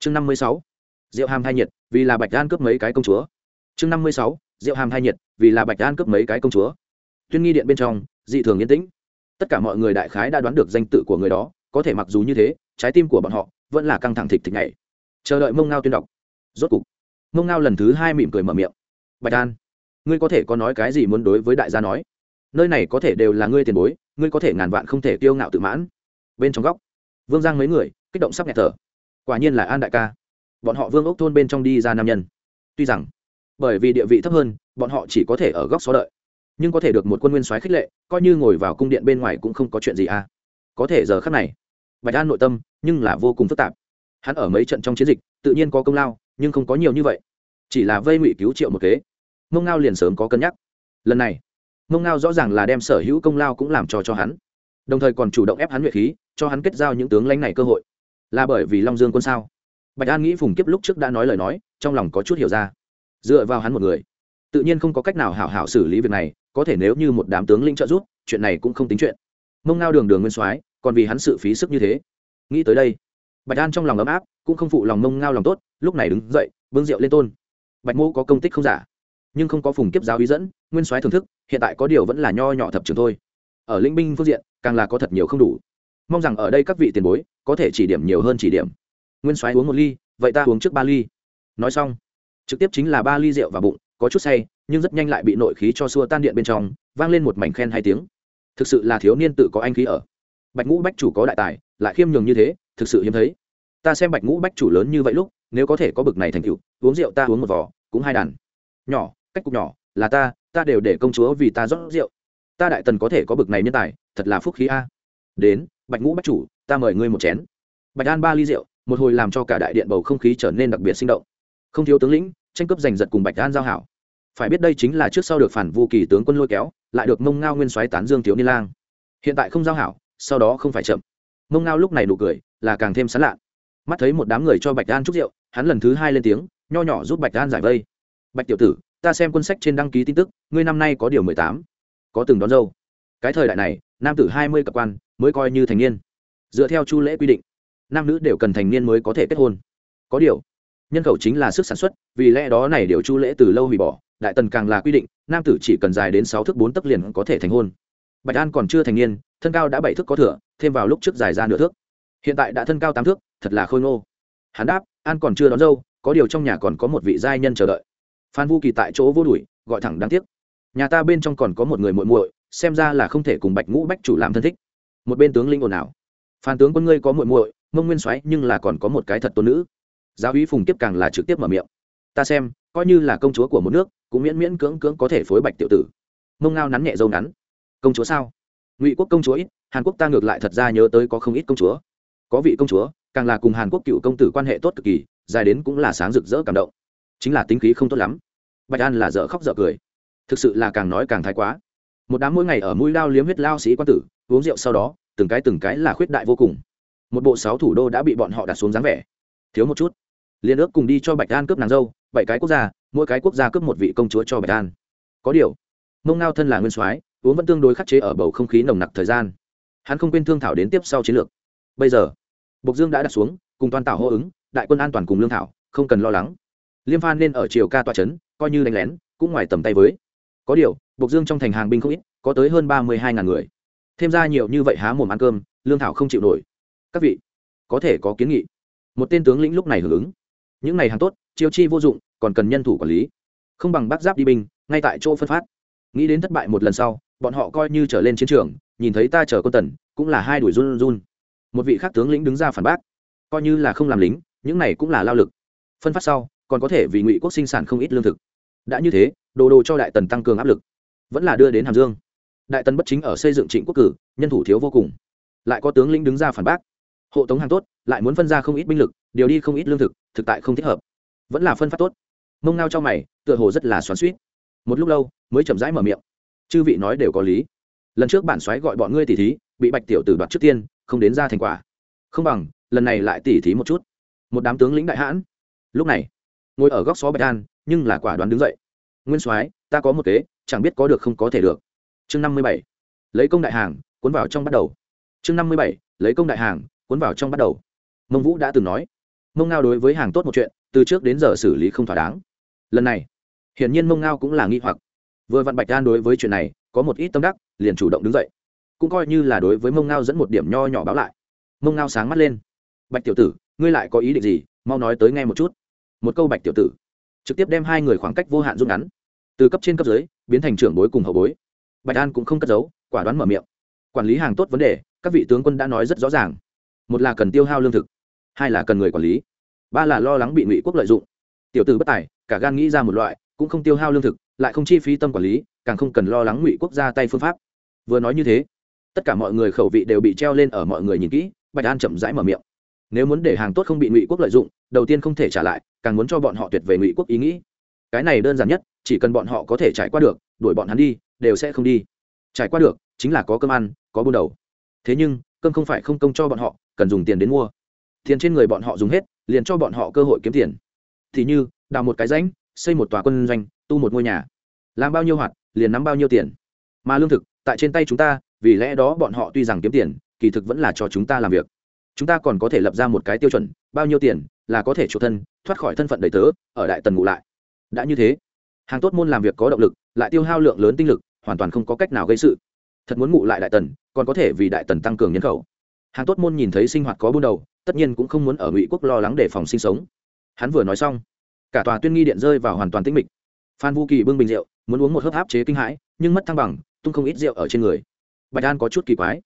chương năm mươi sáu rượu hàm hai nhiệt, vì là bạch đan cướp mấy cái công chúa. Chương năm mươi sáu rượu hàm hai nhiệt, vì là bạch đan cướp mấy cái công chúa. Tuyên nghi điện bên trong, dị thường yên tĩnh. Tất cả mọi người đại khái đã đoán được danh tự của người đó, có thể mặc dù như thế, trái tim của bọn họ vẫn là căng thẳng thịt thịt này chờ đợi mông ngao tuyên đọc. Rốt cục, mông ngao lần thứ hai mỉm cười mở miệng. Bạch đan ngươi có thể có nói cái gì muốn đối với đại gia nói? Nơi này có thể đều là ngươi tiền bối, ngươi có thể ngàn vạn không thể kiêu ngạo tự mãn. Bên trong góc, vương giang mấy người kích động sắp nghẹt thở quả nhiên là an đại ca. Bọn họ vương ốc thôn bên trong đi ra nam nhân. Tuy rằng, bởi vì địa vị thấp hơn, bọn họ chỉ có thể ở góc xó đợi. Nhưng có thể được một quân nguyên soái khích lệ, coi như ngồi vào cung điện bên ngoài cũng không có chuyện gì à. Có thể giờ khắc này, bạch an nội tâm nhưng là vô cùng phức tạp. Hắn ở mấy trận trong chiến dịch, tự nhiên có công lao, nhưng không có nhiều như vậy. Chỉ là vây ngụy cứu triệu một kế. Mông ngao liền sớm có cân nhắc. Lần này, mông ngao rõ ràng là đem sở hữu công lao cũng làm cho cho hắn. Đồng thời còn chủ động ép hắn nhuệ khí, cho hắn kết giao những tướng lãnh này cơ hội là bởi vì long dương quân sao? Bạch an nghĩ phùng kiếp lúc trước đã nói lời nói, trong lòng có chút hiểu ra. Dựa vào hắn một người, tự nhiên không có cách nào hảo hảo xử lý việc này, có thể nếu như một đám tướng lĩnh trợ giúp, chuyện này cũng không tính chuyện. Mông ngao đường đường nguyên soái, còn vì hắn sự phí sức như thế. Nghĩ tới đây, bạch an trong lòng ấm áp, cũng không phụ lòng mông ngao lòng tốt, lúc này đứng dậy, bưng rượu lên tôn. Bạch mô có công tích không giả, nhưng không có phùng kiếp giáo ý dẫn, nguyên soái thưởng thức, hiện tại có điều vẫn là nho nhỏ thập trường thôi. Ở linh binh phương diện, càng là có thật nhiều không đủ. Mong rằng ở đây các vị tiền bối có thể chỉ điểm nhiều hơn chỉ điểm. Nguyên soái uống một ly, vậy ta uống trước ba ly. Nói xong, trực tiếp chính là ba ly rượu và bụng, có chút say, nhưng rất nhanh lại bị nội khí cho xua tan điện bên trong, vang lên một mảnh khen hai tiếng. Thực sự là thiếu niên tự có anh khí ở. Bạch ngũ bách chủ có đại tài, lại khiêm nhường như thế, thực sự hiếm thấy. Ta xem bạch ngũ bách chủ lớn như vậy lúc, nếu có thể có bực này thành tựu, uống rượu ta uống một vỏ cũng hai đàn. Nhỏ, cách cục nhỏ, là ta ta đều để công chúa vì ta rót rượu. Ta đại tần có thể có bực này nhân tài, thật là phúc khí a. Đến, bạch ngũ bách chủ ta mời ngươi một chén. Bạch an ba ly rượu, một hồi làm cho cả đại điện bầu không khí trở nên đặc biệt sinh động. Không thiếu tướng lĩnh, tranh cướp giành giật cùng bạch an giao hảo. Phải biết đây chính là trước sau được phản vu kỳ tướng quân lôi kéo, lại được mông ngao nguyên soái tán dương thiếu niên lang. Hiện tại không giao hảo, sau đó không phải chậm. Mông ngao lúc này nụ cười, là càng thêm sán lạ. Mắt thấy một đám người cho bạch an chúc rượu, hắn lần thứ hai lên tiếng, nho nhỏ giúp bạch an giải vây. Bạch tiểu tử, ta xem quân sách trên đăng ký tin tức, ngươi năm nay có điều mười tám, có từng đón dâu. Cái thời đại này, nam tử hai mươi cập quan, mới coi như thành niên dựa theo chu lễ quy định, nam nữ đều cần thành niên mới có thể kết hôn. Có điều, nhân khẩu chính là sức sản xuất, vì lẽ đó này điều chu lễ từ lâu hủy bỏ, đại tần càng là quy định, nam tử chỉ cần dài đến sáu thước bốn tấc liền có thể thành hôn. Bạch an còn chưa thành niên, thân cao đã bảy thước có thừa, thêm vào lúc trước dài ra nửa thước. Hiện tại đã thân cao tám thước, thật là khôi ngô. Hắn đáp, an còn chưa đón dâu, có điều trong nhà còn có một vị giai nhân chờ đợi. Phan vu kỳ tại chỗ vô đuổi, gọi thẳng đáng tiếc. Nhà ta bên trong còn có một người muội muội, xem ra là không thể cùng bạch ngũ bách chủ làm thân thích. Một bên tướng linh ồn ào phan tướng quân ngươi có muội muội, mông nguyên soái nhưng là còn có một cái thật tôn nữ. Giáo úy phùng kiếp càng là trực tiếp mở miệng. Ta xem, coi như là công chúa của một nước, cũng miễn miễn cưỡng cưỡng có thể phối bạch tiểu tử. Mông ngao nắn nhẹ dâu ngắn. Công chúa sao? Ngụy quốc công chúa ít, hàn quốc ta ngược lại thật ra nhớ tới có không ít công chúa. Có vị công chúa, càng là cùng hàn quốc cựu công tử quan hệ tốt cực kỳ, dài đến cũng là sáng rực rỡ cảm động. Chính là tính khí không tốt lắm. Bạch an là dở khóc dở cười. Thực sự là càng nói càng thái quá. Một đám mỗi ngày ở mũi lao liếm huyết lao sĩ quan tử, uống rượu sau đó từng cái từng cái là khuyết đại vô cùng. Một bộ sáu thủ đô đã bị bọn họ đặt xuống dáng vẻ. Thiếu một chút. Liên ước cùng đi cho bạch an cướp nàng dâu, bảy cái quốc gia, mỗi cái quốc gia cướp một vị công chúa cho bạch an. Có điều, mông ngao thân là nguyên soái, uống vẫn tương đối khắc chế ở bầu không khí nồng nặc thời gian. Hắn không quên thương thảo đến tiếp sau chiến lược. Bây giờ, bộc dương đã đặt xuống, cùng toàn tạo hô ứng, đại quân an toàn cùng lương thảo, không cần lo lắng. Liêm phan nên ở triều ca tòa trấn, coi như đánh lén, cũng ngoài tầm tay với. Có điều, bộc dương trong thành hàng binh không ít, có tới hơn ba mươi hai ngàn người thêm ra nhiều như vậy há mồm ăn cơm, lương thảo không chịu nổi. Các vị, có thể có kiến nghị. Một tên tướng lĩnh lúc này hưởng ứng. Những này hàng tốt, chiêu chi vô dụng, còn cần nhân thủ quản lý. Không bằng bắt giáp đi binh, ngay tại chỗ phân phát. Nghĩ đến thất bại một lần sau, bọn họ coi như trở lên chiến trường, nhìn thấy ta chờ quân tần, cũng là hai đuổi run run một vị khác tướng lĩnh đứng ra phản bác. Coi như là không làm lính, những này cũng là lao lực. Phân phát sau, còn có thể vì ngụy quốc sinh sản không ít lương thực. Đã như thế, đồ đồ cho đại tần tăng cường áp lực. Vẫn là đưa đến hàm dương đại tần bất chính ở xây dựng trịnh quốc cử, nhân thủ thiếu vô cùng. Lại có tướng lĩnh đứng ra phản bác. Hộ tống hàng tốt, lại muốn phân ra không ít binh lực, điều đi không ít lương thực thực tại không thích hợp. Vẫn là phân phát tốt. Mông ngao cho mày, tựa hồ rất là xoắn suýt một lúc lâu, mới chậm rãi mở miệng. Chư vị nói đều có lý. Lần trước bản xoáy gọi bọn ngươi tỉ thí, bị bạch tiểu tử đoạt trước tiên, không đến ra thành quả. Không bằng, lần này lại tỉ thí một chút. Một đám tướng lĩnh đại hãn. Lúc này, ngồi ở góc xó bạch an, nhưng là quả đoán đứng dậy. Nguyên soái, ta có một kế, chẳng biết có được không có thể được chương năm mươi bảy. Lấy công đại hàng, cuốn vào trong bắt đầu. Chương năm mươi bảy. Lấy công đại hàng, cuốn vào trong bắt đầu. Mông vũ đã từng nói, mông ngao đối với hàng tốt một chuyện, từ trước đến giờ xử lý không thỏa đáng. Lần này, hiển nhiên mông ngao cũng là nghi hoặc. Vừa vặn bạch đan đối với chuyện này, có một ít tâm đắc, liền chủ động đứng dậy. Cũng coi như là đối với mông ngao dẫn một điểm nho nhỏ báo lại. Mông ngao sáng mắt lên. Bạch tiểu tử, ngươi lại có ý định gì? Mau nói tới nghe một chút. Một câu bạch tiểu tử, trực tiếp đem hai người khoảng cách vô hạn rút ngắn. Từ cấp trên cấp dưới, biến thành trưởng bối cùng hậu bối bạch an cũng không cất giấu, quả đoán mở miệng. Quản lý hàng tốt vấn đề, các vị tướng quân đã nói rất rõ ràng. Một là cần tiêu hao lương thực, hai là cần người quản lý. Ba là lo lắng bị ngụy quốc lợi dụng. Tiểu tử bất tài, cả gan nghĩ ra một loại, cũng không tiêu hao lương thực, lại không chi phí tâm quản lý, càng không cần lo lắng ngụy quốc ra tay phương pháp. Vừa nói như thế, tất cả mọi người khẩu vị đều bị treo lên ở mọi người nhìn kỹ, bạch an chậm rãi mở miệng. Nếu muốn để hàng tốt không bị ngụy quốc lợi dụng, đầu tiên không thể trả lại, càng muốn cho bọn họ tuyệt về ngụy quốc ý nghĩ. Cái này đơn giản nhất chỉ cần bọn họ có thể trải qua được, đuổi bọn hắn đi, đều sẽ không đi. Trải qua được, chính là có cơm ăn, có buôn đầu. Thế nhưng, cơm không phải không công cho bọn họ, cần dùng tiền đến mua. Tiền trên người bọn họ dùng hết, liền cho bọn họ cơ hội kiếm tiền. Thì như, đào một cái rãnh, xây một tòa quân doanh, tu một ngôi nhà. Làm bao nhiêu hoạt, liền nắm bao nhiêu tiền. Mà lương thực, tại trên tay chúng ta, vì lẽ đó bọn họ tuy rằng kiếm tiền, kỳ thực vẫn là cho chúng ta làm việc. Chúng ta còn có thể lập ra một cái tiêu chuẩn, bao nhiêu tiền là có thể chủ thân, thoát khỏi thân phận đầy tớ, ở đại tần ngụ lại. Đã như thế hàng tốt môn làm việc có động lực, lại tiêu hao lượng lớn tinh lực, hoàn toàn không có cách nào gây sự. Thật muốn ngụ lại đại tần, còn có thể vì đại tần tăng cường nhân khẩu. Hàng tốt môn nhìn thấy sinh hoạt có buôn đầu, tất nhiên cũng không muốn ở ngụy quốc lo lắng để phòng sinh sống. Hắn vừa nói xong, cả tòa tuyên nghi điện rơi vào hoàn toàn tĩnh mịch. Phan vu kỳ bưng bình rượu, muốn uống một hớp áp chế kinh hãi, nhưng mất thăng bằng, tung không ít rượu ở trên người. Bạch an có chút kỳ quái.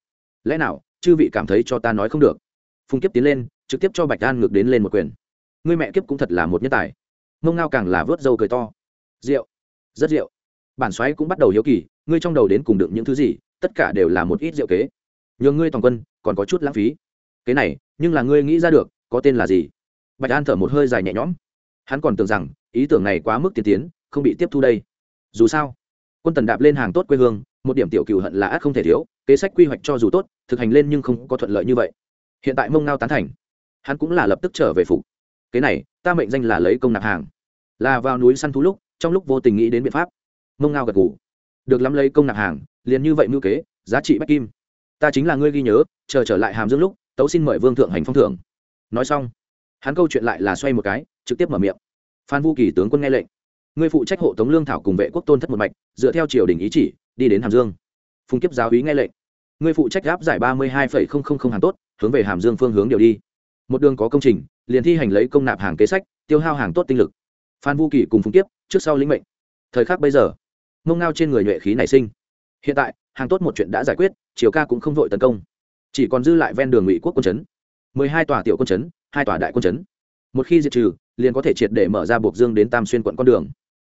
Lẽ nào, chư vị cảm thấy cho ta nói không được? Phùng kiếp tiến lên, trực tiếp cho bạch an ngược đến lên một quyền. Người mẹ kiếp cũng thật là một nhân tài. Mông ngao càng là vớt dâu cười to rượu. Rất rượu. Bản xoáy cũng bắt đầu hiếu kỳ, ngươi trong đầu đến cùng đựng những thứ gì, tất cả đều là một ít rượu kế. Nhường ngươi toàn quân, còn có chút lãng phí. Cái này, nhưng là ngươi nghĩ ra được, có tên là gì? Bạch an thở một hơi dài nhẹ nhõm. Hắn còn tưởng rằng, ý tưởng này quá mức tiên tiến, không bị tiếp thu đây. Dù sao, quân tần đạp lên hàng tốt quê hương, một điểm tiểu cựu hận là ác không thể thiếu, kế sách quy hoạch cho dù tốt, thực hành lên nhưng không có thuận lợi như vậy. Hiện tại mông ngao tán thành. Hắn cũng là lập tức trở về phục cái này, ta mệnh danh là lấy công nạp hàng. Là vào núi săn thú lúc trong lúc vô tình nghĩ đến biện pháp. Mông ngao gật ngủ được lắm lấy công nạp hàng, liền như vậy mưu kế, giá trị bách kim. Ta chính là ngươi ghi nhớ, chờ trở lại hàm dương lúc, tấu xin mời vương thượng hành phong thưởng. Nói xong, hắn câu chuyện lại là xoay một cái, trực tiếp mở miệng. Phan vu kỳ tướng quân nghe lệnh. Ngươi phụ trách hộ tống lương thảo cùng vệ quốc tôn thất một mạch, dựa theo triều đình ý chỉ, đi đến hàm dương. Phùng kiếp giáo úy nghe lệnh. Ngươi phụ trách gáp giải ba mươi hai hàng tốt, hướng về hàm dương phương hướng điều đi. Một đường có công trình, liền thi hành lấy công nạp hàng kế sách, tiêu hao hàng tốt tinh lực phan vu kỳ cùng phùng kiếp, trước sau lĩnh mệnh. Thời khắc bây giờ mông ngao trên người nhuệ khí nảy sinh. Hiện tại, hàng tốt một chuyện đã giải quyết, triều ca cũng không vội tấn công. Chỉ còn dư lại ven đường ngụy quốc quân chấn. Mười hai tòa tiểu quân chấn, hai tòa đại quân chấn. Một khi diệt trừ, liền có thể triệt để mở ra buộc dương đến tam xuyên quận con đường.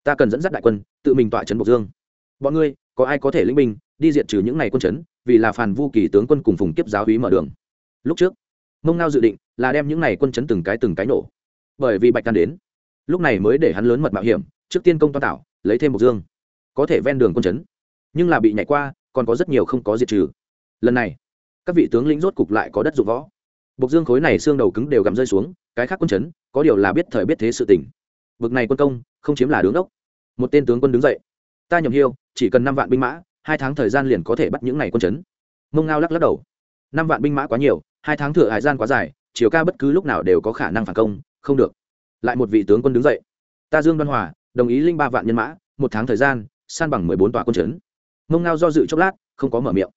Ta cần dẫn dắt đại quân, tự mình tọa trấn buộc dương. Bọn ngươi, có ai có thể lĩnh binh, đi diệt trừ những ngày quân chấn, vì là phản vu kỳ tướng quân cùng phùng kiếp giáo hí mở đường. Lúc trước mông ngao dự định là đem những ngày quân chấn từng cái từng cái nổ. Bởi vì bạch can đến lúc này mới để hắn lớn mật mạo hiểm, trước tiên công toa tạo, lấy thêm một dương. Có thể ven đường quân chấn. Nhưng là bị nhảy qua, còn có rất nhiều không có diệt trừ. Lần này, các vị tướng lĩnh rốt cục lại có đất dụng võ. Bộc dương khối này xương đầu cứng đều gặm rơi xuống, cái khác quân chấn, có điều là biết thời biết thế sự tình. Bực này quân công, không chiếm là đứng đốc. Một tên tướng quân đứng dậy. Ta nhầm hiêu, chỉ cần năm vạn binh mã, hai tháng thời gian liền có thể bắt những ngày quân chấn. Mông ngao lắc lắc đầu. Năm vạn binh mã quá nhiều, hai tháng thừa hải gian quá dài chiều ca bất cứ lúc nào đều có khả năng phản công, không được lại một vị tướng quân đứng dậy. Ta dương đoan hòa, đồng ý linh ba vạn nhân mã, một tháng thời gian, san bằng mười bốn tòa quân trấn. mông ngao do dự chốc lát, không có mở miệng.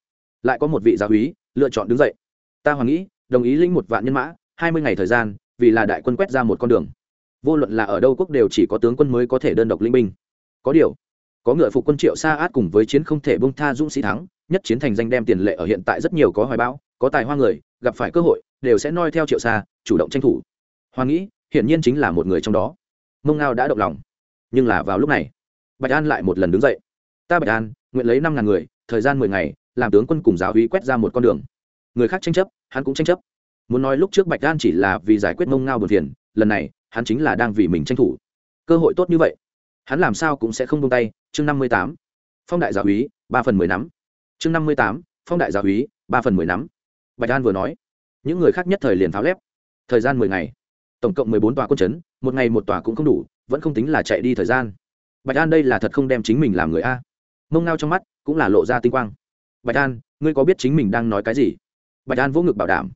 Lại có một vị gia úy, lựa chọn đứng dậy. Ta hoàng nghĩ, đồng ý linh một vạn nhân mã, hai mươi ngày thời gian, vì là đại quân quét ra một con đường. Vô luận là ở đâu quốc đều chỉ có tướng quân mới có thể đơn độc linh binh. Có điều, có ngựa phục quân triệu xa át cùng với chiến không thể bông tha dũng sĩ thắng, nhất chiến thành danh đem tiền lệ ở hiện tại rất nhiều có hoài bão, có tài hoa người, gặp phải cơ hội, đều sẽ noi theo triệu xa chủ động tranh thủ. Hoàng nghĩ hiển nhiên chính là một người trong đó. Mông ngao đã động lòng. Nhưng là vào lúc này, bạch an lại một lần đứng dậy. Ta bạch an, nguyện lấy năm ngàn người, thời gian mười ngày, làm tướng quân cùng giáo hí quét ra một con đường. Người khác tranh chấp, hắn cũng tranh chấp. Muốn nói lúc trước bạch an chỉ là vì giải quyết mông ngao buồn phiền, lần này, hắn chính là đang vì mình tranh thủ. Cơ hội tốt như vậy, hắn làm sao cũng sẽ không buông tay. Chương năm mươi tám, phong đại giáo hí, ba phần mười nắm chương năm mươi tám, phong đại giáo hí, ba phần mười nắm bạch an vừa nói, những người khác nhất thời liền tháo lép. Thời gian mười ngày tổng cộng mười bốn tòa quân chấn, một ngày một tòa cũng không đủ, vẫn không tính là chạy đi thời gian. Bạch an đây là thật không đem chính mình làm người a. Mông ngao trong mắt cũng là lộ ra tinh quang. Bạch an, ngươi có biết chính mình đang nói cái gì? Bạch an vỗ ngực bảo đảm.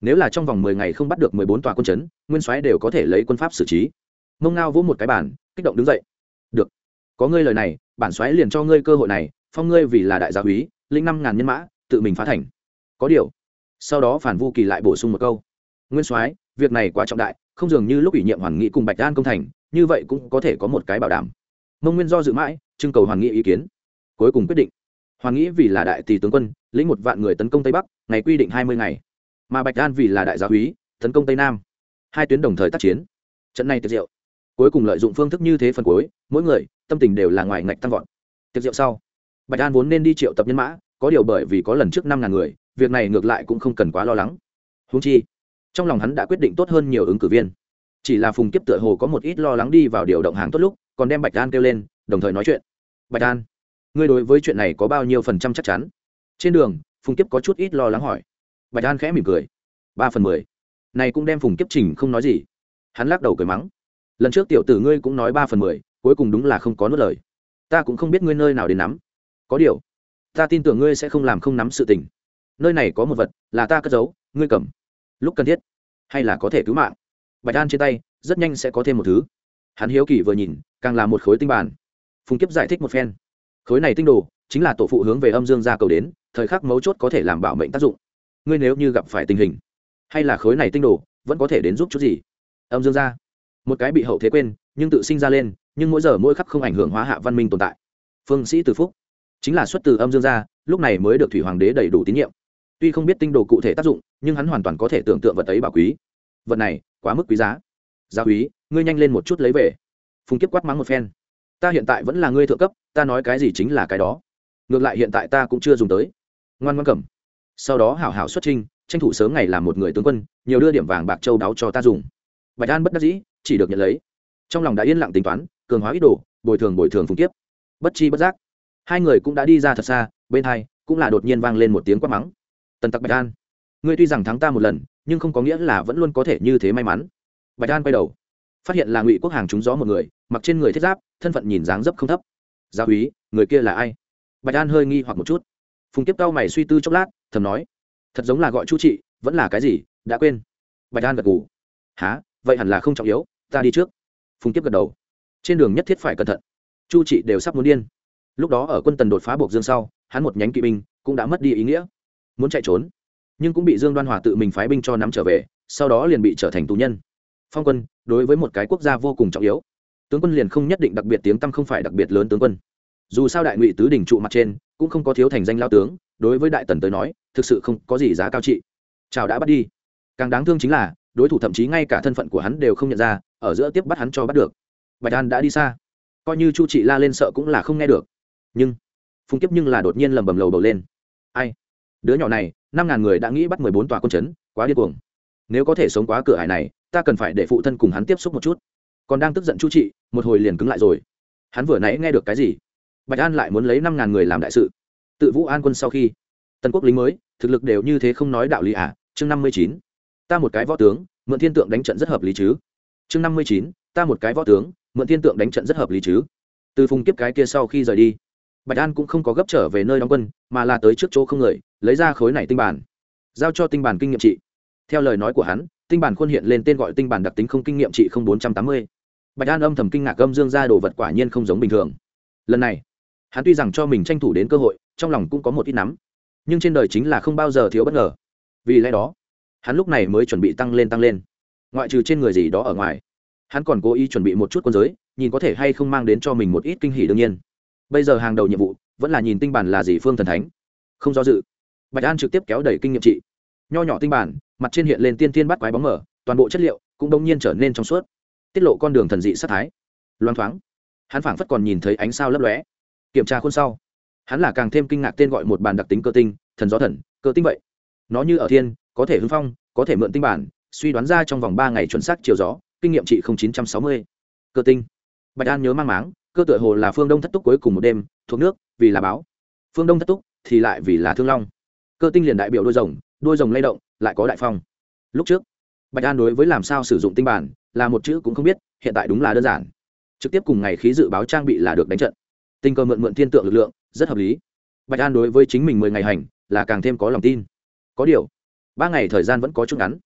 Nếu là trong vòng mười ngày không bắt được mười bốn tòa quân chấn, nguyên soái đều có thể lấy quân pháp xử trí. Mông ngao vỗ một cái bản kích động đứng dậy. Được. Có ngươi lời này, bản soái liền cho ngươi cơ hội này, phong ngươi vì là đại gia úy linh năm ngàn nhân mã, tự mình phá thành. Có điều. Sau đó phản vu kỳ lại bổ sung một câu. Nguyên soái, việc này quá trọng đại không dường như lúc ủy nhiệm hoàn nghị cùng bạch An công thành, như vậy cũng có thể có một cái bảo đảm. Mông nguyên do dự mãi, trưng cầu hoàn nghị ý kiến. Cuối cùng quyết định. Hoàn nghĩ vì là đại tỷ tướng quân, lĩnh một vạn người tấn công tây bắc, ngày quy định hai mươi ngày. Mà bạch An vì là đại gia úy tấn công tây nam. Hai tuyến đồng thời tác chiến. Trận này tiệc diệu cuối cùng lợi dụng phương thức như thế phần cuối, mỗi người, tâm tình đều là ngoài ngạch tăng vọt. Tiệc diệu sau, bạch an vốn nên đi triệu tập nhân mã, có điều bởi vì có lần trước năm ngàn người, việc này ngược lại cũng không cần quá lo lắng. Húng chi trong lòng hắn đã quyết định tốt hơn nhiều ứng cử viên. Chỉ là phùng kiếp tựa hồ có một ít lo lắng đi vào điều động hàng tốt lúc, còn đem bạch đan kêu lên, đồng thời nói chuyện. Bạch đan ngươi đối với chuyện này có bao nhiêu phần trăm chắc chắn? Trên đường, phùng kiếp có chút ít lo lắng hỏi. Bạch đan khẽ mỉm cười. Ba phần mười. Này cũng đem phùng kiếp trình không nói gì. Hắn lắc đầu cười mắng. Lần trước tiểu tử ngươi cũng nói ba phần mười, cuối cùng đúng là không có nốt lời. Ta cũng không biết ngươi nơi nào đến nắm. Có điều, ta tin tưởng ngươi sẽ không làm không nắm sự tình. Nơi này có một vật là ta cất giấu, ngươi cầm lúc cần thiết, hay là có thể cứu mạng. Bạch an trên tay, rất nhanh sẽ có thêm một thứ. Hắn hiếu kỳ vừa nhìn, càng là một khối tinh bản phùng kiếp giải thích một phen. Khối này tinh đồ, chính là tổ phụ hướng về âm dương gia cầu đến, thời khắc mấu chốt có thể làm bảo mệnh tác dụng. Ngươi nếu như gặp phải tình hình, hay là khối này tinh đồ, vẫn có thể đến giúp chút gì? Âm dương gia. Một cái bị hậu thế quên, nhưng tự sinh ra lên, nhưng mỗi giờ mỗi khắc không ảnh hưởng hóa hạ văn minh tồn tại. Phương sĩ từ phúc, chính là xuất từ âm dương gia, lúc này mới được thủy hoàng đế đầy đủ tín nhiệm tuy không biết tinh đồ cụ thể tác dụng, nhưng hắn hoàn toàn có thể tưởng tượng vật ấy bảo quý. Vật này, quá mức quý giá. Gia quý ngươi nhanh lên một chút lấy về. Phùng kiếp quát mắng một phen. Ta hiện tại vẫn là ngươi thượng cấp, ta nói cái gì chính là cái đó. Ngược lại hiện tại ta cũng chưa dùng tới. Ngoan ngoan cầm. Sau đó hảo hảo xuất trinh tranh thủ sớm ngày làm một người tướng quân, nhiều đưa điểm vàng bạc châu đáo cho ta dùng. Bạch an bất đắc dĩ, chỉ được nhận lấy. Trong lòng đã yên lặng tính toán, cường hóa ít đồ, bồi thường bồi thường phùng Kiếp. bất chi bất giác. Hai người cũng đã đi ra thật xa, bên hai cũng là đột nhiên vang lên một tiếng quát mắng tần tặc bạch an. Ngươi tuy rằng thắng ta một lần, nhưng không có nghĩa là vẫn luôn có thể như thế may mắn. Bạch an quay đầu, phát hiện là ngụy quốc hàng trúng gió một người, mặc trên người thiết giáp, thân phận nhìn dáng dấp không thấp. Gia úy người kia là ai? Bạch an hơi nghi hoặc một chút. Phùng tiếp cao mày suy tư chốc lát, thầm nói, thật giống là gọi chu trị, vẫn là cái gì, đã quên. Bạch an gật ngủ há vậy hẳn là không trọng yếu, ta đi trước. Phùng tiếp gật đầu. Trên đường nhất thiết phải cẩn thận. Chu trị đều sắp muốn điên. Lúc đó ở quân tần đột phá buộc dương sau, hắn một nhánh kỵ binh cũng đã mất đi ý nghĩa muốn chạy trốn, nhưng cũng bị dương đoan hòa tự mình phái binh cho nắm trở về, sau đó liền bị trở thành tù nhân. Phong quân, đối với một cái quốc gia vô cùng trọng yếu. Tướng quân liền không nhất định đặc biệt tiếng tăm không phải đặc biệt lớn tướng quân. Dù sao đại ngụy tứ đỉnh trụ mặt trên, cũng không có thiếu thành danh lao tướng, đối với đại tần tới nói, thực sự không có gì giá cao trị. Chào đã bắt đi. Càng đáng thương chính là, đối thủ thậm chí ngay cả thân phận của hắn đều không nhận ra, ở giữa tiếp bắt hắn cho bắt được. Bạch an đã đi xa. Coi như chu trị la lên sợ cũng là không nghe được. Nhưng, Phùng kiếp nhưng là đột nhiên lầm bầm lầu bầu lên. Ai? Đứa nhỏ này, năm ngàn người đã nghĩ bắt mười bốn tòa quân chấn quá điên cuồng. Nếu có thể sống quá cửa hải này, ta cần phải để phụ thân cùng hắn tiếp xúc một chút. Còn đang tức giận chu trị, một hồi liền cứng lại rồi. Hắn vừa nãy nghe được cái gì? Bạch an lại muốn lấy năm ngàn người làm đại sự. Tự vũ an quân sau khi, Tần quốc lính mới, thực lực đều như thế không nói đạo lý à? Chương năm mươi chín. Ta một cái võ tướng, mượn thiên tượng đánh trận rất hợp lý chứ? Chương năm mươi chín. Ta một cái võ tướng, mượn thiên tượng đánh trận rất hợp lý chứ? Từ phùng kiếp cái kia sau khi rời đi bạch an cũng không có gấp trở về nơi đóng quân, mà là tới trước chỗ không người, lấy ra khối này tinh bản, giao cho tinh bản kinh nghiệm trị. Theo lời nói của hắn, tinh bản khuôn hiện lên tên gọi tinh bản đặc tính không kinh nghiệm trị không bốn trăm tám mươi. Bạch an âm thầm kinh ngạc âm dương ra đồ vật quả nhiên không giống bình thường. Lần này, hắn tuy rằng cho mình tranh thủ đến cơ hội, trong lòng cũng có một ít nắm, nhưng trên đời chính là không bao giờ thiếu bất ngờ. Vì lẽ đó, hắn lúc này mới chuẩn bị tăng lên tăng lên. Ngoại trừ trên người gì đó ở ngoài, hắn còn cố ý chuẩn bị một chút quân giới, nhìn có thể hay không mang đến cho mình một ít kinh hỉ đương nhiên bây giờ hàng đầu nhiệm vụ vẫn là nhìn tinh bản là gì phương thần thánh. Không do dự, bạch an trực tiếp kéo đẩy kinh nghiệm trị. Nho nhỏ tinh bản, mặt trên hiện lên tiên tiên bắt quái bóng mở, toàn bộ chất liệu cũng đông nhiên trở nên trong suốt. Tiết lộ con đường thần dị sát thái. Loan thoáng, hắn phảng phất còn nhìn thấy ánh sao lấp lóe. Kiểm tra khuôn sau, hắn là càng thêm kinh ngạc tên gọi một bàn đặc tính cơ tinh, thần gió thần, cơ tinh vậy. Nó như ở thiên, có thể hưng phong, có thể mượn tinh bản, suy đoán ra trong vòng ba ngày chuẩn xác chiều gió, kinh nghiệm trị chín trăm sáu mươi. Cơ tinh. Bạch an nhớ mang máng cơ tựa hồ là phương đông thất túc cuối cùng một đêm, thuộc nước, vì là báo. Phương đông thất túc thì lại vì là thương long. Cơ tinh liền đại biểu đôi rồng đôi rồng lay động, lại có đại phong. Lúc trước, bạch an đối với làm sao sử dụng tinh bản là một chữ cũng không biết, hiện tại đúng là đơn giản. Trực tiếp cùng ngày khí dự báo trang bị là được đánh trận. Tình cờ mượn mượn thiên tượng lực lượng, rất hợp lý. Bạch an đối với chính mình mười ngày hành là càng thêm có lòng tin. Có điều, ba ngày thời gian vẫn có chút ngắn.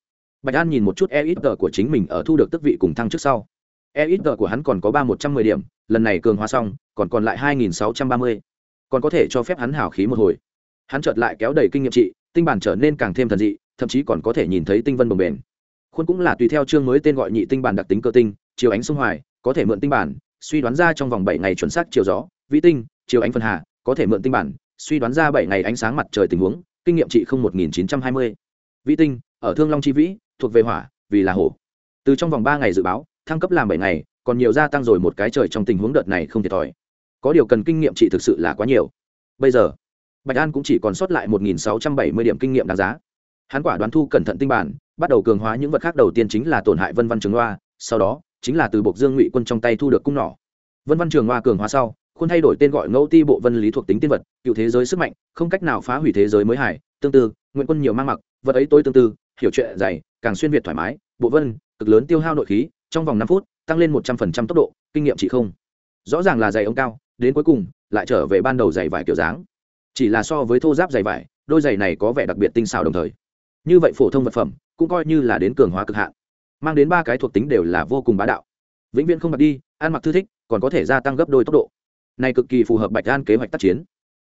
Bạch an nhìn một chút e ít tờ của chính mình ở thu được tức vị cùng thăng trước sau e của hắn còn có ba một trăm mười điểm, lần này cường hóa xong, còn còn lại hai nghìn sáu trăm ba mươi. Còn có thể cho phép hắn hào khí một hồi. Hắn chợt lại kéo đầy kinh nghiệm trị, tinh bản trở nên càng thêm thần dị, thậm chí còn có thể nhìn thấy tinh vân bồng bền. Khuôn cũng là tùy theo chương mới tên gọi nhị tinh bản đặc tính cơ tinh chiều ánh sông hoài, có thể mượn tinh bản, suy đoán ra trong vòng bảy ngày chuẩn xác chiều gió, vĩ tinh chiều ánh phân hà, có thể mượn tinh bản, suy đoán ra bảy ngày ánh sáng mặt trời tình huống, kinh nghiệm trị không một nghìn chín trăm hai mươi. Vĩ tinh, ở thương long chi vĩ, thuộc về hỏa, vì là hổ. Từ trong vòng ba ngày dự báo thăng cấp làm bảy ngày, còn nhiều gia tăng rồi một cái trời trong tình huống đợt này không thiệt thòi. Có điều cần kinh nghiệm chị thực sự là quá nhiều. Bây giờ, bạch an cũng chỉ còn sót lại một nghìn sáu trăm bảy mươi điểm kinh nghiệm đáng giá. Hắn quả đoán thu cẩn thận tinh bản, bắt đầu cường hóa những vật khác đầu tiên chính là tổn hại vân văn trường hoa, sau đó chính là từ bộc dương ngụy quân trong tay thu được cung nỏ. Vân văn trường hoa cường hóa sau, khuôn thay đổi tên gọi ngẫu ti bộ vân lý thuộc tính tiên vật, cựu thế giới sức mạnh, không cách nào phá hủy thế giới mới hải tương tự nguyện quân nhiều mang mặc, vật ấy tôi tương tự, hiểu chuyện dày càng xuyên việt thoải mái, bộ vân, cực lớn tiêu hao nội khí trong vòng năm phút, tăng lên một trăm phần trăm tốc độ, kinh nghiệm chỉ không. Rõ ràng là giày ống cao, đến cuối cùng, lại trở về ban đầu giày vải kiểu dáng. Chỉ là so với thô giáp giày vải, đôi giày này có vẻ đặc biệt tinh xảo đồng thời. Như vậy phổ thông vật phẩm, cũng coi như là đến cường hóa cực hạn. Mang đến ba cái thuộc tính đều là vô cùng bá đạo. Vĩnh viễn không mặc đi, ăn mặc thư thích, còn có thể gia tăng gấp đôi tốc độ. Này cực kỳ phù hợp bạch an kế hoạch tác chiến.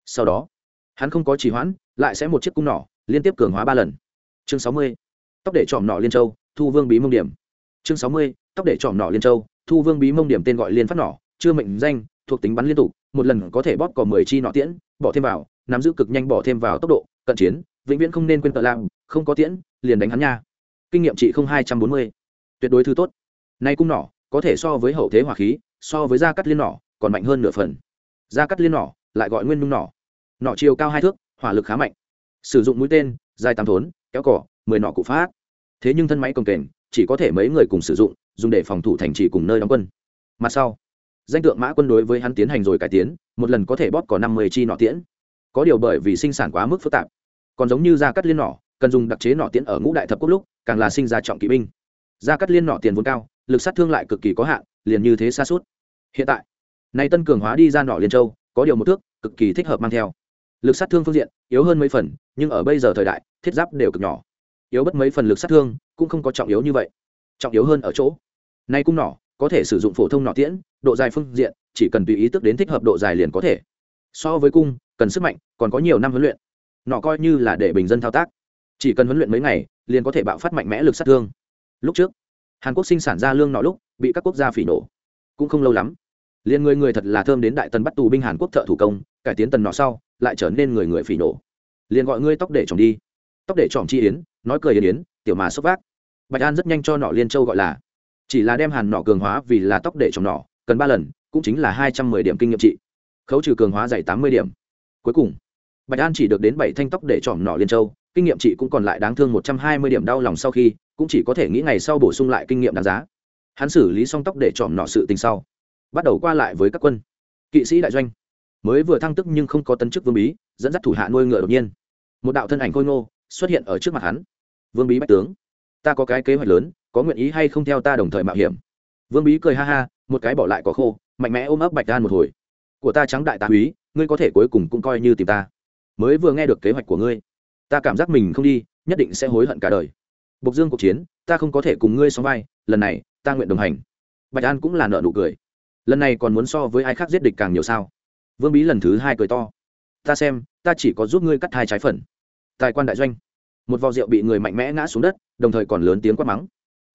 Sau đó, hắn không có trì hoãn, lại sẽ một chiếc cung nỏ, liên tiếp cường hóa ba lần. Chương sáu mươi. Tóc để trọm nọ liên châu, thu vương bí mông điểm. Chương sáu mươi tóc để trọm nỏ liên châu, thu vương bí mông điểm tên gọi liên phát nỏ chưa mệnh danh, thuộc tính bắn liên tục, một lần có thể bóp cò mười chi nọ tiễn, bỏ thêm vào, nắm giữ cực nhanh bỏ thêm vào tốc độ, cận chiến, vĩnh viễn không nên quên tợ làm không có tiễn, liền đánh hắn nha. Kinh nghiệm trị không hai trăm bốn mươi. Tuyệt đối thứ tốt. Nay cung nỏ có thể so với hậu thế hỏa khí, so với da cắt liên nỏ còn mạnh hơn nửa phần. Da cắt liên nỏ lại gọi nguyên nung nỏ nỏ chiều cao hai thước, hỏa lực khá mạnh. Sử dụng mũi tên, dài tám thốn, kéo cỏ mười nỏ cụ phát. Thế nhưng thân máy công kềnh, chỉ có thể mấy người cùng sử dụng dùng để phòng thủ thành trì cùng nơi đóng quân. Mặt sau, danh tượng mã quân đối với hắn tiến hành rồi cải tiến, một lần có thể bóp có năm mươi chi nọ tiễn. Có điều bởi vì sinh sản quá mức phức tạp, còn giống như da cắt liên nỏ, cần dùng đặc chế nọ tiễn ở ngũ đại thập quốc lúc, càng là sinh ra trọng kỵ binh. Da cắt liên nọ tiền vốn cao, lực sát thương lại cực kỳ có hạn, liền như thế xa suốt. Hiện tại, nay tân cường hóa đi ra nọ liên châu, có điều một thước, cực kỳ thích hợp mang theo. Lực sát thương phương diện, yếu hơn mấy phần, nhưng ở bây giờ thời đại, thiết giáp đều cực nhỏ. Yếu bất mấy phần lực sát thương, cũng không có trọng yếu như vậy. Trọng yếu hơn ở chỗ nay cung nỏ, có thể sử dụng phổ thông nỏ tiễn, độ dài phương diện, chỉ cần tùy ý tức đến thích hợp độ dài liền có thể. So với cung, cần sức mạnh, còn có nhiều năm huấn luyện. Nọ coi như là để bình dân thao tác. Chỉ cần huấn luyện mấy ngày, liền có thể bạo phát mạnh mẽ lực sát thương. Lúc trước, hàn quốc sinh sản ra lương nọ lúc, bị các quốc gia phỉ nổ. Cũng không lâu lắm, liền người người thật là thơm đến đại tần bắt tù binh hàn quốc thợ thủ công, cải tiến tần nọ sau, lại trở nên người người phỉ nổ. Liền gọi ngươi tóc để chồng đi. Tóc để chồng chi yến, nói cười yến yến, tiểu mà xốc vác. Bạch an rất nhanh cho nọ liên châu gọi là chỉ là đem hàn nọ cường hóa vì là tóc để trồng nọ cần ba lần, cũng chính là hai trăm mười điểm kinh nghiệm trị. Khấu trừ cường hóa dạy tám mươi điểm. Cuối cùng, bạch an chỉ được đến bảy thanh tóc để tròn nọ liên châu, kinh nghiệm chị cũng còn lại đáng thương một trăm hai mươi điểm đau lòng sau khi, cũng chỉ có thể nghĩ ngày sau bổ sung lại kinh nghiệm đáng giá. Hắn xử lý xong tóc để tròn nọ sự tình sau, bắt đầu qua lại với các quân. Kỵ sĩ đại doanh. Mới vừa thăng tức nhưng không có tấn chức vương bí, dẫn dắt thủ hạ nuôi ngựa đột nhiên. Một đạo thân ảnh khôi ngô xuất hiện ở trước mặt hắn. Vương bí bách tướng, ta có cái kế hoạch lớn có nguyện ý hay không theo ta đồng thời mạo hiểm? Vương bí cười ha ha, một cái bỏ lại có khô, mạnh mẽ ôm ấp bạch đan một hồi. Của ta trắng đại tá úy, ngươi có thể cuối cùng cũng coi như tìm ta. Mới vừa nghe được kế hoạch của ngươi, ta cảm giác mình không đi, nhất định sẽ hối hận cả đời. Bộc dương cuộc chiến, ta không có thể cùng ngươi sống vai, lần này, ta nguyện đồng hành. Bạch an cũng là nợ nụ cười. Lần này còn muốn so với ai khác giết địch càng nhiều sao? Vương bí lần thứ hai cười to. Ta xem, ta chỉ có giúp ngươi cắt hai trái phần. Tài quan đại doanh. Một vò rượu bị người mạnh mẽ ngã xuống đất, đồng thời còn lớn tiếng quát mắng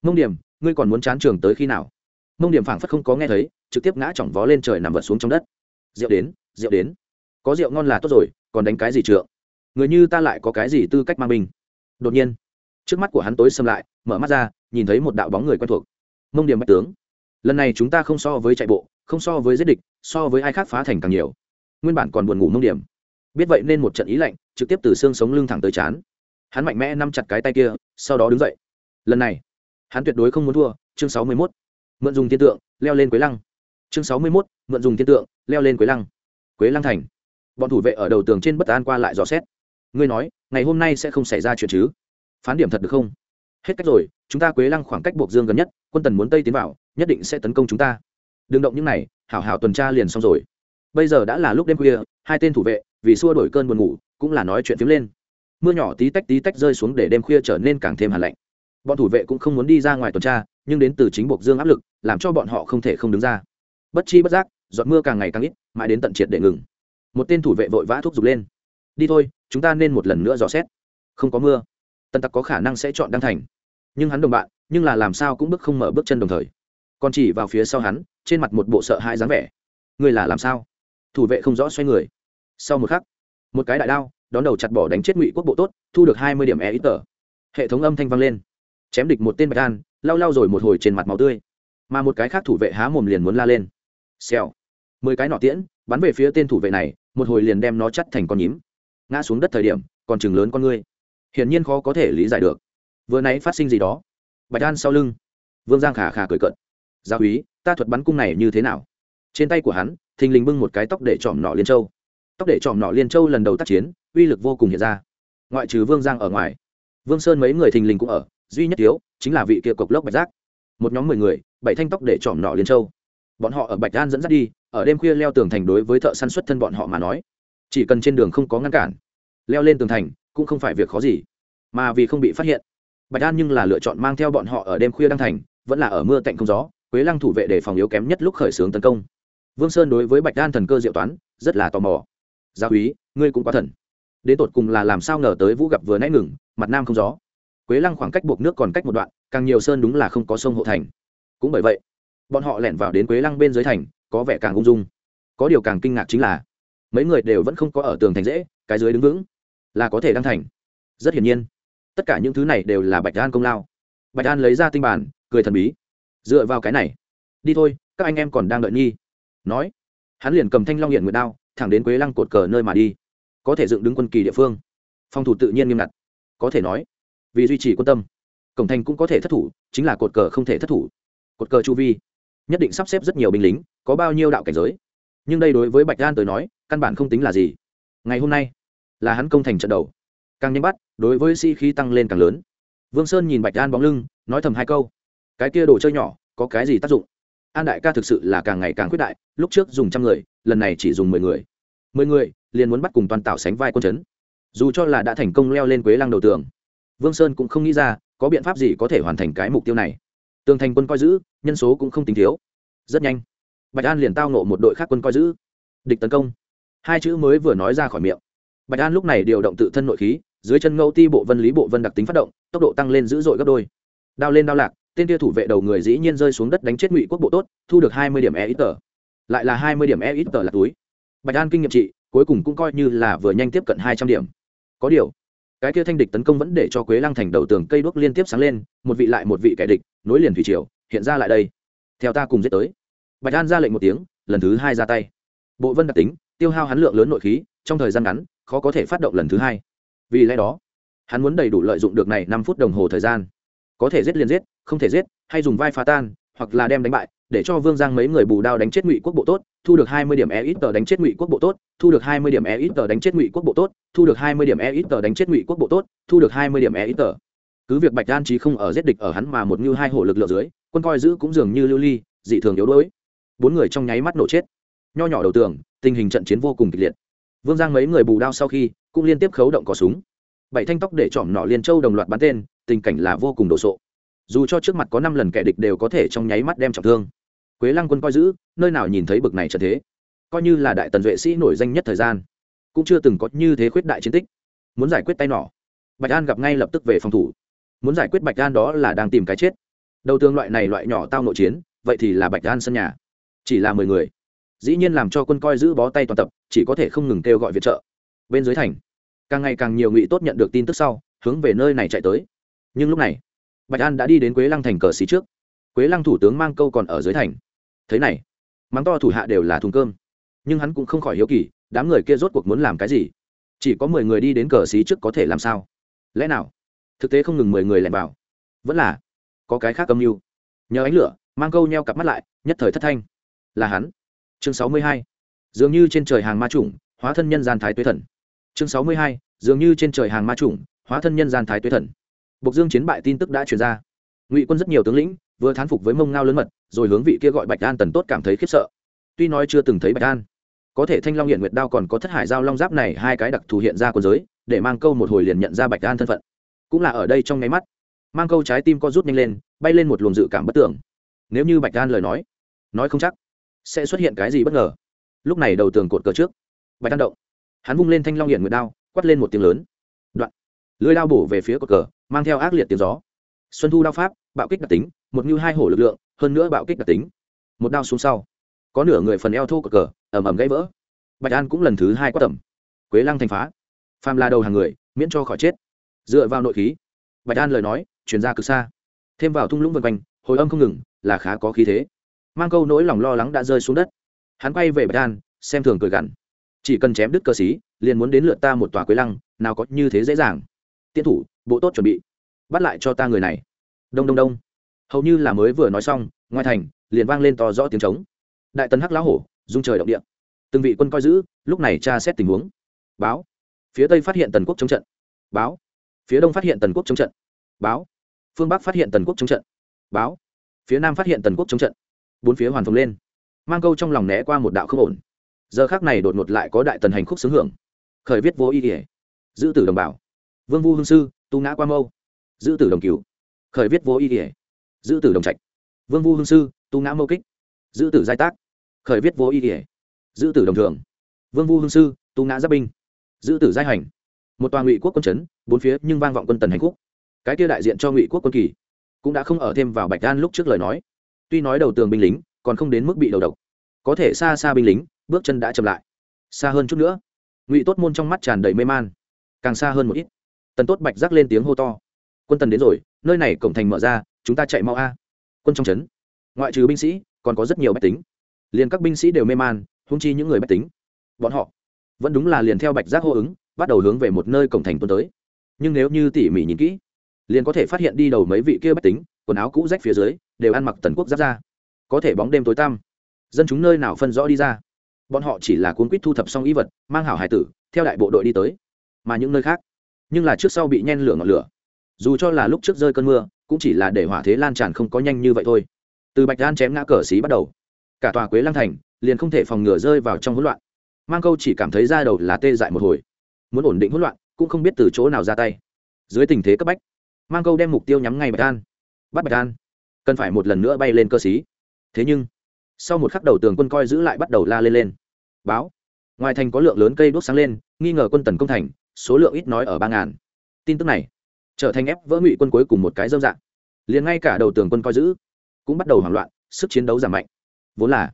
mông điểm, ngươi còn muốn chán trường tới khi nào? Mông điểm phảng phất không có nghe thấy, trực tiếp ngã chỏng vó lên trời nằm vật xuống trong đất. Rượu đến rượu đến. Có rượu ngon là tốt rồi, còn đánh cái gì trượng? Người như ta lại có cái gì tư cách mang mình đột nhiên, trước mắt của hắn tối xâm lại, mở mắt ra, nhìn thấy một đạo bóng người quen thuộc. Mông điểm bạch tướng. Lần này chúng ta không so với chạy bộ, không so với giết địch, so với ai khác phá thành càng nhiều. Nguyên bản còn buồn ngủ mông điểm. Biết vậy nên một trận ý lạnh, trực tiếp từ xương sống lưng thẳng tới chán hắn mạnh mẽ nắm chặt cái tay kia, sau đó đứng dậy. Lần này hắn tuyệt đối không muốn thua, chương sáu mươi mốt, mượn dùng thiên tượng, leo lên quế lăng. Chương sáu mươi mốt, mượn dùng thiên tượng, leo lên quế lăng. Quế lăng thành. Bọn thủ vệ ở đầu tường trên bất an qua lại dò xét. Ngươi nói, ngày hôm nay sẽ không xảy ra chuyện chứ? Phán điểm thật được không? Hết cách rồi, chúng ta quế lăng khoảng cách buộc dương gần nhất, quân tần muốn tây tiến vào, nhất định sẽ tấn công chúng ta. Đừng động những này, hảo hảo tuần tra liền xong rồi. Bây giờ đã là lúc đêm khuya, hai tên thủ vệ, vì xua đổi cơn buồn ngủ, cũng là nói chuyện phiếm lên. Mưa nhỏ tí tách tí tách rơi xuống để đêm khuya trở nên càng thêm hàn lạnh bọn thủ vệ cũng không muốn đi ra ngoài tuần tra, nhưng đến từ chính bộc dương áp lực, làm cho bọn họ không thể không đứng ra. Bất chi bất giác, giọt mưa càng ngày càng ít, mãi đến tận triệt để ngừng. Một tên thủ vệ vội vã thúc giục lên. Đi thôi, chúng ta nên một lần nữa dò xét. Không có mưa, tần tặc có khả năng sẽ chọn đăng thành. Nhưng hắn đồng bạn, nhưng là làm sao cũng bước không mở bước chân đồng thời. Còn chỉ vào phía sau hắn, trên mặt một bộ sợ hãi dáng vẻ. Người là làm sao? Thủ vệ không rõ xoay người. Sau một khắc, một cái đại đao, đón đầu chặt bỏ đánh chết ngụy quốc bộ tốt, thu được hai mươi điểm e ít tờ hệ thống âm thanh vang lên chém địch một tên bạch an lau lau rồi một hồi trên mặt máu tươi. Mà một cái khác thủ vệ há mồm liền muốn la lên. Xèo. Mười cái nọ tiễn, bắn về phía tên thủ vệ này, một hồi liền đem nó chắt thành con nhím. Ngã xuống đất thời điểm, còn chừng lớn con ngươi. Hiển nhiên khó có thể lý giải được. Vừa nãy phát sinh gì đó? Bạch an sau lưng. Vương giang khả khả cười cận gia úy, ta thuật bắn cung này như thế nào? Trên tay của hắn, thình lình bưng một cái tóc để trọm nọ liên châu. Tóc để trọm nọ liên châu lần đầu tác chiến, uy lực vô cùng hiện ra. Ngoại trừ vương giang ở ngoài, vương sơn mấy người thình lình cũng ở duy nhất thiếu chính là vị kia cộc lốc bạch giác. Một nhóm mười người, bảy thanh tóc để trọm nọ liên châu bọn họ ở bạch an dẫn dắt đi, ở đêm khuya leo tường thành đối với thợ săn xuất thân bọn họ mà nói. Chỉ cần trên đường không có ngăn cản, leo lên tường thành cũng không phải việc khó gì. Mà vì không bị phát hiện, bạch an nhưng là lựa chọn mang theo bọn họ ở đêm khuya đăng thành, vẫn là ở mưa cạnh không gió, quế lăng thủ vệ để phòng yếu kém nhất lúc khởi xướng tấn công. Vương sơn đối với bạch an thần cơ diệu toán, rất là tò mò. Gia úy, ngươi cũng quá thần. Đến tột cùng là làm sao ngờ tới vũ gặp vừa nãy ngừng, mặt nam không gió quế lăng khoảng cách buộc nước còn cách một đoạn, càng nhiều sơn đúng là không có sông hộ thành. Cũng bởi vậy, bọn họ lẻn vào đến quế lăng bên dưới thành, có vẻ càng ung dung. Có điều càng kinh ngạc chính là, mấy người đều vẫn không có ở tường thành dễ, cái dưới đứng vững, là có thể đăng thành. Rất hiển nhiên, tất cả những thứ này đều là bạch an công lao. Bạch an lấy ra tinh bản, cười thần bí. Dựa vào cái này, đi thôi, các anh em còn đang đợi nhi nói, hắn liền cầm thanh long hiện nguyệt đao, thẳng đến quế lăng cột cờ nơi mà đi. Có thể dựng đứng quân kỳ địa phương. Phòng thủ tự nhiên nghiêm ngặt. Có thể nói vì duy trì quân tâm. Cổng thành cũng có thể thất thủ, chính là cột cờ không thể thất thủ. Cột cờ chu vi, nhất định sắp xếp rất nhiều binh lính, có bao nhiêu đạo cảnh giới. Nhưng đây đối với bạch đan tới nói, căn bản không tính là gì. Ngày hôm nay, là hắn công thành trận đầu. Càng nhanh bắt, đối với sĩ、si、khí tăng lên càng lớn. Vương sơn nhìn bạch đan bóng lưng, nói thầm hai câu. Cái kia đồ chơi nhỏ, có cái gì tác dụng? An đại ca thực sự là càng ngày càng khuyết đại, lúc trước dùng trăm người, lần này chỉ dùng mười người. Mười người, liền muốn bắt cùng toàn tạo sánh vai quân chấn. Dù cho là đã thành công leo lên quế lăng đầu tường vương sơn cũng không nghĩ ra, có biện pháp gì có thể hoàn thành cái mục tiêu này. Tường thành quân coi giữ, nhân số cũng không tính thiếu. Rất nhanh, bạch an liền tao nộ một đội khác quân coi giữ. Địch tấn công. Hai chữ mới vừa nói ra khỏi miệng. Bạch an lúc này điều động tự thân nội khí, dưới chân ngẫu ti bộ vân lý bộ vân đặc tính phát động, tốc độ tăng lên dữ dội gấp đôi. Đao lên đao lạc, tên kia thủ vệ đầu người dĩ nhiên rơi xuống đất đánh chết ngụy quốc bộ tốt, thu được hai mươi điểm e ít tờ. Lại là hai mươi điểm e ít tờ là túi. Bạch an kinh nghiệm trị, cuối cùng cũng coi như là vừa nhanh tiếp cận hai trăm điểm. Có điều cái kia thanh địch tấn công vẫn để cho quế lăng thành đầu tường cây đuốc liên tiếp sáng lên, một vị lại một vị kẻ địch, nối liền thủy triều, hiện ra lại đây. Theo ta cùng giết tới. Bạch an ra lệnh một tiếng, lần thứ hai ra tay. Bộ vân đặc tính, tiêu hao hắn lượng lớn nội khí, trong thời gian ngắn, khó có thể phát động lần thứ hai. Vì lẽ đó, hắn muốn đầy đủ lợi dụng được này năm phút đồng hồ thời gian. Có thể giết liền giết, không thể giết, hay dùng vai phá tan, hoặc là đem đánh bại để cho vương giang mấy người bù đao đánh chết ngụy quốc bộ tốt, thu được hai mươi điểm e ít tờ đánh chết ngụy quốc bộ tốt, thu được hai mươi điểm e ít tờ đánh chết ngụy quốc bộ tốt, thu được hai mươi điểm e ít tờ đánh chết ngụy quốc bộ tốt, thu được hai mươi điểm e ít tờ. Cứ việc bạch đan trí không ở giết địch ở hắn mà một như hai hổ lực lượng dưới, quân coi giữ cũng dường như lưu ly, dị thường yếu đuối. Bốn người trong nháy mắt nổ chết. Nho nhỏ đầu tường, tình hình trận chiến vô cùng kịch liệt. Vương giang mấy người bù đao sau khi, cũng liên tiếp khấu động cỏ súng. Bảy thanh tóc để chỏm nọ liên châu đồng loạt bắn tên, tình cảnh là vô cùng đồ sộ. Dù cho trước mặt có năm lần kẻ địch đều có thể trong nháy mắt đem trọng thương quế lăng quân coi giữ, nơi nào nhìn thấy bực này trở thế? Coi như là đại tần vệ sĩ nổi danh nhất thời gian, cũng chưa từng có như thế khuyết đại chiến tích. Muốn giải quyết tay nỏ, bạch an gặp ngay lập tức về phòng thủ. Muốn giải quyết bạch an đó là đang tìm cái chết. Đầu tương loại này loại nhỏ tao nội chiến, vậy thì là bạch an sân nhà. Chỉ là mười người. Dĩ nhiên làm cho quân coi giữ bó tay toàn tập, chỉ có thể không ngừng kêu gọi viện trợ. Bên dưới thành, càng ngày càng nhiều ngụy tốt nhận được tin tức sau, hướng về nơi này chạy tới. Nhưng lúc này, bạch an đã đi đến quế lăng thành cờ xí trước. Quế lăng thủ tướng mang câu còn ở dưới thành thế này mắng to thủ hạ đều là thùng cơm. Nhưng hắn cũng không khỏi hiếu kỳ đám người kia rốt cuộc muốn làm cái gì? Chỉ có mười người đi đến cờ xí trước có thể làm sao? Lẽ nào? Thực tế không ngừng mười người lẻn vào. Vẫn là có cái khác âm mưu. Nhờ ánh lửa mang câu nheo cặp mắt lại nhất thời thất thanh. Là hắn. Chương sáu mươi hai. Dường như trên trời hàng ma chủng hóa thân nhân gian thái tuế thần. Chương sáu mươi hai. Dường như trên trời hàng ma chủng hóa thân nhân gian thái tuế thần. Bộc Dương chiến bại tin tức đã truyền ra. Ngụy quân rất nhiều tướng lĩnh, vừa thán phục với mông ngao lớn mật, rồi hướng vị kia gọi Bạch An tần tốt cảm thấy khiếp sợ. Tuy nói chưa từng thấy Bạch An, có thể Thanh Long Hiện Nguyệt đao còn có Thất Hải giao long giáp này hai cái đặc thù hiện ra quân giới, để mang câu một hồi liền nhận ra bạch an thân phận. Cũng là ở đây trong nháy mắt mang câu trái tim co rút nhanh lên bay lên một luồng dự cảm bất tưởng nếu như bạch an lời nói nói không chắc sẽ xuất hiện cái gì bất ngờ. Lúc này đầu tường cột cờ trước bạch an động. Hắn vung lên thanh long hiển nguyệt đao quắt lên một tiếng lớn. Đoạn. Lưới đao bổ về phía cột cờ mang theo ác liệt tiếng gió. Xuân thu đao pháp bạo kích đặc tính một như hai hổ lực lượng, hơn nữa bạo kích đặc tính. Một đao xuống sau, có nửa người phần eo thô cờ cờ ẩm ẩm gãy vỡ. Bạch an cũng lần thứ hai quát tầm. Quế lăng thành phá. Phàm la đầu hàng người, miễn cho khỏi chết. Dựa vào nội khí, bạch an lời nói chuyển ra cực xa. Thêm vào thung lũng vân quanh, hồi âm không ngừng, là khá có khí thế. Mang câu nỗi lòng lo lắng đã rơi xuống đất. Hắn quay về bạch an, xem thường cười gằn. Chỉ cần chém đứt cơ sĩ liền muốn đến lượt ta một tòa quế lăng, nào có như thế dễ dàng. Tiên thủ, bộ tốt chuẩn bị. Bắt lại cho ta người này. Đông đông đông hầu như là mới vừa nói xong ngoài thành liền vang lên to rõ tiếng trống. Đại tấn hắc lão hổ dung trời động địa. Từng vị quân coi giữ lúc này tra xét tình huống. Báo. Phía tây phát hiện tần quốc chống trận. Báo. Phía đông phát hiện tần quốc chống trận. Báo. Phương bắc phát hiện tần quốc chống trận. Báo. Phía nam phát hiện tần quốc chống trận. Bốn phía hoàn phồng lên. Mang câu trong lòng né qua một đạo không ổn. Giờ khác này đột ngột lại có đại tần hành khúc xướng hưởng. Khởi viết vô ý ỉa giữ tử đồng bảo vương vu hương sư tu ngã qua mâu. Giữ tử đồng cửu, khởi viết vô ý ỉa giữ tử đồng trạch. Vương vu hương sư, tu ngã mâu kích. Giữ tử giai tác. Khởi viết vô ý ỉa giữ tử đồng thường vương vu hương sư, tu ngã giáp binh. Giữ tử giai hành. Một tòa ngụy quốc quân chấn, bốn phía nhưng vang vọng quân tần hành khúc. Cái kia đại diện cho ngụy quốc quân kỳ cũng đã không ở thêm vào bạch đan lúc trước lời nói. Tuy nói đầu tường binh lính, còn không đến mức bị đầu độc. Có thể xa xa binh lính, bước chân đã chậm lại. Xa hơn chút nữa, ngụy tốt môn trong mắt tràn đầy mê man. Càng xa hơn một ít. Tần tốt bạch rắc lên tiếng hô to. Quân tần đến rồi, nơi này cổng thành mở ra chúng ta chạy mau a. Quân trong trấn, ngoại trừ binh sĩ, còn có rất nhiều bách tính. Liền các binh sĩ đều mê man hung chi những người bách tính. Bọn họ vẫn đúng là liền theo bạch giác hô ứng, bắt đầu hướng về một nơi cổng thành tuần tới. Nhưng nếu như tỉ mỉ nhìn kỹ, liền có thể phát hiện đi đầu mấy vị kia bách tính, quần áo cũ rách phía dưới, đều ăn mặc tần quốc giáp ra có thể bóng đêm tối tăm, dân chúng nơi nào phân rõ đi ra. Bọn họ chỉ là cuốn quýt thu thập xong y vật, mang hảo hải tử, theo đại bộ đội đi tới, mà những nơi khác. Nhưng là trước sau bị nhen lửa ngọn lửa. Dù cho là lúc trước rơi cơn mưa cũng chỉ là để hỏa thế lan tràn không có nhanh như vậy thôi. Từ bạch đan chém ngã cờ xí bắt đầu. Cả tòa quế lăng thành liền không thể phòng ngừa rơi vào trong hỗn loạn. Mang câu chỉ cảm thấy ra đầu là tê dại một hồi. Muốn ổn định hỗn loạn, cũng không biết từ chỗ nào ra tay. Dưới tình thế cấp bách, mang câu đem mục tiêu nhắm ngay bạch an bắt bạch an cần phải một lần nữa bay lên cơ xí. Thế nhưng, sau một khắc đầu tường quân coi giữ lại bắt đầu la lên lên. Báo. Ngoài thành có lượng lớn cây đốt sáng lên, nghi ngờ quân tần công thành, số lượng ít nói ở ba ngàn. Tin tức này trở thành ép vỡ ngụy quân cuối cùng một cái dâm dạng. Liền ngay cả đầu tường quân coi giữ cũng bắt đầu hoảng loạn, sức chiến đấu giảm mạnh. Vốn là,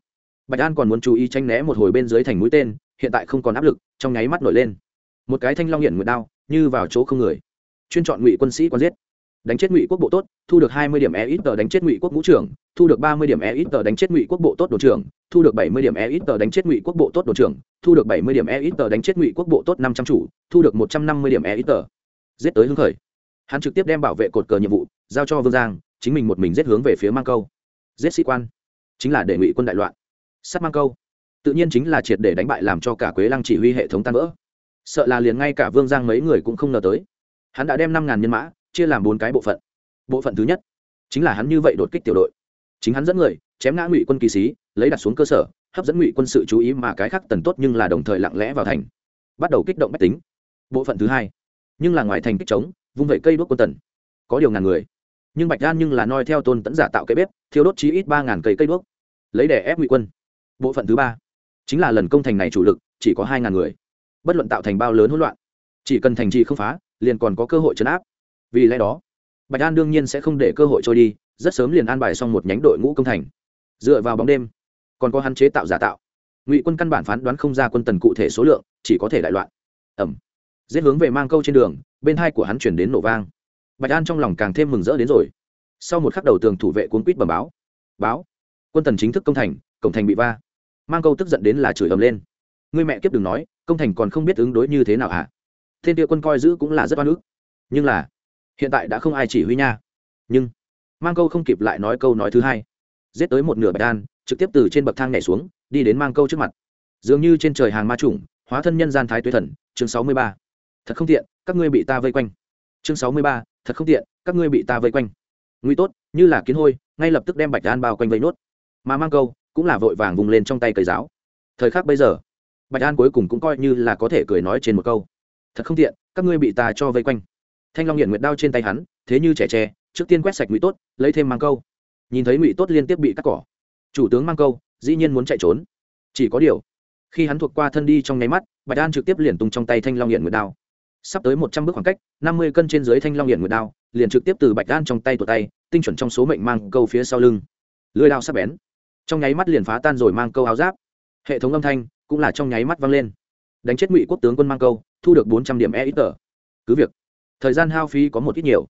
bạch an còn muốn chú ý tranh né một hồi bên dưới thành mũi tên, hiện tại không còn áp lực, trong nháy mắt nổi lên. Một cái thanh long hiện nguyện đao, như vào chỗ không người. Chuyên chọn ngụy quân sĩ quan giết. Đánh chết ngụy quốc bộ tốt, thu được hai mươi điểm e ít tờ đánh chết ngụy quốc ngũ trưởng, thu được ba mươi điểm e ít tờ đánh chết ngụy quốc bộ tốt đồ trưởng, thu được bảy mươi điểm e ít tờ đánh chết ngụy quốc bộ tốt đồ trưởng, thu được bảy mươi điểm e ít tờ đánh chết ngụy quốc bộ tốt năm trăm chủ, thu được một trăm năm mươi điểm e ít tờ. Giết tới hưng khởi hắn trực tiếp đem bảo vệ cột cờ nhiệm vụ giao cho vương giang, chính mình một mình giết hướng về phía mang câu. Giết sĩ quan, chính là để ngụy quân đại loạn. Sắp mang câu, tự nhiên chính là triệt để đánh bại làm cho cả quế lăng chỉ huy hệ thống tan vỡ. Sợ là liền ngay cả vương giang mấy người cũng không ngờ tới. Hắn đã đem năm ngàn nhân mã chia làm bốn cái bộ phận. Bộ phận thứ nhất, chính là hắn như vậy đột kích tiểu đội. Chính hắn dẫn người, chém ngã ngụy quân kỳ sĩ, lấy đặt xuống cơ sở, hấp dẫn ngụy quân sự chú ý mà cái khác tần tốt nhưng là đồng thời lặng lẽ vào thành. Bắt đầu kích động bách tính. Bộ phận thứ hai, nhưng là ngoài thành kích trống vung vẩy cây đuốc quân tần. Có điều ngàn người. Nhưng bạch đan nhưng là noi theo tôn tẫn giả tạo cây bếp, thiêu đốt chí ít ba ngàn cây cây đuốc. Lấy để ép ngụy quân. Bộ phận thứ ba. Chính là lần công thành này chủ lực, chỉ có hai ngàn người. Bất luận tạo thành bao lớn hỗn loạn, chỉ cần thành trì không phá, liền còn có cơ hội chấn áp. Vì lẽ đó, bạch an đương nhiên sẽ không để cơ hội trôi đi, rất sớm liền an bài xong một nhánh đội ngũ công thành. Dựa vào bóng đêm, còn có hắn chế tạo giả tạo. Ngụy quân căn bản phán đoán không ra quân tần cụ thể số lượng, chỉ có thể đại loạn. Ẩm. Giết hướng về mang câu trên đường bên hai của hắn chuyển đến nổ vang. Bạch an trong lòng càng thêm mừng rỡ đến rồi. Sau một khắc đầu tường thủ vệ cuốn quýt bẩm báo báo, quân tần chính thức công thành, cổng thành bị va. Mang câu tức giận đến là chửi ầm lên. Người mẹ kiếp đừng nói, công thành còn không biết ứng đối như thế nào hả? À? thiên địa quân coi giữ cũng là rất oan ức. Nhưng là, hiện tại đã không ai chỉ huy nha. Nhưng, mang câu không kịp lại nói câu nói thứ hai. Giết tới một nửa bạch đan trực tiếp từ trên bậc thang nhảy xuống, đi đến mang câu trước mặt. Dường như trên trời hàng ma trùng hóa thân nhân gian thái tuế thần, chương sáu mươi ba thật không tiện, các ngươi bị ta vây quanh. Chương sáu mươi ba, thật không tiện, các ngươi bị ta vây quanh. Nguy tốt, như là kiến hôi, ngay lập tức đem bạch an bao quanh vây nốt. Mà mang câu cũng là vội vàng vùng lên trong tay cây giáo. Thời khắc bây giờ, bạch an cuối cùng cũng coi như là có thể cười nói trên một câu. Thật không tiện, các ngươi bị ta cho vây quanh. Thanh long hiện nguyệt đao trên tay hắn, thế như trẻ tre, trước tiên quét sạch ngụy tốt, lấy thêm mang câu. Nhìn thấy ngụy tốt liên tiếp bị cắt cỏ, chủ tướng mang câu dĩ nhiên muốn chạy trốn. Chỉ có điều, khi hắn thuộc qua thân đi trong nháy mắt, bạch an trực tiếp liền tung trong tay thanh long hiện nguyệt đao sắp tới một trăm bước khoảng cách năm mươi cân trên dưới thanh long hiện nguyệt đao liền trực tiếp từ bạch đan trong tay tụt tay tinh chuẩn trong số mệnh mang câu phía sau lưng. Lưới đao sắp bén. Trong nháy mắt liền phá tan rồi mang câu áo giáp. Hệ thống âm thanh cũng là trong nháy mắt vang lên. Đánh chết ngụy quốc tướng quân mang câu thu được bốn trăm điểm e ít tờ. Cứ việc thời gian hao phí có một ít nhiều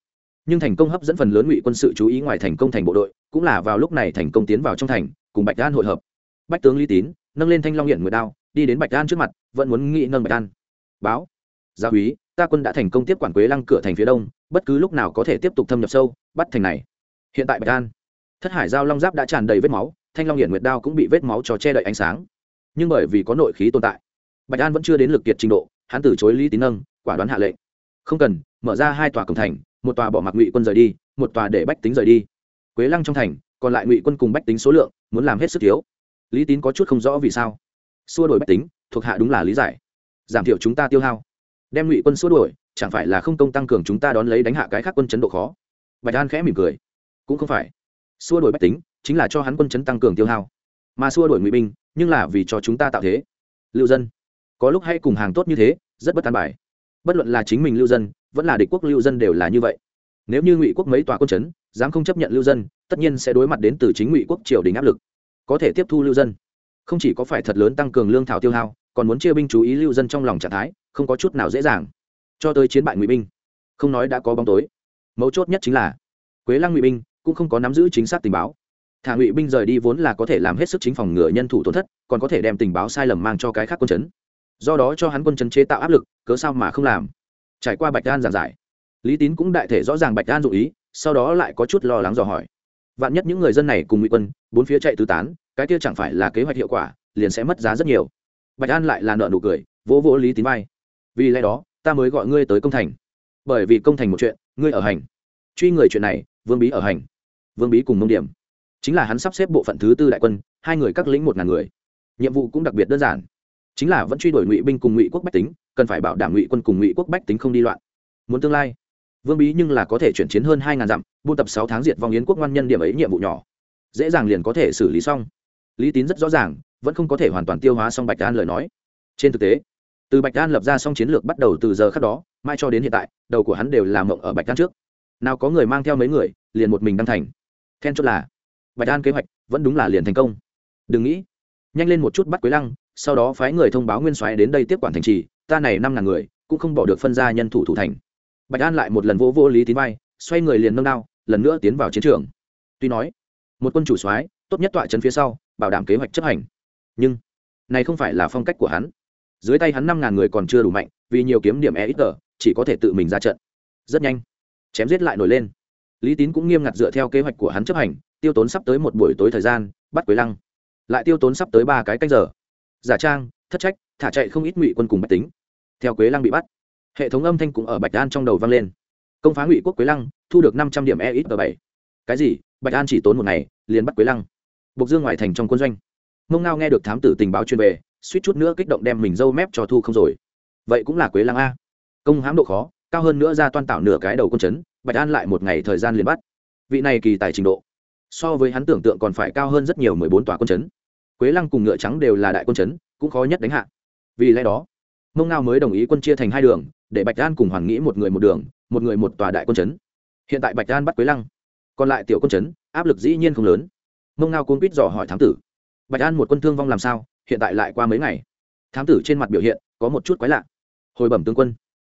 nhưng thành công hấp dẫn phần lớn ngụy quân sự chú ý ngoài thành công thành bộ đội cũng là vào lúc này thành công tiến vào trong thành cùng bạch đan hội hợp. Bách tướng lý tín nâng lên thanh long hiện nguyệt đao đi đến bạch đan trước mặt vẫn muốn nghĩ nâng bạch đan, báo gia úy ta quân đã thành công tiếp quản quế lăng cửa thành phía đông, bất cứ lúc nào có thể tiếp tục thâm nhập sâu, bắt thành này. Hiện tại bạch an, thất hải giao long giáp đã tràn đầy vết máu, thanh long hiển nguyệt đao cũng bị vết máu cho che đậy ánh sáng. Nhưng bởi vì có nội khí tồn tại, bạch an vẫn chưa đến lực kiệt trình độ, hắn từ chối lý tín nâng, quả đoán hạ lệnh. Không cần, mở ra hai tòa cổng thành, một tòa bỏ mặc ngụy quân rời đi, một tòa để bách tính rời đi. Quế lăng trong thành, còn lại ngụy quân cùng bách tính số lượng, muốn làm hết sức thiếu. Lý tín có chút không rõ vì sao. Xua đổi bách tính, thuộc hạ đúng là lý giải. Giảm thiểu chúng ta tiêu hao đem ngụy quân xua đuổi, chẳng phải là không công tăng cường chúng ta đón lấy đánh hạ cái khác quân chấn độ khó? Bạch an khẽ mỉm cười. Cũng không phải. Xua đuổi bách tính, chính là cho hắn quân chấn tăng cường tiêu hao. Mà xua đuổi ngụy binh, nhưng là vì cho chúng ta tạo thế. Lưu dân. Có lúc hay cùng hàng tốt như thế, rất bất an bài. Bất luận là chính mình lưu dân, vẫn là địch quốc lưu dân đều là như vậy. Nếu như ngụy quốc mấy tòa quân chấn, dám không chấp nhận lưu dân, tất nhiên sẽ đối mặt đến từ chính ngụy quốc triều đình áp lực. Có thể tiếp thu lưu dân. Không chỉ có phải thật lớn tăng cường lương thảo tiêu hao còn muốn chia binh chú ý lưu dân trong lòng trạng thái, không có chút nào dễ dàng. Cho tới chiến bại ngụy binh, không nói đã có bóng tối. Mấu chốt nhất chính là, quế lăng ngụy binh cũng không có nắm giữ chính xác tình báo. Thả ngụy binh rời đi vốn là có thể làm hết sức chính phòng ngừa nhân thủ tổn thất, còn có thể đem tình báo sai lầm mang cho cái khác quân chấn do đó cho hắn quân chấn chế tạo áp lực, cớ sao mà không làm? Trải qua bạch đan giảng giải, lý tín cũng đại thể rõ ràng bạch đan dụ ý, sau đó lại có chút lo lắng dò hỏi. Vạn nhất những người dân này cùng ngụy quân, bốn phía chạy tứ tán, cái kia chẳng phải là kế hoạch hiệu quả, liền sẽ mất giá rất nhiều bạch an lại là nợ nụ cười, vỗ vỗ lý tín vai. Vì lẽ đó, ta mới gọi ngươi tới công thành. Bởi vì công thành một chuyện, ngươi ở hành. Truy người chuyện này, vương bí ở hành. Vương bí cùng mông điểm. Chính là hắn sắp xếp bộ phận thứ tư đại quân, hai người các lĩnh một ngàn người. Nhiệm vụ cũng đặc biệt đơn giản. Chính là vẫn truy đuổi ngụy binh cùng ngụy quốc bách tính, cần phải bảo đảm ngụy quân cùng ngụy quốc bách tính không đi loạn. Muốn tương lai, vương bí nhưng là có thể chuyển chiến hơn hai ngàn dặm, buôn tập sáu tháng diệt vong yến quốc ngoan nhân điểm ấy nhiệm vụ nhỏ. Dễ dàng liền có thể xử lý xong lý tín rất rõ ràng, vẫn không có thể hoàn toàn tiêu hóa xong bạch an lời nói. Trên thực tế, từ bạch an lập ra xong chiến lược bắt đầu từ giờ khác đó mai cho đến hiện tại, đầu của hắn đều làm mộng ở bạch an trước. Nào có người mang theo mấy người, liền một mình đăng thành. Then chốt là, bạch an kế hoạch vẫn đúng là liền thành công. Đừng nghĩ, nhanh lên một chút bắt quế lăng, sau đó phái người thông báo nguyên soái đến đây tiếp quản thành trì, ta này năm ngàn người, cũng không bỏ được phân ra nhân thủ thủ thành. Bạch an lại một lần vô vô lý tín vai, xoay người liền nâng đao, lần nữa tiến vào chiến trường. Tuy nói một quân chủ soái, tốt nhất tọa chân phía sau, bảo đảm kế hoạch chấp hành. Nhưng, này không phải là phong cách của hắn. Dưới tay hắn năm ngàn người còn chưa đủ mạnh, vì nhiều kiếm điểm e ít tờ, chỉ có thể tự mình ra trận. Rất nhanh, chém giết lại nổi lên. Lý tín cũng nghiêm ngặt dựa theo kế hoạch của hắn chấp hành, tiêu tốn sắp tới một buổi tối thời gian, bắt quế lăng. Lại tiêu tốn sắp tới ba cái canh giờ. Giả trang, thất trách, thả chạy không ít ngụy quân cùng bạch tính. Theo quế lăng bị bắt, hệ thống âm thanh cũng ở bạch an trong đầu vang lên. Công phá ngụy quốc quế lăng, thu được năm trăm điểm e ít tờ bảy. Cái gì? Bạch an chỉ tốn một ngày, liền bắt quế lăng. Buộc dương ngoại thành trong quân doanh. Mông ngao nghe được thám tử tình báo chuyên về, suýt chút nữa kích động đem mình dâu mép cho thu không rồi. Vậy cũng là quế lăng a. Công hãm độ khó, cao hơn nữa ra toan tạo nửa cái đầu quân chấn, bạch an lại một ngày thời gian liền bắt. Vị này kỳ tài trình độ, so với hắn tưởng tượng còn phải cao hơn rất nhiều mười bốn tòa quân chấn. Quế lăng cùng ngựa trắng đều là đại quân chấn, cũng khó nhất đánh hạ. Vì lẽ đó mông ngao mới đồng ý quân chia thành hai đường, để bạch an cùng hoàn nghĩ một người một đường, một người một tòa đại quân chấn. Hiện tại bạch an bắt quế lăng còn lại tiểu quân chấn, áp lực dĩ nhiên không lớn. Mông ngao cuốn quýt dò hỏi thám tử, bạch an một quân thương vong làm sao? Hiện tại lại qua mấy ngày? Thám tử trên mặt biểu hiện có một chút quái lạ. Hồi bẩm tướng quân,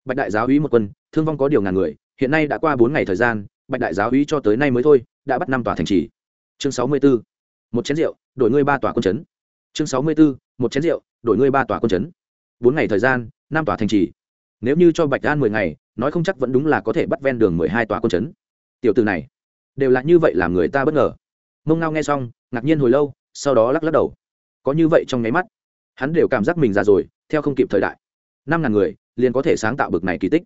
bạch đại giáo úy một quân, thương vong có điều ngàn người, hiện nay đã qua bốn ngày thời gian, bạch đại giáo úy cho tới nay mới thôi, đã bắt năm tòa thành trì. Chương sáu mươi b ố một chén rượu, đổi ngươi ba tòa quân chấn. Chương sáu mươi b ố một chén rượu, đổi ngươi ba tòa quân chấn. Bốn ngày thời gian, năm tòa thành trì. Nếu như cho bạch an mười ngày, nói không chắc vẫn đúng là có thể bắt ven đường mười hai tòa quân chấn. Tiểu từ này đều là như vậy làm người ta bất ngờ. Mông ngao nghe xong, ngạc nhiên hồi lâu, sau đó lắc lắc đầu. Có như vậy trong nháy mắt, hắn đều cảm giác mình già rồi, theo không kịp thời đại. Năm ngàn người, liền có thể sáng tạo bực này kỳ tích.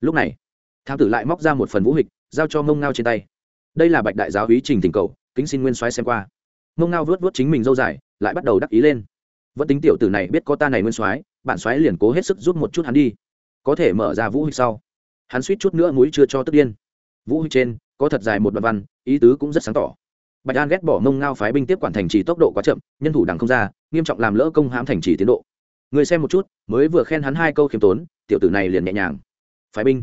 Lúc này, thám tử lại móc ra một phần vũ hịch, giao cho mông ngao trên tay. Đây là bạch đại giáo hí trình tình cầu, kính xin nguyên soái xem qua. Mông ngao vớt vớt chính mình dâu dài, lại bắt đầu đắc ý lên. Vẫn tính tiểu tử này biết có ta này nguyên soái bạn soái liền cố hết sức giúp một chút hắn đi. Có thể mở ra vũ hịch sau, hắn suýt chút nữa mũi chưa cho tức điên. Vũ hịch trên có thật dài một đoạn văn, ý tứ cũng rất sáng tỏ. Bạch an ghét bỏ mông ngao phái binh tiếp quản thành trì tốc độ quá chậm, nhân thủ đằng không ra, nghiêm trọng làm lỡ công hãm thành trì tiến độ. Người xem một chút, mới vừa khen hắn hai câu khiêm tốn, tiểu tử này liền nhẹ nhàng. Phái binh,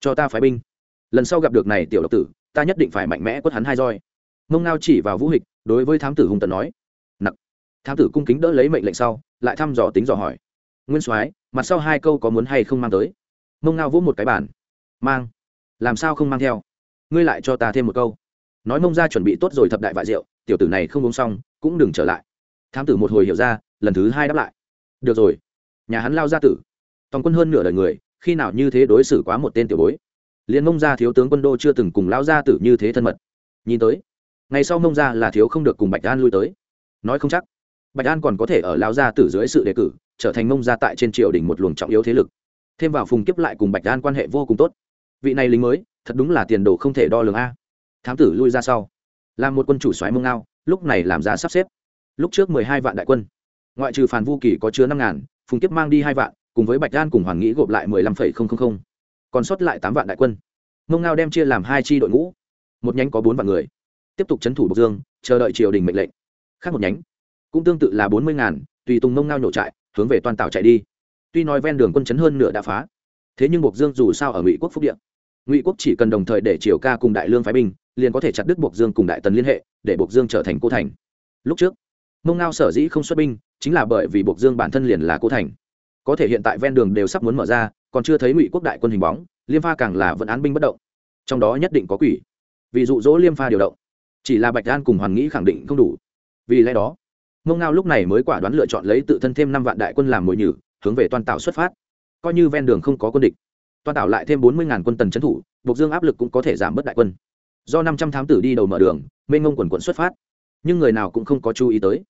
cho ta phái binh. Lần sau gặp được này tiểu độc tử, ta nhất định phải mạnh mẽ quất hắn hai roi. Mông ngao chỉ vào vũ hịch, đối với thám tử hùng tần nói, nặc. Thám tử cung kính đỡ lấy mệnh lệnh sau, lại thăm dò tính dò hỏi, nguyên soái, mặt sau hai câu có muốn hay không mang tới? Mông ngao vỗ một cái bản mang. Làm sao không mang theo? Ngươi lại cho ta thêm một câu. Nói mông ra chuẩn bị tốt rồi thập đại vại rượu, tiểu tử này không uống xong, cũng đừng trở lại. Thám tử một hồi hiểu ra, lần thứ hai đáp lại. Được rồi. Nhà hắn lao ra tử. Toàn quân hơn nửa đời người, khi nào như thế đối xử quá một tên tiểu bối. Liền mông ra thiếu tướng quân đô chưa từng cùng lao gia tử như thế thân mật. Nhìn tới, ngày sau mông ra là thiếu không được cùng bạch an lui tới. Nói không chắc, bạch an còn có thể ở lao gia tử dưới sự đề cử, trở thành mông ra tại trên triều đình một luồng trọng yếu thế lực. Thêm vào phùng kiếp lại cùng bạch an quan hệ vô cùng tốt. Vị này lính mới thật đúng là tiền đồ không thể đo lường a. Thám tử lui ra sau. Làm một quân chủ xoáy mông ngao, lúc này làm ra sắp xếp. Lúc trước mười hai vạn đại quân. Ngoại trừ phản vu kỳ có chứa năm ngàn, phùng kiếp mang đi hai vạn, cùng với bạch đan cùng hoàng nghĩ gộp lại mười lăm phẩy không không không. Còn sót lại tám vạn đại quân. Mông ngao đem chia làm hai chi đội ngũ. Một nhánh có bốn vạn người. Tiếp tục c thủ bộc dương, chờ đợi triều đình mệnh lệnh. Khác một nhánh, cũng tương tự là bốn mươi ngàn, tùy tùng mông ngao nhổ trại, hướng về toàn tàu chạy đi. Tuy nói ven đường quân chấn hơn nửa đã phá, thế nhưng bộc dương dù sao ở ngụy quốc phúc điện ngụy quốc chỉ cần đồng thời để triều ca cùng đại lương phái binh, liền có thể chặt đứt bộc dương cùng đại tần liên hệ, để bộc dương trở thành cô thành. Lúc trước, mông ngao sở dĩ không xuất binh, chính là bởi vì bộc dương bản thân liền là cô thành. Có thể hiện tại ven đường đều sắp muốn mở ra, còn chưa thấy ngụy quốc đại quân hình bóng, liêm pha càng là vẫn án binh bất động. Trong đó nhất định có quỷ. Vì dụ dỗ liêm pha điều động, chỉ là bạch an cùng hoàn nghĩ khẳng định không đủ. Vì lẽ đó, mông ngao lúc này mới quả đoán lựa chọn lấy tự thân thêm năm vạn đại quân làm mồi nhử, hướng về toàn tạo xuất phát. Coi như ven đường không có quân địch toàn tạo lại thêm bốn mươi quân tần trấn thủ buộc dương áp lực cũng có thể giảm bớt đại quân. Do năm trăm thám tử đi đầu mở đường, mênh ngông quần quận xuất phát. Nhưng người nào cũng không có chú ý tới.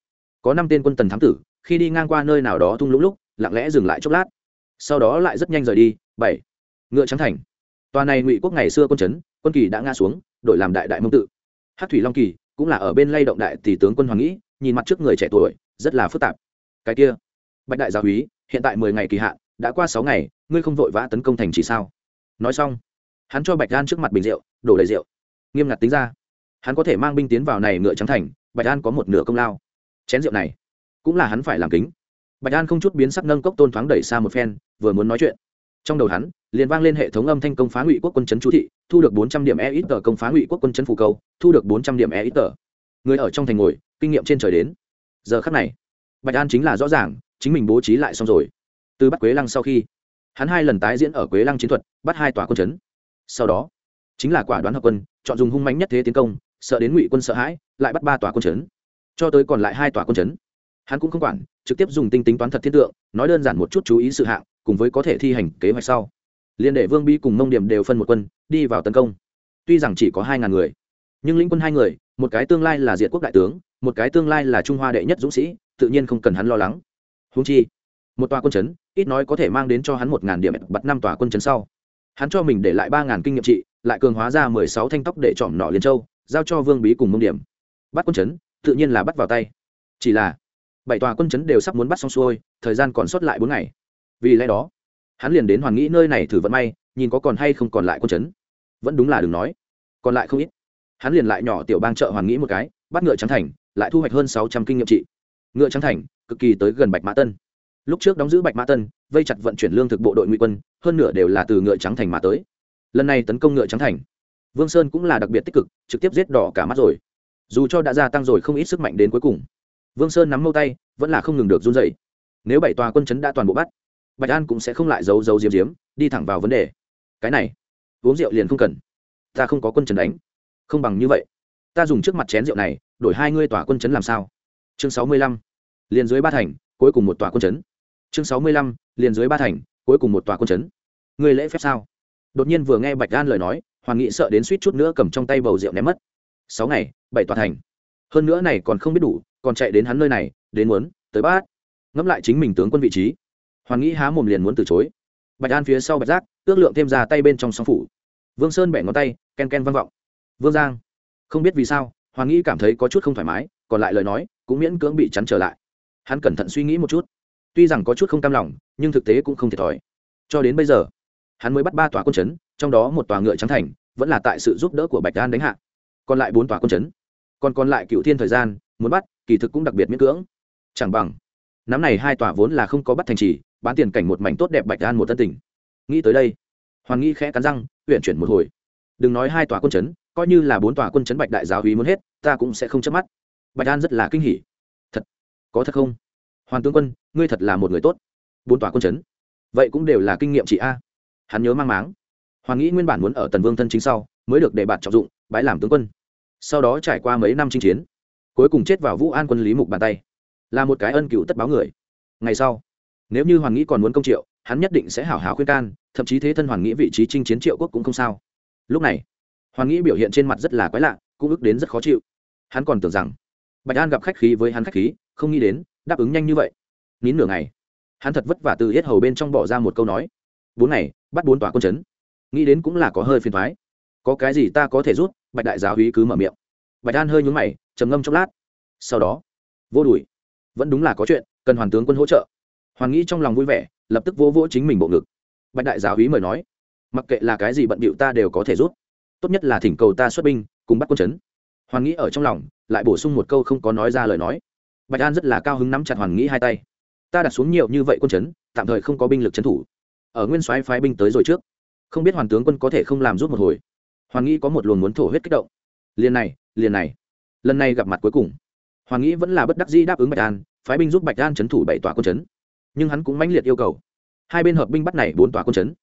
Có năm tên quân tần thám tử, khi đi ngang qua nơi nào đó thung lũng lúc, lặng lẽ dừng lại chốc lát. Sau đó lại rất nhanh rời đi. Bảy. Ngựa trắng thành. Tòa này ngụy quốc ngày xưa quân trấn quân kỳ đã ngã xuống, đổi làm đại đại mông tự. Hát thủy long kỳ cũng là ở bên lay động đại tỷ tướng quân hoàng nghĩ, nhìn mặt trước người trẻ tuổi, rất là phức tạp. Cái kia, bạch đại gia úy hiện tại mười ngày kỳ hạn, đã qua sáu ngày ngươi không vội vã tấn công thành chỉ sao? Nói xong, hắn cho bạch an trước mặt bình rượu, đổ đầy rượu. Nghiêm ngặt tính ra, hắn có thể mang binh tiến vào này ngựa trắng thành, bạch an có một nửa công lao. Chén rượu này cũng là hắn phải làm kính. Bạch an không chút biến sắc nâng cốc tôn thoáng đẩy xa một phen, vừa muốn nói chuyện. Trong đầu hắn, liền vang lên hệ thống âm thanh công phá ngụy quốc quân chấn chú thị, thu được bốn trăm điểm e ít tờ công phá ngụy quốc quân chấn phù cầu thu được bốn trăm điểm e ít tờ. Người ở trong thành ngồi, kinh nghiệm trên trời đến. Giờ khắc này, bạch an chính là rõ ràng, chính mình bố trí lại xong rồi. Từ bắt quế lăng sau khi hắn hai lần tái diễn ở quế lăng chiến thuật, bắt hai tòa quân chấn. Sau đó, chính là quả đoán hợp quân, chọn dùng hung mạnh nhất thế tiến công, sợ đến ngụy quân sợ hãi, lại bắt ba tòa quân chấn. Cho tới còn lại hai tòa quân chấn. Hắn cũng không quản, trực tiếp dùng tinh tính toán thật thiết tượng, nói đơn giản một chút chú ý sự hạng, cùng với có thể thi hành kế hoạch sau. Liên đệ vương bi cùng mông điểm đều phân một quân, đi vào tấn công. Tuy rằng chỉ có hai ngàn người, nhưng lĩnh quân hai người, một cái tương lai là diệt quốc đại tướng, một cái tương lai là trung hoa đệ nhất dũng sĩ, tự nhiên không cần hắn lo lắng. Húng chi một tòa quân chấn, ít nói có thể mang đến cho hắn một ngàn điểm bật năm tòa quân chấn sau. Hắn cho mình để lại ba ngàn kinh nghiệm trị, lại cường hóa ra mười sáu thanh tóc để chọn nọ liên châu, giao cho vương bí cùng mông điểm. Bắt quân chấn, tự nhiên là bắt vào tay. Chỉ là, bảy tòa quân chấn đều sắp muốn bắt xong xuôi, thời gian còn sót lại bốn ngày. Vì lẽ đó, hắn liền đến hoàn nghĩ nơi này thử vận may, nhìn có còn hay không còn lại quân chấn. Vẫn đúng là đừng nói, còn lại không ít. Hắn liền lại nhỏ tiểu bang chợ hoàn nghĩ một cái, bắt ngựa trắng thành, lại thu hoạch hơn sáu trăm kinh nghiệm trị. Ngựa trắng thành, cực kỳ tới gần bạch mã tân lúc trước đóng giữ bạch mã tân, vây chặt vận chuyển lương thực bộ đội ngụy quân, hơn nửa đều là từ ngựa trắng thành mà tới. Lần này tấn công ngựa trắng thành, vương sơn cũng là đặc biệt tích cực, trực tiếp giết đỏ cả mắt rồi. Dù cho đã gia tăng rồi không ít sức mạnh đến cuối cùng, vương sơn nắm mâu tay, vẫn là không ngừng được run dậy nếu bảy tòa quân chấn đã toàn bộ bắt, bạch an cũng sẽ không lại giấu giấu diếm diếm đi thẳng vào vấn đề. Cái này, uống rượu liền không cần. Ta không có quân chấn đánh. Không bằng như vậy. Ta dùng trước mặt chén rượu này, đổi hai ngươi tòa quân chấn làm sao? Chương sáu mươi lăm. Liền dưới ba thành, cuối cùng một tòa quân chấn chương sáu mươi lăm, liền dưới ba thành, cuối cùng một tòa quân chấn người lễ phép sao? Đột nhiên vừa nghe bạch đan lời nói, hoàng nghị sợ đến suýt chút nữa cầm trong tay bầu rượu ném mất. Sáu ngày, bảy tòa thành. Hơn nữa này còn không biết đủ, còn chạy đến hắn nơi này, đến muốn, tới bát. Ngẫm lại chính mình tướng quân vị trí. Hoàng nghĩ há mồm liền muốn từ chối. Bạch an phía sau bạch giác, ước lượng thêm ra tay bên trong song phủ. Vương sơn bẻ ngón tay, ken ken vang vọng. Vương giang, không biết vì sao, hoàng nghĩ cảm thấy có chút không thoải mái, còn lại lời nói cũng miễn cưỡng bị chắn trở lại. Hắn cẩn thận suy nghĩ một chút tuy rằng có chút không cam lòng, nhưng thực tế cũng không thiệt thòi. Cho đến bây giờ, hắn mới bắt ba tòa quân chấn, trong đó một tòa ngựa trắng thành, vẫn là tại sự giúp đỡ của bạch an đánh hạ. Còn lại bốn tòa quân chấn. Còn còn lại cựu thiên thời gian, muốn bắt, kỳ thực cũng đặc biệt miễn cưỡng. Chẳng bằng nắm này hai tòa vốn là không có bắt thành trì, bán tiền cảnh một mảnh tốt đẹp bạch an một tân tình. Nghĩ tới đây, hoàng nghĩ khẽ cắn răng huyện chuyển một hồi. Đừng nói hai tòa quân trấn coi như là bốn tòa quân trấn bạch đại giáo hí muốn hết, ta cũng sẽ không chớp mắt. Bạch an rất là kinh hỉ. Thật, có thật không? Hoàn tướng quân ngươi thật là một người tốt. Bốn tòa quân trấn vậy cũng đều là kinh nghiệm chị a. Hắn nhớ mang máng. Hoàng nghĩ nguyên bản muốn ở tần vương thân chính sau, mới được đề bạt trọng dụng bãi làm tướng quân. Sau đó trải qua mấy năm chinh chiến, cuối cùng chết vào vũ an quân lý mục bàn tay. Là một cái ân cựu tất báo người. Ngày sau, nếu như hoàng nghĩ còn muốn công triệu, hắn nhất định sẽ hảo hảo khuyên can, thậm chí thế thân hoàng nghĩ vị trí chinh chiến triệu quốc cũng không sao. Lúc này, hoàng nghĩ biểu hiện trên mặt rất là quái lạ, cũng ức đến rất khó chịu. Hắn còn tưởng rằng bạch an gặp khách khí với hắn khách khí, không nghĩ đến, đáp ứng nhanh như vậy nín nửa ngày. Hắn thật vất vả từ yết hầu bên trong bỏ ra một câu nói. Bốn ngày, bắt bốn tòa quân chấn. Nghĩ đến cũng là có hơi phiền thoái có cái gì ta có thể rút bạch đại giáo hí cứ mở miệng. Bạch an hơi nhún mày, trầm ngâm chốc lát. Sau đó, vô đùi. Vẫn đúng là có chuyện, cần hoàn tướng quân hỗ trợ. Hoàn nghĩ trong lòng vui vẻ, lập tức vô vỗ chính mình bộ ngực. Bạch đại giáo hí mời nói, mặc kệ là cái gì bận bịu ta đều có thể rút tốt nhất là thỉnh cầu ta xuất binh, cùng bắt quân chấn. Hoàn nghĩ ở trong lòng, lại bổ sung một câu không có nói ra lời nói. Bạch an rất là cao hứng nắm chặt hoàn nghĩ hai tay ta đặt xuống nhiều như vậy quân chấn, tạm thời không có binh lực trấn thủ. Ở nguyên soái phái binh tới rồi trước. Không biết hoàn tướng quân có thể không làm rút một hồi. Hoàn nghĩ có một luồng muốn thổ huyết kích động. Liền này liền này. Lần này gặp mặt cuối cùng. Hoàn nghĩ vẫn là bất đắc dĩ đáp ứng bạch an, phái binh giúp bạch an trấn thủ bảy tòa quân trấn nhưng hắn cũng mãnh liệt yêu cầu. Hai bên hợp binh bắt này bốn tòa quân trấn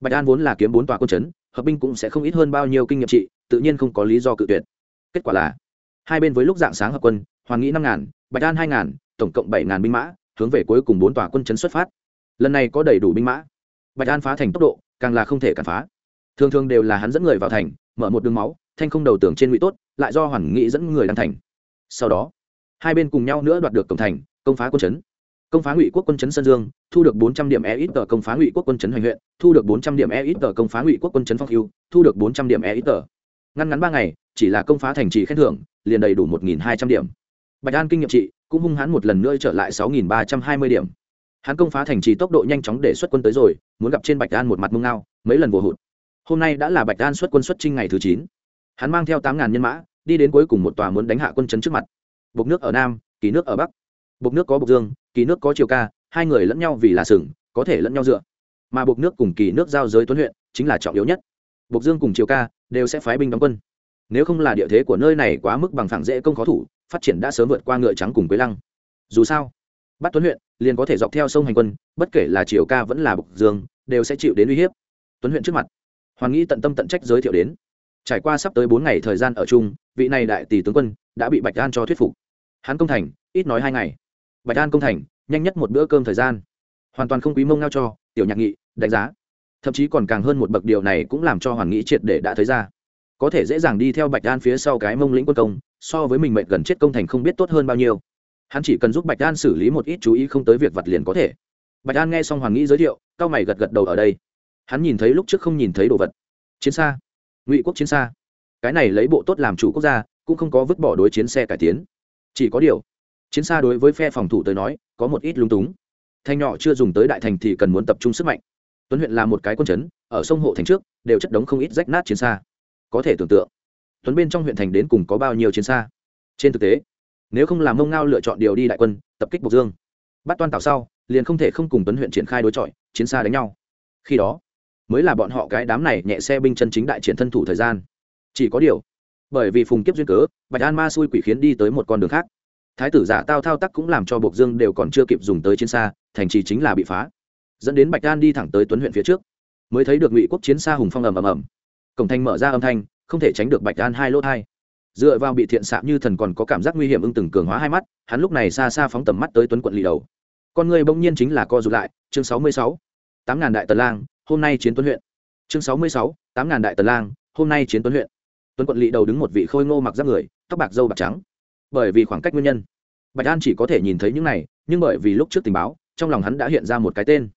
bạch an vốn là kiếm bốn tòa quân trấn hợp binh cũng sẽ không ít hơn bao nhiêu kinh nghiệm trị, tự nhiên không có lý do cự tuyệt. Kết quả là, hai bên với lúc dạng sáng hợp quân, hoàn nghĩ năm ngàn, bạch an hai ngàn, tổng cộng bảy ngàn binh mã hướng về cuối cùng bốn tòa quân trấn xuất phát. Lần này có đầy đủ binh mã. Bạch an phá thành tốc độ, càng là không thể cản phá. Thường thường đều là hắn dẫn người vào thành, mở một đường máu, thanh không đầu tưởng trên ngụy tốt, lại do hoàn nghị dẫn người đăng thành. Sau đó, hai bên cùng nhau nữa đoạt được cổng thành, công phá quân chấn. Công phá ngụy quốc quân chấn sơn dương, thu được bốn trăm điểm e ít tờ công phá ngụy quốc quân chấn hoành huyện, thu được bốn trăm điểm e ít tờ công phá ngụy quốc quân chấn phong hưu thu được bốn trăm điểm e ít tờ ngăn ngắn ba ngày, chỉ là công phá thành trì khen thưởng, liền đầy đủ một nghìn hai trăm điểm. Bạch an kinh nghiệm trị cũng hung hãn một lần nữa trở lại sáu nghìn ba trăm hai mươi điểm. Hắn công phá thành trì tốc độ nhanh chóng để xuất quân tới rồi, muốn gặp trên bạch an một mặt mông ngao, mấy lần vô hụt. Hôm nay đã là bạch an xuất quân xuất trinh ngày thứ chín. Hắn mang theo tám ngàn nhân mã, đi đến cuối cùng một tòa muốn đánh hạ quân chấn trước mặt. Bộc nước ở nam, kỳ nước ở bắc. Bộc nước có bộc dương, kỳ nước có chiều ca, hai người lẫn nhau vì là sừng, có thể lẫn nhau dựa. Mà bộc nước cùng kỳ nước giao giới tuấn huyện, chính là trọng yếu nhất. Bộc dương cùng chiều ca đều sẽ phái binh đóng quân. Nếu không là địa thế của nơi này quá mức bằng phẳng dễ công khó thủ phát triển đã sớm vượt qua ngựa trắng cùng quế lăng. Dù sao bắt tuấn huyện liền có thể dọc theo sông hành quân, bất kể là chiều ca vẫn là bộc dương, đều sẽ chịu đến uy hiếp. Tuấn huyện trước mặt hoàn nghĩ tận tâm tận trách giới thiệu đến. Trải qua sắp tới bốn ngày thời gian ở chung, vị này đại tỷ tướng quân đã bị bạch an cho thuyết phục. Hắn công thành, ít nói hai ngày. Bạch an công thành, nhanh nhất một bữa cơm thời gian. Hoàn toàn không quý mông ngao cho, tiểu nhạc nghị, đánh giá. Thậm chí còn càng hơn một bậc điều này cũng làm cho hoàn nghĩ triệt để đã thấy ra. Có thể dễ dàng đi theo bạch an phía sau cái mông lĩnh quân công so với mình mệnh gần chết công thành không biết tốt hơn bao nhiêu. Hắn chỉ cần giúp bạch an xử lý một ít chú ý không tới việc vật liền có thể. Bạch an nghe xong hoàng nghĩ giới thiệu, cao mày gật gật đầu ở đây. Hắn nhìn thấy lúc trước không nhìn thấy đồ vật. Chiến xa. Ngụy quốc chiến xa. Cái này lấy bộ tốt làm chủ quốc gia, cũng không có vứt bỏ đối chiến xe cải tiến. Chỉ có điều, chiến xa đối với phe phòng thủ tới nói, có một ít lung túng. Thanh nhỏ chưa dùng tới đại thành thì cần muốn tập trung sức mạnh. Tuấn huyện là một cái quân chấn, ở sông hộ thành trước, đều chất đống không ít rách nát chiến xa. Có thể tưởng tượng tuấn bên trong huyện thành đến cùng có bao nhiêu chiến xa? Trên thực tế, nếu không làm mông ngao lựa chọn điều đi đại quân, tập kích bộc dương, bắt toan tảo sau, liền không thể không cùng tuấn huyện triển khai đối chọi, chiến xa đánh nhau. Khi đó, mới là bọn họ cái đám này nhẹ xe binh chân chính đại triển thân thủ thời gian. Chỉ có điều, bởi vì phùng kiếp duyên cớ, bạch an ma xui quỷ khiến đi tới một con đường khác. Thái tử giả tao thao tác cũng làm cho bộc dương đều còn chưa kịp dùng tới chiến xa, thành trì chính là bị phá. Dẫn đến bạch an đi thẳng tới tuấn huyện phía trước, mới thấy được ngụy quốc chiến xa hùng phong ầm ầm ầm. Cổng thành mở ra âm thanh không thể tránh được bạch an hai lốt hai dựa vào bị thiện xạ như thần còn có cảm giác nguy hiểm ưng từng cường hóa hai mắt, hắn lúc này xa xa phóng tầm mắt tới tuấn quận lì đầu. Con người bỗng nhiên chính là co rụt lại, chương sáu mươi sáu. Tám ngàn đại tần lang, hôm nay chiến tuấn huyện. Chương sáu mươi sáu, tám ngàn đại tần lang, hôm nay chiến tuấn huyện. Tuấn quận lỵ đầu đứng một vị khôi ngô mặc giáp người, tóc bạc dâu bạc trắng. Bởi vì khoảng cách nguyên nhân, bạch an chỉ có thể nhìn thấy những này, nhưng bởi vì lúc trước tình báo, trong lòng hắn đã hiện ra một cái tên.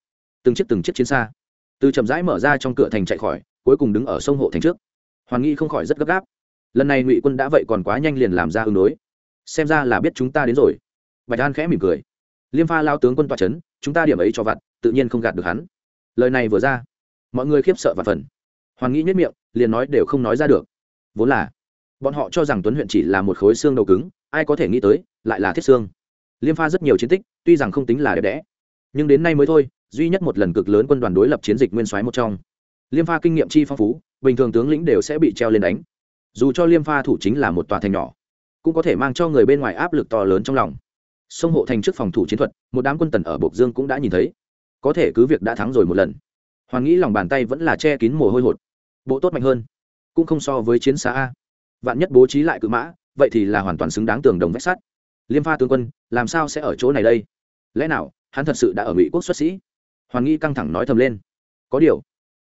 Từng chiếc từng chiếc chiến xa. Từ chậm rãi mở ra trong cửa thành chạy khỏi, cuối cùng đứng ở sông hộ thành trước hoàn nghi không khỏi rất gấp gáp. Lần này ngụy quân đã vậy còn quá nhanh liền làm ra ứng đối. Xem ra là biết chúng ta đến rồi. Bạch an khẽ mỉm cười. Liêm pha lao tướng quân toa c h ấ n chúng ta điểm ấy cho vặt, tự nhiên không gạt được hắn. Lời này vừa ra, mọi người khiếp sợ và phần hoàn nghĩ nhất miệng, liền nói đều không nói ra được. Vốn là, bọn họ cho rằng tuấn huyện chỉ là một khối xương đầu cứng, ai có thể nghĩ tới, lại là thiết xương. Liêm pha rất nhiều chiến tích, tuy rằng không tính là đẹp đẽ, nhưng đến nay mới thôi, duy nhất một lần cực lớn quân đoàn đối lập chiến dịch nguyên soái một trong liêm pha kinh nghiệm chi phong phú, bình thường tướng lĩnh đều sẽ bị treo lên đánh. Dù cho liêm pha thủ chính là một tòa thành nhỏ, cũng có thể mang cho người bên ngoài áp lực to lớn trong lòng. Sông hộ thành trước phòng thủ chiến thuật, một đám quân tần ở bộc dương cũng đã nhìn thấy. Có thể cứ việc đã thắng rồi một lần. Hoàn nghĩ lòng bàn tay vẫn là che kín mồ hôi hột. Bộ tốt mạnh hơn, cũng không so với chiến xa. a. Vạn nhất bố trí lại cự mã, vậy thì là hoàn toàn xứng đáng tường đồng vách sắt. Liêm pha tướng quân, làm sao sẽ ở chỗ này đây? Lẽ nào, hắn thật sự đã ở ngụy quốc xuất sĩ? Hoàn nghi căng thẳng nói thầm lên. Có điều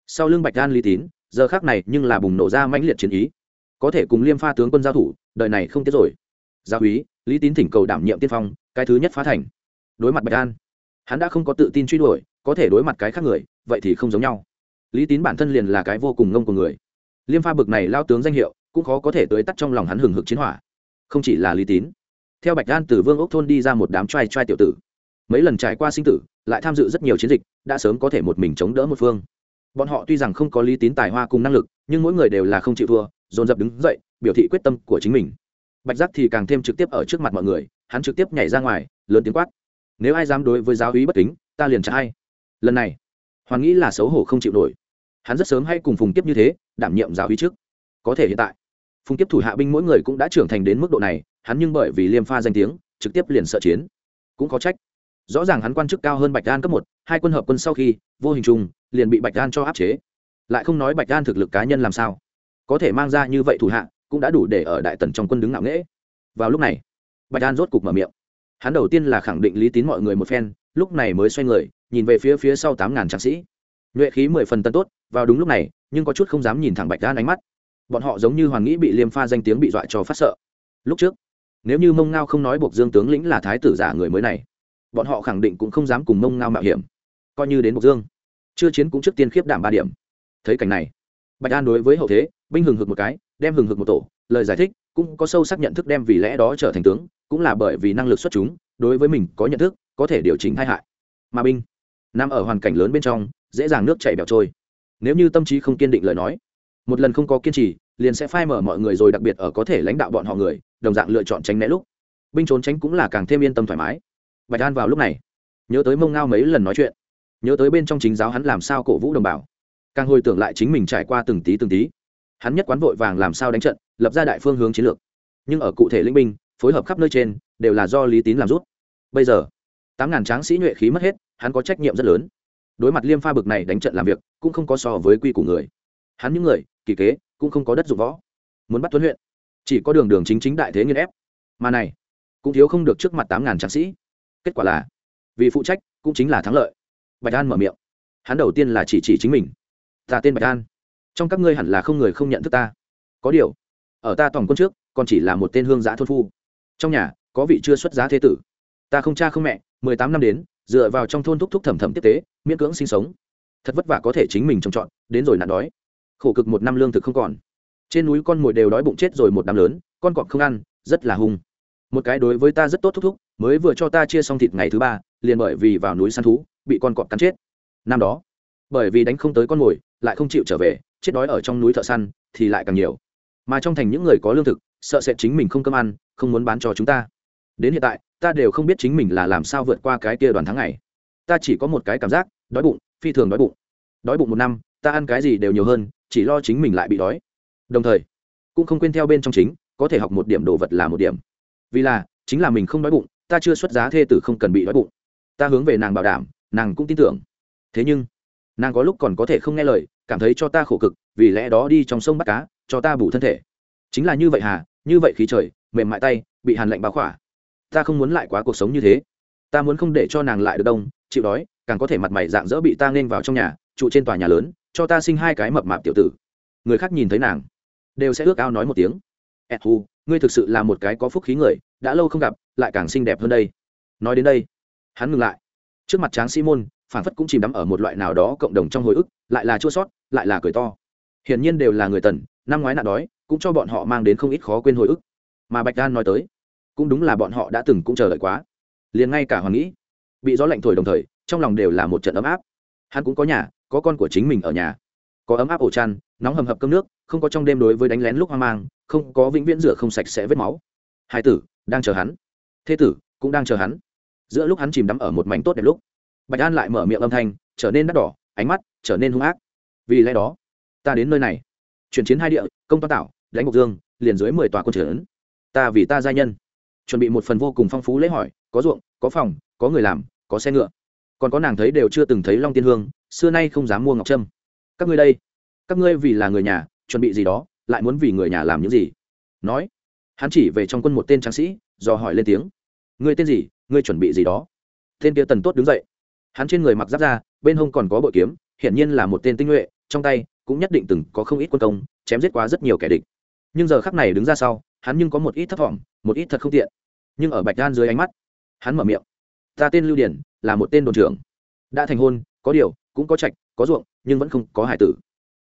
sau lưng bạch đan lý tín, giờ khác này nhưng là bùng nổ ra mãnh liệt chiến ý. Có thể cùng liêm pha tướng quân giao thủ, đời này không tiếc rồi. Gia úy, lý tín thỉnh cầu đảm nhiệm tiên phong, cái thứ nhất phá thành. Đối mặt bạch đan hắn đã không có tự tin truy đuổi, có thể đối mặt cái khác người, vậy thì không giống nhau. Lý tín bản thân liền là cái vô cùng ngông của người. Liêm pha bực này lao tướng danh hiệu, cũng khó có thể tới tắt trong lòng hắn hừng hực chiến hỏa. Không chỉ là lý tín, theo bạch đan từ vương ốc thôn đi ra một đám trai trai tiểu tử. Mấy lần trải qua sinh tử, lại tham dự rất nhiều chiến dịch, đã sớm có thể một mình chống đỡ một phương bọn họ tuy rằng không có lý tín tài hoa cùng năng lực, nhưng mỗi người đều là không chịu thua, dồn dập đứng dậy, biểu thị quyết tâm của chính mình. Bạch giác thì càng thêm trực tiếp ở trước mặt mọi người, hắn trực tiếp nhảy ra ngoài, lớn tiếng quát. Nếu ai dám đối với giáo úy bất kính, ta liền trả ai. Lần này hoàn nghĩ là xấu hổ không chịu nổi. Hắn rất sớm hay cùng phùng tiếp như thế, đảm nhiệm giáo úy trước. Có thể hiện tại, phùng tiếp thủ hạ binh mỗi người cũng đã trưởng thành đến mức độ này, hắn nhưng bởi vì liêm pha danh tiếng, trực tiếp liền sợ chiến. Cũng có trách. Rõ ràng hắn quan chức cao hơn bạch đan cấp một, hai quân hợp quân sau khi, vô hình chung liền bị bạch đan cho áp chế. Lại không nói bạch đan thực lực cá nhân làm sao. Có thể mang ra như vậy thủ hạ, cũng đã đủ để ở đại tần trong quân đứng ngạo nghễ. Vào lúc này, bạch đan rốt cục mở miệng. Hắn đầu tiên là khẳng định lý tín mọi người một phen, lúc này mới xoay người, nhìn về phía phía sau tám ngàn tráng sĩ. Nhuệ khí mười phần tân tốt, vào đúng lúc này, nhưng có chút không dám nhìn thẳng bạch đan ánh mắt. Bọn họ giống như hoàn nghĩ bị liêm pha danh tiếng bị dọa cho phát sợ. Lúc trước, nếu như mông ngao không nói buộc dương tướng lĩnh là thái tử giả người mới này, bọn họ khẳng định cũng không dám cùng mông ngao mạo hiểm. Coi như đến buộc dương chưa chiến cũng trước tiên khiếp đảm ba điểm. Thấy cảnh này, bạch an đối với hậu thế, binh hừng hực một cái, đem hừng hực một tổ, lời giải thích, cũng có sâu sắc nhận thức đem vì lẽ đó trở thành tướng, cũng là bởi vì năng lực xuất chúng, đối với mình có nhận thức, có thể điều chỉnh tai hại. Mà binh, nằm ở hoàn cảnh lớn bên trong, dễ dàng nước chảy bẹo trôi. Nếu như tâm trí không kiên định lời nói, một lần không có kiên trì, liền sẽ phai mở mọi người rồi đặc biệt ở có thể lãnh đạo bọn họ người, đồng dạng lựa chọn tránh né lúc. Binh trốn tránh cũng là càng thêm yên tâm thoải mái. Bạch an vào lúc này, nhớ tới mông ngao mấy lần nói chuyện nhớ tới bên trong chính giáo hắn làm sao cổ vũ đồng bào. Càng hồi tưởng lại chính mình trải qua từng tí từng tí. Hắn nhất quán vội vàng làm sao đánh trận, lập ra đại phương hướng chiến lược. Nhưng ở cụ thể linh binh, phối hợp khắp nơi trên, đều là do lý tín làm rút. Bây giờ, tám ngàn tráng sĩ nhuệ khí mất hết, hắn có trách nhiệm rất lớn. Đối mặt liêm pha bực này đánh trận làm việc, cũng không có so với quy của người. Hắn những người, kỳ kế, cũng không có đất dụng võ. Muốn bắt tuấn huyện, chỉ có đường đường chính chính đại thế nghiên ép. Mà này, cũng thiếu không được trước mặt tám ngàn tráng sĩ. Kết quả là, vì phụ trách, cũng chính là thắng lợi bạch an mở miệng. Hắn đầu tiên là chỉ chỉ chính mình. Ta tên bạch an. Trong các ngươi hẳn là không người không nhận thức ta. Có điều, ở ta tổng quân trước, còn chỉ là một tên hương giã thôn phu. Trong nhà, có vị chưa xuất giá thế tử. Ta không cha không mẹ, mười tám năm đến, dựa vào trong thôn thúc thúc thẩm thẩm tiếp tế, miễn cưỡng sinh sống. Thật vất vả có thể chính mình trồng trọt, đến rồi nạn đói. Khổ cực một năm lương thực không còn. Trên núi con mồi đều đói bụng chết rồi một năm lớn, con cọp không ăn, rất là hung. Một cái đối với ta rất tốt thúc thúc, mới vừa cho ta chia xong thịt ngày thứ ba, liền bởi vì vào núi săn thú bị con cọp cắn chết. Năm đó, bởi vì đánh không tới con mồi, lại không chịu trở về, chết đói ở trong núi thợ săn thì lại càng nhiều. Mà trong thành những người có lương thực, sợ sẽ chính mình không cơm ăn, không muốn bán cho chúng ta. Đến hiện tại, ta đều không biết chính mình là làm sao vượt qua cái kia đoàn tháng ngày. Ta chỉ có một cái cảm giác, đói bụng, phi thường đói bụng. Đói bụng một năm, ta ăn cái gì đều nhiều hơn, chỉ lo chính mình lại bị đói. Đồng thời, cũng không quên theo bên trong chính, có thể học một điểm đồ vật là một điểm. Vì là, chính là mình không đói bụng, ta chưa xuất giá thê tử không cần bị đói bụng. Ta hướng về nàng bảo đảm nàng cũng tin tưởng. Thế nhưng, nàng có lúc còn có thể không nghe lời, cảm thấy cho ta khổ cực, vì lẽ đó đi trong sông bắt cá, cho ta bù thân thể. Chính là như vậy hà, như vậy khí trời, mềm mại tay, bị hàn lạnh báo khỏa. Ta không muốn lại quá cuộc sống như thế. Ta muốn không để cho nàng lại được đông, chịu đói, càng có thể mặt mày dạng dỡ bị ta nên vào trong nhà, trụ trên tòa nhà lớn, cho ta sinh hai cái mập mạp tiểu tử. Người khác nhìn thấy nàng, đều sẽ ước ao nói một tiếng. Ed ngươi thực sự là một cái có phúc khí người, đã lâu không gặp, lại càng xinh đẹp hơn đây. Nói đến đây, hắn ngừng lại trước mặt tráng sĩ môn phản phất cũng chìm đắm ở một loại nào đó cộng đồng trong hồi ức, lại là chua sót, lại là cười to. Hiển nhiên đều là người tần, năm ngoái nạn đói, cũng cho bọn họ mang đến không ít khó quên hồi ức. Mà bạch đan nói tới, cũng đúng là bọn họ đã từng cũng chờ đợi quá. Liền ngay cả hoàng nghĩ, bị gió lạnh thổi đồng thời, trong lòng đều là một trận ấm áp. Hắn cũng có nhà, có con của chính mình ở nhà. Có ấm áp ổ chăn, nóng hầm hập cơm nước, không có trong đêm đối với đánh lén lúc hoang mang, không có vĩnh viễn rửa không sạch sẽ vết máu. Hai tử, đang chờ hắn. Thế tử, cũng đang chờ hắn giữa lúc hắn chìm đắm ở một mảnh tốt đẹp lúc, bạch an lại mở miệng âm thanh, trở nên đắt đỏ, ánh mắt trở nên hung ác. Vì lẽ đó, ta đến nơi này, chuyển chiến hai địa, công toa tạo, đánh ngọc dương, liền dưới mười tòa quân trưởng. Ta vì ta gia nhân, chuẩn bị một phần vô cùng phong phú lễ hỏi, có ruộng, có phòng, có người làm, có xe ngựa. Còn có nàng thấy đều chưa từng thấy long tiên hương, xưa nay không dám mua ngọc trâm. Các ngươi đây, các ngươi vì là người nhà, chuẩn bị gì đó, lại muốn vì người nhà làm những gì? Nói, hắn chỉ về trong quân một tên tráng sĩ do hỏi lên tiếng. Ngươi tên gì? Ngươi chuẩn bị gì đó? Tên kia tần tốt đứng dậy. Hắn trên người mặc giáp ra bên hông còn có bội kiếm, hiển nhiên là một tên tinh nhuệ, trong tay cũng nhất định từng có không ít quân công, chém giết quá rất nhiều kẻ địch. Nhưng giờ khắc này đứng ra sau, hắn nhưng có một ít thất vọng, một ít thật không tiện. Nhưng ở bạch đan dưới ánh mắt, hắn mở miệng. Ta tên lưu điển, là một tên đồn trưởng. Đã thành hôn, có điều, cũng có trạch, có ruộng, nhưng vẫn không có hải tử.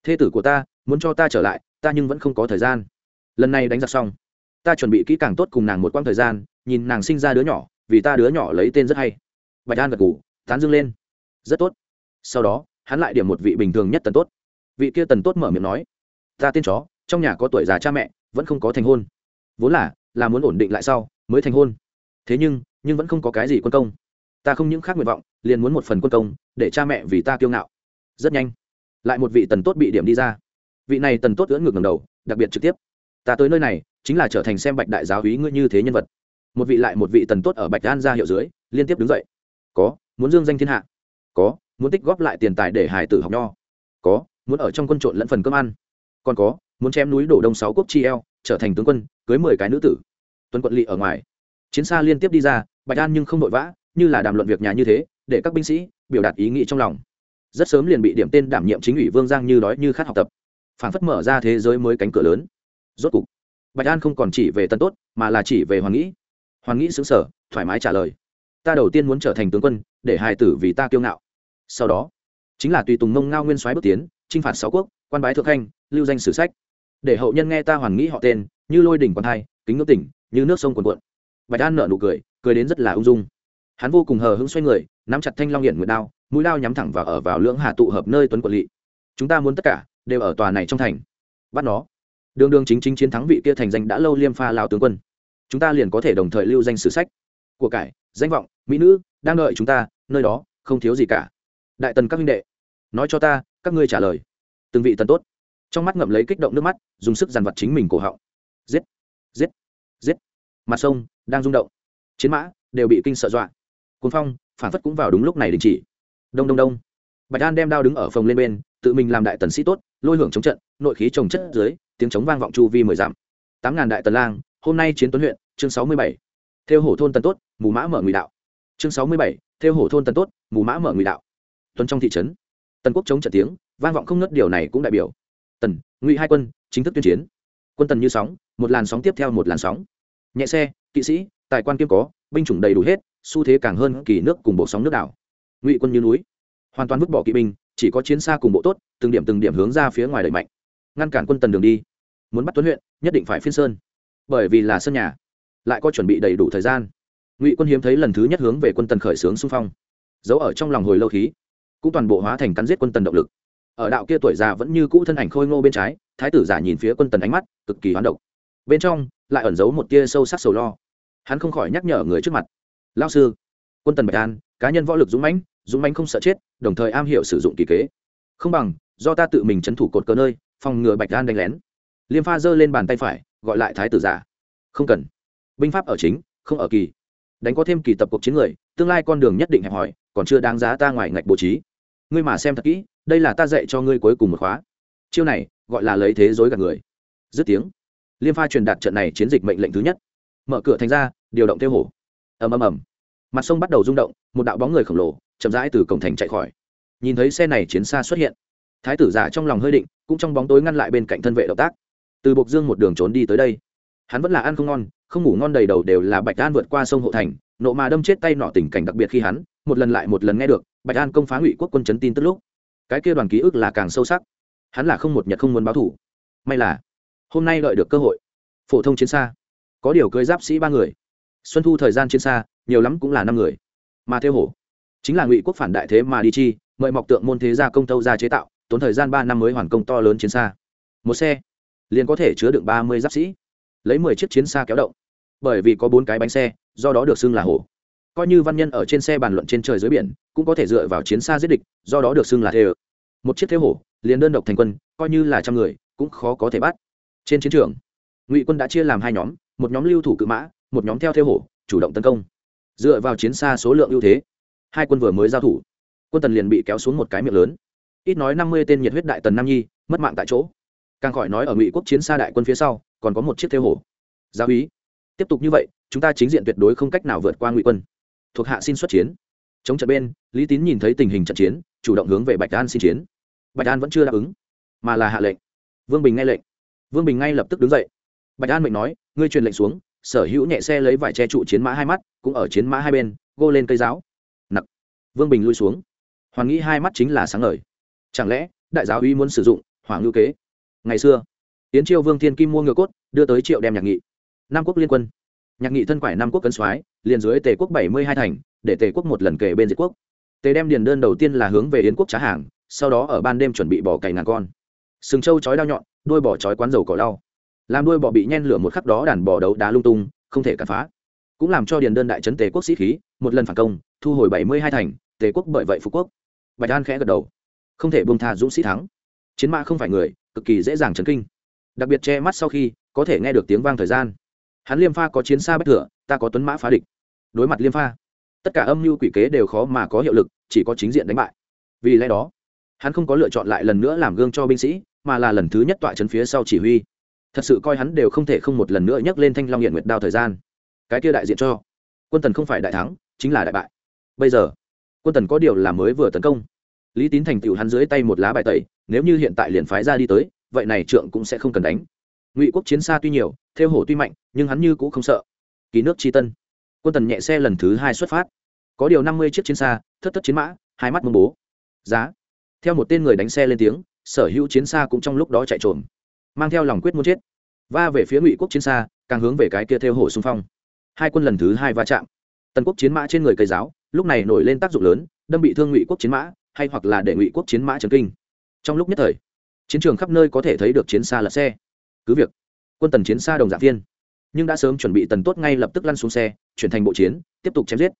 Thê tử của ta, muốn cho ta trở lại, ta nhưng vẫn không có thời gian. Lần này đánh giặc xong, ta chuẩn bị kỹ càng tốt cùng nàng một quãng thời gian, nhìn nàng sinh ra đứa nhỏ vì ta đứa nhỏ lấy tên rất hay. Bạch an gật ngủ tán dương lên. Rất tốt. Sau đó, hắn lại điểm một vị bình thường nhất tần tốt. Vị kia tần tốt mở miệng nói, ta tên chó, trong nhà có tuổi già cha mẹ, vẫn không có thành hôn. Vốn là là muốn ổn định lại sau, mới thành hôn. Thế nhưng nhưng vẫn không có cái gì quân công. Ta không những khác nguyện vọng, liền muốn một phần quân công, để cha mẹ vì ta kiêu ngạo. Rất nhanh, lại một vị tần tốt bị điểm đi ra. Vị này tần tốt ưỡn ngược ngầm đầu, đặc biệt trực tiếp, ta tới nơi này, chính là trở thành xem bạch đại giáo hí ngươi như thế nhân vật một vị lại một vị tần tốt ở bạch an ra hiệu dưới, liên tiếp đứng dậy. Có, muốn dương danh thiên hạ. Có, muốn tích góp lại tiền tài để hải tử học nho. Có, muốn ở trong quân trộn lẫn phần cơm ăn. Còn có, muốn chém núi đổ đông sáu quốc chi eo, trở thành tướng quân, cưới mười cái nữ tử. Tuấn quận lỵ ở ngoài. Chiến xa liên tiếp đi ra, bạch an nhưng không vội vã, như là đàm luận việc nhà như thế, để các binh sĩ biểu đạt ý nghĩ trong lòng. Rất sớm liền bị điểm tên đảm nhiệm chính ủy vương giang như đói như khát học tập. Phản phất mở ra thế giới mới cánh cửa lớn. Rốt cục, bạch an không còn chỉ về tân tốt, mà là chỉ về hoàng nghĩ hoàng nghĩ xứng sở, thoải mái trả lời. Ta đầu tiên muốn trở thành tướng quân, để hài tử vì ta kiêu ngạo. Sau đó, chính là tùy tùng mông ngao nguyên soái bước tiến, chinh phạt sáu quốc, quan bái thượng khanh, lưu danh sử sách. Để hậu nhân nghe ta hoàn nghĩ họ tên, như lôi đỉnh quan hai kính ngưỡng tỉnh, như nước sông cuồn cuộn. Bạch an nở nụ cười cười đến rất là ung dung. Hắn vô cùng hờ hững xoay người, nắm chặt thanh long hiển nguyệt đao, mũi đao nhắm thẳng vào ở vào lưỡng hà tụ hợp nơi tuấn quận lỵ chúng ta muốn tất cả đều ở tòa này trong thành. Bắt nó. Đường đường chính chính chiến thắng vị kia thành danh đã lâu liêm pha lao tướng quân chúng ta liền có thể đồng thời lưu danh sử sách. Của cải, danh vọng, mỹ nữ, đang đợi chúng ta, nơi đó, không thiếu gì cả. Đại tần các huynh đệ, nói cho ta, các ngươi trả lời. Từng vị tần tốt. Trong mắt ngậm lấy kích động nước mắt, dùng sức dằn vặt chính mình cổ họng. Giết giết giết. Mặt sông đang rung động. Chiến mã đều bị kinh sợ dọa. Cuốn phong, phản phất cũng vào đúng lúc này đình chỉ. Đông đông đông. Bạch an đem đao đứng ở phòng lên bên, tự mình làm đại tần sĩ tốt, lôi hưởng chống trận, nội khí trồng chất dưới, tiếng chống vang vọng chu vi mười dặm. Tám ngàn đại tần lang hôm nay chiến tuấn huyện, chương sáu mươi bảy. Theo hổ thôn tần tốt, mù mã mở ngụy đạo. Chương sáu mươi bảy, theo hổ thôn tần tốt, mù mã mở ngụy đạo. Tuấn trong thị trấn. Tần quốc chống trận tiếng, vang vọng không ngất điều này cũng đại biểu. Tần, ngụy hai quân, chính thức tuyên chiến. Quân tần như sóng, một làn sóng tiếp theo một làn sóng. Nhẹ xe, kỵ sĩ, tài quan kiêm có, binh chủng đầy đủ hết, xu thế càng hơn kỳ nước cùng bộ sóng nước đảo. Ngụy quân như núi. Hoàn toàn vứt bỏ kỵ binh, chỉ có chiến xa cùng bộ tốt, từng điểm từng điểm hướng ra phía ngoài đẩy mạnh. Ngăn cản quân tần đường đi. Muốn bắt tuấn huyện, nhất định phải phiên sơn bởi vì là sân nhà, lại có chuẩn bị đầy đủ thời gian. Ngụy quân hiếm thấy lần thứ nhất hướng về quân tần khởi xướng xung phong, giấu ở trong lòng hồi lâu khí, cũng toàn bộ hóa thành cắn giết quân tần động lực. Ở đạo kia tuổi già vẫn như cũ thân ảnh khôi ngô bên trái, thái tử giả nhìn phía quân tần ánh mắt cực kỳ hoán độc. Bên trong, lại ẩn giấu một tia sâu sắc sầu lo. Hắn không khỏi nhắc nhở người trước mặt. Lao sư. Quân tần bạch an, cá nhân võ lực dũng mãnh dũng mãnh không sợ chết, đồng thời am hiểu sử dụng kỳ kế. Không bằng, do ta tự mình c h ấ n thủ cột cờ nơi, phòng ngừa bạch an đánh lén. Liêm pha giơ lên bàn tay phải gọi lại thái tử giả. Không cần. Binh pháp ở chính, không ở kỳ. Đánh có thêm kỳ tập cuộc chiến người, tương lai con đường nhất định hẹp hòi, còn chưa đáng giá ta ngoài ngạch bố trí. Ngươi mà xem thật kỹ, đây là ta dạy cho ngươi cuối cùng một khóa. Chiêu này, gọi là lấy thế dối gạt người. Dứt tiếng. Liêm pha truyền đạt trận này chiến dịch mệnh lệnh thứ nhất. Mở cửa thành ra, điều động tiêu hổ. Ầm ầm ầm. Mặt sông bắt đầu rung động, một đạo bóng người khổng lồ, chậm rãi từ cổng thành chạy khỏi. Nhìn thấy xe này chiến xa xuất hiện. Thái tử giả trong lòng hơi định, cũng trong bóng tối ngăn lại bên cạnh thân vệ động tác từ bộc dương một đường trốn đi tới đây. Hắn vẫn là ăn không ngon, không ngủ ngon đầy đầu đều là bạch an vượt qua sông hộ thành, nộ mà đâm chết tay nọ tình cảnh đặc biệt khi hắn, một lần lại một lần nghe được bạch an công phá ngụy quốc quân chấn tin tức lúc. Cái kia đoàn ký ức là càng sâu sắc. Hắn là không một nhật không muốn báo thủ may là, hôm nay đợi được cơ hội. Phổ thông chiến xa. Có điều cưới giáp sĩ ba người. Xuân thu thời gian chiến xa, nhiều lắm cũng là năm người. Mà theo hổ, chính là ngụy quốc phản đại thế mà đi chi, mời mọc tượng môn thế gia công tâu ra chế tạo, tốn thời gian ba năm mới hoàn công to lớn chiến xa. Một xe liền có thể chứa đựng ba mươi giáp sĩ, lấy mười chiếc chiến xa kéo động. Bởi vì có bốn cái bánh xe, do đó được xưng là hổ coi như văn nhân ở trên xe bàn luận trên trời dưới biển, cũng có thể dựa vào chiến xa giết địch, do đó được xưng là thê ơ. Một chiếc thế hổ liền đơn độc thành quân, coi như là trăm người, cũng khó có thể bắt. Trên chiến trường, ngụy quân đã chia làm hai nhóm, một nhóm lưu thủ cự mã, một nhóm theo thế hổ chủ động tấn công. Dựa vào chiến xa số lượng ưu thế, hai quân vừa mới giao thủ, quân tần liền bị kéo xuống một cái miệng lớn. Ít nói năm mươi tên nhiệt huyết đại tần nam nhi, mất mạng tại chỗ càng khỏi nói ở ngụy quốc chiến xa đại quân phía sau, còn có một chiếc theo hổ giáo ý tiếp tục như vậy, chúng ta chính diện tuyệt đối không cách nào vượt qua ngụy quân. Thuộc hạ xin xuất chiến. Chống trận bên, lý tín nhìn thấy tình hình trận chiến, chủ động hướng về bạch an xin chiến. Bạch an vẫn chưa đáp ứng, mà là hạ lệnh. Vương bình nghe lệnh. Vương bình ngay lập tức đứng dậy. Bạch an mệnh nói, ngươi truyền lệnh xuống, sở hữu nhẹ xe lấy vải che trụ chiến mã hai mắt, cũng ở chiến mã hai bên, gô lên cây giáo. Nặc. Vương bình lui xuống. Hoàn nghĩ hai mắt chính là sáng ngời. Chẳng lẽ, đại giáo uy muốn sử dụng hoàng ngữ kế? Ngày xưa tiến chiêu vương thiên kim mua ngựa cốt, đưa tới triệu đem nhạc nghị. Nam quốc liên quân. Nhạc nghị thân quải nam quốc cấn soái, liền dưới tề quốc bảy mươi hai thành, để tề quốc một lần kể bên diệt quốc. Tề đem điền đơn đầu tiên là hướng về yến quốc trá hàng, sau đó ở ban đêm chuẩn bị bỏ cày ngàn con. Sừng trâu chói đao nhọn đôi bỏ chói quán dầu cỏ đau làm đôi bọ bị nhen lửa một khắc đó đàn bò đấu đá lung tung, không thể cản phá. Cũng làm cho điền đơn đại trấn tề quốc sĩ khí, một lần phản công, thu hồi bảy mươi hai thành, tề quốc bởi vậy phú quốc. Bạch an khẽ gật đầu. Không thể buông tha dũng sĩ thắng. Chiến mã không phải người cực kỳ dễ dàng chấn kinh. Đặc biệt che mắt sau khi, có thể nghe được tiếng vang thời gian. Hắn liêm pha có chiến xa bất thừa ta có tuấn mã phá địch. Đối mặt liêm pha, tất cả âm mưu quỷ kế đều khó mà có hiệu lực, chỉ có chính diện đánh bại. Vì lẽ đó, hắn không có lựa chọn lại lần nữa làm gương cho binh sĩ, mà là lần thứ nhất tọa chân phía sau chỉ huy. Thật sự coi hắn đều không thể không một lần nữa nhắc lên thanh long hiện nguyệt đao thời gian. Cái kia đại diện cho, quân tần không phải đại thắng, chính là đại bại. Bây giờ, quân tần có điều là mới vừa tấn công. Lý tín thành tựu hắn dưới tay một lá bài tẩy nếu như hiện tại liền phái ra đi tới, vậy này trượng cũng sẽ không cần đánh. Ngụy quốc chiến xa tuy nhiều, theo hổ tuy mạnh, nhưng hắn như cũng không sợ. Ký nước tri tân. Quân tần nhẹ xe lần thứ hai xuất phát. Có điều năm mươi chiếc chiến xa, thất thất chiến mã, hai mắt mông bố. Giá. Theo một tên người đánh xe lên tiếng, sở hữu chiến xa cũng trong lúc đó chạy trộm mang theo lòng quyết muốn chết. Va về phía ngụy quốc chiến xa, càng hướng về cái kia theo hổ xung phong. Hai quân lần thứ hai va chạm. Tần quốc chiến mã trên người cây giáo, lúc này nổi lên tác dụng lớn, đâm bị thương ngụy quốc chiến mã, hay hoặc là để ngụy quốc chiến mã trần kinh trong lúc nhất thời, chiến trường khắp nơi có thể thấy được chiến xa lật xe. Cứ việc, quân tần chiến xa đồng dạng viên nhưng đã sớm chuẩn bị tần tốt ngay lập tức lăn xuống xe, chuyển thành bộ chiến, tiếp tục chém giết.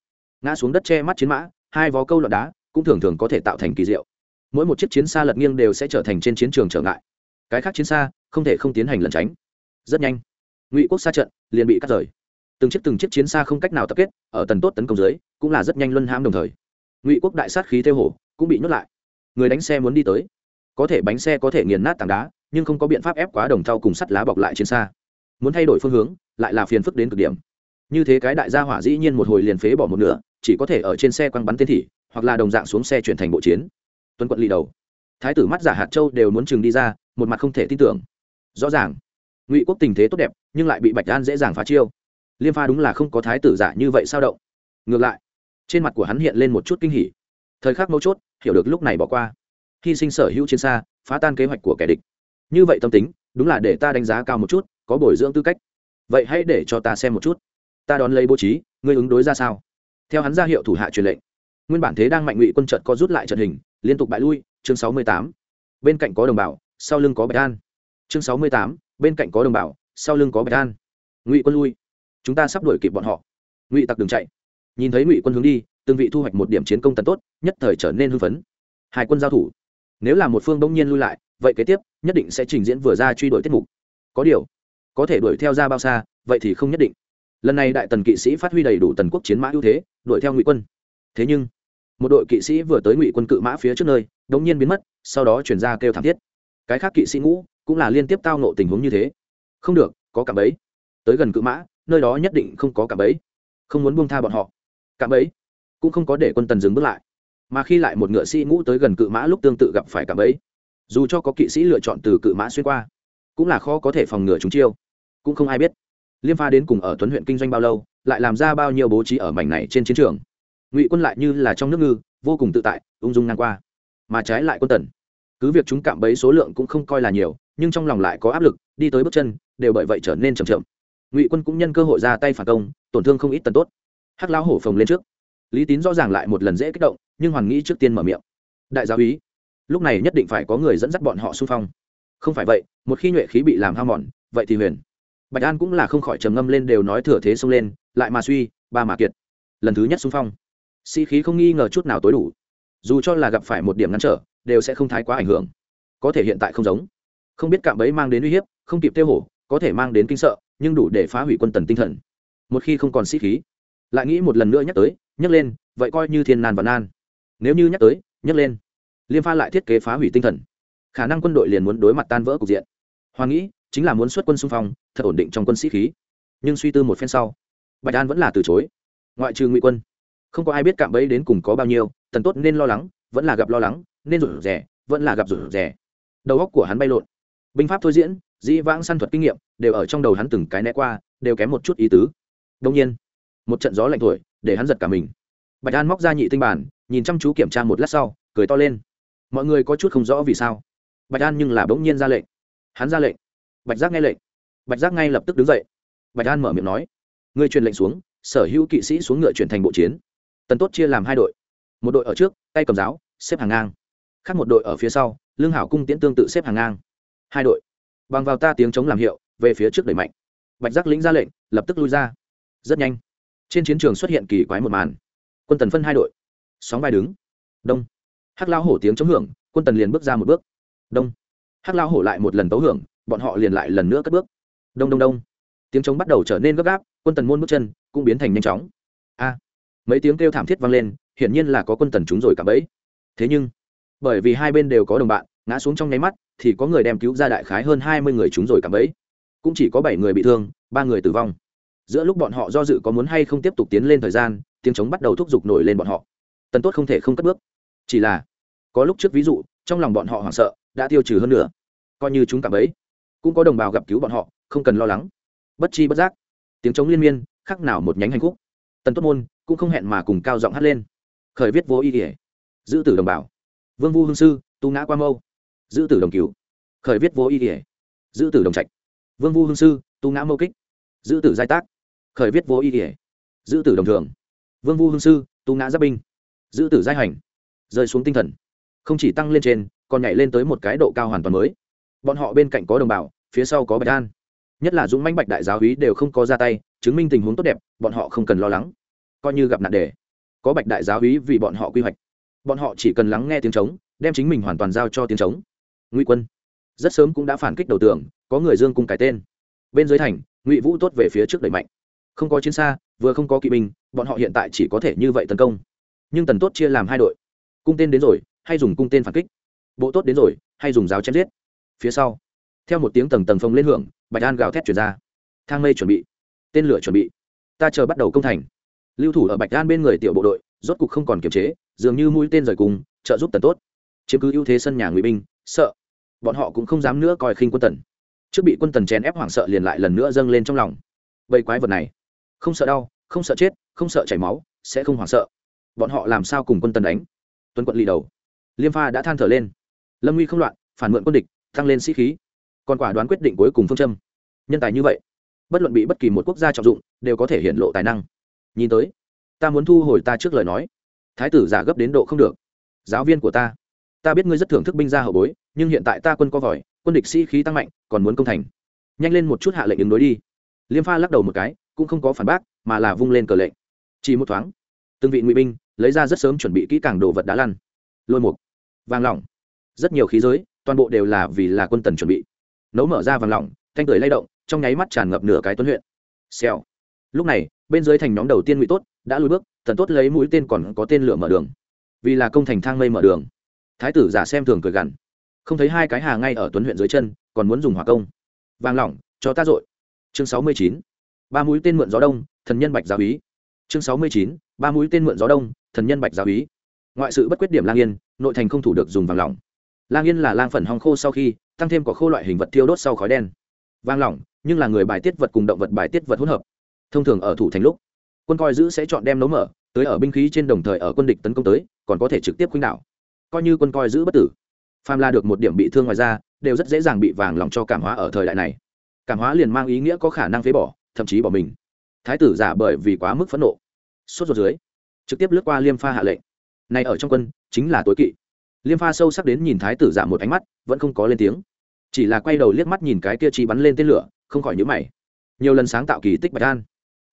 Ngã xuống đất che mắt chiến mã, hai vó câu lọt đá, cũng thường thường có thể tạo thành kỳ diệu. Mỗi một chiếc chiến xa lật nghiêng đều sẽ trở thành trên chiến trường trở ngại. Cái khác chiến xa, không thể không tiến hành lẩn tránh. Rất nhanh, ngụy quốc xa trận, liền bị cắt rời. Từng chiếc từng chiếc chiến xa không cách nào tập kết, ở tần tốt tấn công dưới, cũng là rất nhanh luân hãm đồng thời. Ngụy quốc đại sát khí theo hổ, cũng bị nhốt lại. Người đánh xe muốn đi tới có thể bánh xe có thể nghiền nát tảng đá, nhưng không có biện pháp ép quá đồng thau cùng sắt lá bọc lại trên xa. Muốn thay đổi phương hướng, lại là phiền phức đến cực điểm. Như thế cái đại gia hỏa dĩ nhiên một hồi liền phế bỏ một nửa, chỉ có thể ở trên xe quăng bắn tên thị, hoặc là đồng dạng xuống xe chuyển thành bộ chiến. Tuân quận lì đầu. Thái tử mắt giả hạt châu đều muốn chừng đi ra, một mặt không thể tin tưởng. Rõ ràng, ngụy quốc tình thế tốt đẹp, nhưng lại bị bạch an dễ dàng phá chiêu. Liêm pha đúng là không có thái tử giả như vậy sao động. Ngược lại, trên mặt của hắn hiện lên một chút kinh hỉ. Thời khắc mấu chốt, hiểu được lúc này bỏ qua hy sinh sở hữu chiến xa, phá tan kế hoạch của kẻ địch. Như vậy tâm tính, đúng là để ta đánh giá cao một chút, có bồi dưỡng tư cách. Vậy hãy để cho ta xem một chút. Ta đón lấy bố trí, ngươi ứng đối ra sao? Theo hắn ra hiệu thủ hạ truyền lệnh. Nguyên bản thế đang mạnh ngụy quân trận có rút lại trận hình, liên tục bại lui, chương sáu mươi tám. Bên cạnh có đồng bào, sau lưng có bạch an. Chương sáu mươi tám, bên cạnh có đồng bào, sau lưng có bạch an. Ngụy quân lui. Chúng ta sắp đuổi kịp bọn họ. Ngụy tặc đường chạy. Nhìn thấy ngụy quân hướng đi, từng vị thu hoạch một điểm chiến công tần tốt, nhất thời trở nên hưng phấn. Hai quân giao thủ nếu là một phương bỗng nhiên lui lại, vậy kế tiếp nhất định sẽ trình diễn vừa ra truy đuổi tiết mục. Có điều, có thể đuổi theo ra bao xa, vậy thì không nhất định. Lần này đại tần kỵ sĩ phát huy đầy đủ tần quốc chiến mã ưu thế, đuổi theo ngụy quân. Thế nhưng, một đội kỵ sĩ vừa tới ngụy quân cự mã phía trước nơi, đống nhiên biến mất, sau đó chuyển ra kêu thảm thiết. Cái khác kỵ sĩ ngũ cũng là liên tiếp tao nộ tình huống như thế. Không được, có cảm ấy tới gần cự mã, nơi đó nhất định không có cảm ấy không muốn buông tha bọn họ. Cảm ấy cũng không có để quân tần dừng bước lại mà khi lại một ngựa sĩ ngũ tới gần cự mã lúc tương tự gặp phải cảm ấy. Dù cho có kỵ sĩ lựa chọn từ cự mã xuyên qua, cũng là khó có thể phòng ngừa chúng chiêu. Cũng không ai biết, liêm pha đến cùng ở tuấn huyện kinh doanh bao lâu, lại làm ra bao nhiêu bố trí ở mảnh này trên chiến trường. Ngụy quân lại như là trong nước ngư, vô cùng tự tại, ung dung ngang qua. Mà trái lại quân tần. Cứ việc chúng cạm bẫy số lượng cũng không coi là nhiều, nhưng trong lòng lại có áp lực, đi tới bước chân, đều bởi vậy trở nên chậm chậm. Ngụy quân cũng nhân cơ hội ra tay phản công, tổn thương không ít tần tốt. Hắc lão hổ phồng lên trước lý tín rõ ràng lại một lần dễ kích động, nhưng hoàn nghĩ trước tiên mở miệng. Đại giáo úy lúc này nhất định phải có người dẫn dắt bọn họ xung phong. Không phải vậy, một khi nhuệ khí bị làm hao mòn, vậy thì huyền. Bạch an cũng là không khỏi trầm ngâm lên đều nói thừa thế xông lên, lại mà suy, ba mà kiệt. Lần thứ nhất xung phong. Sĩ khí không nghi ngờ chút nào tối đủ. Dù cho là gặp phải một điểm ngăn trở, đều sẽ không thái quá ảnh hưởng. Có thể hiện tại không giống. Không biết cạm bẫy mang đến uy hiếp, không kịp tiêu hổ, có thể mang đến kinh sợ, nhưng đủ để phá hủy quân tần tinh thần. Một khi không còn sĩ khí, lại nghĩ một lần nữa nhắc tới nhắc lên, vậy coi như thiên nan và nan. Nếu như nhắc tới nhắc lên. Liêm pha lại thiết kế phá hủy tinh thần. Khả năng quân đội liền muốn đối mặt tan vỡ cục diện. Hoàng nghĩ, chính là muốn xuất quân xung phong, thật ổn định trong quân sĩ khí. Nhưng suy tư một phen sau, bạch an vẫn là từ chối. Ngoại trừ ngụy quân, không có ai biết cạm bẫy đến cùng có bao nhiêu, tần tốt nên lo lắng, vẫn là gặp lo lắng, nên rủ rẻ vẫn là gặp rủ rẻ đầu óc của hắn bay lộn. Binh pháp thôi diễn, dĩ vãng săn thuật kinh nghiệm, đều ở trong đầu hắn từng cái né qua, đều kém một chút ý tứ. Đông nhiên, một trận gió lạnh thổi để hắn giật cả mình. Bạch an móc ra nhị tinh bản, nhìn chăm chú kiểm tra một lát sau, cười to lên. Mọi người có chút không rõ vì sao. Bạch an nhưng là bỗng nhiên ra lệnh. Hắn ra lệnh. Bạch giác nghe lệnh. Bạch giác ngay lập tức đứng dậy. Bạch an mở miệng nói. Người truyền lệnh xuống, sở hữu kỵ sĩ xuống ngựa chuyển thành bộ chiến. Tần tốt chia làm hai đội. Một đội ở trước, tay cầm giáo, xếp hàng ngang. Khác một đội ở phía sau lương hảo cung tiễn tương tự xếp hàng ngang. Hai đội. Bằng vào ta tiếng chống làm hiệu, về phía trước đẩy mạnh. Bạch giác lĩnh ra lệnh, lập tức lui ra. Rất nhanh trên chiến trường xuất hiện kỳ quái một màn. Quân tần phân hai đội. Sóng vai đứng. Đông. Hắc lao hổ tiếng chống hưởng, quân tần liền bước ra một bước. Đông. Hắc lao hổ lại một lần tấu hưởng, bọn họ liền lại lần nữa cất bước. Đông đông đông. Tiếng chống bắt đầu trở nên gấp gáp, quân tần môn bước chân cũng biến thành nhanh chóng. A. Mấy tiếng kêu thảm thiết vang lên, hiển nhiên là có quân tần chúng rồi cả bẫy. Thế nhưng, bởi vì hai bên đều có đồng bạn, ngã xuống trong nháy mắt, thì có người đem cứu ra đại khái hơn hai mươi người chúng rồi cả bẫy. Cũng chỉ có bảy người bị thương, ba người tử vong giữa lúc bọn họ do dự có muốn hay không tiếp tục tiến lên thời gian, tiếng chống bắt đầu thúc giục nổi lên bọn họ. Tần tốt không thể không cất bước. Chỉ là, có lúc trước ví dụ, trong lòng bọn họ hoảng sợ, đã tiêu trừ hơn nữa coi như chúng cảm ấy, cũng có đồng bào gặp cứu bọn họ, không cần lo lắng. Bất chi bất giác, tiếng chống liên miên khác nào một nhánh hành khúc. Tần tốt môn cũng không hẹn mà cùng cao giọng hát lên. Khởi viết vô ý ỉa giữ tử đồng bào. Vương vu hương sư, tu ngã qua mâu. Giữ tử đồng cứu khởi viết vô ý ỉa giữ tử đồng trạch. Vương vu hương sư, tu ngã mâu kích. Giữ tử giai tác khởi viết vô ý ỉa. Giữ tử đồng thường. Vương vu hương sư, tu ngã giáp binh. Giữ tử giai hành. Rơi xuống tinh thần. Không chỉ tăng lên trên, còn nhảy lên tới một cái độ cao hoàn toàn mới. Bọn họ bên cạnh có đồng bào, phía sau có bạch an. Nhất là dũng mãnh bạch đại giáo hí đều không có ra tay, chứng minh tình huống tốt đẹp, bọn họ không cần lo lắng. Coi như gặp nạn đề có bạch đại giáo hí vì bọn họ quy hoạch. Bọn họ chỉ cần lắng nghe tiếng trống, đem chính mình hoàn toàn giao cho tiếng trống. Ngụy quân, rất sớm cũng đã phản kích đầu tường, có người dương cung cái tên. Bên dưới thành, ngụy vũ tốt về phía trước đẩy mạnh không có chiến xa, vừa không có kỵ binh, bọn họ hiện tại chỉ có thể như vậy tấn công. Nhưng tần tốt chia làm hai đội. Cung tên đến rồi, hay dùng cung tên phản kích. Bộ tốt đến rồi, hay dùng giáo chém giết. Phía sau, theo một tiếng tầng tầng phông lên hưởng, bạch an gào thét chuyển ra. Thang mây chuẩn bị, tên lửa chuẩn bị. Ta chờ bắt đầu công thành. Lưu thủ ở bạch an bên người tiểu bộ đội, rốt cục không còn kiềm chế, dường như mũi tên rời cùng, trợ giúp tần tốt. Chiếm cứ ưu thế sân nhà ngụy binh, sợ. Bọn họ cũng không dám nữa coi khinh quân tần. Trước bị quân tần chèn ép hoảng sợ liền lại lần nữa dâng lên trong lòng. Vậy quái vật này không sợ đau, không sợ chết, không sợ chảy máu, sẽ không hoảng sợ. Bọn họ làm sao cùng quân tần đánh? Tuấn quận lì đầu. Liêm pha đã than thở lên. Lâm nguy không loạn, phản mượn quân địch, tăng lên sĩ khí. Còn quả đoán quyết định cuối cùng phương châm. Nhân tài như vậy, bất luận bị bất kỳ một quốc gia trọng dụng, đều có thể hiện lộ tài năng. Nhìn tới, ta muốn thu hồi ta trước lời nói. Thái tử giả gấp đến độ không được. Giáo viên của ta ta biết ngươi rất thưởng thức binh gia hậu bối, nhưng hiện tại ta quân có vòi, quân địch sĩ khí tăng mạnh, còn muốn công thành. Nhanh lên một chút hạ lệnh ứng đối đi. Liêm pha lắc đầu một cái cũng không có phản bác, mà là vung lên cờ lệnh. Chỉ một thoáng, từng vị ngụy binh lấy ra rất sớm chuẩn bị kỹ càng đồ vật đá lăn. Lôi mục, vàng lỏng, rất nhiều khí giới, toàn bộ đều là vì là quân tần chuẩn bị. Nấu mở ra vàng lỏng, thanh cười lay động, trong nháy mắt tràn ngập nửa cái tuấn huyện. Xèo. Lúc này, bên dưới thành nhóm đầu tiên ngụy tốt đã lùi bước tần tốt lấy mũi tên còn có tên lửa mở đường. Vì là công thành thang mây mở đường. Thái tử giả xem thường cười gằn. Không thấy hai cái hà ngay ở tuấn huyện dưới chân, còn muốn dùng hỏa công. Vàng lỏng, cho ta dội. Chương sáu mươi chín ba mũi tên mượn gió đông, thần nhân bạch giáo ý chương sáu mươi chín, ba mũi tên mượn gió đông, thần nhân bạch giáo ý ngoại sự bất quyết điểm lang yên, nội thành không thủ được dùng vàng lỏng. Lang yên là lang phần hong khô sau khi, tăng thêm có khô loại hình vật tiêu đốt sau khói đen. Vàng lỏng, nhưng là người bài tiết vật cùng động vật bài tiết vật hỗn hợp. Thông thường ở thủ thành lúc, quân coi giữ sẽ chọn đem nấu mở, tới ở binh khí trên đồng thời ở quân địch tấn công tới, còn có thể trực tiếp khuynh đảo. Coi như quân coi giữ bất tử, phàm la được một điểm bị thương ngoài ra đều rất dễ dàng bị vàng lòng cho cảm hóa ở thời đại này. Cảm hóa liền mang ý nghĩa có khả năng phế bỏ thậm chí bỏ mình. Thái tử giả bởi vì quá mức phẫn nộ, sốt ruột dưới, trực tiếp lướt qua liêm pha hạ lệnh. Này ở trong quân, chính là tối kỵ. Liêm pha sâu sắc đến nhìn thái tử giả một ánh mắt, vẫn không có lên tiếng. Chỉ là quay đầu liếc mắt nhìn cái kia chi bắn lên tên lửa, không khỏi nhữ mày. Nhiều lần sáng tạo kỳ tích bạch an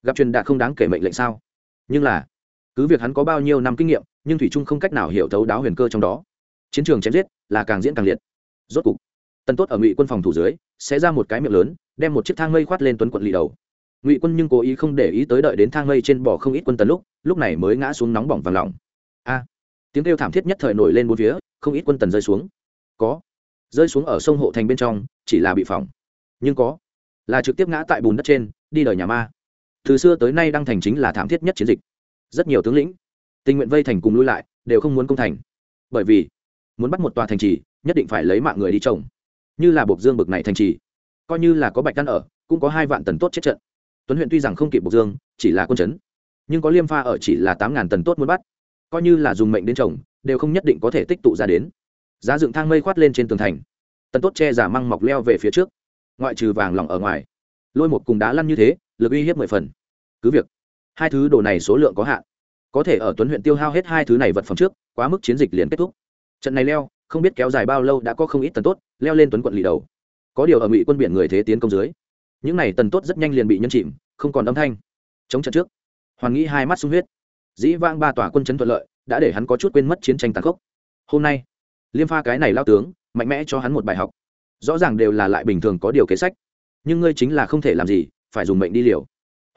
gặp truyền đạt không đáng kể mệnh lệnh sao? Nhưng là, cứ việc hắn có bao nhiêu năm kinh nghiệm, nhưng thủy trung không cách nào hiểu thấu đáo huyền cơ trong đó. Chiến trường chém giết là càng diễn càng liệt. Rốt cục, Tần tốt ở ngụy quân phòng thủ dưới sẽ ra một cái miệng lớn, đem một chiếc thang mây khoát lên tuấn quận lì đầu ngụy quân nhưng cố ý không để ý tới đợi đến thang mây trên bỏ không ít quân tần lúc lúc này mới ngã xuống nóng bỏng vàng lỏng. A! Tiếng kêu thảm thiết nhất thời nổi lên bốn phía, không ít quân tần rơi xuống. Có. Rơi xuống ở sông hộ thành bên trong, chỉ là bị phỏng. Nhưng có. Là trực tiếp ngã tại bùn đất trên, đi đời nhà ma. Từ xưa tới nay đăng thành chính là thảm thiết nhất chiến dịch. Rất nhiều tướng lĩnh, tình nguyện vây thành cùng lui lại, đều không muốn công thành. Bởi vì, muốn bắt một tòa thành trì, nhất định phải lấy mạng người đi trồng. Như là buộc dương bực này thành trì, coi như là có bạch đan ở, cũng có hai vạn tần tốt chết trận tuấn huyện tuy rằng không kịp bộc dương, chỉ là quân chấn. Nhưng có liêm pha ở chỉ là tám ngàn tần tốt muốn bắt. Coi như là dùng mệnh đến trồng, đều không nhất định có thể tích tụ ra đến. Giá dựng thang mây khoát lên trên tường thành. Tần tốt che giả măng mọc leo về phía trước. Ngoại trừ vàng lỏng ở ngoài. Lôi một cùng đá lăn như thế, lực uy hiếp mười phần. Cứ việc, hai thứ đồ này số lượng có hạn. Có thể ở tuấn huyện tiêu hao hết hai thứ này vật phẩm trước, quá mức chiến dịch liền kết thúc. Trận này leo, không biết kéo dài bao lâu đã có không ít tần tốt leo lên tuấn quận lì đầu. Có điều ở ngụy quân biển người thế tiến công dưới những này tần tốt rất nhanh liền bị nhân chìm, không còn âm thanh. Chống trận trước hoàn nghĩ hai mắt sung huyết. Dĩ vang ba tòa quân chấn thuận lợi, đã để hắn có chút quên mất chiến tranh tàn khốc. Hôm nay, liêm pha cái này lao tướng, mạnh mẽ cho hắn một bài học. Rõ ràng đều là lại bình thường có điều kế sách. Nhưng ngươi chính là không thể làm gì, phải dùng mệnh đi liều.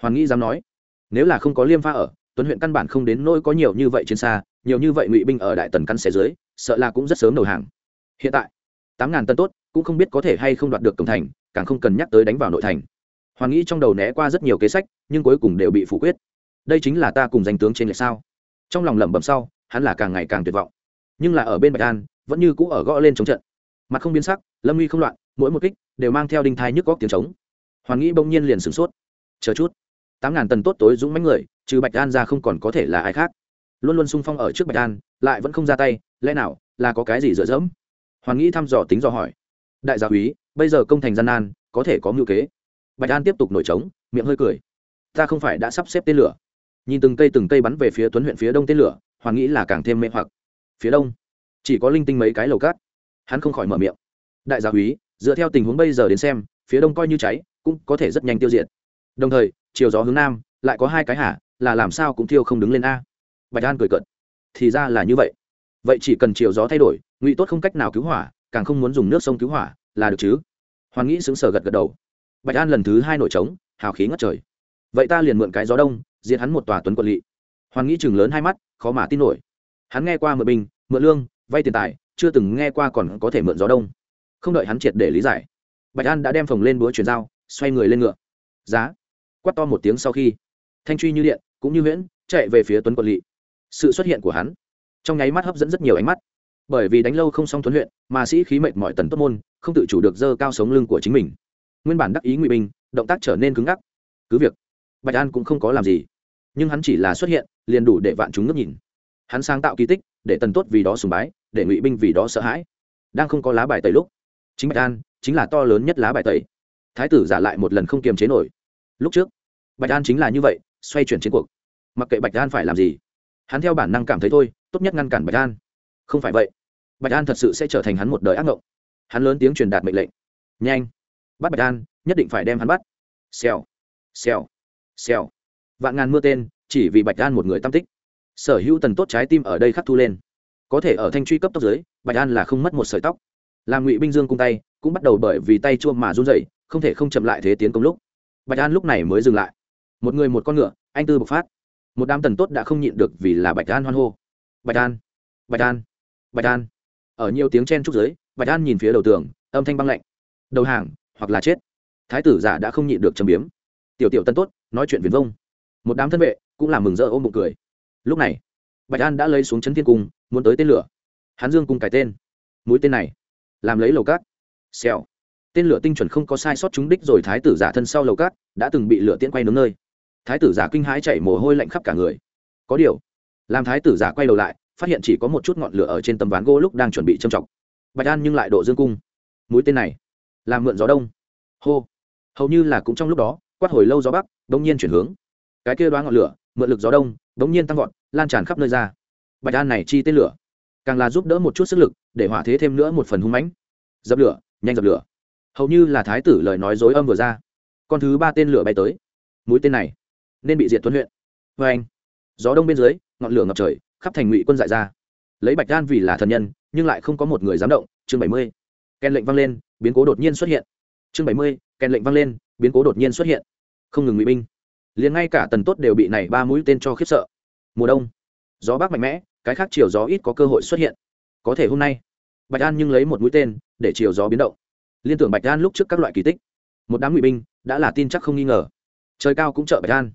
Hoàn nghĩ dám nói, nếu là không có liêm pha ở, tuấn huyện căn bản không đến nỗi có nhiều như vậy trên xa, nhiều như vậy ngụy binh ở đại tần căn xé dưới, sợ là cũng rất sớm đầu hàng. Hiện tại tám ngàn tân tốt, cũng không biết có thể hay không đoạt được cổng thành, càng không cần nhắc tới đánh vào nội thành. Hoàn nghĩ trong đầu né qua rất nhiều kế sách, nhưng cuối cùng đều bị phủ quyết. Đây chính là ta cùng danh tướng trên lệch sao? Trong lòng lẩm bẩm sau, hắn là càng ngày càng tuyệt vọng. Nhưng là ở bên bạch an, vẫn như cũ ở gõ lên chống trận. Mặt không biến sắc, lâm uy không loạn, mỗi một kích đều mang theo đinh thai nhức góc tiếng trống. Hoàn nghĩ bỗng nhiên liền sửng sốt. Chờ chút, tám ngàn tần tốt tối dũng mãnh người, trừ bạch an ra không còn có thể là ai khác. Luôn luôn sung phong ở trước bạch an, lại vẫn không ra tay, lẽ nào là có cái gì dựa dẫm? Hoàn nghĩ thăm dò tính dò hỏi. Đại gia úy, bây giờ công thành gian nan, có thể có ngưu kế. Bạch an tiếp tục nổi trống, miệng hơi cười. Ta không phải đã sắp xếp tên lửa. Nhìn từng cây từng cây bắn về phía tuấn huyện phía đông tên lửa, hoàn nghĩ là càng thêm mê hoặc. Phía đông, chỉ có linh tinh mấy cái lầu cát. Hắn không khỏi mở miệng. Đại gia úy, dựa theo tình huống bây giờ đến xem, phía đông coi như cháy, cũng có thể rất nhanh tiêu diệt. Đồng thời, chiều gió hướng nam, lại có hai cái hả, là làm sao cũng thiêu không đứng lên a. Bạch an cười cợt. Thì ra là như vậy vậy chỉ cần chiều gió thay đổi, ngụy tốt không cách nào cứu hỏa, càng không muốn dùng nước sông cứu hỏa, là được chứ? Hoàn nghĩ xứng sở gật gật đầu. Bạch an lần thứ hai nổi trống, hào khí ngất trời. Vậy ta liền mượn cái gió đông, diệt hắn một tòa tuấn quận lỵ. Hoàn nghĩ chừng lớn hai mắt, khó mà tin nổi. Hắn nghe qua mượn binh mượn lương, vay tiền tài, chưa từng nghe qua còn có thể mượn gió đông. Không đợi hắn triệt để lý giải, bạch an đã đem phòng lên búa chuyển dao, xoay người lên ngựa. Giá. Quát to một tiếng sau khi, thanh truy như điện, cũng như huyễn, chạy về phía tuấn quận lỵ. Sự xuất hiện của hắn trong nháy mắt hấp dẫn rất nhiều ánh mắt. Bởi vì đánh lâu không xong tuấn luyện mà sĩ khí mệnh mọi tần tốt môn, không tự chủ được dơ cao sống lưng của chính mình. Nguyên bản đắc ý ngụy binh động tác trở nên cứng ngắc. Cứ việc, bạch an cũng không có làm gì. Nhưng hắn chỉ là xuất hiện, liền đủ để vạn chúng ngước nhìn. Hắn sáng tạo kỳ tích, để tần tốt vì đó sùng bái, để ngụy binh vì đó sợ hãi. Đang không có lá bài tẩy lúc, chính bạch an chính là to lớn nhất lá bài tẩy. Thái tử giả lại một lần không kiềm chế nổi. Lúc trước, bạch an chính là như vậy, xoay chuyển chiến cuộc. Mặc kệ bạch an phải làm gì, hắn theo bản năng cảm thấy thôi tốt nhất ngăn cản bạch an. Không phải vậy, bạch an thật sự sẽ trở thành hắn một đời ác mộng hắn lớn tiếng truyền đạt mệnh lệnh. Nhanh, bắt bạch an, nhất định phải đem hắn bắt. Xèo xèo xèo. Vạn ngàn mưa tên, chỉ vì bạch an một người tam tích. Sở hữu tần tốt trái tim ở đây khắc thu lên. Có thể ở thanh truy cấp tốc dưới, bạch an là không mất một sợi tóc. Làm ngụy binh dương cung tay, cũng bắt đầu bởi vì tay chua mà run rẩy, không thể không chậm lại thế tiến công lúc. Bạch an lúc này mới dừng lại. Một người một con ngựa, anh tư bộc phát. Một đám tần tốt đã không nhịn được vì là bạch an hoan hô bạch an bạch an bạch an. Ở nhiều tiếng chen trúc giới bạch an nhìn phía đầu tường, âm thanh băng lạnh. Đầu hàng, hoặc là chết. Thái tử giả đã không nhịn được châm biếm. Tiểu tiểu tân tốt, nói chuyện viền vông. Một đám thân vệ cũng làm mừng rỡ ôm bụng cười. Lúc này, bạch an đã lấy xuống chấn thiên cung, muốn tới tên lửa. Hắn dương cung cải tên. Mũi tên này, làm lấy lầu cát. Xèo. Tên lửa tinh chuẩn không có sai sót trúng đích rồi thái tử giả thân sau lầu cát, đã từng bị lửa tiễn quay nướng nơi. Thái tử giả kinh hãi chạy mồ hôi lạnh khắp cả người. Có điều làm thái tử giả quay đầu lại, phát hiện chỉ có một chút ngọn lửa ở trên tấm ván gỗ lúc đang chuẩn bị châm trọng bạch an nhưng lại độ dương cung. Mũi tên này làm mượn gió đông. Hô. Hầu như là cũng trong lúc đó, quát hồi lâu gió bắc đông nhiên chuyển hướng. Cái kia đoán ngọn lửa, mượn lực gió đông đông nhiên tăng vọt, lan tràn khắp nơi ra. Bạch an này chi tên lửa, càng là giúp đỡ một chút sức lực, để hỏa thế thêm nữa một phần hung mãnh. Dập lửa, nhanh dập lửa. Hầu như là thái tử lời nói dối âm vừa ra. Con thứ ba tên lửa bay tới. Mũi tên này, nên bị diệt tuấn huyện. Vê anh gió đông bên dưới, ngọn lửa ngập trời, khắp thành ngụy quân dại ra. Lấy bạch đan vì là thần nhân, nhưng lại không có một người dám động. Chương bảy mươi, kèn lệnh vang lên, biến cố đột nhiên xuất hiện. Chương bảy mươi, kèn lệnh vang lên, biến cố đột nhiên xuất hiện. Không ngừng ngụy binh. Liền ngay cả tần tốt đều bị này ba mũi tên cho khiếp sợ. Mùa đông. Gió bắc mạnh mẽ, cái khác chiều gió ít có cơ hội xuất hiện. Có thể hôm nay, bạch an nhưng lấy một mũi tên, để chiều gió biến động. Liên tưởng bạch an lúc trước các loại kỳ tích. Một đám ngụy binh, đã là tin chắc không nghi ngờ. Trời cao cũng trợ bạch an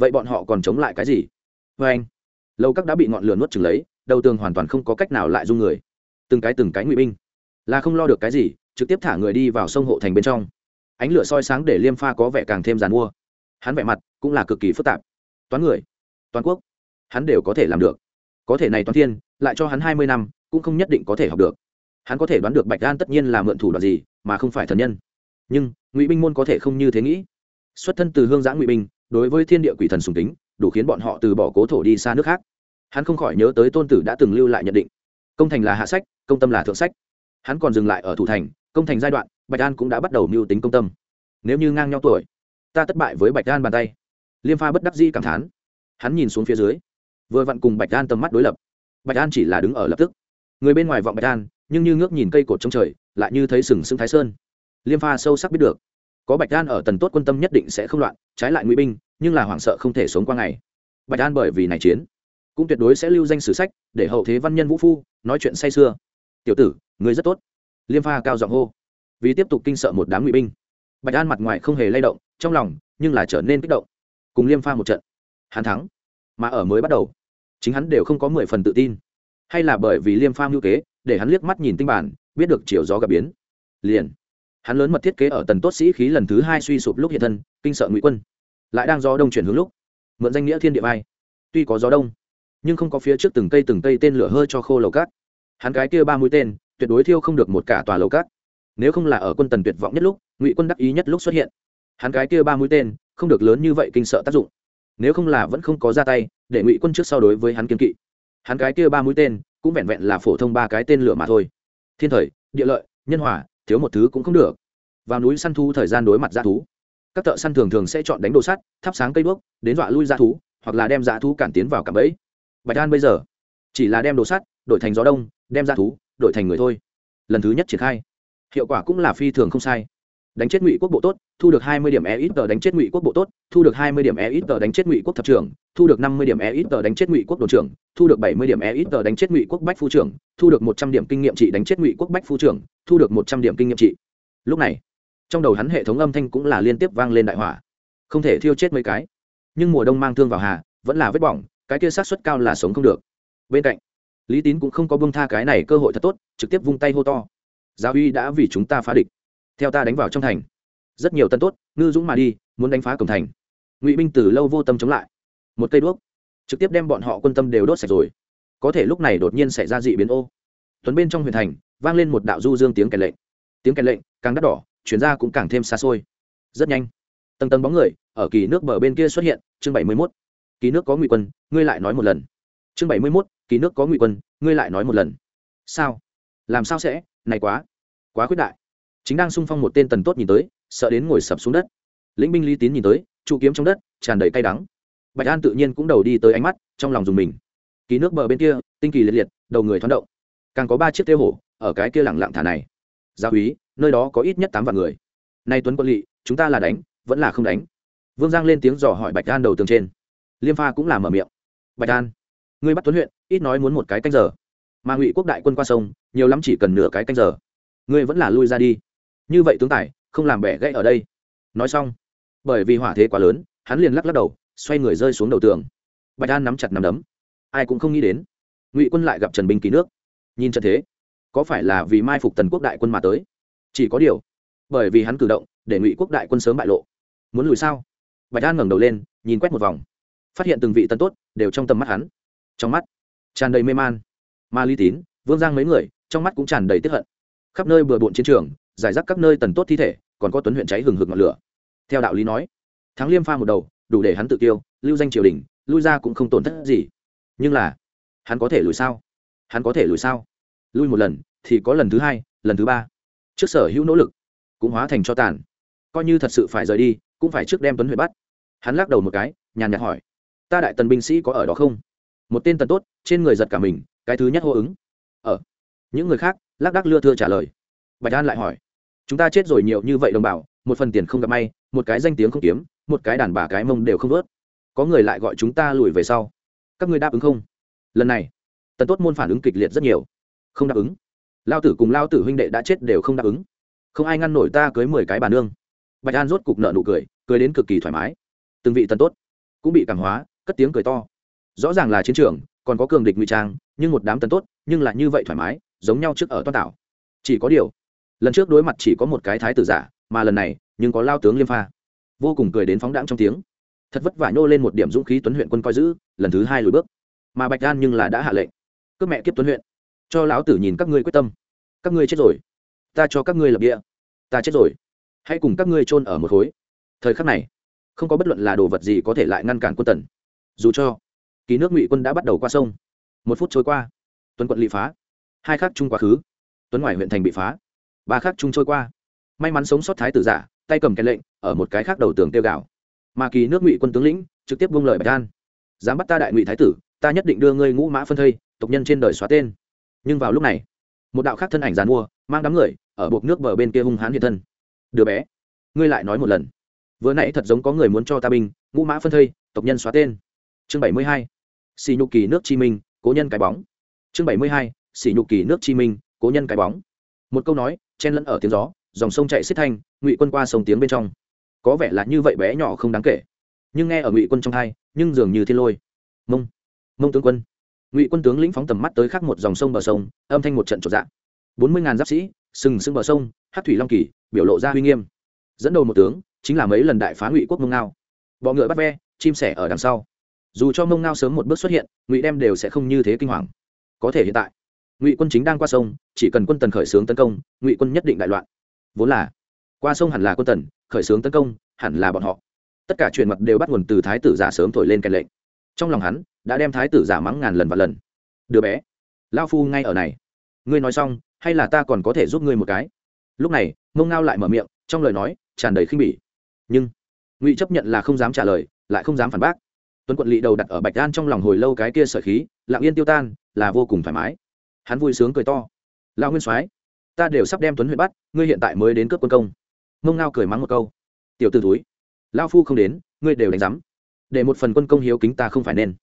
vậy bọn họ còn chống lại cái gì? Vê anh. Lâu các đã bị ngọn lửa nuốt chừng lấy, đầu tường hoàn toàn không có cách nào lại dung người. Từng cái từng cái ngụy binh. Là không lo được cái gì, trực tiếp thả người đi vào sông hộ thành bên trong. Ánh lửa soi sáng để liêm pha có vẻ càng thêm g mua. Hắn vẻ mặt cũng là cực kỳ phức tạp. Toán người toàn quốc, hắn đều có thể làm được. Có thể này toán thiên, lại cho hắn hai mươi năm, cũng không nhất định có thể học được. Hắn có thể đoán được bạch đan tất nhiên là mượn thủ đoạn gì, mà không phải thần nhân. Nhưng, ngụy binh môn có thể không như thế nghĩ. Xuất thân từ hương giã ngụy binh, đối với thiên địa quỷ thần sùng tính đủ khiến bọn họ từ bỏ cố thổ đi xa nước khác. Hắn không khỏi nhớ tới tôn tử đã từng lưu lại nhận định. Công thành là hạ sách, công tâm là thượng sách. Hắn còn dừng lại ở thủ thành, công thành giai đoạn, bạch an cũng đã bắt đầu mưu tính công tâm. Nếu như ngang nhau tuổi, ta thất bại với bạch an bàn tay. Liêm pha bất đắc di cảm thán. Hắn nhìn xuống phía dưới, vừa vặn cùng bạch an tầm mắt đối lập. Bạch an chỉ là đứng ở lập tức. Người bên ngoài vọng bạch an, nhưng như ngước nhìn cây cột trong trời, lại như thấy sừng sững thái sơn. Liêm pha sâu sắc biết được có bạch đan ở tần tốt quân tâm nhất định sẽ không loạn, trái lại ngụy binh, nhưng là hoảng sợ không thể sống qua ngày. Bạch đan bởi vì này chiến, cũng tuyệt đối sẽ lưu danh sử sách, để hậu thế văn nhân vũ phu, nói chuyện say sưa. Tiểu tử người rất tốt. Liêm pha cao giọng hô. Vì tiếp tục kinh sợ một đám ngụy binh, bạch đan mặt ngoài không hề lay động, trong lòng, nhưng là trở nên kích động. Cùng liêm pha một trận, hắn thắng, mà ở mới bắt đầu, chính hắn đều không có mười phần tự tin. Hay là bởi vì liêm pha ngữ kế, để hắn liếc mắt nhìn tinh bản, biết được chiều gió gặp biến, liền hắn lớn mật thiết kế ở tần tốt sĩ khí lần thứ hai suy sụp lúc hiện thân, kinh sợ ngụy quân. Lại đang gió đông chuyển hướng lúc, mượn danh nghĩa thiên địa vai. Tuy có gió đông, nhưng không có phía trước từng cây từng cây tên lửa hơi cho khô lầu cát. Hắn cái kia ba mũi tên, tuyệt đối thiêu không được một cả tòa lầu cát. Nếu không là ở quân tần tuyệt vọng nhất lúc, ngụy quân đắc ý nhất lúc xuất hiện. Hắn cái kia ba mũi tên, không được lớn như vậy kinh sợ tác dụng. Nếu không là vẫn không có ra tay, để ngụy quân trước sau đối với hắn kiên kỵ. Hắn cái kia ba mũi tên, cũng vẹn vẹn là phổ thông ba cái tên lửa mà thôi. Thiên thời, địa lợi, nhân hòa thiếu một thứ cũng không được. Vào núi săn thu thời gian đối mặt g thú. Các thợ săn thường thường sẽ chọn đánh đồ sắt, thắp sáng cây đuốc, đến dọa lui g thú, hoặc là đem g thú cản tiến vào cạm bẫy. Bạch an bây giờ chỉ là đem đồ sắt đổi thành gió đông, đem g thú đổi thành người thôi. Lần thứ nhất triển khai. Hiệu quả cũng là phi thường không sai đánh chết ngụy quốc bộ tốt, thu được hai mươi điểm e ít tờ đánh chết ngụy quốc bộ tốt, thu được hai mươi điểm e ít tờ đánh chết ngụy quốc thập trưởng, thu được năm mươi điểm e ít tờ đánh chết ngụy quốc đồn trưởng, thu được bảy mươi điểm e ít tờ đánh chết ngụy quốc bách phu trưởng, thu được một trăm điểm kinh nghiệm trị đánh chết ngụy quốc bách phu trưởng, thu được một trăm điểm kinh nghiệm trị. Lúc này, trong đầu hắn hệ thống âm thanh cũng là liên tiếp vang lên đại hỏa. Không thể thiêu chết mấy cái. Nhưng mùa đông mang thương vào hà, vẫn là vết bỏng, cái kia sát suất cao là sống không được. Bên cạnh, lý tín cũng không có bưng tha cái này cơ hội thật tốt, trực tiếp vung tay hô to. Giáo uy đã vì chúng ta phá địch theo ta đánh vào trong thành. Rất nhiều tân tốt, ngư dũng mà đi, muốn đánh phá cổng thành. Ngụy binh từ lâu vô tâm chống lại. Một cây đuốc, trực tiếp đem bọn họ quân tâm đều đốt sạch rồi. Có thể lúc này đột nhiên xảy ra dị biến ô. Tuấn bên trong huyền thành, vang lên một đạo du dương tiếng kèn lệnh. Tiếng kèn lệnh càng đắt đỏ, chuyển ra cũng càng thêm xa xôi. Rất nhanh, tầng tầng bóng người ở kỳ nước bờ bên kia xuất hiện, chương bảy mươi mốt. Kỳ nước có ngụy quân, ngươi lại nói một lần. Chương bảy mươi mốt, kỳ nước có ngụy quân, ngươi lại nói một lần. Sao? Làm sao sẽ? Này quá quá khuyết đại chính đang sung phong một tên tần tốt nhìn tới, sợ đến ngồi sập xuống đất. Lĩnh binh lý tín nhìn tới, trụ kiếm trong đất, tràn đầy cay đắng. Bạch an tự nhiên cũng đầu đi tới ánh mắt, trong lòng dùng mình. Ký nước bờ bên kia, tinh kỳ liệt liệt, đầu người thoáng động. Càng có ba chiếc tiêu hổ ở cái kia lẳng lặng thả này. Gia úy, nơi đó có ít nhất tám vạn người. Nay tuấn quân lỵ, chúng ta là đánh, vẫn là không đánh. Vương giang lên tiếng dò hỏi bạch an đầu tường trên. Liêm pha cũng làm mở miệng. Bạch an, ngươi bắt tuấn huyện, ít nói muốn một cái canh giờ. Mà ngụy quốc đại quân qua sông, nhiều lắm chỉ cần nửa cái canh giờ. Ngươi vẫn là lui ra đi như vậy tướng tài, không làm bẻ gãy ở đây. Nói xong, bởi vì hỏa thế quá lớn, hắn liền lắc lắc đầu, xoay người rơi xuống đầu tường. Bạch an nắm chặt nắm đấm. Ai cũng không nghĩ đến, ngụy quân lại gặp trần binh ký nước. Nhìn trận thế, có phải là vì mai phục tần quốc đại quân mà tới? Chỉ có điều, bởi vì hắn cử động, để ngụy quốc đại quân sớm bại lộ. Muốn lùi sao? Bạch an ngẩng đầu lên, nhìn quét một vòng. Phát hiện từng vị tân tốt đều trong tầm mắt hắn. Trong mắt tràn đầy mê man. Ma ly tín, vương giang mấy người, trong mắt cũng tràn đầy tiếp hận. Khắp nơi bừa bộn chiến trường giải rác các nơi tần tốt thi thể, còn có tuấn huyện cháy hừng hực ngọn lửa. Theo đạo lý nói, thắng liêm pha một đầu, đủ để hắn tự tiêu lưu danh triều đình, lui ra cũng không tổn thất gì. Nhưng là, hắn có thể lùi sao? Hắn có thể lùi sao? Lui một lần, thì có lần thứ hai, lần thứ ba. Trước sở hữu nỗ lực, cũng hóa thành cho tàn. Coi như thật sự phải rời đi, cũng phải trước đem tuấn huyện bắt. Hắn lắc đầu một cái, nhàn nhạt hỏi, ta đại tần binh sĩ có ở đó không? Một tên tần tốt, trên người giật cả mình, cái thứ nhất hô ứng. Ở. Những người khác lác đác lưa thưa trả lời. Bạch an lại hỏi chúng ta chết rồi nhiều như vậy đồng bào, một phần tiền không gặp may, một cái danh tiếng không kiếm, một cái đàn bà cái mông đều không vớt. Có người lại gọi chúng ta lùi về sau. Các ngươi đáp ứng không? Lần này, tần tốt môn phản ứng kịch liệt rất nhiều. Không đáp ứng. Lao tử cùng lao tử huynh đệ đã chết đều không đáp ứng. Không ai ngăn nổi ta cưới mười cái bà nương. Bạch an rốt cục nợ nụ cười cười đến cực kỳ thoải mái. Từng vị tần tốt cũng bị cảm hóa, cất tiếng cười to. Rõ ràng là chiến trường, còn có cường địch ngụy trang, nhưng một đám tần tốt nhưng lại như vậy thoải mái, giống nhau trước ở toa tảo chỉ có điều lần trước đối mặt chỉ có một cái thái tử giả, mà lần này, nhưng có lao tướng liêm pha. Vô cùng cười đến phóng đãng trong tiếng. Thật vất vả nhô lên một điểm dũng khí tuấn huyện quân coi giữ, lần thứ hai lùi bước. Mà bạch đan nhưng là đã hạ lệnh. Cướp mẹ kiếp tuấn huyện. Cho lão tử nhìn các ngươi quyết tâm. Các ngươi chết rồi. Ta cho các ngươi lập địa. Ta chết rồi. Hãy cùng các ngươi chôn ở một khối. Thời khắc này, không có bất luận là đồ vật gì có thể lại ngăn cản quân tần. Dù cho ký nước ngụy quân đã bắt đầu qua sông. Một phút trôi qua. Tuấn quận lị phá. Hai khắc chung quá khứ. Tuấn ngoài huyện thành bị phá ba khắc chung trôi qua. May mắn sống sót thái tử giả, tay cầm cái lệnh, ở một cái khác đầu tường tiêu gạo. Mà kỳ nước ngụy quân tướng lĩnh, trực tiếp buông lời bạch an dám bắt ta đại ngụy thái tử, ta nhất định đưa ngươi ngũ mã phân thây, tộc nhân trên đời xóa tên. Nhưng vào lúc này, một đạo khác thân ảnh dàn mua, mang đám người, ở buộc nước bờ bên kia hung hãn hiện thân. Đứa bé, ngươi lại nói một lần. Vừa nãy thật giống có người muốn cho ta binh, ngũ mã phân thây, tộc nhân xóa tên. Chương bảy mươi hai xì nhục kỳ nước chi minh, cố nhân cái bóng. Chương bảy mươi hai xì nhục kỳ nước chi minh, cố nhân cái bóng. Một câu nói chen lẫn ở tiếng gió, dòng sông chạy xiết thanh, ngụy quân qua sông tiếng bên trong. Có vẻ là như vậy bé nhỏ không đáng kể. Nhưng nghe ở ngụy quân trong hai, nhưng dường như thiên lôi. Mông mông tướng quân. Ngụy quân tướng lĩnh phóng tầm mắt tới khắc một dòng sông bờ sông, âm thanh một trận trộn dạng bốn mươi ngàn giáp sĩ, sừng sững bờ sông hát thủy long kỳ, biểu lộ ra uy nghiêm. Dẫn đầu một tướng, chính là mấy lần đại phá ngụy quốc mông ngao. Bọ ngựa bắt ve, chim sẻ ở đằng sau. Dù cho mông ngao sớm một bước xuất hiện, ngụy đem đều sẽ không như thế kinh hoàng. Có thể hiện tại ngụy quân chính đang qua sông, chỉ cần quân tần khởi xướng tấn công, ngụy quân nhất định đại loạn. Vốn là, qua sông hẳn là quân tần, khởi xướng tấn công, hẳn là bọn họ. Tất cả chuyện mặt đều bắt nguồn từ thái tử giả sớm thổi lên kèn lệnh. Trong lòng hắn, đã đem thái tử giả mắng ngàn lần và lần. Đứa bé lao phu ngay ở này. Ngươi nói xong, hay là ta còn có thể giúp ngươi một cái? Lúc này mông ngao lại mở miệng, trong lời nói, tràn đầy khinh bỉ. Nhưng, ngụy chấp nhận là không dám trả lời, lại không dám phản bác. Tuấn quận lỵ đầu đặt ở bạch đan trong lòng hồi lâu cái kia sợi khí, lặng yên tiêu tan, là vô cùng thoải mái hắn vui sướng cười to. Lao nguyên soái, ta đều sắp đem tuấn huyện bắt, ngươi hiện tại mới đến cướp quân công. Mông ngao cười mắng một câu. Tiểu t ử túi lao phu không đến, ngươi đều đánh giám để một phần quân công hiếu kính ta không phải nên.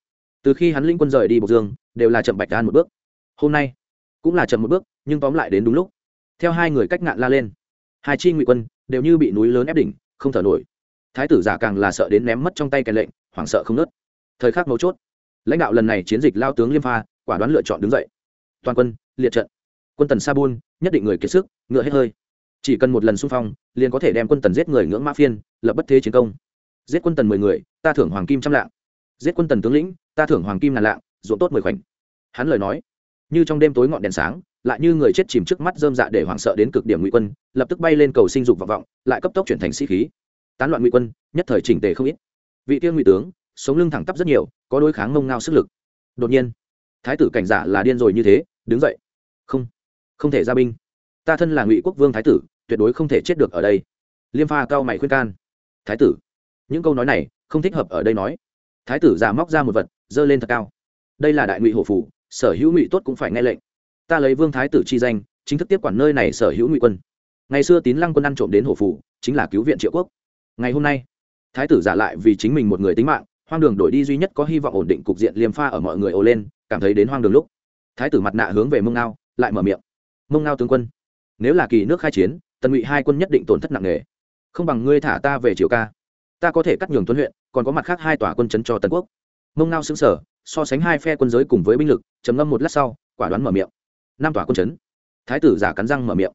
Từ khi hắn linh quân rời đi bộc dương, đều là chậm bạch đan một bước. Hôm nay, cũng là chậm một bước, nhưng tóm lại đến đúng lúc. Theo hai người cách ngạn la lên, hai chi ngụy quân đều như bị núi lớn ép đỉnh, không thở nổi. Thái tử giả càng là sợ đến ném mất trong tay kèn lệnh, hoảng sợ không nớt. Thời khắc mấu chốt, lãnh đạo lần này chiến dịch lao tướng liêm pha, quả đoán lựa chọn đứng dậy toàn quân, liệt trận. Quân tần sa bun, nhất định người kiệt sức, ngựa hết hơi. Chỉ cần một lần xung phong, liền có thể đem quân tần giết người ngưỡng mã phiên, lập bất thế chiến công. Giết quân tần mười người, ta thưởng hoàng kim trăm lạng. Giết quân tần tướng lĩnh, ta thưởng hoàng kim ngàn lạng, ruộng tốt mười khoảnh. Hắn lời nói, như trong đêm tối ngọn đèn sáng, lại như người chết chìm trước mắt dơm dạ để hoảng sợ đến cực điểm ngụy quân, lập tức bay lên cầu sinh dục vọng vọng, lại cấp tốc chuyển thành sĩ khí. Tán loạn ngụy quân, nhất thời chỉnh tề không ít. Vị tiên ngụy tướng, sống lưng thẳng tắp rất nhiều, có đối kháng mông ngao sức lực. Đột nhiên, thái tử cảnh giả là điên rồi như thế đứng dậy. Không không thể ra binh. Ta thân là ngụy quốc vương thái tử, tuyệt đối không thể chết được ở đây. Liêm pha cao mày khuyên can. Thái tử, những câu nói này không thích hợp ở đây nói. Thái tử giả móc ra một vật dơ lên thật cao. Đây là đại ngụy hổ phủ, sở hữu ngụy tốt cũng phải nghe lệnh. Ta lấy vương thái tử chi danh, chính thức tiếp quản nơi này sở hữu ngụy quân. Ngày xưa tín lăng quân ăn trộm đến hổ phủ, chính là cứu viện triệu quốc. Ngày hôm nay, thái tử giả lại vì chính mình một người tính mạng, hoang đường đổi đi duy nhất có hy vọng ổn định cục diện liêm pha ở mọi người ồ lên, cảm thấy đến hoang đường lúc thái tử mặt nạ hướng về mông ngao, lại mở miệng. Mông ngao tướng quân, nếu là kỳ nước khai chiến, tần ngụy hai quân nhất định tổn thất nặng nề. Không bằng ngươi thả ta về triều ca. Ta có thể cắt nhường tuấn huyện, còn có mặt khác hai tòa quân chấn cho tần quốc. Mông ngao xứng sở so sánh hai phe quân giới cùng với binh lực, trầm ngâm một lát sau, quả đoán mở miệng. Năm tòa quân chấn. Thái tử giả cắn răng mở miệng.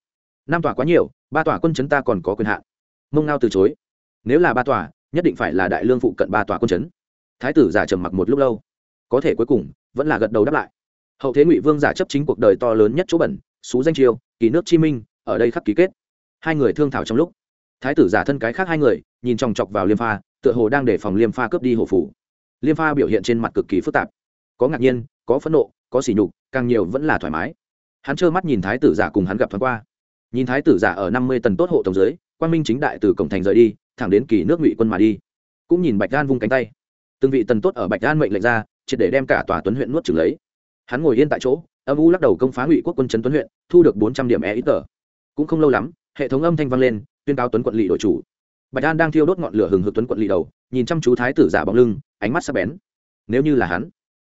Năm tòa quá nhiều, ba tòa quân chấn ta còn có quyền hạn. Mông ngao từ chối. Nếu là ba tòa, nhất định phải là đại lương phụ cận ba tòa quân chấn. Thái tử giả trầm mặc một lúc lâu. Có thể cuối cùng, vẫn là gật đầu đáp lại hậu thế ngụy vương giả chấp chính cuộc đời to lớn nhất chỗ bẩn xú danh triều, kỳ nước chi minh ở đây khắc ký kết. Hai người thương thảo trong lúc thái tử giả thân cái khác hai người nhìn chòng chọc vào liêm pha tựa hồ đang để phòng liêm pha cướp đi hổ phủ. Liêm pha biểu hiện trên mặt cực kỳ phức tạp. Có ngạc nhiên có phẫn nộ có sỉ nhục càng nhiều vẫn là thoải mái. Hắn trơ mắt nhìn thái tử giả cùng hắn gặp thoáng qua. Nhìn thái tử giả ở năm mươi tần tốt hộ tổng giới quan minh chính đại từ cổng thành rời đi thẳng đến kỳ nước ngụy quân mà đi. Cũng nhìn bạch đan vung cánh tay. Từng vị tần tốt ở bạch đan mệnh lệnh ra triệt để đem cả tòa tuấn huyện nuốt trừng lấy hắn ngồi yên tại chỗ, âm u lắc đầu công phá ngụy quốc quân trấn tuấn huyện, thu được bốn trăm điểm e ít tờ cũng không lâu lắm, hệ thống âm thanh vang lên, tuyên cáo tuấn quận lỵ đội chủ. Bạch an đang thiêu đốt ngọn lửa hừng hực tuấn quận lỵ đầu, nhìn chăm chú thái tử giả bóng lưng, ánh mắt sắc bén. Nếu như là hắn,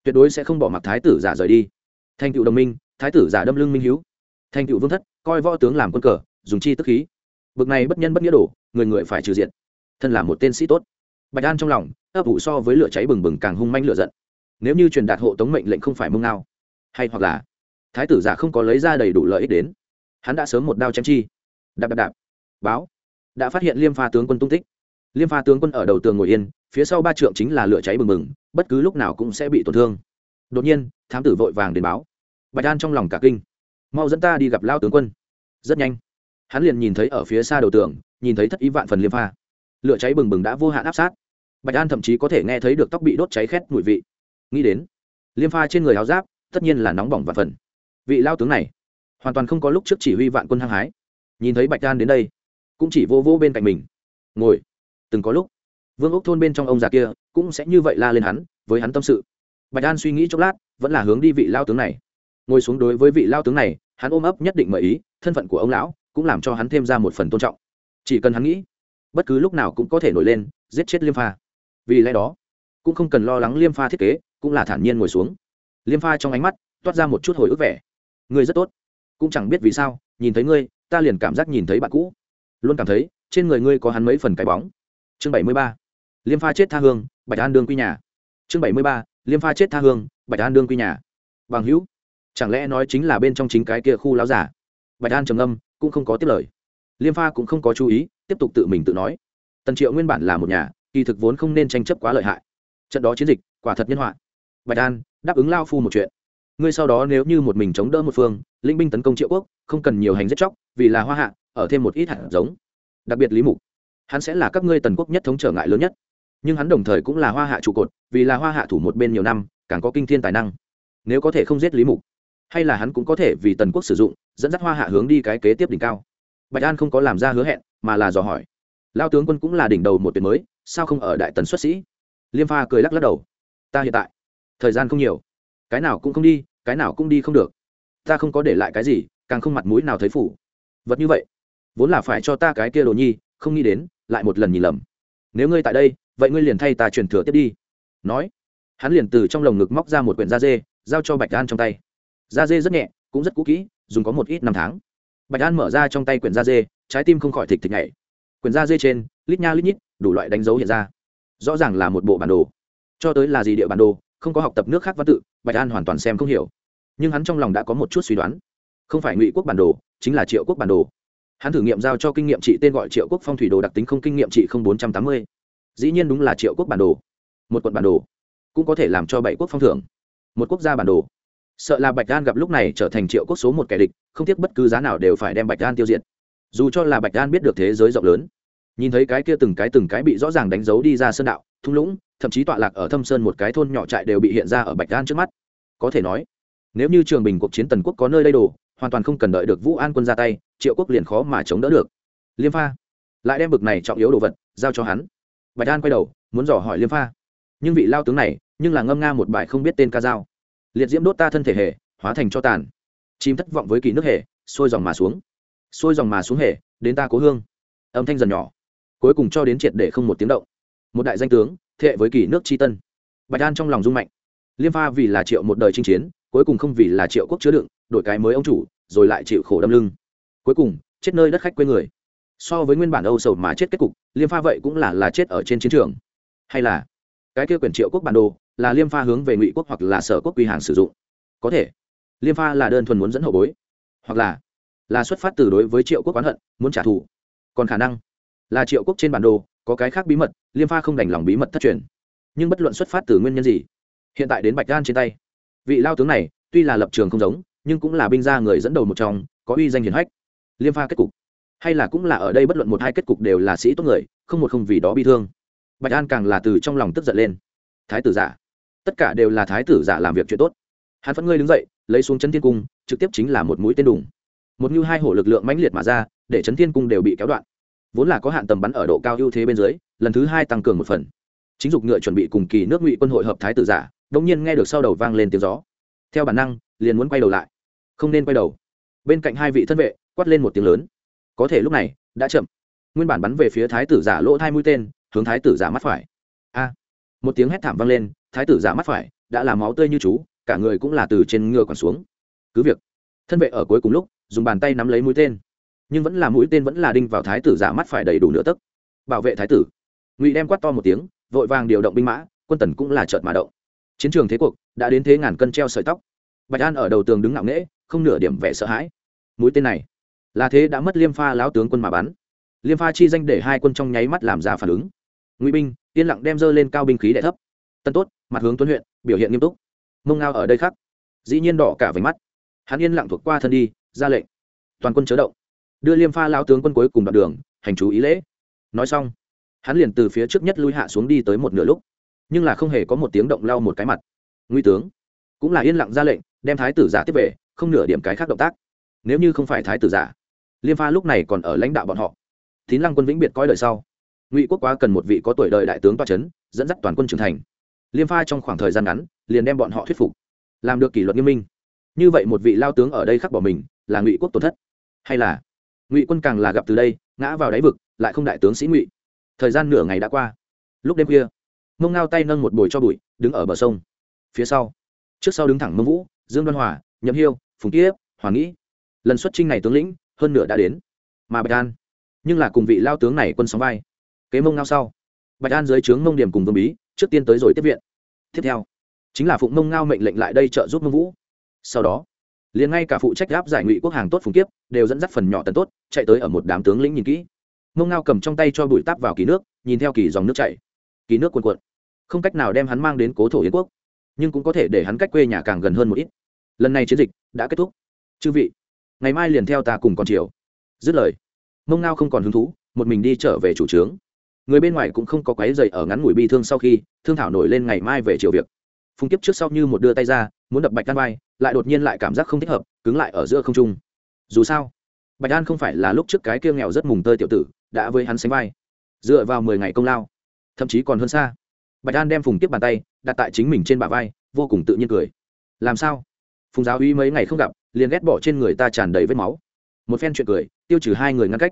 tuyệt đối sẽ không bỏ mặc thái tử giả rời đi. Thành cựu đồng minh, thái tử giả đâm lưng minh hiếu. Thành cựu vương thất, coi võ tướng làm quân cờ, dùng chi tức khí. Bực này bất nhân bất nghĩa đổ người người phải trừ diện thân là một tên sĩ tốt. Bạch an trong lòng, ấp ủ so với lửa cháy bừng bừng càng hung manh lửa giận nếu như truyền đạt hộ tống mệnh lệnh không phải mông ngao, hay hoặc là thái tử giả không có lấy ra đầy đủ lợi ích đến, hắn đã sớm một đao chém chi. Đạp đạp đạp. Báo. Đã phát hiện liêm pha tướng quân tung tích. Liêm pha tướng quân ở đầu tường ngồi yên, phía sau ba trượng chính là lửa cháy bừng bừng, bất cứ lúc nào cũng sẽ bị tổn thương. Đột nhiên, thám tử vội vàng đến báo. Bạch an trong lòng cả kinh. Mau dẫn ta đi gặp lao tướng quân. Rất nhanh. Hắn liền nhìn thấy ở phía xa đầu tường, nhìn thấy thất ý vạn phần liêm pha. Lửa cháy bừng bừng đã vô hạn áp sát. Bạch an thậm chí có thể nghe thấy được tóc bị đốt cháy khét mùi vị nghĩ đến, liêm pha trên người áo giáp tất nhiên là nóng bỏng và phần. Vị lao tướng này hoàn toàn không có lúc trước chỉ huy vạn quân hăng hái. Nhìn thấy bạch an đến đây, cũng chỉ vô vô bên cạnh mình. Ngồi. Từng có lúc, vương ốc thôn bên trong ông già kia cũng sẽ như vậy la lên hắn, với hắn tâm sự. Bạch an suy nghĩ chốc lát, vẫn là hướng đi vị lao tướng này. Ngồi xuống đối với vị lao tướng này, hắn ôm ấp nhất định mời ý, thân phận của ông lão cũng làm cho hắn thêm ra một phần tôn trọng. Chỉ cần hắn nghĩ, bất cứ lúc nào cũng có thể nổi lên, giết chết liêm pha. Vì lẽ đó, cũng không cần lo lắng liêm pha thiết kế cũng là thản nhiên ngồi xuống. Liêm pha trong ánh mắt toát ra một chút hồi ức vẻ. Ngươi rất tốt. Cũng chẳng biết vì sao, nhìn thấy ngươi, ta liền cảm giác nhìn thấy bạn cũ. Luôn cảm thấy, trên người ngươi có hắn mấy phần cái bóng. Chương bảy mươi ba. Liêm pha chết tha hương, bạch an đương quy nhà. Chương bảy mươi ba. Liêm pha chết tha hương, bạch an đương quy nhà. Bằng hữu, chẳng lẽ nói chính là bên trong chính cái kia khu láo giả? Bạch an trầm âm cũng không có tiếp lời. Liêm pha cũng không có chú ý, tiếp tục tự mình tự nói. Tần triệu nguyên bản là một nhà, kỳ thực vốn không nên tranh chấp quá lợi hại. Trận đó chiến dịch, quả thật nhân họa bạch an, đáp ứng lao phu một chuyện. Ngươi sau đó nếu như một mình chống đỡ một phương linh binh tấn công triệu quốc, không cần nhiều hành giết chóc, vì là hoa hạ, ở thêm một ít hạt giống. Đặc biệt lý mục, hắn sẽ là các ngươi tần quốc nhất thống trở ngại lớn nhất. Nhưng hắn đồng thời cũng là hoa hạ trụ cột, vì là hoa hạ thủ một bên nhiều năm, càng có kinh thiên tài năng. Nếu có thể không giết lý mục, hay là hắn cũng có thể vì tần quốc sử dụng, dẫn dắt hoa hạ hướng đi cái kế tiếp đỉnh cao. Bạch an không có làm ra hứa hẹn, mà là dò hỏi. Lao tướng quân cũng là đỉnh đầu một tuyển mới, sao không ở đại tần xuất sĩ? Liêm pha cười lắc lắc đầu. Ta hiện tại thời gian không nhiều. Cái nào cũng không đi, cái nào cũng đi không được. Ta không có để lại cái gì, càng không mặt mũi nào thấy phủ. Vật như vậy, vốn là phải cho ta cái kia đồ nhi, không nghĩ đến, lại một lần nhìn lầm. Nếu ngươi tại đây, vậy ngươi liền thay ta truyền thừa tiếp đi. Nói, hắn liền từ trong lồng ngực móc ra một quyển da dê, giao cho bạch an trong tay. Da dê rất nhẹ, cũng rất cũ kỹ, dùng có một ít năm tháng. Bạch an mở ra trong tay quyển da dê, trái tim không khỏi thịt thịt nhảy. Quyển da dê trên, lít nha lít nhít, đủ loại đánh dấu hiện ra. Rõ ràng là một bộ bản đồ. Cho tới là gì địa bản đồ không có học tập nước khác văn tự, bạch an hoàn toàn xem không hiểu. Nhưng hắn trong lòng đã có một chút suy đoán. Không phải ngụy quốc bản đồ, chính là triệu quốc bản đồ. Hắn thử nghiệm giao cho kinh nghiệm trị tên gọi triệu quốc phong thủy đồ đặc tính không kinh nghiệm trị không bốn trăm tám mươi. Dĩ nhiên đúng là triệu quốc bản đồ. Một quận bản đồ cũng có thể làm cho bảy quốc phong thưởng. Một quốc gia bản đồ. Sợ là bạch đan gặp lúc này trở thành triệu quốc số một kẻ địch, không tiếc bất cứ giá nào đều phải đem bạch đan tiêu diệt. Dù cho là bạch đan biết được thế giới rộng lớn, nhìn thấy cái kia từng cái từng cái bị rõ ràng đánh dấu đi ra sơn đạo, thung lũng thậm chí tọa lạc ở thâm sơn một cái thôn nhỏ trại đều bị hiện ra ở bạch đan trước mắt. Có thể nói, nếu như trường bình cuộc chiến tần quốc có nơi đây đồ, hoàn toàn không cần đợi được vũ an quân ra tay, triệu quốc liền khó mà chống đỡ được. Liêm pha lại đem bực này trọng yếu đồ vật giao cho hắn. Bạch an quay đầu, muốn dò hỏi liêm pha. Nhưng vị lao tướng này, nhưng là ngâm nga một bài không biết tên ca dao. Liệt diễm đốt ta thân thể hề, hóa thành cho tàn. Chim thất vọng với kỳ nước hề, sôi dòng mà xuống. Sôi dòng mà xuống hề, đến ta cố hương. Âm thanh dần nhỏ. Cuối cùng cho đến triệt để không một tiếng động. Một đại danh tướng thệ với kỳ nước tri tân. Bạch an trong lòng rung mạnh. Liêm pha vì là triệu một đời chinh chiến, cuối cùng không vì là triệu quốc chứa đựng, đổi cái mới ông chủ, rồi lại chịu khổ đâm lưng. Cuối cùng, chết nơi đất khách quê người. So với nguyên bản âu sầu mà chết kết cục, liêm pha vậy cũng là là chết ở trên chiến trường. Hay là, cái kia quyển triệu quốc bản đồ, là liêm pha hướng về ngụy quốc hoặc là sở quốc quy hàng sử dụng? Có thể. Liêm pha là đơn thuần muốn dẫn hậu bối. Hoặc là là xuất phát từ đối với triệu quốc oán hận, muốn trả thù. Còn khả năng, là triệu quốc trên bản đồ có cái khác bí mật, liêm pha không đành lòng bí mật thất truyền. Nhưng bất luận xuất phát từ nguyên nhân gì, hiện tại đến bạch gan trên tay. Vị lao tướng này, tuy là lập trường không giống, nhưng cũng là binh gia người dẫn đầu một trong, có uy danh hiển hách. Liêm pha kết cục, hay là cũng là ở đây bất luận một hai kết cục đều là sĩ tốt người, không một không vì đó bị thương. Bạch an càng là từ trong lòng tức giận lên. Thái tử giả, tất cả đều là thái tử giả làm việc chuyện tốt. Hắn vẫn ngươi đứng dậy, lấy xuống chấn thiên cung, trực tiếp chính là một mũi tên đùng. Một như hai hổ lực lượng mãnh liệt mà ra, để chấn thiên cung đều bị kéo đoạn vốn là có hạn tầm bắn ở độ cao ưu thế bên dưới, lần thứ hai tăng cường một phần. Chính dục ngựa chuẩn bị cùng kỳ nước ngụy quân hội hợp thái tử giả đông nhiên nghe được sau đầu vang lên tiếng gió. Theo bản năng, liền muốn quay đầu lại. Không nên quay đầu. Bên cạnh hai vị thân vệ, quát lên một tiếng lớn. Có thể lúc này, đã chậm. Nguyên bản bắn về phía thái tử giả lỗ hai mũi tên, hướng thái tử giả mắt phải. A. Một tiếng hét thảm vang lên, thái tử giả mắt phải, đã làm máu tươi như chú, cả người cũng là từ trên ngựa còn xuống. Cứ việc, thân vệ ở cuối cùng lúc, dùng bàn tay nắm lấy mũi tên nhưng vẫn là mũi tên vẫn là đinh vào thái tử giả mắt phải đầy đủ nửa tấc. Bảo vệ thái tử. Ngụy đem quát to một tiếng, vội vàng điều động binh mã, quân tần cũng là trợt mà động. Chiến trường thế cuộc đã đến thế ngàn cân treo sợi tóc. Bạch an ở đầu tường đứng ngạo nghễ, không nửa điểm vẻ sợ hãi. Mũi tên này, là thế đã mất liêm pha lão tướng quân mà bắn. Liêm pha chi danh để hai quân trong nháy mắt làm ra phản ứng. Ngụy binh, yên lặng đem dơ lên cao binh khí đệ thấp. Tân tốt, mặt hướng tuấn huyện, biểu hiện nghiêm túc. Mông ngao ở đây khắc. Dĩ nhiên đỏ cả váy mắt. Hắn yên lặng thuộc qua thân đi, ra lệnh. Toàn quân chớ động đưa liêm pha lao tướng quân cuối cùng đoạn đường, hành chú ý lễ. Nói xong, hắn liền từ phía trước nhất lui hạ xuống đi tới một nửa lúc, nhưng là không hề có một tiếng động lau một cái mặt. Nguy tướng, cũng là yên lặng ra lệnh, đem thái tử giả tiếp về, không nửa điểm cái khác động tác. Nếu như không phải thái tử giả, liêm pha lúc này còn ở lãnh đạo bọn họ. Tín lăng quân vĩnh biệt coi đời sau. Ngụy quốc quá cần một vị có tuổi đời đại tướng toa c h ấ n dẫn dắt toàn quân trưởng thành. Liêm pha trong khoảng thời gian ngắn, liền đem bọn họ thuyết phục, làm được kỷ luật nghiêm minh. Như vậy một vị lao tướng ở đây khắc bỏ mình, là ngụy quốc tổn thất. Hay là ngụy quân càng là gặp từ đây, ngã vào đáy vực, lại không đại tướng sĩ ngụy. Thời gian nửa ngày đã qua. Lúc đêm khuya, mông ngao tay nâng một bồi cho bụi, đứng ở bờ sông. Phía sau, trước sau đứng thẳng mông vũ, dương đoan hòa, nhậm hiêu, phùng kiếp hoàng nghĩ lần xuất trinh này tướng lĩnh, hơn nửa đã đến. Mà bạch an, nhưng là cùng vị lao tướng này quân sóng vai. Kế mông ngao sau, bạch an dưới trướng mông điểm cùng vương bí, trước tiên tới rồi tiếp viện. Tiếp theo, chính là phụng mông ngao mệnh lệnh lại đây trợ giúp mông vũ. Sau đó liền ngay cả phụ trách gáp giải ngụy quốc hàng tốt phùng kiếp đều dẫn dắt phần nhỏ tần tốt chạy tới ở một đám tướng lĩnh nhìn kỹ. Mông ngao cầm trong tay cho bụi táp vào kỳ nước, nhìn theo kỳ dòng nước chảy. Kỳ nước cuồn cuộn. Không cách nào đem hắn mang đến cố thổ yến quốc, nhưng cũng có thể để hắn cách quê nhà càng gần hơn một ít. Lần này chiến dịch đã kết thúc. Chư vị, ngày mai liền theo ta cùng con chiều. Dứt lời, mông ngao không còn hứng thú, một mình đi trở về chủ trướng. Người bên ngoài cũng không có quái dày ở ngắn ngủi bi thương sau khi thương thảo nổi lên ngày mai về chiều việc. Phùng kiếp trước sau như một đưa tay ra muốn đập bạch đan vai, lại đột nhiên lại cảm giác không thích hợp, cứng lại ở giữa không trung. Dù sao, bạch an không phải là lúc trước cái kia nghèo rất mùng tơi tiểu tử, đã với hắn sánh vai. Dựa vào mười ngày công lao, thậm chí còn hơn xa. Bạch an đem phùng tiếp bàn tay đặt tại chính mình trên bả vai, vô cùng tự nhiên cười. Làm sao? Phùng giáo uy mấy ngày không gặp, liền ghét bỏ trên người ta tràn đầy vết máu. Một phen chuyện cười, tiêu trừ hai người ngăn cách.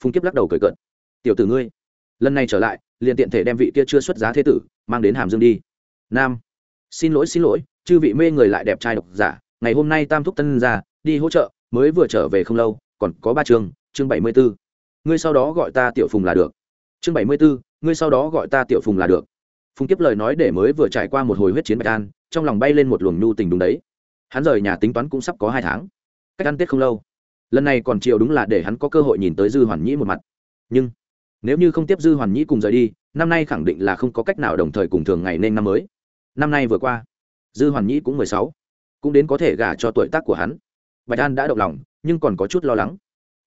Phùng kiếp lắc đầu cười cợt. Tiểu tử ngươi, lần này trở lại, liền tiện thể đem vị kia chưa xuất giá thế tử, mang đến hàm dương đi. Nam xin lỗi xin lỗi, chư vị mê người lại đẹp trai độc giả, ngày hôm nay tam thúc tân ra đi hỗ trợ, mới vừa trở về không lâu, còn có ba chương chương bảy mươi bốn ngươi sau đó gọi ta tiểu phùng là được. Chương bảy mươi bốn ngươi sau đó gọi ta tiểu phùng là được. Phùng kiếp lời nói để mới vừa trải qua một hồi huyết chiến bạch an, trong lòng bay lên một luồng nhu tình đúng đấy. Hắn rời nhà tính toán cũng sắp có hai tháng. Cách ăn tết không lâu. Lần này còn chiều đúng là để hắn có cơ hội nhìn tới dư hoàn nhĩ một mặt. Nhưng, nếu như không tiếp dư hoàn nhĩ cùng rời đi, năm nay khẳng định là không có cách nào đồng thời cùng thường ngày nên năm mới năm nay vừa qua, dư hoàn nhĩ cũng mười sáu, cũng đến có thể gả cho tuổi tác của hắn. Bạch an đã động lòng, nhưng còn có chút lo lắng.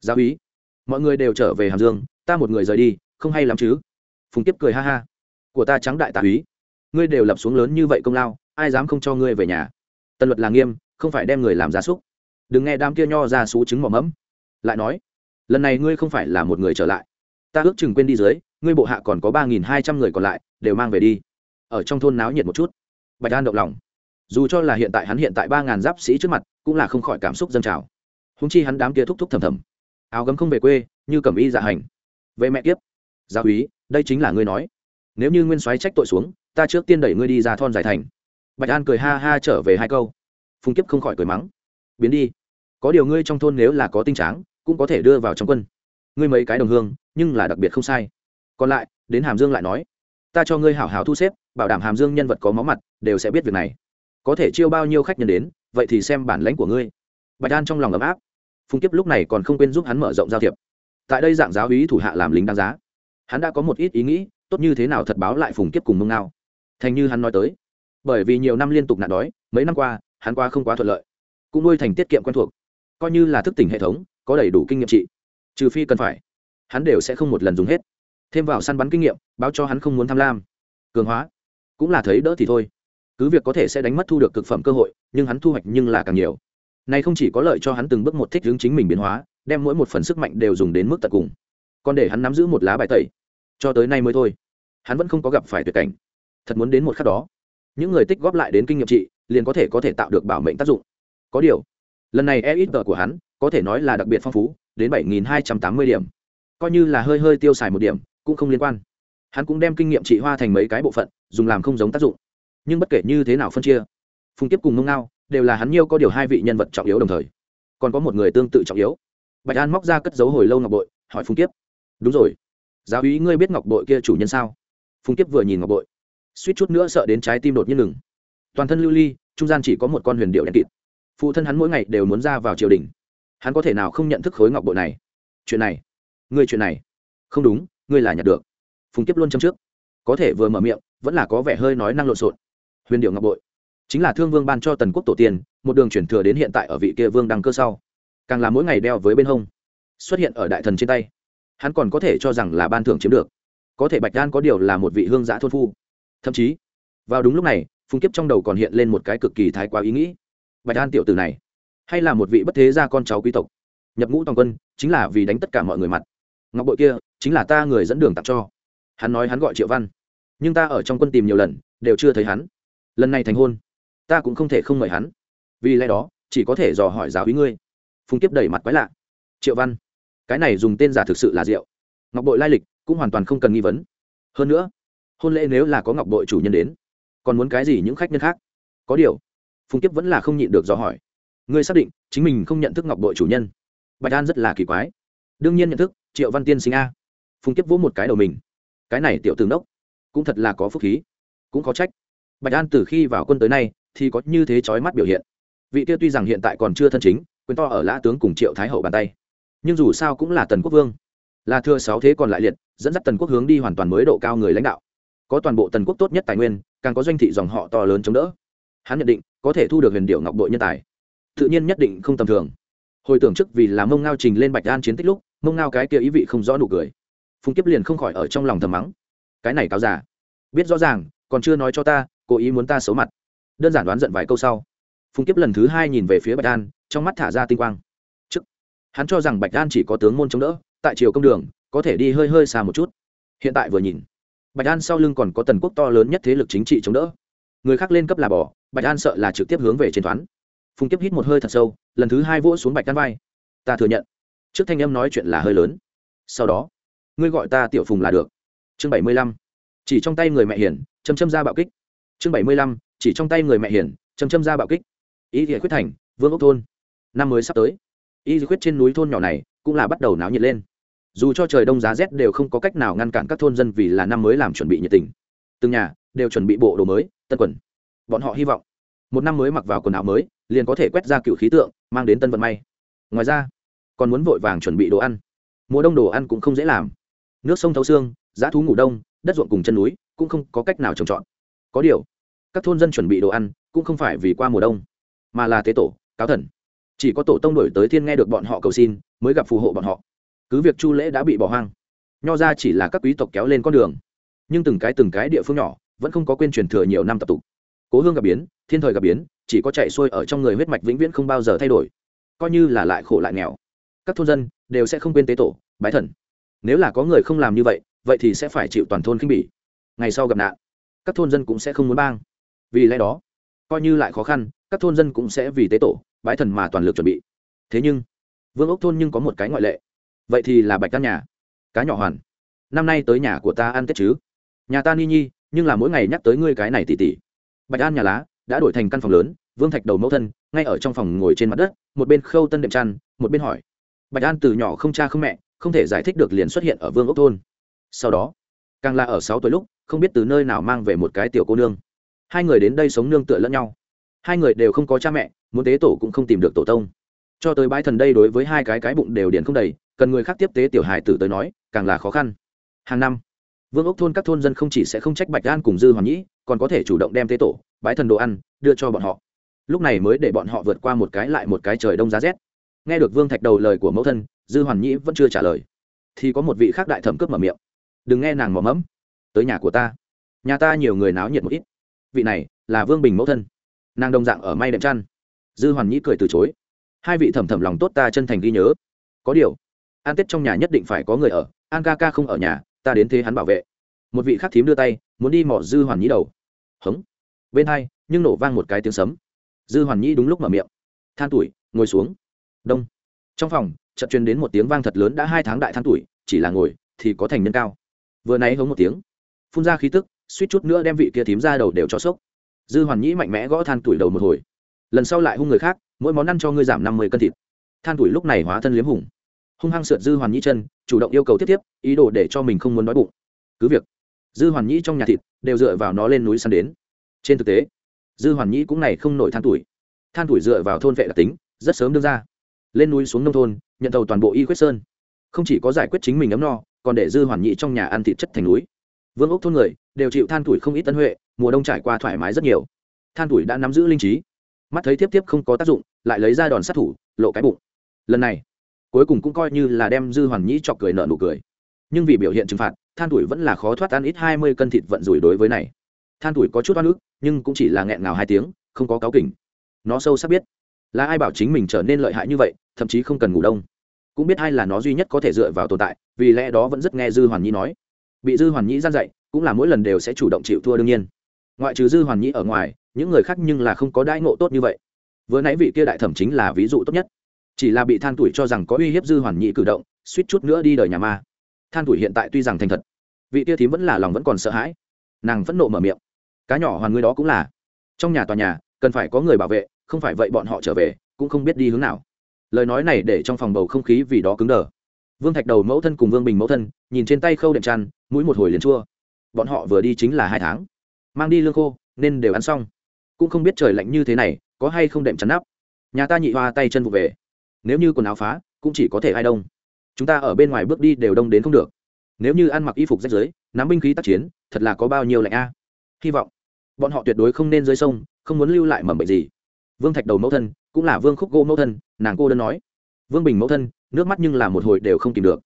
Giáo ý mọi người đều trở về hàm dương, ta một người rời đi, không hay lắm chứ? Phùng tiếp cười ha ha. Của ta trắng đại tạ úy, ngươi đều lập xuống lớn như vậy công lao, ai dám không cho ngươi về nhà? Tân luật là nghiêm, không phải đem người làm gia súc. Đừng nghe đám kia nho ra xú trứng mỏ mẫm. Lại nói, lần này ngươi không phải là một người trở lại. Ta ước chừng quên đi dưới, ngươi bộ hạ còn có ba nghìn hai trăm người còn lại, đều mang về đi ở trong thôn náo nhiệt một chút. Bạch an động lòng. Dù cho là hiện tại hắn hiện tại ba ngàn giáp sĩ trước mặt, cũng là không khỏi cảm xúc dâng trào. Húng chi hắn đám kia thúc thúc thầm thầm. Áo gấm không về quê, như cầm y dạ hành. Về mẹ kiếp. Gia úy đây chính là ngươi nói. Nếu như nguyên soái trách tội xuống, ta trước tiên đẩy ngươi đi ra thon giải thành. Bạch an cười ha ha trở về hai câu. Phùng kiếp không khỏi cười mắng. Biến đi. Có điều ngươi trong thôn nếu là có tinh tráng, cũng có thể đưa vào trong quân. Ngươi mấy cái đồng hương, nhưng là đặc biệt không sai. Còn lại, đến hàm dương lại nói ta cho ngươi hảo hảo thu xếp, bảo đảm hàm dương nhân vật có máu mặt, đều sẽ biết việc này. Có thể chiêu bao nhiêu khách nhân đến, vậy thì xem bản lãnh của ngươi. Bạch đan trong lòng ấm áp. Phùng kiếp lúc này còn không quên giúp hắn mở rộng giao thiệp. Tại đây dạng giáo hí thủ hạ làm lính đáng giá. Hắn đã có một ít ý nghĩ, tốt như thế nào thật báo lại phùng kiếp cùng mông ngao. Thành như hắn nói tới, bởi vì nhiều năm liên tục nạn đói, mấy năm qua, hắn qua không quá thuận lợi. Cũng nuôi thành tiết kiệm quen thuộc. Coi như là thức tỉnh hệ thống, có đầy đủ kinh nghiệm trị. Trừ phi cần phải, hắn đều sẽ không một lần dùng hết thêm vào săn bắn kinh nghiệm, báo cho hắn không muốn tham lam. Cường hóa, cũng là thấy đỡ thì thôi. Cứ việc có thể sẽ đánh mất thu được cực phẩm cơ hội, nhưng hắn thu hoạch nhưng là càng nhiều. Này không chỉ có lợi cho hắn từng bước một thích hướng chính mình biến hóa, đem mỗi một phần sức mạnh đều dùng đến mức tận cùng. Còn để hắn nắm giữ một lá bài tẩy. Cho tới nay mới thôi, hắn vẫn không có gặp phải tuyệt cảnh. Thật muốn đến một khắc đó, những người tích góp lại đến kinh nghiệm trị, liền có thể có thể tạo được bảo mệnh tác dụng. Có điều, lần này e ít tờ của hắn, có thể nói là đặc biệt phong phú, đến bảy nghìn hai trăm tám mươi điểm. Coi như là hơi hơi tiêu xài một điểm cũng không liên quan. Hắn cũng đem kinh nghiệm trị hoa thành mấy cái bộ phận, dùng làm không giống tác dụng. Nhưng bất kể như thế nào phân chia, phùng tiếp cùng mông ngao đều là hắn nhiêu có điều hai vị nhân vật trọng yếu đồng thời. Còn có một người tương tự trọng yếu. Bạch an móc ra cất dấu hồi lâu ngọc bội, hỏi phùng tiếp đúng rồi, giáo úy ngươi biết ngọc bội kia chủ nhân sao? Phùng tiếp vừa nhìn ngọc bội, suýt chút nữa sợ đến trái tim đột nhiên ngừng. Toàn thân lưu ly, trung gian chỉ có một con huyền điệu đen kịt. Phụ thân hắn mỗi ngày đều muốn ra vào triều đình. Hắn có thể nào không nhận thức khối ngọc bội này? Chuyện này, ngươi chuyện này. Không đúng ngươi là nhặt được. Phùng kiếp luôn châm trước. Có thể vừa mở miệng, vẫn là có vẻ hơi nói năng lộn xộn. Huyền điệu ngọc bội. Chính là thương vương ban cho tần quốc tổ tiên, một đường chuyển thừa đến hiện tại ở vị kia vương đăng cơ sau. Càng là mỗi ngày đeo với bên hông. Xuất hiện ở đại thần trên tay. Hắn còn có thể cho rằng là ban thưởng chiếm được. Có thể bạch đan có điều là một vị hương giã thôn phu. Thậm chí, vào đúng lúc này, phùng kiếp trong đầu còn hiện lên một cái cực kỳ thái quá ý nghĩ. Bạch đan tiểu tử này, hay là một vị bất thế gia con cháu quý tộc. Nhập ngũ toàn quân, chính là vì đánh tất cả mọi người mặt. Ngọc bội kia chính là ta người dẫn đường tặng cho. Hắn nói hắn gọi triệu văn. Nhưng ta ở trong quân tìm nhiều lần, đều chưa thấy hắn. Lần này thành hôn, ta cũng không thể không mời hắn. Vì lẽ đó, chỉ có thể dò hỏi giáo ý ngươi. Phùng kiếp đẩy mặt quái lạ. Triệu văn, cái này dùng tên giả thực sự là diệu. Ngọc bội lai lịch cũng hoàn toàn không cần nghi vấn. Hơn nữa, hôn lễ nếu là có ngọc bội chủ nhân đến, còn muốn cái gì những khách nhân khác? Có điều, phùng kiếp vẫn là không nhịn được dò hỏi. Ngươi xác định chính mình không nhận thức ngọc bội chủ nhân. Bạch an rất là kỳ quái. Đương nhiên nhận thức, triệu văn tiên sinh a phùng kiếp vỗ một cái đầu mình. Cái này tiểu tướng đốc, cũng thật là có phúc khí, cũng có trách. Bạch an từ khi vào quân tới nay, thì có như thế trói mắt biểu hiện. Vị kia tuy rằng hiện tại còn chưa thân chính, quyền to ở lã tướng cùng triệu thái hậu bàn tay, nhưng dù sao cũng là tần quốc vương. Là thưa sáu thế còn lại liệt, dẫn dắt tần quốc hướng đi hoàn toàn mới độ cao người lãnh đạo. Có toàn bộ tần quốc tốt nhất tài nguyên, càng có doanh thị dòng họ to lớn chống đỡ. Hắn nhận định, có thể thu được huyền điệu ngọc đội nhân tài. Tự nhiên nhất định không tầm thường. Hồi tưởng trước vì là mông ngao trình lên bạch an chiến tích lúc, mông ngao cái kia ý vị không rõ nụ cười phùng kiếp liền không khỏi ở trong lòng thầm mắng. Cái này cáo giả biết rõ ràng, còn chưa nói cho ta, cố ý muốn ta xấu mặt. Đơn giản đoán giận vài câu sau, phùng kiếp lần thứ hai nhìn về phía bạch đan trong mắt thả ra tinh quang. Trước, hắn cho rằng bạch đan chỉ có tướng môn chống đỡ, tại triều công đường, có thể đi hơi hơi xa một chút. Hiện tại vừa nhìn, bạch đan sau lưng còn có tần quốc to lớn nhất thế lực chính trị chống đỡ. Người khác lên cấp là bỏ, bạch đan sợ là trực tiếp hướng về trên toán. phùng kiếp hít một hơi thật sâu, lần thứ hai vỗ xuống bạch đan vai. Ta thừa nhận, trước thanh âm nói chuyện là hơi lớn. Sau đó ngươi gọi ta tiểu phùng là được. Chương bảy mươi lăm. Chỉ trong tay người mẹ hiền, châm châm ra bạo kích. Chương bảy mươi lăm. Chỉ trong tay người mẹ hiền, châm châm ra bạo kích. Ý nghĩa quyết thành, vương ốc thôn. Năm mới sắp tới y quyết trên núi thôn nhỏ này cũng là bắt đầu náo nhiệt lên. Dù cho trời đông giá rét đều không có cách nào ngăn cản các thôn dân vì là năm mới làm chuẩn bị nhiệt tình. Từng nhà đều chuẩn bị bộ đồ mới, tân quần. Bọn họ hy vọng một năm mới mặc vào quần áo mới, liền có thể quét ra cựu khí tượng, mang đến tân vận may. Ngoài ra, còn muốn vội vàng chuẩn bị đồ ăn. Mùa đông đồ ăn cũng không dễ làm nước sông thấu xương giá thú ngủ đông, đất ruộng cùng chân núi cũng không có cách nào trồng trọt. Có điều, các thôn dân chuẩn bị đồ ăn cũng không phải vì qua mùa đông, mà là tế tổ, cáo thần. Chỉ có tổ tông đổi tới thiên nghe được bọn họ cầu xin mới gặp phù hộ bọn họ. Cứ việc chu lễ đã bị bỏ hoang, nho ra chỉ là các quý tộc kéo lên con đường, nhưng từng cái từng cái địa phương nhỏ vẫn không có quên truyền thừa nhiều năm tập tục. Cố hương gặp biến, thiên thời gặp biến, chỉ có chạy xuôi ở trong người huyết mạch vĩnh viễn không bao giờ thay đổi, coi như là lại khổ lại nghèo. Các thôn dân đều sẽ không quên tế tổ, bái thần nếu là có người không làm như vậy vậy thì sẽ phải chịu toàn thôn khinh bỉ. Ngày sau gặp nạn các thôn dân cũng sẽ không muốn bang. Vì lẽ đó coi như lại khó khăn các thôn dân cũng sẽ vì tế tổ bái thần mà toàn lực chuẩn bị. Thế nhưng vương ốc thôn nhưng có một cái ngoại lệ. Vậy thì là bạch căn nhà cá nhỏ hoàn. Năm nay tới nhà của ta ăn tết chứ? Nhà ta ni nhi nhưng là mỗi ngày nhắc tới ngươi cái này tỉ tỉ. Bạch an nhà lá đã đổi thành căn phòng lớn vương thạch đầu mẫu thân ngay ở trong phòng ngồi trên mặt đất một bên khâu tân đệm trăn, một bên hỏi. Bạch an từ nhỏ không cha không mẹ không thể giải thích được liền xuất hiện ở vương ốc thôn. Sau đó, càng là ở sáu tuổi lúc, không biết từ nơi nào mang về một cái tiểu cô nương. Hai người đến đây sống nương tựa lẫn nhau. Hai người đều không có cha mẹ, muốn tế tổ cũng không tìm được tổ tông. Cho tới bãi thần đây đối với hai cái cái bụng đều điền không đầy, cần người khác tiếp tế tiểu hài tử tới nói, càng là khó khăn. Hàng năm, vương ốc thôn các thôn dân không chỉ sẽ không trách bạch an cùng dư hoàng nhĩ, còn có thể chủ động đem tế tổ bãi thần đồ ăn, đưa cho bọn họ. Lúc này mới để bọn họ vượt qua một cái lại một cái trời đông giá rét nghe được vương thạch đầu lời của mẫu thân, dư hoàn nhĩ vẫn chưa trả lời. Thì có một vị khác đại thẩm cướp mở miệng. Đừng nghe nàng mò mẫm. Tới nhà của ta. Nhà ta nhiều người náo nhiệt một ít. Vị này là vương bình mẫu thân. Nàng đồng dạng ở may đệm chăn. Dư hoàn nhĩ cười từ chối. Hai vị thẩm thẩm lòng tốt ta chân thành ghi nhớ. Có điều, an tết trong nhà nhất định phải có người ở, an ca ca không ở nhà, ta đến thế hắn bảo vệ. Một vị khác thím đưa tay, muốn đi mỏ dư hoàn nhĩ đầu. Hống. Bên hai, nhưng nổ vang một cái tiếng sấm. Dư hoàn nhĩ đúng lúc mở miệng. Than tuổi, ngồi xuống đông. Trong phòng, chợt truyền đến một tiếng vang thật lớn đã hai tháng đại than tuổi, chỉ là ngồi thì có thành nhân cao. Vừa nãy hống một tiếng, phun ra khí tức, suýt chút nữa đem vị kia thím ra đầu đều cho sốc. Dư hoàn nhĩ mạnh mẽ gõ than tuổi đầu một hồi. Lần sau lại hung người khác, mỗi món ăn cho ngươi giảm năm mươi cân thịt. Than tuổi lúc này hóa thân liếm hùng. Hung hăng sượt dư hoàn nhĩ chân, chủ động yêu cầu tiếp tiếp, ý đồ để cho mình không muốn nói bụng. Cứ việc, dư hoàn nhĩ trong nhà thịt đều dựa vào nó lên núi săn đến. Trên thực tế, dư hoàn nhĩ cũng này không nổi than tuổi. Than tuổi dựa vào thôn vệ đặc tính, rất sớm đưa ra lên núi xuống nông thôn, nhận tàu toàn bộ y quyết sơn. Không chỉ có giải quyết chính mình ấm no, còn để dư hoàn nhị trong nhà ăn thịt chất thành núi. Vương ốc thôn người đều chịu than tuổi không ít tân huệ, mùa đông trải qua thoải mái rất nhiều. Than tuổi đã nắm giữ linh trí. Mắt thấy tiếp tiếp không có tác dụng, lại lấy ra đòn sát thủ, lộ cái bụng. Lần này, cuối cùng cũng coi như là đem dư hoàn nhĩ chọc cười nợ nụ cười. Nhưng vì biểu hiện trừng phạt, than tuổi vẫn là khó thoát ăn ít hai mươi cân thịt vận rủi đối với này. Than tuổi có chút oan ức, nhưng cũng chỉ là nghẹn ngào hai tiếng, không có cáo kỉnh. Nó sâu sắc biết, là ai bảo chính mình trở nên lợi hại như vậy thậm chí không cần ngủ đông. Cũng biết ai là nó duy nhất có thể dựa vào tồn tại, vì lẽ đó vẫn rất nghe dư hoàn nhĩ nói. Bị dư hoàn nhĩ gian dạy, cũng là mỗi lần đều sẽ chủ động chịu thua đương nhiên. Ngoại trừ dư hoàn nhĩ ở ngoài, những người khác nhưng là không có đãi ngộ tốt như vậy. Vừa nãy vị kia đại thẩm chính là ví dụ tốt nhất. Chỉ là bị than tuổi cho rằng có uy hiếp dư hoàn nhĩ cử động, suýt chút nữa đi đời nhà ma. Than tuổi hiện tại tuy rằng thành thật, vị kia thím vẫn là lòng vẫn còn sợ hãi. Nàng phẫn nộ mở miệng. Cá nhỏ hoàn ngươi đó cũng là. Trong nhà tòa nhà, cần phải có người bảo vệ, không phải vậy bọn họ trở về, cũng không biết đi hướng nào lời nói này để trong phòng bầu không khí vì đó cứng đờ. Vương thạch đầu mẫu thân cùng vương bình mẫu thân, nhìn trên tay khâu đệm chăn, mũi một hồi liền chua. Bọn họ vừa đi chính là hai tháng. Mang đi lương khô, nên đều ăn xong. Cũng không biết trời lạnh như thế này, có hay không đệm chắn nắp. Nhà ta nhị hoa tay chân vụ về. Nếu như quần áo phá, cũng chỉ có thể ai đông. Chúng ta ở bên ngoài bước đi đều đông đến không được. Nếu như ăn mặc y phục rách giới nắm binh khí tác chiến, thật là có bao nhiêu lạnh a. Hy vọng, bọn họ tuyệt đối không nên rơi sông, không muốn lưu lại mầm bệnh gì vương thạch đầu mẫu thân, cũng là vương khúc gỗ mẫu thân, nàng cô đơn nói. Vương bình mẫu thân, nước mắt nhưng là một hồi đều không tìm được.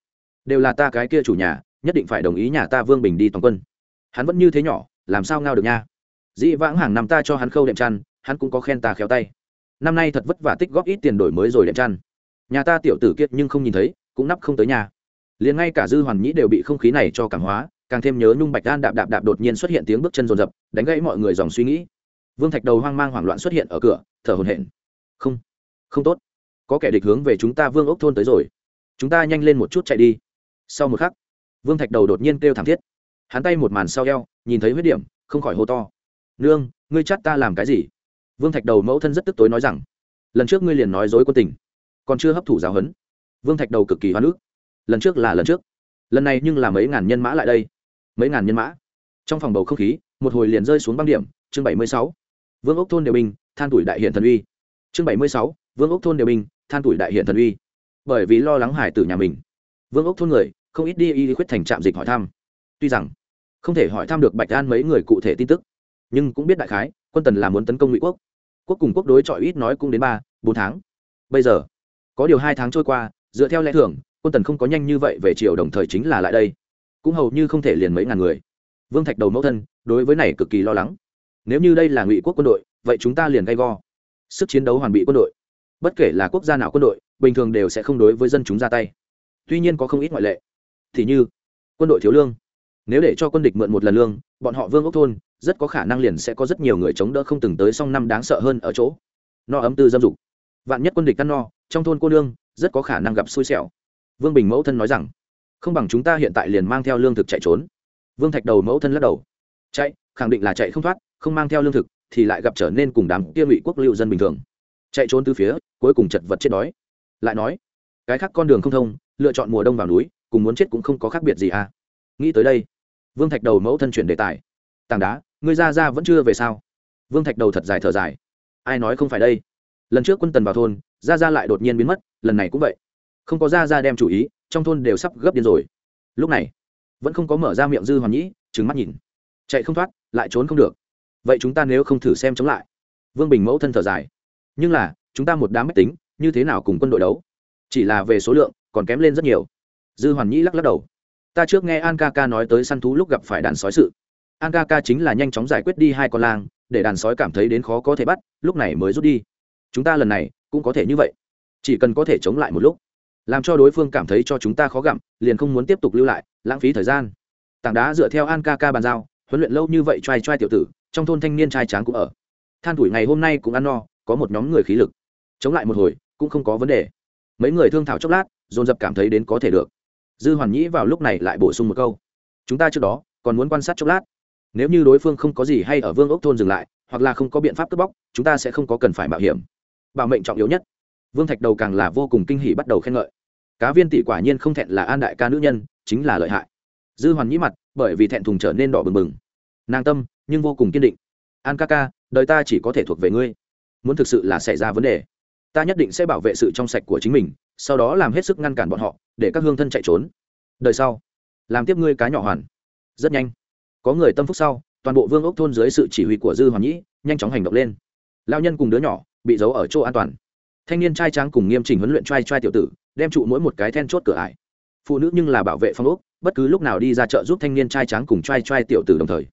Đều là ta cái kia chủ nhà, nhất định phải đồng ý nhà ta vương bình đi toàn quân. Hắn vẫn như thế nhỏ, làm sao ngao được nha? Dĩ vãng hàng năm ta cho hắn khâu đệm chăn, hắn cũng có khen ta khéo tay. Năm nay thật vất vả tích góp ít tiền đổi mới rồi đệm chăn. Nhà ta tiểu tử kiệt nhưng không nhìn thấy, cũng nắp không tới nhà. Liền ngay cả dư hoàn nhĩ đều bị không khí này cho cảm hóa, càng thêm nhớ nhung bạch đan đạp đạp đạp đột nhiên xuất hiện tiếng bước chân rồn rập, đánh gãy mọi người dòng suy nghĩ vương thạch đầu hoang mang hoảng loạn xuất hiện ở cửa, thở hồn hển. Không không tốt. Có kẻ địch hướng về chúng ta vương ốc thôn tới rồi. Chúng ta nhanh lên một chút chạy đi. Sau một khắc, vương thạch đầu đột nhiên kêu thảm thiết. Hắn tay một màn sau eo, nhìn thấy huyết điểm, không khỏi hô to. Nương, ngươi chắt ta làm cái gì? Vương thạch đầu mẫu thân rất tức tối nói rằng, lần trước ngươi liền nói dối quân tình, còn chưa hấp thụ giáo huấn. Vương thạch đầu cực kỳ hoa nước lần trước là lần trước. Lần này nhưng là mấy ngàn nhân mã lại đây. Mấy ngàn nhân mã. Trong phòng bầu không khí, một hồi liền rơi xuống băng điểm, chương bảy mươi sáu vương ốc thôn đều binh, than tuổi đại hiện thần uy. Chương bảy mươi sáu, vương ốc thôn đều binh, than tuổi đại hiện thần uy. Bởi vì lo lắng hải tử nhà mình. Vương ốc thôn người, không ít đi y khuyết thành trạm dịch hỏi thăm. Tuy rằng, không thể hỏi thăm được bạch an mấy người cụ thể tin tức, nhưng cũng biết đại khái, quân tần là muốn tấn công ngụy quốc. Quốc cùng quốc đối chọi ít nói cũng đến ba, bốn tháng. Bây giờ, có điều hai tháng trôi qua, dựa theo lẽ thường, quân tần không có nhanh như vậy về chiều đồng thời chính là lại đây. Cũng hầu như không thể liền mấy ngàn người. Vương thạch đầu mẫu thân, đối với này cực kỳ lo lắng nếu như đây là ngụy quốc quân đội, vậy chúng ta liền gay go. Sức chiến đấu hoàn bị quân đội. Bất kể là quốc gia nào quân đội, bình thường đều sẽ không đối với dân chúng ra tay. Tuy nhiên có không ít ngoại lệ. Thì như, quân đội thiếu lương. Nếu để cho quân địch mượn một lần lương, bọn họ vương ốc thôn, rất có khả năng liền sẽ có rất nhiều người chống đỡ không từng tới song năm đáng sợ hơn ở chỗ. No ấm tư dâm dục. Vạn nhất quân địch ăn no, trong thôn cô nương, rất có khả năng gặp xui xẻo. Vương bình mẫu thân nói rằng, không bằng chúng ta hiện tại liền mang theo lương thực chạy trốn. Vương thạch đầu mẫu thân lắc đầu. Chạy, khẳng định là chạy không thoát không mang theo lương thực, thì lại gặp trở nên cùng đám kia ngụy quốc lưu dân bình thường. Chạy trốn từ phía, cuối cùng chật vật chết đói. Lại nói, cái khác con đường không thông, lựa chọn mùa đông vào núi, cùng muốn chết cũng không có khác biệt gì à. Nghĩ tới đây, vương thạch đầu mẫu thân chuyển đề tài. Tảng đá, ngươi ra ra vẫn chưa về sao? Vương thạch đầu thật dài thở dài. Ai nói không phải đây? Lần trước quân tần vào thôn, ra ra lại đột nhiên biến mất, lần này cũng vậy. Không có ra ra đem chủ ý, trong thôn đều sắp gấp điên rồi. Lúc này, vẫn không có mở ra miệng dư hoàn nhĩ trứng mắt nhìn. Chạy không thoát, lại trốn không được vậy chúng ta nếu không thử xem chống lại. Vương bình mẫu thân thở dài. Nhưng là, chúng ta một đám máy tính, như thế nào cùng quân đội đấu? Chỉ là về số lượng, còn kém lên rất nhiều. Dư hoàn nhĩ lắc lắc đầu. Ta trước nghe an ca ca nói tới săn thú lúc gặp phải đàn sói sự. An ca ca chính là nhanh chóng giải quyết đi hai con lang, để đàn sói cảm thấy đến khó có thể bắt, lúc này mới rút đi. Chúng ta lần này, cũng có thể như vậy. Chỉ cần có thể chống lại một lúc, làm cho đối phương cảm thấy cho chúng ta khó gặm, liền không muốn tiếp tục lưu lại, lãng phí thời gian. Tảng đá dựa theo an ca ca bàn giao, huấn luyện lâu như vậy t r a i t r a i tiểu tử trong thôn thanh niên trai tráng cũng ở. Than tuổi ngày hôm nay cũng ăn no, có một nhóm người khí lực. Chống lại một hồi, cũng không có vấn đề. Mấy người thương thảo chốc lát, dồn dập cảm thấy đến có thể được. Dư hoàn nhĩ vào lúc này lại bổ sung một câu. Chúng ta trước đó, còn muốn quan sát chốc lát. Nếu như đối phương không có gì hay ở vương ốc thôn dừng lại, hoặc là không có biện pháp cướp bóc, chúng ta sẽ không có cần phải mạo hiểm. Bảo mệnh trọng yếu nhất. Vương thạch đầu càng là vô cùng kinh hỉ bắt đầu khen ngợi. Cá viên tỷ quả nhiên không thẹn là an đại ca nữ nhân, chính là lợi hại. Dư hoàn nhĩ mặt, bởi vì thẹn thùng trở nên đỏ bừng bừng nàng tâm, nhưng vô cùng kiên định. An ca ca, đời ta chỉ có thể thuộc về ngươi. Muốn thực sự là xảy ra vấn đề, ta nhất định sẽ bảo vệ sự trong sạch của chính mình, sau đó làm hết sức ngăn cản bọn họ, để các hương thân chạy trốn. Đời sau, làm tiếp ngươi cá nhỏ hoàn. Rất nhanh, có người tâm phúc sau, toàn bộ vương ốc thôn dưới sự chỉ huy của dư hoàn nhĩ nhanh chóng hành động lên. Lao nhân cùng đứa nhỏ bị giấu ở chỗ an toàn. Thanh niên trai tráng cùng nghiêm chỉnh huấn luyện trai trai tiểu tử, đem trụ mỗi một cái then chốt cửa ải. Phụ nữ nhưng là bảo vệ phong ốc, bất cứ lúc nào đi ra chợ giúp thanh niên trai tráng cùng trai trai tiểu tử đồng thời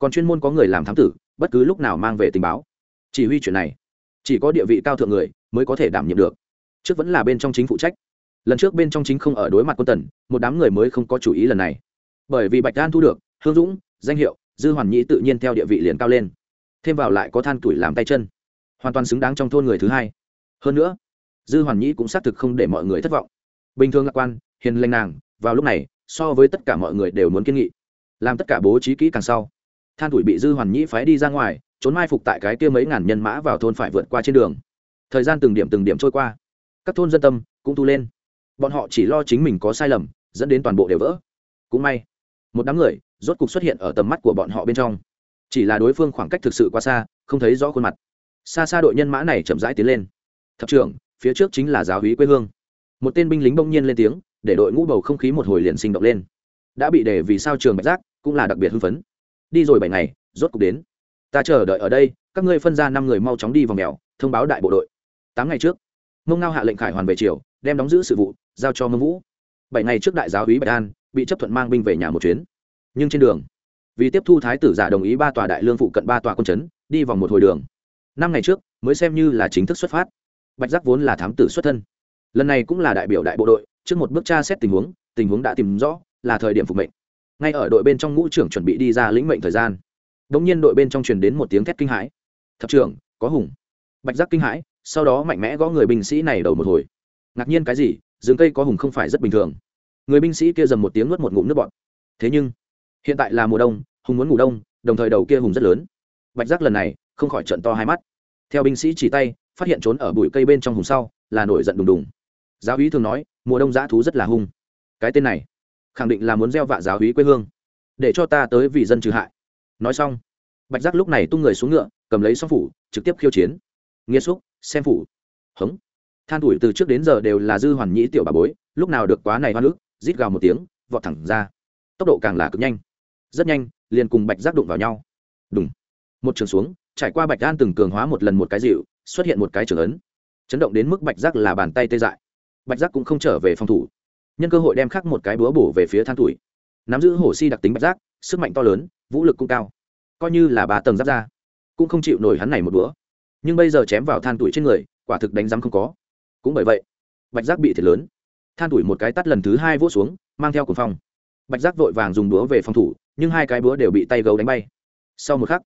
còn chuyên môn có người làm thám tử, bất cứ lúc nào mang về tình báo. Chỉ huy chuyện này, chỉ có địa vị cao thượng người mới có thể đảm nhiệm được. Trước vẫn là bên trong chính phụ trách. Lần trước bên trong chính không ở đối mặt quân tần, một đám người mới không có chủ ý lần này. Bởi vì bạch đan thu được, hương dũng, danh hiệu, dư hoàn nhĩ tự nhiên theo địa vị liền cao lên. Thêm vào lại có than tuổi làm tay chân, hoàn toàn xứng đáng trong thôn người thứ hai. Hơn nữa, dư hoàn nhĩ cũng xác thực không để mọi người thất vọng. Bình thường lạc quan, hiền lành nàng, vào lúc này, so với tất cả mọi người đều muốn kiên nghị. Làm tất cả bố trí kỹ càng sau than tuổi bị dư hoàn nhĩ phái đi ra ngoài, trốn mai phục tại cái kia mấy ngàn nhân mã vào thôn phải vượt qua trên đường. Thời gian từng điểm từng điểm trôi qua. Các thôn dân tâm cũng tu lên. Bọn họ chỉ lo chính mình có sai lầm, dẫn đến toàn bộ đều vỡ. Cũng may, một đám người rốt cục xuất hiện ở tầm mắt của bọn họ bên trong. Chỉ là đối phương khoảng cách thực sự quá xa, không thấy rõ khuôn mặt. Xa xa đội nhân mã này chậm rãi tiến lên. Thập trưởng, phía trước chính là giáo hí quê hương. Một tên binh lính bỗng nhiên lên tiếng, để đội ngũ bầu không khí một hồi liền sinh động lên. Đã bị để vì sao trường bạch giác, cũng là đặc biệt hưng phấn đi rồi bảy ngày, rốt cục đến. Ta chờ đợi ở đây, các ngươi phân ra năm người mau chóng đi vào mèo, thông báo đại bộ đội. Tám ngày trước, mông ngao hạ lệnh khải hoàn về triều, đem đóng giữ sự vụ, giao cho mông vũ. Bảy ngày trước đại giáo úy bạch an bị chấp thuận mang binh về nhà một chuyến. Nhưng trên đường, vì tiếp thu thái tử giả đồng ý ba tòa đại lương phụ cận ba tòa quân trấn đi vòng một hồi đường. Năm ngày trước, mới xem như là chính thức xuất phát. Bạch giác vốn là thám tử xuất thân. Lần này cũng là đại biểu đại bộ đội, trước một bước tra xét tình huống tình huống đã tìm rõ, là thời điểm phục mệnh ngay ở đội bên trong ngũ trưởng chuẩn bị đi ra lĩnh mệnh thời gian. Bỗng nhiên đội bên trong truyền đến một tiếng thét kinh hãi. Thập trưởng, có hùng. Bạch giác kinh hãi, sau đó mạnh mẽ gõ người binh sĩ này đầu một hồi. Ngạc nhiên cái gì, rừng cây có hùng không phải rất bình thường. Người binh sĩ kia dầm một tiếng nuốt một ngụm nước bọt. Thế nhưng, hiện tại là mùa đông, hùng muốn ngủ đông, đồng thời đầu kia hùng rất lớn. Bạch giác lần này không khỏi trận to hai mắt. Theo binh sĩ chỉ tay, phát hiện trốn ở bụi cây bên trong hùng sau, là nổi giận đùng đùng. Giáo ý thường nói, mùa đông dã thú rất là hung. Cái tên này khẳng định là muốn gieo vạ giáo hí quê hương. Để cho ta tới vì dân trừ hại. Nói xong, bạch giác lúc này tung người xuống ngựa, cầm lấy xong phủ, trực tiếp khiêu chiến. Nghiêm xúc, xem phủ. Hống. Than tuổi từ trước đến giờ đều là dư hoàn nhĩ tiểu bà bối, lúc nào được quá này hoa nước, rít gào một tiếng, vọt thẳng ra. Tốc độ càng là cực nhanh. Rất nhanh, liền cùng bạch giác đụng vào nhau. Đúng một trường xuống, trải qua bạch an từng cường hóa một lần một cái dịu, xuất hiện một cái trường ấn. Chấn động đến mức bạch giác là bàn tay tê dại. Bạch giác cũng không trở về phòng thủ nhân cơ hội đem khắc một cái búa bổ về phía than tuổi. Nắm giữ hổ si đặc tính bạch giác, sức mạnh to lớn, vũ lực cũng cao. Coi như là ba tầng giáp ra cũng không chịu nổi hắn này một búa. Nhưng bây giờ chém vào than tuổi trên người, quả thực đánh rắm không có. Cũng bởi vậy, bạch giác bị thiệt lớn. Than tuổi một cái tắt lần thứ hai vỗ xuống, mang theo cuồng phong. Bạch giác vội vàng dùng búa về phòng thủ, nhưng hai cái búa đều bị tay gấu đánh bay. Sau một khắc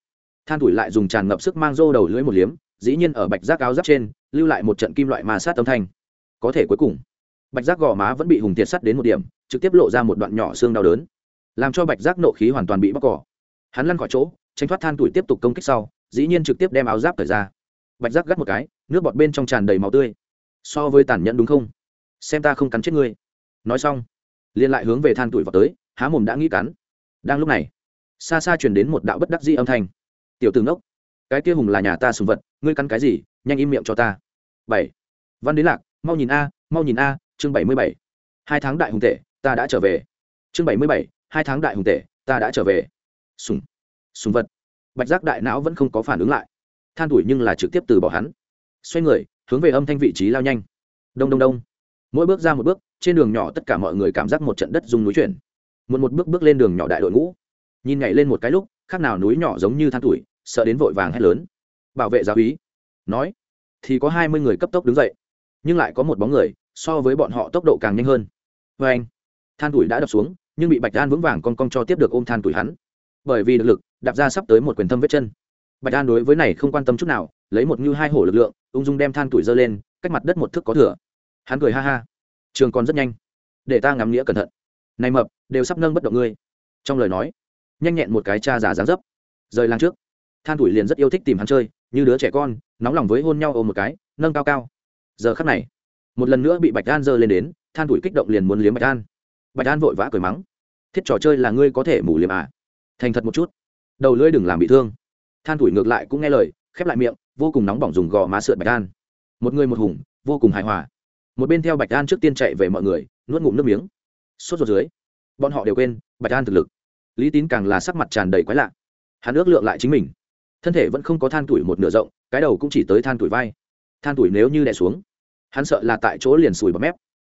than tuổi lại dùng tràn ngập sức mang rô đầu lưỡi một liếm, dĩ nhiên ở bạch giác áo giáp trên, lưu lại một trận kim loại ma sát âm thanh. Có thể cuối cùng bạch giác gò má vẫn bị hùng tiệt sắt đến một điểm, trực tiếp lộ ra một đoạn nhỏ xương đau đớn. Làm cho bạch giác nộ khí hoàn toàn bị bóc cỏ. Hắn lăn khỏi chỗ, tránh thoát than tuổi tiếp tục công kích sau, dĩ nhiên trực tiếp đem áo giáp thời ra. Bạch giác gắt một cái, nước bọt bên trong tràn đầy máu tươi. So với tàn nhẫn đúng không? Xem ta không cắn chết ngươi. Nói xong, liền lại hướng về than tuổi vào tới, há mồm đã nghĩ cắn. Đang lúc này, xa xa truyền đến một đạo bất đắc dĩ âm thanh. Tiểu tướng ốc cái kia hùng là nhà ta sùng vật, ngươi cắn cái gì, nhanh im miệng cho ta. Bảy, văn đến lạc, mau nhìn a, mau nhìn a chương bảy mươi bảy. Hai tháng đại hùng tệ ta đã trở về. Chương bảy mươi bảy, hai tháng đại hùng tệ ta đã trở về. Sùng sùng vật. Bạch giác đại não vẫn không có phản ứng lại. Than tuổi nhưng là trực tiếp từ bỏ hắn. Xoay người, hướng về âm thanh vị trí lao nhanh. Đông đông đông. Mỗi bước ra một bước, trên đường nhỏ tất cả mọi người cảm giác một trận đất rung núi chuyển. Một một bước bước lên đường nhỏ đại đội ngũ. Nhìn nhảy lên một cái lúc, khác nào núi nhỏ giống như than tuổi, sợ đến vội vàng hét lớn. Bảo vệ giáo úy. Nói, thì có hai mươi người cấp tốc đứng dậy, nhưng lại có một bóng người so với bọn họ tốc độ càng nhanh hơn. Vê anh, than tuổi đã đập xuống, nhưng bị bạch đan vững vàng con cong cho tiếp được ôm than tuổi hắn. Bởi vì lực lực, đạp ra sắp tới một quyền thâm vết chân. Bạch đan đối với này không quan tâm chút nào, lấy một như hai hổ lực lượng, ung dung đem than tuổi giơ lên, cách mặt đất một thước có thừa. Hắn cười ha ha. Trường còn rất nhanh. Để ta ngắm nghĩa cẩn thận. Này mập, đều sắp nâng bất động ngươi. Trong lời nói, nhanh nhẹn một cái cha già dáng dấp. Rời làng trước. Than tuổi liền rất yêu thích tìm hắn chơi, như đứa trẻ con, nóng lòng với hôn nhau ôm một cái, nâng cao cao. Giờ khắc này một lần nữa bị bạch an giơ lên đến, than tuổi kích động liền muốn liếm bạch an. Bạch an vội vã cười mắng, thiết trò chơi là ngươi có thể mủ liếm à? Thành thật một chút. Đầu lưỡi đừng làm bị thương. Than tuổi ngược lại cũng nghe lời, khép lại miệng, vô cùng nóng bỏng dùng gò má sượt bạch an. Một người một hùng, vô cùng hài hòa. Một bên theo bạch an trước tiên chạy về mọi người, nuốt ngụm nước miếng. Sốt ruột dưới, bọn họ đều quên, bạch an thực lực. Lý tín càng là sắc mặt tràn đầy quái lạ. Hắn ước lượng lại chính mình. Thân thể vẫn không có than tuổi một nửa rộng, cái đầu cũng chỉ tới than tuổi vai. Than tuổi nếu như đè xuống hắn sợ là tại chỗ liền sùi bọt mép.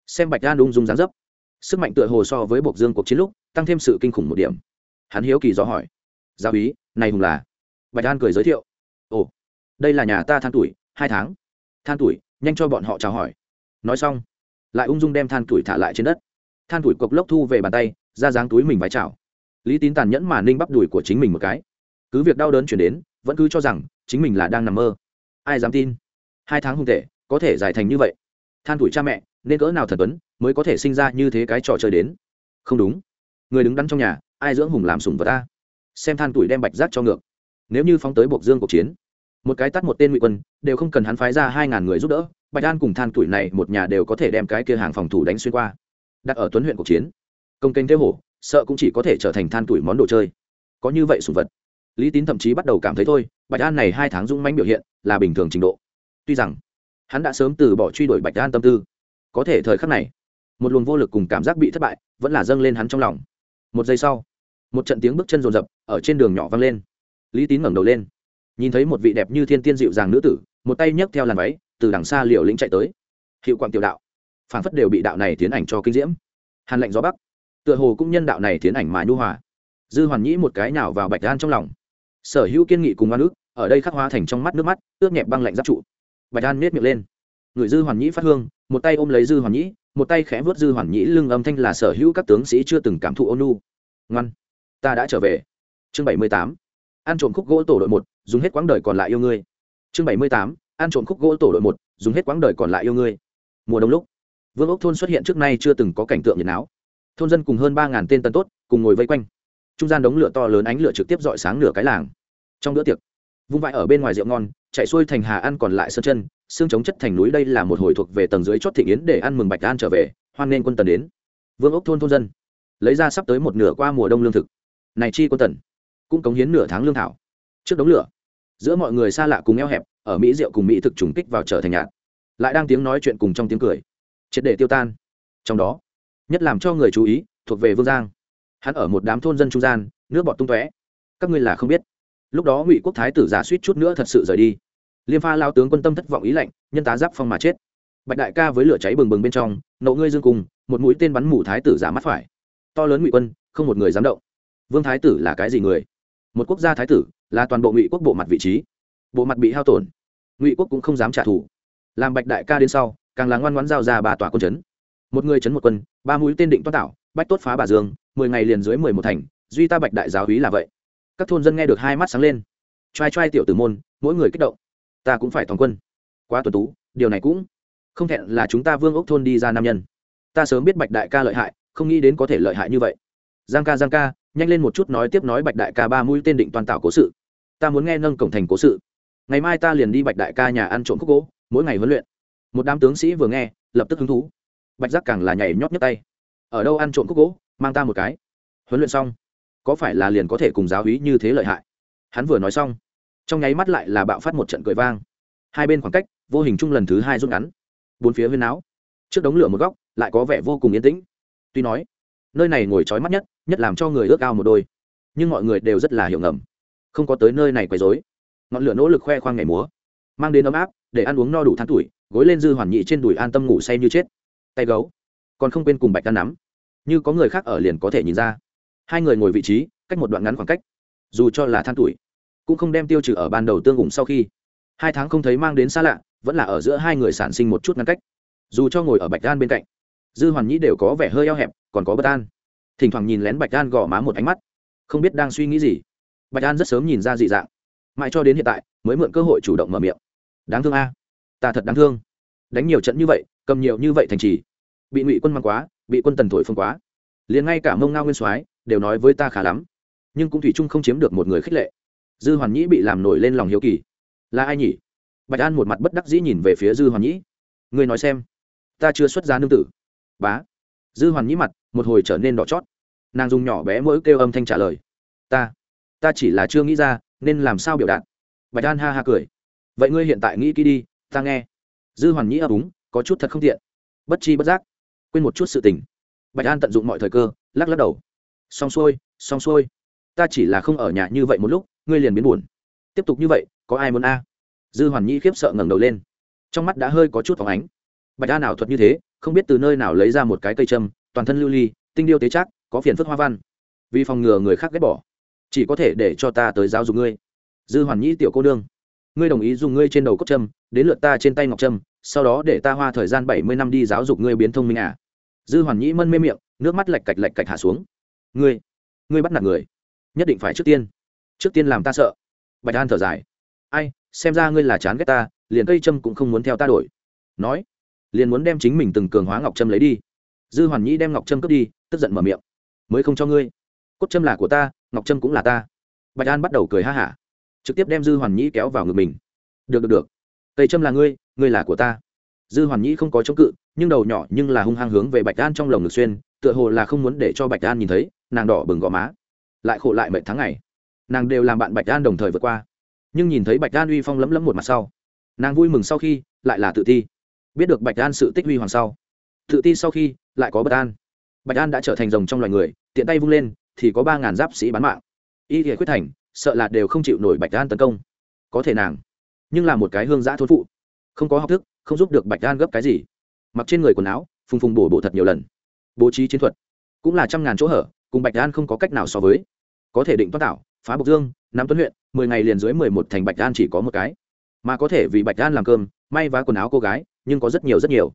Xem bạch đan ung dung dáng dấp sức mạnh tựa hồ so với bộc dương cuộc chiến lúc tăng thêm sự kinh khủng một điểm. Hắn hiếu kỳ do hỏi giáo úy, này hùng là? Bạch đan cười giới thiệu ồ đây là nhà ta than tuổi hai tháng. Than tuổi nhanh cho bọn họ chào hỏi. Nói xong lại ung dung đem than tuổi thả lại trên đất. Than tuổi cộc lốc thu về bàn tay ra dáng túi mình vái chào. Lý tín tàn nhẫn mà ninh bắp đùi của chính mình một cái. Cứ việc đau đớn chuyển đến vẫn cứ cho rằng chính mình là đang nằm mơ. Ai dám tin? Hai tháng hung tệ có thể giải thành như vậy. Than tuổi cha mẹ, nên cỡ nào thần tuấn mới có thể sinh ra như thế cái trò chơi đến? Không đúng. Người đứng đắn trong nhà, ai dưỡng hùng làm sùng vật ta? Xem than tuổi đem bạch giác cho ngược. Nếu như phóng tới buộc dương cuộc chiến, một cái tắt một tên ngụy quân, đều không cần hắn phái ra hai ngàn người giúp đỡ, bạch an cùng than tuổi này một nhà đều có thể đem cái kia hàng phòng thủ đánh xuyên qua. Đặt ở tuấn huyện cuộc chiến, công kênh thế hổ, sợ cũng chỉ có thể trở thành than tuổi món đồ chơi. Có như vậy sùng vật. Lý tín thậm chí bắt đầu cảm thấy thôi, bạch an này hai tháng dung manh biểu hiện là bình thường trình độ. Tuy rằng hắn đã sớm từ bỏ truy đuổi bạch an tâm tư. Có thể thời khắc này, một luồng vô lực cùng cảm giác bị thất bại vẫn là dâng lên hắn trong lòng. Một giây sau, một trận tiếng bước chân rồn rập ở trên đường nhỏ vang lên. Lý tín ngẩng đầu lên, nhìn thấy một vị đẹp như thiên tiên dịu dàng nữ tử, một tay nhấc theo làn váy, từ đằng xa liều lĩnh chạy tới. Hiệu quang tiểu đạo phản phất đều bị đạo này tiến ảnh cho kinh diễm. Hàn lạnh gió bắc, tựa hồ cũng nhân đạo này tiến ảnh mà nhu hòa. Dư hoàn nhĩ một cái nào vào bạch an trong lòng. Sở hữu kiên nghị cùng oan ức, ở đây khắc hóa thành trong mắt nước mắt, ướt nhẹp băng lạnh giáp trụ bạch an miết miệng lên. Người dư hoàn nhĩ phát hương một tay ôm lấy dư hoàn nhĩ một tay khẽ vớt dư hoàn nhĩ lưng âm thanh là sở hữu các tướng sĩ chưa từng cảm thụ ôn nu ngoan ta đã trở về. Chương bảy mươi tám. Ăn trộm khúc gỗ tổ đội một dùng hết quãng đời còn lại yêu ngươi. Chương bảy mươi tám. Ăn trộm khúc gỗ tổ đội một dùng hết quãng đời còn lại yêu ngươi. Mùa đông lúc vương ốc thôn xuất hiện trước nay chưa từng có cảnh tượng nhiệt náo, thôn dân cùng hơn ba ngàn tên tân tốt cùng ngồi vây quanh. Trung gian đống lửa to lớn ánh lửa trực tiếp dọi sáng nửa cái làng. Trong bữa tiệc vung vãi ở bên ngoài rượu ngon chạy xuôi thành hà ăn còn lại sơn chân, xương chống chất thành núi đây là một hồi thuộc về tầng dưới chót thị yến để ăn mừng bạch an trở về, hoan nên quân tần đến. Vương ốc thôn thôn dân, lấy ra sắp tới một nửa qua mùa đông lương thực. Này chi quân tần, cũng cống hiến nửa tháng lương thảo. Trước đống lửa, giữa mọi người xa lạ cùng eo hẹp, ở mỹ rượu cùng mỹ thực trùng kích vào trở thành nhạt. Lại đang tiếng nói chuyện cùng trong tiếng cười, triệt để tiêu tan. Trong đó, nhất làm cho người chú ý, thuộc về vương giang. Hắn ở một đám thôn dân trung gian, nước bọt tung tóe. Các ngươi là không biết. Lúc đó ngụy quốc thái tử giả suýt chút nữa thật sự rời đi liêm pha lao tướng quân tâm thất vọng ý lạnh, nhân tá giáp phong mà chết. Bạch đại ca với lửa cháy bừng bừng bên trong, nộ ngươi dương cùng, một mũi tên bắn mù thái tử giả mắt phải. To lớn ngụy quân, không một người dám động. Vương thái tử là cái gì người? Một quốc gia thái tử, là toàn bộ ngụy quốc bộ mặt vị trí. Bộ mặt bị hao tổn. Ngụy quốc cũng không dám trả thù. Làm bạch đại ca đến sau, càng là ngoan ngoãn giao ra bà tòa quân chấn. Một người chấn một quân, ba mũi tên định toát tạo, bách tốt phá bà dương, mười ngày liền dưới mười một thành, duy ta bạch đại giáo hí là vậy. Các thôn dân nghe được hai mắt sáng lên. T r a i t r a i tiểu tử môn, mỗi người kích động ta cũng phải toàn quân. Quá tuần tú, điều này cũng không thẹn là chúng ta vương ốc thôn đi ra nam nhân. Ta sớm biết bạch đại ca lợi hại, không nghĩ đến có thể lợi hại như vậy. Giang ca giang ca, nhanh lên một chút nói tiếp nói bạch đại ca ba mũi tên định toàn tạo cố sự. Ta muốn nghe nâng cổng thành cố sự. Ngày mai ta liền đi bạch đại ca nhà ăn trộm khúc gỗ, mỗi ngày huấn luyện. Một đám tướng sĩ vừa nghe, lập tức hứng thú. Bạch giác càng là nhảy nhót nhấc tay. Ở đâu ăn trộm khúc gỗ, mang ta một cái. Huấn luyện xong, có phải là liền có thể cùng giáo hí như thế lợi hại? Hắn vừa nói xong trong nháy mắt lại là bạo phát một trận cười vang. Hai bên khoảng cách, vô hình chung lần thứ hai rút ngắn. Bốn phía huyên áo trước đống lửa một góc, lại có vẻ vô cùng yên tĩnh. Tuy nói, nơi này ngồi trói mắt nhất nhất làm cho người ước ao một đôi. Nhưng mọi người đều rất là hiểu ngầm. Không có tới nơi này quấy dối ngọn lửa nỗ lực khoe khoang ngày múa. Mang đến ấm áp, để ăn uống no đủ tháng tuổi, gối lên dư hoàn nhị trên đùi an tâm ngủ say như chết. Tay gấu. Còn không quên cùng bạch đan nắm. Như có người khác ở liền có thể nhìn ra. Hai người ngồi vị trí, cách một đoạn ngắn khoảng cách. Dù cho là than tuổi cũng không đem tiêu trừ ở ban đầu tương ủng sau khi. Hai tháng không thấy mang đến xa lạ, vẫn là ở giữa hai người sản sinh một chút ngăn cách. Dù cho ngồi ở bạch đan bên cạnh, dư hoàn nhĩ đều có vẻ hơi eo hẹp, còn có bất an. Thỉnh thoảng nhìn lén bạch đan gõ má một ánh mắt, không biết đang suy nghĩ gì. Bạch đan rất sớm nhìn ra dị dạng, mãi cho đến hiện tại mới mượn cơ hội chủ động mở miệng. Đáng thương a, ta thật đáng thương. Đánh nhiều trận như vậy, cầm nhiều như vậy thành trì, bị ngụy quân mang quá, bị quân tần thổi phương quá. Liền ngay cả mông ngao nguyên soái đều nói với ta khá lắm, nhưng cũng thủy chung không chiếm được một người khích lệ dư hoàn nhĩ bị làm nổi lên lòng hiếu kỳ. Là ai nhỉ? Bạch an một mặt bất đắc dĩ nhìn về phía dư hoàn nhĩ. Ngươi nói xem, ta chưa xuất giá nương tử. Bá. Dư hoàn nhĩ mặt một hồi trở nên đỏ chót. Nàng dùng nhỏ bé mỗi kêu âm thanh trả lời. Ta ta chỉ là chưa nghĩ ra nên làm sao biểu đạt. Bạch an ha ha cười. Vậy ngươi hiện tại nghĩ kỹ đi, ta nghe. Dư hoàn nhĩ ấp úng, có chút thật không tiện. Bất chi bất giác, quên một chút sự tình. Bạch an tận dụng mọi thời cơ, lắc lắc đầu. Xong xuôi xong xuôi. Ta chỉ là không ở nhà như vậy một lúc ngươi liền biến buồn. Tiếp tục như vậy, có ai muốn a? Dư hoàn nhĩ khiếp sợ ngẩng đầu lên. Trong mắt đã hơi có chút phóng ánh. Bạch đa nào thuật như thế, không biết từ nơi nào lấy ra một cái cây châm, toàn thân lưu ly, tinh điêu tế chắc có phiền phức hoa văn. Vì phòng ngừa người khác ghét bỏ, chỉ có thể để cho ta tới giáo dục ngươi. Dư hoàn nhĩ tiểu cô đương ngươi đồng ý dùng ngươi trên đầu cốt châm, đến lượt ta trên tay ngọc trâm sau đó để ta hoa thời gian bảy mươi năm đi giáo dục ngươi biến thông minh à? Dư hoàn nhĩ mân mê miệng, nước mắt lạch cạch lạch cạch hạ xuống. Ngươi ngươi bắt nạt người, nhất định phải trước tiên trước tiên làm ta sợ bạch an thở dài ai xem ra ngươi là chán ghét ta liền cây trâm cũng không muốn theo ta đổi nói liền muốn đem chính mình từng cường hóa ngọc trâm lấy đi dư hoàn nhĩ đem ngọc trâm cướp đi tức giận mở miệng mới không cho ngươi cốt trâm là của ta ngọc trâm cũng là ta bạch an bắt đầu cười ha hả trực tiếp đem dư hoàn nhĩ kéo vào ngực mình được được được cây trâm là ngươi ngươi là của ta dư hoàn nhĩ không có chống cự nhưng đầu nhỏ nhưng là hung hăng hướng về bạch an trong lồng ngực xuyên tựa hồ là không muốn để cho bạch an nhìn thấy nàng đỏ bừng gò má lại khổ lại mệt tháng ngày nàng đều làm bạn bạch an đồng thời vượt qua. Nhưng nhìn thấy bạch an uy phong lấm lấm một mặt sau, nàng vui mừng sau khi lại là tự ti. Biết được bạch an sự tích huy hoàng sau, tự ti sau khi lại có bất an. Bạch an đã trở thành rồng trong loài người, tiện tay vung lên thì có ba ngàn giáp sĩ bán mạng. Y thể quyết thành sợ là đều không chịu nổi bạch an tấn công. Có thể nàng, nhưng là một cái hương giã thôn phụ, không có học thức, không giúp được bạch an gấp cái gì. Mặc trên người quần áo, phùng phùng bổ bộ thật nhiều lần. Bố trí chiến thuật, cũng là trăm ngàn chỗ hở, cùng bạch an không có cách nào so với. Có thể định toát tạo phá bộc dương nam tuấn huyện, mười ngày liền dưới mười một thành bạch an chỉ có một cái. Mà có thể vì bạch an làm cơm, may vá quần áo cô gái, nhưng có rất nhiều rất nhiều.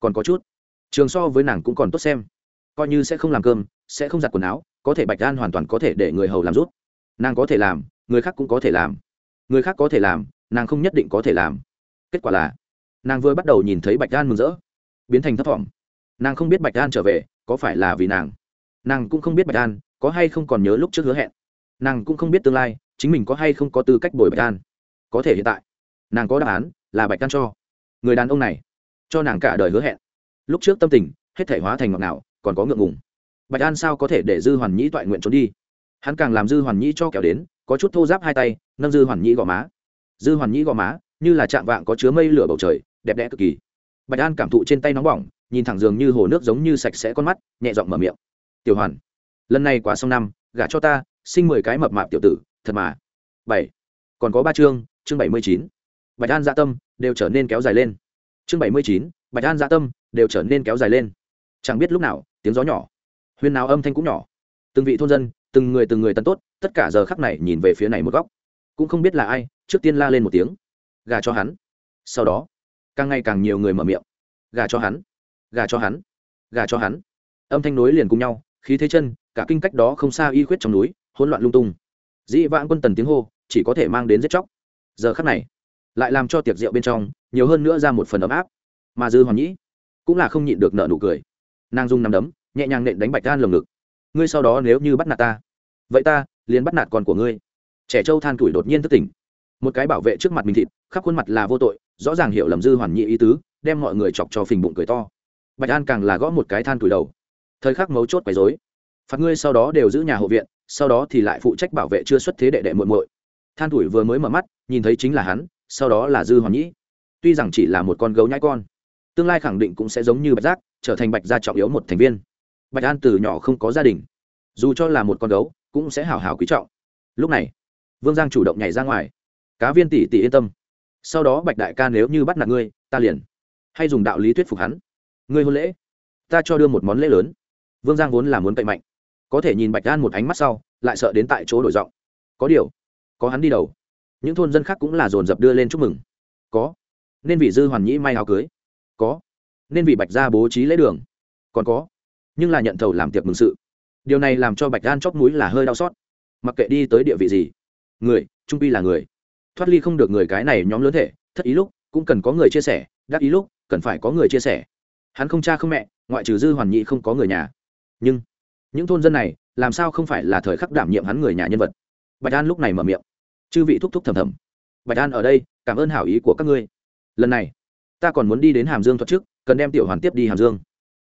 Còn có chút, trường so với nàng cũng còn tốt xem. Coi như sẽ không làm cơm, sẽ không giặt quần áo, có thể bạch an hoàn toàn có thể để người hầu làm rút nàng có thể làm, người khác cũng có thể làm. Người khác có thể làm, nàng không nhất định có thể làm. Kết quả là, nàng vừa bắt đầu nhìn thấy bạch an mừng rỡ, biến thành thấp t nàng không biết bạch an trở về, có phải là vì nàng? Nàng cũng không biết bạch an, có hay không còn nhớ lúc trước hứa hẹn nàng cũng không biết tương lai, chính mình có hay không có tư cách bồi bạch an. Có thể hiện tại, nàng có đáp án là bạch an cho. Người đàn ông này, cho nàng cả đời hứa hẹn. Lúc trước tâm tình, hết thể hóa thành ngọt nào còn có ngượng ngùng. Bạch an sao có thể để dư hoàn nhĩ toại nguyện trốn đi? Hắn càng làm dư hoàn nhĩ cho kéo đến, có chút thô giáp hai tay, nâng dư hoàn nhĩ gò má. Dư hoàn nhĩ gò má, như là chạm vạng có chứa mây lửa bầu trời, đẹp đẽ cực kỳ. Bạch an cảm thụ trên tay nóng bỏng, nhìn thẳng giường như hồ nước giống như sạch sẽ con mắt, nhẹ giọng mở miệng. Tiểu hoàn, lần này quá xong năm, gả cho ta sinh mười cái mập mạp tiểu tử, thật mà. Bảy. Còn có ba chương chương bảy mươi chín. Bạch an gia tâm đều trở nên kéo dài lên. Chương bảy mươi chín, bạch an gia tâm đều trở nên kéo dài lên. Chẳng biết lúc nào, tiếng gió nhỏ, huyên nào âm thanh cũng nhỏ. Từng vị thôn dân, từng người từng người tân tốt, tất cả giờ khắc này nhìn về phía này một góc. Cũng không biết là ai, trước tiên la lên một tiếng. Gà cho hắn. Sau đó, càng ngày càng nhiều người mở miệng. Gà cho hắn. Gà cho hắn. Gà cho hắn. Âm thanh nối liền cùng nhau, khí thế chân, cả kinh cách đó không xa y khuyết trong núi hỗn loạn lung tung. Dĩ vãng quân tần tiếng hô, chỉ có thể mang đến giết chóc. Giờ khắc này, lại làm cho tiệc rượu bên trong nhiều hơn nữa ra một phần ấm áp. Mà dư hoàn nhĩ cũng là không nhịn được nợ nụ cười. Nàng dung nằm đấm, nhẹ nhàng nện đánh bạch gan lồng ngực. Ngươi sau đó nếu như bắt nạt ta, vậy ta liền bắt nạt con của ngươi. Trẻ trâu than tuổi đột nhiên thức tỉnh. Một cái bảo vệ trước mặt mình thịt, khắp khuôn mặt là vô tội, rõ ràng hiểu lầm dư hoàn nhị ý tứ, đem mọi người chọc cho phình bụng cười to. Bạch an càng là gõ một cái than tuổi đầu. Thời khắc mấu chốt quấy dối phạt ngươi sau đó đều giữ nhà hộ viện sau đó thì lại phụ trách bảo vệ chưa xuất thế đệ đệ muội muội. Than tuổi vừa mới mở mắt, nhìn thấy chính là hắn, sau đó là dư hoàn nhĩ. Tuy rằng chỉ là một con gấu nhãi con, tương lai khẳng định cũng sẽ giống như bạch giác, trở thành bạch gia trọng yếu một thành viên. Bạch an từ nhỏ không có gia đình, dù cho là một con gấu, cũng sẽ hào hào quý trọng. Lúc này, vương giang chủ động nhảy ra ngoài. Cá viên tỷ tỷ yên tâm. Sau đó bạch đại ca nếu như bắt nạt ngươi, ta liền hay dùng đạo lý thuyết phục hắn. Ngươi hôn lễ, ta cho đưa một món lễ lớn. Vương giang vốn là muốn cậy mạnh có thể nhìn bạch an một ánh mắt sau, lại sợ đến tại chỗ đổi giọng. Có điều, có hắn đi đầu. Những thôn dân khác cũng là dồn dập đưa lên chúc mừng. Có. Nên vì dư hoàn nhĩ may áo cưới. Có. Nên vì bạch gia bố trí lễ đường. Còn có. Nhưng là nhận thầu làm tiệc mừng sự. Điều này làm cho bạch đan chót mũi là hơi đau xót. Mặc kệ đi tới địa vị gì. Người, trung pi là người. Thoát ly không được người cái này nhóm lớn thể, thất ý lúc, cũng cần có người chia sẻ, đắc ý lúc, cần phải có người chia sẻ. Hắn không cha không mẹ, ngoại trừ dư hoàn nhị không có người nhà. Nhưng những thôn dân này, làm sao không phải là thời khắc đảm nhiệm hắn người nhà nhân vật? Bạch an lúc này mở miệng. Chư vị thúc thúc thầm thầm. Bạch an ở đây, cảm ơn hảo ý của các ngươi. Lần này, ta còn muốn đi đến hàm dương thuật trước, cần đem tiểu hoàn tiếp đi hàm dương.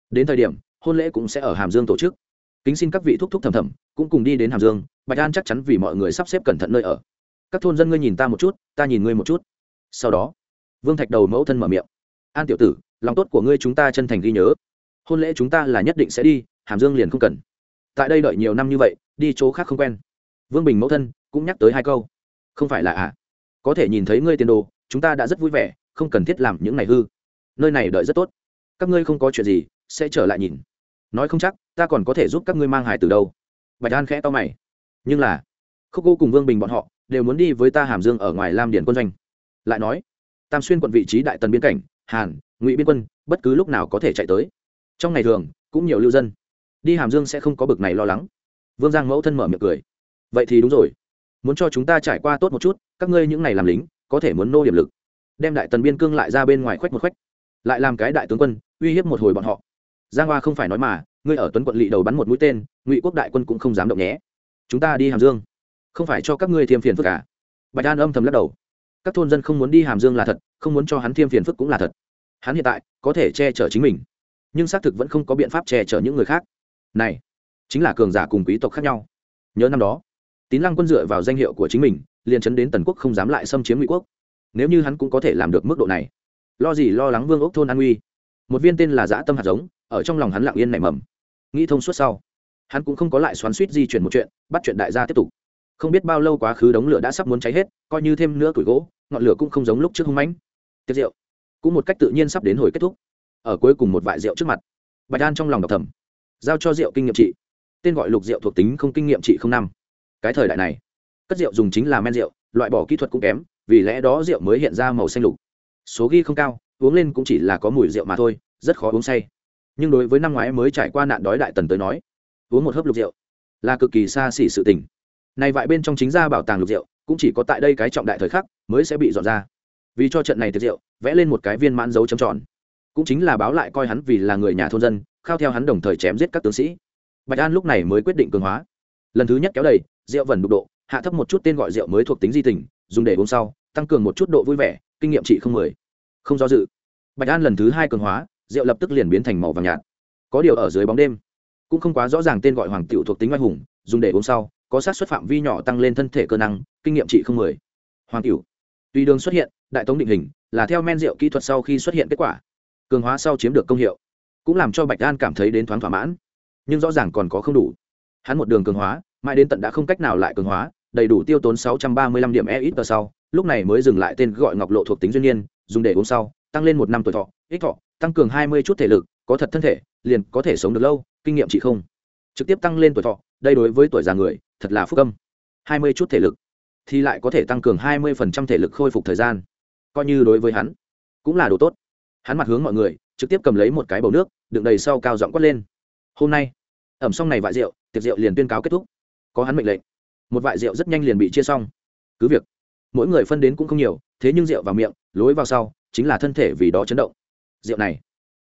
Đến thời điểm, hôn lễ cũng sẽ ở hàm dương tổ chức. Kính xin các vị thúc thúc thầm thầm, cũng cùng đi đến hàm dương. Bạch an chắc chắn vì mọi người sắp xếp cẩn thận nơi ở. Các thôn dân ngươi nhìn ta một chút, ta nhìn ngươi một chút. Sau đó, vương thạch đầu mẫu thân mở miệng. An tiểu tử, lòng tốt của ngươi chúng ta chân thành ghi nhớ. Hôn lễ chúng ta là nhất định sẽ đi, hàm dương liền không cần tại đây đợi nhiều năm như vậy, đi chỗ khác không quen. Vương bình mẫu thân cũng nhắc tới hai câu. Không phải là ạ à. có thể nhìn thấy ngươi tiền đồ, chúng ta đã rất vui vẻ, không cần thiết làm những này hư. Nơi này đợi rất tốt. Các ngươi không có chuyện gì, sẽ trở lại nhìn. Nói không chắc, ta còn có thể giúp các ngươi mang hải từ đâu. Bạch an khẽ to mày. Nhưng là, khúc cô cùng vương bình bọn họ đều muốn đi với ta hàm dương ở ngoài lam điển quân doanh. Lại nói, tam xuyên quận vị trí đại tần biên cảnh, hàn, ngụy biên quân, bất cứ lúc nào có thể chạy tới. Trong ngày thường, cũng nhiều lưu dân đi hàm dương sẽ không có bực này lo lắng. Vương giang mẫu thân mở miệng cười. Vậy thì đúng rồi. Muốn cho chúng ta trải qua tốt một chút, các ngươi những ngày làm lính, có thể muốn nô điểm lực. Đem đại tần biên cương lại ra bên ngoài khoách một khoách. Lại làm cái đại tướng quân, uy hiếp một hồi bọn họ. Giang hoa không phải nói mà, ngươi ở tuấn quận lỵ đầu bắn một mũi tên, ngụy quốc đại quân cũng không dám động nhé. Chúng ta đi hàm dương. Không phải cho các ngươi thiêm phiền phức cả bạch an âm thầm lắc đầu. Các thôn dân không muốn đi hàm dương là thật, không muốn cho hắn thiêm phiền phức cũng là thật. Hắn hiện tại có thể che chở chính mình, nhưng xác thực vẫn không có biện pháp che chở những người khác này, chính là cường giả cùng quý tộc khác nhau. Nhớ năm đó, tín lăng quân dựa vào danh hiệu của chính mình, liền chấn đến tần quốc không dám lại xâm chiếm ngụy quốc. Nếu như hắn cũng có thể làm được mức độ này, lo gì lo lắng vương ốc thôn an uy. Một viên tên là dã tâm hạt giống, ở trong lòng hắn lặng yên nảy mầm. Nghĩ thông suốt sau, hắn cũng không có lại xoắn suýt di chuyển một chuyện, bắt chuyện đại gia tiếp tục. Không biết bao lâu quá khứ đống lửa đã sắp muốn cháy hết, coi như thêm nữa tuổi gỗ, ngọn lửa cũng không giống lúc trước hung mãnh. Tiệc rượu cũng một cách tự nhiên sắp đến hồi kết thúc. Ở cuối cùng một vại rượu trước mặt, bạch đan trong lòng đọc thầm giao cho rượu kinh nghiệm trị. Tên gọi lục rượu thuộc tính không kinh nghiệm trị không năm. Cái thời đại này, cất rượu dùng chính là men rượu, loại bỏ kỹ thuật cũng kém, vì lẽ đó rượu mới hiện ra màu xanh lục. Số ghi không cao, uống lên cũng chỉ là có mùi rượu mà thôi, rất khó uống say. Nhưng đối với năm ngoái mới trải qua nạn đói đại tần tới nói, uống một hớp lục rượu là cực kỳ xa xỉ sự tình. Này vại bên trong chính ra bảo tàng lục rượu, cũng chỉ có tại đây cái trọng đại thời khắc mới sẽ bị dọn ra. Vì cho trận này tiệc rượu, vẽ lên một cái viên mãn dấu chấm tròn. Cũng chính là báo lại coi hắn vì là người nhà thôn dân khao theo hắn đồng thời chém giết các tướng sĩ. Bạch an lúc này mới quyết định cường hóa. Lần thứ nhất kéo đầy, rượu vẫn đục độ, hạ thấp một chút tên gọi rượu mới thuộc tính di tình, dùng để uống sau, tăng cường một chút độ vui vẻ, kinh nghiệm trị không mười. Không do dự, bạch an lần thứ hai cường hóa, rượu lập tức liền biến thành màu vàng nhạt. Có điều ở dưới bóng đêm, cũng không quá rõ ràng tên gọi hoàng tiểu thuộc tính oai hùng, dùng để uống sau, có sát xuất phạm vi nhỏ tăng lên thân thể cơ năng, kinh nghiệm trị không mười. Hoàng tiểu, tùy đường xuất hiện, đại tống định hình, là theo men rượu kỹ thuật sau khi xuất hiện kết quả. Cường hóa sau chiếm được công hiệu cũng làm cho bạch an cảm thấy đến thoáng thỏa mãn. Nhưng rõ ràng còn có không đủ. Hắn một đường cường hóa, mãi đến tận đã không cách nào lại cường hóa, đầy đủ tiêu tốn sáu trăm ba mươi lăm điểm e ít tờ sau, lúc này mới dừng lại tên gọi ngọc lộ thuộc tính duyên nhiên dùng để uống sau, tăng lên một năm tuổi thọ ích thọ, tăng cường hai mươi chút thể lực, có thật thân thể, liền có thể sống được lâu, kinh nghiệm chị không. Trực tiếp tăng lên tuổi thọ, đây đối với tuổi già người, thật là phúc âm. hai mươi chút thể lực, thì lại có thể tăng cường hai mươi phần trăm thể lực khôi phục thời gian. Coi như đối với hắn, cũng là đồ tốt. Hắn mặt hướng mọi người trực tiếp cầm lấy một cái bầu nước, đựng đầy sau cao giọng quát lên. Hôm nay, ẩm xong này vại rượu, tiệc rượu liền tuyên cáo kết thúc. Có hắn mệnh lệnh. Một vại rượu rất nhanh liền bị chia xong. Cứ việc, mỗi người phân đến cũng không nhiều, thế nhưng rượu vào miệng, lối vào sau, chính là thân thể vì đó chấn động. Rượu này,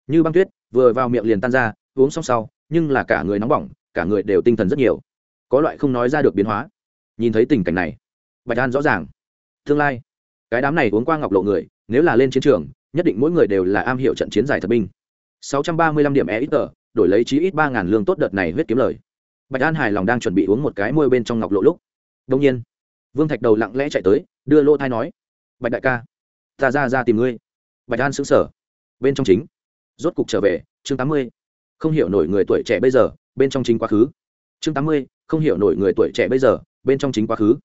như băng tuyết, vừa vào miệng liền tan ra, uống xong sau, nhưng là cả người nóng bỏng, cả người đều tinh thần rất nhiều. Có loại không nói ra được biến hóa. Nhìn thấy tình cảnh này, bạch an rõ ràng. Tương lai, cái đám này uống qua ngọc lộ người, nếu là lên chiến trường nhất định mỗi người đều là am hiểu trận chiến giải thật binh. 635 điểm e ít tờ đổi lấy chí ít ba ngàn lương tốt đợt này huyết kiếm lời. Bạch an hài lòng đang chuẩn bị uống một cái môi bên trong ngọc lộ lúc đông nhiên, vương thạch đầu lặng lẽ chạy tới, đưa lô thai nói, bạch đại ca, ta ra ra tìm ngươi. Bạch an xứng sở bên trong chính, rốt cục trở về, chương tám mươi, không hiểu nổi người tuổi trẻ bây giờ, bên trong chính quá khứ. Chương tám mươi, không hiểu nổi người tuổi trẻ bây giờ, bên trong chính quá khứ.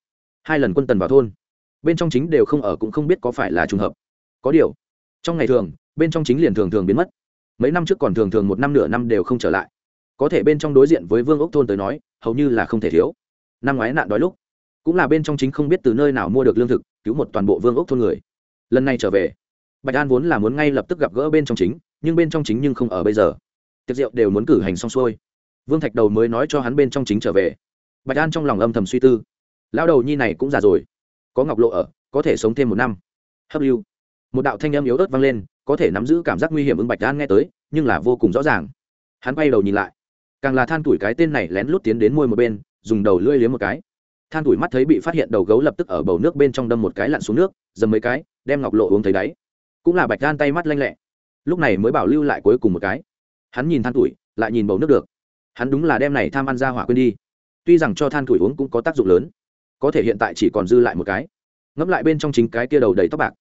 Hai lần quân tần vào thôn, bên trong chính đều không ở cũng không biết có phải là trùng hợp. Có điều trong ngày thường, bên trong chính liền thường thường biến mất. Mấy năm trước còn thường thường một năm nửa năm đều không trở lại. Có thể bên trong đối diện với vương ốc thôn tới nói, hầu như là không thể thiếu. Năm ngoái nạn đói lúc, cũng là bên trong chính không biết từ nơi nào mua được lương thực, cứu một toàn bộ vương ốc thôn người. Lần này trở về, bạch an vốn là muốn ngay lập tức gặp gỡ bên trong chính, nhưng bên trong chính nhưng không ở bây giờ. Tiệc rượu đều muốn cử hành xong xuôi. Vương thạch đầu mới nói cho hắn bên trong chính trở về. Bạch an trong lòng âm thầm suy tư. Lão đầu nhi này cũng già rồi. Có ngọc lộ ở, có thể sống thêm một năm. Hấp lưu một đạo thanh âm yếu ớt vang lên, có thể nắm giữ cảm giác nguy hiểm ứng bạch an nghe tới, nhưng là vô cùng rõ ràng. Hắn bay đầu nhìn lại. Càng là than tuổi cái tên này lén lút tiến đến môi một bên, dùng đầu lưỡi liếm một cái. Than tuổi mắt thấy bị phát hiện đầu gấu lập tức ở bầu nước bên trong đâm một cái lặn xuống nước, dầm mấy cái, đem ngọc lộ uống thấy đáy. Cũng là bạch đan tay mắt lanh lẹ. Lúc này mới bảo lưu lại cuối cùng một cái. Hắn nhìn than tuổi, lại nhìn bầu nước được. Hắn đúng là đem này tham ăn ra hỏa quên đi. Tuy rằng cho than tuổi uống cũng có tác dụng lớn, có thể hiện tại chỉ còn dư lại một cái. Ngẫm lại bên trong chính cái kia đầu đầy tóc bạc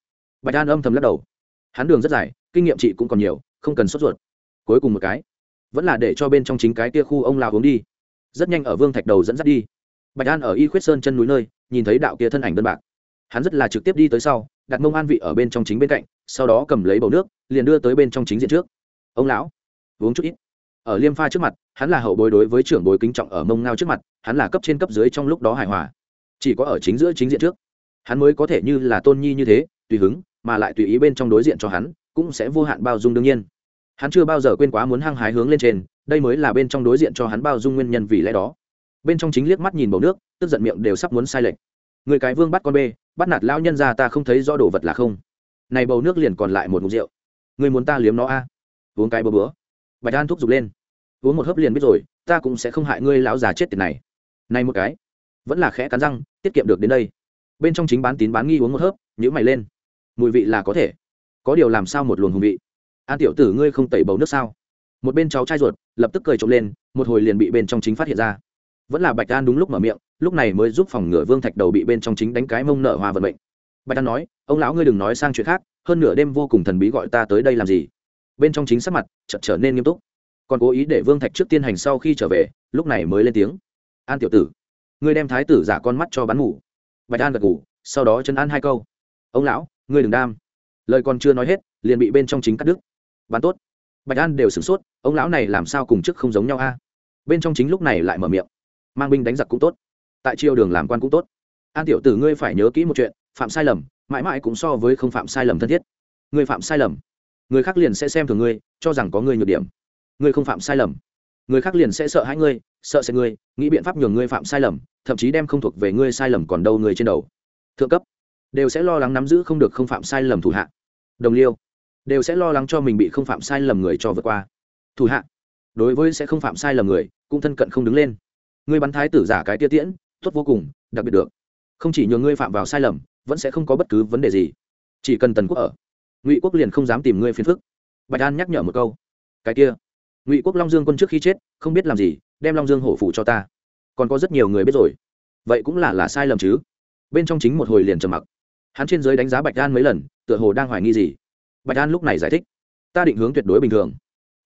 bạch an âm thầm lắc đầu. Hắn đường rất dài, kinh nghiệm chị cũng còn nhiều, không cần sốt ruột. Cuối cùng một cái, vẫn là để cho bên trong chính cái kia khu ông lao uống đi. Rất nhanh ở vương thạch đầu dẫn dắt đi. Bạch an ở y khuyết sơn chân núi nơi, nhìn thấy đạo kia thân ảnh đơn bạc. Hắn rất là trực tiếp đi tới sau, đặt mông an vị ở bên trong chính bên cạnh, sau đó cầm lấy bầu nước, liền đưa tới bên trong chính diện trước. Ông lão, uống chút ít. Ở liêm pha trước mặt, hắn là hậu bối đối với trưởng bối kính trọng ở mông ngao trước mặt, hắn là cấp trên cấp dưới trong lúc đó hài hòa. Chỉ có ở chính giữa chính diện trước, hắn mới có thể như là tôn nhi như thế, tùy hứng mà lại tùy ý bên trong đối diện cho hắn, cũng sẽ vô hạn bao dung đương nhiên. Hắn chưa bao giờ quên quá muốn hăng hái hướng lên trên, đây mới là bên trong đối diện cho hắn bao dung nguyên nhân vì lẽ đó. Bên trong chính liếc mắt nhìn bầu nước, tức giận miệng đều sắp muốn sai lệch. Người cái vương bắt con bê, bắt nạt lão nhân ra ta không thấy rõ đồ vật là không. Này bầu nước liền còn lại một mục rượu. Người muốn ta liếm nó a? Uống cái bơ bữa. Bạch an thúc giục lên. Uống một hớp liền biết rồi, ta cũng sẽ không hại ngươi lão già chết tiền này. Này một cái. Vẫn là khẽ cắn răng, tiết kiệm được đến đây. Bên trong chính bán tín bán nghi uống một hớp nhữ mày lên mùi vị là có thể. Có điều làm sao một luồng hùng vị? An tiểu tử ngươi không tẩy bầu nước sao? Một bên cháu trai ruột, lập tức cười trộm lên, một hồi liền bị bên trong chính phát hiện ra. Vẫn là bạch an đúng lúc mở miệng, lúc này mới giúp phòng ngựa vương thạch đầu bị bên trong chính đánh cái mông nợ hòa vận mệnh. Bạch an nói, ông lão ngươi đừng nói sang chuyện khác, hơn nửa đêm vô cùng thần bí gọi ta tới đây làm gì? Bên trong chính sắc mặt chợt trở nên nghiêm túc. Còn cố ý để vương thạch trước tiên hành sau khi trở về, lúc này mới lên tiếng. An tiểu tử, ngươi đem thái tử giả con mắt cho bắn ngủ bạch an gật ngủ sau đó chân an hai câu. Ông lão ngươi đừng đam. Lời còn chưa nói hết, liền bị bên trong chính cắt đứt. Bán tốt. Bạch an đều sửng sốt, ông lão này làm sao cùng chức không giống nhau a? Bên trong chính lúc này lại mở miệng. Mang binh đánh giặc cũng tốt. Tại triều đường làm quan cũng tốt. An tiểu tử ngươi phải nhớ kỹ một chuyện, phạm sai lầm, mãi mãi cũng so với không phạm sai lầm thân thiết. Ngươi phạm sai lầm, người khác liền sẽ xem thường ngươi, cho rằng có ngươi nhược điểm. Ngươi không phạm sai lầm, người khác liền sẽ sợ hãi ngươi, sợ sẽ ngươi, nghĩ biện pháp nhường ngươi phạm sai lầm, thậm chí đem không thuộc về ngươi sai lầm còn đâu người trên đầu. Thượng cấp đều sẽ lo lắng nắm giữ không được không phạm sai lầm thủ hạ. Đồng liêu, đều sẽ lo lắng cho mình bị không phạm sai lầm người cho vượt qua. Thủ hạ, đối với sẽ không phạm sai lầm người, cũng thân cận không đứng lên. Ngươi bắn thái tử giả cái tia tiễn, tốt vô cùng, đặc biệt được. Không chỉ nhường ngươi phạm vào sai lầm, vẫn sẽ không có bất cứ vấn đề gì. Chỉ cần tần quốc ở, ngụy quốc liền không dám tìm ngươi phiền phức. Bạch an nhắc nhở một câu. Cái kia, ngụy quốc long dương quân trước khi chết, không biết làm gì, đem long dương hổ phụ cho ta. Còn có rất nhiều người biết rồi. Vậy cũng là là sai lầm chứ. Bên trong chính một hồi liền trầm mặc hắn trên giới đánh giá bạch an mấy lần, tựa hồ đang hoài nghi gì. Bạch an lúc này giải thích, ta định hướng tuyệt đối bình thường,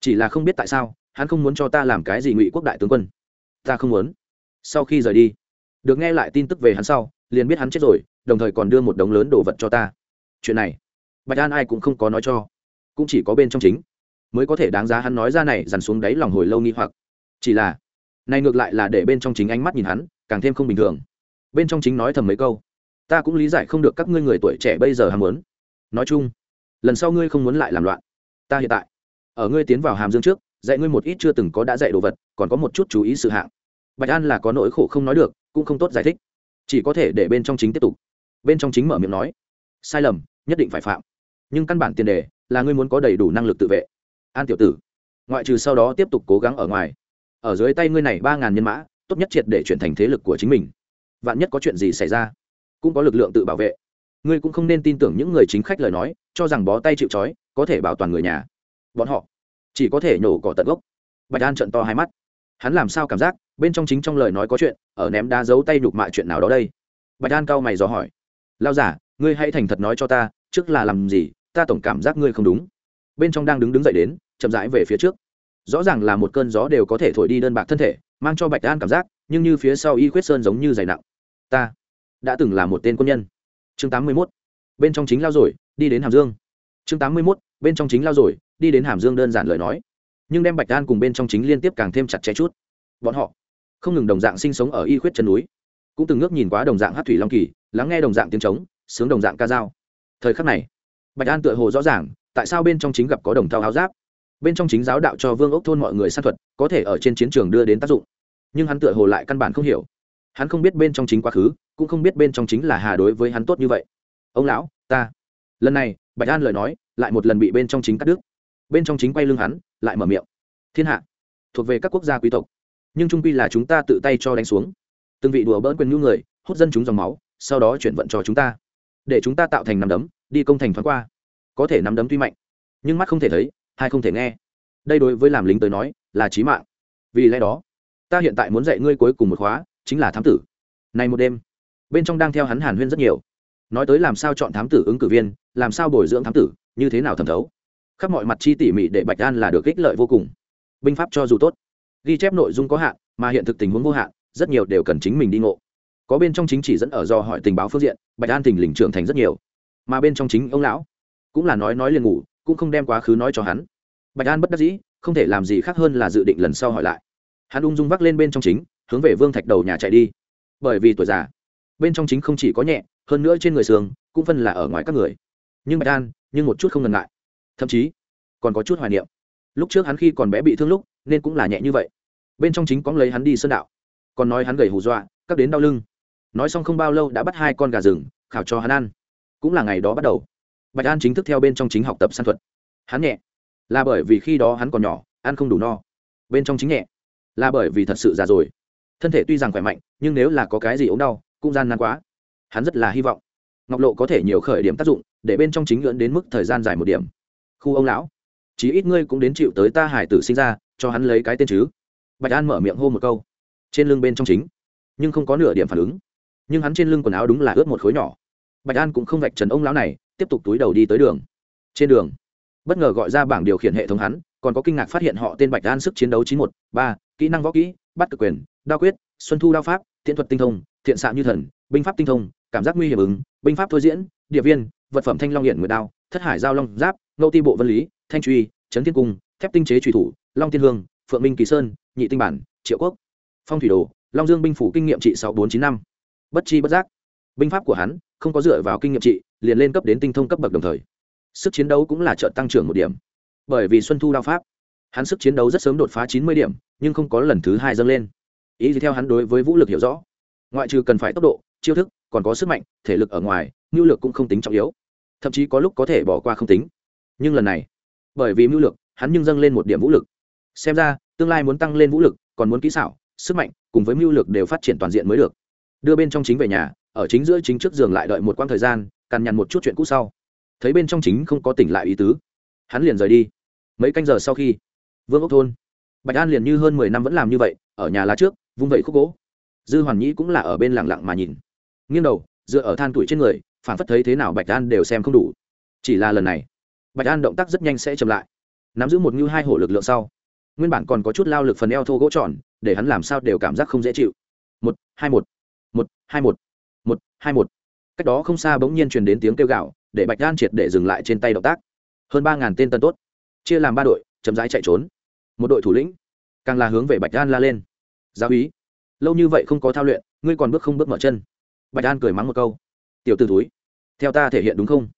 chỉ là không biết tại sao, hắn không muốn cho ta làm cái gì ngụy quốc đại tướng quân. Ta không muốn. Sau khi rời đi, được nghe lại tin tức về hắn sau, liền biết hắn chết rồi, đồng thời còn đưa một đống lớn đồ vật cho ta. Chuyện này, bạch an ai cũng không có nói cho, cũng chỉ có bên trong chính, mới có thể đáng giá hắn nói ra này dằn xuống đáy lòng hồi lâu nghi hoặc. Chỉ là, này ngược lại là để bên trong chính ánh mắt nhìn hắn, càng thêm không bình thường. Bên trong chính nói thầm mấy câu ta cũng lý giải không được các ngươi người tuổi trẻ bây giờ ham muốn. Nói chung, lần sau ngươi không muốn lại làm loạn. Ta hiện tại, ở ngươi tiến vào hàm dương trước, dạy ngươi một ít chưa từng có đã dạy đồ vật, còn có một chút chú ý sự hạng. Bạch an là có nỗi khổ không nói được, cũng không tốt giải thích. Chỉ có thể để bên trong chính tiếp tục. Bên trong chính mở miệng nói, sai lầm, nhất định phải phạm. Nhưng căn bản tiền đề là ngươi muốn có đầy đủ năng lực tự vệ. An tiểu tử, ngoại trừ sau đó tiếp tục cố gắng ở ngoài, ở dưới tay ngươi này ba ngàn nhân mã, tốt nhất triệt để chuyển thành thế lực của chính mình. Vạn nhất có chuyện gì xảy ra cũng có lực lượng tự bảo vệ. Ngươi cũng không nên tin tưởng những người chính khách lời nói, cho rằng bó tay chịu trói, có thể bảo toàn người nhà. Bọn họ chỉ có thể nhổ cỏ tận gốc. Bạch an trận to hai mắt. Hắn làm sao cảm giác bên trong chính trong lời nói có chuyện, ở ném đá giấu tay nhục mạ chuyện nào đó đây? Bạch an cao mày dò hỏi. Lao giả, ngươi hãy thành thật nói cho ta, trước là làm gì, ta tổng cảm giác ngươi không đúng. Bên trong đang đứng đứng dậy đến, chậm rãi về phía trước. Rõ ràng là một cơn gió đều có thể thổi đi đơn bạc thân thể, mang cho bạch an cảm giác, nhưng như phía sau y khuyết sơn giống như dày nặng. Ta đã từng là một tên quân nhân. Chương tám mươi mốt, bên trong chính lao rồi, đi đến hàm dương. Chương tám mươi mốt, bên trong chính lao rồi, đi đến hàm dương đơn giản lời nói. Nhưng đem bạch an cùng bên trong chính liên tiếp càng thêm chặt chẽ chút. Bọn họ không ngừng đồng dạng sinh sống ở y khuyết chân núi. Cũng từng ngước nhìn quá đồng dạng hát thủy long kỳ, lắng nghe đồng dạng tiếng trống, sướng đồng dạng ca dao. Thời khắc này, bạch an tựa hồ rõ ràng, tại sao bên trong chính gặp có đồng thao áo giáp. Bên trong chính giáo đạo cho vương ốc thôn mọi người sát thuật, có thể ở trên chiến trường đưa đến tác dụng. Nhưng hắn tựa hồ lại căn bản không hiểu hắn không biết bên trong chính quá khứ, cũng không biết bên trong chính là hà đối với hắn tốt như vậy. Ông lão, ta. Lần này, bạch an lời nói, lại một lần bị bên trong chính cắt đứt. Bên trong chính quay lưng hắn, lại mở miệng. Thiên hạ, thuộc về các quốc gia quý tộc. Nhưng trung quy là chúng ta tự tay cho đánh xuống. Từng vị đùa bỡn quyền nhu người, hút dân chúng dòng máu, sau đó chuyển vận cho chúng ta. Để chúng ta tạo thành nắm đấm, đi công thành thoáng qua. Có thể nắm đấm tuy mạnh, nhưng mắt không thể thấy hay không thể nghe. Đây đối với làm lính tới nói, là trí mạng. Vì lẽ đó, ta hiện tại muốn dạy ngươi cuối cùng một khóa chính là thám tử. Này một đêm, bên trong đang theo hắn hàn huyên rất nhiều. Nói tới làm sao chọn thám tử ứng cử viên, làm sao bồi dưỡng thám tử, như thế nào thẩm thấu? Khắp mọi mặt chi tỉ mỉ để bạch an là được ích lợi vô cùng. Binh pháp cho dù tốt, ghi chép nội dung có hạn, mà hiện thực tình huống vô hạn, rất nhiều đều cần chính mình đi ngộ. Có bên trong chính chỉ dẫn ở do hỏi tình báo phương diện, bạch an tình lình trưởng thành rất nhiều. Mà bên trong chính ông lão cũng là nói nói liền ngủ, cũng không đem quá khứ nói cho hắn. Bạch an bất đắc dĩ, không thể làm gì khác hơn là dự định lần sau hỏi lại. Hắn ung dung vác lên bên trong chính hướng về vương thạch đầu nhà chạy đi. Bởi vì tuổi già, bên trong chính không chỉ có nhẹ, hơn nữa trên người sườn cũng phân là ở ngoài các người. Nhưng bạch an nhưng một chút không ngần ngại. Thậm chí, còn có chút hoài niệm. Lúc trước hắn khi còn bé bị thương lúc, nên cũng là nhẹ như vậy. Bên trong chính cóng lấy hắn đi sơn đạo. Còn nói hắn gầy hù dọa các đến đau lưng. Nói xong không bao lâu đã bắt hai con gà rừng, khảo cho hắn ăn. Cũng là ngày đó bắt đầu. Bạch an chính thức theo bên trong chính học tập săn thuật. Hắn nhẹ. Là bởi vì khi đó hắn còn nhỏ, ăn không đủ no. Bên trong chính nhẹ. Là bởi vì thật sự già rồi thân thể tuy rằng khỏe mạnh, nhưng nếu là có cái gì ốm đau, cũng gian nan quá. Hắn rất là hy vọng ngọc lộ có thể nhiều khởi điểm tác dụng, để bên trong chính lưỡn đến mức thời gian dài một điểm. Khu ông lão, chí ít ngươi cũng đến chịu tới ta hải tử sinh ra, cho hắn lấy cái tên chứ. Bạch an mở miệng hô một câu. Trên lưng bên trong chính, nhưng không có nửa điểm phản ứng. Nhưng hắn trên lưng quần áo đúng là ướt một khối nhỏ. Bạch an cũng không vạch trần ông lão này, tiếp tục túi đầu đi tới đường. Trên đường, bất ngờ gọi ra bảng điều khiển hệ thống hắn, còn có kinh ngạc phát hiện họ tên bạch an sức chiến đấu chín một ba, kỹ năng võ kỹ, bắt cực quyền đao quyết, xuân thu đao pháp thiện thuật tinh thông, thiện xạ như thần, binh pháp tinh thông, cảm giác nguy hiểm ứng, binh pháp thôi diễn, địa viên, vật phẩm thanh long hiển nguyệt đao, thất hải giao long giáp ngẫu ti bộ vân lý, thanh truy trấn thiên cung, thép tinh chế truy thủ, long tiên hương, phượng minh kỳ sơn, nhị tinh bản, triệu quốc. Phong thủy đồ, long dương binh phủ kinh nghiệm trị sáu bốn chín năm. Bất chi bất giác. Binh pháp của hắn, không có dựa vào kinh nghiệm trị, liền lên cấp đến tinh thông cấp bậc đồng thời. Sức chiến đấu cũng là trợ tăng trưởng một điểm. Bởi vì xuân thu đao pháp, hắn sức chiến đấu rất sớm đột phá chín mươi điểm, nhưng không có lần thứ hai dâng lên ý gì theo hắn đối với vũ lực hiểu rõ. Ngoại trừ cần phải tốc độ, chiêu thức, còn có sức mạnh, thể lực ở ngoài, mưu lược cũng không tính trọng yếu. Thậm chí có lúc có thể bỏ qua không tính. Nhưng lần này, bởi vì mưu lược, hắn nhưng dâng lên một điểm vũ lực. Xem ra, tương lai muốn tăng lên vũ lực, còn muốn kỹ xảo, sức mạnh, cùng với mưu lược đều phát triển toàn diện mới được. Đưa bên trong chính về nhà, ở chính giữa chính trước giường lại đợi một quãng thời gian, cằn nhằn một chút chuyện cũ sau. Thấy bên trong chính không có tỉnh lại ý tứ, hắn liền rời đi. Mấy canh giờ sau khi, vương ốc thôn, bạch an liền như hơn mười năm vẫn làm như vậy, ở nhà lá trước vung vẩy khúc gỗ. Dư hoàn nhĩ cũng là ở bên lặng lặng mà nhìn. Nghiêng đầu, dựa ở than tuổi trên người phản phất thấy thế nào bạch an đều xem không đủ. Chỉ là lần này, bạch an động tác rất nhanh sẽ chậm lại. Nắm giữ một như hai hổ lực lượng sau, nguyên bản còn có chút lao lực phần eo thô gỗ tròn, để hắn làm sao đều cảm giác không dễ chịu. Một, hai một một, hai một một, hai một. Cách đó không xa bỗng nhiên truyền đến tiếng kêu gạo để bạch an triệt để dừng lại trên tay động tác. Hơn ba ngàn tên tân tốt, chia làm ba đội, chậm rãi chạy trốn. Một đội thủ lĩnh, càng là hướng về bạch an la lên giáo úy lâu như vậy không có thao luyện, ngươi còn bước không bước mở chân. Bạch an cười mắng một câu. Tiểu t ử túi theo ta thể hiện đúng không?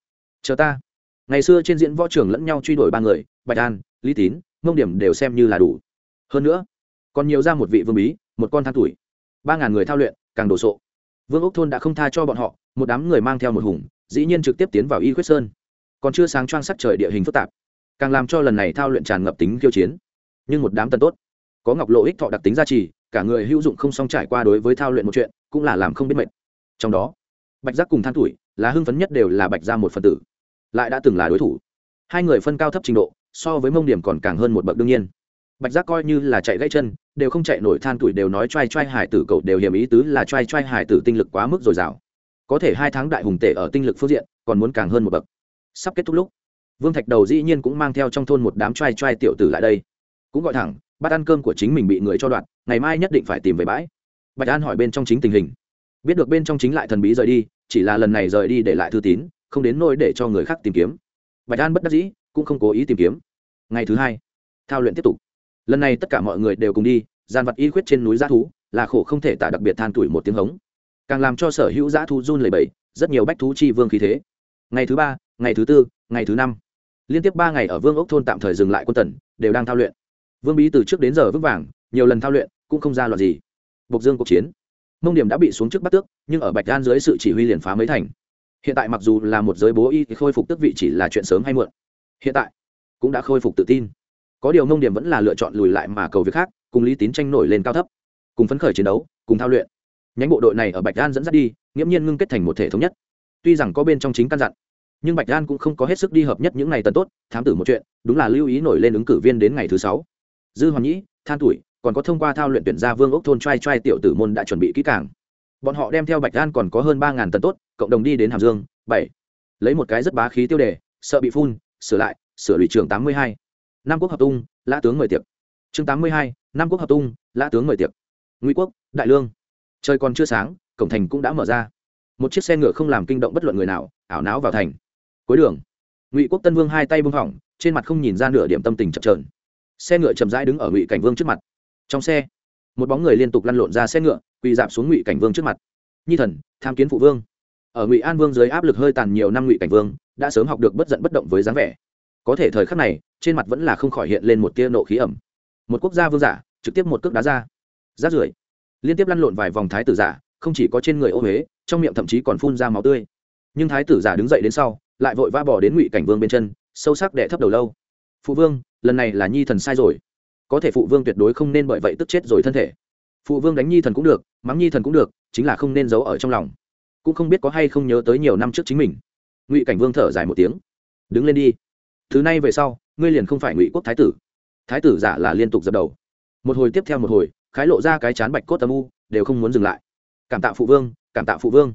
Chờ ta. Ngày xưa trên diễn võ trường lẫn nhau truy đuổi ba người, bạch an, lý tín mông điểm đều xem như là đủ. Hơn nữa, còn nhiều ra một vị vương bí, một con than tuổi. Ba ngàn người thao luyện, càng đồ sộ. Vương ốc thôn đã không tha cho bọn họ, một đám người mang theo một hùng, dĩ nhiên trực tiếp tiến vào y khuyết sơn. Còn chưa sáng choang sắc trời địa hình phức tạp, càng làm cho lần này thao luyện tràn ngập tính khiêu chiến. Nhưng một đám tân tốt, có ngọc lộ ích thọ đặc tính gia trì cả người hữu dụng không song trải qua đối với thao luyện một chuyện, cũng là làm không biết mệt. Trong đó, bạch giác cùng than tuổi, là hưng phấn nhất đều là bạch ra một phần tử, lại đã từng là đối thủ. Hai người phân cao thấp trình độ, so với mông điểm còn càng hơn một bậc đương nhiên. Bạch giác coi như là chạy gãy chân, đều không chạy nổi than tuổi đều nói t r a i t r a i hải tử cậu đều hiểm ý tứ là t r a i t r a i hải tử tinh lực quá mức dồi dào. Có thể hai tháng đại hùng tệ ở tinh lực phương diện, còn muốn càng hơn một bậc. Sắp kết thúc lúc, vương thạch đầu dĩ nhiên cũng mang theo trong thôn một đám t r a i t r a i tiểu tử lại đây. Cũng gọi thẳng, bát ăn cơm của chính mình bị người cho đoạn ngày mai nhất định phải tìm về bãi. Bạch an hỏi bên trong chính tình hình. Biết được bên trong chính lại thần bí rời đi, chỉ là lần này rời đi để lại thư tín, không đến nôi để cho người khác tìm kiếm. Bạch an bất đắc dĩ, cũng không cố ý tìm kiếm. Ngày thứ hai, thao luyện tiếp tục. Lần này tất cả mọi người đều cùng đi, gian vật y khuyết trên núi g thú, là khổ không thể tả đặc biệt than tuổi một tiếng hống. Càng làm cho sở hữu dã thú run lẩy bẩy, rất nhiều bách thú chi vương khí thế. Ngày thứ ba, ngày thứ tư, ngày thứ năm. Liên tiếp ba ngày ở vương ốc thôn tạm thời dừng lại quân tần, đều đang thao luyện. Vương bí từ trước đến giờ vững vàng nhiều lần thao luyện, cũng không ra loạt gì. Bộc dương cuộc chiến, mông điểm đã bị xuống trước bắt tước, nhưng ở bạch đan dưới sự chỉ huy liền phá mấy thành. Hiện tại mặc dù là một giới bố y, thì khôi phục tước vị chỉ là chuyện sớm hay muộn. Hiện tại cũng đã khôi phục tự tin. Có điều mông điểm vẫn là lựa chọn lùi lại mà cầu việc khác, cùng lý tín tranh nổi lên cao thấp, cùng phấn khởi chiến đấu, cùng thao luyện. Nhánh bộ đội này ở bạch đan dẫn dắt đi, nghiễm nhiên ngưng kết thành một thể thống nhất. Tuy rằng có bên trong chính căn dặn, nhưng bạch đan cũng không có hết sức đi hợp nhất những ngày tần tốt, thám tử một chuyện, đúng là lưu ý nổi lên ứng cử viên đến ngày thứ sáu. Dư Hoàng nhĩ, than tuổi còn có thông qua thao luyện tuyển gia vương ốc thôn trai trai tiểu tử môn đã chuẩn bị kỹ càng. Bọn họ đem theo bạch đan còn có hơn ba ngàn tấn tốt, cộng đồng đi đến hàm dương, bảy. Lấy một cái rất bá khí tiêu đề, sợ bị phun, sửa lại, sửa lụy trường tám mươi hai. Nam quốc hợp tung, lã tướng mời tiệc. Chương tám mươi hai, nam quốc hợp tung, lã tướng mời tiệc. Ngụy quốc, đại lương. Trời còn chưa sáng, cổng thành cũng đã mở ra. Một chiếc xe ngựa không làm kinh động bất luận người nào, ảo não vào thành. Cuối đường, ngụy quốc tân vương hai tay bưng hỏng, trên mặt không nhìn ra nửa điểm tâm tình chập trờn xe ngựa chậm rãi đứng ở ngụy cảnh vương trước mặt trong xe, một bóng người liên tục lăn lộn ra xe ngựa, quỳ dạp xuống ngụy cảnh vương trước mặt. Nhi thần, tham kiến phụ vương. Ở ngụy an vương dưới áp lực hơi tàn nhiều năm, ngụy cảnh vương đã sớm học được bất giận bất động với dáng vẻ. Có thể thời khắc này, trên mặt vẫn là không khỏi hiện lên một tia nộ khí ẩm. Một quốc gia vương giả, trực tiếp một cước đá ra. Rát rưởi. Liên tiếp lăn lộn vài vòng thái tử giả, không chỉ có trên người ô huế trong miệng thậm chí còn phun ra máu tươi. Nhưng thái tử giả đứng dậy đến sau, lại vội vã bỏ đến ngụy cảnh vương bên chân, sâu sắc đẻ thấp đầu lâu. Phụ vương, lần này là nhi thần sai rồi có thể phụ vương tuyệt đối không nên bởi vậy tức chết rồi thân thể. Phụ vương đánh nhi thần cũng được, mắng nhi thần cũng được, chính là không nên giấu ở trong lòng. Cũng không biết có hay không nhớ tới nhiều năm trước chính mình. Ngụy cảnh vương thở dài một tiếng. Đứng lên đi. Thứ này về sau, ngươi liền không phải ngụy quốc thái tử. Thái tử giả là liên tục dập đầu. Một hồi tiếp theo một hồi, khái lộ ra cái chán bạch cốt âm u, đều không muốn dừng lại. Cảm tạ phụ vương, cảm tạ phụ vương.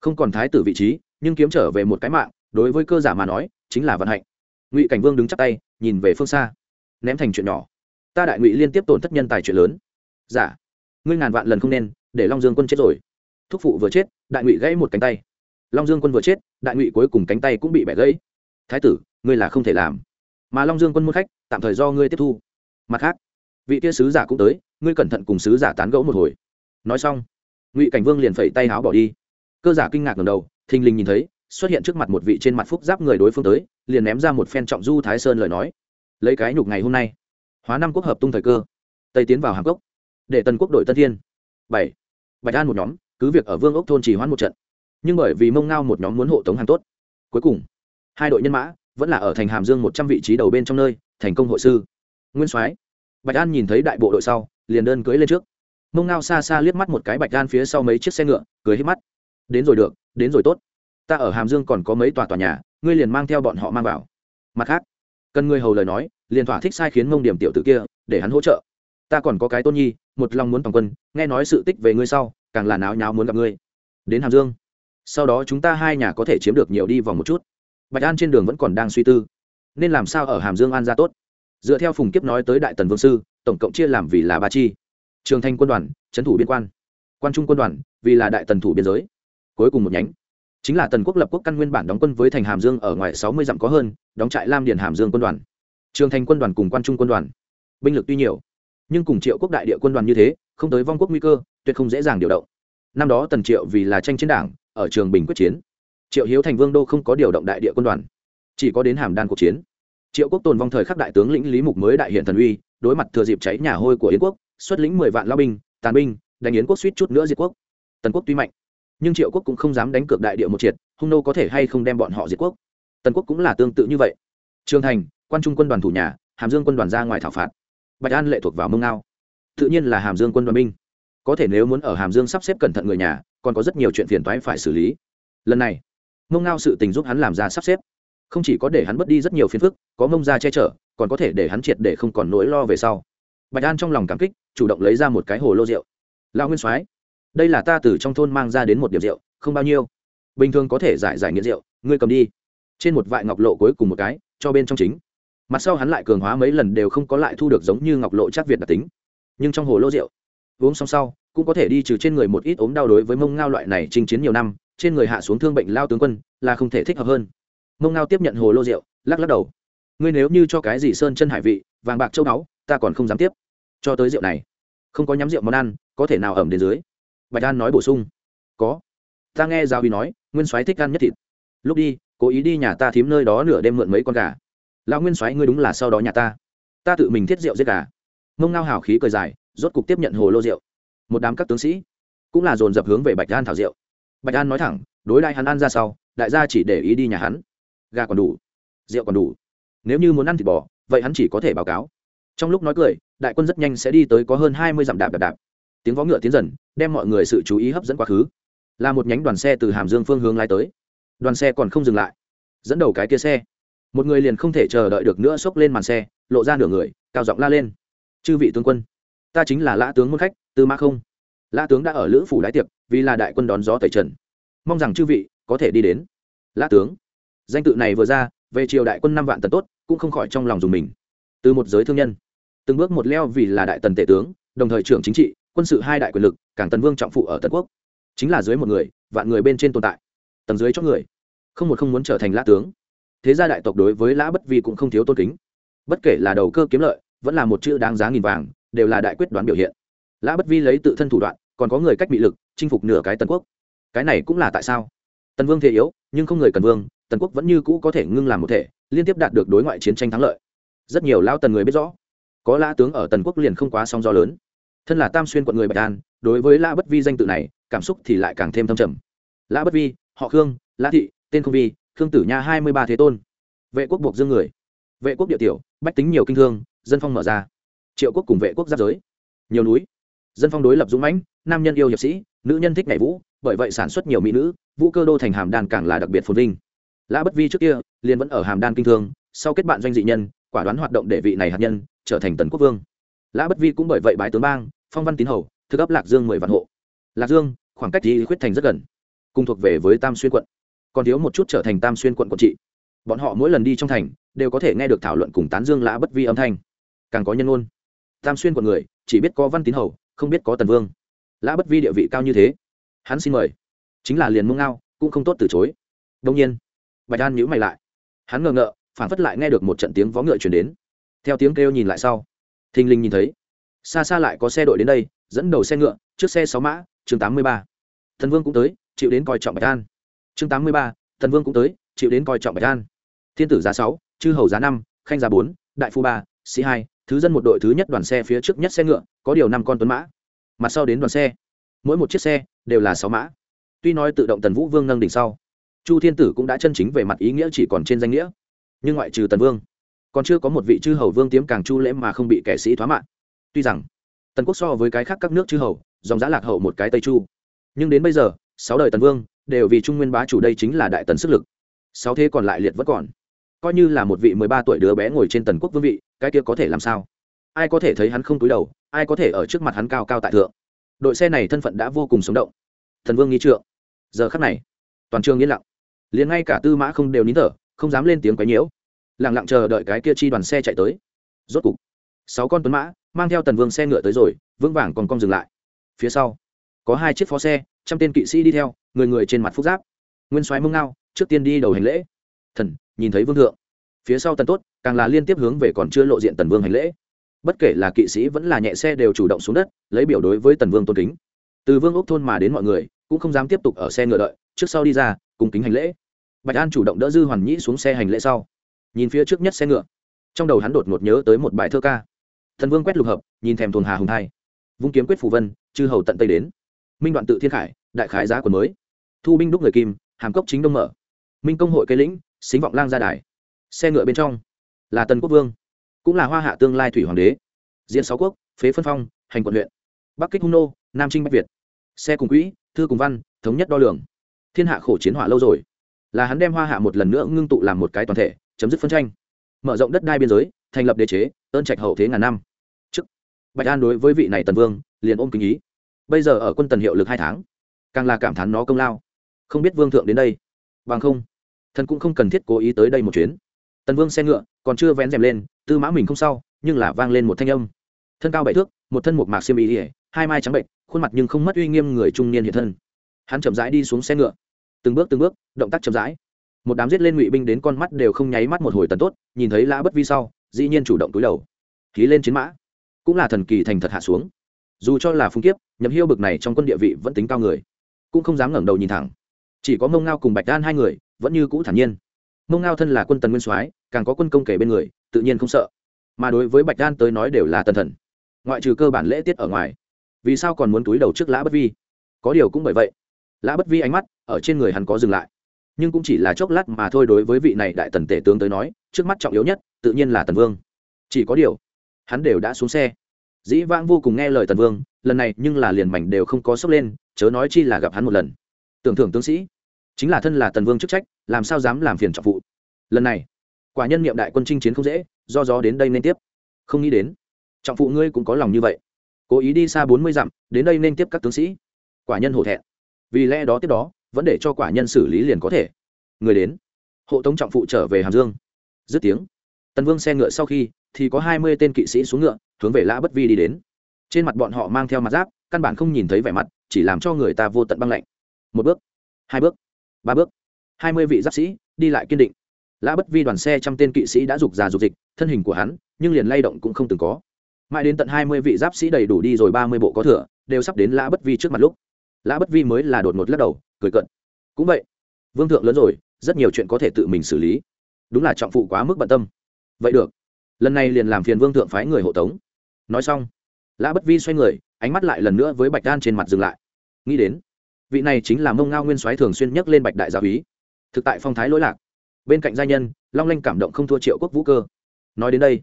Không còn thái tử vị trí, nhưng kiếm trở về một cái mạng, đối với cơ giả mà nói, chính là vận hạnh. Ngụy cảnh vương đứng chắp tay, nhìn về phương xa. Ném thành chuyện nhỏ ta đại ngụy liên tiếp tổn thất nhân tài chuyện lớn. Giả, ngươi ngàn vạn lần không nên, để long dương quân chết rồi. Thúc phụ vừa chết, đại ngụy gãy một cánh tay. Long dương quân vừa chết, đại ngụy cuối cùng cánh tay cũng bị bẻ gãy. Thái tử, ngươi là không thể làm. Mà long dương quân muốn khách, tạm thời do ngươi tiếp thu. Mặt khác, vị tia sứ giả cũng tới, ngươi cẩn thận cùng sứ giả tán gẫu một hồi. Nói xong, ngụy cảnh vương liền phẩy tay háo bỏ đi. Cơ giả kinh ngạc ngầm đầu, thình lình nhìn thấy, xuất hiện trước mặt một vị trên mặt phúc giáp người đối phương tới, liền ném ra một phen trọng du thái sơn lời nói. Lấy cái nhục ngày hôm nay hóa năm quốc hợp tung thời cơ. Tây tiến vào hàm cốc, để tần quốc đội tân thiên. Bảy. Bạch an một nhóm, cứ việc ở vương ốc thôn chỉ hoãn một trận, nhưng bởi vì mông ngao một nhóm muốn hộ tống hàng tốt cuối cùng, hai đội nhân mã vẫn là ở thành hàm dương một trăm vị trí đầu bên trong nơi, thành công hội sư. Nguyên soái, bạch an nhìn thấy đại bộ đội sau, liền đơn cưới lên trước. Mông ngao xa xa liếc mắt một cái bạch an phía sau mấy chiếc xe ngựa cưới hết mắt. Đến rồi được, đến rồi tốt. Ta ở hàm dương còn có mấy tòa tòa nhà, ngươi liền mang theo bọn họ mang vào. Mặt khác, cần ngươi hầu lời nói liền thỏa thích sai khiến mông điểm tiểu tử kia, để hắn hỗ trợ. Ta còn có cái tôn nhi, một lòng muốn toàn quân, nghe nói sự tích về ngươi sau, càng là náo nháo muốn gặp ngươi. Đến hàm dương. Sau đó chúng ta hai nhà có thể chiếm được nhiều đi vòng một chút. Bạch an trên đường vẫn còn đang suy tư. Nên làm sao ở hàm dương an ra tốt? Dựa theo phùng kiếp nói tới đại tần vương sư, tổng cộng chia làm vì là ba chi. Trường thanh quân đoàn, trấn thủ biên quan. Quan trung quân đoàn, vì là đại tần thủ biên giới. Cuối cùng một nhánh. Chính là tần quốc lập quốc căn nguyên bản đóng quân với thành hàm dương ở ngoài sáu mươi dặm có hơn, đóng trại lam điền hàm dương quân đoàn trường thành quân đoàn cùng quan trung quân đoàn. Binh lực tuy nhiều, nhưng cùng triệu quốc đại địa quân đoàn như thế, không tới vong quốc nguy cơ, tuyệt không dễ dàng điều động. Năm đó tần triệu vì là tranh chiến đảng, ở trường bình quyết chiến. Triệu hiếu thành vương đô không có điều động đại địa quân đoàn, chỉ có đến hàm đan cuộc chiến. Triệu quốc tồn vong thời khắc đại tướng lĩnh lý mục mới đại hiện thần uy, đối mặt thừa dịp cháy nhà hôi của yến quốc, xuất lĩnh mười vạn lao binh, tàn binh, đánh yến quốc suýt chút nữa diệt quốc. Tần quốc tuy mạnh, nhưng triệu quốc cũng không dám đánh cược đại địa một triệt, hung nô có thể hay không đem bọn họ diệt quốc. Tần quốc cũng là tương tự như vậy. Trương thành quan trung quân đoàn thủ nhà, hàm dương quân đoàn ra ngoài thảo phạt. Bạch an lệ thuộc vào mông ngao. Tự nhiên là hàm dương quân đoàn binh. Có thể nếu muốn ở hàm dương sắp xếp cẩn thận người nhà, còn có rất nhiều chuyện phiền toái phải xử lý. Lần này, mông ngao sự tình giúp hắn làm ra sắp xếp. Không chỉ có để hắn bớt đi rất nhiều phiền phức, có mông ra che chở, còn có thể để hắn triệt để không còn nỗi lo về sau. Bạch an trong lòng cảm kích, chủ động lấy ra một cái hồ lô rượu. Lao nguyên soái, đây là ta từ trong thôn mang ra đến một điểm rượu, không bao nhiêu. Bình thường có thể giải giải nghiện rượu, ngươi cầm đi. Trên một vại ngọc lộ cuối cùng một cái, cho bên trong chính mặt sau hắn lại cường hóa mấy lần đều không có lại thu được giống như ngọc lộ chắc việt đặc tính. Nhưng trong hồ lô rượu, uống xong sau, cũng có thể đi trừ trên người một ít ốm đau đối với mông ngao loại này chinh chiến nhiều năm, trên người hạ xuống thương bệnh lao tướng quân, là không thể thích hợp hơn. Mông ngao tiếp nhận hồ lô rượu, lắc lắc đầu. Ngươi nếu như cho cái gì sơn chân hải vị, vàng bạc châu báu, ta còn không dám tiếp. Cho tới rượu này, không có nhắm rượu món ăn, có thể nào ẩm đến dưới. Bạch an nói bổ sung. Có. Ta nghe giao huy nói, nguyên soái thích ăn nhất thịt. Lúc đi, cố ý đi nhà ta thím nơi đó nửa đêm mượn mấy con gà lão nguyên soái ngươi đúng là sau đó nhà ta. Ta tự mình thiết rượu giết gà. Mông ngao hào khí cười dài, rốt cục tiếp nhận hồ lô rượu. Một đám các tướng sĩ cũng là dồn dập hướng về bạch an thảo rượu. Bạch an nói thẳng, đối đại hắn ăn ra sau, đại gia chỉ để ý đi nhà hắn. Gà còn đủ, rượu còn đủ. Nếu như muốn ăn thịt bò, vậy hắn chỉ có thể báo cáo. Trong lúc nói cười, đại quân rất nhanh sẽ đi tới có hơn hai mươi dặm đạp đạp đạp. Tiếng vó ngựa tiến dần, đem mọi người sự chú ý hấp dẫn quá khứ. Là một nhánh đoàn xe từ hàm dương phương hướng lai tới. Đoàn xe còn không dừng lại. Dẫn đầu cái kia xe một người liền không thể chờ đợi được nữa xốc lên màn xe, lộ ra nửa người, cao giọng la lên. Chư vị tướng quân, ta chính là lã tướng môn khách, tư mã không. Lã tướng đã ở lữ phủ đái tiệc, vì là đại quân đón gió tẩy trần. Mong rằng chư vị có thể đi đến. Lã tướng, danh tự này vừa ra, về triều đại quân năm vạn tần tốt, cũng không khỏi trong lòng dùng mình. Từ một giới thương nhân, từng bước một leo vì là đại tần tể tướng, đồng thời trưởng chính trị, quân sự hai đại quyền lực, càng tần vương trọng phụ ở tần quốc. Chính là dưới một người, vạn người bên trên tồn tại. Tầng dưới cho người, không một không muốn trở thành lã tướng thế gia đại tộc đối với lã bất vi cũng không thiếu tôn kính. Bất kể là đầu cơ kiếm lợi, vẫn là một chữ đáng giá nghìn vàng, đều là đại quyết đoán biểu hiện. Lã bất vi lấy tự thân thủ đoạn, còn có người cách bị lực, chinh phục nửa cái tần quốc. Cái này cũng là tại sao? Tần vương thế yếu, nhưng không người cần vương, tần quốc vẫn như cũ có thể ngưng làm một thể, liên tiếp đạt được đối ngoại chiến tranh thắng lợi. Rất nhiều lao tần người biết rõ, có lã tướng ở tần quốc liền không quá song do lớn. Thân là tam xuyên quận người bạch an, đối với lã bất vi danh tự này, cảm xúc thì lại càng thêm thâm trầm. Lã bất vi, họ khương, lã thị, tên không vi khương tử nha hai mươi ba thế tôn. Vệ quốc buộc dương người. Vệ quốc địa tiểu, bách tính nhiều kinh thương, dân phong mở ra. Triệu quốc cùng vệ quốc giáp giới. Nhiều núi. Dân phong đối lập dũng mãnh, nam nhân yêu hiệp sĩ, nữ nhân thích nhảy vũ, bởi vậy sản xuất nhiều mỹ nữ, vũ cơ đô thành hàm đan càng là đặc biệt phồn vinh. Lã bất vi trước kia, liền vẫn ở hàm đan kinh thương, sau kết bạn doanh dị nhân, quả đoán hoạt động để vị này hạt nhân, trở thành tần quốc vương. Lã bất vi cũng bởi vậy bái tướng bang, phong văn tín hầu thức ấp lạc dương mười vạn hộ. Lạc dương, khoảng cách thì khuyết thành rất gần, cùng thuộc về với tam xuyên quận còn thiếu một chút trở thành tam xuyên quận quận trị. Bọn họ mỗi lần đi trong thành, đều có thể nghe được thảo luận cùng tán dương lã bất vi âm thanh. Càng có nhân ôn tam xuyên quận người, chỉ biết có văn tín hầu, không biết có tần vương. Lã bất vi địa vị cao như thế. Hắn xin mời. Chính là liền mông ngao, cũng không tốt từ chối. Đông nhiên, bạch an nhữ mày lại. Hắn ngờ ngợ, phản phất lại nghe được một trận tiếng vó ngựa chuyển đến. Theo tiếng kêu nhìn lại sau, thình linh nhìn thấy, xa xa lại có xe đội đến đây, dẫn đầu xe ngựa, trước xe sáu mã, chương tám mươi ba. Thần vương cũng tới, chịu đến coi trọng bạch an chương tám mươi ba, thần vương cũng tới, chịu đến coi trọng bạch an. Thiên tử giá sáu, chư hầu giá năm, khanh giá bốn, đại phu ba, sĩ hai, thứ dân một đội thứ nhất đoàn xe phía trước nhất xe ngựa, có điều năm con tuấn mã. Mặt sau đến đoàn xe, mỗi một chiếc xe đều là sáu mã. Tuy nói tự động tần vũ vương nâng đỉnh sau, chu thiên tử cũng đã chân chính về mặt ý nghĩa chỉ còn trên danh nghĩa. Nhưng ngoại trừ tần vương, còn chưa có một vị chư hầu vương tiếm càng chu lễ mà không bị kẻ sĩ thoá mạng. Tuy rằng, tần quốc so với cái khác các nước chư hầu, dòng giã lạc hậu một cái tây chu. Nhưng đến bây giờ, sáu đời tần vương đều vì trung nguyên bá chủ đây chính là đại tần sức lực. Sáu thế còn lại liệt vẫn còn. Coi như là một vị mười ba tuổi đứa bé ngồi trên tần quốc vương vị, cái kia có thể làm sao? Ai có thể thấy hắn không túi đầu, ai có thể ở trước mặt hắn cao cao tại thượng? Đội xe này thân phận đã vô cùng sống động. Thần vương nghi trượng. Giờ khắc này, toàn trường yên lặng. Liền ngay cả tư mã không đều nín thở, không dám lên tiếng quấy nhiễu. Lẳng lặng chờ đợi cái kia chi đoàn xe chạy tới. Rốt cục, sáu con tuấn mã mang theo tần vương xe ngựa tới rồi, vững vàng còn cong dừng lại. Phía sau có hai chiếc phó xe, trăm tên kỵ sĩ đi theo, người người trên mặt phúc giáp. Nguyên soái mông ngao, trước tiên đi đầu hành lễ. Thần, nhìn thấy vương thượng. Phía sau tần tốt, càng là liên tiếp hướng về còn chưa lộ diện tần vương hành lễ. Bất kể là kỵ sĩ vẫn là nhẹ xe đều chủ động xuống đất, lấy biểu đối với tần vương tôn kính. Từ vương ốc thôn mà đến mọi người, cũng không dám tiếp tục ở xe ngựa đợi, trước sau đi ra, cùng kính hành lễ. Bạch an chủ động đỡ dư hoàn nhĩ xuống xe hành lễ sau. Nhìn phía trước nhất xe ngựa, trong đầu hắn đột ngột nhớ tới một bài thơ ca. Thần vương quét lục hợp, nhìn thèm thuần hà hùng hai vung kiếm quyết phù vân, chư hầu tận tây đến minh đoạn tự thiên khải, đại khái giá quần mới. Thu binh đúc người kim, hàm cốc chính đông mở. Minh công hội cây lĩnh, xính vọng lang ra đài. Xe ngựa bên trong, là tần quốc vương, cũng là hoa hạ tương lai thủy hoàng đế. Diễn sáu quốc, phế phân phong, hành quận huyện. Bắc kích hung nô, nam trinh bách việt. Xe cùng quỹ, thư cùng văn, thống nhất đo lường. Thiên hạ khổ chiến hỏa lâu rồi. Là hắn đem hoa hạ một lần nữa ngưng tụ làm một cái toàn thể, chấm dứt phân tranh. Mở rộng đất đai biên giới, thành lập đế chế, ơn trạch hậu thế ngàn năm. Trước, bạch an đối với vị này tần vương, liền ôm kính ý bây giờ ở quân tần hiệu lực hai tháng càng là cảm thán nó công lao. Không biết vương thượng đến đây. Bằng không thần cũng không cần thiết cố ý tới đây một chuyến. Tần vương xe ngựa còn chưa vén rèm lên tư mã mình không sau, nhưng là vang lên một thanh âm. Thân cao bảy thước một thân một mạc xiêm ý ỉa hai mai trắng bệnh khuôn mặt nhưng không mất uy nghiêm người trung niên hiện thân. Hắn chậm rãi đi xuống xe ngựa. Từng bước từng bước động tác chậm rãi. Một đám giết lên ngụy binh đến con mắt đều không nháy mắt một hồi tần tốt nhìn thấy lã bất vi sau dĩ nhiên chủ động túi đầu. Ký lên chiến mã. Cũng là thần kỳ thành thật hạ xuống dù cho là phung kiếp, nhậm hiêu bực này trong quân địa vị vẫn tính cao người. Cũng không dám ngẩng đầu nhìn thẳng. Chỉ có mông ngao cùng bạch đan hai người, vẫn như cũ thản nhiên. Mông ngao thân là quân tần nguyên soái, càng có quân công kể bên người, tự nhiên không sợ. Mà đối với bạch đan tới nói đều là tần thần. Ngoại trừ cơ bản lễ tiết ở ngoài. Vì sao còn muốn túi đầu trước lã bất vi? Có điều cũng bởi vậy. Lã bất vi ánh mắt ở trên người hắn có dừng lại. Nhưng cũng chỉ là chốc lát mà thôi đối với vị này đại tần tể tướng tới nói, trước mắt trọng yếu nhất, tự nhiên là tần vương. Chỉ có điều, hắn đều đã xuống xe dĩ vãng vô cùng nghe lời tần vương, lần này nhưng là liền mảnh đều không có sốc lên, chớ nói chi là gặp hắn một lần. Tưởng thưởng tướng sĩ, chính là thân là tần vương chức trách, làm sao dám làm phiền trọng phụ lần này, quả nhân niệm đại quân chinh chiến không dễ, do gió đến đây nên tiếp. Không nghĩ đến, trọng phụ ngươi cũng có lòng như vậy. Cố ý đi xa bốn mươi dặm, đến đây nên tiếp các tướng sĩ. Quả nhân hổ thẹn. Vì lẽ đó tiếp đó, vẫn để cho quả nhân xử lý liền có thể. Người đến, hộ tống trọng phụ trở về hàm dương. Dứt tiếng, tần vương xe ngựa sau khi thì có hai mươi tên kỵ sĩ xuống ngựa, hướng về lã bất vi đi đến. Trên mặt bọn họ mang theo mặt giáp, căn bản không nhìn thấy vẻ mặt, chỉ làm cho người ta vô tận băng lạnh. Một bước, hai bước, ba bước. Hai mươi vị giáp sĩ đi lại kiên định. Lã bất vi đoàn xe trăm tên kỵ sĩ đã rục già rục dịch, thân hình của hắn, nhưng liền lay động cũng không từng có. Mãi đến tận hai mươi vị giáp sĩ đầy đủ đi rồi ba mươi bộ có thừa, đều sắp đến lã bất vi trước mặt lúc. Lã bất vi mới là đột ngột lắc đầu, cười cận cũng vậy, vương thượng lớn rồi, rất nhiều chuyện có thể tự mình xử lý. Đúng là trọng phụ quá mức bận tâm. Vậy được lần này liền làm phiền vương thượng phái người hộ tống. Nói xong, lã bất vi xoay người, ánh mắt lại lần nữa với bạch đan trên mặt dừng lại. Nghĩ đến, vị này chính là mông ngao nguyên soái thường xuyên nhắc lên bạch đại gia úy thực tại phong thái lỗi lạc. Bên cạnh gia nhân, long lanh cảm động không thua triệu quốc vũ cơ. Nói đến đây,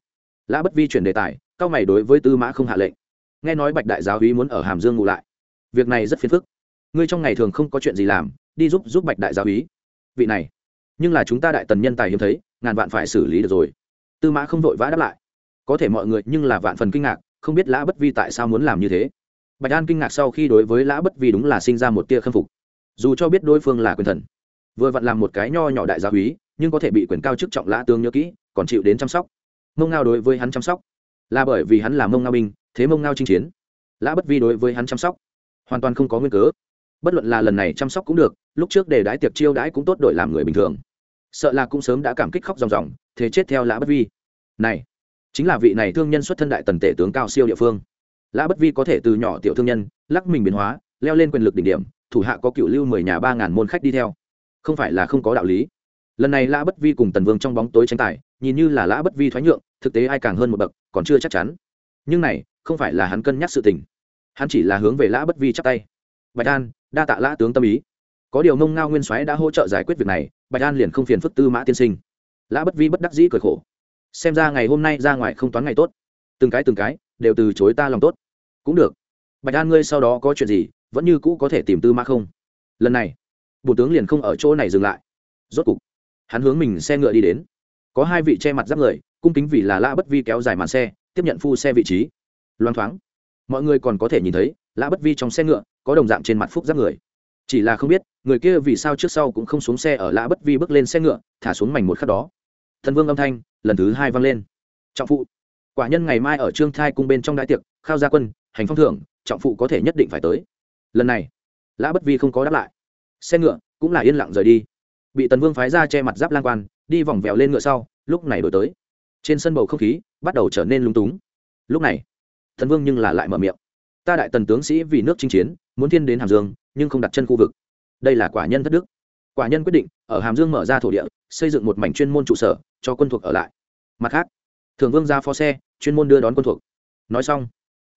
lã bất vi chuyển đề tài, cao mày đối với tư mã không hạ lệnh. Nghe nói bạch đại giáo úy muốn ở hàm dương ngủ lại. Việc này rất phiền phức. Ngươi trong ngày thường không có chuyện gì làm, đi giúp giúp bạch đại giáo úy vị này, nhưng là chúng ta đại tần nhân tài hiếm thấy, ngàn vạn phải xử lý được rồi tư mã không vội vã đáp lại. Có thể mọi người nhưng là vạn phần kinh ngạc không biết lã bất vi tại sao muốn làm như thế. Bạch an kinh ngạc sau khi đối với lã bất vi đúng là sinh ra một tia khâm phục. Dù cho biết đối phương là quyền thần vừa vặn làm một cái nho nhỏ đại gia quý, nhưng có thể bị quyền cao chức trọng lã tương nhớ kỹ còn chịu đến chăm sóc. Mông ngao đối với hắn chăm sóc là bởi vì hắn là mông ngao binh thế mông ngao chinh chiến. Lã bất vi đối với hắn chăm sóc hoàn toàn không có nguyên cớ. Bất luận là lần này chăm sóc cũng được lúc trước để đái tiệc chiêu đãi cũng tốt đổi làm người bình thường sợ là cũng sớm đã cảm kích khóc ròng ròng, thế chết theo lã bất vi. Này, chính là vị này thương nhân xuất thân đại tần tể tướng cao siêu địa phương. Lã bất vi có thể từ nhỏ tiểu thương nhân, lắc mình biến hóa, leo lên quyền lực đỉnh điểm, thủ hạ có cựu lưu mười nhà ba ngàn môn khách đi theo. Không phải là không có đạo lý. Lần này lã bất vi cùng tần vương trong bóng tối tranh tài, nhìn như là lã bất vi thoái nhượng, thực tế ai càng hơn một bậc, còn chưa chắc chắn. Nhưng này, không phải là hắn cân nhắc sự tình. Hắn chỉ là hướng về lã bất vi chắc tay. Bạch an, đa tạ lã tướng tâm ý. Có điều mông ngao nguyên soái đã hỗ trợ giải quyết việc này bạch an liền không phiền phức tư mã tiên sinh. Lã bất vi bất đắc dĩ cười khổ. Xem ra ngày hôm nay ra ngoài không toán ngày tốt. Từng cái từng cái đều từ chối ta lòng tốt. Cũng được. Bạch an ngươi sau đó có chuyện gì, vẫn như cũ có thể tìm tư mã không? Lần này bộ tướng liền không ở chỗ này dừng lại. Rốt cục, hắn hướng mình xe ngựa đi đến. Có hai vị che mặt giáp người, cung kính vì là lã bất vi kéo dài màn xe, tiếp nhận phu xe vị trí. Loang thoáng. Mọi người còn có thể nhìn thấy, lã bất vi trong xe ngựa có đồng dạng trên mặt phúc giáp người chỉ là không biết, người kia vì sao trước sau cũng không xuống xe ở lã bất vi bước lên xe ngựa, thả xuống mảnh một khắc đó. Thần vương âm thanh, lần thứ hai vang lên. Trọng phụ, quả nhân ngày mai ở trương thai cung bên trong đại tiệc, khao gia quân, hành phong thưởng, trọng phụ có thể nhất định phải tới. Lần này, lã bất vi không có đáp lại. Xe ngựa cũng là yên lặng rời đi. Bị tần vương phái ra che mặt giáp lang quan, đi vòng vèo lên ngựa sau, lúc này đổi tới. Trên sân bầu không khí bắt đầu trở nên lung túng. Lúc này thần vương nhưng là lại mở miệng ta đại tần tướng sĩ vì nước chinh chiến, muốn thiên đến hàm dương, nhưng không đặt chân khu vực. Đây là quả nhân thất đức. Quả nhân quyết định, ở hàm dương mở ra thổ địa, xây dựng một mảnh chuyên môn trụ sở, cho quân thuộc ở lại. Mặt khác thường vương ra phó xe, chuyên môn đưa đón quân thuộc. Nói xong,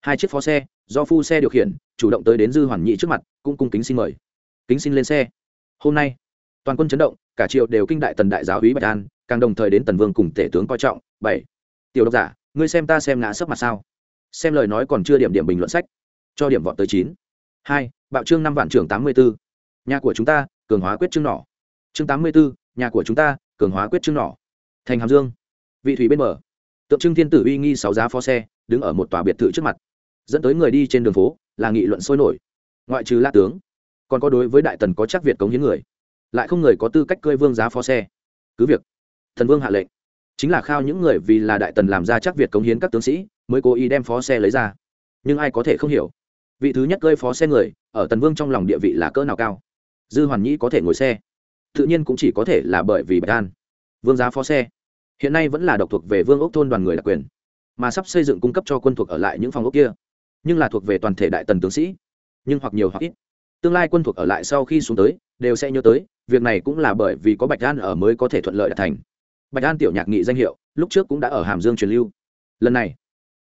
hai chiếc phó xe, do phu xe điều khiển, chủ động tới đến dư hoàn nhị trước mặt, cũng cung kính xin mời. Kính xin lên xe. Hôm nay, toàn quân chấn động, cả triệu đều kinh đại tần đại giáo hí bạch an, càng đồng thời đến tần vương cùng tể tướng coi trọng. Bảy, tiểu độc giả, ngươi xem ta xem ngã sấp mặt sao? Xem lời nói còn chưa điểm điểm bình luận sách. Cho điểm vọt tới chín. Hai, bạo trương năm vạn trưởng tám mươi bốn nhà của chúng ta, cường hóa quyết chương nỏ. Chương tám mươi bốn nhà của chúng ta, cường hóa quyết chương nỏ. Thành hàm dương. Vị thủy bên mở tượng trưng thiên tử uy nghi sáu giá phó xe, đứng ở một tòa biệt thự trước mặt. Dẫn tới người đi trên đường phố, là nghị luận sôi nổi. Ngoại trừ la tướng, còn có đối với đại tần có chắc việt cống hiến người. Lại không người có tư cách cơi vương giá phó xe. Cứ việc, thần vương hạ lệnh, chính là khao những người vì là đại tần làm ra chắc việt cống hiến các tướng sĩ mới cố ý đem phó xe lấy ra. Nhưng ai có thể không hiểu? Vị thứ nhất cơi phó xe người, ở tần vương trong lòng địa vị là cỡ nào cao? Dư hoàn nhĩ có thể ngồi xe. Tự nhiên cũng chỉ có thể là bởi vì bạch an vương giá phó xe. Hiện nay vẫn là độc thuộc về vương ốc thôn đoàn người đặc quyền. Mà sắp xây dựng cung cấp cho quân thuộc ở lại những phòng ốc kia. Nhưng là thuộc về toàn thể đại tần tướng sĩ. Nhưng hoặc nhiều hoặc ít. Tương lai quân thuộc ở lại sau khi xuống tới, đều sẽ nhớ tới, việc này cũng là bởi vì có bạch an ở mới có thể thuận lợi đạt thành. Bạch an tiểu nhạc nghị danh hiệu, lúc trước cũng đã ở hàm dương truyền lưu. Lần này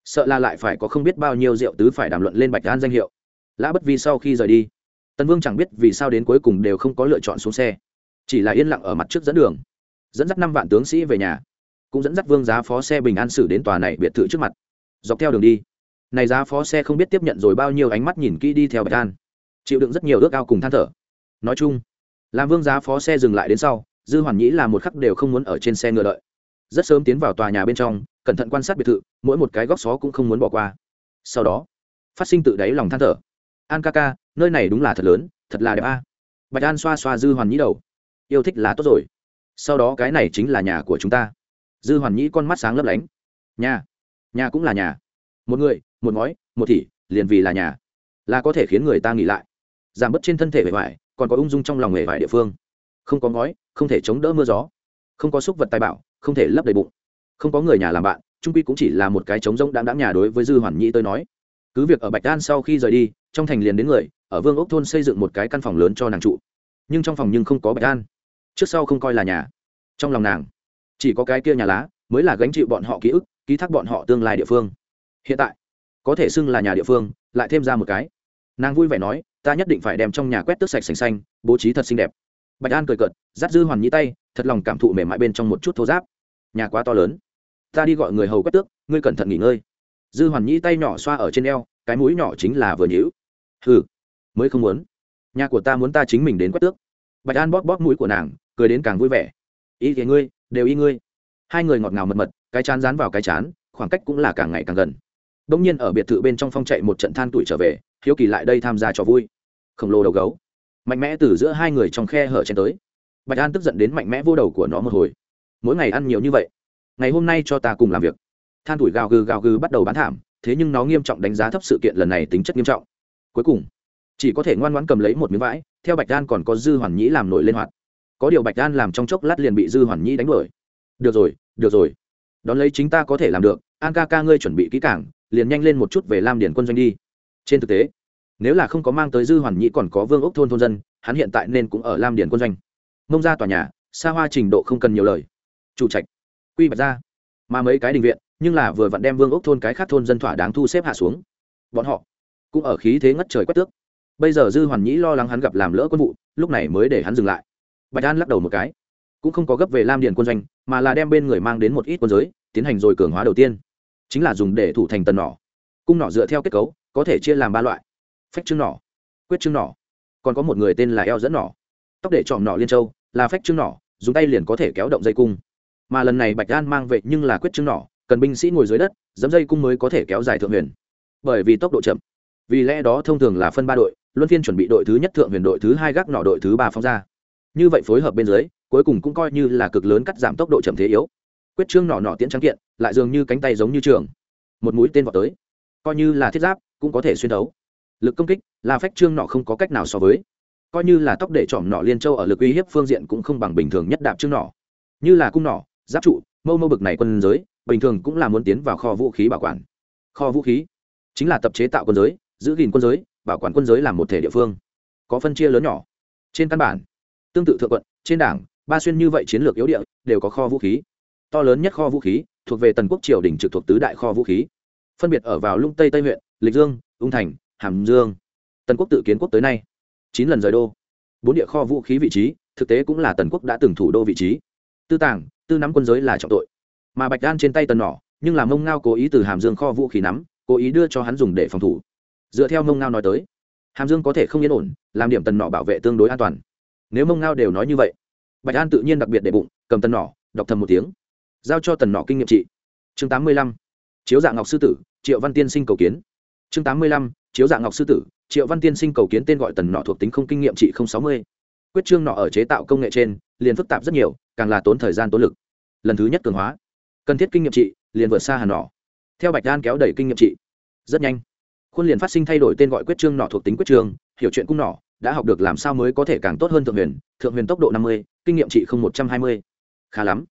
sợ là lại phải có không biết bao nhiêu rượu tứ phải đàm luận lên bạch an danh hiệu. Lã bất vi sau khi rời đi, tần vương chẳng biết vì sao đến cuối cùng đều không có lựa chọn xuống xe. Chỉ là yên lặng ở mặt trước dẫn đường, dẫn dắt năm vạn tướng sĩ về nhà, cũng dẫn dắt vương giá phó xe bình an xử đến tòa này biệt thự trước mặt. Dọc theo đường đi, này giá phó xe không biết tiếp nhận rồi bao nhiêu ánh mắt nhìn kỹ đi theo bạch an, chịu đựng rất nhiều ước ao cùng than thở. Nói chung, làm vương giá phó xe dừng lại đến sau, dư hoàn nhĩ là một khắc đều không muốn ở trên xe ngựa đợi. Rất sớm tiến vào tòa nhà bên trong cẩn thận quan sát biệt thự mỗi một cái góc xó cũng không muốn bỏ qua. Sau đó phát sinh tự đáy lòng than thở. An ca ca nơi này đúng là thật lớn thật là đẹp a. Bạch an xoa xoa dư hoàn nhĩ đầu. Yêu thích là tốt rồi. Sau đó cái này chính là nhà của chúng ta. Dư hoàn nhĩ con mắt sáng lấp lánh. Nhà. Nhà cũng là nhà. Một người một ngói một thị, liền vì là nhà. Là có thể khiến người ta nghỉ lại. Giảm bớt trên thân thể bề vải, còn có ung dung trong lòng nghề vải địa phương. Không có ngói không thể chống đỡ mưa gió. Không có xúc vật tài bảo không thể lấp đầy bụng không có người nhà làm bạn, trung quy cũng chỉ là một cái trống rỗng đáng đáng nhà đối với dư hoàn nhĩ tôi nói. Cứ việc ở bạch đan sau khi rời đi, trong thành liền đến người, ở vương ốc thôn xây dựng một cái căn phòng lớn cho nàng trụ. Nhưng trong phòng nhưng không có bạch đan. Trước sau không coi là nhà. Trong lòng nàng, chỉ có cái kia nhà lá mới là gánh chịu bọn họ ký ức, ký thác bọn họ tương lai địa phương. Hiện tại, có thể xưng là nhà địa phương, lại thêm ra một cái. Nàng vui vẻ nói, ta nhất định phải đem trong nhà quét tước sạch sành xanh, bố trí thật xinh đẹp. Bạch an cười cợt, dắt dư hoàn nhĩ tay, thật lòng cảm thụ mềm mại bên trong một chút thô giáp. Nhà quá to lớn ta đi gọi người hầu quét tước, ngươi cẩn thận nghỉ ngơi. Dư hoàn nhĩ tay nhỏ xoa ở trên eo, cái mũi nhỏ chính là vừa nhữ ừ mới không muốn. Nhà của ta muốn ta chính mình đến quét tước. Bạch an bóp bóp mũi của nàng, cười đến càng vui vẻ. Ý thế ngươi, đều y ngươi. Hai người ngọt ngào mật mật, cái chán dán vào cái chán, khoảng cách cũng là càng ngày càng gần. Đông nhiên ở biệt thự bên trong phong chạy một trận than tuổi trở về, hiếu kỳ lại đây tham gia trò vui. Khổng lồ đầu gấu. Mạnh mẽ từ giữa hai người trong khe hở chen tới. Bạch an tức giận đến mạnh mẽ vô đầu của nó một hồi. Mỗi ngày ăn nhiều như vậy ngày hôm nay cho ta cùng làm việc. Than tuổi gào gừ gào gừ bắt đầu bán thảm, thế nhưng nó nghiêm trọng đánh giá thấp sự kiện lần này tính chất nghiêm trọng. Cuối cùng, chỉ có thể ngoan ngoãn cầm lấy một miếng vãi theo bạch đan còn có dư hoàn nhĩ làm nổi lên hoạt. Có điều bạch đan làm trong chốc lát liền bị dư hoàn nhĩ đánh đuổi. Được rồi được rồi. Đón lấy chính ta có thể làm được, an ca ca ngươi chuẩn bị kỹ cảng liền nhanh lên một chút về lam điển quân doanh đi. Trên thực tế, nếu là không có mang tới dư hoàn nhĩ còn có vương ốc thôn thôn dân, hắn hiện tại nên cũng ở lam điển quân doanh. Mông ra tòa nhà, xa hoa trình độ không cần nhiều lời. Chủ trạch quy bạch ra. Mà mấy cái đình viện, nhưng là vừa vặn đem vương ốc thôn cái khác thôn dân thỏa đáng thu xếp hạ xuống. Bọn họ cũng ở khí thế ngất trời quét tước. Bây giờ dư hoàn nhĩ lo lắng hắn gặp làm lỡ quân vụ, lúc này mới để hắn dừng lại. Bạch an lắc đầu một cái. Cũng không có gấp về lam điền quân doanh, mà là đem bên người mang đến một ít quân giới, tiến hành rồi cường hóa đầu tiên. Chính là dùng để thủ thành tần nỏ. Cung nỏ dựa theo kết cấu, có thể chia làm ba loại. Phách trương nỏ, quyết trương nỏ. Còn có một người tên là eo dẫn nỏ. Tóc để chọn nỏ liên châu, là phách trương nỏ, dùng tay liền có thể kéo động dây cung mà lần này bạch an mang vệ nhưng là quyết trương nỏ cần binh sĩ ngồi dưới đất dẫm dây cung mới có thể kéo dài thượng huyền. Bởi vì tốc độ chậm. Vì lẽ đó thông thường là phân ba đội, luân phiên chuẩn bị đội thứ nhất thượng huyền đội thứ hai gác nỏ đội thứ ba phóng ra. Như vậy phối hợp bên dưới, cuối cùng cũng coi như là cực lớn cắt giảm tốc độ chậm thế yếu. Quyết trương nỏ nỏ tiễn trắng kiện, lại dường như cánh tay giống như trường. Một mũi tên vào tới. Coi như là thiết giáp, cũng có thể xuyên đấu. Lực công kích, là phách trương nỏ không có cách nào so với. Coi như là tóc để chỏm nỏ liên châu ở lực uy hiếp phương diện cũng không bằng bình thường nhất đạp trương nỏ như là cung nỏ giáp trụ, mâu mâu bực này quân giới, bình thường cũng là muốn tiến vào kho vũ khí bảo quản. Kho vũ khí chính là tập chế tạo quân giới, giữ gìn quân giới, bảo quản quân giới làm một thể địa phương, có phân chia lớn nhỏ. Trên căn bản, tương tự thượng quận, trên đảng, ba xuyên như vậy chiến lược yếu địa, đều có kho vũ khí. To lớn nhất kho vũ khí thuộc về tần quốc triều đình trực thuộc tứ đại kho vũ khí, phân biệt ở vào lung tây tây huyện, lịch dương, ung thành, hàm dương. Tần quốc tự kiến quốc tới nay, chín lần rời đô. Bốn địa kho vũ khí vị trí, thực tế cũng là tần quốc đã từng thủ đô vị trí. Tư tàng tư nắm quân giới là trọng tội. Mà bạch đan trên tay tần nỏ, nhưng là mông ngao cố ý từ hàm dương kho vũ khí nắm, cố ý đưa cho hắn dùng để phòng thủ. Dựa theo mông ngao nói tới, hàm dương có thể không yên ổn, làm điểm tần nỏ bảo vệ tương đối an toàn. Nếu mông ngao đều nói như vậy, bạch an tự nhiên đặc biệt để bụng, cầm tần nỏ, đọc thầm một tiếng. Giao cho tần nỏ kinh nghiệm trị. Chương tám mươi lăm, chiếu dạng ngọc sư tử, triệu văn tiên sinh cầu kiến. Chương tám mươi lăm, chiếu dạng ngọc sư tử, triệu văn tiên sinh cầu kiến tên gọi tần nọ thuộc tính không kinh nghiệm trị không sáu mươi. Quyết trương nọ ở chế tạo công nghệ trên liền phức tạp rất nhiều, càng là tốn thời gian tốn lực. Lần thứ nhất cường hóa. Cần thiết kinh nghiệm trị, liền vượt xa hàn nọ theo bạch đan kéo đẩy kinh nghiệm trị. Rất nhanh. Khuôn liền phát sinh thay đổi tên gọi quyết trương nọ thuộc tính quyết trương hiểu chuyện cung nọ đã học được làm sao mới có thể càng tốt hơn thượng huyền. Thượng huyền tốc độ năm mươi, kinh nghiệm trị không một trăm hai mươi. Khá lắm.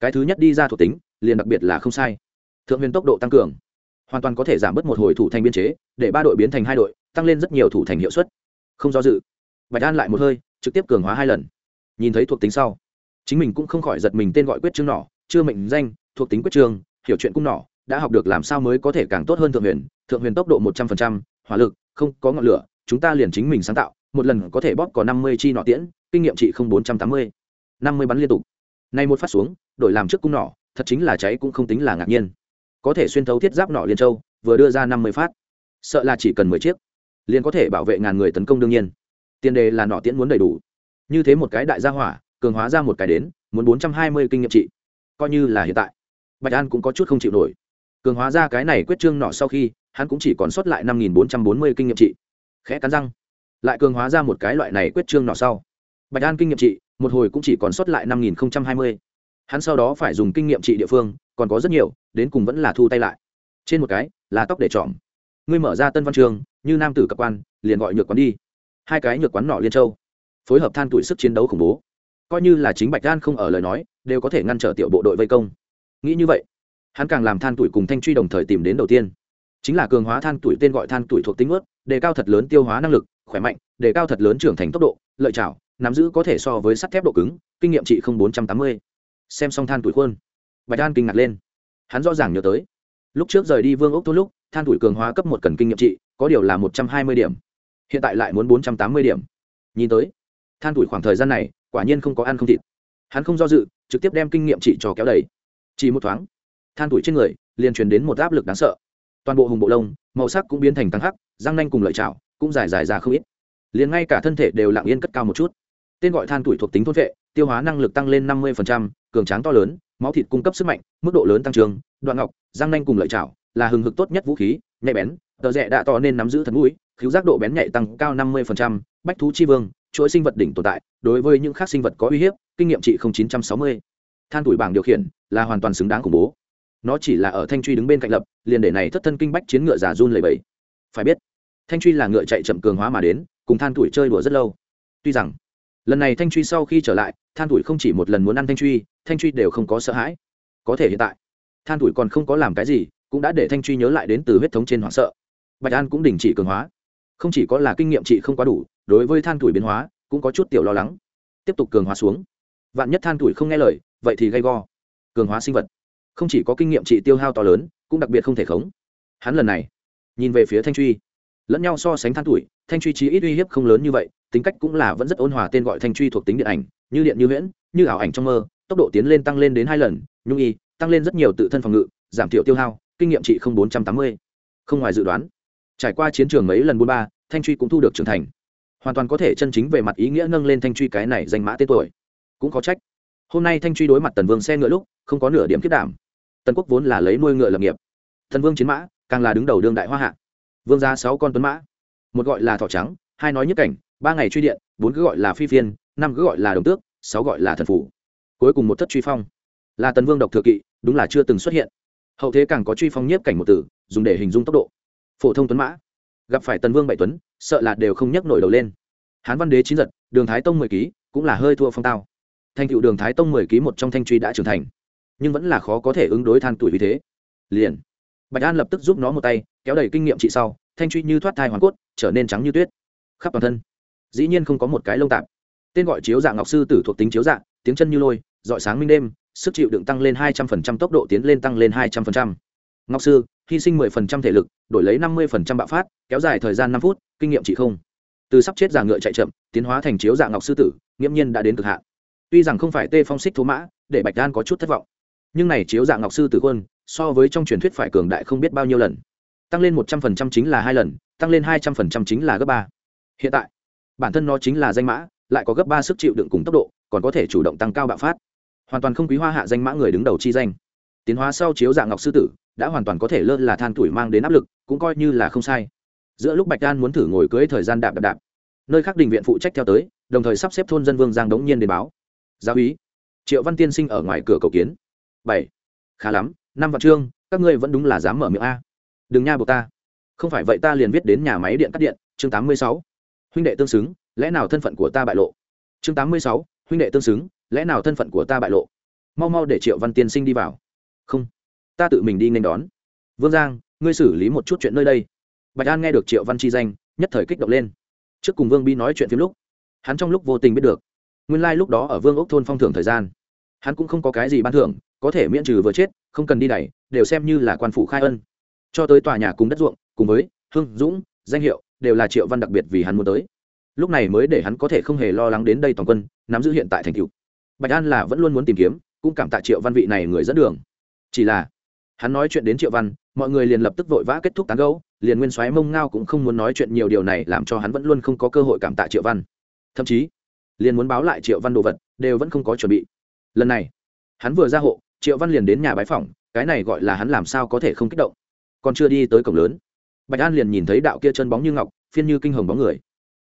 Cái thứ nhất đi ra thuộc tính, liền đặc biệt là không sai. Thượng huyền tốc độ tăng cường. Hoàn toàn có thể giảm bớt một hồi thủ thành biên chế, để ba đội biến thành hai đội, tăng lên rất nhiều thủ thành hiệu suất. Không do dự. Bạch an lại một hơi, trực tiếp cường hóa hai lần nhìn thấy thuộc tính sau. Chính mình cũng không khỏi giật mình tên gọi quyết chương nỏ chưa mệnh danh, thuộc tính quyết chương, hiểu chuyện cung nỏ đã học được làm sao mới có thể càng tốt hơn thượng huyền. Thượng huyền tốc độ một trăm phần trăm, hỏa lực, không có ngọn lửa, chúng ta liền chính mình sáng tạo, một lần có thể bóp có năm mươi chi nọ tiễn, kinh nghiệm trị không bốn trăm tám mươi. năm mươi bắn liên tục. Nay một phát xuống, đổi làm trước cung nỏ thật chính là cháy cũng không tính là ngạc nhiên. Có thể xuyên thấu thiết giáp nỏ liên châu, vừa đưa ra năm mươi phát. Sợ là chỉ cần mười chiếc, liền có thể bảo vệ ngàn người tấn công đương nhiên. Tiền đề là nọ tiễn muốn đầy đủ như thế một cái đại gia hỏa, cường hóa ra một cái đến, muốn bốn trăm hai mươi kinh nghiệm trị. Coi như là hiện tại. Bạch an cũng có chút không chịu nổi. Cường hóa ra cái này quyết trương nọ sau khi, hắn cũng chỉ còn sót lại năm nghìn bốn trăm bốn mươi kinh nghiệm trị. Khẽ cắn răng. Lại cường hóa ra một cái loại này quyết trương nọ sau. Bạch an kinh nghiệm trị, một hồi cũng chỉ còn sót lại năm nghìn hai mươi. Hắn sau đó phải dùng kinh nghiệm trị địa phương, còn có rất nhiều, đến cùng vẫn là thu tay lại. Trên một cái, là tóc để chọn ngươi mở ra tân văn trường, như nam tử cập quan, liền gọi nhược quán đi. Hai cái nhược quán nọ liên châu phối hợp than tuổi sức chiến đấu khủng bố. Coi như là chính bạch đan không ở lời nói, đều có thể ngăn trở tiểu bộ đội vây công. Nghĩ như vậy, hắn càng làm than tuổi cùng thanh truy đồng thời tìm đến đầu tiên. Chính là cường hóa than tuổi tên gọi than tuổi thuộc tính ướt, đề cao thật lớn tiêu hóa năng lực, khỏe mạnh, đề cao thật lớn trưởng thành tốc độ, lợi chảo nắm giữ có thể so với sắt thép độ cứng, kinh nghiệm trị không bốn trăm tám mươi. Xem xong than tuổi khuôn, bạch đan kinh ngạc lên. Hắn rõ ràng nhớ tới, lúc trước rời đi vương ốc thôn lúc, than tuổi cường hóa cấp một cần kinh nghiệm trị, có điều là một trăm hai mươi điểm. Hiện tại lại muốn bốn trăm tám mươi điểm. Nhìn tới than tuổi khoảng thời gian này, quả nhiên không có ăn không thịt. Hắn không do dự, trực tiếp đem kinh nghiệm trị cho kéo đầy. Chỉ một thoáng, than tuổi trên người liền truyền đến một áp lực đáng sợ. Toàn bộ hùng bộ lông, màu sắc cũng biến thành tăng hắc, răng nanh cùng lợi chảo cũng dài dài ra không ít. Liền ngay cả thân thể đều lặng yên cất cao một chút. Tên gọi than tuổi thuộc tính thôn vệ, tiêu hóa năng lực tăng lên năm mươi cường tráng to lớn, máu thịt cung cấp sức mạnh, mức độ lớn tăng trường đoạn ngọc, răng nanh cùng lợi chảo là hừng hực tốt nhất vũ khí, nhạy bén, tờ rẽ đã to nên nắm giữ thần mũi cứu giác độ bén nhạy tăng cao năm mươi bách thú chi vương chuỗi sinh vật đỉnh tồn tại, đối với những khác sinh vật có uy hiếp, kinh nghiệm trị chín trăm sáu mươi. Than tuổi bảng điều khiển là hoàn toàn xứng đáng khủng bố. Nó chỉ là ở thanh truy đứng bên cạnh lập, liền để này thất thân kinh bách chiến ngựa giả run lầy bẫy phải biết, thanh truy là ngựa chạy chậm cường hóa mà đến, cùng than tuổi chơi đùa rất lâu. Tuy rằng, lần này thanh truy sau khi trở lại, than tuổi không chỉ một lần muốn ăn thanh truy thanh truy đều không có sợ hãi. Có thể hiện tại, than tuổi còn không có làm cái gì, cũng đã để thanh truy nhớ lại đến từ huyết thống trên hoảng sợ. Bạch an cũng đình chỉ cường hóa. Không chỉ có là kinh nghiệm trị không quá đủ đối với than tuổi biến hóa cũng có chút tiểu lo lắng. Tiếp tục cường hóa xuống. Vạn nhất than tuổi không nghe lời, vậy thì gây go. Cường hóa sinh vật. Không chỉ có kinh nghiệm trị tiêu hao to lớn, cũng đặc biệt không thể khống. Hắn lần này, nhìn về phía thanh truy. Lẫn nhau so sánh than tuổi, thanh truy chí ít uy hiếp không lớn như vậy, tính cách cũng là vẫn rất ôn hòa tên gọi thanh truy thuộc tính điện ảnh, như điện như huyễn, như ảo ảnh trong mơ, tốc độ tiến lên tăng lên đến hai lần, nhung y, tăng lên rất nhiều tự thân phòng ngự, giảm thiểu tiêu hao, kinh nghiệm trị không bốn trăm tám mươi. Không ngoài dự đoán. Trải qua chiến trường mấy lần bốn ba, thanh truy cũng thu được trưởng thành hoàn toàn có thể chân chính về mặt ý nghĩa nâng lên thanh truy cái này danh mã tên tuổi. Cũng có trách. Hôm nay thanh truy đối mặt tần vương xe ngựa lúc, không có nửa điểm kết đảm. Tần quốc vốn là lấy nuôi ngựa lập nghiệp. Thần vương chiến mã, càng là đứng đầu đương đại hoa hạ. Vương ra sáu con tuấn mã. Một gọi là thỏ trắng, hai nói nhất cảnh, ba ngày truy điện, bốn cứ gọi là phi phiên, năm cứ gọi là đồng tước, sáu gọi là thần phủ. Cuối cùng một thất truy phong. Là tần vương độc thừa kỵ, đúng là chưa từng xuất hiện. Hậu thế càng có truy phong nhiếp cảnh một tử, dùng để hình dung tốc độ. Phổ thông tuấn mã gặp phải tần vương bảy tuấn, sợ là đều không nhấc nổi đầu lên. Hán văn đế chín giật, đường thái tông mười ký, cũng là hơi thua phong tao. Thành cựu đường thái tông mười ký một trong thanh truy đã trưởng thành, nhưng vẫn là khó có thể ứng đối than tuổi vì thế. Liền, bạch an lập tức giúp nó một tay, kéo đầy kinh nghiệm trị sau, thanh truy như thoát thai hoàn cốt, trở nên trắng như tuyết. Khắp toàn thân, dĩ nhiên không có một cái lông tạp. Tên gọi chiếu dạng ngọc sư tử thuộc tính chiếu dạng tiếng chân như lôi, dọi sáng minh đêm, sức chịu đựng tăng lên hai trăm phần trăm, tốc độ tiến lên tăng lên hai trăm phần trăm. Ngọc sư hy sinh mười phần trăm thể lực, đổi lấy năm mươi phần trăm bạo phát, kéo dài thời gian năm phút, kinh nghiệm chỉ không. Từ sắp chết già ngựa chạy chậm, tiến hóa thành chiếu dạng ngọc sư tử, nghiễm nhiên đã đến cực hạn. Tuy rằng không phải tê phong xích thú mã, để bạch đan có chút thất vọng. Nhưng này chiếu dạng ngọc sư tử quân, so với trong truyền thuyết phải cường đại không biết bao nhiêu lần. Tăng lên một trăm phần trăm chính là hai lần, tăng lên hai trăm phần trăm chính là gấp ba. Hiện tại, bản thân nó chính là danh mã, lại có gấp ba sức chịu đựng cùng tốc độ, còn có thể chủ động tăng cao bạo phát. Hoàn toàn không quý hoa hạ danh mã người đứng đầu chi danh. Tiến hóa sau chiếu dạng ngọc sư tử đã hoàn toàn có thể lơ là than tuổi mang đến áp lực, cũng coi như là không sai. Giữa lúc bạch đan muốn thử ngồi cưới thời gian đạp đạp đạp, nơi khác đình viện phụ trách theo tới, đồng thời sắp xếp thôn dân vương giang đống nhiên đến báo. Giáo úy, triệu văn tiên sinh ở ngoài cửa cầu kiến. Bảy, khá lắm, năm vạn trương, các ngươi vẫn đúng là dám mở miệng a. Đừng nha buộc ta. Không phải vậy ta liền viết đến nhà máy điện cắt điện, chương tám mươi sáu. Huynh đệ tương xứng, lẽ nào thân phận của ta bại lộ? Chương tám mươi sáu, huynh đệ tương xứng, lẽ nào thân phận của ta bại lộ? Mau mau để triệu văn tiên sinh đi vào. Không ta tự mình đi nên đón. Vương giang, ngươi xử lý một chút chuyện nơi đây. Bạch an nghe được triệu văn chi danh, nhất thời kích động lên. Trước cùng vương bi nói chuyện phim lúc, hắn trong lúc vô tình biết được, nguyên lai、like、lúc đó ở vương ốc thôn phong thưởng thời gian, hắn cũng không có cái gì ban thưởng, có thể miễn trừ vừa chết, không cần đi đẩy, đều xem như là quan phủ khai ân. Cho tới tòa nhà cùng đất ruộng, cùng với hưng, dũng, danh hiệu, đều là triệu văn đặc biệt vì hắn muốn tới. Lúc này mới để hắn có thể không hề lo lắng đến đây toàn quân, nắm giữ hiện tại thành cựu bạch an là vẫn luôn muốn tìm kiếm, cũng cảm tạ triệu văn vị này người dẫn đường. Chỉ là hắn nói chuyện đến triệu văn, mọi người liền lập tức vội vã kết thúc tán gẫu, liền nguyên soái mông ngao cũng không muốn nói chuyện nhiều điều này làm cho hắn vẫn luôn không có cơ hội cảm tạ triệu văn. Thậm chí, liền muốn báo lại triệu văn đồ vật, đều vẫn không có chuẩn bị. Lần này, hắn vừa ra hộ, triệu văn liền đến nhà bái phỏng, cái này gọi là hắn làm sao có thể không kích động. Còn chưa đi tới cổng lớn, bạch an liền nhìn thấy đạo kia chân bóng như ngọc, phiên như kinh hồng bóng người.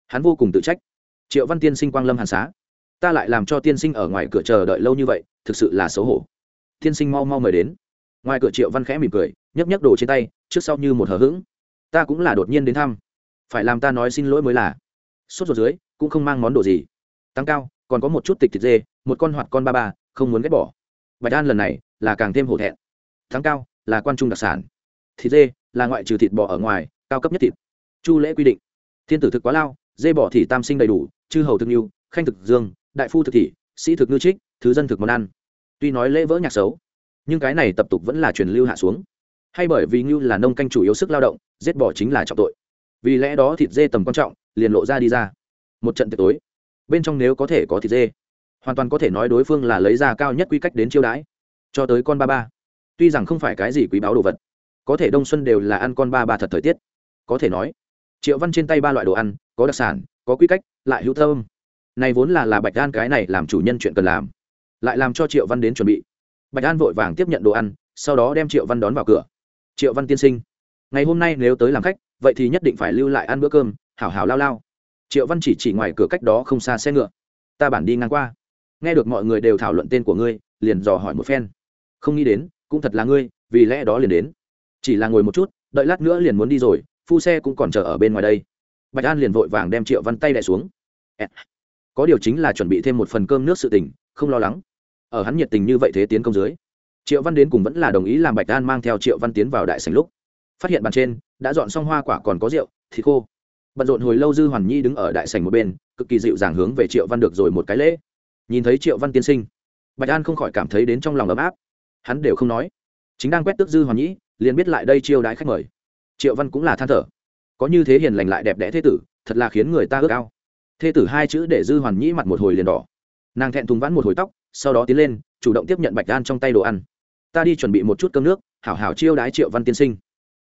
Hắn vô cùng tự trách. Triệu văn tiên sinh quang lâm hàn xá. Ta lại làm cho tiên sinh ở ngoài cửa chờ đợi lâu như vậy, thực sự là xấu hổ. Tiên sinh mau mau mời đến ngoài cửa triệu văn khẽ mỉm cười nhấp nhấp đồ trên tay, trước sau như một hờ hững. Ta cũng là đột nhiên đến thăm. Phải làm ta nói xin lỗi mới là. Sốt ruột dưới, cũng không mang món đồ gì. Tăng cao, còn có một chút tịch thịt dê, một con hoạt con ba ba, không muốn ghét bỏ. Bạch an lần này là càng thêm hổ thẹn. Tăng cao là quan trung đặc sản. Thịt dê là ngoại trừ thịt bò ở ngoài, cao cấp nhất thịt. Chu lễ quy định. Thiên tử thực quá lao, dê bỏ thì tam sinh đầy đủ, chư hầu thực nhu, khanh thực dương, đại phu thực thị, sĩ thực ngư trích, thứ dân thực món ăn. Tuy nói lễ vỡ nhạc xấu nhưng cái này tập tục vẫn là truyền lưu hạ xuống. Hay bởi vì ngưu là nông canh chủ yếu sức lao động, giết bỏ chính là trọng tội. Vì lẽ đó thịt dê tầm quan trọng, liền lộ ra đi ra. Một trận tiệc tối, bên trong nếu có thể có thịt dê, hoàn toàn có thể nói đối phương là lấy ra cao nhất quy cách đến chiêu đãi. Cho tới con ba ba. Tuy rằng không phải cái gì quý báu đồ vật, có thể đông xuân đều là ăn con ba ba thật thời tiết. Có thể nói, triệu văn trên tay ba loại đồ ăn, có đặc sản, có quy cách, lại hữu thơm. Này vốn là là bạch an cái này làm chủ nhân chuyện cần làm. Lại làm cho triệu văn đến chuẩn bị bạch an vội vàng tiếp nhận đồ ăn, sau đó đem triệu văn đón vào cửa. Triệu văn tiên sinh, ngày hôm nay nếu tới làm khách, vậy thì nhất định phải lưu lại ăn bữa cơm, hảo hảo lao lao. Triệu văn chỉ chỉ ngoài cửa cách đó không xa xe ngựa. Ta bản đi ngang qua. Nghe được mọi người đều thảo luận tên của ngươi, liền dò hỏi một phen. Không nghĩ đến, cũng thật là ngươi, vì lẽ đó liền đến. Chỉ là ngồi một chút, đợi lát nữa liền muốn đi rồi, phu xe cũng còn chờ ở bên ngoài đây. Bạch an liền vội vàng đem triệu văn tay đẻ xuống. Có điều chính là chuẩn bị thêm một phần cơm nước sự tình, không lo lắng ở hắn nhiệt tình như vậy thế tiến công dưới. Triệu văn đến cùng vẫn là đồng ý làm bạch an mang theo triệu văn tiến vào đại sành lúc. Phát hiện bàn trên, đã dọn xong hoa quả còn có rượu, thịt khô. Bận rộn hồi lâu dư hoàn nhi đứng ở đại sành một bên, cực kỳ dịu dàng hướng về triệu văn được rồi một cái lễ. Nhìn thấy triệu văn tiên sinh, bạch an không khỏi cảm thấy đến trong lòng ấm áp. Hắn đều không nói. Chính đang quét tước dư hoàn nhi, liền biết lại đây chiêu đãi khách mời. Triệu văn cũng là than thở. Có như thế hiền lành lại đẹp đẽ thế tử, thật là khiến người ta ước ao. Thế tử hai chữ để dư hoàn nhĩ mặt một hồi liền đỏ. Nàng thẹn thùng vãn một hồi tóc sau đó tiến lên, chủ động tiếp nhận bạch đan trong tay đồ ăn. Ta đi chuẩn bị một chút cơm nước, hảo hảo chiêu đái triệu văn tiên sinh.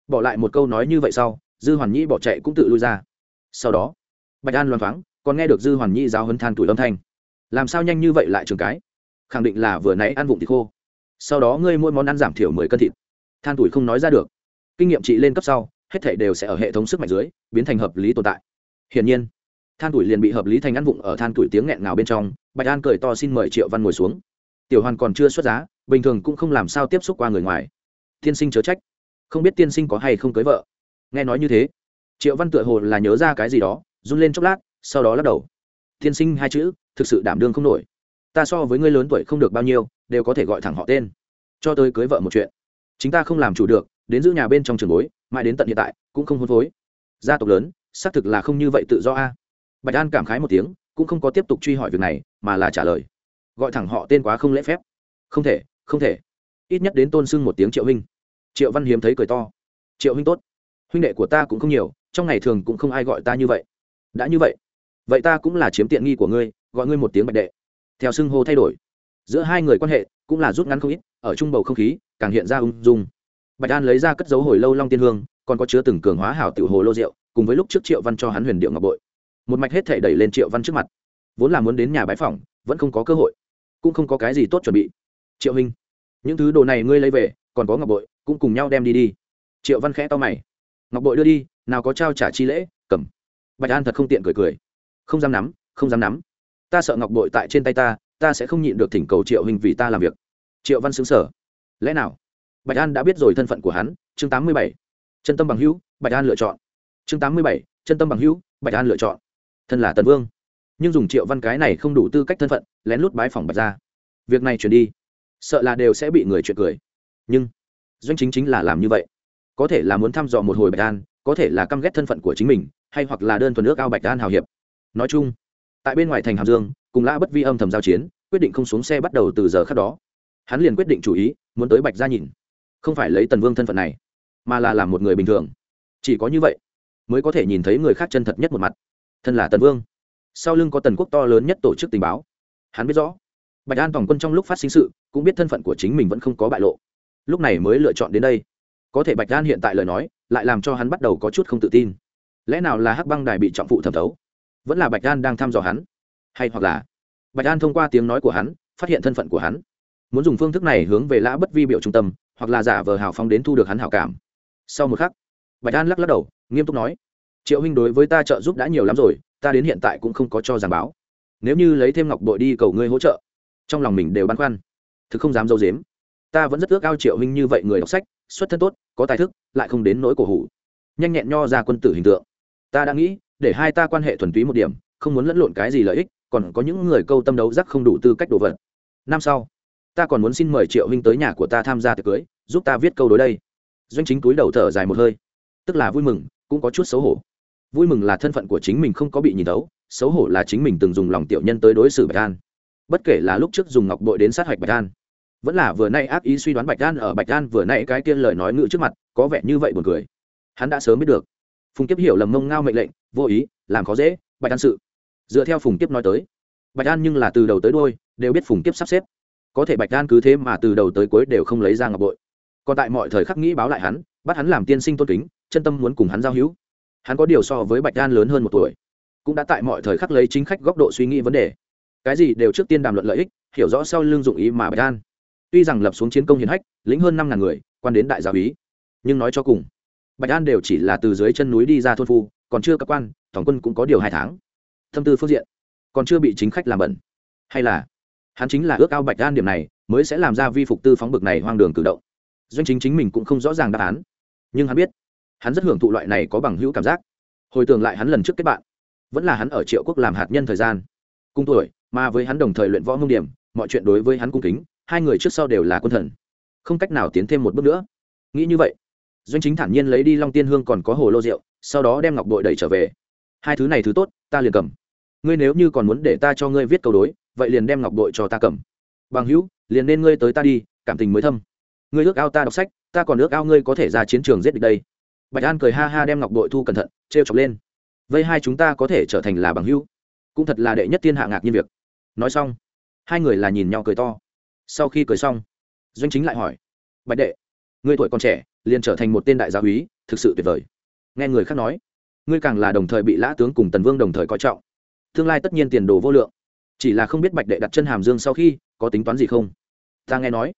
Bỏ lại một câu nói như vậy sau, dư hoàn nhĩ bỏ chạy cũng tự lui ra. Sau đó, bạch an loan thoáng, còn nghe được dư hoàn nhĩ giáo hấn than tuổi âm thanh. Làm sao nhanh như vậy lại trường cái? Khẳng định là vừa nãy ăn vụng thịt khô. Sau đó ngươi mỗi món ăn giảm thiểu mười cân thịt. Than tuổi không nói ra được. Kinh nghiệm trị lên cấp sau, hết thể đều sẽ ở hệ thống sức mạnh dưới, biến thành hợp lý tồn tại. Hiển nhiên than tuổi liền bị hợp lý thành ăn vụng ở than tuổi tiếng nghẹn nào bên trong, bạch an cười to xin mời triệu văn ngồi xuống. Tiểu hoàn còn chưa xuất giá, bình thường cũng không làm sao tiếp xúc qua người ngoài. Tiên sinh chớ trách. Không biết tiên sinh có hay không cưới vợ. Nghe nói như thế, triệu văn tựa hồ là nhớ ra cái gì đó, run lên chốc lát, sau đó lắc đầu. Tiên sinh hai chữ, thực sự đảm đương không nổi. Ta so với ngươi lớn tuổi không được bao nhiêu, đều có thể gọi thẳng họ tên. Cho tới cưới vợ một chuyện. Chính ta không làm chủ được, đến giữ nhà bên trong trường bối, mãi đến tận hiện tại, cũng không hôn phối. Gia tộc lớn, xác thực là không như vậy tự do a bạch an cảm khái một tiếng, cũng không có tiếp tục truy hỏi việc này, mà là trả lời. Gọi thẳng họ tên quá không lễ phép. Không thể không thể. Ít nhất đến tôn sưng một tiếng triệu huynh. Triệu văn hiếm thấy cười to. Triệu huynh tốt. Huynh đệ của ta cũng không nhiều, trong ngày thường cũng không ai gọi ta như vậy. Đã như vậy vậy ta cũng là chiếm tiện nghi của ngươi, gọi ngươi một tiếng bạch đệ. Theo xưng hô thay đổi. Giữa hai người quan hệ cũng là rút ngắn không ít, ở chung bầu không khí, càng hiện ra ung dung. Bạch an lấy ra cất dấu hồi lâu long tiên hương, còn có chứa từng cường hóa hảo tiểu hồ lô rượu, cùng với lúc trước triệu văn cho hắn huyền điệu ngọc bội một mạch hết thể đẩy lên triệu văn trước mặt. Vốn là muốn đến nhà bái phòng vẫn không có cơ hội. Cũng không có cái gì tốt chuẩn bị. Triệu hình những thứ đồ này ngươi lấy về, còn có ngọc bội, cũng cùng nhau đem đi đi. Triệu văn khẽ to mày. Ngọc bội đưa đi, nào có trao trả chi lễ, cầm. Bạch an thật không tiện cười cười. Không dám nắm, không dám nắm. Ta sợ ngọc bội tại trên tay ta ta sẽ không nhịn được thỉnh cầu triệu hình vì ta làm việc. Triệu văn xứng sở lẽ nào? Bạch an đã biết rồi thân phận của hắn, chương tám mươi bảy. Chân tâm bằng hữu, bạch an lựa chọn. Chương tám mươi bảy, chân tâm bằng hữu, bạch an lựa chọn thân là tần vương. Nhưng dùng triệu văn cái này không đủ tư cách thân phận, lén lút bái phòng bạch ra việc này chuyển đi. Sợ là đều sẽ bị người chuyện cười. Nhưng, doanh chính chính là làm như vậy. Có thể là muốn thăm dò một hồi bạch an, có thể là căm ghét thân phận của chính mình, hay hoặc là đơn thuần nước ao bạch an hào hiệp. Nói chung, tại bên ngoài thành hàm dương, cùng lã bất vi âm thầm giao chiến, quyết định không xuống xe bắt đầu từ giờ khác đó. Hắn liền quyết định chủ ý, muốn tới bạch gia nhìn. Không phải lấy tần vương thân phận này, mà là làm một người bình thường. Chỉ có như vậy, mới có thể nhìn thấy người khác chân thật nhất một mặt thân là tần vương. Sau lưng có tần quốc to lớn nhất tổ chức tình báo. Hắn biết rõ, bạch an toàn quân trong lúc phát sinh sự, cũng biết thân phận của chính mình vẫn không có bại lộ. Lúc này mới lựa chọn đến đây. Có thể bạch an hiện tại lời nói, lại làm cho hắn bắt đầu có chút không tự tin. Lẽ nào là hắc băng đài bị trọng phụ thẩm thấu? Vẫn là bạch an đang thăm dò hắn? Hay hoặc là bạch an thông qua tiếng nói của hắn, phát hiện thân phận của hắn? Muốn dùng phương thức này hướng về lã bất vi biểu trung tâm, hoặc là giả vờ hào phóng đến thu được hắn hảo cảm. Sau một khắc, bạch an lắc lắc đầu, nghiêm túc nói triệu huynh đối với ta trợ giúp đã nhiều lắm rồi, ta đến hiện tại cũng không có cho giảng báo. Nếu như lấy thêm ngọc bội đi cầu ngươi hỗ trợ, trong lòng mình đều băn khoăn. Thực không dám dâu dếm. Ta vẫn rất ước ao triệu huynh như vậy người đọc sách, xuất thân tốt, có tài thức, lại không đến nỗi cổ hủ. Nhanh nhẹn nho ra quân tử hình tượng. Ta đã nghĩ, để hai ta quan hệ thuần túy một điểm, không muốn lẫn lộn cái gì lợi ích, còn có những người câu tâm đấu giác không đủ tư cách đồ vật. Năm sau, ta còn muốn xin mời triệu huynh tới nhà của ta tham gia tiệc cưới, giúp ta viết câu đối đây. Doanh chính túi đầu thở dài một hơi. Tức là vui mừng, cũng có chút xấu hổ vui mừng là thân phận của chính mình không có bị nhìn tấu xấu hổ là chính mình từng dùng lòng tiểu nhân tới đối xử bạch an. Bất kể là lúc trước dùng ngọc bội đến sát hạch bạch an, vẫn là vừa nay ác ý suy đoán bạch an ở bạch an vừa nay cái tiên lời nói ngữ trước mặt, có vẻ như vậy buồn cười. Hắn đã sớm biết được. Phùng kiếp hiểu lầm mông ngao mệnh lệnh, vô ý, làm khó dễ, bạch an sự. Dựa theo phùng kiếp nói tới, bạch an nhưng là từ đầu tới đôi đều biết phùng kiếp sắp xếp. Có thể bạch an cứ thế mà từ đầu tới cuối đều không lấy ra ngọc bội. Còn tại mọi thời khắc nghĩ báo lại hắn, bắt hắn làm tiên sinh tôn kính, chân tâm muốn cùng hắn giao hữu hắn có điều so với bạch đan lớn hơn một tuổi, cũng đã tại mọi thời khắc lấy chính khách góc độ suy nghĩ vấn đề. Cái gì đều trước tiên đàm luận lợi ích, hiểu rõ sau lưng dụng ý mà bạch đan. Tuy rằng lập xuống chiến công hiển hách, lĩnh hơn năm ngàn người, quan đến đại giáo ý nhưng nói cho cùng, bạch an đều chỉ là từ dưới chân núi đi ra thôn phu, còn chưa các quan, tổng quân cũng có điều hai tháng. Thâm tư phương diện, còn chưa bị chính khách làm bẩn. Hay là, hắn chính là ước ao bạch an điểm này, mới sẽ làm ra vi phục tư phóng bực này hoang đường cử động. Doanh chính chính mình cũng không rõ ràng đáp án. Nhưng hắn biết hắn rất hưởng thụ loại này có bằng hữu cảm giác. Hồi tưởng lại hắn lần trước kết bạn, vẫn là hắn ở triệu quốc làm hạt nhân thời gian. Cung tuổi, mà với hắn đồng thời luyện võ mông điểm, mọi chuyện đối với hắn cung kính, hai người trước sau đều là quân thần. Không cách nào tiến thêm một bước nữa. Nghĩ như vậy, doanh chính thản nhiên lấy đi long tiên hương còn có hồ lô rượu, sau đó đem ngọc bội đẩy trở về. Hai thứ này thứ tốt, ta liền cầm. Ngươi nếu như còn muốn để ta cho ngươi viết câu đối, vậy liền đem ngọc bội cho ta cầm. Bằng hữu, liền nên ngươi tới ta đi, cảm tình mới thâm. Ngươi ước ao ta đọc sách, ta còn ước ao ngươi có thể ra chiến trường giết địch đây bạch an cười ha ha đem ngọc bội thu cẩn thận t r e o chọc lên. Vây hai chúng ta có thể trở thành là bằng hữu, cũng thật là đệ nhất thiên hạ ngạc nhiên việc. Nói xong, hai người là nhìn nhau cười to. Sau khi cười xong, doanh chính lại hỏi, bạch đệ, ngươi tuổi còn trẻ, liền trở thành một tên đại gia úy, thực sự tuyệt vời. Nghe người khác nói, ngươi càng là đồng thời bị lã tướng cùng tần vương đồng thời coi trọng. Tương lai tất nhiên tiền đồ vô lượng. Chỉ là không biết bạch đệ đặt chân hàm dương sau khi có tính toán gì không? Ta nghe nói,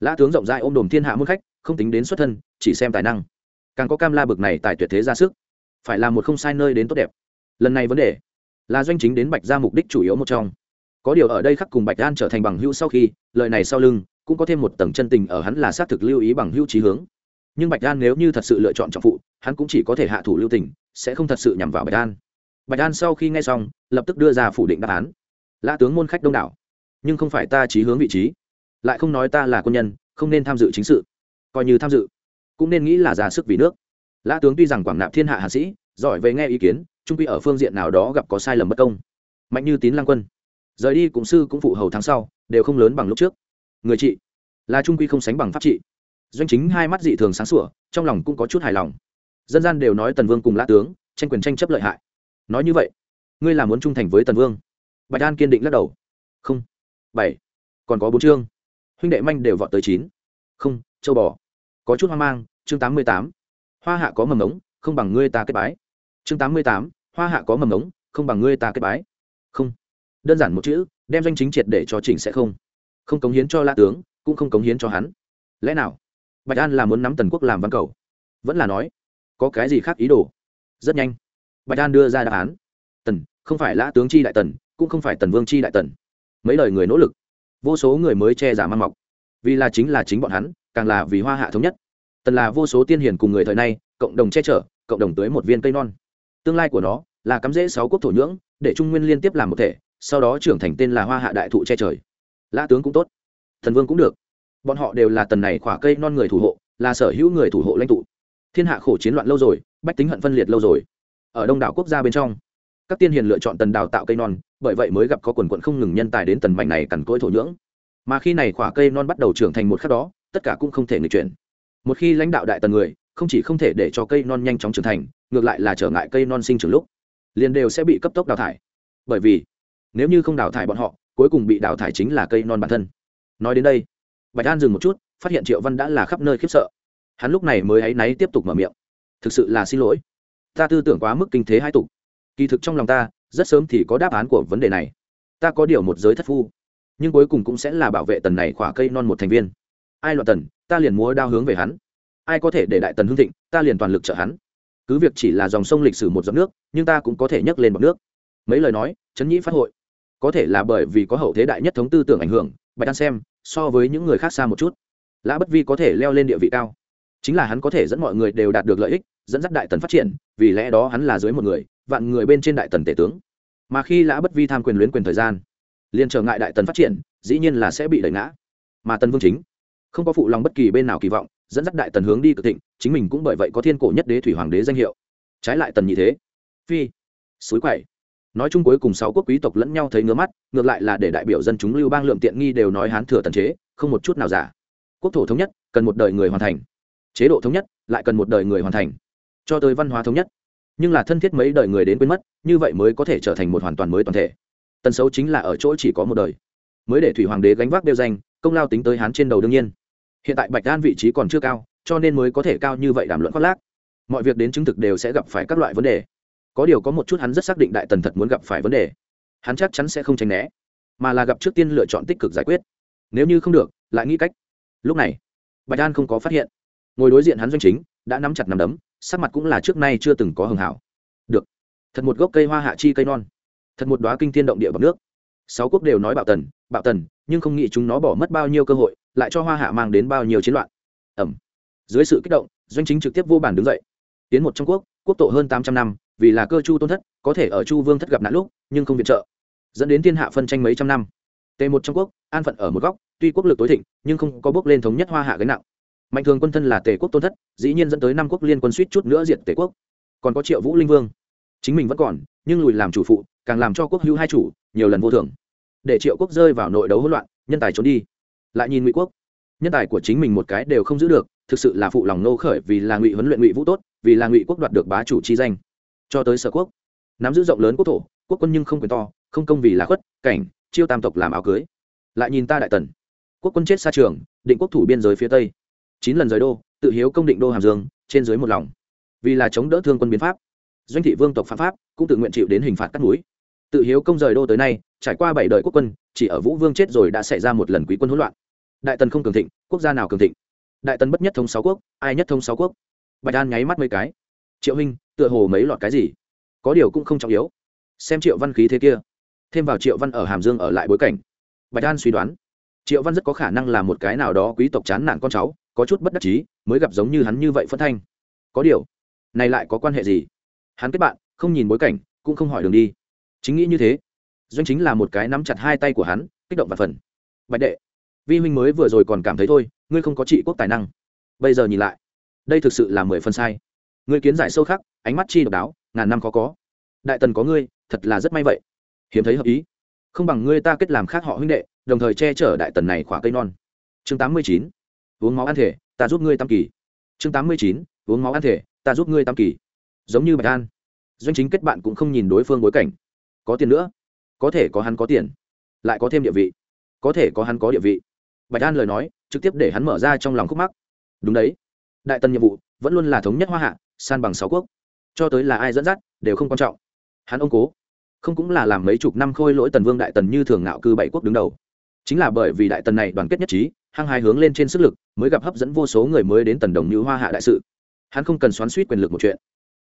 lã tướng rộng rãi ôm đồm thiên hạ muôn khách, không tính đến xuất thân, chỉ xem tài năng càng có cam la bực này tài tuyệt thế ra sức. Phải là một không sai nơi đến tốt đẹp. Lần này vấn đề là doanh chính đến bạch ra mục đích chủ yếu một trong. Có điều ở đây khắc cùng bạch an trở thành bằng hữu sau khi, lời này sau lưng cũng có thêm một tầng chân tình ở hắn là xác thực lưu ý bằng hữu trí hướng. Nhưng bạch an nếu như thật sự lựa chọn trọng phụ, hắn cũng chỉ có thể hạ thủ lưu tình, sẽ không thật sự nhằm vào bạch an. Bạch an sau khi nghe xong, lập tức đưa ra phủ định đáp án. Lã tướng môn khách đông đảo, nhưng không phải ta trí hướng vị trí. Lại không nói ta là quân nhân, không nên tham dự chính sự. Coi như tham dự cũng nên nghĩ là ra sức vì nước. Lã tướng tuy rằng quảng nạp thiên hạ hạ sĩ, giỏi về nghe ý kiến, trung quy ở phương diện nào đó gặp có sai lầm bất công. Mạnh như tín lang quân. Rời đi cũng sư cũng phụ hầu tháng sau, đều không lớn bằng lúc trước. Người chị, là trung quy không sánh bằng pháp trị. Doanh chính hai mắt dị thường sáng sủa, trong lòng cũng có chút hài lòng. Dân gian đều nói tần vương cùng lã tướng, tranh quyền tranh chấp lợi hại. Nói như vậy, ngươi là muốn trung thành với tần vương? Bạch an kiên định lắc đầu. Không. Bảy. Còn có bốn chương. Huynh đệ manh đều vọt tới chín. Không, châu bò có chút hoang mang, chương tám mươi tám, hoa hạ có mầm ống, không bằng ngươi ta kết bái. Chương tám mươi tám, hoa hạ có mầm ống, không bằng ngươi ta kết bái. Không. Đơn giản một chữ, đem danh chính triệt để cho chỉnh sẽ không. Không cống hiến cho la tướng, cũng không cống hiến cho hắn. Lẽ nào? Bạch an là muốn nắm tần quốc làm văn cầu. Vẫn là nói, có cái gì khác ý đồ? Rất nhanh. Bạch an đưa ra đáp án. Tần, không phải lã tướng chi đại tần, cũng không phải tần vương chi đại tần. Mấy lời người nỗ lực. Vô số người mới che giả mang mọc. Vì là chính là chính bọn hắn càng là vì hoa hạ thống nhất. Tần là vô số tiên hiền cùng người thời nay, cộng đồng che chở, cộng đồng tưới một viên cây non. Tương lai của nó là cắm rễ sáu quốc thổ nhưỡng, để trung nguyên liên tiếp làm một thể, sau đó trưởng thành tên là hoa hạ đại thụ che trời. Lã tướng cũng tốt. Thần vương cũng được. Bọn họ đều là tần này khỏa cây non người thủ hộ, là sở hữu người thủ hộ lãnh tụ. Thiên hạ khổ chiến loạn lâu rồi, bách tính hận phân liệt lâu rồi. Ở đông đảo quốc gia bên trong, các tiên hiền lựa chọn tần đào tạo cây non, bởi vậy mới gặp có quần quận không ngừng nhân tài đến tần mảnh này cằn cỗi thổ nhưỡng. Mà khi này khỏa cây non bắt đầu trưởng thành một khắc đó tất cả cũng không thể nghịch chuyển. Một khi lãnh đạo đại tần người, không chỉ không thể để cho cây non nhanh chóng trưởng thành, ngược lại là trở ngại cây non sinh trưởng lúc, liền đều sẽ bị cấp tốc đào thải. Bởi vì, nếu như không đào thải bọn họ, cuối cùng bị đào thải chính là cây non bản thân. Nói đến đây, bạch an dừng một chút, phát hiện triệu văn đã là khắp nơi khiếp sợ. Hắn lúc này mới áy náy tiếp tục mở miệng. Thực sự là xin lỗi. Ta tư tưởng quá mức kinh thế hai tục. Kỳ thực trong lòng ta, rất sớm thì có đáp án của vấn đề này. Ta có điều một giới thất phu, nhưng cuối cùng cũng sẽ là bảo vệ tần này khỏa cây non một thành viên ai loạn tần, ta liền múa đao hướng về hắn. Ai có thể để đại tần hưng thịnh, ta liền toàn lực trợ hắn. Cứ việc chỉ là dòng sông lịch sử một giọt nước, nhưng ta cũng có thể nhấc lên bọc nước. Mấy lời nói chấn nhĩ phát hội. Có thể là bởi vì có hậu thế đại nhất thống tư tưởng ảnh hưởng, bạch đan xem, so với những người khác xa một chút. Lã bất vi có thể leo lên địa vị cao. Chính là hắn có thể dẫn mọi người đều đạt được lợi ích, dẫn dắt đại tần phát triển, vì lẽ đó hắn là dưới một người, vạn người bên trên đại tần tể tướng. Mà khi lã bất vi tham quyền luyến quyền thời gian, liền trở ngại đại tần phát triển, dĩ nhiên là sẽ bị đẩy ngã. Mà tần vương chính không có phụ lòng bất kỳ bên nào kỳ vọng, dẫn dắt đại tần hướng đi cực thịnh, chính mình cũng bởi vậy có thiên cổ nhất đế thủy hoàng đế danh hiệu. Trái lại tần nhị thế. Phi. Suối quậy nói chung cuối cùng sáu quốc quý tộc lẫn nhau thấy ngứa mắt, ngược lại là để đại biểu dân chúng lưu bang lượm tiện nghi đều nói hán thừa tần chế, không một chút nào giả. Quốc thổ thống nhất, cần một đời người hoàn thành. Chế độ thống nhất, lại cần một đời người hoàn thành. Cho tới văn hóa thống nhất. Nhưng là thân thiết mấy đời người đến quên mất, như vậy mới có thể trở thành một hoàn toàn mới toàn thể. Tần xấu chính là ở chỗ chỉ có một đời. Mới để thủy hoàng đế gánh vác đeo danh, công lao tính tới hán trên đầu đương nhiên hiện tại bạch đan vị trí còn chưa cao, cho nên mới có thể cao như vậy đàm luận khoác lác. Mọi việc đến chứng thực đều sẽ gặp phải các loại vấn đề. Có điều có một chút hắn rất xác định đại tần thật muốn gặp phải vấn đề. Hắn chắc chắn sẽ không tránh né, mà là gặp trước tiên lựa chọn tích cực giải quyết. Nếu như không được, lại nghĩ cách. Lúc này, bạch an không có phát hiện. Ngồi đối diện hắn doanh chính, đã nắm chặt nắm đấm, sắc mặt cũng là trước nay chưa từng có hưởng hảo. Được. Thật một gốc cây hoa hạ chi cây non. Thật một đoá kinh tiên động địa bằng nước. Sáu quốc đều nói bạo tần bạo tần, nhưng không nghĩ chúng nó bỏ mất bao nhiêu cơ hội lại cho hoa hạ mang đến bao nhiêu chiến loạn. Ẩm. Dưới sự kích động, doanh chính trực tiếp vô bản đứng dậy. Tiến một trong quốc quốc tổ hơn tám trăm năm, vì là cơ chu tôn thất, có thể ở chu vương thất gặp nạn lúc, nhưng không viện trợ. Dẫn đến thiên hạ phân tranh mấy trăm năm. Tề một trong quốc, an phận ở một góc, tuy quốc lực tối thịnh, nhưng không có bước lên thống nhất hoa hạ gánh nặng. Mạnh thường quân thân là tề quốc tôn thất, dĩ nhiên dẫn tới năm quốc liên quân suýt chút nữa diệt tề quốc. Còn có triệu vũ linh vương. Chính mình vẫn còn, nhưng lùi làm chủ phụ, càng làm cho quốc hữu hai chủ, nhiều lần vô thường. Để triệu quốc rơi vào nội đấu hỗn loạn, nhân tài trốn đi lại nhìn ngụy quốc. Nhân tài của chính mình một cái đều không giữ được, thực sự là phụ lòng nô khởi vì là ngụy huấn luyện ngụy vũ tốt, vì là ngụy quốc đoạt được bá chủ chi danh. Cho tới sở quốc, nắm giữ rộng lớn quốc thổ, quốc quân nhưng không quyền to, không công vì là khuất, cảnh, chiêu tam tộc làm áo cưới. Lại nhìn ta đại tần, quốc quân chết xa trường, định quốc thủ biên giới phía tây. Chín lần rời đô, tự hiếu công định đô hàm dương, trên dưới một lòng. Vì là chống đỡ thương quân biến pháp, doanh thị vương tộc phạm pháp, cũng tự nguyện chịu đến hình phạt cắt núi. Tự hiếu công rời đô tới nay, trải qua bảy đời quốc quân, chỉ ở vũ vương chết rồi đã xảy ra một lần quý quân hỗn loạn đại tần không cường thịnh, quốc gia nào cường thịnh? Đại tần bất nhất thống sáu quốc, ai nhất thống sáu quốc? Bạch an nháy mắt mấy cái. Triệu huynh tựa hồ mấy lọt cái gì? Có điều cũng không trọng yếu. Xem triệu văn khí thế kia. Thêm vào triệu văn ở hàm dương ở lại bối cảnh. Bạch an suy đoán. Triệu văn rất có khả năng là một cái nào đó quý tộc chán nản con cháu, có chút bất đắc chí, mới gặp giống như hắn như vậy phân thanh. Có điều, này lại có quan hệ gì? Hắn kết bạn, không nhìn bối cảnh, cũng không hỏi đường đi. Chính nghĩ như thế. Doanh chính là một cái nắm chặt hai tay của hắn, kích động và phần. Bạch đệ vi huynh mới vừa rồi còn cảm thấy thôi, ngươi không có trị quốc tài năng. Bây giờ nhìn lại, đây thực sự là mười phần sai. Ngươi kiến giải sâu khắc, ánh mắt chi độc đáo, ngàn năm khó có. Đại tần có ngươi, thật là rất may vậy. Hiếm thấy hợp ý. Không bằng ngươi ta kết làm khác họ huynh đệ, đồng thời che chở đại tần này khỏa cây non. Chương tám mươi chín, uống máu ăn thể, ta giúp ngươi tam kỳ. Chương tám mươi chín, uống máu ăn thể, ta giúp ngươi tam kỳ. Giống như bạch an. Doanh chính kết bạn cũng không nhìn đối phương bối cảnh. Có tiền nữa. Có thể có hắn có tiền. Lại có thêm địa vị. Có thể có hắn có địa vị bạch an lời nói, trực tiếp để hắn mở ra trong lòng khúc mắc. Đúng đấy. Đại tần nhiệm vụ vẫn luôn là thống nhất hoa hạ, san bằng sáu quốc. Cho tới là ai dẫn dắt đều không quan trọng. Hắn ông cố, không cũng là làm mấy chục năm khôi lỗi tần vương đại tần như thường ngạo cư bảy quốc đứng đầu. Chính là bởi vì đại tần này đoàn kết nhất trí, hăng hai hướng lên trên sức lực, mới gặp hấp dẫn vô số người mới đến tần đồng như hoa hạ đại sự. Hắn không cần xoắn suýt quyền lực một chuyện.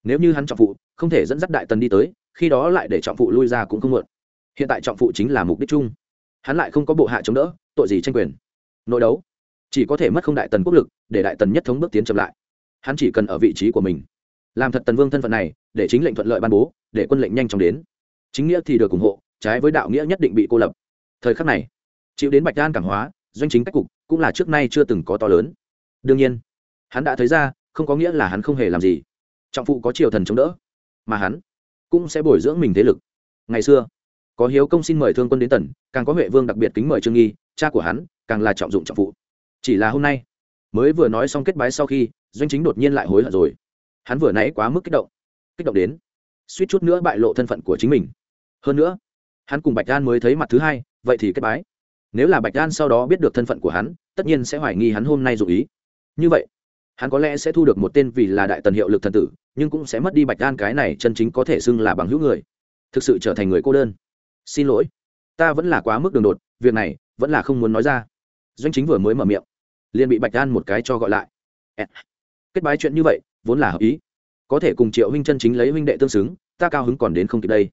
Nếu như hắn trọng phụ, không thể dẫn dắt đại tần đi tới, khi đó lại để trọng phụ lui ra cũng không muộn. Hiện tại trọng phụ chính là mục đích chung. Hắn lại không có bộ hạ chống đỡ, tội gì tranh quyền nội đấu. Chỉ có thể mất không đại tần quốc lực, để đại tần nhất thống bước tiến chậm lại. Hắn chỉ cần ở vị trí của mình. Làm thật tần vương thân phận này, để chính lệnh thuận lợi ban bố, để quân lệnh nhanh chóng đến. Chính nghĩa thì được ủng hộ, trái với đạo nghĩa nhất định bị cô lập. Thời khắc này, chịu đến bạch đan cảng hóa, doanh chính cách cục cũng là trước nay chưa từng có to lớn. Đương nhiên, hắn đã thấy ra, không có nghĩa là hắn không hề làm gì. Trọng phụ có triều thần chống đỡ, mà hắn cũng sẽ bồi dưỡng mình thế lực. Ngày xưa, có hiếu công xin mời thương quân đến tần, càng có huệ vương đặc biệt kính mời trương nghi, cha của hắn càng là trọng dụng trọng phụ. Chỉ là hôm nay, mới vừa nói xong kết bái sau khi, doanh chính đột nhiên lại hối hận rồi. Hắn vừa nãy quá mức kích động kích động đến, suýt chút nữa bại lộ thân phận của chính mình. Hơn nữa, hắn cùng bạch đan mới thấy mặt thứ hai, vậy thì kết bái. Nếu là bạch đan sau đó biết được thân phận của hắn, tất nhiên sẽ hoài nghi hắn hôm nay dù ý. Như vậy, hắn có lẽ sẽ thu được một tên vì là đại tần hiệu lực thần tử, nhưng cũng sẽ mất đi bạch đan cái này chân chính có thể xưng là bằng hữu người. Thực sự trở thành người cô đơn. Xin lỗi, ta vẫn là quá mức đường đột, việc này vẫn là không muốn nói ra doanh chính vừa mới mở miệng, liền bị bạch đan một cái cho gọi lại. Kết bái chuyện như vậy, vốn là hợp ý. Có thể cùng triệu huynh chân chính lấy huynh đệ tương xứng, ta cao hứng còn đến không kịp đây.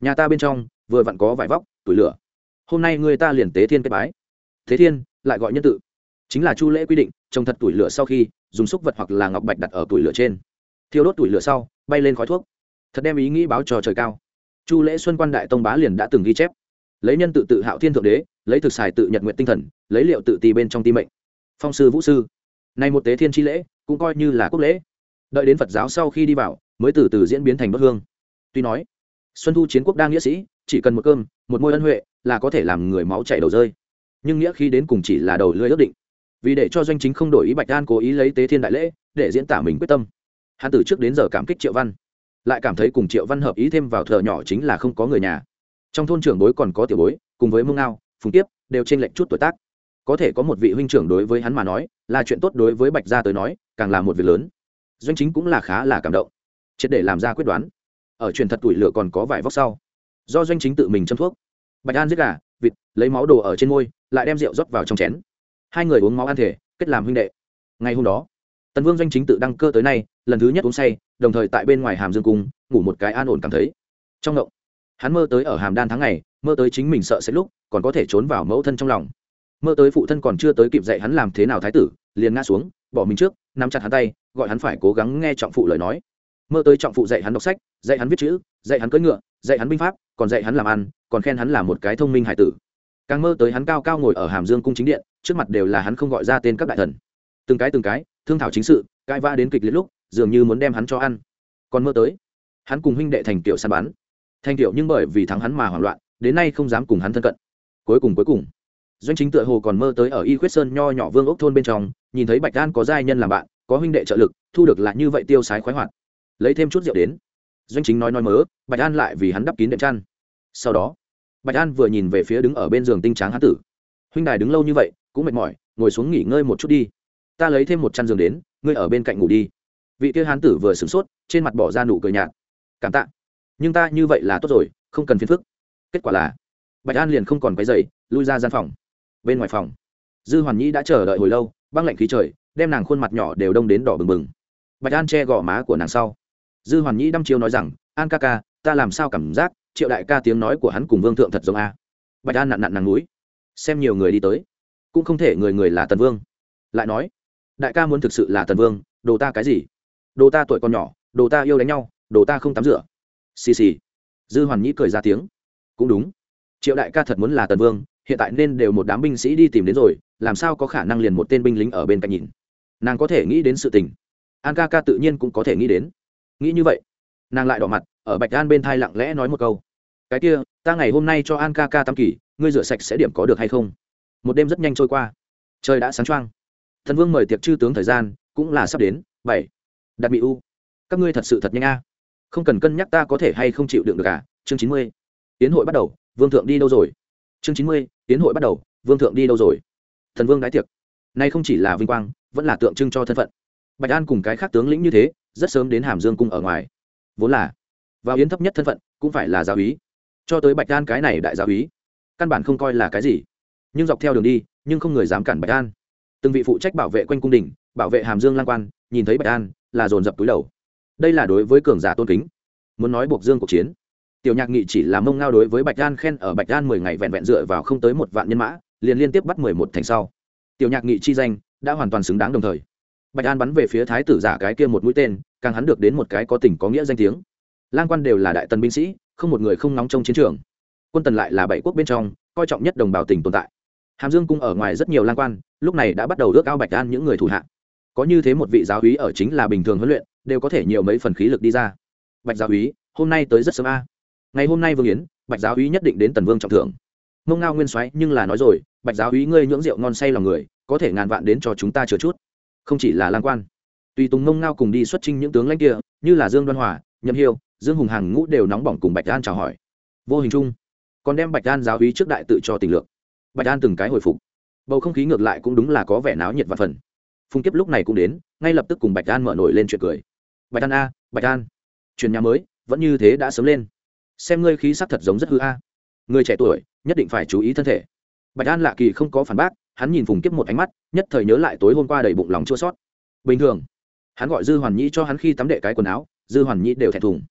Nhà ta bên trong, vừa vặn có vải vóc tủi lửa. Hôm nay người ta liền tế thiên kết bái. Thế thiên, lại gọi nhân tự. Chính là chu lễ quy định, trồng thật tủi lửa sau khi, dùng xúc vật hoặc là ngọc bạch đặt ở tủi lửa trên. Thiêu đốt tủi lửa sau, bay lên khói thuốc. Thật đem ý nghĩ báo cho trời cao. Chu lễ xuân quan đại tông bá liền đã từng ghi chép. Lấy nhân tự tự hạo thiên thượng đế lấy thực xài tự nhật nguyện tinh thần, lấy liệu tự ti bên trong ti mệnh. Phong sư vũ sư, nay một tế thiên chi lễ, cũng coi như là quốc lễ. Đợi đến phật giáo sau khi đi vào, mới từ từ diễn biến thành đốt hương. Tuy nói, xuân thu chiến quốc đa nghĩa sĩ, chỉ cần một cơm, một môi ân huệ, là có thể làm người máu chảy đầu rơi. Nhưng nghĩa khi đến cùng chỉ là đầu lưới ước định. Vì để cho doanh chính không đổi ý bạch đan cố ý lấy tế thiên đại lễ, để diễn tả mình quyết tâm. Hắn từ trước đến giờ cảm kích triệu văn. Lại cảm thấy cùng triệu văn hợp ý thêm vào thợ nhỏ chính là không có người nhà. Trong thôn trưởng bối còn có tiểu bối, cùng với mông ngao phùng tiếp đều trên lệnh chút tuổi tác. Có thể có một vị huynh trưởng đối với hắn mà nói, là chuyện tốt đối với bạch gia tới nói, càng là một việc lớn. Doanh chính cũng là khá là cảm động. Triệt để làm ra quyết đoán. Ở truyền thật tuổi lửa còn có vài vóc sau. Do doanh chính tự mình châm thuốc. Bạch an giết gà, vịt, lấy máu đồ ở trên môi, lại đem rượu rót vào trong chén. Hai người uống máu ăn thể, kết làm huynh đệ. Ngày hôm đó, tần vương doanh chính tự đăng cơ tới nay, lần thứ nhất uống say, đồng thời tại bên ngoài hàm dương cung, ngủ một cái an ổn cảm thấy. Trong ngộng hắn mơ tới ở hàm đan tháng ngày, mơ tới chính mình sợ sẽ lúc, còn có thể trốn vào mẫu thân trong lòng. Mơ tới phụ thân còn chưa tới kịp dạy hắn làm thế nào thái tử, liền ngã xuống, bỏ mình trước, nắm chặt hắn tay, gọi hắn phải cố gắng nghe trọng phụ lời nói. Mơ tới trọng phụ dạy hắn đọc sách, dạy hắn viết chữ, dạy hắn cưỡi ngựa, dạy hắn binh pháp, còn dạy hắn làm ăn, còn khen hắn là một cái thông minh hải tử. Càng mơ tới hắn cao cao ngồi ở hàm dương cung chính điện, trước mặt đều là hắn không gọi ra tên các đại thần. Từng cái từng cái, thương thảo chính sự, cãi vã đến kịch liệt lúc, dường như muốn đem hắn cho ăn. Còn mơ tới, hắn cùng huynh đệ thành kiểu săn bắn Thanh kiểu nhưng bởi vì thắng hắn mà hoảng loạn, đến nay không dám cùng hắn thân cận. Cuối cùng cuối cùng. Doanh chính tựa hồ còn mơ tới ở y khuyết sơn nho nhỏ vương ốc thôn bên trong, nhìn thấy bạch đan có giai nhân làm bạn, có huynh đệ trợ lực, thu được lại như vậy tiêu sái khoái hoạt. Lấy thêm chút rượu đến. Doanh chính nói nói mớ, bạch an lại vì hắn đắp kín đệm chăn. Sau đó, bạch an vừa nhìn về phía đứng ở bên giường tinh tráng hán tử. Huynh đài đứng lâu như vậy, cũng mệt mỏi, ngồi xuống nghỉ ngơi một chút đi. Ta lấy thêm một chăn giường đến, ngươi ở bên cạnh ngủ đi. Vị kia hán tử vừa sửng sốt, trên mặt bỏ ra nụ cười nhạt. Cảm tạ nhưng ta như vậy là tốt rồi, không cần phiền phức. Kết quả là, bạch an liền không còn cái giày lui ra gian phòng. Bên ngoài phòng, dư hoàn nhĩ đã chờ đợi hồi lâu, băng lạnh khí trời, đem nàng khuôn mặt nhỏ đều đông đến đỏ bừng bừng. Bạch an che gò má của nàng sau. Dư hoàn nhĩ đăm chiêu nói rằng, an ca ca, ta làm sao cảm giác triệu đại ca tiếng nói của hắn cùng vương thượng thật giống a? Bạch an nặn nặn nàng núi, xem nhiều người đi tới, cũng không thể người người là tần vương. Lại nói, đại ca muốn thực sự là tần vương, đồ ta cái gì? Đồ ta tuổi còn nhỏ, đồ ta yêu đánh nhau, đồ ta không tắm rửa xì xì. Dư hoàn nhĩ cười ra tiếng. Cũng đúng. Triệu đại ca thật muốn là tần vương, hiện tại nên đều một đám binh sĩ đi tìm đến rồi, làm sao có khả năng liền một tên binh lính ở bên cạnh nhìn? Nàng có thể nghĩ đến sự tình. An ca ca tự nhiên cũng có thể nghĩ đến. Nghĩ như vậy, nàng lại đỏ mặt, ở bạch an bên thai lặng lẽ nói một câu. Cái kia, ta ngày hôm nay cho an ca ca tam kỳ, ngươi rửa sạch sẽ điểm có được hay không? Một đêm rất nhanh trôi qua. Trời đã sáng trăng thần vương mời tiệc chư tướng thời gian cũng là sắp đến, bảy. Đặt bị u, các ngươi thật sự thật nhanh a không cần cân nhắc ta có thể hay không chịu đựng được cả chương chín mươi, tiến hội bắt đầu, vương thượng đi đâu rồi? Chương chín mươi, tiến hội bắt đầu, vương thượng đi đâu rồi? Thần vương đái tiệc. Nay không chỉ là vinh quang, vẫn là tượng trưng cho thân phận. Bạch an cùng cái khác tướng lĩnh như thế, rất sớm đến hàm dương cung ở ngoài. Vốn là, vào yến thấp nhất thân phận, cũng phải là giáo úy. Cho tới bạch an cái này đại giáo úy, căn bản không coi là cái gì. Nhưng dọc theo đường đi, nhưng không người dám cản bạch an. Từng vị phụ trách bảo vệ quanh cung đình, bảo vệ hàm dương lang quan, nhìn thấy bạch an, là dồn dập túi đầu đây là đối với cường giả tôn kính. Muốn nói buộc dương cuộc chiến, tiểu nhạc nghị chỉ là mông ngao đối với bạch an khen ở bạch an mười ngày vẹn vẹn dựa vào không tới một vạn nhân mã, liền liên tiếp bắt mười một thành sau. Tiểu nhạc nghị chi danh đã hoàn toàn xứng đáng đồng thời. Bạch an bắn về phía thái tử giả cái kia một mũi tên, càng hắn được đến một cái có tình có nghĩa danh tiếng. Lang quan đều là đại tần binh sĩ, không một người không nóng trong chiến trường. Quân tần lại là bảy quốc bên trong, coi trọng nhất đồng bào tỉnh tồn tại. Hàm dương cung ở ngoài rất nhiều lang quan, lúc này đã bắt đầu ước ao bạch an những người thủ hạ có như thế một vị giáo úy ở chính là bình thường huấn luyện, đều có thể nhiều mấy phần khí lực đi ra. Bạch giáo úy, hôm nay tới rất sớm a. Ngày hôm nay vương yến, bạch giáo úy nhất định đến tần vương trọng thưởng. Mông ngao nguyên soái, nhưng là nói rồi, bạch giáo úy ngươi nhưỡng rượu ngon say lòng người, có thể ngàn vạn đến cho chúng ta chờ chút. Không chỉ là lang quan. Tùy tùng mông ngao cùng đi xuất trinh những tướng lãnh kia, như là dương đoan hòa, nhậm hiêu, dương hùng hàng ngũ đều nóng bỏng cùng bạch an chào hỏi. Vô hình chung, còn đem bạch an giáo úy trước đại tự cho tình lượng bạch an từng cái hồi phục. Bầu không khí ngược lại cũng đúng là có vẻ náo nhiệt và phần. Phùng kiếp lúc này cũng đến ngay lập tức cùng bạch an mở nổi lên chuyện cười. Bạch an a bạch an chuyển nhà mới vẫn như thế đã sớm lên. Xem ngươi khí sắc thật giống rất hư a. Người trẻ tuổi nhất định phải chú ý thân thể. Bạch an lạ kỳ không có phản bác hắn nhìn phùng kiếp một ánh mắt nhất thời nhớ lại tối hôm qua đầy bụng lòng chua sót. Bình thường hắn gọi dư hoàn nhĩ cho hắn khi tắm đệ cái quần áo dư hoàn nhĩ đều thẹn thùng.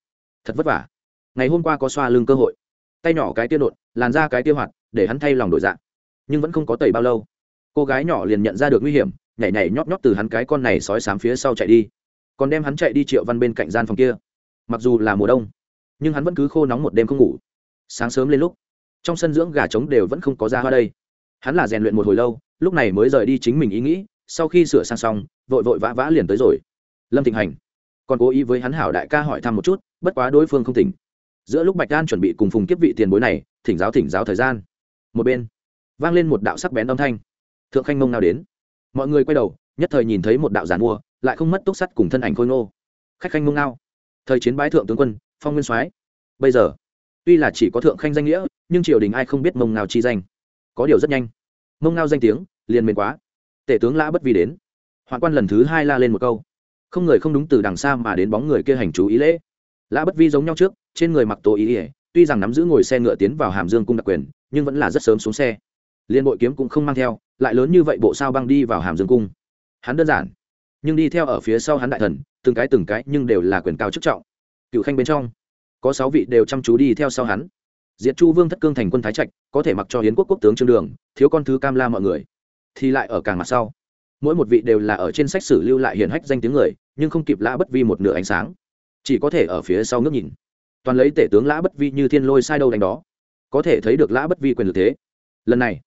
Thật vất vả. Ngày hôm qua có xoa lưng cơ hội. Tay nhỏ cái tiêu đột, làn ra cái tiêu hoạt để hắn thay lòng đổi dạng. Nhưng vẫn không có tẩy bao lâu. Cô gái nhỏ liền nhận ra được nguy hiểm nhảy nhảy nhóp nhóp từ hắn cái con này sói sám phía sau chạy đi. Còn đem hắn chạy đi triệu văn bên cạnh gian phòng kia. Mặc dù là mùa đông, nhưng hắn vẫn cứ khô nóng một đêm không ngủ. Sáng sớm lên lúc, trong sân dưỡng gà trống đều vẫn không có ra hoa đây. Hắn là rèn luyện một hồi lâu, lúc này mới rời đi chính mình ý nghĩ, sau khi sửa sang xong, vội vội vã vã liền tới rồi. Lâm thịnh hành còn cố ý với hắn hảo đại ca hỏi thăm một chút, bất quá đối phương không tỉnh. Giữa lúc bạch đan chuẩn bị cùng phùng kiếp vị tiền bối này, thỉnh giáo thỉnh giáo thời gian. Một bên, vang lên một đạo sắc bén âm thanh. Thượng khanh mông nào đến? Mọi người quay đầu, nhất thời nhìn thấy một đạo giàn mua, lại không mất túc sắt cùng thân ảnh khôi ngô. Khách khanh mông ngao. Thời chiến bái thượng tướng quân, phong nguyên soái. Bây giờ, tuy là chỉ có thượng khanh danh nghĩa, nhưng triều đình ai không biết mông ngao chi danh. Có điều rất nhanh. Mông ngao danh tiếng, liền mềm quá. Tể tướng lã bất vi đến. Hoạn quan lần thứ hai la lên một câu. Không người không đúng từ đằng xa mà đến bóng người kia hành chú ý lễ. Lã bất vi giống nhau trước, trên người mặc tố ý ỉa, tuy rằng nắm giữ ngồi xe ngựa tiến vào hàm dương cung đặc quyền, nhưng vẫn là rất sớm xuống xe. Liên bội kiếm cũng không mang theo lại lớn như vậy bộ sao băng đi vào hàm dương cung. Hắn đơn giản, nhưng đi theo ở phía sau hắn đại thần, từng cái từng cái nhưng đều là quyền cao chức trọng. Cựu khanh bên trong, có sáu vị đều chăm chú đi theo sau hắn. Diệt chu vương thất cương thành quân thái trạch, có thể mặc cho hiến quốc quốc tướng trương đường, thiếu con thứ cam la mọi người. Thì lại ở càng mặt sau, mỗi một vị đều là ở trên sách sử lưu lại hiển hách danh tiếng người, nhưng không kịp lã bất vi một nửa ánh sáng. Chỉ có thể ở phía sau ngước nhìn. Toàn lấy tể tướng lã bất vi như thiên lôi sai đâu đánh đó. Có thể thấy được lã bất vi quyền lực thế. Lần này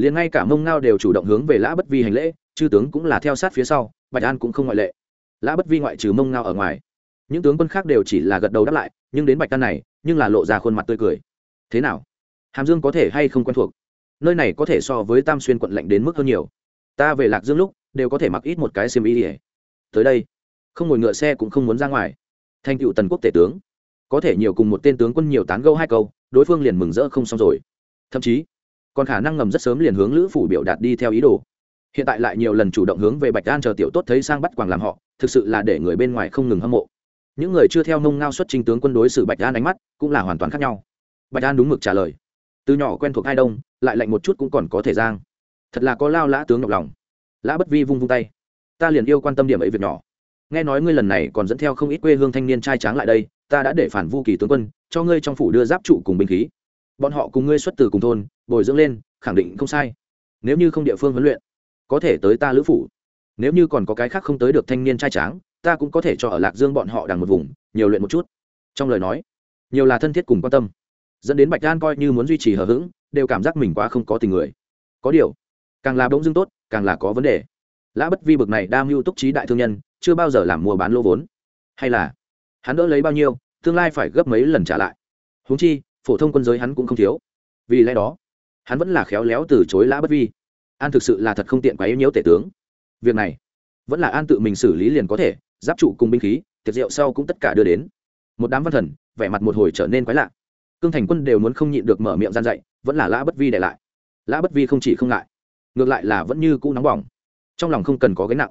liền ngay cả mông ngao đều chủ động hướng về lã bất vi hành lễ, chư tướng cũng là theo sát phía sau, bạch an cũng không ngoại lệ. Lã bất vi ngoại trừ mông ngao ở ngoài. Những tướng quân khác đều chỉ là gật đầu đáp lại, nhưng đến bạch an này, nhưng là lộ ra khuôn mặt tươi cười. Thế nào? Hàm dương có thể hay không quen thuộc? Nơi này có thể so với tam xuyên quận lạnh đến mức hơn nhiều. Ta về lạc dương lúc, đều có thể mặc ít một cái xiêm y ỉa tới đây, không ngồi ngựa xe cũng không muốn ra ngoài. Thành cựu tần quốc tể tướng. Có thể nhiều cùng một tên tướng quân nhiều tán gâu hai câu, đối phương liền mừng rỡ không xong rồi. Thậm chí còn khả năng ngầm rất sớm liền hướng lữ phủ biểu đạt đi theo ý đồ. Hiện tại lại nhiều lần chủ động hướng về bạch an chờ tiểu tốt thấy sang bắt quàng làm họ, thực sự là để người bên ngoài không ngừng hâm mộ. Những người chưa theo nông ngao xuất trình tướng quân đối xử bạch an ánh mắt, cũng là hoàn toàn khác nhau. Bạch an đúng mực trả lời. Từ nhỏ quen thuộc hai đông, lại lạnh một chút cũng còn có thể giang. Thật là có lao lã tướng nhọc lòng. Lã bất vi vung vung tay. Ta liền yêu quan tâm điểm ấy việc nhỏ. Nghe nói ngươi lần này còn dẫn theo không ít quê hương thanh niên trai tráng lại đây, ta đã để phản vu kỳ tướng quân, cho ngươi trong phủ đưa giáp trụ cùng binh khí bọn họ cùng ngươi xuất từ cùng thôn, bồi dưỡng lên, khẳng định không sai. Nếu như không địa phương huấn luyện, có thể tới ta lữ phủ. Nếu như còn có cái khác không tới được thanh niên trai tráng, ta cũng có thể cho ở lạc dương bọn họ đằng một vùng, nhiều luyện một chút. Trong lời nói, nhiều là thân thiết cùng quan tâm, dẫn đến bạch đan coi như muốn duy trì hờ hững, đều cảm giác mình quá không có tình người. Có điều, càng là bỗng dưng tốt, càng là có vấn đề. Lã bất vi bực này đam mưu túc trí đại thương nhân, chưa bao giờ làm mua bán lô vốn. Hay là, hắn đỡ lấy bao nhiêu, tương lai phải gấp mấy lần trả lại. Huống chi phổ thông quân giới hắn cũng không thiếu. Vì lẽ đó, hắn vẫn là khéo léo từ chối lã bất vi. An thực sự là thật không tiện quá yếu nhiễu tể tướng. Việc này, vẫn là an tự mình xử lý liền có thể, giáp trụ cùng binh khí, tiệc rượu sau cũng tất cả đưa đến. Một đám văn thần, vẻ mặt một hồi trở nên quái lạ. Cương thành quân đều muốn không nhịn được mở miệng gian dạy, vẫn là lã bất vi để lại. Lã bất vi không chỉ không ngại, ngược lại là vẫn như cũ nóng bỏng. Trong lòng không cần có gánh nặng.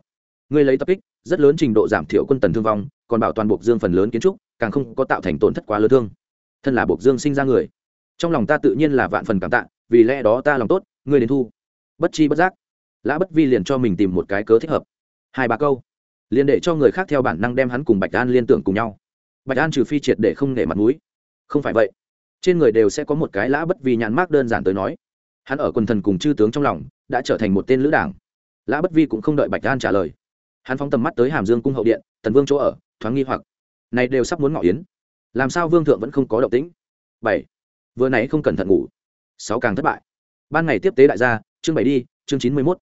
Người lấy tập kích, rất lớn trình độ giảm thiểu quân tần thương vong, còn bảo toàn buộc dương phần lớn kiến trúc, càng không có tạo thành tổn thất quá lớn thương thân là buộc dương sinh ra người. Trong lòng ta tự nhiên là vạn phần cảm tạ, vì lẽ đó ta lòng tốt, ngươi đến thu. Bất chi bất giác, lã bất vi liền cho mình tìm một cái cớ thích hợp. Hai ba câu, liền để cho người khác theo bản năng đem hắn cùng bạch an liên tưởng cùng nhau. Bạch an trừ phi triệt để không để mặt mũi. Không phải vậy, trên người đều sẽ có một cái lã bất vi nhãn mác đơn giản tới nói. Hắn ở quần thần cùng chư tướng trong lòng, đã trở thành một tên lữ đảng. Lã bất vi cũng không đợi bạch an trả lời. Hắn phóng tầm mắt tới hàm dương cung hậu điện, tần vương chỗ ở, thoáng nghi hoặc. Này đều sắp muốn ngọ yến làm sao vương thượng vẫn không có động tĩnh? Bảy. Vừa nãy không cẩn thận ngủ. Sáu càng thất bại. Ban ngày tiếp tế đại gia, chương bảy đi, chương chín mươi mốt.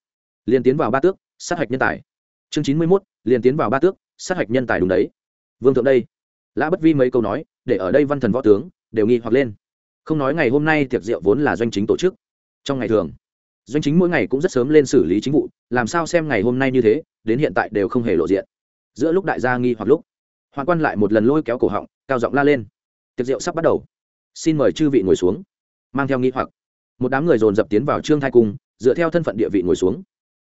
Liền tiến vào ba tước, sát hạch nhân tài. Chương chín mươi mốt liền tiến vào ba tước, sát hạch nhân tài đúng đấy. Vương thượng đây. Lã bất vi mấy câu nói, để ở đây văn thần võ tướng, đều nghi hoặc lên. Không nói ngày hôm nay tiệc rượu vốn là doanh chính tổ chức. Trong ngày thường, doanh chính mỗi ngày cũng rất sớm lên xử lý chính vụ, làm sao xem ngày hôm nay như thế, đến hiện tại đều không hề lộ diện. Giữa lúc đại gia nghi hoặc lúc Hoàn quan lại một lần lôi kéo cổ họng, cao giọng la lên. Tiệc rượu sắp bắt đầu. Xin mời chư vị ngồi xuống. Mang theo nghi hoặc. Một đám người dồn dập tiến vào trương thai cung, dựa theo thân phận địa vị ngồi xuống.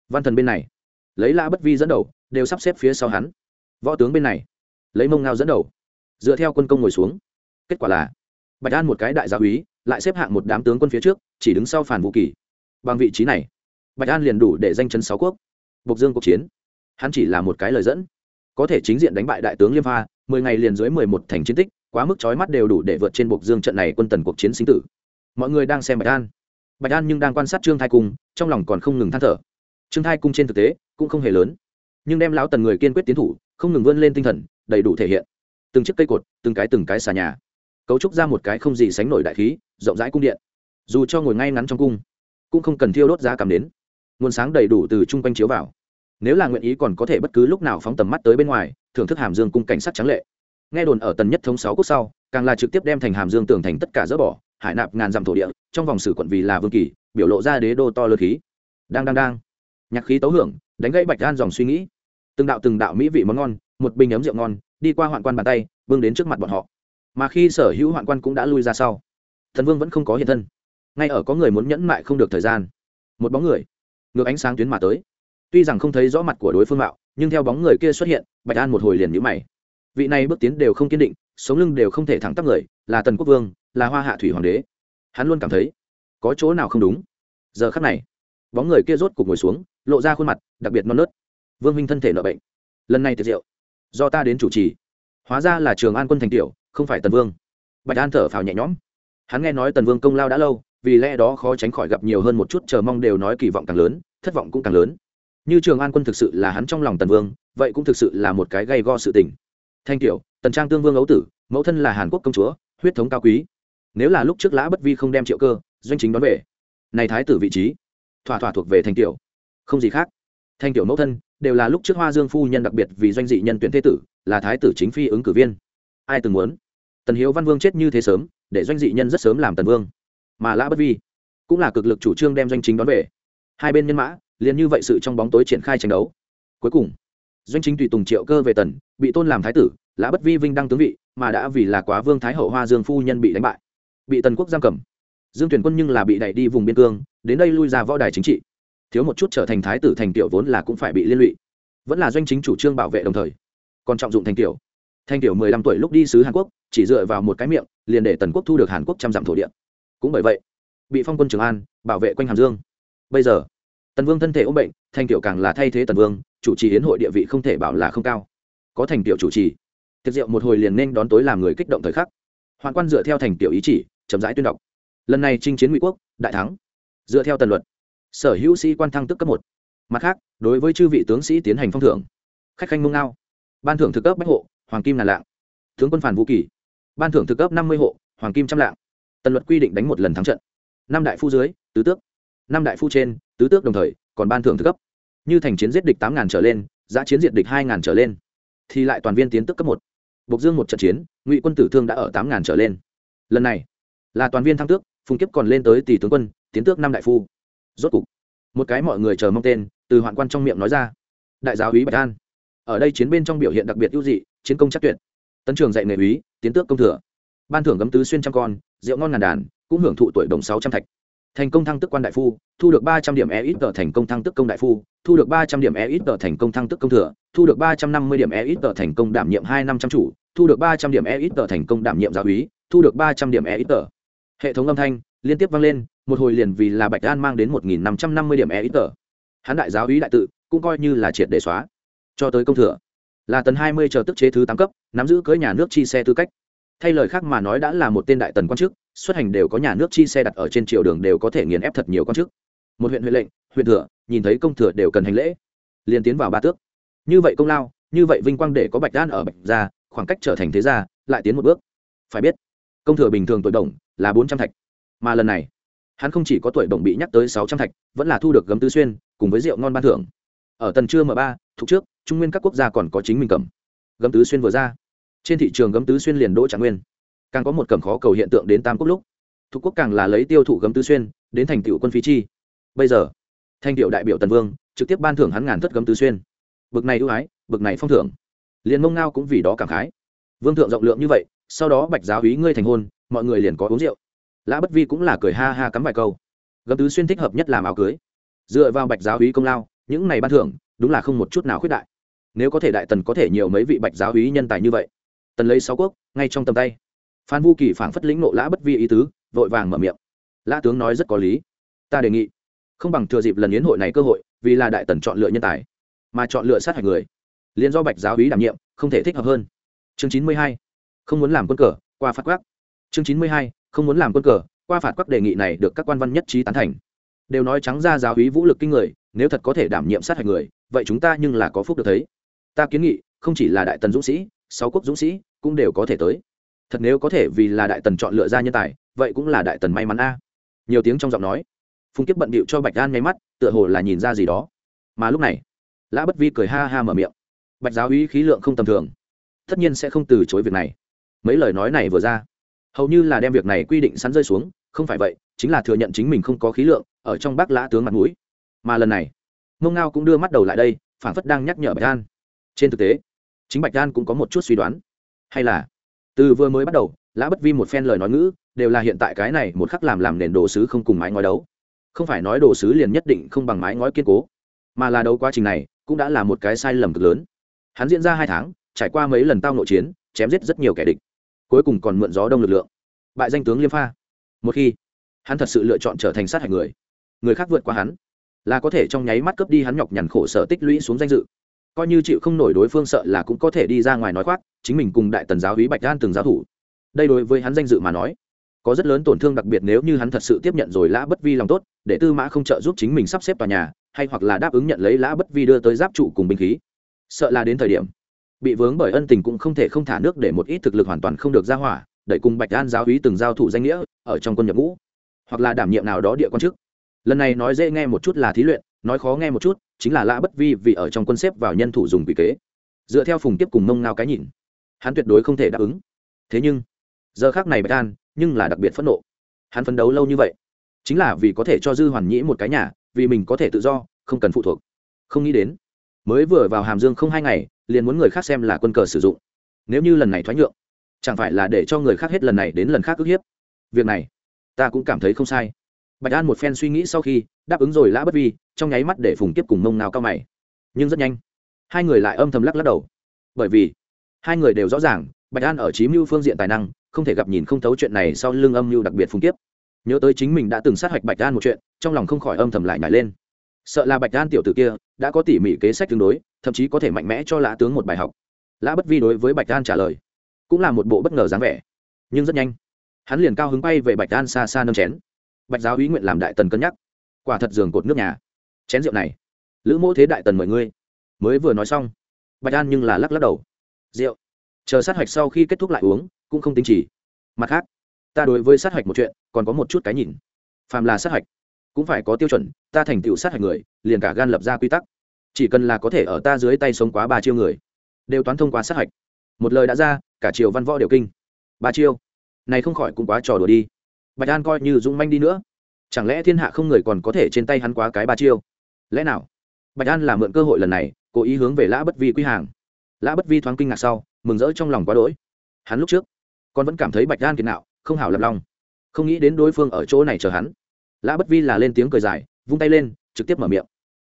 Văn thần bên này. Lấy lã bất vi dẫn đầu, đều sắp xếp phía sau hắn. Võ tướng bên này. Lấy mông ngao dẫn đầu. Dựa theo quân công ngồi xuống. Kết quả là, bạch an một cái đại gia úy, lại xếp hạng một đám tướng quân phía trước, chỉ đứng sau phản vũ kỳ. Bằng vị trí này, bạch an liền đủ để danh chấn sáu quốc. Bộc dương cuộc chiến. Hắn chỉ là một cái lời dẫn có thể chính diện đánh bại đại tướng liêm pha, mười ngày liền dưới mười một thành chiến tích, quá mức trói mắt đều đủ để vượt trên bộc dương trận này quân tần cuộc chiến sinh tử. Mọi người đang xem bạch an. Bạch an nhưng đang quan sát trương thai cung, trong lòng còn không ngừng than thở. Trương thai cung trên thực tế cũng không hề lớn, nhưng đem lão tần người kiên quyết tiến thủ, không ngừng vươn lên tinh thần, đầy đủ thể hiện. Từng chiếc cây cột, từng cái từng cái xà nhà. Cấu trúc ra một cái không gì sánh nổi đại khí, rộng rãi cung điện. Dù cho ngồi ngay ngắn trong cung, cũng không cần thiêu đốt giá cảm đến nguồn sáng đầy đủ từ chung quanh chiếu vào nếu là nguyện ý còn có thể bất cứ lúc nào phóng tầm mắt tới bên ngoài, thưởng thức hàm dương cung cảnh sát trắng lệ. Nghe đồn ở tần nhất thống sáu quốc sau, càng là trực tiếp đem thành hàm dương tường thành tất cả dỡ bỏ, hải nạp ngàn dặm thổ địa, trong vòng sử quận vì là vương kỳ, biểu lộ ra đế đô to lơ khí. Đang đang đang. Nhạc khí tấu hưởng, đánh gãy bạch gan dòng suy nghĩ. Từng đạo từng đạo mỹ vị món ngon, một bình ấm rượu ngon, đi qua hoạn quan bàn tay, vương đến trước mặt bọn họ. Mà khi sở hữu hoạn quan cũng đã lui ra sau, thần vương vẫn không có hiện thân. Ngay ở có người muốn nhẫn mại không được thời gian, một bóng người, ngược ánh sáng tuyến mà tới tuy rằng không thấy rõ mặt của đối phương mạo, nhưng theo bóng người kia xuất hiện, bạch an một hồi liền nhữ mày. Vị này bước tiến đều không kiên định, sống lưng đều không thể thẳng tắp người, là tần quốc vương, là hoa hạ thủy hoàng đế. Hắn luôn cảm thấy, có chỗ nào không đúng? Giờ khắc này, bóng người kia rốt cục ngồi xuống, lộ ra khuôn mặt đặc biệt non nớt. Vương minh thân thể nợ bệnh. Lần này tiệc rượu, do ta đến chủ trì. Hóa ra là trường an quân thành tiểu, không phải tần vương. Bạch an thở phào nhẹ nhõm. Hắn nghe nói tần vương công lao đã lâu, vì lẽ đó khó tránh khỏi gặp nhiều hơn một chút, chờ mong đều nói kỳ vọng càng lớn, thất vọng cũng càng lớn như trường an quân thực sự là hắn trong lòng tần vương, vậy cũng thực sự là một cái gây go sự tình. Thanh tiểu, tần trang tương vương ấu tử, mẫu thân là hàn quốc công chúa, huyết thống cao quý. Nếu là lúc trước lã bất vi không đem triệu cơ, doanh chính đón về, này thái tử vị trí, thỏa thỏa thuộc về thanh tiểu. Không gì khác. Thanh tiểu mẫu thân, đều là lúc trước hoa dương phu nhân đặc biệt vì doanh dị nhân tuyển thế tử, là thái tử chính phi ứng cử viên. Ai từng muốn? Tần hiếu văn vương chết như thế sớm, để doanh dị nhân rất sớm làm tần vương. Mà lã bất vi cũng là cực lực chủ trương đem doanh chính đón về. Hai bên nhân mã liền như vậy sự trong bóng tối triển khai tranh đấu. Cuối cùng, doanh chính tùy tùng triệu cơ về tần, bị tôn làm thái tử, lã bất vi vinh đăng tướng vị, mà đã vì là quá vương thái hậu hoa dương phu nhân bị đánh bại. Bị tần quốc giam cầm. Dương tuyển quân nhưng là bị đẩy đi vùng biên cương, đến đây lui ra võ đài chính trị. Thiếu một chút trở thành thái tử thành tiểu vốn là cũng phải bị liên lụy. Vẫn là doanh chính chủ trương bảo vệ đồng thời, còn trọng dụng thành tiểu. Thành tiểu mười lăm tuổi lúc đi sứ hàn quốc, chỉ dựa vào một cái miệng, liền để tần quốc thu được hàn quốc trăm dặm thổ địa. Cũng bởi vậy, bị phong quân trường an bảo vệ quanh hàm dương. Bây giờ tần vương thân thể ốm bệnh thành tiểu càng là thay thế tần vương, chủ trì hiến hội địa vị không thể bảo là không cao. Có thành tiểu chủ trì, tiệc rượu một hồi liền nên đón tối làm người kích động thời khắc. Hoàng quan dựa theo thành tiểu ý chỉ, chậm rãi tuyên đọc. Lần này chinh chiến ngụy quốc, đại thắng. Dựa theo tần luật, sở hữu sĩ quan thăng tức cấp một. Mặt khác, đối với chư vị tướng sĩ tiến hành phong thưởng. Khách khanh mông ngao. Ban thưởng thực cấp bách hộ, hoàng kim ngàn lạng. Tướng quân phản vũ kỳ. Ban thưởng thực cấp năm mươi hộ, hoàng kim trăm lạng. Tần luật quy định đánh một lần thắng trận. Năm đại phu dưới, tứ tước năm đại phu trên, tứ tước đồng thời, còn ban thưởng thứ cấp. Như thành chiến giết địch tám ngàn trở lên, giã chiến diệt địch hai ngàn trở lên, thì lại toàn viên tiến tức cấp một. Bộc dương một trận chiến, ngụy quân tử thương đã ở tám ngàn trở lên. Lần này, là toàn viên thăng tước, phùng kiếp còn lên tới tỷ tướng quân, tiến tước năm đại phu. Rốt cục, một cái mọi người chờ mong tên, từ hoạn quan trong miệng nói ra. Đại giáo úy bạch an. Ở đây chiến bên trong biểu hiện đặc biệt ưu dị, chiến công chắc tuyệt. Tấn trường dạy nghề úy, tiến tước công thừa. Ban thưởng gấm tứ xuyên trăm con, rượu ngon ngàn đàn, cũng hưởng thụ tuổi đồng sáu trăm thạch thành công thăng tức quan đại phu, thu được ba trăm điểm e ít tờ thành công thăng tức công đại phu, thu được ba trăm điểm e ít tờ thành công thăng tức công thừa, thu được ba trăm năm mươi điểm e ít tờ thành công đảm nhiệm hai năm trăm chủ, thu được ba trăm điểm e ít tờ thành công đảm nhiệm giáo úy, thu được ba trăm điểm e ít tờ. Hệ thống âm thanh liên tiếp vang lên, một hồi liền vì là bạch an mang đến một nghìn năm trăm năm mươi điểm e ít tờ. Hắn đại giáo úy đại tự cũng coi như là triệt để xóa. Cho tới công thừa, là tần hai mươi chờ tức chế thứ tám cấp, nắm giữ cưới nhà nước chi xe tư cách thay lời khác mà nói đã là một tên đại tần quan chức, xuất hành đều có nhà nước chi xe đặt ở trên triều đường đều có thể nghiền ép thật nhiều quan chức. Một huyện huyện lệnh, huyện thừa, nhìn thấy công thừa đều cần hành lễ, liền tiến vào ba tước. Như vậy công lao, như vậy vinh quang để có bạch đan ở bạch gia, khoảng cách trở thành thế gia, lại tiến một bước. Phải biết, công thừa bình thường tuổi đồng là bốn trăm thạch, mà lần này, hắn không chỉ có tuổi đồng bị nhắc tới sáu trăm thạch, vẫn là thu được gấm tứ xuyên, cùng với rượu ngon ban thưởng. Ở tần trưa m ba, thuộc trước, trung nguyên các quốc gia còn có chính mình cầm. Gấm tứ xuyên vừa ra trên thị trường gấm tứ xuyên liền đỗ trạng nguyên. Càng có một cầm khó cầu hiện tượng đến tam quốc lúc. Thuộc quốc càng là lấy tiêu thụ gấm tứ xuyên, đến thành tựu quân phí chi. Bây giờ, thanh tiệu đại biểu tần vương, trực tiếp ban thưởng hắn ngàn thất gấm tứ xuyên. Bực này ưu ái, bực này phong thưởng. Liền mông ngao cũng vì đó cảm khái. Vương thượng rộng lượng như vậy, sau đó bạch giáo úy ngươi thành hôn, mọi người liền có uống rượu. Lã bất vi cũng là cười ha ha cắm vài câu. Gấm tứ xuyên thích hợp nhất làm áo cưới. Dựa vào bạch giáo úy công lao, những này ban thưởng, đúng là không một chút nào khuyết đại. Nếu có thể đại tần có thể nhiều mấy vị bạch giáo úy nhân tài như vậy tần lấy sáu quốc, ngay trong tầm tay. Phan vu kỳ phảng phất lĩnh nộ lã bất vi ý tứ, vội vàng mở miệng. Lã tướng nói rất có lý. Ta đề nghị, không bằng thừa dịp lần yến hội này cơ hội, vì là đại tần chọn lựa nhân tài, mà chọn lựa sát hạch người. Liền do bạch giáo úy đảm nhiệm, không thể thích hợp hơn. Chương chín mươi hai, không muốn làm quân cờ, qua phạt quắc. Chương chín mươi hai, không muốn làm quân cờ, qua phạt quắc đề nghị này được các quan văn nhất trí tán thành. Đều nói trắng ra giáo úy vũ lực kinh người, nếu thật có thể đảm nhiệm sát hạch người, vậy chúng ta nhưng là có phúc được thấy. Ta kiến nghị, không chỉ là đại tần dũng sĩ sáu quốc dũng sĩ cũng đều có thể tới. Thật nếu có thể vì là đại tần chọn lựa ra nhân tài, vậy cũng là đại tần may mắn a. Nhiều tiếng trong giọng nói. Phùng kiếp bận bịu cho bạch đan nháy mắt, tựa hồ là nhìn ra gì đó. Mà lúc này, lã bất vi cười ha ha mở miệng. Bạch giáo uy khí lượng không tầm thường, tất nhiên sẽ không từ chối việc này. Mấy lời nói này vừa ra, hầu như là đem việc này quy định sắn rơi xuống, không phải vậy, chính là thừa nhận chính mình không có khí lượng, ở trong bác lã tướng mặt mũi. Mà lần này, mông ngao cũng đưa mắt đầu lại đây phản phất đang nhắc nhở bạch an. trên thực tế chính bạch đan cũng có một chút suy đoán. Hay là, từ vừa mới bắt đầu, lã bất vi một phen lời nói ngữ, đều là hiện tại cái này một khắc làm làm nền đồ sứ không cùng mái ngói đấu. Không phải nói đồ sứ liền nhất định không bằng mái ngói kiên cố, mà là đấu quá trình này cũng đã là một cái sai lầm cực lớn. Hắn diễn ra hai tháng, trải qua mấy lần tao nội chiến, chém giết rất nhiều kẻ địch, cuối cùng còn mượn gió đông lực lượng. Bại danh tướng liêm pha. Một khi hắn thật sự lựa chọn trở thành sát hạch người người khác vượt qua hắn, là có thể trong nháy mắt cướp đi hắn nhọc nhằn khổ sở tích lũy xuống danh dự coi như chịu không nổi đối phương sợ là cũng có thể đi ra ngoài nói khoác, chính mình cùng đại tần giáo hí bạch đan từng giáo thủ. Đây đối với hắn danh dự mà nói, có rất lớn tổn thương đặc biệt nếu như hắn thật sự tiếp nhận rồi lã bất vi lòng tốt, để tư mã không trợ giúp chính mình sắp xếp tòa nhà, hay hoặc là đáp ứng nhận lấy lã bất vi đưa tới giáp trụ cùng binh khí. Sợ là đến thời điểm, bị vướng bởi ân tình cũng không thể không thả nước để một ít thực lực hoàn toàn không được ra hỏa, đẩy cùng bạch an giáo hí từng giao thủ danh nghĩa, ở trong quân nhập ngũ, hoặc là đảm nhiệm nào đó địa quan chức. Lần này nói dễ nghe một chút là thí luyện nói khó nghe một chút, chính là lã bất vi vì ở trong quân xếp vào nhân thủ dùng vị kế. Dựa theo phùng tiếp cùng mông ngao cái nhìn, hắn tuyệt đối không thể đáp ứng. Thế nhưng, giờ khác này bạch an, nhưng là đặc biệt phẫn nộ. Hắn phấn đấu lâu như vậy, chính là vì có thể cho dư hoàn nhĩ một cái nhà, vì mình có thể tự do, không cần phụ thuộc. Không nghĩ đến, mới vừa vào hàm dương không hai ngày, liền muốn người khác xem là quân cờ sử dụng. Nếu như lần này thoái nhượng, chẳng phải là để cho người khác hết lần này đến lần khác ức hiếp? Việc này, ta cũng cảm thấy không sai bạch an một phen suy nghĩ sau khi, đáp ứng rồi lã bất vi, trong nháy mắt để phùng tiếp cùng mông nào cao mày. Nhưng rất nhanh, hai người lại âm thầm lắc lắc đầu. Bởi vì, hai người đều rõ ràng, bạch an ở trí mưu phương diện tài năng, không thể gặp nhìn không thấu chuyện này sau lưng âm mưu đặc biệt phùng tiếp nhớ tới chính mình đã từng sát hạch bạch an một chuyện, trong lòng không khỏi âm thầm lại nhảy lên. Sợ là bạch an tiểu tử kia đã có tỉ mỉ kế sách tương đối, thậm chí có thể mạnh mẽ cho lã tướng một bài học. Lã bất vi đối với bạch an trả lời, cũng là một bộ bất ngờ dáng vẻ. Nhưng rất nhanh, hắn liền cao hứng bay về bạch an xa xa nâm chén bạch giáo ý nguyện làm đại tần cân nhắc. Quả thật giường cột nước nhà. Chén rượu này. Lữ mỗ thế đại tần mời ngươi. Mới vừa nói xong, bạch an nhưng là lắc lắc đầu. Rượu. Chờ sát hạch sau khi kết thúc lại uống, cũng không tính chỉ. Mặt khác, ta đối với sát hạch một chuyện, còn có một chút cái nhìn. Phàm là sát hạch, cũng phải có tiêu chuẩn, ta thành tựu sát hạch người, liền cả gan lập ra quy tắc. Chỉ cần là có thể ở ta dưới tay sống quá ba chiêu người, đều toán thông qua sát hạch. Một lời đã ra, cả triều văn võ đều kinh. Ba chiêu. Này không khỏi cũng quá trò đùa đi bạch an coi như dũng manh đi nữa. Chẳng lẽ thiên hạ không người còn có thể trên tay hắn quá cái ba chiêu? Lẽ nào? Bạch an làm mượn cơ hội lần này, cố ý hướng về lã bất vi quy hàng. Lã bất vi thoáng kinh ngạc sau, mừng rỡ trong lòng quá đỗi. Hắn lúc trước con vẫn cảm thấy bạch an kiệt nạo, không hảo lập lòng. Không nghĩ đến đối phương ở chỗ này chờ hắn. Lã bất vi là lên tiếng cười dài, vung tay lên, trực tiếp mở miệng.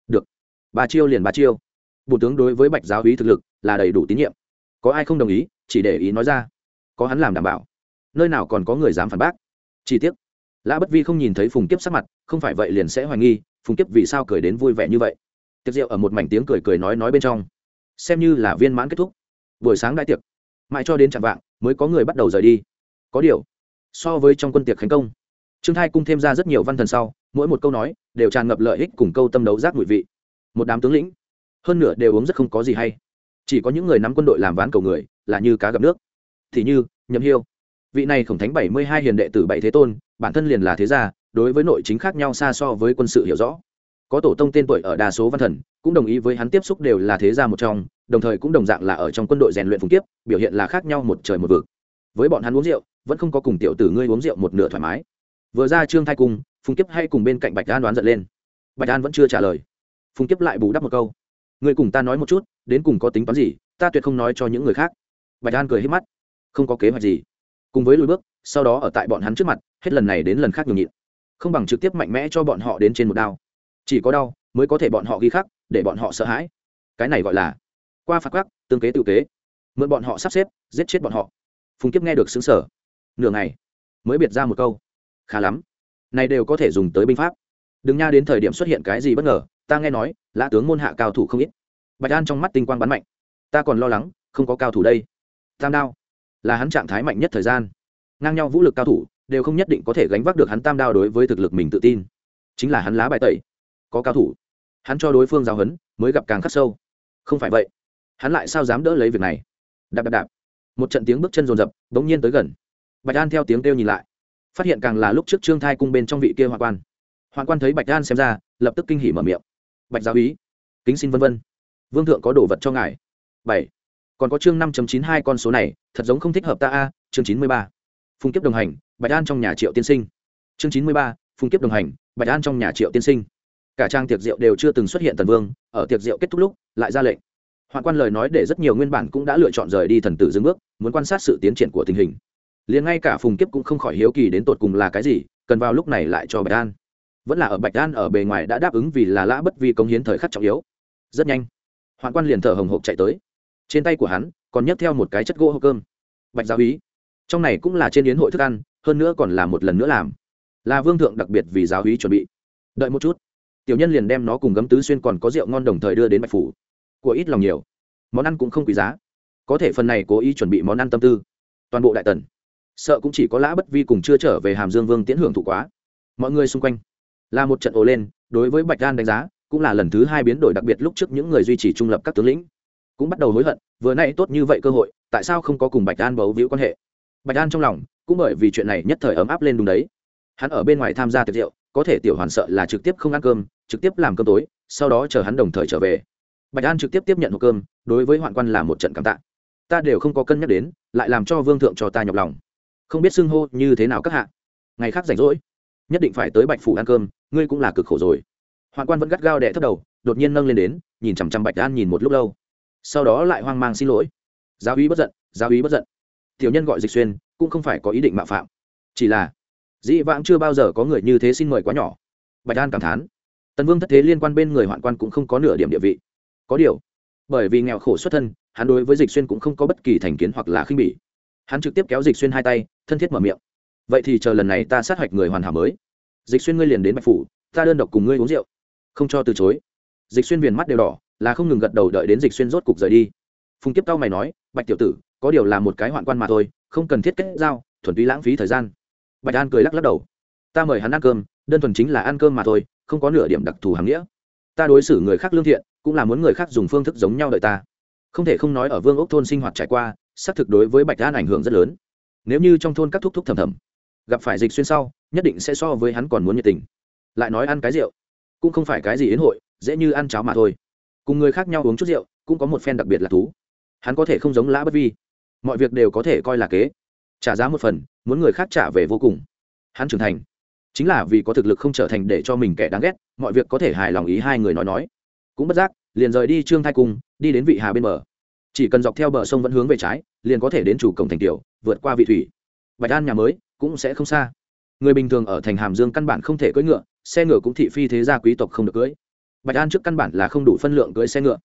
Được. Ba chiêu liền ba chiêu. Bộ tướng đối với bạch giáo hí thực lực là đầy đủ tín nhiệm. Có ai không đồng ý, chỉ để ý nói ra. Có hắn làm đảm bảo. Nơi nào còn có người dám phản bác? Chi tiết. Lã bất vi không nhìn thấy phùng kiếp sắc mặt, không phải vậy liền sẽ hoài nghi, phùng kiếp vì sao cười đến vui vẻ như vậy. Tiệc rượu ở một mảnh tiếng cười cười nói nói bên trong. Xem như là viên mãn kết thúc. Buổi sáng đại tiệc. Mãi cho đến chạm vạng, mới có người bắt đầu rời đi. Có điều, so với trong quân tiệc khánh công, trương thai cung thêm ra rất nhiều văn thần sau, mỗi một câu nói đều tràn ngập lợi ích cùng câu tâm đấu giác ngụy vị. Một đám tướng lĩnh, hơn nửa đều uống rất không có gì hay. Chỉ có những người nắm quân đội làm ván cầu người, là như cá gặp nước. Thì như, nhậm hiêu vị này khổng thánh bảy mươi hai hiền đệ tử bảy thế tôn, bản thân liền là thế gia, đối với nội chính khác nhau xa so với quân sự hiểu rõ. Có tổ tông tên tuổi ở đa số văn thần, cũng đồng ý với hắn tiếp xúc đều là thế gia một trong, đồng thời cũng đồng dạng là ở trong quân đội rèn luyện phùng tiếp biểu hiện là khác nhau một trời một vực. Với bọn hắn uống rượu, vẫn không có cùng tiểu tử ngươi uống rượu một nửa thoải mái. Vừa ra trương thai cùng phùng kiếp hay cùng bên cạnh bạch an đoán giận lên. Bạch an vẫn chưa trả lời. Phùng kiếp lại bù đắp một câu. Ngươi cùng ta nói một chút, đến cùng có tính toán gì, ta tuyệt không nói cho những người khác. Bạch an cười hết mắt. Không có kế hoạch gì cùng với lùi bước, sau đó ở tại bọn hắn trước mặt, hết lần này đến lần khác nhường nhịn. Không bằng trực tiếp mạnh mẽ cho bọn họ đến trên một đao. Chỉ có đau mới có thể bọn họ ghi khắc, để bọn họ sợ hãi. Cái này gọi là qua phạt quắc, tương kế tự kế. Mượn bọn họ sắp xếp, giết chết bọn họ. Phùng kiếp nghe được xứng sở nửa ngày, mới biệt ra một câu. Khá lắm. Này đều có thể dùng tới binh pháp. Đừng nha đến thời điểm xuất hiện cái gì bất ngờ, ta nghe nói, lã tướng môn hạ cao thủ không ít. Bạch an trong mắt tinh quang bắn mạnh. Ta còn lo lắng, không có cao thủ đây. Tam đao là hắn trạng thái mạnh nhất thời gian. Ngang nhau vũ lực cao thủ, đều không nhất định có thể gánh vác được hắn tam đao đối với thực lực mình tự tin. Chính là hắn lá bài tẩy. Có cao thủ, hắn cho đối phương giao hấn mới gặp càng khắc sâu. Không phải vậy, hắn lại sao dám đỡ lấy việc này? Đạp đạp đạp. Một trận tiếng bước chân rồn rập đ ố n g nhiên tới gần. Bạch an theo tiếng kêu nhìn lại, phát hiện càng là lúc trước trương thai cung bên trong vị kia hoạn quan. Hoạn quan thấy bạch an xem ra, lập tức kinh hỉ mở miệng. Bạch giáo ý kính xin vân vân. Vương thượng có đồ vật cho ngài. Bảy còn có chương năm chín hai con số này, thật giống không thích hợp ta a, chương chín mươi ba. Phùng kiếp đồng hành, bạch an trong nhà triệu tiên sinh. Chương chín mươi ba, phùng kiếp đồng hành, bạch an trong nhà triệu tiên sinh. Cả trang tiệc rượu đều chưa từng xuất hiện tần vương, ở tiệc rượu kết thúc lúc, lại ra lệnh. Hoạn quan lời nói để rất nhiều nguyên bản cũng đã lựa chọn rời đi thần tử dừng bước, muốn quan sát sự tiến triển của tình hình. Liền ngay cả phùng kiếp cũng không khỏi hiếu kỳ đến tột cùng là cái gì, cần vào lúc này lại cho bạch an. Vẫn là ở bạch an ở bề ngoài đã đáp ứng vì là lã bất vi công hiến thời khắc trọng yếu. Rất nhanh, hoạn quan liền thở hồng hộc chạy tới trên tay của hắn còn nhấc theo một cái chất gỗ hộp cơm. Bạch giáo ý trong này cũng là trên yến hội thức ăn, hơn nữa còn là một lần nữa làm. Là vương thượng đặc biệt vì giáo ý chuẩn bị. Đợi một chút. Tiểu nhân liền đem nó cùng gấm tứ xuyên còn có rượu ngon đồng thời đưa đến bạch phủ. Của ít lòng nhiều. Món ăn cũng không quý giá. Có thể phần này cố ý chuẩn bị món ăn tâm tư. Toàn bộ đại tần. Sợ cũng chỉ có lã bất vi cùng chưa trở về hàm dương vương tiễn hưởng thụ quá. Mọi người xung quanh. Là một trận ồ lên, đối với bạch đan đánh giá, cũng là lần thứ hai biến đổi đặc biệt lúc trước những người duy trì trung lập các tướng lĩnh cũng bắt đầu hối hận, vừa nay tốt như vậy cơ hội, tại sao không có cùng bạch đan bấu víu quan hệ? Bạch đan trong lòng cũng bởi vì chuyện này nhất thời ấm áp lên đúng đấy. Hắn ở bên ngoài tham gia tiệc rượu, có thể tiểu hoàn sợ là trực tiếp không ăn cơm, trực tiếp làm cơm tối, sau đó chờ hắn đồng thời trở về. Bạch an trực tiếp tiếp nhận hộp cơm, đối với hoạn quan là một trận cảm tạ. Ta đều không có cân nhắc đến, lại làm cho vương thượng cho ta nhọc lòng. Không biết xưng hô như thế nào các hạ. Ngày khác rảnh rỗi, nhất định phải tới bạch phủ ăn cơm, ngươi cũng là cực khổ rồi. Hoạn quan vẫn gắt gao đẻ thấp đầu, đột nhiên nâng lên đến, nhìn chằm chằm bạch an nhìn một lúc lâu sau đó lại hoang mang xin lỗi. Giáo úy bất giận, giáo úy bất giận. Tiểu nhân gọi dịch xuyên, cũng không phải có ý định mạo phạm. Chỉ là, dĩ vãng chưa bao giờ có người như thế xin mời quá nhỏ. Bạch an cảm thán. Tần vương thất thế liên quan bên người hoạn quan cũng không có nửa điểm địa vị. Có điều, bởi vì nghèo khổ xuất thân, hắn đối với dịch xuyên cũng không có bất kỳ thành kiến hoặc là khinh bỉ. Hắn trực tiếp kéo dịch xuyên hai tay, thân thiết mở miệng. Vậy thì chờ lần này ta sát hạch người hoàn hảo mới. Dịch xuyên ngươi liền đến bạch phủ, ta đơn độc cùng ngươi uống rượu. Không cho từ chối. Dịch xuyên viền mắt đều đỏ là không ngừng gật đầu đợi đến dịch xuyên rốt cục rời đi. Phùng kiếp cao mày nói, bạch tiểu tử, có điều là một cái hoạn quan mà thôi, không cần thiết kết giao, thuần túy lãng phí thời gian. Bạch an cười lắc lắc đầu, ta mời hắn ăn cơm, đơn thuần chính là ăn cơm mà thôi, không có nửa điểm đặc thù hàm nghĩa. Ta đối xử người khác lương thiện, cũng là muốn người khác dùng phương thức giống nhau đợi ta. Không thể không nói ở vương ốc thôn sinh hoạt trải qua, xác thực đối với bạch an ảnh hưởng rất lớn. Nếu như trong thôn các thúc thúc thầm thầm, gặp phải dịch xuyên sau, nhất định sẽ so với hắn còn muốn nhiệt tình. Lại nói ăn cái rượu, cũng không phải cái gì yến hội, dễ như ăn cháo mà thôi cùng người khác nhau uống chút rượu, cũng có một phen đặc biệt là thú. Hắn có thể không giống lã bất vi. Mọi việc đều có thể coi là kế. Trả giá một phần, muốn người khác trả về vô cùng. Hắn trưởng thành. Chính là vì có thực lực không trở thành để cho mình kẻ đáng ghét, mọi việc có thể hài lòng ý hai người nói nói. Cũng bất giác, liền rời đi trương thai cung, đi đến vị hà bên bờ. Chỉ cần dọc theo bờ sông vẫn hướng về trái, liền có thể đến chủ cổng thành tiểu, vượt qua vị thủy. Bạch an nhà mới, cũng sẽ không xa. Người bình thường ở thành hàm dương căn bản không thể cưỡi ngựa, xe ngựa cũng thị phi thế gia quý tộc không được cưỡi bạch an trước căn bản là không đủ phân lượng cưỡi xe ngựa.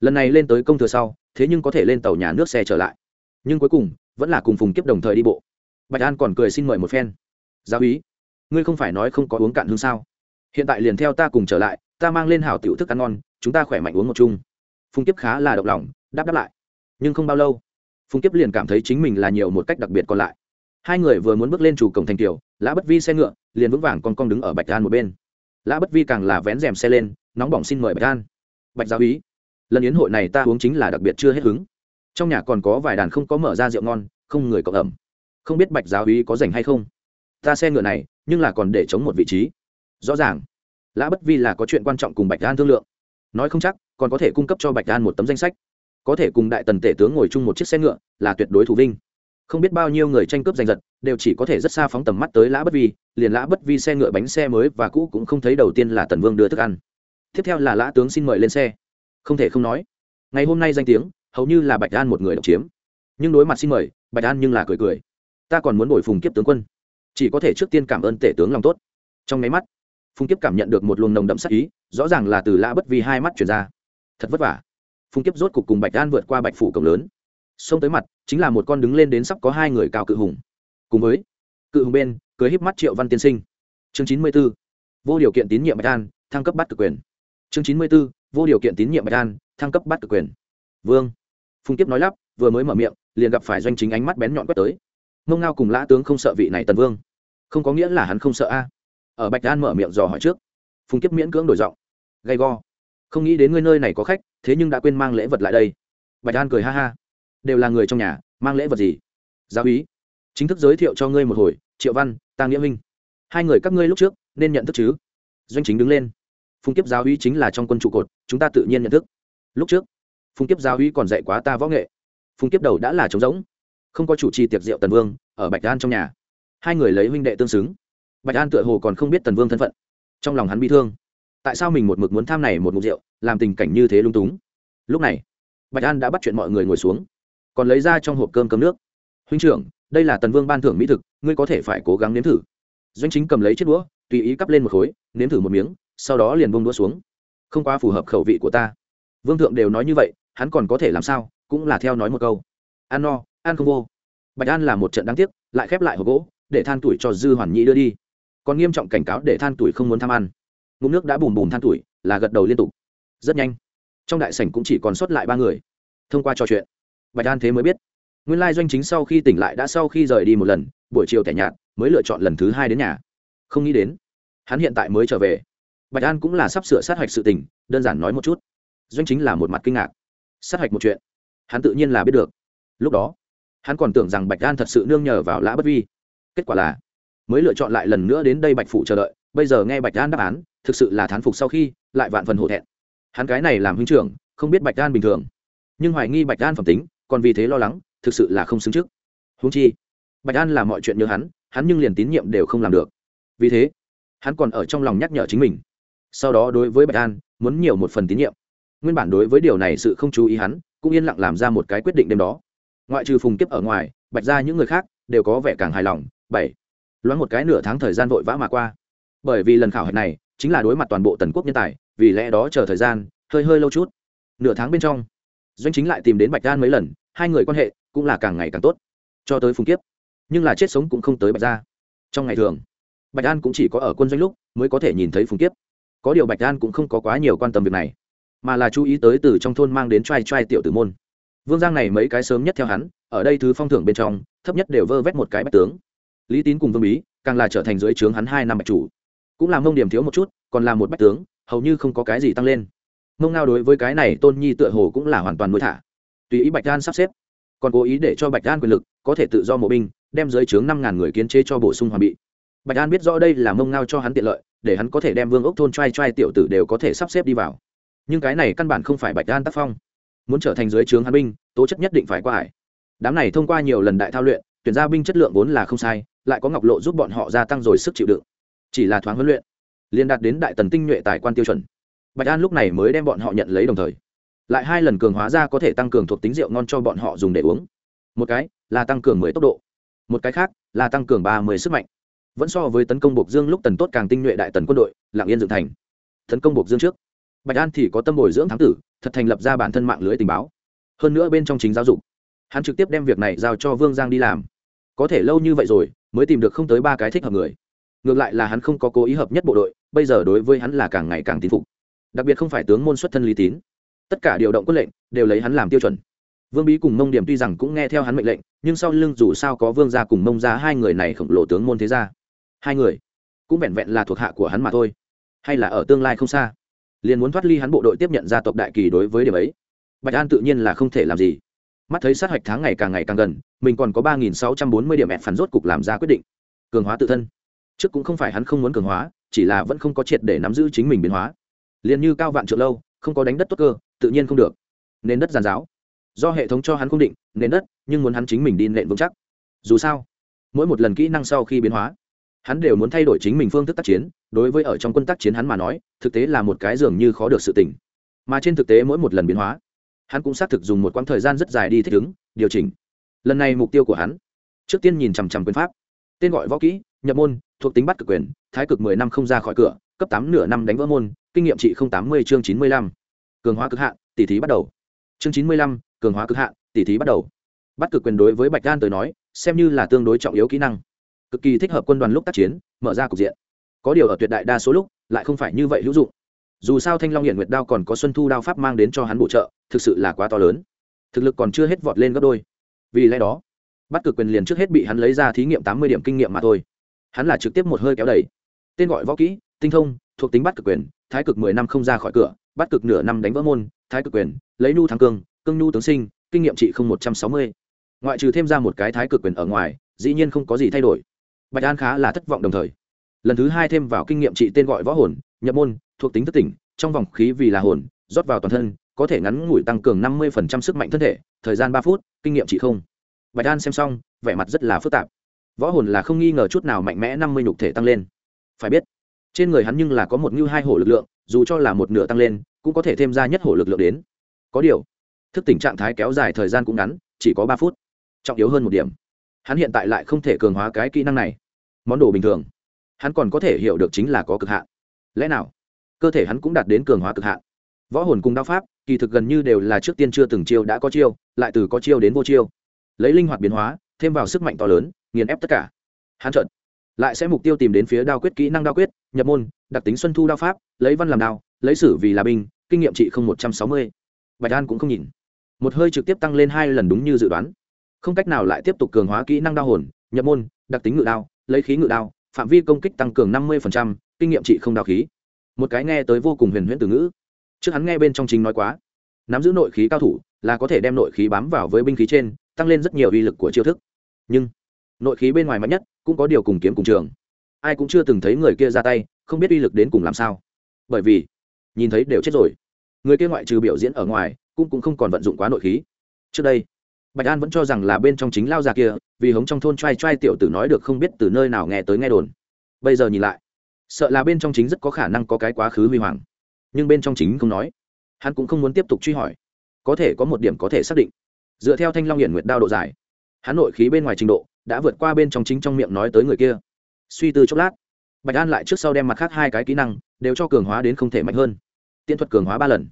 Lần này lên tới công thừa sau, thế nhưng có thể lên tàu nhà nước xe trở lại. Nhưng cuối cùng, vẫn là cùng phùng kiếp đồng thời đi bộ. Bạch an còn cười xin mời một phen. Giáo ý ngươi không phải nói không có uống cạn hương sao? Hiện tại liền theo ta cùng trở lại, ta mang lên hảo tiểu thức ăn ngon, chúng ta khỏe mạnh uống một chung. Phùng kiếp khá là độc lòng, đáp đáp lại. Nhưng không bao lâu, phùng kiếp liền cảm thấy chính mình là nhiều một cách đặc biệt còn lại. Hai người vừa muốn bước lên chủ cổng thành tiểu, lã bất vi xe ngựa, liền vững vàng con con đứng ở bạch an một bên lã bất vi càng là vén rèm xe lên, nóng bỏng xin mời bạch an. Bạch giáo ý lần yến hội này ta uống chính là đặc biệt chưa hết hứng. Trong nhà còn có vài đàn không có mở ra rượu ngon, không người cộng ẩm. Không biết bạch giáo ý có rảnh hay không? Ta xe ngựa này, nhưng là còn để chống một vị trí. Rõ ràng, lã bất vi là có chuyện quan trọng cùng bạch an thương lượng. Nói không chắc, còn có thể cung cấp cho bạch an một tấm danh sách. Có thể cùng đại tần tể tướng ngồi chung một chiếc xe ngựa, là tuyệt đối thủ vinh không biết bao nhiêu người tranh cướp giành giật, đều chỉ có thể rất xa phóng tầm mắt tới lã bất vi, liền lã bất vi xe ngựa bánh xe mới và cũ cũng không thấy đầu tiên là tần vương đưa thức ăn. Tiếp theo là lã tướng xin mời lên xe. Không thể không nói, ngày hôm nay danh tiếng, hầu như là bạch an một người độc chiếm. Nhưng đối mặt xin mời, bạch an nhưng là cười cười. Ta còn muốn bồi phùng kiếp tướng quân. Chỉ có thể trước tiên cảm ơn tể tướng lòng tốt. Trong nháy mắt, phùng kiếp cảm nhận được một luồng nồng đậm sắc ý, rõ ràng là từ lã bất vi hai mắt chuyển ra. Thật vất vả. Phùng kiếp rốt cục cùng bạch an vượt qua bạch phủ cổng lớn. Xông tới mặt chính là một con đứng lên đến sắp có hai người cao cự hùng. Cùng với cự hùng bên, cưới híp mắt triệu văn tiên sinh. Chương chín mươi b ố vô điều kiện tín nhiệm bạch an, thăng cấp bắt cực quyền. Chương chín mươi b ố vô điều kiện tín nhiệm bạch an, thăng cấp bắt cực quyền. Vương, phùng kiếp nói lắp, vừa mới mở miệng, liền gặp phải doanh chính ánh mắt bén nhọn quét tới. Mông ngao cùng lã tướng không sợ vị này tần vương. Không có nghĩa là hắn không sợ a. Ở bạch an mở miệng dò hỏi trước, phùng kiếp miễn cưỡng đổi giọng. Gay go. Không nghĩ đến ngươi nơi này có khách, thế nhưng đã quên mang lễ vật lại đây. Bạch an cười ha ha đều là người trong nhà, mang lễ vật gì? Giáo ý chính thức giới thiệu cho ngươi một hồi, triệu văn, ta nghĩa minh. Hai người các ngươi lúc trước, nên nhận thức chứ? Doanh chính đứng lên. Phùng kiếp giáo Uy chính là trong quân trụ cột, chúng ta tự nhiên nhận thức. Lúc trước, phùng kiếp giáo Uy còn dạy quá ta võ nghệ. Phùng kiếp đầu đã là trống rỗng. Không có chủ trì tiệc rượu tần vương, ở bạch an trong nhà. Hai người lấy huynh đệ tương xứng. Bạch an tựa hồ còn không biết tần vương thân phận. Trong lòng hắn bị thương. Tại sao mình một mực muốn tham này một mục rượu, làm tình cảnh như thế lung túng? Lúc này, bạch an đã bắt chuyện mọi người ngồi xuống còn lấy ra trong hộp cơm cơm nước. Huynh trưởng, đây là tần vương ban thưởng mỹ thực, ngươi có thể phải cố gắng nếm thử. Doanh chính cầm lấy chiếc đũa, tùy ý cắp lên một khối, nếm thử một miếng, sau đó liền bông đũa xuống. Không quá phù hợp khẩu vị của ta. Vương thượng đều nói như vậy, hắn còn có thể làm sao, cũng là theo nói một câu. Ăn no, ăn không vô. Bạch an là một trận đáng tiếc, lại khép lại hộp gỗ, để than tuổi cho dư hoàn nhị đưa đi. Còn nghiêm trọng cảnh cáo để than tuổi không muốn tham ăn. Ngụm nước đã bùm bùm than tuổi, là gật đầu liên tục. Rất nhanh. Trong đại sảnh cũng chỉ còn sót lại ba người. Thông qua trò chuyện bạch an thế mới biết. Nguyên lai doanh chính sau khi tỉnh lại đã sau khi rời đi một lần, buổi chiều tẻ nhạt, mới lựa chọn lần thứ hai đến nhà. Không nghĩ đến, hắn hiện tại mới trở về. Bạch an cũng là sắp sửa sát hạch sự tình, đơn giản nói một chút. Doanh chính là một mặt kinh ngạc. Sát hạch một chuyện, hắn tự nhiên là biết được. Lúc đó, hắn còn tưởng rằng bạch an thật sự nương nhờ vào lã bất vi. Kết quả là, mới lựa chọn lại lần nữa đến đây bạch phủ chờ đợi. Bây giờ nghe bạch an đáp án, thực sự là thán phục sau khi, lại vạn phần hổ thẹn. Hắn cái này làm huynh trưởng, không biết bạch an bình thường. Nhưng hoài nghi bạch an phẩm tính còn vì thế lo lắng, thực sự là không xứng trước. Húng chi, bạch an làm mọi chuyện như hắn hắn nhưng liền tín nhiệm đều không làm được. Vì thế, hắn còn ở trong lòng nhắc nhở chính mình. Sau đó đối với bạch an, muốn nhiều một phần tín nhiệm. Nguyên bản đối với điều này sự không chú ý hắn, cũng yên lặng làm ra một cái quyết định đêm đó. Ngoại trừ phùng kiếp ở ngoài, bạch ra những người khác đều có vẻ càng hài lòng, bảy. Loáng một cái nửa tháng thời gian vội vã mà qua. Bởi vì lần khảo hạch này chính là đối mặt toàn bộ tần quốc nhân tài, vì lẽ đó chờ thời gian hơi hơi lâu chút. Nửa tháng bên trong doanh chính lại tìm đến bạch đan mấy lần, hai người quan hệ cũng là càng ngày càng tốt. Cho tới phùng kiếp, nhưng là chết sống cũng không tới bạch gia. Trong ngày thường, bạch đan cũng chỉ có ở quân doanh lúc mới có thể nhìn thấy phùng kiếp. Có điều bạch đan cũng không có quá nhiều quan tâm việc này, mà là chú ý tới từ trong thôn mang đến t r a i t r a i tiểu tử môn. Vương giang này mấy cái sớm nhất theo hắn, ở đây thứ phong thưởng bên trong, thấp nhất đều vơ vét một cái bạch tướng. Lý tín cùng vương bí, càng là trở thành dưới trướng hắn hai năm bạch chủ. Cũng làm mông điểm thiếu một chút, còn là một bách tướng, hầu như không có cái gì tăng lên mông ngao đối với cái này tôn nhi tựa hồ cũng là hoàn toàn nuôi thả. Tùy ý bạch đan sắp xếp, còn cố ý để cho bạch đan quyền lực có thể tự do mộ binh, đem dưới trướng năm ngàn người kiến chế cho bổ sung hoàn bị. Bạch đan biết rõ đây là mông ngao cho hắn tiện lợi, để hắn có thể đem vương ốc thôn trai trai tiểu tử đều có thể sắp xếp đi vào. Nhưng cái này căn bản không phải bạch đan tác phong. Muốn trở thành dưới trướng hắn binh, tố chất nhất định phải qua hải đám này thông qua nhiều lần đại thao luyện, tuyển ra binh chất lượng vốn là không sai, lại có ngọc lộ giúp bọn họ gia tăng rồi sức chịu đựng. Chỉ là thoáng huấn luyện liên đạt đến đại tần tinh nhuệ tài quan tiêu chuẩn bạch an lúc này mới đem bọn họ nhận lấy đồng thời, lại hai lần cường hóa ra có thể tăng cường thuộc tính rượu ngon cho bọn họ dùng để uống. Một cái là tăng cường mười tốc độ, một cái khác là tăng cường ba mươi sức mạnh. Vẫn so với tấn công bộc dương lúc tần tốt càng tinh nhuệ đại tần quân đội, lạng yên dựng thành. Tấn công bộc dương trước, bạch an thì có tâm bồi dưỡng thám tử, thật thành lập ra bản thân mạng lưới tình báo. Hơn nữa bên trong chính giáo dục, hắn trực tiếp đem việc này giao cho vương giang đi làm. Có thể lâu như vậy rồi, mới tìm được không tới ba cái thích hợp người. Ngược lại là hắn không có cố ý hợp nhất bộ đội, bây giờ đối với hắn là càng ngày càng tín phục đặc biệt không phải tướng môn xuất thân lý tín. Tất cả điều động quân lệnh đều lấy hắn làm tiêu chuẩn. Vương bí cùng mông điểm tuy rằng cũng nghe theo hắn mệnh lệnh, nhưng sau lưng dù sao có vương gia cùng mông gia hai người này khổng lồ tướng môn thế gia. Hai người cũng vẹn vẹn là thuộc hạ của hắn mà thôi, hay là ở tương lai không xa. Liền muốn thoát ly hắn bộ đội tiếp nhận gia tộc đại kỳ đối với điểm ấy, bạch an tự nhiên là không thể làm gì. Mắt thấy sát hạch tháng ngày càng ngày càng gần, mình còn có ba nghìn sáu trăm bốn mươi điểm ẹt phản rốt cục làm ra quyết định. Cường hóa tự thân. Trước cũng không phải hắn không muốn cường hóa, chỉ là vẫn không có triệt để nắm giữ chính mình biến hóa liền như cao vạn trượng lâu, không có đánh đất tốt cơ, tự nhiên không được. Nên đất giàn giáo. Do hệ thống cho hắn không định, nền đất, nhưng muốn hắn chính mình đi nện vững chắc. Dù sao, mỗi một lần kỹ năng sau khi biến hóa, hắn đều muốn thay đổi chính mình phương thức tác chiến, đối với ở trong quân tác chiến hắn mà nói, thực tế là một cái dường như khó được sự tỉnh mà trên thực tế mỗi một lần biến hóa, hắn cũng xác thực dùng một quãng thời gian rất dài đi thích ứng, điều chỉnh. Lần này mục tiêu của hắn, trước tiên nhìn chằm chằm quyền pháp. Tên gọi võ kỹ, nhập môn, thuộc tính bắt cực quyền, thái cực mười năm không ra khỏi cửa, cấp tám nửa năm đánh vỡ môn kinh nghiệm trị không tám mươi chương chín mươi lăm. Cường hóa cực hạn tỷ thí bắt đầu. Chương chín mươi lăm, cường hóa cực hạn tỷ thí bắt đầu. Bắt cực quyền đối với bạch đan tới nói, xem như là tương đối trọng yếu kỹ năng. Cực kỳ thích hợp quân đoàn lúc tác chiến, mở ra cục diện. Có điều ở tuyệt đại đa số lúc, lại không phải như vậy hữu dụng. Dù sao thanh long hiện nguyệt đao còn có xuân thu đao pháp mang đến cho hắn bổ trợ, thực sự là quá to lớn. Thực lực còn chưa hết vọt lên gấp đôi. Vì lẽ đó, bắt cực quyền liền trước hết bị hắn lấy ra thí nghiệm tám mươi điểm kinh nghiệm mà thôi. Hắn là trực tiếp một hơi kéo đầy. Tên gọi võ kỹ, tinh thông, thuộc tính bắt cực quyền thái cực mười năm không ra khỏi cửa, bắt cực nửa năm đánh vỡ môn, thái cực quyền, lấy nhu thắng cương cương nhu tướng sinh, kinh nghiệm trị không một trăm sáu mươi. Ngoại trừ thêm ra một cái thái cực quyền ở ngoài, dĩ nhiên không có gì thay đổi. Bạch an khá là thất vọng đồng thời. Lần thứ hai thêm vào kinh nghiệm trị tên gọi võ hồn, nhập môn, thuộc tính thất tỉnh, trong vòng khí vì là hồn, rót vào toàn thân, có thể ngắn ngủi tăng cường năm mươi sức mạnh thân thể, thời gian ba phút, kinh nghiệm trị không. Bạch an xem xong, vẻ mặt rất là phức tạp. Võ hồn là không nghi ngờ chút nào mạnh mẽ năm mươi nhục thể tăng lên. Phải biết trên người hắn nhưng là có một ngưu hai hổ lực lượng, dù cho là một nửa tăng lên, cũng có thể thêm ra nhất hổ lực lượng đến. Có điều, thức tỉnh trạng thái kéo dài thời gian cũng ngắn, chỉ có ba phút, trọng yếu hơn một điểm. Hắn hiện tại lại không thể cường hóa cái kỹ năng này. Món đồ bình thường, hắn còn có thể hiểu được chính là có cực hạn. Lẽ nào, cơ thể hắn cũng đạt đến cường hóa cực hạn? Võ hồn cùng đao pháp, kỳ thực gần như đều là trước tiên chưa từng chiêu đã có chiêu, lại từ có chiêu đến vô chiêu. Lấy linh hoạt biến hóa, thêm vào sức mạnh to lớn, nghiền ép tất cả. Hắn trợn lại sẽ mục tiêu tìm đến phía đao quyết kỹ năng đao quyết, nhập môn, đặc tính xuân thu đao pháp, lấy văn làm đao, lấy sử vì là binh, kinh nghiệm trị không một trăm sáu mươi. Bạch an cũng không nhìn. Một hơi trực tiếp tăng lên hai lần đúng như dự đoán. Không cách nào lại tiếp tục cường hóa kỹ năng đao hồn, nhập môn, đặc tính ngự đao, lấy khí ngự đao, phạm vi công kích tăng cường năm mươi kinh nghiệm trị không đao khí. Một cái nghe tới vô cùng huyền huyễn từ ngữ. Trước hắn nghe bên trong chính nói quá. Nắm giữ nội khí cao thủ là có thể đem nội khí bám vào với binh khí trên, tăng lên rất nhiều uy lực của chiêu thức. Nhưng nội khí bên ngoài mạnh nhất, cũng có điều cùng kiếm cùng trường. Ai cũng chưa từng thấy người kia ra tay, không biết uy lực đến cùng làm sao. Bởi vì, nhìn thấy đều chết rồi. Người kia ngoại trừ biểu diễn ở ngoài, cũng cũng không còn vận dụng quá nội khí. Trước đây, bạch an vẫn cho rằng là bên trong chính lao già kia, vì hống trong thôn t r a i t r a i tiểu tử nói được không biết từ nơi nào nghe tới nghe đồn. Bây giờ nhìn lại, sợ là bên trong chính rất có khả năng có cái quá khứ huy hoàng. Nhưng bên trong chính không nói. Hắn cũng không muốn tiếp tục truy hỏi. Có thể có một điểm có thể xác định. Dựa theo thanh long hiển nguyệt đao độ dài hắn nội khí bên ngoài trình độ đã vượt qua bên trong chính trong miệng nói tới người kia. Suy tư chốc lát, bạch an lại trước sau đem mặt khác hai cái kỹ năng đều cho cường hóa đến không thể mạnh hơn. Tiễn thuật cường hóa ba lần.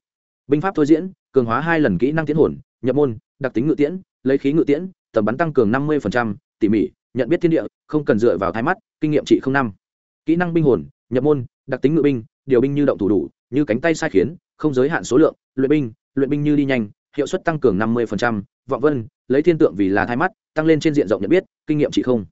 Binh pháp thôi diễn, cường hóa hai lần kỹ năng tiến hồn, nhập môn, đặc tính ngự tiễn, lấy khí ngự tiễn, tầm bắn tăng cường năm mươi tỉ mỉ, nhận biết thiên địa, không cần dựa vào thái mắt, kinh nghiệm trị không năm. Kỹ năng binh hồn, nhập môn, đặc tính ngự binh, điều binh như động thủ đủ, như cánh tay sai khiến, không giới hạn số lượng, luyện binh luyện binh như đi nhanh hiệu suất tăng cường năm mươi vọng vân, lấy thiên tượng vì là thái mắt, tăng lên trên diện rộng nhận biết, kinh nghiệm trị không.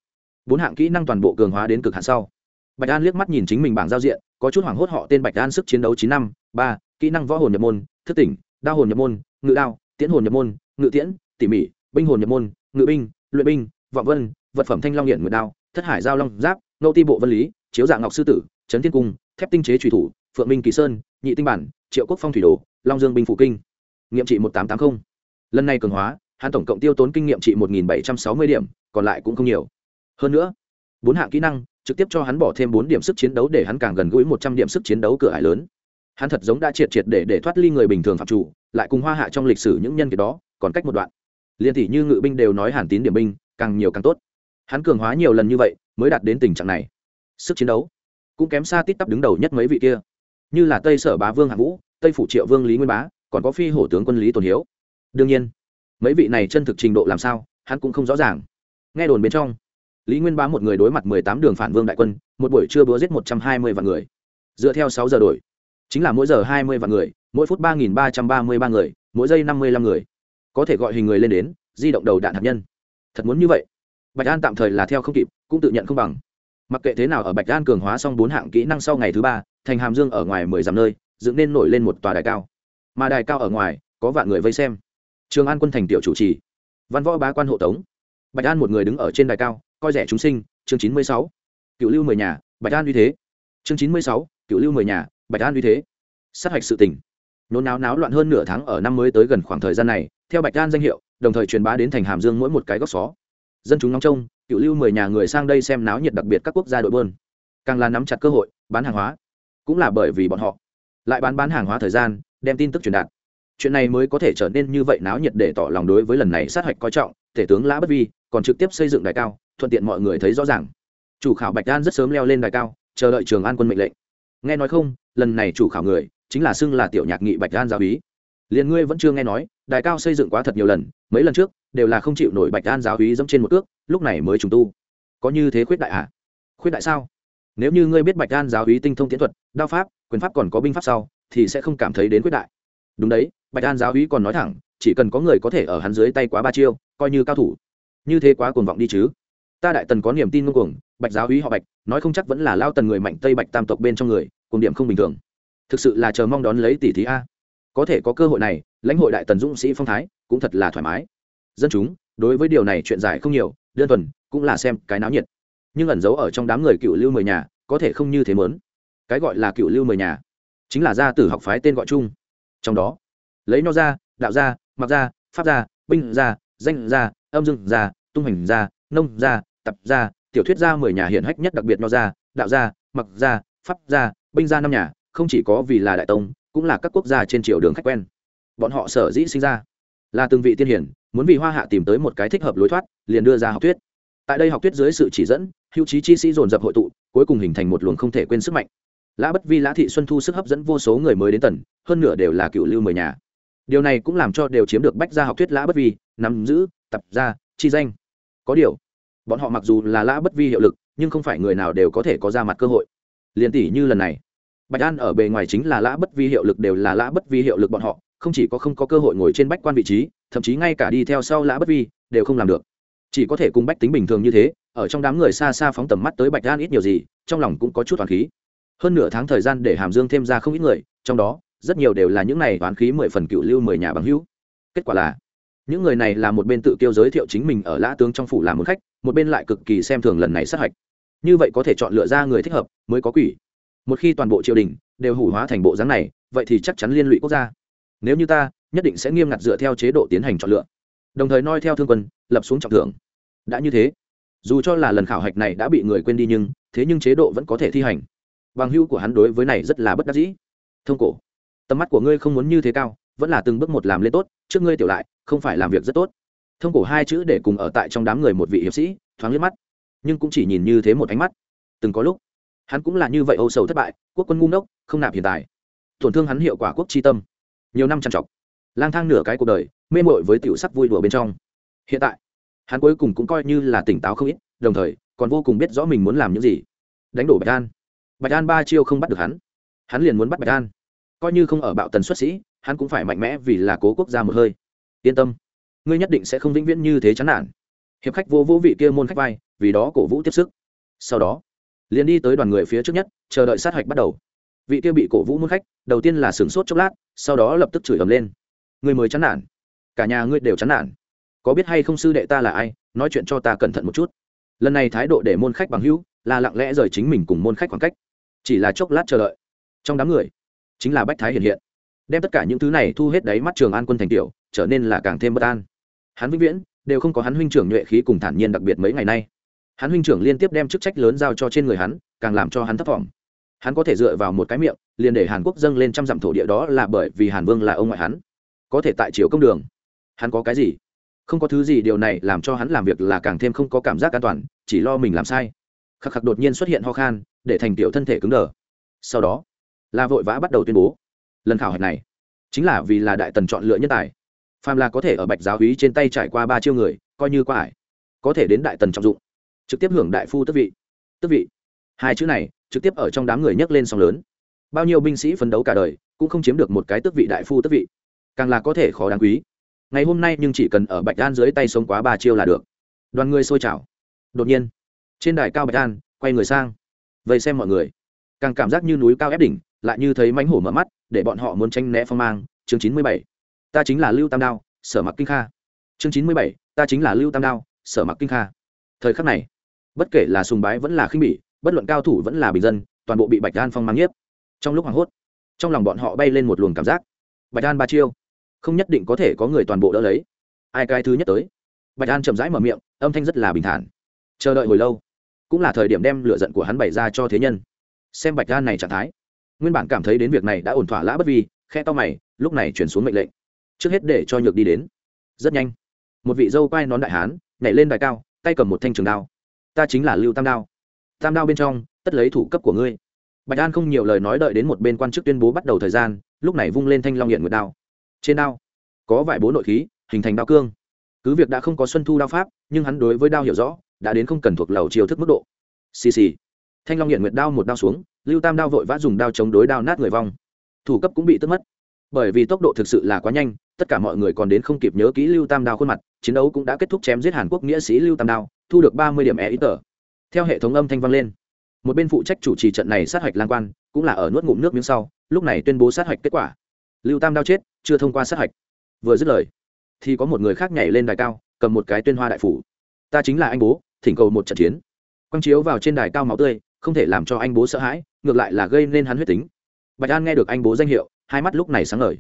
Bốn hạng kỹ năng toàn bộ cường hóa đến cực hạn sau. Bạch an liếc mắt nhìn chính mình bảng giao diện, có chút hoảng hốt họ tên bạch an sức chiến đấu chín năm, ba, kỹ năng võ hồn nhập môn, thức tỉnh, đao hồn nhập môn, ngự đao, tiễn hồn nhập môn, ngự tiễn, tỉ mỉ, binh hồn nhập môn, ngự binh, luyện binh, vọng vân, vật phẩm thanh long hiện ngự đao, thất hải giao long giáp nô ti bộ vân lý, chiếu dạng ngọc sư tử trấn thiên cung, thép tinh chế trùy thủ, phượng minh kỳ sơn, nhị tinh bản, triệu quốc phong thủy đồ, long dương binh phủ kinh nghiệm trị một tám tám mươi lần này cường hóa, hắn tổng cộng tiêu tốn kinh nghiệm trị một nghìn bảy trăm sáu mươi điểm, còn lại cũng không nhiều. Hơn nữa, bốn hạng kỹ năng trực tiếp cho hắn bỏ thêm bốn điểm sức chiến đấu để hắn càng gần gũi một trăm điểm sức chiến đấu cửa ải lớn. Hắn thật giống đã triệt triệt để để thoát ly người bình thường phạm chủ, lại cùng hoa hạ trong lịch sử những nhân kiệt đó, còn cách một đoạn. Liên tỷ như ngự binh đều nói hàn tín điểm binh, càng nhiều càng tốt. Hắn cường hóa nhiều lần như vậy, mới đạt đến tình trạng này. Sức chiến đấu cũng kém xa tít tắp đứng đầu nhất mấy vị kia. Như là tây sở bá vương hạng vũ, tây phủ triệu vương lý nguyên bá còn có phi hổ tướng quân lý tồn hiếu. Đương nhiên, mấy vị này chân thực trình độ làm sao, hắn cũng không rõ ràng. Nghe đồn bên trong, lý nguyên bá một người đối mặt mười tám đường phản vương đại quân, một buổi trưa búa giết một trăm hai mươi vạn người. Dựa theo sáu giờ đổi, chính là mỗi giờ hai mươi vạn người, mỗi phút ba nghìn ba trăm ba mươi ba người, mỗi giây năm mươi lăm người. Có thể gọi hình người lên đến, di động đầu đạn hạt nhân. Thật muốn như vậy? Bạch an tạm thời là theo không kịp, cũng tự nhận không bằng. Mặc kệ thế nào ở bạch an cường hóa xong bốn hạng kỹ năng sau ngày thứ ba, thành hàm dương ở ngoài mười dặm nơi, dựng nên nổi lên một tòa đài cao mà đài cao ở ngoài, có vạn người vây xem. Trường an quân thành tiểu chủ trì, văn võ bá quan hộ tống. Bạch an một người đứng ở trên đài cao, coi rẻ chúng sinh, chương chín mươi sáu. Cựu lưu mười nhà, bạch an uy thế. Chương chín mươi sáu, cựu lưu mười nhà, bạch an uy thế. Sát hạch sự tỉnh nôn náo náo loạn hơn nửa tháng ở năm mới tới gần khoảng thời gian này, theo bạch an danh hiệu, đồng thời truyền bá đến thành hàm dương mỗi một cái góc xó. Dân chúng nóng trông, cựu lưu mười nhà người sang đây xem náo nhiệt đặc biệt các quốc gia đội bơn càng là nắm chặt cơ hội, bán hàng hóa. Cũng là bởi vì bọn họ. Lại bán bán hàng hóa thời gian đem tin tức truyền đạt. Chuyện này mới có thể trở nên như vậy náo nhiệt để tỏ lòng đối với lần này sát hạch coi trọng thể tướng lã bất vi còn trực tiếp xây dựng đài cao, thuận tiện mọi người thấy rõ ràng. Chủ khảo bạch đan rất sớm leo lên đài cao, chờ đợi trường an quân mệnh lệnh. Nghe nói không, lần này chủ khảo người chính là xưng là tiểu nhạc nghị bạch đan giáo ý liền ngươi vẫn chưa nghe nói, đài cao xây dựng quá thật nhiều lần, mấy lần trước đều là không chịu nổi bạch đan giáo ý dẫm trên một cước, lúc này mới trùng tu. Có như thế khuyết đại à? Khuyết đại sao? Nếu như ngươi biết bạch đan giáo ý tinh thông tiến thuật, đao pháp, quyền pháp còn có binh pháp sau thì sẽ không cảm thấy đến quyết đại. Đúng đấy, bạch an giáo hí còn nói thẳng, chỉ cần có người có thể ở hắn dưới tay quá ba chiêu, coi như cao thủ. Như thế quá cuồng vọng đi chứ. Ta đại tần có niềm tin ngông cuồng, bạch giáo hí họ bạch, nói không chắc vẫn là lao tần người mạnh tây bạch tam tộc bên trong người cùng điểm không bình thường. Thực sự là chờ mong đón lấy tỷ thí a. Có thể có cơ hội này, lãnh hội đại tần dũng sĩ phong thái, cũng thật là thoải mái. Dân chúng, đối với điều này chuyện giải không nhiều, đơn thuần, cũng là xem cái náo nhiệt. Nhưng ẩn giấu ở trong đám người cựu lưu mười nhà, có thể không như thế mớn cái gọi là cựu lưu mười nhà chính là gia tử học phái tên gọi chung. Trong đó, lấy nho gia đạo gia mặc gia pháp gia binh gia danh gia âm dương gia tung hành gia nông gia tập gia tiểu thuyết gia mười nhà hiển hách nhất đặc biệt nho gia đạo gia mặc gia pháp gia binh gia năm nhà, không chỉ có vì là đại tông, cũng là các quốc gia trên triều đường khách quen. Bọn họ sở dĩ sinh ra là từng vị tiên hiển, muốn vì hoa hạ tìm tới một cái thích hợp lối thoát, liền đưa ra học thuyết. Tại đây học thuyết dưới sự chỉ dẫn, hữu trí chi sĩ dồn dập hội tụ, cuối cùng hình thành một luồng không thể quên sức mạnh lã bất vi, lã thị xuân thu sức hấp dẫn vô số người mới đến tần hơn nửa đều là cựu lưu mười nhà. Điều này cũng làm cho đều chiếm được bách gia học thuyết lã bất vi, nắm giữ, tập gia, chi danh. Có điều, bọn họ mặc dù là lã bất vi hiệu lực, nhưng không phải người nào đều có thể có ra mặt cơ hội. Liền tỷ như lần này, bạch an ở bề ngoài chính là lã bất vi hiệu lực đều là lã bất vi hiệu lực bọn họ, không chỉ có không có cơ hội ngồi trên bách quan vị trí, thậm chí ngay cả đi theo sau lã bất vi đều không làm được. Chỉ có thể cùng bách tính bình thường như thế, ở trong đám người xa xa phóng tầm mắt tới bạch an ít nhiều gì, trong lòng cũng có chút toàn khí hơn nửa tháng thời gian để hàm dương thêm ra không ít người, trong đó, rất nhiều đều là những này toán khí mười phần cựu lưu mười nhà bằng hữu. Kết quả là, những người này là một bên tự kêu giới thiệu chính mình ở lã tướng trong phủ làm một khách, một bên lại cực kỳ xem thường lần này sát hạch. Như vậy có thể chọn lựa ra người thích hợp, mới có quỷ. Một khi toàn bộ triều đình đều hủ hóa thành bộ dáng này, vậy thì chắc chắn liên lụy quốc gia. Nếu như ta, nhất định sẽ nghiêm ngặt dựa theo chế độ tiến hành chọn lựa. Đồng thời noi theo thương quân, lập xuống trọng thưởng. Đã như thế, dù cho là lần khảo hạch này đã bị người quên đi nhưng, thế nhưng chế độ vẫn có thể thi hành bằng hưu của hắn đối với này rất là bất đắc dĩ. Thông cổ, tầm mắt của ngươi không muốn như thế cao, vẫn là từng bước một làm lên tốt, trước ngươi tiểu lại, không phải làm việc rất tốt. Thông cổ hai chữ để cùng ở tại trong đám người một vị hiệp sĩ, thoáng liếc mắt, nhưng cũng chỉ nhìn như thế một ánh mắt. Từng có lúc, hắn cũng là như vậy âu sầu thất bại, quốc quân ngu ngốc, không nạp hiện tại. Tổn thương hắn hiệu quả quốc chi tâm. Nhiều năm trằn trọc, lang thang nửa cái cuộc đời, mê mội với tiểu sắc vui đùa bên trong. Hiện tại, hắn cuối cùng cũng coi như là tỉnh táo không ít, đồng thời còn vô cùng biết rõ mình muốn làm những gì. Đánh đổ bạch an bạch an ba chiêu không bắt được hắn. Hắn liền muốn bắt bạch an. Coi như không ở bạo tần xuất sĩ, hắn cũng phải mạnh mẽ vì là cố quốc gia một hơi. Yên tâm, ngươi nhất định sẽ không vĩnh viễn như thế chán nản. Hiệp khách vô vũ vị kia môn khách vai, vì đó cổ vũ tiếp sức. Sau đó, liền đi tới đoàn người phía trước nhất, chờ đợi sát hạch bắt đầu. Vị kia bị cổ vũ môn khách, đầu tiên là sửng sốt chốc lát, sau đó lập tức chửi ầm lên. Người mới chán nản. Cả nhà ngươi đều chán nản. Có biết hay không sư đệ ta là ai, nói chuyện cho ta cẩn thận một chút. Lần này thái độ để môn khách bằng hữu, là lặng lẽ rời chính mình cùng môn khách khoảng cách chỉ là chốc lát chờ đợi. Trong đám người, chính là bách thái hiện hiện. Đem tất cả những thứ này thu hết đáy mắt trường an quân thành tiểu, trở nên là càng thêm bất an. Hắn vĩnh viễn đều không có hắn huynh trưởng nhuệ khí cùng thản nhiên đặc biệt mấy ngày nay. Hắn huynh trưởng liên tiếp đem chức trách lớn giao cho trên người hắn, càng làm cho hắn thất vọng. Hắn có thể dựa vào một cái miệng, liền để hàn quốc dâng lên trăm dặm thổ địa đó là bởi vì hàn vương là ông ngoại hắn. Có thể tại chiều công đường, hắn có cái gì? Không có thứ gì điều này làm cho hắn làm việc là càng thêm không có cảm giác an toàn, chỉ lo mình làm sai. Khắc khắc đột nhiên xuất hiện ho khan để thành tiểu thân thể cứng đờ. Sau đó là vội vã bắt đầu tuyên bố, lần khảo hạch này chính là vì là đại tần chọn lựa nhân tài. Phàm là có thể ở bạch giáo hí trên tay trải qua ba chiêu người, coi như qua ải, có thể đến đại tần trọng dụng, trực tiếp hưởng đại phu tức vị. Tức vị. Hai chữ này trực tiếp ở trong đám người nhấc lên sóng lớn. Bao nhiêu binh sĩ phấn đấu cả đời cũng không chiếm được một cái tước vị đại phu tước vị. Càng là có thể khó đáng quý. Ngày hôm nay nhưng chỉ cần ở bạch đan dưới tay sống quá ba chiêu là được. Đoàn người sôi trào. Đột nhiên, trên đài cao bạch đan quay người sang vậy xem mọi người. Càng cảm giác như núi cao ép đỉnh, lại như thấy mánh hổ mở mắt, để bọn họ muốn tranh né phong mang. Chương chín mươi bảy. Ta chính là lưu tam đao, sở mặc kinh kha. Chương chín mươi bảy. Ta chính là lưu tam đao, sở mặc kinh kha. Thời khắc này, bất kể là sùng bái vẫn là khinh bỉ, bất luận cao thủ vẫn là bình dân, toàn bộ bị bạch đan phong mang nhiếp. Trong lúc hoảng hốt, trong lòng bọn họ bay lên một luồng cảm giác. Bạch đan ba chiêu, không nhất định có thể có người toàn bộ đỡ lấy. Ai cái thứ nhất tới? Bạch đan chậm rãi mở miệng, âm thanh rất là bình thản. Chờ đợi hồi lâu cũng là thời điểm đem lựa giận của hắn bày ra cho thế nhân. Xem bạch gan này trạng thái, nguyên bản cảm thấy đến việc này đã ổn thỏa lã bất vi, khe to mày, lúc này chuyển xuống mệnh lệnh. Trước hết để cho nhược đi đến. Rất nhanh, một vị dâu quai nón đại hán nhảy lên đài cao, tay cầm một thanh trường đao. Ta chính là lưu tam đao. Tam đao bên trong, tất lấy thủ cấp của ngươi. Bạch an không nhiều lời nói đợi đến một bên quan chức tuyên bố bắt đầu thời gian, lúc này vung lên thanh long hiện nguyệt đao. Trên đao, có vài bố nội khí, hình thành đao cương. Cứ việc đã không có xuân thu đao pháp, nhưng hắn đối với đao hiểu rõ đã đến không cần thuộc lầu chiêu thức mức độ. Xì xì. Thanh long hiện nguyệt đao một đao xuống, lưu tam đao vội vã dùng đao chống đối đao nát người vong. Thủ cấp cũng bị tức mất. Bởi vì tốc độ thực sự là quá nhanh, tất cả mọi người còn đến không kịp nhớ kỹ lưu tam đao khuôn mặt, chiến đấu cũng đã kết thúc chém giết hàn quốc nghĩa sĩ lưu tam đao, thu được ba mươi điểm e ít tờ theo hệ thống âm thanh vang lên, một bên phụ trách chủ trì trận này sát hạch lang quan, cũng là ở nuốt ngụm nước miếng sau, lúc này tuyên bố sát hạch kết quả. Lưu tam đao chết, chưa thông qua sát hạch vừa dứt lời, thì có một người khác nhảy lên đài cao, cầm một cái tuyên hoa đại phủ ta chính là anh bố, thỉnh cầu một trận chiến. Quang chiếu vào trên đài cao máu tươi, không thể làm cho anh bố sợ hãi, ngược lại là gây nên hắn huyết tính. Bạch an nghe được anh bố danh hiệu, hai mắt lúc này sáng ngời.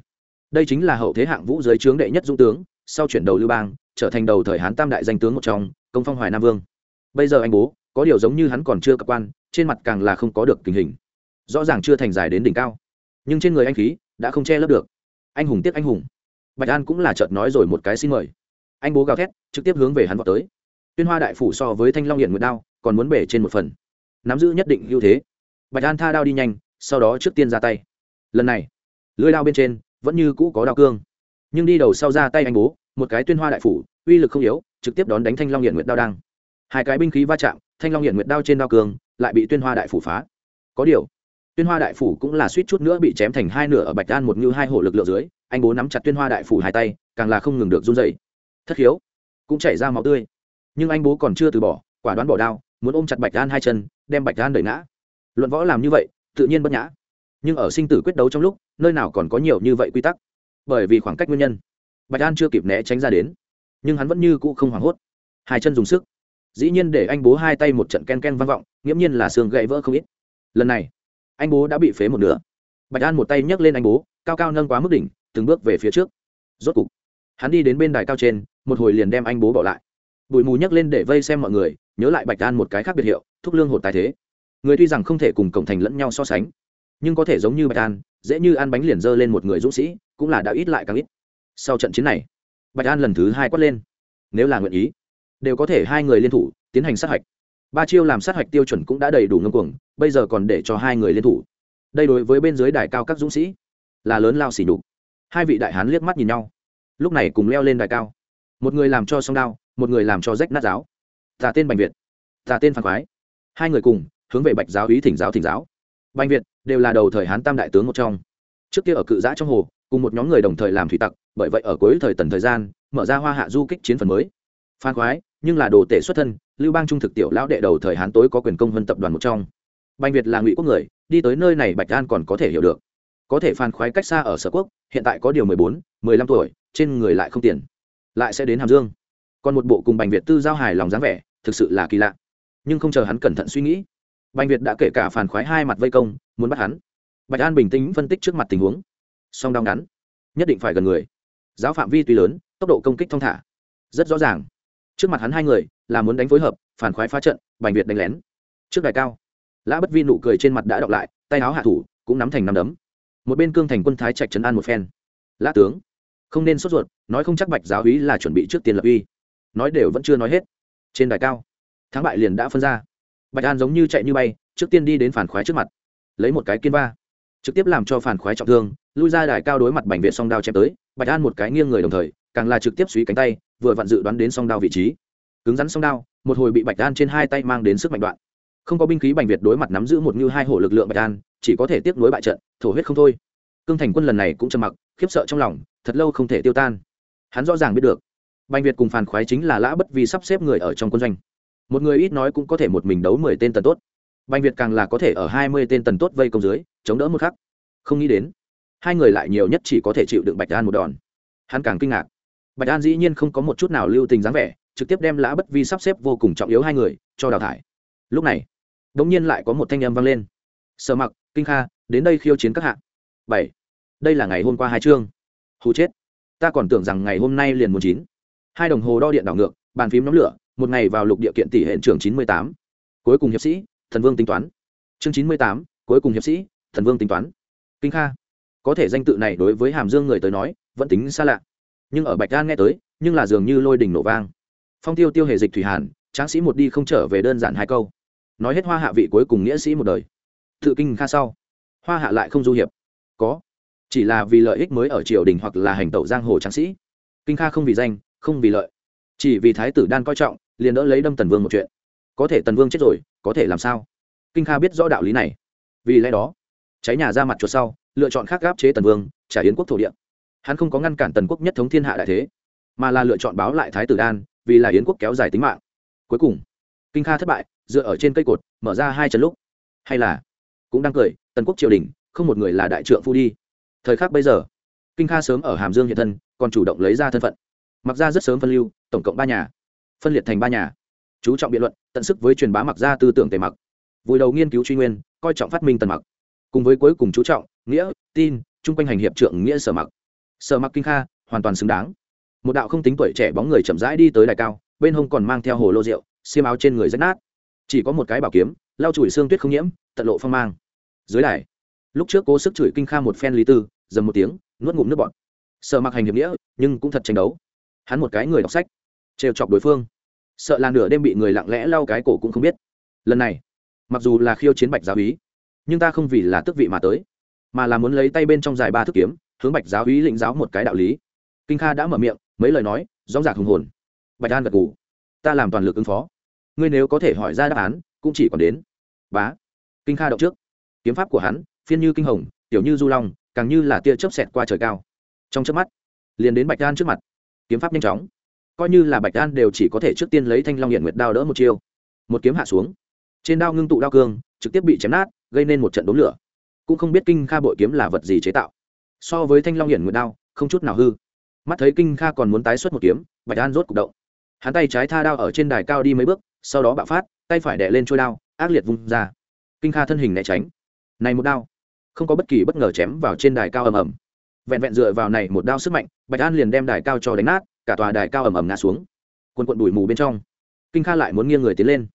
Đây chính là hậu thế hạng vũ giới trướng đệ nhất dung tướng, sau chuyển đầu lưu bang, trở thành đầu thời hán tam đại danh tướng một trong, công phong hoài nam vương. Bây giờ anh bố, có điều giống như hắn còn chưa cập quan, trên mặt càng là không có được tình hình. Rõ ràng chưa thành dài đến đỉnh cao. Nhưng trên người anh khí, đã không che lấp được. Anh hùng tiếc anh hùng. Bạch an cũng là chợt nói rồi một cái xin mời. Anh bố gào thét, trực tiếp hướng về hắn vào tới tuyên hoa đại phủ so với thanh long hiện nguyệt đao, còn muốn bể trên một phần. Nắm giữ nhất định ưu thế. Bạch an tha đao đi nhanh, sau đó trước tiên ra tay. Lần này lưới đao bên trên vẫn như cũ có đao cương. Nhưng đi đầu sau ra tay anh bố, một cái tuyên hoa đại phủ, uy lực không yếu, trực tiếp đón đánh thanh long hiện nguyệt đao đang. hai cái binh khí va chạm, thanh long hiện nguyệt đao trên đao cương lại bị tuyên hoa đại phủ phá. Có điều, tuyên hoa đại phủ cũng là suýt chút nữa bị chém thành hai nửa ở bạch đan một như hai hổ lực lượng dưới, anh bố nắm chặt tuyên hoa đại phủ hai tay, càng là không ngừng được run dày thất khiếu, cũng chảy ra máu tươi nhưng anh bố còn chưa từ bỏ, quả đoán bỏ đao, muốn ôm chặt bạch đan hai chân, đem bạch đan đẩy ngã. Luận võ làm như vậy, tự nhiên bất nhã. Nhưng ở sinh tử quyết đấu trong lúc, nơi nào còn có nhiều như vậy quy tắc? Bởi vì khoảng cách nguyên nhân, bạch an chưa kịp né tránh ra đến, nhưng hắn vẫn như cũ không hoảng hốt. Hai chân dùng sức. Dĩ nhiên để anh bố hai tay một trận ken ken vang vọng, nghiễm nhiên là xương gãy vỡ không ít. Lần này, anh bố đã bị phế một nửa. Bạch an một tay nhấc lên anh bố, cao cao nâng quá mức đỉnh, từng bước về phía trước. Rốt cục, hắn đi đến bên đài cao trên, một hồi liền đem anh bố bỏ lại bụi mù nhấc lên để vây xem mọi người, nhớ lại bạch an một cái khác biệt hiệu, thúc lương hột tài thế. Người tuy rằng không thể cùng cổng thành lẫn nhau so sánh, nhưng có thể giống như bạch an, dễ như ăn bánh liền dơ lên một người dũng sĩ, cũng là đã ít lại càng ít. Sau trận chiến này, bạch an lần thứ hai quát lên. Nếu là nguyện ý, đều có thể hai người liên thủ, tiến hành sát hạch. Ba chiêu làm sát hạch tiêu chuẩn cũng đã đầy đủ ngâm cuồng, bây giờ còn để cho hai người liên thủ. Đây đối với bên dưới đài cao các dũng sĩ, là lớn lao xỉ nhục. Hai vị đại hán liếc mắt nhìn nhau. Lúc này cùng leo lên đài cao. Một người làm cho song đao một người làm cho rách nát giáo. Tà tên bành việt. Tà tên phản khoái. Hai người cùng, hướng về bạch giáo ý thỉnh giáo thỉnh giáo. Bành việt đều là đầu thời hán tam đại tướng một trong. Trước kia ở cự giã trong hồ, cùng một nhóm người đồng thời làm thủy tặc, bởi vậy ở cuối thời tần thời gian, mở ra hoa hạ du kích chiến phần mới. Phan khoái, nhưng là đồ tể xuất thân, lưu bang trung thực tiểu lão đệ đầu thời hán tối có quyền công hơn tập đoàn một trong. Bành việt là ngụy quốc người, đi tới nơi này bạch an còn có thể hiểu được. Có thể phan khoái cách xa ở sở quốc, hiện tại có điều mười bốn, mười lăm tuổi, trên người lại không tiền. Lại sẽ đến hàm dương còn một bộ cùng bành việt tư giao hài lòng dáng vẻ, thực sự là kỳ lạ. Nhưng không chờ hắn cẩn thận suy nghĩ, bành việt đã kể cả phản khoái hai mặt vây công, muốn bắt hắn. Bạch an bình tĩnh phân tích trước mặt tình huống. Song đau ngắn, nhất định phải gần người. Giáo phạm vi tuy lớn, tốc độ công kích thong thả, rất rõ ràng. Trước mặt hắn hai người, là muốn đánh phối hợp, phản khoái phá trận, bành việt đánh lén. Trước đài cao, lã bất vi nụ cười trên mặt đã đọc lại, tay áo hạ thủ, cũng nắm thành nắm đấm. Một bên cương thành quân thái trạch trấn an một phen. Lã tướng, không nên sốt ruột, nói không chắc bạch giáo úy là chuẩn bị trước tiền lập uy nói đều vẫn chưa nói hết. Trên đài cao, thắng bại liền đã phân ra. Bạch an giống như chạy như bay, trước tiên đi đến phản khoái trước mặt, lấy một cái kiên va, trực tiếp làm cho phản khoái trọng thương, lui ra đài cao đối mặt bành việt song đao chém tới, bạch an một cái nghiêng người đồng thời, càng là trực tiếp suy cánh tay, vừa vặn dự đoán đến song đao vị trí. Cứng rắn song đao, một hồi bị bạch an trên hai tay mang đến sức mạnh đoạn. Không có binh khí bành việt đối mặt nắm giữ một như hai hổ lực lượng bạch an, chỉ có thể tiếp nối bại trận, thổ huyết không thôi. Cương thành quân lần này cũng trầm mặc, khiếp sợ trong lòng, thật lâu không thể tiêu tan. Hắn rõ ràng biết được bành việt cùng phản khoái chính là lã bất vì sắp xếp người ở trong quân doanh. Một người ít nói cũng có thể một mình đấu mười tên tần tốt. Bành việt càng là có thể ở hai mươi tên tần tốt vây công dưới, chống đỡ một khắc. Không nghĩ đến, hai người lại nhiều nhất chỉ có thể chịu đựng bạch an một đòn. Hắn càng kinh ngạc. Bạch an dĩ nhiên không có một chút nào lưu tình dáng vẻ, trực tiếp đem lã bất vi sắp xếp vô cùng trọng yếu hai người cho đào thải. Lúc này đ ỗ n g nhiên lại có một thanh âm vang lên. Sợ mặc, kinh kha, đến đây khiêu chiến các hạng bảy. Đây là ngày hôm qua hai chương. Hù chết. Ta còn tưởng rằng ngày hôm nay liền muốn chín hai đồng hồ đo điện đảo ngược, bàn phím nóng lửa, một ngày vào lục địa kiện tỷ hệ trưởng chín mươi tám. Cuối cùng hiệp sĩ, thần vương tính toán. Chương chín mươi tám, cuối cùng hiệp sĩ, thần vương tính toán. Kinh kha. Có thể danh tự này đối với hàm dương người tới nói, vẫn tính xa lạ. Nhưng ở bạch đan nghe tới, nhưng là dường như lôi đình nổ vang. Phong tiêu tiêu hề dịch thủy hàn, tráng sĩ một đi không trở về đơn giản hai câu. Nói hết hoa hạ vị cuối cùng nghĩa sĩ một đời. Tự kinh kha sau. Hoa hạ lại không du hiệp. Có. Chỉ là vì lợi ích mới ở triều đình hoặc là hành tẩu giang hồ tráng sĩ. Kinh kha không vì danh không vì lợi. Chỉ vì thái tử đan coi trọng, liền đỡ lấy đâm tần vương một chuyện. Có thể tần vương chết rồi, có thể làm sao? Kinh kha biết rõ đạo lý này. Vì lẽ đó, cháy nhà ra mặt chuột sau, lựa chọn khác gáp chế tần vương, trả yến quốc thổ địa. Hắn không có ngăn cản tần quốc nhất thống thiên hạ đại thế, mà là lựa chọn báo lại thái tử đan, vì là yến quốc kéo dài tính mạng. Cuối cùng, kinh kha thất bại, dựa ở trên cây cột, mở ra hai chân lúc. Hay là, cũng đang cười, tần quốc triều đình, không một người là đại trượng phu đi. Thời khắc bây giờ, kinh kha sớm ở hàm dương hiện thân, còn chủ động lấy ra thân phận mặc ra rất sớm phân lưu, tổng cộng ba nhà. Phân liệt thành ba nhà. Chú trọng biện luận, tận sức với truyền bá mặc ra tư tưởng tề mặc. Vùi đầu nghiên cứu truy nguyên, coi trọng phát minh tần mặc. Cùng với cuối cùng chú trọng, nghĩa, tin, chung quanh hành hiệp trượng nghĩa sở mặc. Sở mặc kinh kha, hoàn toàn xứng đáng. Một đạo không tính tuổi trẻ bóng người chậm rãi đi tới đài cao, bên hông còn mang theo hồ lô rượu, xiêm áo trên người rách nát. Chỉ có một cái bảo kiếm, lau chùi xương tuyết không nhiễm, tận lộ phong mang. Dưới đài, lúc trước cố sức chửi kinh kha một phen lý tư, dầm một tiếng, nuốt ngụm nước bọt. Sợ mặc hành hiệp nghĩa, nhưng cũng thật tranh đấu hắn một cái người đọc sách, trêu chọc đối phương. Sợ là nửa đêm bị người lặng lẽ lau cái cổ cũng không biết. Lần này, mặc dù là khiêu chiến bạch giáo ý nhưng ta không vì là tước vị mà tới, mà là muốn lấy tay bên trong dài ba thức kiếm, hướng bạch giáo ý lĩnh giáo một cái đạo lý. Kinh kha đã mở miệng, mấy lời nói, rõ rạc hùng hồn. Bạch an gật g ủ ta làm toàn lực ứng phó. Ngươi nếu có thể hỏi ra đáp án, cũng chỉ còn đến. Bá. Kinh kha động trước. Kiếm pháp của hắn, phiên như kinh hồng, tiểu như du long, càng như là tia chớp xẹt qua trời cao. Trong chớp mắt, liền đến bạch an trước mặt kiếm pháp nhanh chóng. Coi như là bạch đan đều chỉ có thể trước tiên lấy thanh long hiện nguyệt đao đỡ một chiêu. Một kiếm hạ xuống. Trên đao ngưng tụ đao cương, trực tiếp bị chém nát, gây nên một trận đốn lửa. Cũng không biết kinh kha bội kiếm là vật gì chế tạo. So với thanh long hiện nguyệt đao, không chút nào hư. Mắt thấy kinh kha còn muốn tái xuất một kiếm, bạch an rốt cục động. Hắn tay trái tha đao ở trên đài cao đi mấy bước, sau đó bạo phát, tay phải đè lên trôi đao, ác liệt vung ra. Kinh kha thân hình né tránh. Này một đao, không có bất kỳ bất ngờ chém vào trên đài cao ầm ầm vẹn vẹn dựa vào này một đao sức mạnh, bạch an liền đem đài cao cho đánh nát, cả tòa đài cao ầm ầm ngã xuống. Quần quận đùi mù bên trong, kinh kha lại muốn nghiêng người tiến lên.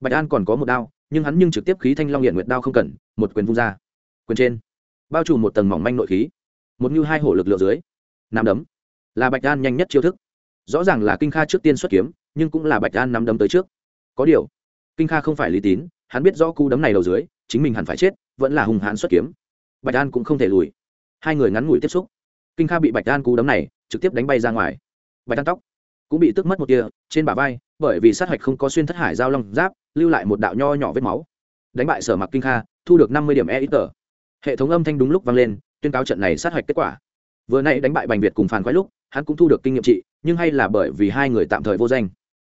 Bạch an còn có một đao, nhưng hắn nhưng trực tiếp khí thanh long hiện nguyệt đao không cần, một quyền vung ra. Quyền trên, bao trùm một tầng mỏng manh nội khí, một như hai hổ lực lượng dưới, nắm đấm. Là bạch an nhanh nhất chiêu thức. Rõ ràng là kinh kha trước tiên xuất kiếm, nhưng cũng là bạch an nắm đấm tới trước. Có điều, kinh kha không phải lý tín, hắn biết rõ cú đấm này đầu dưới, chính mình hẳn phải chết, vẫn là hùng hãn xuất kiếm. Bạch an cũng không thể lùi hai người ngắn ngủi tiếp xúc. Kinh kha bị bạch đan cú đấm này trực tiếp đánh bay ra ngoài. Bạch đan tóc cũng bị tước mất một tia, trên bả vai, bởi vì sát hạch không có xuyên thất hải giao long giáp, lưu lại một đạo nho nhỏ vết máu. Đánh bại sở mặc kinh kha, thu được năm mươi điểm e ít tờ hệ thống âm thanh đúng lúc vang lên, tuyên cáo trận này sát hạch kết quả. Vừa nay đánh bại bành việt cùng phản quái lúc, hắn cũng thu được kinh nghiệm trị, nhưng hay là bởi vì hai người tạm thời vô danh.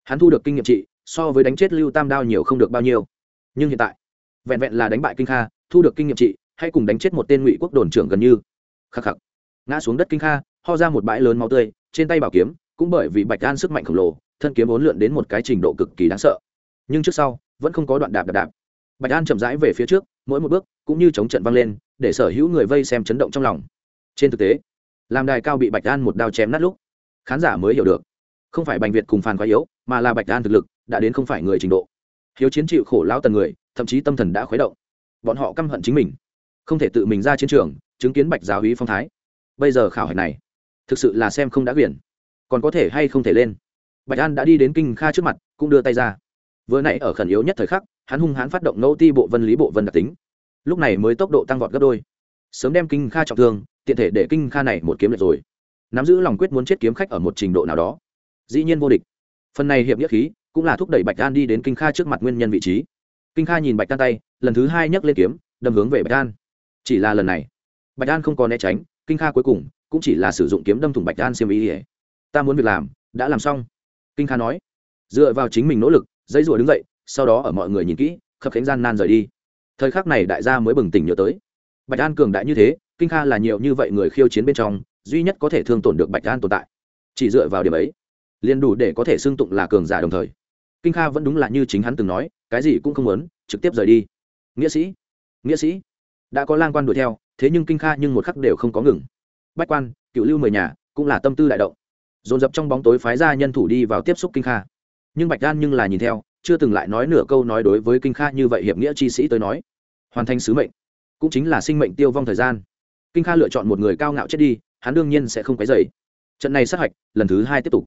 Hắn thu được kinh nghiệm trị, so với đánh chết lưu tam đao nhiều không được bao nhiêu. Nhưng hiện tại, vẹn vẹn là đánh bại kinh kha, thu được kinh nghiệm trị hay cùng đánh chết một tên ngụy quốc đồn trưởng gần như. Khắc khắc. Ngã xuống đất kinh kha, ho ra một bãi lớn máu tươi, trên tay bảo kiếm, cũng bởi vì bạch an sức mạnh khổng lồ, thân kiếm vốn lượn đến một cái trình độ cực kỳ đáng sợ. Nhưng trước sau, vẫn không có đoạn đạp đạp đạp. Bạch an chậm rãi về phía trước, mỗi một bước cũng như chống trận văng lên, để sở hữu người vây xem chấn động trong lòng. Trên thực tế, làm đài cao bị bạch an một đao chém nát lúc, khán giả mới hiểu được, không phải bành việt cùng phàn quá yếu mà là bạch an thực lực đã đến không phải người trình độ. Hiếu chiến chịu khổ lao tần người, thậm chí tâm thần đã khuấy động. Bọn họ căm hận chính mình không thể tự mình ra chiến trường, chứng kiến bạch giáo hí phong thái. Bây giờ khảo hạch này, thực sự là xem không đã quyển còn có thể hay không thể lên? Bạch an đã đi đến kinh kha trước mặt, cũng đưa tay ra. Vừa nãy ở khẩn yếu nhất thời khắc, hắn hung hãn phát động ngẫu ti bộ vân lý bộ vân đặc tính. Lúc này mới tốc độ tăng vọt gấp đôi. Sớm đem kinh kha trọng thương, tiện thể để kinh kha này một kiếm lệch rồi. Nắm giữ lòng quyết muốn chết kiếm khách ở một trình độ nào đó. Dĩ nhiên vô địch. Phần này hiệp nghĩa khí, cũng là thúc đẩy bạch an đi đến kinh kha trước mặt nguyên nhân vị trí. Kinh kha nhìn bạch an tay, lần thứ hai nhấc lên kiếm, đâm hướng về bạch an chỉ là lần này. Bạch an không có né tránh, kinh kha cuối cùng cũng chỉ là sử dụng kiếm đâm thủng bạch an xiêm ý ỉa ta muốn việc làm, đã làm xong. Kinh kha nói. Dựa vào chính mình nỗ lực dãy rủa đứng dậy, sau đó ở mọi người nhìn kỹ, khập khánh gian nan rời đi. Thời khắc này đại gia mới bừng tỉnh nhớ tới. Bạch an cường đại như thế, kinh kha là nhiều như vậy người khiêu chiến bên trong, duy nhất có thể thương tổn được bạch an tồn tại. Chỉ dựa vào điểm ấy, liền đủ để có thể xưng tụng là cường giả đồng thời. Kinh kha vẫn đúng là như chính hắn từng nói, cái gì cũng không muốn, trực tiếp rời đi. Nghĩa sĩ nghĩa sĩ đã có lang quan đuổi theo, thế nhưng kinh kha nhưng một khắc đều không có ngừng. Bách quan, cựu lưu mười nhà, cũng là tâm tư đại động. Dồn dập trong bóng tối phái ra nhân thủ đi vào tiếp xúc kinh kha. Nhưng bạch đan nhưng là nhìn theo, chưa từng lại nói nửa câu nói đối với kinh kha như vậy hiệp nghĩa chi sĩ tới nói. Hoàn thành sứ mệnh, cũng chính là sinh mệnh tiêu vong thời gian. Kinh kha lựa chọn một người cao ngạo chết đi, hắn đương nhiên sẽ không quấy dày trận này sát hạch, lần thứ hai tiếp tục.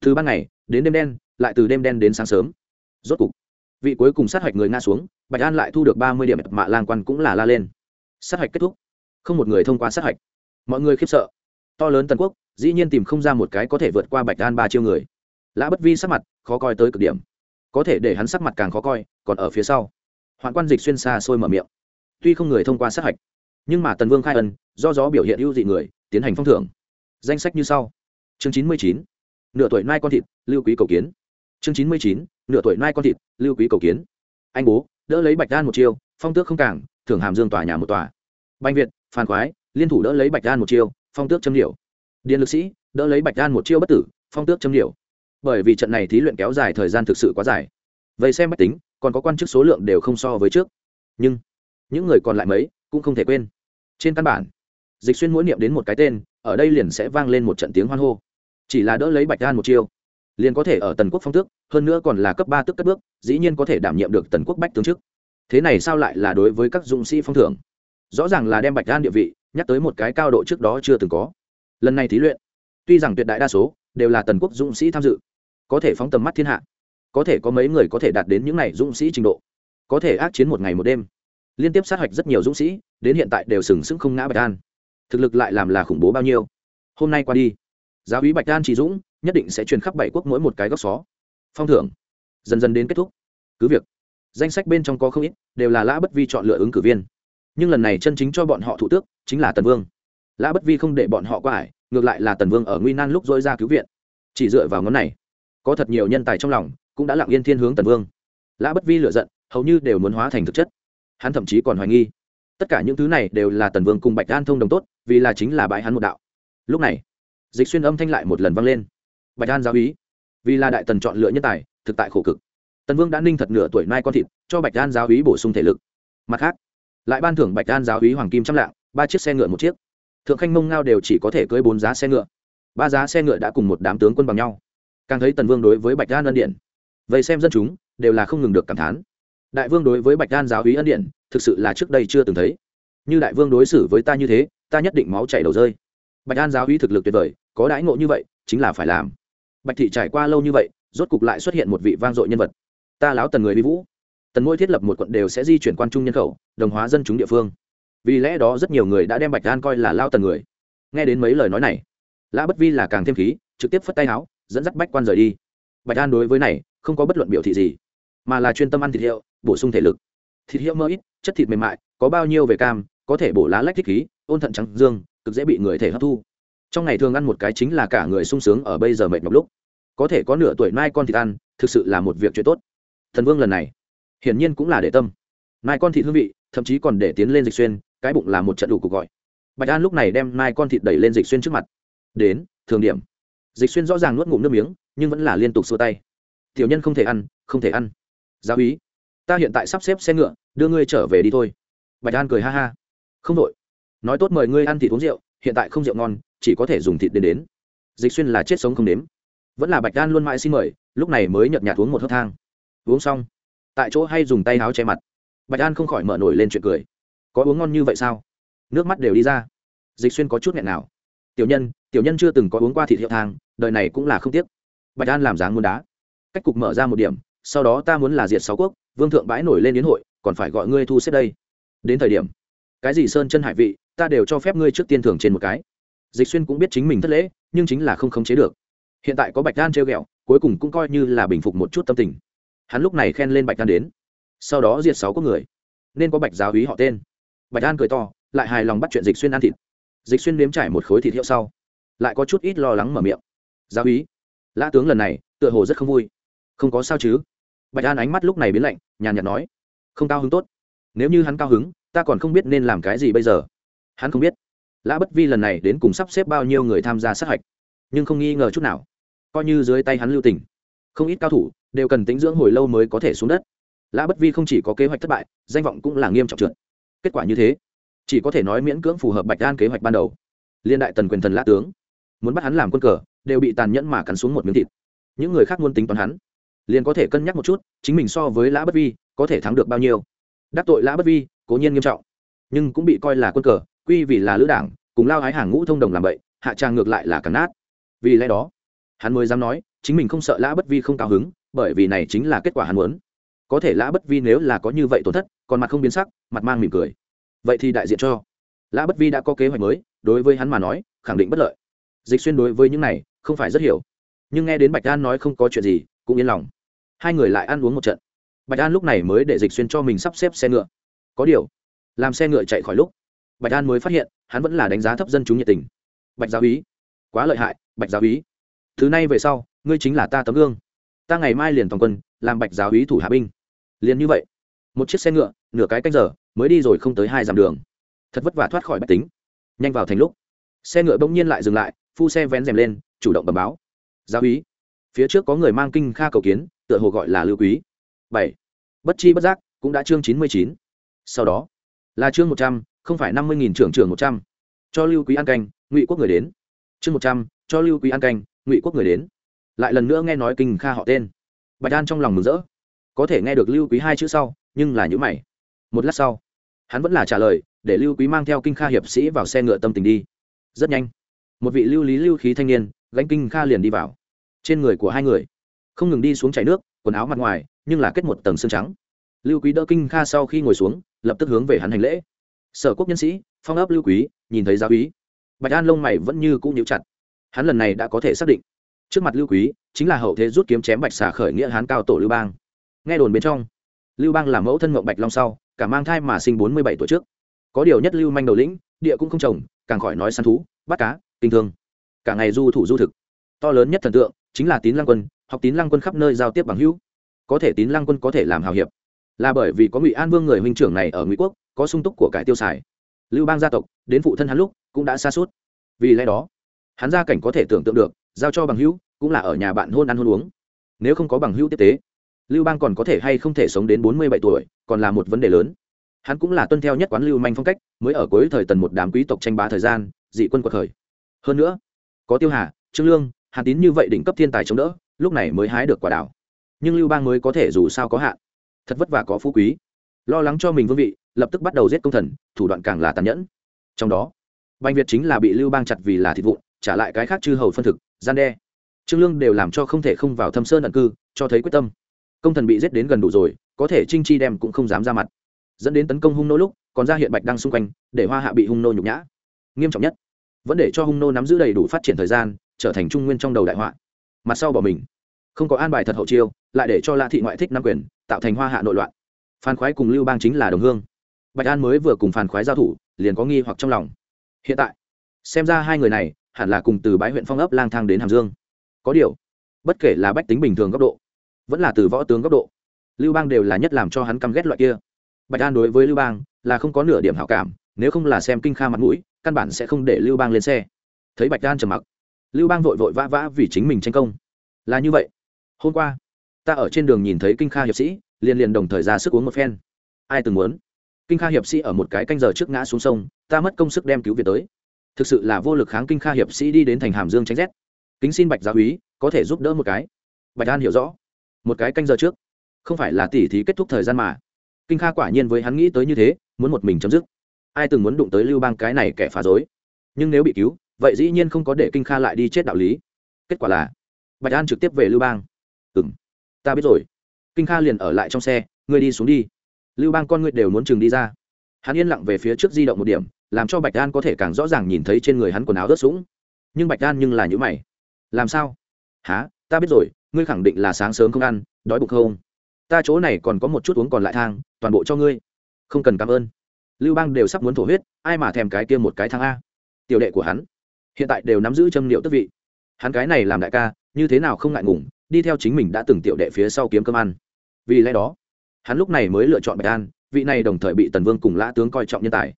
Từ ban ngày, đến đêm đen, lại từ đêm đen đến sáng sớm. Rốt cục, vị cuối cùng sát hạch người nga xuống, bạch an lại thu được ba mươi điểm mạ lang quan cũng là la lên sát hạch kết thúc. Không một người thông qua sát hạch. Mọi người khiếp sợ. To lớn tần quốc, dĩ nhiên tìm không ra một cái có thể vượt qua bạch an ba chiêu người. Lã bất vi sắc mặt khó coi tới cực điểm. Có thể để hắn sắc mặt càng khó coi, còn ở phía sau. Hoạn quan dịch xuyên xa xôi mở miệng. Tuy không người thông qua sát hạch, nhưng mà tần vương khai ân, do gió biểu hiện ưu dị người, tiến hành phong thưởng. Danh sách như sau. Chương chín mươi chín, nửa tuổi nai con thịt, lưu quý cầu kiến. Chương chín mươi chín, nửa tuổi nai con thịt, lưu quý cầu kiến. Anh bố, đỡ lấy bạch đan một chiêu, phong tước không cảng thưởng hàm dương tòa nhà một tòa. Banh việt phan khoái liên thủ đỡ lấy bạch đan một chiêu phong tước châm điểu, điện lực sĩ đỡ lấy bạch đan một chiêu bất tử phong tước châm điểu. bởi vì trận này thí luyện kéo dài thời gian thực sự quá dài. Vậy xem mách tính còn có quan chức số lượng đều không so với trước. Nhưng những người còn lại mấy cũng không thể quên. Trên căn bản dịch xuyên mỗi niệm đến một cái tên ở đây liền sẽ vang lên một trận tiếng hoan hô. Chỉ là đỡ lấy bạch đan một chiêu liền có thể ở tần quốc phong tước hơn nữa còn là cấp ba tức cất bước dĩ nhiên có thể đảm nhiệm được tần quốc bách tướng chức thế này sao lại là đối với các dũng sĩ phong thưởng? Rõ ràng là đem bạch đan địa vị nhắc tới một cái cao độ trước đó chưa từng có. Lần này thí luyện, tuy rằng tuyệt đại đa số đều là tần quốc dũng sĩ tham dự, có thể phóng tầm mắt thiên hạ, có thể có mấy người có thể đạt đến những này dũng sĩ trình độ, có thể ác chiến một ngày một đêm. Liên tiếp sát hạch rất nhiều dũng sĩ, đến hiện tại đều sừng sững không ngã bạch an. Thực lực lại làm là khủng bố bao nhiêu? Hôm nay qua đi, giáo úy bạch an chỉ dũng nhất định sẽ truyền khắp bảy quốc mỗi một cái góc xó. Phong thưởng dần dần đến kết thúc. Cứ việc danh sách bên trong có không ít, đều là lã bất vi chọn lựa ứng cử viên. Nhưng lần này chân chính cho bọn họ thủ tước, chính là tần vương. Lã bất vi không để bọn họ qua ải, ngược lại là tần vương ở nguy nan lúc dối ra cứu viện. Chỉ dựa vào ngón này, có thật nhiều nhân tài trong lòng, cũng đã lặng yên thiên hướng tần vương. Lã bất vi lựa giận, hầu như đều muốn hóa thành thực chất. Hắn thậm chí còn hoài nghi, tất cả những thứ này đều là tần vương cùng bạch an thông đồng tốt, vì là chính là bãi hắn một đạo. Lúc này, dịch xuyên âm thanh lại một lần vang lên. Bạch an giáo ý, vì là đại tần chọn lựa nhân tài, thực tại khổ cực tần vương đã ninh thật nửa tuổi mai con thịt, cho bạch đan giáo hí bổ sung thể lực. Mặt khác, lại ban thưởng bạch đan giáo hí hoàng kim trăm lạng, ba chiếc xe ngựa một chiếc. Thượng khanh mông ngao đều chỉ có thể cưới bốn giá xe ngựa. Ba giá xe ngựa đã cùng một đám tướng quân bằng nhau. Càng thấy tần vương đối với bạch đan ân điện vậy xem dân chúng, đều là không ngừng được cảm thán. Đại vương đối với bạch đan giáo hí ân điện thực sự là trước đây chưa từng thấy. Như đại vương đối xử với ta như thế, ta nhất định máu chảy đầu rơi. Bạch đan giáo hí thực lực tuyệt vời, có đãi ngộ như vậy, chính là phải làm. Bạch thị trải qua lâu như vậy, rốt cục lại xuất hiện một vị vang dội nhân vật ta láo tần người vi vũ. Tần ngôi thiết lập một quận đều sẽ di chuyển quan trung nhân khẩu, đồng hóa dân chúng địa phương. Vì lẽ đó rất nhiều người đã đem bạch an coi là lao tần người. Nghe đến mấy lời nói này, lã bất vi là càng thêm khí, trực tiếp phất tay áo dẫn dắt bách quan rời đi. Bạch an đối với này, không có bất luận biểu thị gì, mà là chuyên tâm ăn thịt hiệu, bổ sung thể lực. Thịt hiệu mơ ít, chất thịt mềm mại, có bao nhiêu về cam, có thể bổ lá lách thích khí, ôn thận trắng dương, cực dễ bị người thể hấp thu. Trong ngày thường ăn một cái chính là cả người sung sướng ở bây giờ mệt nhọc lúc. Có thể có nửa tuổi mai con thịt ăn, thực sự là một việc chuyện tốt thần vương lần này. Hiển nhiên cũng là để tâm. Nai con thịt hương vị, thậm chí còn để tiến lên dịch xuyên, cái bụng là một trận đủ cuộc gọi. Bạch an lúc này đem nai con thịt đẩy lên dịch xuyên trước mặt. Đến thường điểm. Dịch xuyên rõ ràng nuốt ngụm nước miếng, nhưng vẫn là liên tục xua tay. Tiểu nhân không thể ăn, không thể ăn. Giáo ý ta hiện tại sắp xếp xe ngựa, đưa ngươi trở về đi thôi. Bạch an cười ha ha. Không đội nói tốt mời ngươi ăn thịt uống rượu, hiện tại không rượu ngon, chỉ có thể dùng thịt đến đến. Dịch xuyên là chết sống không đếm vẫn là bạch an luôn mãi xin mời, lúc này mới nhợt nhạt uống một hớp thang uống xong. Tại chỗ hay dùng tay áo che mặt. Bạch an không khỏi mở nổi lên chuyện cười. Có uống ngon như vậy sao? Nước mắt đều đi ra. Dịch xuyên có chút nghẹn nào. Tiểu nhân tiểu nhân chưa từng có uống qua thịt hiệu thang, đời này cũng là không tiếc. Bạch an làm dáng muốn đá. Cách cục mở ra một điểm, sau đó ta muốn là diệt sáu quốc, vương thượng bãi nổi lên đến hội, còn phải gọi ngươi thu xếp đây. Đến thời điểm, cái gì sơn chân hải vị, ta đều cho phép ngươi trước tiên thưởng trên một cái. Dịch xuyên cũng biết chính mình thất lễ, nhưng chính là không khống chế được. Hiện tại có bạch đan treo ghẹo, cuối cùng cũng coi như là bình phục một chút tâm tình hắn lúc này khen lên bạch đan đến. Sau đó diệt sáu quốc người. Nên có bạch giáo hí họ tên. Bạch đan cười to, lại hài lòng bắt chuyện dịch xuyên ăn thịt. Dịch xuyên nếm trải một khối thịt hiệu sau, lại có chút ít lo lắng mở miệng. Giáo hí, lã tướng lần này, tựa hồ rất không vui. Không có sao chứ? Bạch an ánh mắt lúc này biến lạnh, nhàn nhạt nói. Không cao hứng tốt. Nếu như hắn cao hứng, ta còn không biết nên làm cái gì bây giờ. Hắn không biết. Lã bất vi lần này đến cùng sắp xếp bao nhiêu người tham gia sát hạch. Nhưng không nghi ngờ chút nào. Coi như dưới tay hắn lưu tình không ít cao thủ đều cần tính dưỡng hồi lâu mới có thể xuống đất. Lã bất vi không chỉ có kế hoạch thất bại, danh vọng cũng là nghiêm trọng trượt. Kết quả như thế, chỉ có thể nói miễn cưỡng phù hợp bạch an kế hoạch ban đầu. Liên đại tần quyền thần lã tướng, muốn bắt hắn làm quân cờ, đều bị tàn nhẫn mà cắn xuống một miếng thịt. Những người khác muốn tính toán hắn, liền có thể cân nhắc một chút, chính mình so với lã bất vi có thể thắng được bao nhiêu. Đắc tội lã bất vi, cố nhiên nghiêm trọng, nhưng cũng bị coi là quân cờ, quy vì là lữ đảng, cùng lao hái hàng ngũ thông đồng làm vậy hạ trang ngược lại là cắn nát. Vì lẽ đó, hắn mới dám nói chính mình không sợ lã bất vi không cao hứng, bởi vì này chính là kết quả hắn muốn. Có thể lã bất vi nếu là có như vậy tổn thất, còn mặt không biến sắc, mặt mang mỉm cười. Vậy thì đại diện cho. Lã bất vi đã có kế hoạch mới, đối với hắn mà nói, khẳng định bất lợi. Dịch xuyên đối với những này, không phải rất hiểu. Nhưng nghe đến bạch an nói không có chuyện gì, cũng yên lòng. Hai người lại ăn uống một trận. Bạch an lúc này mới để dịch xuyên cho mình sắp xếp xe ngựa. Có điều, làm xe ngựa chạy khỏi lúc, bạch an mới phát hiện, hắn vẫn là đánh giá thấp dân chúng nhiệt tình. Bạch giáo ý. Quá lợi hại, bạch giáo ý thứ nay về sau, ngươi chính là ta tấm gương. Ta ngày mai liền toàn quân, làm bạch giáo ý thủ hạ binh. Liền như vậy, một chiếc xe ngựa, nửa cái canh giờ, mới đi rồi không tới hai dặm đường. Thật vất vả thoát khỏi bạch tính. Nhanh vào thành lúc, xe ngựa bỗng nhiên lại dừng lại, phu xe vén rèm lên, chủ động bẩm báo. Giáo ý phía trước có người mang kinh kha cầu kiến, tựa hồ gọi là lưu quý. Bảy, bất chi bất giác, cũng đã chương chín mươi chín. Sau đó, là chương một trăm, không phải năm mươi nghìn trưởng trưởng một trăm. Cho lưu quý an canh, ngụy quốc người đến. Chương một trăm, cho lưu quý an canh ngụy quốc người đến. Lại lần nữa nghe nói kinh kha họ tên. Bạch đan trong lòng mừng rỡ. Có thể nghe được lưu quý hai chữ sau nhưng là nhữ mày. Một lát sau hắn vẫn là trả lời để lưu quý mang theo kinh kha hiệp sĩ vào xe ngựa tâm tình đi. Rất nhanh một vị lưu lý lưu khí thanh niên gánh kinh kha liền đi vào. Trên người của hai người không ngừng đi xuống chảy nước quần áo mặt ngoài nhưng là kết một tầng xương trắng. Lưu quý đỡ kinh kha sau khi ngồi xuống lập tức hướng về hắn hành lễ. Sở quốc nhân sĩ phong ấp lưu quý nhìn thấy giáo quý, bạch an lông mày vẫn như cũng nhíu chặt hắn lần này đã có thể xác định. Trước mặt lưu quý, chính là hậu thế rút kiếm chém bạch xả khởi nghĩa hán cao tổ lưu bang. Nghe đồn bên trong, lưu bang là mẫu thân mộng bạch long sau, cả mang thai mà sinh bốn mươi bảy tuổi trước. Có điều nhất lưu manh đầu lĩnh, địa cũng không trồng, càng khỏi nói săn thú, bắt cá, kinh thương. Cả ngày du thủ du thực. To lớn nhất thần tượng, chính là tín lăng quân, học tín lăng quân khắp nơi giao tiếp bằng hữu. Có thể tín lăng quân có thể làm hào hiệp. Là bởi vì có ngụy an vương người huynh trưởng này ở ngụy quốc, có sung túc của cải tiêu xài. Lưu bang gia tộc, đến phụ thân hắn lúc, cũng đã xa suốt. Vì lẽ đó hắn gia cảnh có thể tưởng tượng được, giao cho bằng hữu, cũng là ở nhà bạn hôn ăn hôn uống. Nếu không có bằng hữu tiếp tế, lưu bang còn có thể hay không thể sống đến bốn mươi bảy tuổi, còn là một vấn đề lớn. Hắn cũng là tuân theo nhất quán lưu manh phong cách, mới ở cuối thời tần một đám quý tộc tranh bá thời gian, dị quân quật khởi. Hơn nữa, có tiêu hà, trương lương, hàn tín như vậy đỉnh cấp thiên tài chống đỡ, lúc này mới hái được quả đảo. Nhưng lưu bang mới có thể dù sao có hạn. Thật vất vả có phú quý. Lo lắng cho mình vương vị, lập tức bắt đầu giết công thần, thủ đoạn càng là tàn nhẫn. Trong đó banh việt chính là bị lưu bang chặt vì là thịt vụn trả lại cái khác chư hầu phân thực, gian đe. Trương lương đều làm cho không thể không vào thâm sơn ẩn cư, cho thấy quyết tâm. Công thần bị giết đến gần đủ rồi, có thể trinh chi đem cũng không dám ra mặt. Dẫn đến tấn công hung nô lúc, còn ra hiện bạch đăng xung quanh, để hoa hạ bị hung nô nhục nhã. Nghiêm trọng nhất, vẫn để cho hung nô nắm giữ đầy đủ phát triển thời gian, trở thành trung nguyên trong đầu đại họa. Mặt sau bỏ mình. Không có an bài thật hậu chiêu, lại để cho la thị ngoại thích nam quyền, tạo thành hoa hạ nội loạn. Phan khoái cùng lưu bang chính là đồng hương. Bạch an mới vừa cùng phan khoái giao thủ, liền có nghi hoặc trong lòng. Hiện tại, xem ra hai người này hẳn là cùng từ bãi huyện phong ấp lang thang đến hàm dương. Có điều, bất kể là bách tính bình thường góc độ, vẫn là từ võ tướng góc độ, lưu bang đều là nhất làm cho hắn căm ghét loại kia. Bạch an đối với lưu bang là không có nửa điểm hảo cảm, nếu không là xem kinh kha mặt mũi, căn bản sẽ không để lưu bang lên xe. Thấy bạch an trầm mặc, lưu bang vội vội vã vã vì chính mình tranh công. Là như vậy. Hôm qua, ta ở trên đường nhìn thấy kinh kha hiệp sĩ, liền liền đồng thời ra sức uống một phen. Ai từng muốn? Kinh kha hiệp sĩ ở một cái canh giờ trước ngã xuống sông, ta mất công sức đem cứu việt tới thực sự là vô lực kháng kinh kha hiệp sĩ đi đến thành hàm dương tránh rét. Kính xin bạch gia úy, có thể giúp đỡ một cái. Bạch an hiểu rõ. Một cái canh giờ trước. Không phải là tỉ thí kết thúc thời gian mà. Kinh kha quả nhiên với hắn nghĩ tới như thế, muốn một mình chấm dứt. Ai từng muốn đụng tới lưu bang cái này kẻ phá dối nhưng nếu bị cứu, vậy dĩ nhiên không có để kinh kha lại đi chết đạo lý. Kết quả là, bạch an trực tiếp về lưu bang. Ừ m ta biết rồi. Kinh kha liền ở lại trong xe, ngươi đi xuống đi. Lưu bang con ngươi đều muốn chừng đi ra. Hắn yên lặng về phía trước di động một điểm làm cho bạch an có thể càng rõ ràng nhìn thấy trên người hắn quần áo ướt sũng. Nhưng bạch an nhưng là nhữ mày. Làm sao? Há ta biết rồi, ngươi khẳng định là sáng sớm không ăn, đói bụng không? Ta chỗ này còn có một chút uống còn lại thang, toàn bộ cho ngươi. Không cần cảm ơn. Lưu bang đều sắp muốn thổ huyết, ai mà thèm cái kia một cái thang a? Tiểu đệ của hắn. Hiện tại đều nắm giữ châm liệu tức vị. Hắn cái này làm đại ca, như thế nào không ngại ngùng, đi theo chính mình đã từng tiểu đệ phía sau kiếm cơm ăn. Vì lẽ đó, hắn lúc này mới lựa chọn bạch an vị này đồng thời bị tần vương cùng lã tướng coi trọng nhân tài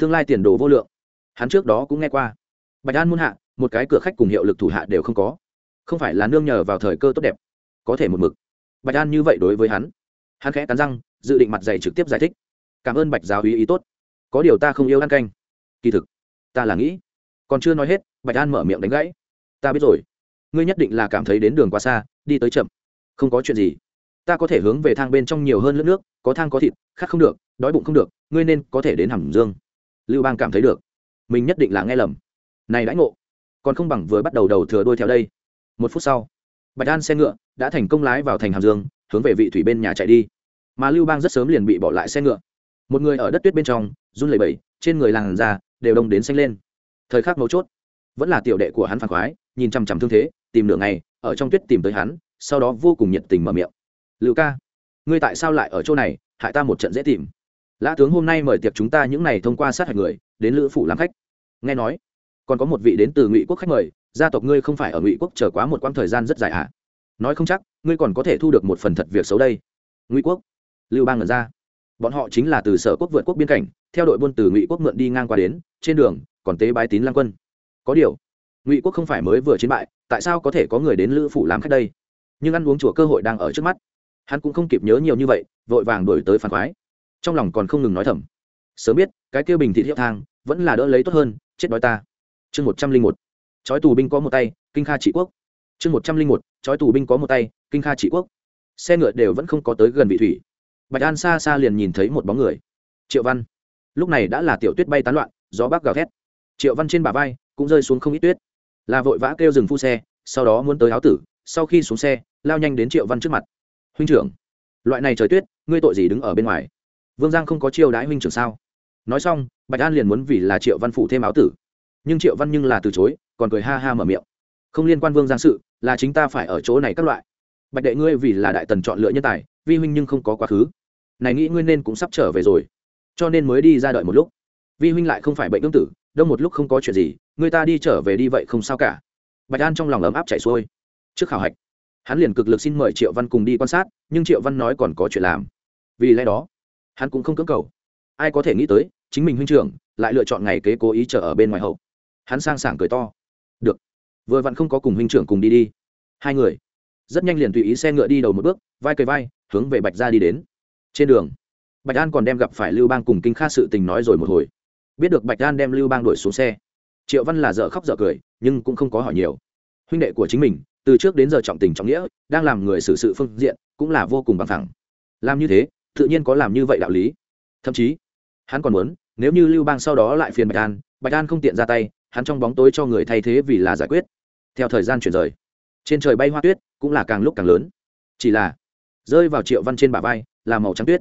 tương lai tiền đồ vô lượng. Hắn trước đó cũng nghe qua. Bạch an muôn hạ, một cái cửa khách cùng hiệu lực thủ hạ đều không có. Không phải là nương nhờ vào thời cơ tốt đẹp, có thể một mực. Bạch an như vậy đối với hắn hắn khẽ cắn răng, dự định mặt dày trực tiếp giải thích. Cảm ơn bạch giáo ý ý tốt. Có điều ta không yêu ăn canh. Kỳ thực, ta là nghĩ. Còn chưa nói hết, bạch an mở miệng đánh gãy. Ta biết rồi. Ngươi nhất định là cảm thấy đến đường quá xa, đi tới chậm. Không có chuyện gì. Ta có thể hướng về thang bên trong nhiều hơn lớp nước, có thang có thịt, khát không được, đói bụng không được, ngươi nên có thể đến hàm dương lưu bang cảm thấy được. Mình nhất định là nghe lầm. Này đãi ngộ, còn không bằng vừa bắt đầu đầu thừa đuôi theo đây. Một phút sau, bạch an xe ngựa đã thành công lái vào thành hàm dương, hướng về vị thủy bên nhà chạy đi. Mà lưu bang rất sớm liền bị bỏ lại xe ngựa. Một người ở đất tuyết bên trong, run lẩy bẩy, trên người làng da đều đông đến xanh lên. Thời khắc mấu chốt, vẫn là tiểu đệ của hắn phản khoái, nhìn chằm chằm thương thế, tìm nửa ngày, ở trong tuyết tìm tới hắn, sau đó vô cùng nhiệt tình mở miệng. Lưu ca, ngươi tại sao lại ở chỗ này, hại ta một trận dễ tìm? Lã tướng hôm nay mời tiệc chúng ta những n à y thông qua sát hạch người, đến lữ phủ làm khách. Nghe nói, còn có một vị đến từ ngụy quốc khách mời, gia tộc ngươi không phải ở ngụy quốc chờ quá một quãng thời gian rất dài ạ à? nói không chắc, ngươi còn có thể thu được một phần thật việc xấu đây. Ngụy quốc, lưu bang ngẩn ra. Bọn họ chính là từ sở quốc vượt quốc biên cảnh, theo đội buôn từ ngụy quốc mượn đi ngang qua đến, trên đường, còn tế bái tín lang quân. Có điều, ngụy quốc không phải mới vừa chiến bại, tại sao có thể có người đến lữ phủ làm khách đây? Nhưng ăn uống chùa cơ hội đang ở trước mắt. Hắn cũng không kịp nhớ nhiều như vậy, vội vàng đổi tới phản khoái trong lòng còn không ngừng nói thầm. Sớm biết, cái kia bình thị thiệu thang vẫn là đỡ lấy tốt hơn, chết đói ta. Chương một trăm linh một. Trói tù binh có một tay, kinh kha trị quốc. Chương một trăm linh một. Trói tù binh có một tay, kinh kha trị quốc. Xe ngựa đều vẫn không có tới gần vị thủy. Bạch an xa xa liền nhìn thấy một bóng người. Triệu văn. Lúc này đã là tiểu tuyết bay tán loạn, gió bắc gào thét. Triệu văn trên bả vai cũng rơi xuống không ít tuyết. Là vội vã kêu dừng phu xe, sau đó muốn tới áo tử, sau khi xuống xe, lao nhanh đến triệu văn trước mặt. Huynh trưởng, loại này trời tuyết, ngươi tội gì đứng ở bên ngoài? Vương giang không có chiêu đãi huynh trưởng sao? Nói xong, bạch an liền muốn vì là triệu văn phụ thêm áo tử. Nhưng triệu văn nhưng là từ chối, còn cười ha ha mở miệng. Không liên quan vương giang sự, là chính ta phải ở chỗ này các loại. Bạch đệ ngươi vì là đại tần chọn lựa nhân tài, vi huynh nhưng không có quá khứ. Này nghĩ ngươi nên cũng sắp trở về rồi. Cho nên mới đi ra đợi một lúc. Vi huynh lại không phải bệnh tương tử đâu một lúc không có chuyện gì, người ta đi trở về đi vậy không sao cả. Bạch an trong lòng ấm áp chảy xuôi. Trước khảo hạch, hắn liền cực lực xin mời triệu văn cùng đi quan sát, nhưng triệu văn nói còn có chuyện làm. Vì lẽ đó hắn cũng không cưỡng cầu. Ai có thể nghĩ tới, chính mình huynh trưởng lại lựa chọn ngày kế cố ý chờ ở bên ngoài hậu. Hắn sang sảng cười to. Được, vừa vặn không có cùng huynh trưởng cùng đi đi. Hai người rất nhanh liền tùy ý xe ngựa đi đầu một bước, vai cây vai, hướng về bạch ra đi đến. Trên đường, bạch an còn đem gặp phải lưu bang cùng kinh kha sự tình nói rồi một hồi. Biết được bạch an đem lưu bang đuổi xuống xe, triệu văn là dở khóc dở cười, nhưng cũng không có hỏi nhiều. Huynh đệ của chính mình, từ trước đến giờ trọng tình trọng nghĩa, đang làm người xử sự phương diện, cũng là vô cùng bằng thẳng làm như thế tự nhiên có làm như vậy đạo lý. Thậm chí, hắn còn muốn, nếu như lưu bang sau đó lại phiền bạch an bạch an không tiện ra tay, hắn trong bóng tối cho người thay thế vì là giải quyết. Theo thời gian chuyển rời, trên trời bay hoa tuyết cũng là càng lúc càng lớn. Chỉ là, rơi vào triệu văn trên bả vai là màu trắng tuyết.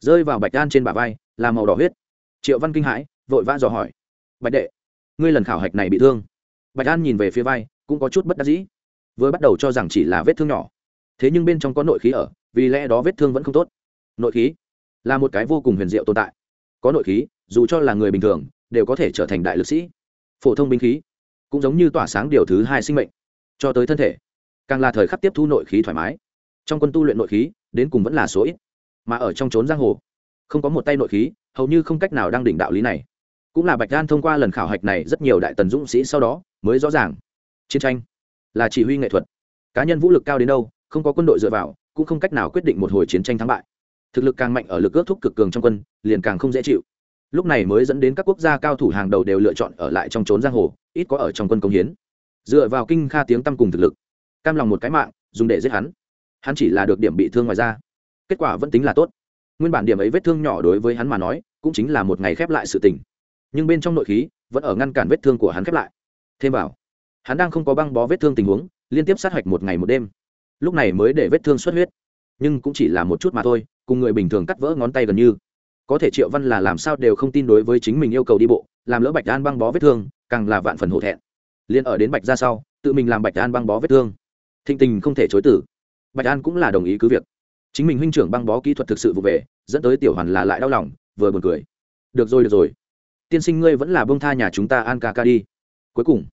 Rơi vào bạch an trên bả vai là màu đỏ huyết. Triệu văn kinh hãi, vội vã dò hỏi. Bạch đệ, ngươi lần khảo hạch này bị thương? Bạch an nhìn về phía vai, cũng có chút bất đắc dĩ. Vừa bắt đầu cho rằng chỉ là vết thương nhỏ. Thế nhưng bên trong có nội khí ở, vì lẽ đó vết thương vẫn không tốt nội khí là một cái vô cùng huyền diệu tồn tại. Có nội khí, dù cho là người bình thường, đều có thể trở thành đại lực sĩ. Phổ thông binh khí, cũng giống như tỏa sáng điều thứ hai sinh mệnh, cho tới thân thể. Càng là thời khắc tiếp thu nội khí thoải mái. Trong quân tu luyện nội khí, đến cùng vẫn là số ít, mà ở trong trốn giang hồ, không có một tay nội khí, hầu như không cách nào đang đỉnh đạo lý này. Cũng là bạch đan thông qua lần khảo hạch này rất nhiều đại tần dũng sĩ sau đó, mới rõ ràng. Chiến tranh là chỉ huy nghệ thuật. Cá nhân vũ lực cao đến đâu, không có quân đội dựa vào, cũng không cách nào quyết định một hồi chiến tranh thắng bại thực lực càng mạnh ở lực ước thúc cực cường trong quân, liền càng không dễ chịu. Lúc này mới dẫn đến các quốc gia cao thủ hàng đầu đều lựa chọn ở lại trong trốn giang hồ, ít có ở trong quân công hiến. Dựa vào kinh kha tiếng tăm cùng thực lực, cam lòng một cái mạng, dùng để giết hắn. Hắn chỉ là được điểm bị thương ngoài ra kết quả vẫn tính là tốt. Nguyên bản điểm ấy vết thương nhỏ đối với hắn mà nói, cũng chính là một ngày khép lại sự tình. Nhưng bên trong nội khí, vẫn ở ngăn cản vết thương của hắn khép lại. Thêm vào, hắn đang không có băng bó vết thương tình huống, liên tiếp sát hạch một ngày một đêm. Lúc này mới để vết thương xuất huyết. Nhưng cũng chỉ là một chút mà thôi cùng người bình thường cắt vỡ ngón tay gần như. Có thể triệu văn là làm sao đều không tin đối với chính mình yêu cầu đi bộ, làm lỡ bạch an băng bó vết thương, càng là vạn phần hổ thẹn. Liên ở đến bạch ra sau, tự mình làm bạch an băng bó vết thương. Thịnh tình không thể chối tử bạch an cũng là đồng ý cứ việc. Chính mình huynh trưởng băng bó kỹ thuật thực sự vụ về, dẫn tới tiểu hoàn là lại đau lòng, vừa buồn cười. Được rồi được rồi. Tiên sinh ngươi vẫn là bông tha nhà chúng ta an ca ca đi. Cuối cùng,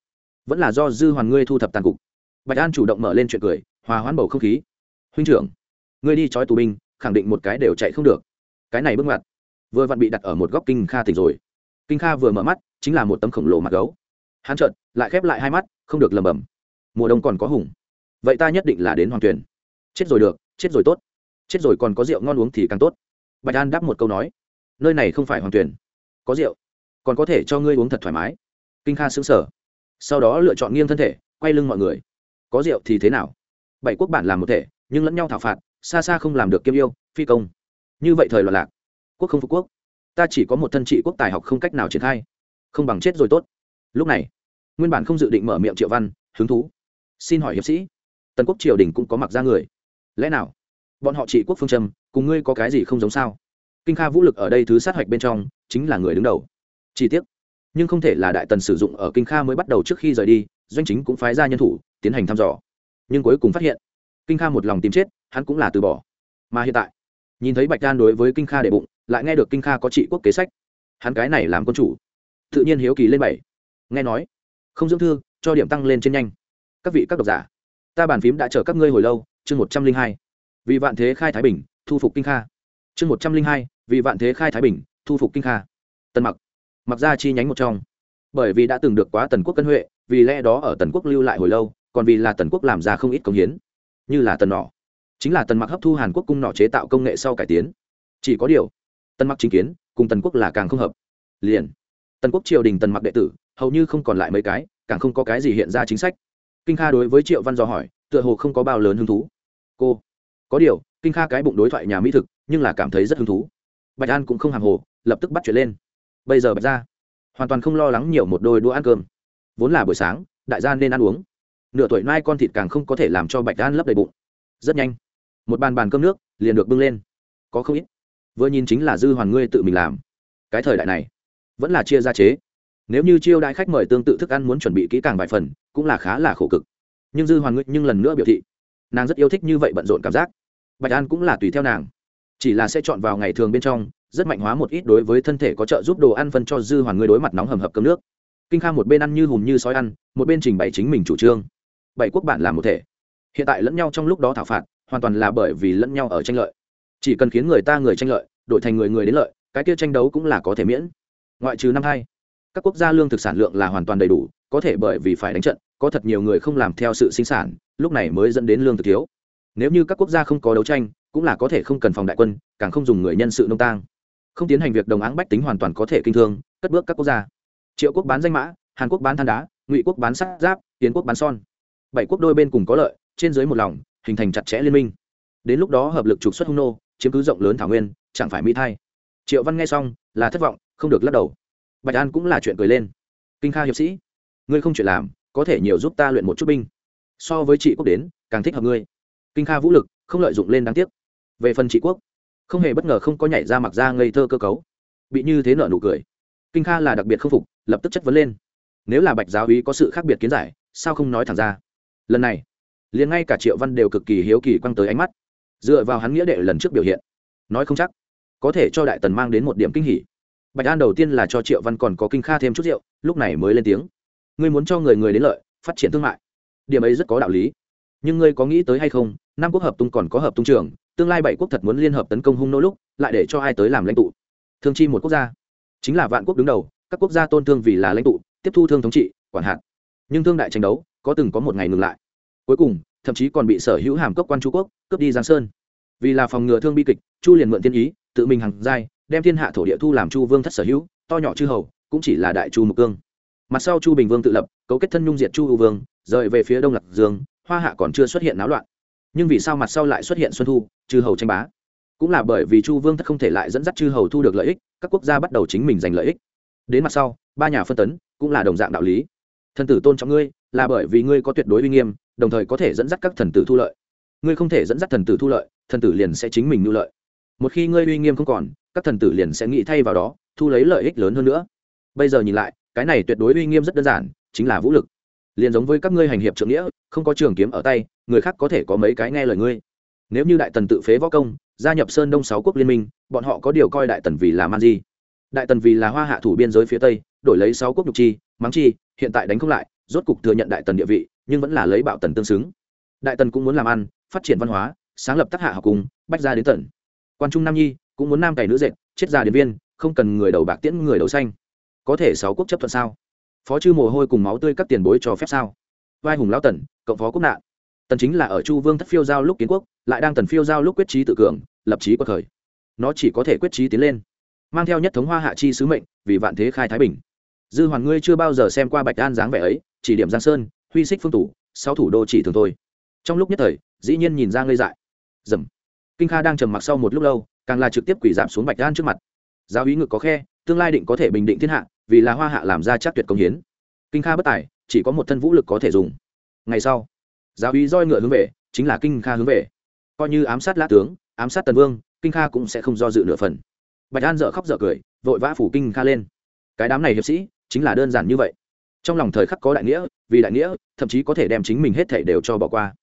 vẫn là do dư hoàn ngươi thu thập tàn cục. Bạch an chủ động mở lên chuyện cười, hòa hoãn bầu không khí. Huynh trưởng, ngươi đi trói tù binh khẳng định một cái đều chạy không được. Cái này bước ngoặt. Vừa vặn bị đặt ở một góc kinh kha tỉnh rồi. Kinh kha vừa mở mắt, chính là một tấm khổng lồ mặt gấu. Hắn trợn lại khép lại hai mắt, không được lầm bầm mùa đông còn có hùng. Vậy ta nhất định là đến hoàng tuyền chết rồi được, chết rồi tốt. Chết rồi còn có rượu ngon uống thì càng tốt. Bạch an đáp một câu nói. Nơi này không phải hoàng tuyền có rượu. Còn có thể cho ngươi uống thật thoải mái. Kinh kha xứng sở sau đó lựa chọn nghiêng thân thể, quay lưng mọi người. Có rượu thì thế nào? Bảy quốc bản làm một thể, nhưng lẫn nhau thảo phạt xa xa không làm được kiêm yêu, phi công. Như vậy thời loạn lạc, quốc không phục quốc. Ta chỉ có một thân trị quốc tài học không cách nào triển khai. Không bằng chết rồi tốt. Lúc này, nguyên bản không dự định mở miệng triệu văn, hứng thú. Xin hỏi hiệp sĩ, tần quốc triều đình cũng có mặc ra người. Lẽ nào, bọn họ trị quốc phương châm, cùng ngươi có cái gì không giống sao? Kinh kha vũ lực ở đây thứ sát hạch bên trong, chính là người đứng đầu. Chi tiết nhưng không thể là đại tần sử dụng ở kinh kha mới bắt đầu trước khi rời đi, doanh chính cũng phái ra nhân thủ, tiến hành thăm dò. Nhưng cuối cùng phát hiện, kinh kha một lòng tìm chết hắn cũng là từ bỏ. Mà hiện tại, nhìn thấy bạch đan đối với kinh kha để bụng, lại nghe được kinh kha có trị quốc kế sách. Hắn cái này làm quân chủ, tự nhiên hiếu kỳ lên bảy. Nghe nói, không dưỡng thư, cho điểm tăng lên trên nhanh. Các vị các độc giả, ta bàn phím đã chờ các ngươi hồi lâu, chương một trăm linh hai. Vì vạn thế khai thái bình, thu phục kinh kha. Chương một trăm linh hai, vì vạn thế khai thái bình, thu phục kinh kha. Tân mặc mặc ra chi nhánh một trong. Bởi vì đã từng được quá tần quốc cân huệ, vì lẽ đó ở tần quốc lưu lại hồi lâu, còn vì là tần quốc làm ra không ít công hiến. Như là tần nỏ chính là tần mặc hấp thu hàn quốc cung nọ chế tạo công nghệ sau cải tiến chỉ có điều tần mặc chính kiến cùng tần quốc là càng không hợp liền tần quốc triều đình tần mặc đệ tử hầu như không còn lại mấy cái càng không có cái gì hiện ra chính sách kinh kha đối với triệu văn do hỏi tựa hồ không có bao lớn hứng thú cô có điều kinh kha cái bụng đối thoại nhà mỹ thực nhưng là cảm thấy rất hứng thú bạch an cũng không hàng hồ lập tức bắt chuyện lên bây giờ bạch ra hoàn toàn không lo lắng nhiều một đôi đũa ăn cơm vốn là buổi sáng đại gia nên ăn uống nửa tuổi mai con thịt càng không có thể làm cho bạch an lấp đầy bụng rất nhanh một bàn bàn cơm nước, liền được bưng lên. Có không ít. Vừa nhìn chính là dư hoàn ngươi tự mình làm. Cái thời đại này, vẫn là chia ra chế. Nếu như chiêu đãi khách mời tương tự thức ăn muốn chuẩn bị kỹ càng vài phần, cũng là khá là khổ cực. Nhưng dư hoàn ngươi nhưng lần nữa biểu thị, nàng rất yêu thích như vậy bận rộn cảm giác. Bạch an cũng là tùy theo nàng. Chỉ là sẽ chọn vào ngày thường bên trong, rất mạnh hóa một ít đối với thân thể có trợ giúp đồ ăn phân cho dư hoàn ngươi đối mặt nóng hầm hập cơm nước. Kinh kha một bên ăn như hùm như sói ăn, một bên trình bày chính mình chủ trương. Bảy quốc bản làm một thể. Hiện tại lẫn nhau trong lúc đó thảo phạt hoàn toàn là bởi vì lẫn nhau ở tranh lợi. Chỉ cần khiến người ta người tranh lợi, đổi thành người người đến lợi, cái kia tranh đấu cũng là có thể miễn. Ngoại trừ năm hai, các quốc gia lương thực sản lượng là hoàn toàn đầy đủ, có thể bởi vì phải đánh trận, có thật nhiều người không làm theo sự sinh sản, lúc này mới dẫn đến lương thực thiếu. Nếu như các quốc gia không có đấu tranh, cũng là có thể không cần phòng đại quân, càng không dùng người nhân sự nông tang. Không tiến hành việc đồng áng bách tính hoàn toàn có thể kinh thương, cất bước các quốc gia. Triệu quốc bán danh mã, hàn quốc bán than đá, ngụy quốc bán sắt giáp tiến quốc bán son. Bảy quốc đôi bên cùng có lợi, trên dưới một lòng hình thành chặt chẽ liên minh. Đến lúc đó hợp lực trục xuất hung nô, chiếm cứ rộng lớn thảo nguyên, chẳng phải mỹ thay triệu văn nghe xong, là thất vọng, không được lắc đầu. Bạch an cũng là chuyện cười lên. Kinh kha hiệp sĩ, ngươi không chuyện làm, có thể nhiều giúp ta luyện một chút binh. So với chị quốc đến, càng thích hợp ngươi. Kinh kha vũ lực, không lợi dụng lên đáng tiếc. Về phần chị quốc, không hề bất ngờ không có nhảy ra mặc ra ngây thơ cơ cấu. Bị như thế nợ nụ cười. Kinh kha là đặc biệt không phục, lập tức chất vấn lên. Nếu là bạch giáo úy có sự khác biệt kiến giải, sao không nói thẳng ra? Lần này liền ngay cả triệu văn đều cực kỳ hiếu kỳ quăng tới ánh mắt. Dựa vào hắn nghĩa đệ lần trước biểu hiện, nói không chắc có thể cho đại tần mang đến một điểm kinh hỉ. Bạch an đầu tiên là cho triệu văn còn có kinh kha thêm chút rượu, lúc này mới lên tiếng. Ngươi muốn cho người người đến lợi, phát triển thương mại. Điểm ấy rất có đạo lý. Nhưng ngươi có nghĩ tới hay không năm quốc hợp tung còn có hợp tung trường, tương lai bảy quốc thật muốn liên hợp tấn công hung nô lúc, lại để cho ai tới làm lãnh tụ? Thương chi một quốc gia, chính là vạn quốc đứng đầu, các quốc gia tôn thương vì là lãnh tụ, tiếp thu thương thống trị, quản hạt. Nhưng thương đại tranh đấu, có từng có một ngày ngừng lại cuối cùng, thậm chí còn bị sở hữu hàm cốc quan chu quốc cướp đi giang sơn. Vì là phòng ngừa thương bi kịch, chu liền mượn tiên ý, tự mình hằng giai, đem thiên hạ thổ địa thu làm chu vương thất sở hữu, to nhỏ chư hầu, cũng chỉ là đại chu mục cương. Mặt sau chu bình vương tự lập, cấu kết thân nhung diệt chu hữu vương, rời về phía đông lạc dương, hoa hạ còn chưa xuất hiện náo loạn. Nhưng vì sao mặt sau lại xuất hiện xuân thu, chư hầu tranh bá? Cũng là bởi vì chu vương thất không thể lại dẫn dắt chư hầu thu được lợi ích, các quốc gia bắt đầu chính mình giành lợi ích. Đến mặt sau, ba nhà phân tấn cũng là đồng dạng đạo lý. Thần tử tôn trọng ngươi, là bởi vì ngươi có tuyệt đối uy nghiêm đồng thời có thể dẫn dắt các thần tử thu lợi. Ngươi không thể dẫn dắt thần tử thu lợi, thần tử liền sẽ chính mình nhu lợi. Một khi ngươi uy nghiêm không còn, các thần tử liền sẽ nghĩ thay vào đó, thu lấy lợi ích lớn hơn nữa. Bây giờ nhìn lại, cái này tuyệt đối uy nghiêm rất đơn giản, chính là vũ lực. Liền giống với các ngươi hành hiệp trượng nghĩa, không có trường kiếm ở tay, người khác có thể có mấy cái nghe lời ngươi. Nếu như đại tần tự phế võ công, gia nhập sơn đông sáu quốc liên minh, bọn họ có điều coi đại tần vì là man di. Đại tần vì là hoa hạ thủ biên giới phía tây, đổi lấy sáu quốc nhục chi, mắng chi, hiện tại đánh không lại, rốt cục thừa nhận đại tần địa vị nhưng vẫn là lấy bạo tần tương xứng. Đại tần cũng muốn làm ăn, phát triển văn hóa, sáng lập tác hạ học cùng, bách ra đến tần quan trung nam nhi cũng muốn nam cày nữ dệt, chết già điện viên, không cần người đầu bạc tiễn người đầu xanh. Có thể sáu quốc chấp thuận sao? Phó chư mồ hôi cùng máu tươi các tiền bối cho phép sao? Vai hùng lão tần, cộng phó quốc nạn. Tần chính là ở chu vương thất phiêu giao lúc kiến quốc, lại đang tần phiêu giao lúc quyết trí tự cường, lập trí quật khởi. Nó chỉ có thể quyết trí tiến lên. Mang theo nhất thống hoa hạ chi sứ mệnh, vì vạn thế khai thái bình. Dư hoàn ngươi chưa bao giờ xem qua bạch an dáng vẻ ấy, chỉ điểm giang sơn huy xích phương tủ sau thủ đô chỉ thường thôi. Trong lúc nhất thời, dĩ nhiên nhìn ra ngây dại. Dầm. Kinh kha đang trầm mặc sau một lúc lâu, càng là trực tiếp quỷ giảm xuống bạch đan trước mặt. Giáo ý ngực có khe, tương lai định có thể bình định thiên hạ, vì là hoa hạ làm ra chắc tuyệt công hiến. Kinh kha bất tài, chỉ có một thân vũ lực có thể dùng. Ngày sau, giáo ý roi ngựa hướng về, chính là kinh kha hướng về. Coi như ám sát lã tướng, ám sát tần vương, kinh kha cũng sẽ không do dự nửa phần. Bạch an dợ khóc dợ cười, vội vã phủ kinh kha lên. Cái đám này hiệp sĩ, chính là đơn giản như vậy. Trong lòng thời khắc có đại nghĩa vì đại nghĩa, thậm chí có thể đem chính mình hết thể đều cho bỏ qua.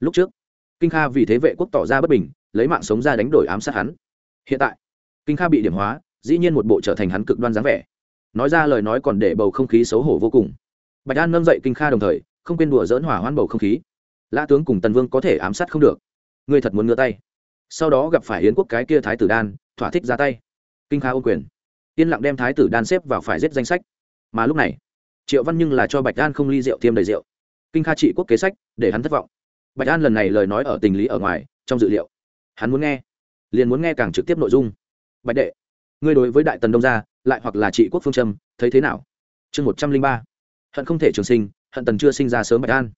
Lúc trước, kinh kha vì thế vệ quốc tỏ ra bất bình, lấy mạng sống ra đánh đổi ám sát hắn. Hiện tại, kinh kha bị điểm hóa, dĩ nhiên một bộ trở thành hắn cực đoan dáng vẻ. Nói ra lời nói còn để bầu không khí xấu hổ vô cùng. Bạch an nâng dậy kinh kha đồng thời, không quên đùa dỡn hỏa hoan bầu không khí. Lã tướng cùng tần vương có thể ám sát không được. Ngươi thật muốn ngửa tay. Sau đó gặp phải yến quốc cái kia thái tử đan, thỏa thích ra tay. Kinh kha ô quyền. Yên lặng đem thái tử đan xếp vào phải giết danh sách. Mà lúc này triệu văn nhưng là cho bạch An không ly rượu tiêm đầy rượu. Kinh kha trị quốc kế sách, để hắn thất vọng. Bạch an lần này lời nói ở tình lý ở ngoài, trong dự liệu. Hắn muốn nghe, liền muốn nghe càng trực tiếp nội dung. Bạch đệ, ngươi đối với đại tần đông gia, lại hoặc là trị quốc phương trâm thấy thế nào? Chương một trăm linh ba. Hận không thể trường sinh, hận tần chưa sinh ra sớm bạch an.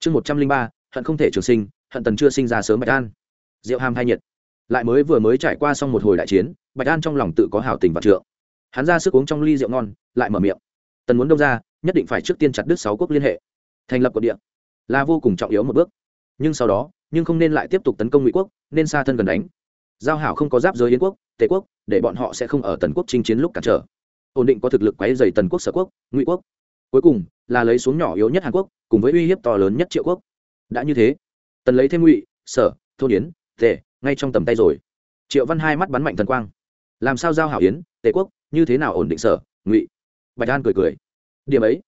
Chương một trăm linh ba. Hận không thể trường sinh, hận tần chưa sinh ra sớm bạch an. Diệu hàm hai nhiệt. Lại mới vừa mới trải qua xong một hồi đại chiến, bạch an trong lòng tự có hào tình và trượng. Hắn ra sức uống trong ly rượu ngon, lại mở miệng. Tần muốn đông ra nhất định phải trước tiên chặt đứt sáu quốc liên hệ, thành lập quận địa, là vô cùng trọng yếu một bước. Nhưng sau đó, nhưng không nên lại tiếp tục tấn công ngụy quốc, nên xa thân gần đánh. Giao hảo không có giáp giới yến quốc, tề quốc, để bọn họ sẽ không ở tần quốc chinh chiến lúc cản trở. Ổn định có thực lực quấy dày tần quốc sở quốc, ngụy quốc. Cuối cùng, là lấy xuống nhỏ yếu nhất hàn quốc, cùng với uy hiếp to lớn nhất triệu quốc. Đã như thế, tần lấy thêm ngụy, sở, thôn yến, tề, ngay trong tầm tay rồi. Triệu văn hai mắt bắn mạnh thần quang. Làm sao giao hảo yến, tề quốc, như thế nào ổn định sở, ngụy? Bạch an cười cười điểm ấy,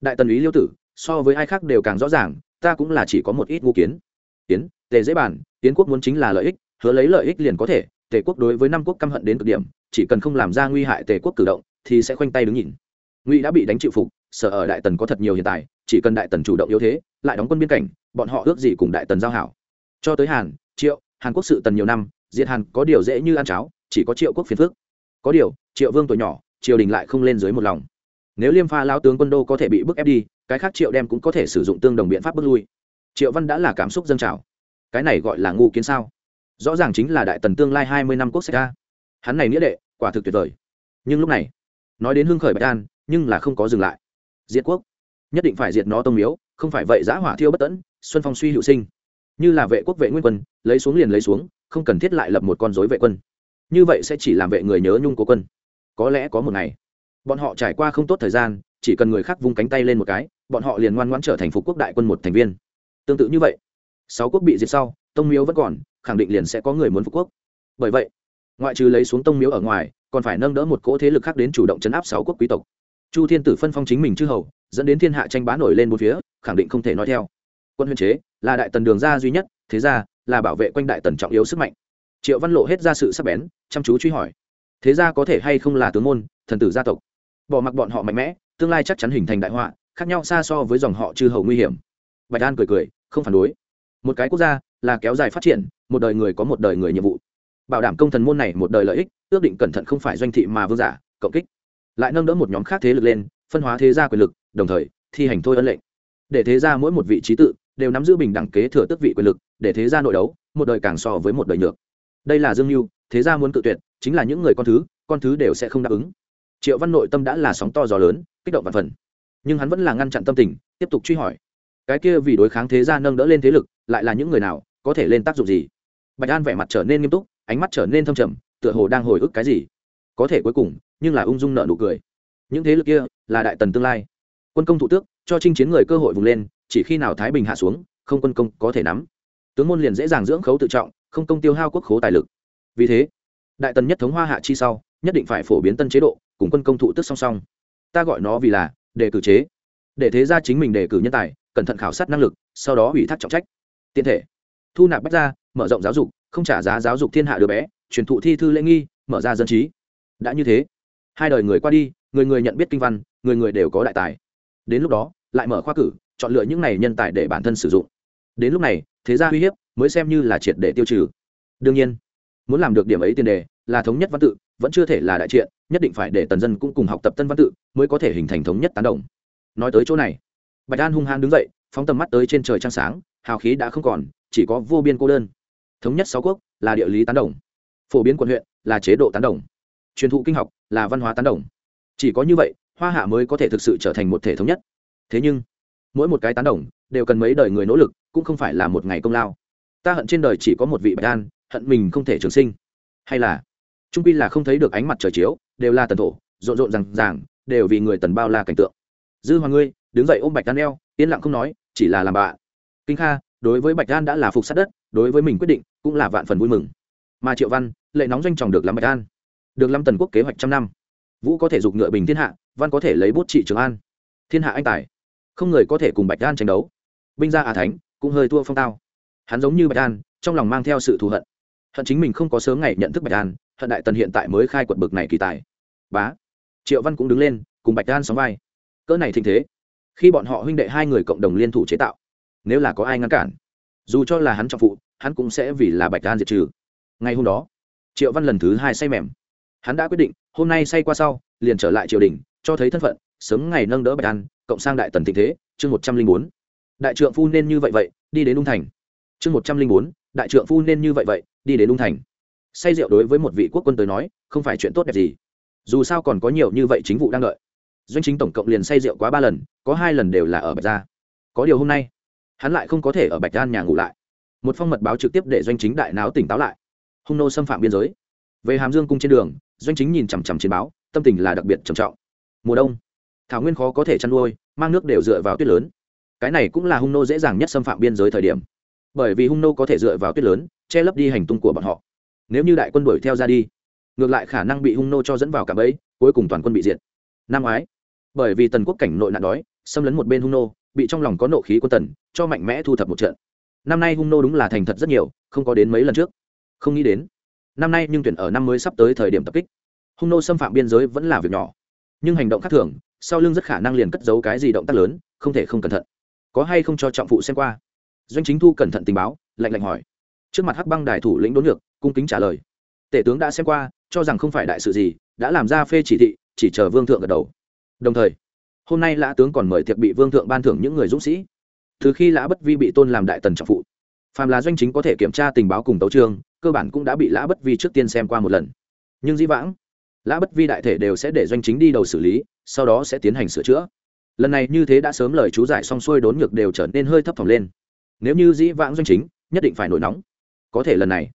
đại tần ý liêu tử, so với ai khác đều càng rõ ràng, ta cũng là chỉ có một ít ngũ kiến. Yến tề dễ bàn yến quốc muốn chính là lợi ích, hứa lấy lợi ích liền có thể, tề quốc đối với năm quốc căm hận đến cực điểm, chỉ cần không làm ra nguy hại tề quốc cử động, thì sẽ khoanh tay đứng nhìn. Ngụy đã bị đánh chịu phục sở ở đại tần có thật nhiều hiện tại, chỉ cần đại tần chủ động yếu thế, lại đóng quân biên cảnh, bọn họ ước gì cùng đại tần giao hảo. Cho tới hàn, triệu, hàn quốc sự tần nhiều năm, diệt hàn có điều dễ như ăn cháo, chỉ có triệu quốc phiền phước có điều, triệu vương tuổi nhỏ, triều đình lại không lên dưới một lòng nếu liêm pha lao tướng quân đô có thể bị bức ép đi, cái khác triệu đem cũng có thể sử dụng tương đồng biện pháp bước lui. Triệu văn đã là cảm xúc dâng trào. Cái này gọi là ngu kiến sao? Rõ ràng chính là đại tần tương lai hai mươi năm quốc sách ca hắn này nghĩa đệ, quả thực tuyệt vời. Nhưng lúc này, nói đến hưng khởi bạch an, nhưng là không có dừng lại. Diệt quốc. Nhất định phải diệt nó tông miếu, không phải vậy giã hỏa thiêu bất tẫn, xuân phong suy hữu sinh. Như là vệ quốc vệ nguyên quân, lấy xuống liền lấy xuống, không cần thiết lại lập một con dối vệ quân. Như vậy sẽ chỉ làm vệ người nhớ nhung của quân. Có lẽ có một ngày bọn họ trải qua không tốt thời gian, chỉ cần người khác vung cánh tay lên một cái, bọn họ liền ngoan ngoãn trở thành phục quốc đại quân một thành viên. Tương tự như vậy, sáu quốc bị diệt sau, tông miếu vẫn còn, khẳng định liền sẽ có người muốn phục quốc. Bởi vậy, ngoại trừ lấy xuống tông miếu ở ngoài, còn phải nâng đỡ một cỗ thế lực khác đến chủ động chấn áp sáu quốc quý tộc. Chu thiên tử phân phong chính mình chư hầu, dẫn đến thiên hạ tranh bá nổi lên một phía, khẳng định không thể nói theo. Quân huyền chế, là đại tần đường ra duy nhất, thế ra, là bảo vệ quanh đại tần trọng yếu sức mạnh. Triệu văn lộ hết ra sự sắc bén, chăm chú truy hỏi. Thế ra có thể hay không là tướng môn, thần tử gia tộc? Bỏ mặc bọn họ mạnh mẽ, tương lai chắc chắn hình thành đại họa, khác nhau xa so với dòng họ chư hầu nguy hiểm. Bạch an cười cười, không phản đối. Một cái quốc gia là kéo dài phát triển, một đời người có một đời người nhiệm vụ. Bảo đảm công thần môn này một đời lợi ích, ước định cẩn thận không phải doanh thị mà vương giả, cộng kích. Lại nâng đỡ một nhóm khác thế lực lên, phân hóa thế gia quyền lực, đồng thời thi hành thôi ân lệnh. Để thế gia mỗi một vị trí tự đều nắm giữ bình đẳng kế thừa tước vị quyền lực, để thế gia nội đấu, một đời càng so với một đời nhược. Đây là dương mưu thế gia muốn cự tuyệt, chính là những người con thứ con thứ đều sẽ không đáp ứng triệu văn nội tâm đã là sóng to gió lớn, kích động và phần. Nhưng hắn vẫn là ngăn chặn tâm tình, tiếp tục truy hỏi. Cái kia vì đối kháng thế gia nâng đỡ lên thế lực, lại là những người nào, có thể lên tác dụng gì? Bạch an vẻ mặt trở nên nghiêm túc, ánh mắt trở nên thâm trầm, tựa hồ đang hồi ức cái gì. Có thể cuối cùng, nhưng là ung dung nợ nụ cười. Những thế lực kia, là đại tần tương lai. Quân công thủ tước, cho chinh chiến người cơ hội vùng lên, chỉ khi nào thái bình hạ xuống, không quân công có thể nắm. Tướng môn liền dễ dàng dưỡng khấu tự trọng, không công tiêu hao quốc khố tài lực. Vì thế, đại tần nhất thống hoa hạ chi sau, nhất định phải phổ biến tân chế độ cùng quân công thụ tức song song. Ta gọi nó vì là đề cử chế. Để thế ra chính mình đề cử nhân tài, cẩn thận khảo sát năng lực, sau đó ủy thác trọng trách. Tiện thể. Thu nạp bách ra mở rộng giáo dục, không trả giá giáo dục thiên hạ đứa bé, truyền thụ thi thư lễ nghi, mở ra dân trí. Đã như thế, hai đời người qua đi, người người nhận biết kinh văn, người người đều có đại tài. Đến lúc đó, lại mở khoa cử, chọn lựa những này nhân tài để bản thân sử dụng. Đến lúc này, thế gia uy hiếp mới xem như là triệt để tiêu trừ. Đương nhiên, muốn làm được điểm ấy tiền đề là thống nhất văn tự, vẫn chưa thể là đại triện, nhất định phải để tần dân cũng cùng học tập tân văn tự mới có thể hình thành thống nhất tán đồng. Nói tới chỗ này, bạch an hung hăng đứng dậy, phóng tầm mắt tới trên trời trăng sáng, hào khí đã không còn, chỉ có vô biên cô đơn. Thống nhất sáu quốc là địa lý tán đồng, phổ biến quận huyện là chế độ tán đồng, truyền thụ kinh học là văn hóa tán đồng. Chỉ có như vậy, hoa hạ mới có thể thực sự trở thành một thể thống nhất. Thế nhưng, mỗi một cái tán đồng đều cần mấy đời người nỗ lực, cũng không phải là một ngày công lao. Ta hận trên đời chỉ có một vị bạch an, hận mình không thể trường sinh. Hay là trung pi là không thấy được ánh mặt trời chiếu, đều là tần thổ, rộn rộn rằng ràng, đều vì người tần bao la cảnh tượng. Dư hoàng ngươi, đứng dậy ôm bạch đan eo, yên lặng không nói, chỉ là làm bạ. kinh kha, đối với bạch an đã là phục sát đất, đối với mình quyết định, cũng là vạn phần vui mừng. Mà triệu văn, lệ nóng doanh tròng được làm bạch an được lâm tần quốc kế hoạch trăm năm. Vũ có thể giục ngựa bình thiên hạ, văn có thể lấy bút trị trường an. Thiên hạ anh tài. Không người có thể cùng bạch an tranh đấu. Binh gia à thánh, cũng hơi thua phong tao. Hắn giống như bạch an trong lòng mang theo sự thù hận. Hận chính mình không có sớm ngày nhận thức bạch an hận đại tần hiện tại mới khai quật bực này kỳ tài. Bá. Triệu văn cũng đứng lên, cùng bạch an sóng vai. Cỡ này thịnh thế, khi bọn họ huynh đệ hai người cộng đồng liên thủ chế tạo, nếu là có ai ngăn cản, dù cho là hắn trọng phụ, hắn cũng sẽ vì là bạch an diệt trừ. Ngay hôm đó, triệu văn lần thứ hai say mềm. Hắn đã quyết định, hôm nay say qua sau, liền trở lại triều đình, cho thấy thân phận, sớm ngày nâng đỡ bạch an cộng sang đại tần thịnh thế, chương một trăm linh bốn. Đại trượng phu nên như vậy vậy, đi đến ung thành. Chương một trăm linh bốn, đại trượng phu nên như vậy vậy, đi đến ung thành say rượu đối với một vị quốc quân tới nói, không phải chuyện tốt đẹp gì. Dù sao còn có nhiều như vậy chính vụ đang đợi. Doanh chính tổng cộng liền say rượu quá ba lần, có hai lần đều là ở bạch gia. Có điều hôm nay, hắn lại không có thể ở bạch gian nhà ngủ lại. Một phong mật báo trực tiếp để doanh chính đại náo tỉnh táo lại. Hung nô xâm phạm biên giới. Về hàm dương cung trên đường, doanh chính nhìn chằm chằm trên báo, tâm tình là đặc biệt trầm trọng. Mùa đông, thảo nguyên khó có thể chăn nuôi, mang nước đều dựa vào tuyết lớn. Cái này cũng là hung nô dễ dàng nhất xâm phạm biên giới thời điểm. Bởi vì hung nô có thể dựa vào tuyết lớn, che lấp đi hành tung của bọn họ nếu như đại quân đuổi theo ra đi, ngược lại khả năng bị hung nô cho dẫn vào cả bẫy, cuối cùng toàn quân bị diệt. Năm ngoái bởi vì tần quốc cảnh nội nạn đói, xâm lấn một bên hung nô, bị trong lòng có nộ khí quân tần, cho mạnh mẽ thu thập một trận. Năm nay hung nô đúng là thành thật rất nhiều, không có đến mấy lần trước. Không nghĩ đến, năm nay nhưng tuyển ở năm mới sắp tới thời điểm tập kích. Hung nô xâm phạm biên giới vẫn là việc nhỏ. Nhưng hành động khác thường, sau lưng rất khả năng liền cất giấu cái gì động tác lớn, không thể không cẩn thận. Có hay không cho trọng phụ xem qua? Doanh chính thu cẩn thận tình báo, lạnh lạnh hỏi. Trước mặt hắc băng đài thủ lĩnh đốn ngược cung kính trả lời. Tể tướng đã xem qua, cho rằng không phải đại sự gì, đã làm ra phê chỉ thị, chỉ chờ vương thượng gật đầu. Đồng thời, hôm nay lã tướng còn mời tiệc bị vương thượng ban thưởng những người dũng sĩ. Từ khi lã bất vi bị tôn làm đại tần trọng phụ, phàm là doanh chính có thể kiểm tra tình báo cùng tấu trương, cơ bản cũng đã bị lã bất vi trước tiên xem qua một lần. Nhưng dĩ vãng, lã bất vi đại thể đều sẽ để doanh chính đi đầu xử lý, sau đó sẽ tiến hành sửa chữa. Lần này như thế đã sớm lời chú giải xong xuôi đốn ngược đều trở nên hơi thấp thỏm lên. Nếu như dĩ vãng doanh chính, nhất định phải nổi nóng. Có thể lần này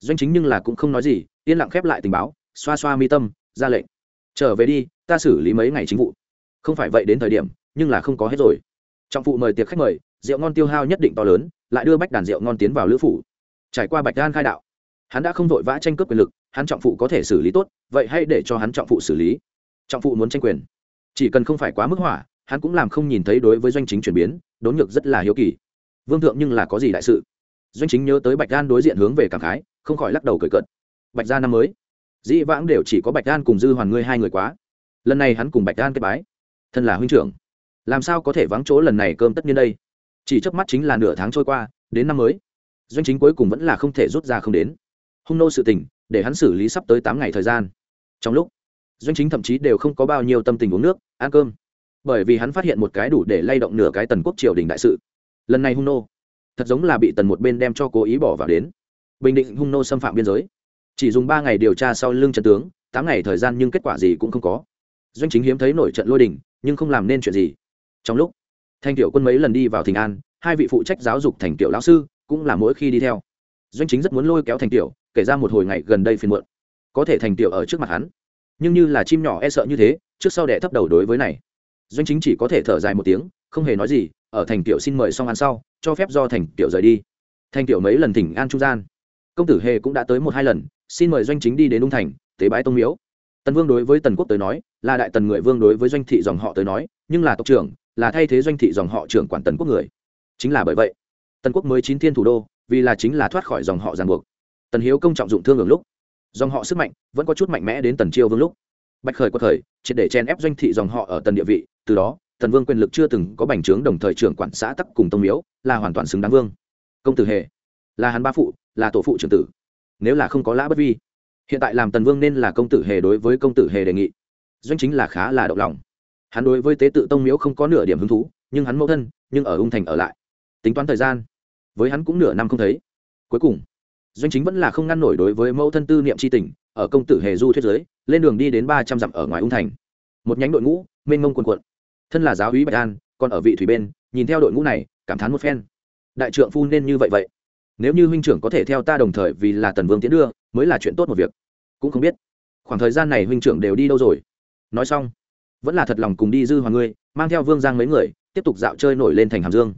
doanh chính nhưng là cũng không nói gì, yên lặng khép lại tình báo, xoa xoa mi tâm, ra lệnh. Trở về đi, ta xử lý mấy ngày chính vụ. Không phải vậy đến thời điểm, nhưng là không có hết rồi. Trọng phụ mời tiệc khách mời, rượu ngon tiêu hao nhất định to lớn, lại đưa bách đàn rượu ngon tiến vào lữ phủ. Trải qua bạch đan khai đạo, hắn đã không vội vã tranh cướp quyền lực, hắn trọng phụ có thể xử lý tốt, vậy hãy để cho hắn trọng phụ xử lý. Trọng phụ muốn tranh quyền. Chỉ cần không phải quá mức hỏa, hắn cũng làm không nhìn thấy đối với doanh chính chuyển biến, đốn ngược rất là hiếu kỳ. Vương thượng nhưng là có gì đại sự? Doanh chính nhớ tới bạch đan đối diện hướng về cảm khái không khỏi lắc đầu cười cợt. Bạch gia năm mới. Dĩ vãng đều chỉ có bạch an cùng dư hoàn ngươi hai người quá. Lần này hắn cùng bạch an kết bái. Thân là huynh trưởng. Làm sao có thể vắng chỗ lần này cơm tất nhiên đây? Chỉ chớp mắt chính là nửa tháng trôi qua, đến năm mới. Doanh chính cuối cùng vẫn là không thể rút ra không đến. Hung nô sự tình, để hắn xử lý sắp tới tám ngày thời gian. Trong lúc, doanh chính thậm chí đều không có bao nhiêu tâm tình uống nước, ăn cơm. Bởi vì hắn phát hiện một cái đủ để lay động nửa cái tần quốc triều đình đại sự. Lần này hung nô, thật giống là bị tần một bên đem cho cố ý bỏ vào đến bình định hung nô xâm phạm biên giới. Chỉ dùng ba ngày điều tra sau lưng trận tướng, tám ngày thời gian nhưng kết quả gì cũng không có. Doanh chính hiếm thấy nổi trận lôi đình, nhưng không làm nên chuyện gì. Trong lúc, thanh tiểu quân mấy lần đi vào thình an, hai vị phụ trách giáo dục thành tiểu lão sư cũng là mỗi khi đi theo. Doanh chính rất muốn lôi kéo thành tiểu, kể ra một hồi ngày gần đây phiền muộn. Có thể thành tiểu ở trước mặt hắn, nhưng như là chim nhỏ e sợ như thế, trước sau đẻ thấp đầu đối với này. Doanh chính chỉ có thể thở dài một tiếng, không hề nói gì, ở thành tiểu xin mời xong ăn sau, cho phép do thành tiểu rời đi. Thành tiểu mấy lần thỉnh an trung gian công tử hề cũng đã tới một hai lần, xin mời doanh chính đi đến ung thành, tế bái tông miếu. Tần vương đối với tần quốc tới nói, là đại tần người vương đối với doanh thị dòng họ tới nói, nhưng là tộc trưởng, là thay thế doanh thị dòng họ trưởng quản tần quốc người. Chính là bởi vậy, tần quốc mới chín thiên thủ đô, vì là chính là thoát khỏi dòng họ ràng buộc. Tần hiếu công trọng dụng thương ngừng lúc, dòng họ sức mạnh vẫn có chút mạnh mẽ đến tần chiêu vương lúc. Bạch khởi quật khởi, triệt để chen ép doanh thị dòng họ ở tần địa vị, từ đó, tần vương quyền lực chưa từng có bành trướng đồng thời trưởng quản xã tắc cùng tông miếu, là hoàn toàn xứng đáng vương. Công tử hề là hắn ba phụ, là tổ phụ trưởng tử. Nếu là không có lã bất vi, hiện tại làm tần vương nên là công tử hề đối với công tử hề đề nghị. Doanh chính là khá là động lòng. Hắn đối với tế tự tông miếu không có nửa điểm hứng thú, nhưng hắn mẫu thân, nhưng ở ung thành ở lại. Tính toán thời gian, với hắn cũng nửa năm không thấy. Cuối cùng, doanh chính vẫn là không ngăn nổi đối với mẫu thân tư niệm c h i tình, ở công tử hề du thuyết giới, lên đường đi đến ba trăm dặm ở ngoài ung thành. Một nhánh đội ngũ, mênh mông quần quận thân là giáo úy bạch an, còn ở vị thủy bên, nhìn theo đội ngũ này, cảm thán một phen. Đại trượng phu nên như vậy vậy nếu như huynh trưởng có thể theo ta đồng thời vì là tần vương tiến đưa, mới là chuyện tốt một việc. Cũng không biết. Khoảng thời gian này huynh trưởng đều đi đâu rồi? Nói xong, vẫn là thật lòng cùng đi dư hoàng ngươi, mang theo vương giang mấy người, tiếp tục dạo chơi nổi lên thành hàm dương.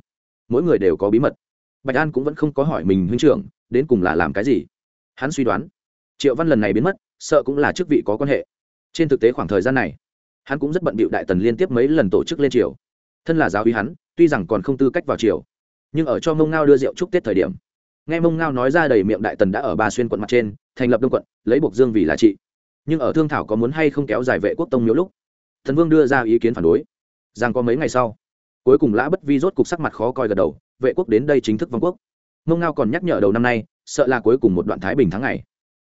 Mỗi người đều có bí mật. Bạch an cũng vẫn không có hỏi mình huynh trưởng, đến cùng là làm cái gì. Hắn suy đoán, triệu văn lần này biến mất, sợ cũng là chức vị có quan hệ. Trên thực tế khoảng thời gian này, hắn cũng rất bận bịu đại tần liên tiếp mấy lần tổ chức lên triều. Thân là giáo uy hắn, tuy rằng còn không tư cách vào triều, nhưng ở cho mông ngao đưa rượu chúc tết thời điểm nghe mông ngao nói ra đầy miệng đại tần đã ở ba xuyên quận mặt trên, thành lập đông quận, lấy buộc dương vì là trị nhưng ở thương thảo có muốn hay không kéo dài vệ quốc tông miếu lúc, thần vương đưa ra ý kiến phản đối. Rằng có mấy ngày sau, cuối cùng lã bất vi rốt cục sắc mặt khó coi gật đầu, vệ quốc đến đây chính thức vong quốc. Mông ngao còn nhắc nhở đầu năm nay, sợ là cuối cùng một đoạn thái bình tháng ngày.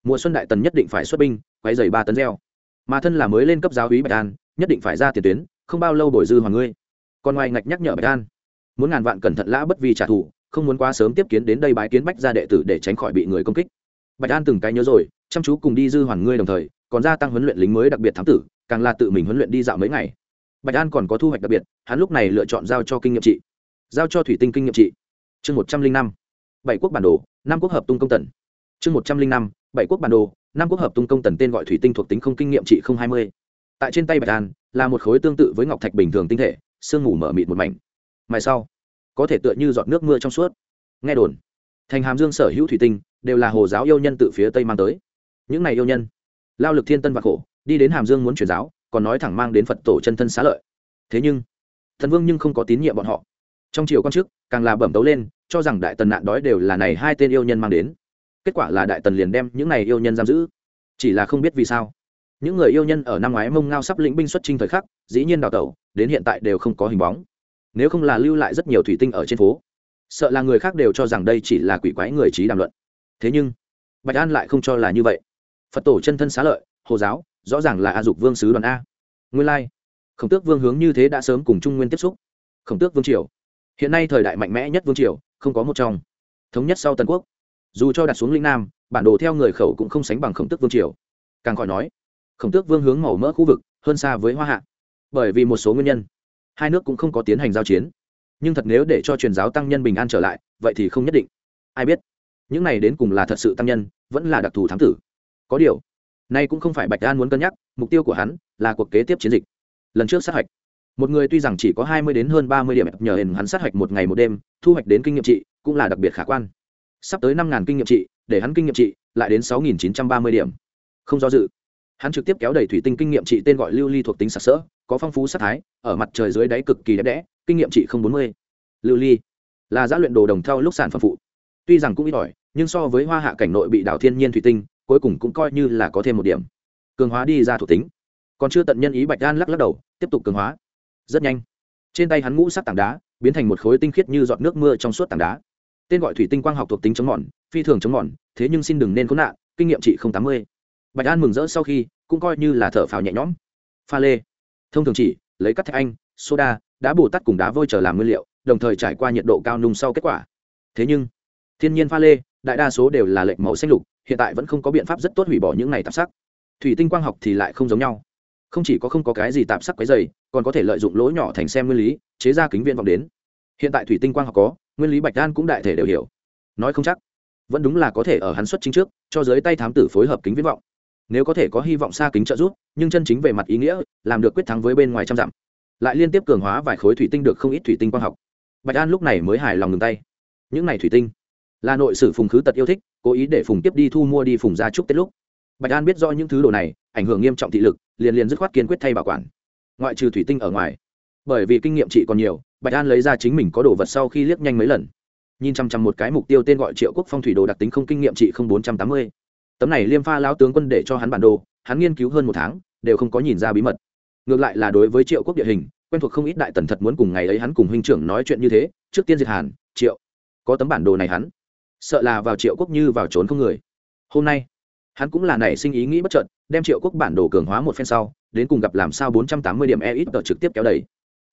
Mùa xuân đại tần nhất định phải xuất binh quay dày ba tấn gieo. Mà thân là mới lên cấp giáo hí bạch an, nhất định phải ra tiền tuyến, không bao lâu đổi dư hoàng ngươi. Còn ngoài ngạch nhắc nhở bạch an, muốn ngàn vạn cẩn thận lã bất vi trả thù không muốn quá sớm tiếp kiến đến đây bái kiến bách gia đệ tử để tránh khỏi bị người công kích. Bạch an từng cái nhớ rồi, chăm chú cùng đi dư hoàn ngươi đồng thời, còn gia tăng huấn luyện lính mới đặc biệt thám tử, càng là tự mình huấn luyện đi dạo mấy ngày. Bạch an còn có thu hoạch đặc biệt, hắn lúc này lựa chọn giao cho kinh nghiệm trị. Giao cho thủy tinh kinh nghiệm trị. Chương một trăm linh năm, bảy quốc bản đồ, năm quốc hợp tung công tần. Chương một trăm linh năm, bảy quốc bản đồ, năm quốc hợp tung công tần tên gọi thủy tinh thuộc tính không kinh nghiệm trị không hai mươi. Tại trên tay bạch an, là một khối tương tự với ngọc thạch bình thường tinh thể, sương mù mở mịt một mảnh. Mai sau có thể tựa như giọt nước mưa trong suốt. Nghe đồn, thành hàm dương sở hữu thủy tinh đều là hồ giáo yêu nhân tự phía tây mang tới. Những này yêu nhân, lao lực thiên tân và khổ, đi đến hàm dương muốn truyền giáo, còn nói thẳng mang đến phật tổ chân thân xá lợi. Thế nhưng, thần vương nhưng không có tín nhiệm bọn họ. Trong chiều quan trước càng là bẩm tấu lên, cho rằng đại tần nạn đói đều là này hai tên yêu nhân mang đến. Kết quả là đại tần liền đem những này yêu nhân giam giữ. Chỉ là không biết vì sao, những người yêu nhân ở năm ngoái mông ngao sắp lĩnh binh xuất trinh thời khắc, dĩ nhiên đào tẩu, đến hiện tại đều không có hình bóng nếu không là lưu lại rất nhiều thủy tinh ở trên phố, sợ là người khác đều cho rằng đây chỉ là quỷ quái người trí đàm luận. Thế nhưng, bạch an lại không cho là như vậy. Phật tổ chân thân xá lợi, hồ giáo, rõ ràng là a dục vương sứ đoàn a. Nguyên lai、like. khổng tước vương hướng như thế đã sớm cùng trung nguyên tiếp xúc. Khổng tước vương triều, hiện nay thời đại mạnh mẽ nhất vương triều, không có một trong. Thống nhất sau tần quốc, dù cho đặt xuống linh nam, bản đồ theo người khẩu cũng không sánh bằng khổng tước vương triều. Càng khỏi nói, khổng tước vương hướng màu mỡ khu vực, hơn xa với hoa hạ. Bởi vì một số nguyên nhân hai nước cũng không có tiến hành giao chiến. Nhưng thật nếu để cho truyền giáo tăng nhân bình an trở lại, vậy thì không nhất định. Ai biết? Những này đến cùng là thật sự tăng nhân, vẫn là đặc thù thám tử. Có điều, nay cũng không phải bạch an muốn cân nhắc, mục tiêu của hắn là cuộc kế tiếp chiến dịch. Lần trước sát hạch. Một người tuy rằng chỉ có hai mươi đến hơn ba mươi điểm, nhờ hình hắn sát hạch một ngày một đêm, thu hoạch đến kinh nghiệm trị, cũng là đặc biệt khả quan. Sắp tới năm ngàn kinh nghiệm trị, để hắn kinh nghiệm trị, lại đến sáu nghìn chín trăm ba mươi điểm. Không do dự. Hắn trực tiếp kéo đầy thủy tinh kinh nghiệm trị tên gọi lưu ly thuộc tính sặc sỡ có phong phú sát thái, ở mặt trời dưới đáy cực kỳ đẹp đẽ, kinh nghiệm trị không bốn mươi. Lưu ly, là giá luyện đồ đồng theo lúc sản phẩm phụ. Tuy rằng cũng ít ỏi, nhưng so với hoa hạ cảnh nội bị đảo thiên nhiên thủy tinh, cuối cùng cũng coi như là có thêm một điểm. Cường hóa đi ra thuộc tính. Còn chưa tận nhân ý bạch đan lắc lắc đầu, tiếp tục cường hóa. Rất nhanh. Trên tay hắn ngũ sắc tảng đá, biến thành một khối tinh khiết như giọt nước mưa trong suốt tảng đá. Tên gọi thủy tinh quang học thuộc tính chống mòn, phi thường chống mòn, thế nhưng xin đừng nên khốn nạn, kinh nghiệm trị không tám mươi. Bạch an mừng rỡ sau khi, cũng coi như là thở phào nhẹ nhõm. Pha lê thông thường chỉ, lấy cắt thạch anh, soda, đá bồ tát cùng đá vôi trở làm nguyên liệu, đồng thời trải qua nhiệt độ cao nung sau kết quả. Thế nhưng, thiên nhiên pha lê, đại đa số đều là lệnh màu xanh lục, hiện tại vẫn không có biện pháp rất tốt hủy bỏ những này tạp sắc. Thủy tinh quang học thì lại không giống nhau. Không chỉ có không có cái gì tạp sắc quấy dày còn có thể lợi dụng lỗ nhỏ thành xem nguyên lý, chế ra kính viên vọng đến. Hiện tại thủy tinh quang học có, nguyên lý bạch đan cũng đại thể đều hiểu. Nói không chắc, vẫn đúng là có thể ở hắn xuất chính trước, cho giới tay thám tử phối hợp kính viễn vọng nếu có thể có hy vọng xa kính trợ giúp, nhưng chân chính về mặt ý nghĩa, làm được quyết thắng với bên ngoài trăm dặm. Lại liên tiếp cường hóa vài khối thủy tinh được không ít thủy tinh quang học. Bạch an lúc này mới hài lòng ngừng tay. Những này thủy tinh, là nội sử phùng khứ tật yêu thích, cố ý để phùng tiếp đi thu mua đi phùng ra chúc tết lúc. Bạch an biết do những thứ đồ này, ảnh hưởng nghiêm trọng thị lực, liền liền dứt khoát kiên quyết thay bảo quản. Ngoại trừ thủy tinh ở ngoài, bởi vì kinh nghiệm chị còn nhiều, bạch an lấy ra chính mình có đồ vật sau khi liếc nhanh mấy lần. Nhìn chăm chăm một cái mục tiêu tên gọi triệu quốc phong thủy đồ đặc tính không kinh nghiệm trị không bốn trăm tám mươi tấm này liêm pha lao tướng quân để cho hắn bản đồ, hắn nghiên cứu hơn một tháng, đều không có nhìn ra bí mật. Ngược lại là đối với triệu quốc địa hình, quen thuộc không ít đại tần thật muốn cùng ngày ấy hắn cùng huynh trưởng nói chuyện như thế, trước tiên diệt hàn, triệu. Có tấm bản đồ này hắn, sợ là vào triệu quốc như vào trốn không người. Hôm nay, hắn cũng là nảy sinh ý nghĩ bất trợn đem triệu quốc bản đồ cường hóa một phen sau, đến cùng gặp làm sao bốn trăm tám mươi điểm e ít tờ trực tiếp kéo đầy.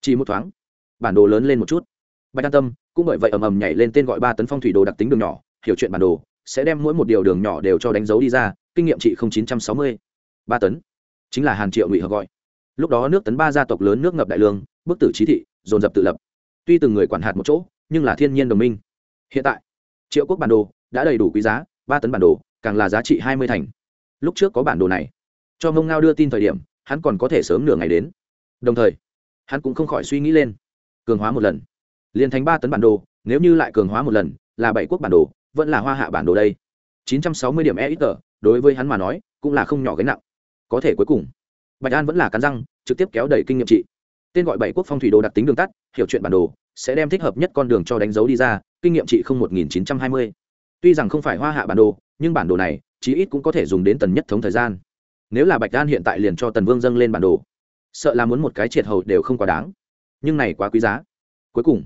Chỉ một thoáng, bản đồ lớn lên một chút. Bạch an tâm cũng bởi vậy ầm ầm nhảy lên tên gọi ba tấn phong thủy đồ đặc tính đường nhỏ, hiểu chuyện bản đồ sẽ đem mỗi một điều đường nhỏ đều cho đánh dấu đi ra, kinh nghiệm trị chín trăm sáu mươi. Ba tấn. Chính là hàn triệu ngụy hợp gọi. Lúc đó nước tấn ba gia tộc lớn nước ngập đại lương, bức tử trí thị, dồn dập tự lập. Tuy từng người quản hạt một chỗ, nhưng là thiên nhiên đồng minh. Hiện tại, triệu quốc bản đồ đã đầy đủ quý giá, ba tấn bản đồ càng là giá trị hai mươi thành. Lúc trước có bản đồ này, cho mông ngao đưa tin thời điểm, hắn còn có thể sớm nửa ngày đến. Đồng thời, hắn cũng không khỏi suy nghĩ lên. Cường hóa một lần. Liền thành ba tấn bản đồ, nếu như lại cường hóa một lần, là bảy quốc bản đồ vẫn là hoa hạ bản đồ đây. Chín trăm sáu mươi điểm e ít tờ đối với hắn mà nói, cũng là không nhỏ gánh nặng. Có thể cuối cùng, bạch an vẫn là cắn răng, trực tiếp kéo đẩy kinh nghiệm trị. Tên gọi bảy quốc phong thủy đồ đặc tính đường tắt, hiểu chuyện bản đồ, sẽ đem thích hợp nhất con đường cho đánh dấu đi ra, kinh nghiệm trị không một nghìn chín trăm hai mươi. Tuy rằng không phải hoa hạ bản đồ, nhưng bản đồ này, chí ít cũng có thể dùng đến tần nhất thống thời gian. Nếu là bạch đan hiện tại liền cho tần vương dâng lên bản đồ, sợ là muốn một cái triệt hầu đều không quá đáng. Nhưng này quá quý giá. Cuối cùng,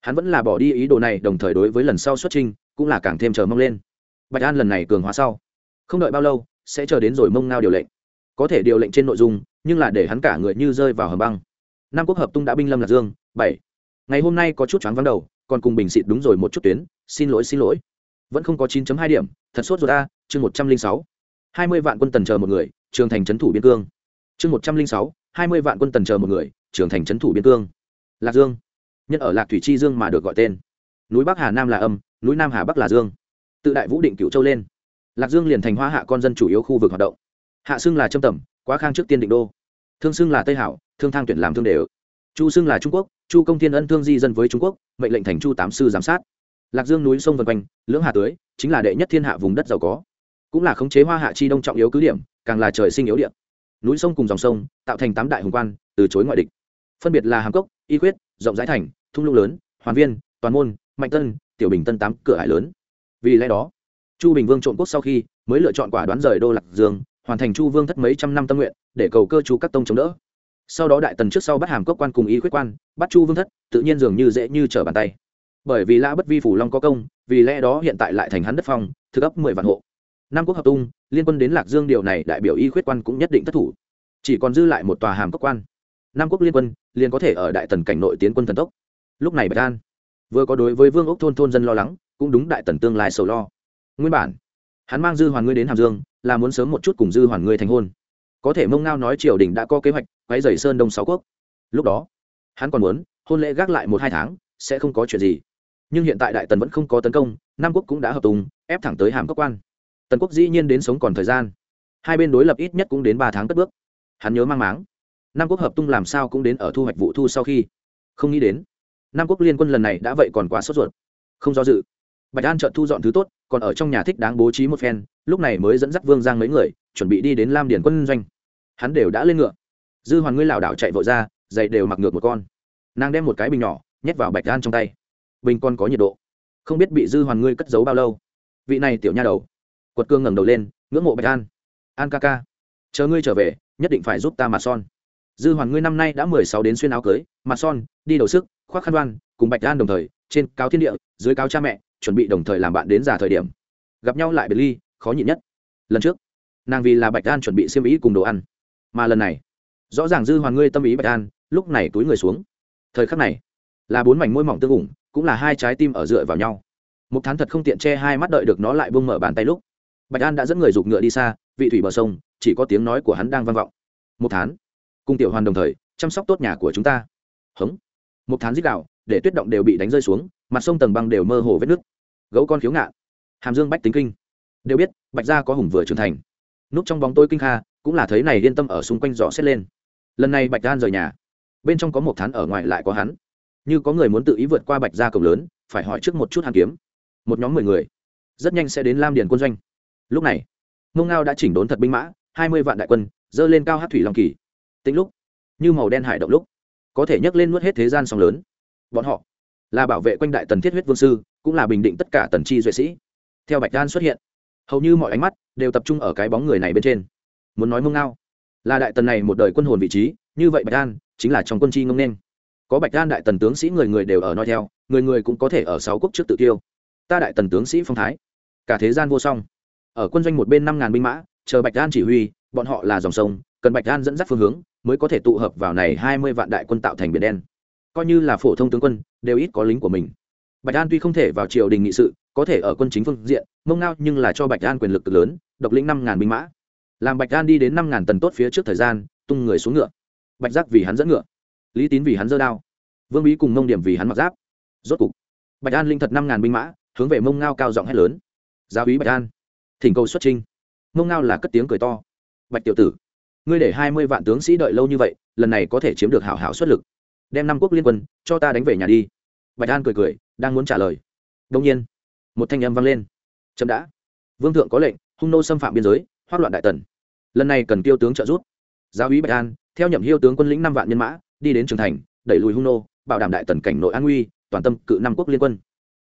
hắn vẫn là bỏ đi ý đồ này, đồng thời đối với lần sau xuất trình cũng là càng thêm chờ mong lên. Bạch an lần này cường hóa sau, không đợi bao lâu, sẽ chờ đến rồi mông ngao điều lệnh. Có thể điều lệnh trên nội dung, nhưng là để hắn cả người như rơi vào hầm băng. Nam quốc hợp tung đã binh lâm lạc dương, bảy. Ngày hôm nay có chút choáng vắng đầu, còn cùng bình xịt đúng rồi một chút tuyến, xin lỗi xin lỗi. Vẫn không có 9 hai điểm, thật sốt rồi ta, chương một trăm linh sáu. Hai mươi vạn quân tần chờ một người, trường thành trấn thủ biên cương. Chương một trăm linh sáu, hai mươi vạn quân tần chờ một người, trường thành trấn thủ biên cương. Lạc dương. Nhân ở lạc thủy chi dương mà được gọi tên núi bắc hà nam là âm, núi nam hà bắc là dương. Tự đại vũ định cựu châu lên. Lạc dương liền thành hoa hạ con dân chủ yếu khu vực hoạt động. Hạ xưng là trâm tẩm, quá khang trước tiên định đô. Thương xưng là tây hảo, thương thang tuyển làm thương đều. Chu xưng là trung quốc, chu công thiên ân thương di dân với trung quốc, mệnh lệnh thành chu tám sư giám sát. Lạc dương núi sông vân quanh, lưỡng hà tưới, chính là đệ nhất thiên hạ vùng đất giàu có. Cũng là khống chế hoa hạ chi đông trọng yếu cứ điểm, càng là trời sinh yếu điện núi sông cùng dòng sông, tạo thành tám đại hùng quan, từ chối ngoại địch. Phân biệt là hàm cốc, y quyết rộng rãi thành, thung lũng lớn, hoàn viên, toàn môn mạnh tân, tiểu bình tân tám cửa hải lớn. Vì lẽ đó, chu bình vương trộm quốc sau khi mới lựa chọn quả đoán rời đô lạc dương, hoàn thành chu vương thất mấy trăm năm tâm nguyện, để cầu cơ chú các tông chống đỡ. Sau đó đại tần trước sau bắt hàm cốc quan cùng y quyết quan, bắt chu vương thất, tự nhiên dường như dễ như trở bàn tay. Bởi vì lã bất vi phủ long có công, vì lẽ đó hiện tại lại thành hắn đất phong, thực ấp mười vạn hộ. Nam quốc hợp tung, liên quân đến lạc dương điều này đại biểu y khuyết quan cũng nhất định thất thủ. Chỉ còn dư lại một tòa hàm cốc quan. Nam quốc liên quân liền có thể ở đại tần cảnh nội tiến quân thần tốc. Lúc này bạch an vừa có đối với vương ốc thôn thôn dân lo lắng, cũng đúng đại tần tương lai sầu lo. Nguyên bản, hắn mang dư hoàn ngươi đến hàm dương, là muốn sớm một chút cùng dư hoàn ngươi thành hôn. Có thể mông ngao nói triều đình đã có kế hoạch quay dày sơn đông sáu quốc. Lúc đó, hắn còn muốn hôn lễ gác lại một hai tháng, sẽ không có chuyện gì. Nhưng hiện tại đại tần vẫn không có tấn công, nam quốc cũng đã hợp tùng, ép thẳng tới hàm cốc quan. Tần quốc dĩ nhiên đến sống còn thời gian. Hai bên đối lập ít nhất cũng đến ba tháng cất bước. Hắn nhớ mang máng. Nam quốc hợp tung làm sao cũng đến ở thu hoạch vụ thu sau khi. Không nghĩ đến nam quốc liên quân lần này đã vậy còn quá sốt ruột. Không do dự. Bạch an chợt thu dọn thứ tốt, còn ở trong nhà thích đáng bố trí một phen, lúc này mới dẫn dắt vương giang mấy người, chuẩn bị đi đến lam điển quân doanh. Hắn đều đã lên ngựa. Dư hoàn ngươi lảo đảo chạy vội ra dậy đều mặc ngược một con. Nàng đem một cái bình nhỏ, nhét vào bạch an trong tay. Bình con có nhiệt độ. Không biết bị dư hoàn ngươi cất giấu bao lâu. Vị này tiểu nha đầu. Quật cương ngẩng đầu lên, ngưỡng mộ bạch an. An ca ca. Chờ ngươi trở về, nhất định phải giúp ta mà son dư hoàn ngươi năm nay đã mười sáu đến xuyên áo cưới, mặt son, đi đầu sức, khoác khăn đoan, cùng bạch an đồng thời, trên cao thiên địa, dưới cao cha mẹ, chuẩn bị đồng thời làm bạn đến già thời điểm. Gặp nhau lại biệt ly, khó nhịn nhất. Lần trước, nàng vì là bạch an chuẩn bị xiêm ý cùng đồ ăn. Mà lần này, rõ ràng dư hoàn ngươi tâm ý bạch an, lúc này túi người xuống. Thời khắc này, là bốn mảnh môi mỏng tương ủng, cũng là hai trái tim ở dựa vào nhau. Một thán thật không tiện che hai mắt đợi được nó lại bông mở bàn tay lúc. Bạch an đã dẫn người giục ngựa đi xa, vị thủy bờ sông, chỉ có tiếng nói của hắn đang vang vọng. Một thán cùng tiểu hoàn đồng thời, chăm sóc tốt nhà của chúng ta. Hống. Một tháng dít đạo để tuyết động đều bị đánh rơi xuống, mặt sông tầng băng đều mơ hồ vết nước gấu con khiếu ngạ hàm dương bách tính kinh. Đều biết, bạch gia có hùng vừa trưởng thành. Núp trong bóng tôi kinh kha, cũng là thấy này yên tâm ở xung quanh dò xét lên. Lần này bạch gan rời nhà. Bên trong có một thán ở ngoài lại có hắn. Như có người muốn tự ý vượt qua bạch gia cổng lớn, phải hỏi trước một chút hàn kiếm. Một nhóm mười người. Rất nhanh sẽ đến lam điền quân doanh. Lúc này, mông ngao đã chỉnh đốn thật binh mã, hai mươi vạn đại quân, dơ lên cao hát thủy long kỳ tính lúc, như màu đen hải động lúc, có thể nhấc lên nuốt hết thế gian sóng lớn. Bọn họ là bảo vệ quanh đại tần thiết huyết vương sư, cũng là bình định tất cả tần chi duệ sĩ. Theo bạch đan xuất hiện, hầu như mọi ánh mắt đều tập trung ở cái bóng người này bên trên. Muốn nói mông ngao, là đại tần này một đời quân hồn vị trí, như vậy bạch đan chính là trong quân chi ngông nên. Có bạch đan đại tần tướng sĩ người người đều ở nói theo, người người cũng có thể ở sáu quốc trước tự tiêu. Ta đại tần tướng sĩ phong thái, cả thế gian vô song. Ở quân doanh một bên năm ngàn binh mã, chờ bạch đan chỉ huy, bọn họ là dòng sông, cần bạch đan dẫn dắt phương hướng mới có thể tụ hợp vào này hai mươi vạn đại quân tạo thành biển đen. Coi như là phổ thông tướng quân, đều ít có lính của mình. Bạch an tuy không thể vào triều đình nghị sự, có thể ở quân chính phương diện, mông ngao nhưng là cho bạch an quyền lực cực lớn, độc lĩnh năm ngàn binh mã. Làm bạch an đi đến năm ngàn tần tốt phía trước thời gian, tung người xuống ngựa. Bạch giác vì hắn dẫn ngựa, lý tín vì hắn dơ đao, vương bí cùng mông điểm vì hắn mặc giáp. Rốt cục, bạch an linh thật năm ngàn binh mã, hướng về mông ngao cao giọng hét lớn. Giáo úy bạch an, thỉnh cầu xuất trinh mông ngao là cất tiếng cười to. Bạch tiểu tử ngươi để hai mươi vạn tướng sĩ đợi lâu như vậy, lần này có thể chiếm được hảo hảo xuất lực. Đem năm quốc liên quân, cho ta đánh về nhà đi. Bạch an cười cười, đang muốn trả lời. Đông nhiên, một thanh âm vang lên. Chậm đã. Vương thượng có lệnh, hung nô xâm phạm biên giới hoát loạn đại tần. Lần này cần tiêu tướng trợ giúp. Giáo úy bạch an, theo nhậm hiêu tướng quân lĩnh năm vạn nhân mã, đi đến trường thành, đẩy lùi hung nô, bảo đảm đại tần cảnh nội an nguy toàn tâm cự năm quốc liên quân.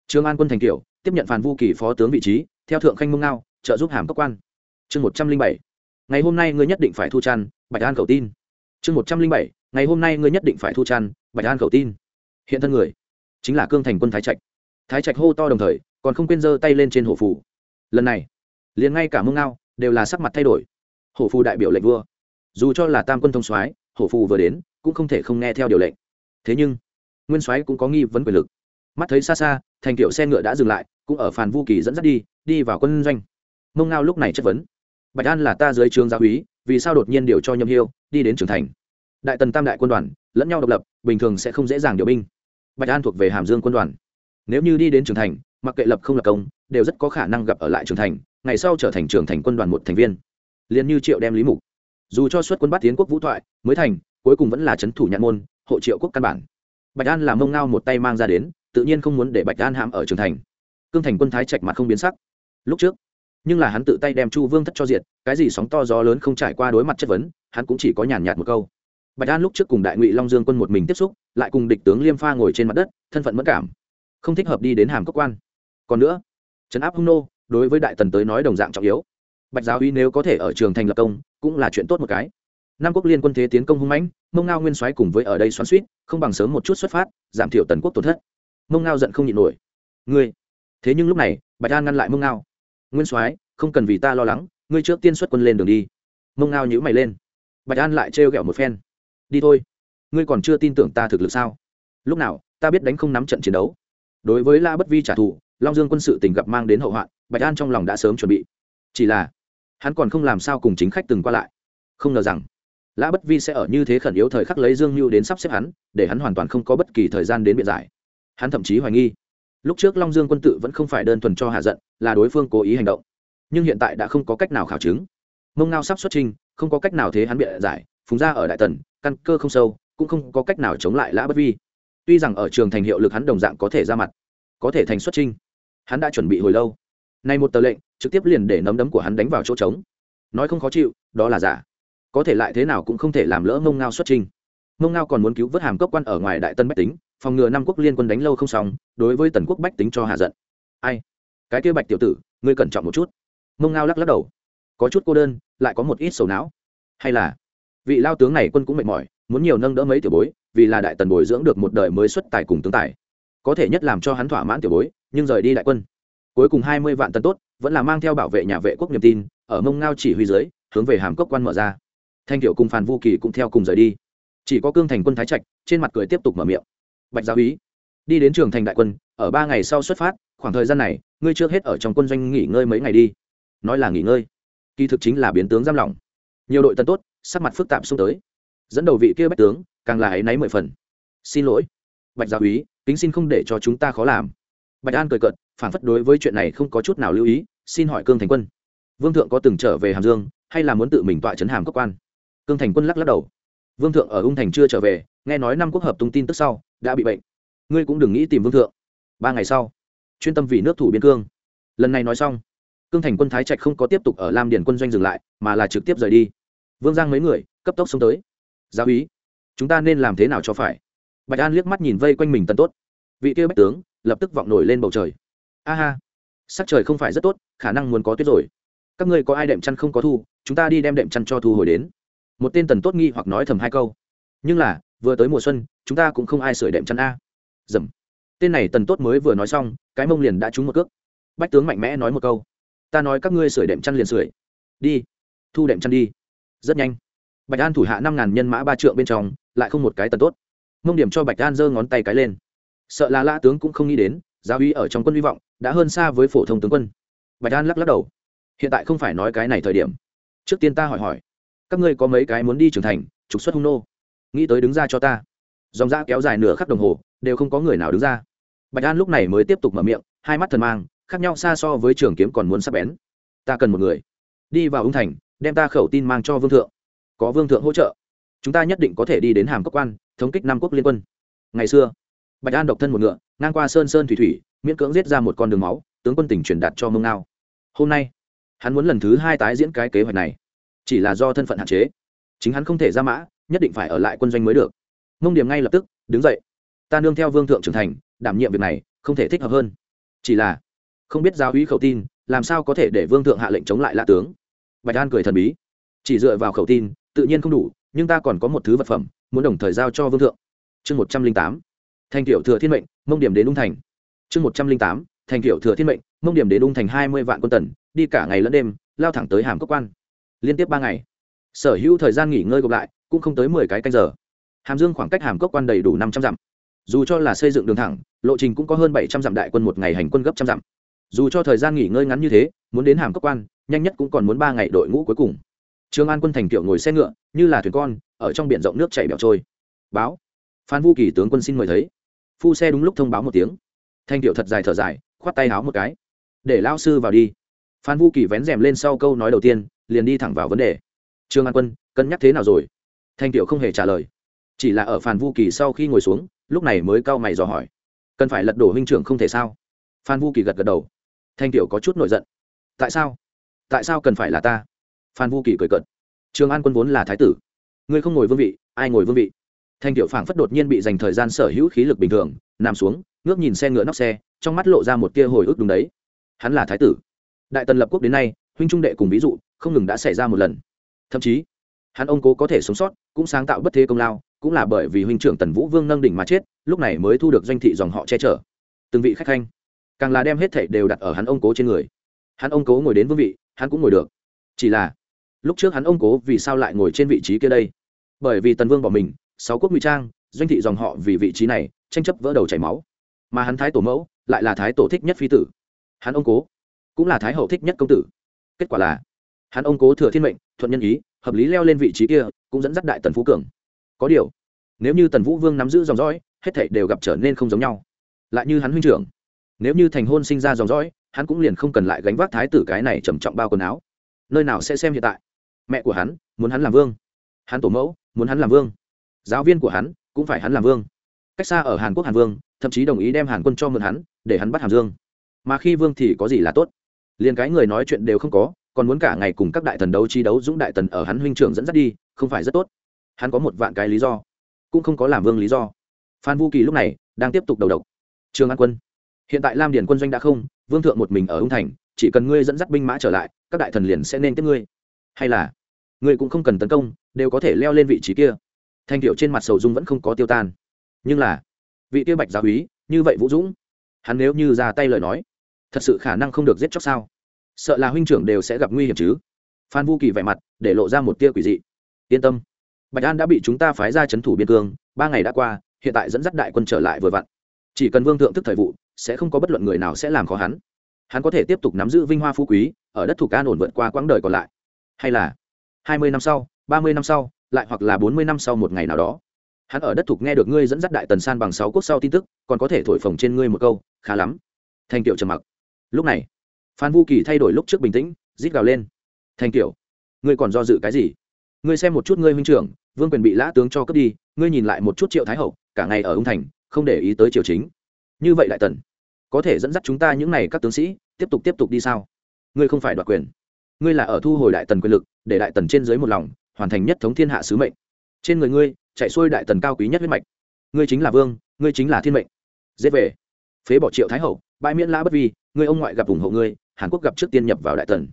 Trương an quân thành kiểu tiếp nhận phàn vu kỳ phó tướng vị trí, theo thượng khanh mông ngao, trợ giúp hàm cấp quan. Chương một trăm linh bảy ngày hôm nay ngươi nhất định phải thu chăn, bạch an cầu tin. Chương một trăm linh bảy, ngày hôm nay ngươi nhất định phải thu chăn, bạch an cầu tin. Hiện thân người, chính là cương thành quân thái trạch. Thái trạch hô to đồng thời, còn không quên giơ tay lên trên hổ phù. Lần này, liền ngay cả mông ngao đều là sắc mặt thay đổi. Hổ phù đại biểu lệnh vua. Dù cho là tam quân thông soái, hổ phù vừa đến, cũng không thể không nghe theo điều lệnh. Thế nhưng, nguyên soái cũng có nghi vấn quyền lực. Mắt thấy xa xa, thành kiểu xe ngựa đã dừng lại, cũng ở phàn vu kỳ dẫn dắt đi đi vào quân doanh. Mông ngao lúc này chất vấn bạch an là ta dưới trường gia úy, vì sao đột nhiên điều cho nhâm hiêu, đi đến trưởng thành? Đại tần tam đại quân đoàn, lẫn nhau độc lập, bình thường sẽ không dễ dàng điều binh. Bạch an thuộc về hàm dương quân đoàn. Nếu như đi đến trưởng thành, mặc kệ lập không lập công, đều rất có khả năng gặp ở lại trưởng thành, ngày sau trở thành trưởng thành quân đoàn một thành viên. Liền như triệu đem lý mục. Dù cho xuất quân bắt tiến quốc vũ thoại, mới thành, cuối cùng vẫn là c h ấ n thủ nhạn môn, hộ triệu quốc căn bản. Bạch an làm mông ngao một tay mang ra đến, tự nhiên không muốn để bạch an hãm ở trường thành. Cương thành quân thái trạch mặt không biến sắc. Lúc trước nhưng là hắn tự tay đem chu vương thất cho diệt, cái gì sóng to gió lớn không trải qua đối mặt chất vấn, hắn cũng chỉ có nhàn nhạt một câu. Bạch an lúc trước cùng đại ngụy long dương quân một mình tiếp xúc, lại cùng địch tướng liêm pha ngồi trên mặt đất, thân phận mất cảm, không thích hợp đi đến hàm cốc quan. Còn nữa, trấn áp hung nô, đối với đại tần tới nói đồng dạng trọng yếu. Bạch giáo uy nếu có thể ở trường thành lập công, cũng là chuyện tốt một cái. Nam quốc liên quân thế tiến công hung mãnh, mông ngao nguyên soái cùng với ở đây xoắn suýt không bằng sớm một chút xuất phát, giảm thiểu tần quốc tổn thất. Mông ngao giận không nhịn nổi. Ngươi? Thế nhưng lúc này, bạch an ngăn lại mông ngao nguyên soái, không cần vì ta lo lắng, ngươi trước tiên xuất quân lên đường đi. Mông ngao nhữ mày lên. Bạch an lại trêu ghẹo một phen. Đi thôi. Ngươi còn chưa tin tưởng ta thực lực sao? Lúc nào, ta biết đánh không nắm trận chiến đấu. Đối với la bất vi trả thù, long dương quân sự tình gặp mang đến hậu hoạn bạch an trong lòng đã sớm chuẩn bị. Chỉ là, hắn còn không làm sao cùng chính khách từng qua lại. Không ngờ rằng, lã bất vi sẽ ở như thế khẩn yếu thời khắc lấy dương mưu đến sắp xếp hắn, để hắn hoàn toàn không có bất kỳ thời gian đến biện giải. Hắn thậm chí hoài nghi lúc trước long dương quân tự vẫn không phải đơn thuần cho hạ giận, là đối phương cố ý hành động. Nhưng hiện tại đã không có cách nào khảo chứng. Mông ngao sắp xuất trình, không có cách nào thế hắn biện giải, phùng ra ở đại tần, căn cơ không sâu, cũng không có cách nào chống lại lã bất vi. Tuy rằng ở trường thành hiệu lực hắn đồng dạng có thể ra mặt, có thể thành xuất trinh hắn đã chuẩn bị hồi lâu. Nay một tờ lệnh, trực tiếp liền để nấm đấm của hắn đánh vào chỗ trống. Nói không khó chịu, đó là giả. Có thể lại thế nào cũng không thể làm lỡ mông ngao xuất trình. Mông ngao còn muốn cứu vớt hàm cốc quan ở ngoài đại tân bách tính phòng ngừa năm quốc liên quân đánh lâu không xong, đối với tần quốc bách tính cho hạ giận. Ai? Cái kia bạch tiểu tử, ngươi cẩn trọng một chút. Mông ngao lắc lắc đầu. Có chút cô đơn, lại có một ít sầu não. Hay là, vị lao tướng này quân cũng mệt mỏi, muốn nhiều nâng đỡ mấy tiểu bối, vì là đại tần bồi dưỡng được một đời mới xuất tài cùng tướng tài. Có thể nhất làm cho hắn thỏa mãn tiểu bối, nhưng rời đi đại quân. Cuối cùng hai mươi vạn tần tốt, vẫn là mang theo bảo vệ nhà vệ quốc niềm tin, ở mông ngao chỉ huy dưới, hướng về hàm cốc quan mở ra. Thanh tiểu cùng phàn vu kỳ cũng theo cùng rời đi. Chỉ có cương thành quân thái trạch, trên mặt cười tiếp tục mở miệng bạch giáo ý đi đến trường thành đại quân, ở ba ngày sau xuất phát, khoảng thời gian này, ngươi trước hết ở trong quân doanh nghỉ ngơi mấy ngày đi. Nói là nghỉ ngơi. Kỳ thực chính là biến tướng giam lỏng. Nhiều đội tân tốt, sắc mặt phức tạp xung tới. Dẫn đầu vị kia bách tướng, càng là áy náy mười phần. Xin lỗi, bạch gia úy kính xin không để cho chúng ta khó làm. Bạch an cười cợt phản phất đối với chuyện này không có chút nào lưu ý, xin hỏi cương thành quân. Vương thượng có từng trở về hàm dương, hay là muốn tự mình tọa chấn hàm cấp quan? Cương thành quân lắc lắc đầu. Vương thượng ở ung thành chưa trở về, nghe nói năm quốc hợp tung tin tức sau đã bị bệnh. Ngươi cũng đừng nghĩ tìm vương thượng. Ba ngày sau, chuyên tâm vì nước thủ biên cương. Lần này nói xong, cương thành quân thái trạch không có tiếp tục ở lam điền quân doanh dừng lại, mà là trực tiếp rời đi. Vương giang mấy người, cấp tốc xông tới. Giáo úy, chúng ta nên làm thế nào cho phải? Bạch an liếc mắt nhìn vây quanh mình tân tốt. Vị kia bách tướng, lập tức vọng nổi lên bầu trời. A ha, sắc trời không phải rất tốt, khả năng muốn có tuyết rồi. Các ngươi có ai đệm chăn không có thu, chúng ta đi đem đệm chăn cho thu hồi đến. Một tên tần tốt nghi hoặc nói thầm hai câu. Nhưng là vừa tới mùa xuân, chúng ta cũng không ai sửa đệm chăn a. Dầm. Tên này tần tốt mới vừa nói xong, cái mông liền đã trúng một cước. Bách tướng mạnh mẽ nói một câu. Ta nói các ngươi sửa đệm chăn liền sửa đi. Thu đệm chăn đi. Rất nhanh. Bạch an thủ hạ năm ngàn nhân mã ba trượng bên trong, lại không một cái tần tốt. Mông điểm cho bạch an giơ ngón tay cái lên. Sợ là lã tướng cũng không nghĩ đến, giáo uy ở trong quân hy vọng, đã hơn xa với phổ thông tướng quân. Bạch an lắc lắc đầu. Hiện tại không phải nói cái này thời điểm. Trước tiên ta hỏi hỏi, các ngươi có mấy cái muốn đi trưởng thành, trục xuất hung nô? Nghĩ tới đứng ra cho ta. Dòng da kéo dài nửa khắc đồng hồ, đều không có người nào đứng ra. Bạch an lúc này mới tiếp tục mở miệng, hai mắt thần mang, khác nhau xa so với trường kiếm còn muốn sắp bén. Ta cần một người. Đi vào ung thành, đem ta khẩu tin mang cho vương thượng. Có vương thượng hỗ trợ. Chúng ta nhất định có thể đi đến hàm cấp quan, thống kích Nam quốc liên quân. Ngày xưa, bạch an độc thân một ngựa, ngang qua sơn sơn thủy thủy, miễn cưỡng giết ra một con đường máu, tướng quân tỉnh truyền đạt cho mông ngao. Hôm nay, hắn muốn lần thứ hai tái diễn cái kế hoạch này. Chỉ là do thân phận hạn chế. Chính hắn không thể ra mã nhất định phải ở lại quân doanh mới được. Mông điểm ngay lập tức, đứng dậy. Ta nương theo vương thượng trưởng thành, đảm nhiệm việc này, không thể thích hợp hơn. Chỉ là, không biết giáo hí khẩu tin, làm sao có thể để vương thượng hạ lệnh chống lại lạ tướng. Bạch an cười thần bí. Chỉ dựa vào khẩu tin, tự nhiên không đủ, nhưng ta còn có một thứ vật phẩm, muốn đồng thời giao cho vương thượng. Chương một trăm linh tám. Thành kiểu thừa thiên mệnh, mông điểm đến ung thành. Chương một trăm linh tám. Thành kiểu thừa thiên mệnh, mông điểm đến ung thành hai mươi vạn quân tần, đi cả ngày lẫn đêm, lao thẳng tới hàm cốc quan. Liên tiếp ba ngày. Sở hữu thời gian nghỉ ngơi gộp lại cũng không tới mười cái canh giờ. Hàm dương khoảng cách hàm cốc quan đầy đủ năm trăm dặm. Dù cho là xây dựng đường thẳng, lộ trình cũng có hơn bảy trăm dặm đại quân một ngày hành quân gấp trăm dặm. Dù cho thời gian nghỉ ngơi ngắn như thế, muốn đến hàm cốc quan, nhanh nhất cũng còn muốn ba ngày đội ngũ cuối cùng. Trường an quân thành kiệu ngồi xe ngựa, như là thuyền con, ở trong biển rộng nước chảy bẹo trôi. Báo. Phan vu kỳ tướng quân xin mời thấy. Phu xe đúng lúc thông báo một tiếng. Thanh kiệu thật dài thở dài, khoát tay háo một cái. Để lao sư vào đi. Phan vu kỳ vén rèm lên sau câu nói đầu tiên, liền đi thẳng vào vấn đề. Trương an quân, cân nhắc thế nào rồi? Thanh tiểu không hề trả lời. Chỉ là ở phan vu kỳ sau khi ngồi xuống, lúc này mới cau mày dò hỏi. Cần phải lật đổ huynh trưởng không thể sao? Phan vu kỳ gật gật đầu. Thanh tiểu có chút nổi giận. Tại sao? Tại sao cần phải là ta? Phan vu kỳ cười cợt. Trường an quân vốn là thái tử. Ngươi không ngồi vương vị, ai ngồi vương vị? Thanh tiểu phảng phất đột nhiên bị dành thời gian sở hữu khí lực bình thường, nằm xuống, ngước nhìn xe ngựa nóc xe, trong mắt lộ ra một tia hồi ức đúng đấy. Hắn là thái tử. Đại tần lập quốc đến nay, huynh trung đệ cùng ví dụ, không ngừng đã xảy ra một lần. Thậm chí, hắn ông cố có thể sống sót cũng sáng tạo bất thế công lao, cũng là bởi vì huynh trưởng tần vũ vương nâng đỉnh mà chết, lúc này mới thu được doanh thị dòng họ che chở. Từng vị khách khanh, càng là đem hết thảy đều đặt ở hắn ông cố trên người. Hắn ông cố ngồi đến vương vị, hắn cũng ngồi được. Chỉ là, lúc trước hắn ông cố vì sao lại ngồi trên vị trí kia đây? Bởi vì tần vương bỏ mình, sáu quốc ngụy trang, doanh thị dòng họ vì vị trí này, tranh chấp vỡ đầu chảy máu. Mà hắn thái tổ mẫu, lại là thái tổ thích nhất phi tử. Hắn ông cố, cũng là thái hậu thích nhất công tử. Kết quả là, hắn ông cố thừa thiên mệnh, thuận nhân ý hợp lý leo lên vị trí kia, cũng dẫn dắt đại tần phú cường. Có điều, nếu như tần vũ vương nắm giữ dòng dõi, hết thảy đều gặp trở nên không giống nhau. Lại như hắn huynh trưởng, nếu như thành hôn sinh ra dòng dõi, hắn cũng liền không cần lại gánh vác thái tử cái này trầm trọng bao quần áo. Nơi nào sẽ xem hiện tại? Mẹ của hắn, muốn hắn làm vương. Hắn tổ mẫu, muốn hắn làm vương. Giáo viên của hắn, cũng phải hắn làm vương. Cách xa ở hàn quốc hàn vương, thậm chí đồng ý đem hàn quân cho mượn hắn, để hắn bắt hàm dương. Mà khi vương thì có gì là tốt? Liền cái người nói chuyện đều không có còn muốn cả ngày cùng các đại thần đấu chi đấu dũng đại tần ở hắn huynh trưởng dẫn dắt đi, không phải rất tốt. Hắn có một vạn cái lý do, cũng không có làm vương lý do. Phan vu kỳ lúc này đang tiếp tục đầu độc. Trường an quân, hiện tại lam điền quân doanh đã không, vương thượng một mình ở ung thành, chỉ cần ngươi dẫn dắt binh mã trở lại, các đại thần liền sẽ nên tiếp ngươi. Hay là, ngươi cũng không cần tấn công, đều có thể leo lên vị trí kia. Thanh thiệu trên mặt sầu dung vẫn không có tiêu tan. Nhưng là, vị tiêu bạch giáo úy như vậy vũ dũng, hắn nếu như ra tay lời nói, thật sự khả năng không được giết chóc sao? Sợ là huynh trưởng đều sẽ gặp nguy hiểm chứ. Phan vu kỳ vẻ mặt, để lộ ra một tia quỷ dị. Yên tâm. Bạch an đã bị chúng ta phái ra c h ấ n thủ biên cương, ba ngày đã qua, hiện tại dẫn dắt đại quân trở lại vừa vặn. Chỉ cần vương thượng thức thời vụ, sẽ không có bất luận người nào sẽ làm khó hắn. Hắn có thể tiếp tục nắm giữ vinh hoa phú quý, ở đất thủ an ổn vượt qua quãng đời còn lại. Hay là hai mươi năm sau, ba mươi năm sau, lại hoặc là bốn mươi năm sau một ngày nào đó. Hắn ở đất thục nghe được ngươi dẫn dắt đại tần san bằng sáu quốc sau tin tức, còn có thể thổi phồng trên ngươi một câu, khá lắm. Thành tiệu trầm mặc. Lúc này phan vu kỳ thay đổi lúc trước bình tĩnh, rít gào lên. Thành kiểu ngươi còn do dự cái gì? Ngươi xem một chút ngươi huynh trưởng, vương quyền bị lã tướng cho cướp đi, ngươi nhìn lại một chút triệu thái hậu, cả ngày ở ung thành, không để ý tới triều chính. Như vậy đại tần, có thể dẫn dắt chúng ta những n à y các tướng sĩ, tiếp tục tiếp tục đi sao? Ngươi không phải đoạt quyền. Ngươi là ở thu hồi đại tần quyền lực, để đại tần trên dưới một lòng, hoàn thành nhất thống thiên hạ sứ mệnh. Trên người ngươi, chạy xuôi đại tần cao quý nhất huyết mạch. Ngươi chính là vương, ngươi chính là thiên mệnh. Dễ về. Phế bỏ triệu thái hậu bãi miễn lã bất vi, người ông ngoại gặp ủng hộ ngươi, hàn quốc gặp trước tiên nhập vào đại tần.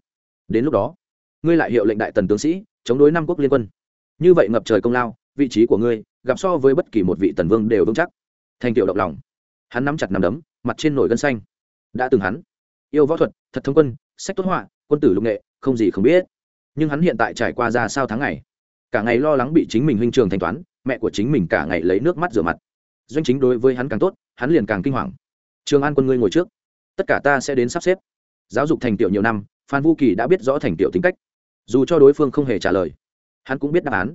Đến lúc đó, ngươi lại hiệu lệnh đại tần tướng sĩ, chống đối năm quốc liên quân. Như vậy ngập trời công lao, vị trí của ngươi, gặp so với bất kỳ một vị tần vương đều vững chắc. Thành tiểu động lòng. Hắn nắm chặt nắm đấm, mặt trên nổi gân xanh. Đã từng hắn, yêu võ thuật, thật thông quân, sách tốt họa, quân tử lục nghệ, không gì không biết. Nhưng hắn hiện tại trải qua ra sao tháng ngày? Cả ngày lo lắng bị chính mình huynh trường thanh toán, mẹ của chính mình cả ngày lấy nước mắt rửa mặt. Doanh chính đối với hắn càng tốt, hắn liền càng kinh hoàng trường an quân ngươi ngồi trước. Tất cả ta sẽ đến sắp xếp. Giáo dục thành tiểu nhiều năm, phan vu kỳ đã biết rõ thành tiểu tính cách. Dù cho đối phương không hề trả lời, hắn cũng biết đáp án.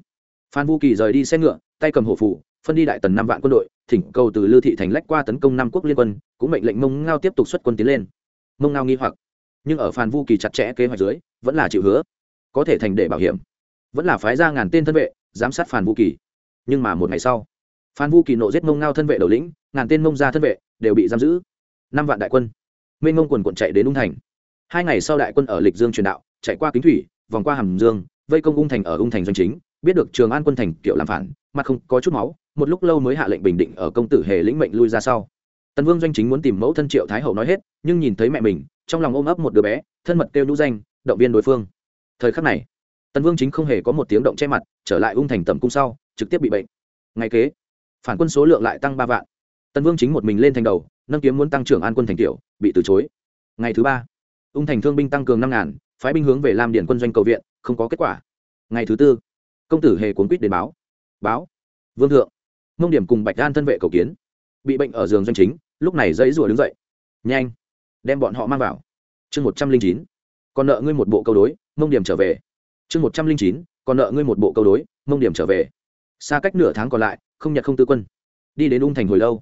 Phan vu kỳ rời đi xe ngựa, tay cầm hổ phủ, phân đi đại tần năm vạn quân đội, thỉnh cầu từ lư thị thành lách qua tấn công năm quốc liên quân, cũng mệnh lệnh mông ngao tiếp tục xuất quân tiến lên. Mông ngao nghi hoặc, nhưng ở phan vu kỳ chặt chẽ kế hoạch dưới, vẫn là chịu hứa, có thể thành để bảo hiểm, vẫn là phái ra ngàn tên thân vệ, giám sát phan vu kỳ. Nhưng mà một ngày sau, phan vu kỳ nộ giết mông ngao thân vệ đầu lĩnh ngàn tên mông gia thân vệ đều bị giam giữ. Năm vạn đại quân. Minh mông quần quận chạy đến ung thành. Hai ngày sau đại quân ở lịch dương truyền đạo, chạy qua kính thủy, vòng qua hàm dương, vây công ung thành ở ung thành doanh chính, biết được trường an quân thành kiểu làm phản mà không có chút máu, một lúc lâu mới hạ lệnh bình định ở công tử hề lĩnh mệnh lui ra sau. Tần vương doanh chính muốn tìm mẫu thân triệu thái hậu nói hết, nhưng nhìn thấy mẹ mình, trong lòng ôm ấp một đứa bé, thân mật kêu nhũ danh, động viên đối phương. Thời khắc này, tần vương chính không hề có một tiếng động che mặt, trở lại ung thành tầm cung sau, trực tiếp bị bệnh. Ngày kế, phản quân số lượng lại tăng ba vạn tần vương chính một mình lên thành đầu, nâng kiếm muốn tăng trưởng an quân thành tiểu, bị từ chối. Ngày thứ ba, ung thành thương binh tăng cường năm ngàn, phái binh hướng về làm điển quân doanh cầu viện, không có kết quả. Ngày thứ tư, công tử hề cuốn quýt đến báo. Báo. Vương thượng, mông điểm cùng bạch đan thân vệ cầu kiến. Bị bệnh ở giường doanh chính, lúc này dãy rủa đứng dậy. Nhanh, đem bọn họ mang vào. Chương một trăm linh chín còn nợ ngươi một bộ câu đối, mông điểm trở về. Chương một trăm linh chín còn nợ ngươi một bộ câu đối, mông điểm trở về. Xa cách nửa tháng còn lại, không nhật không tư quân. Đi đến ung thành hồi lâu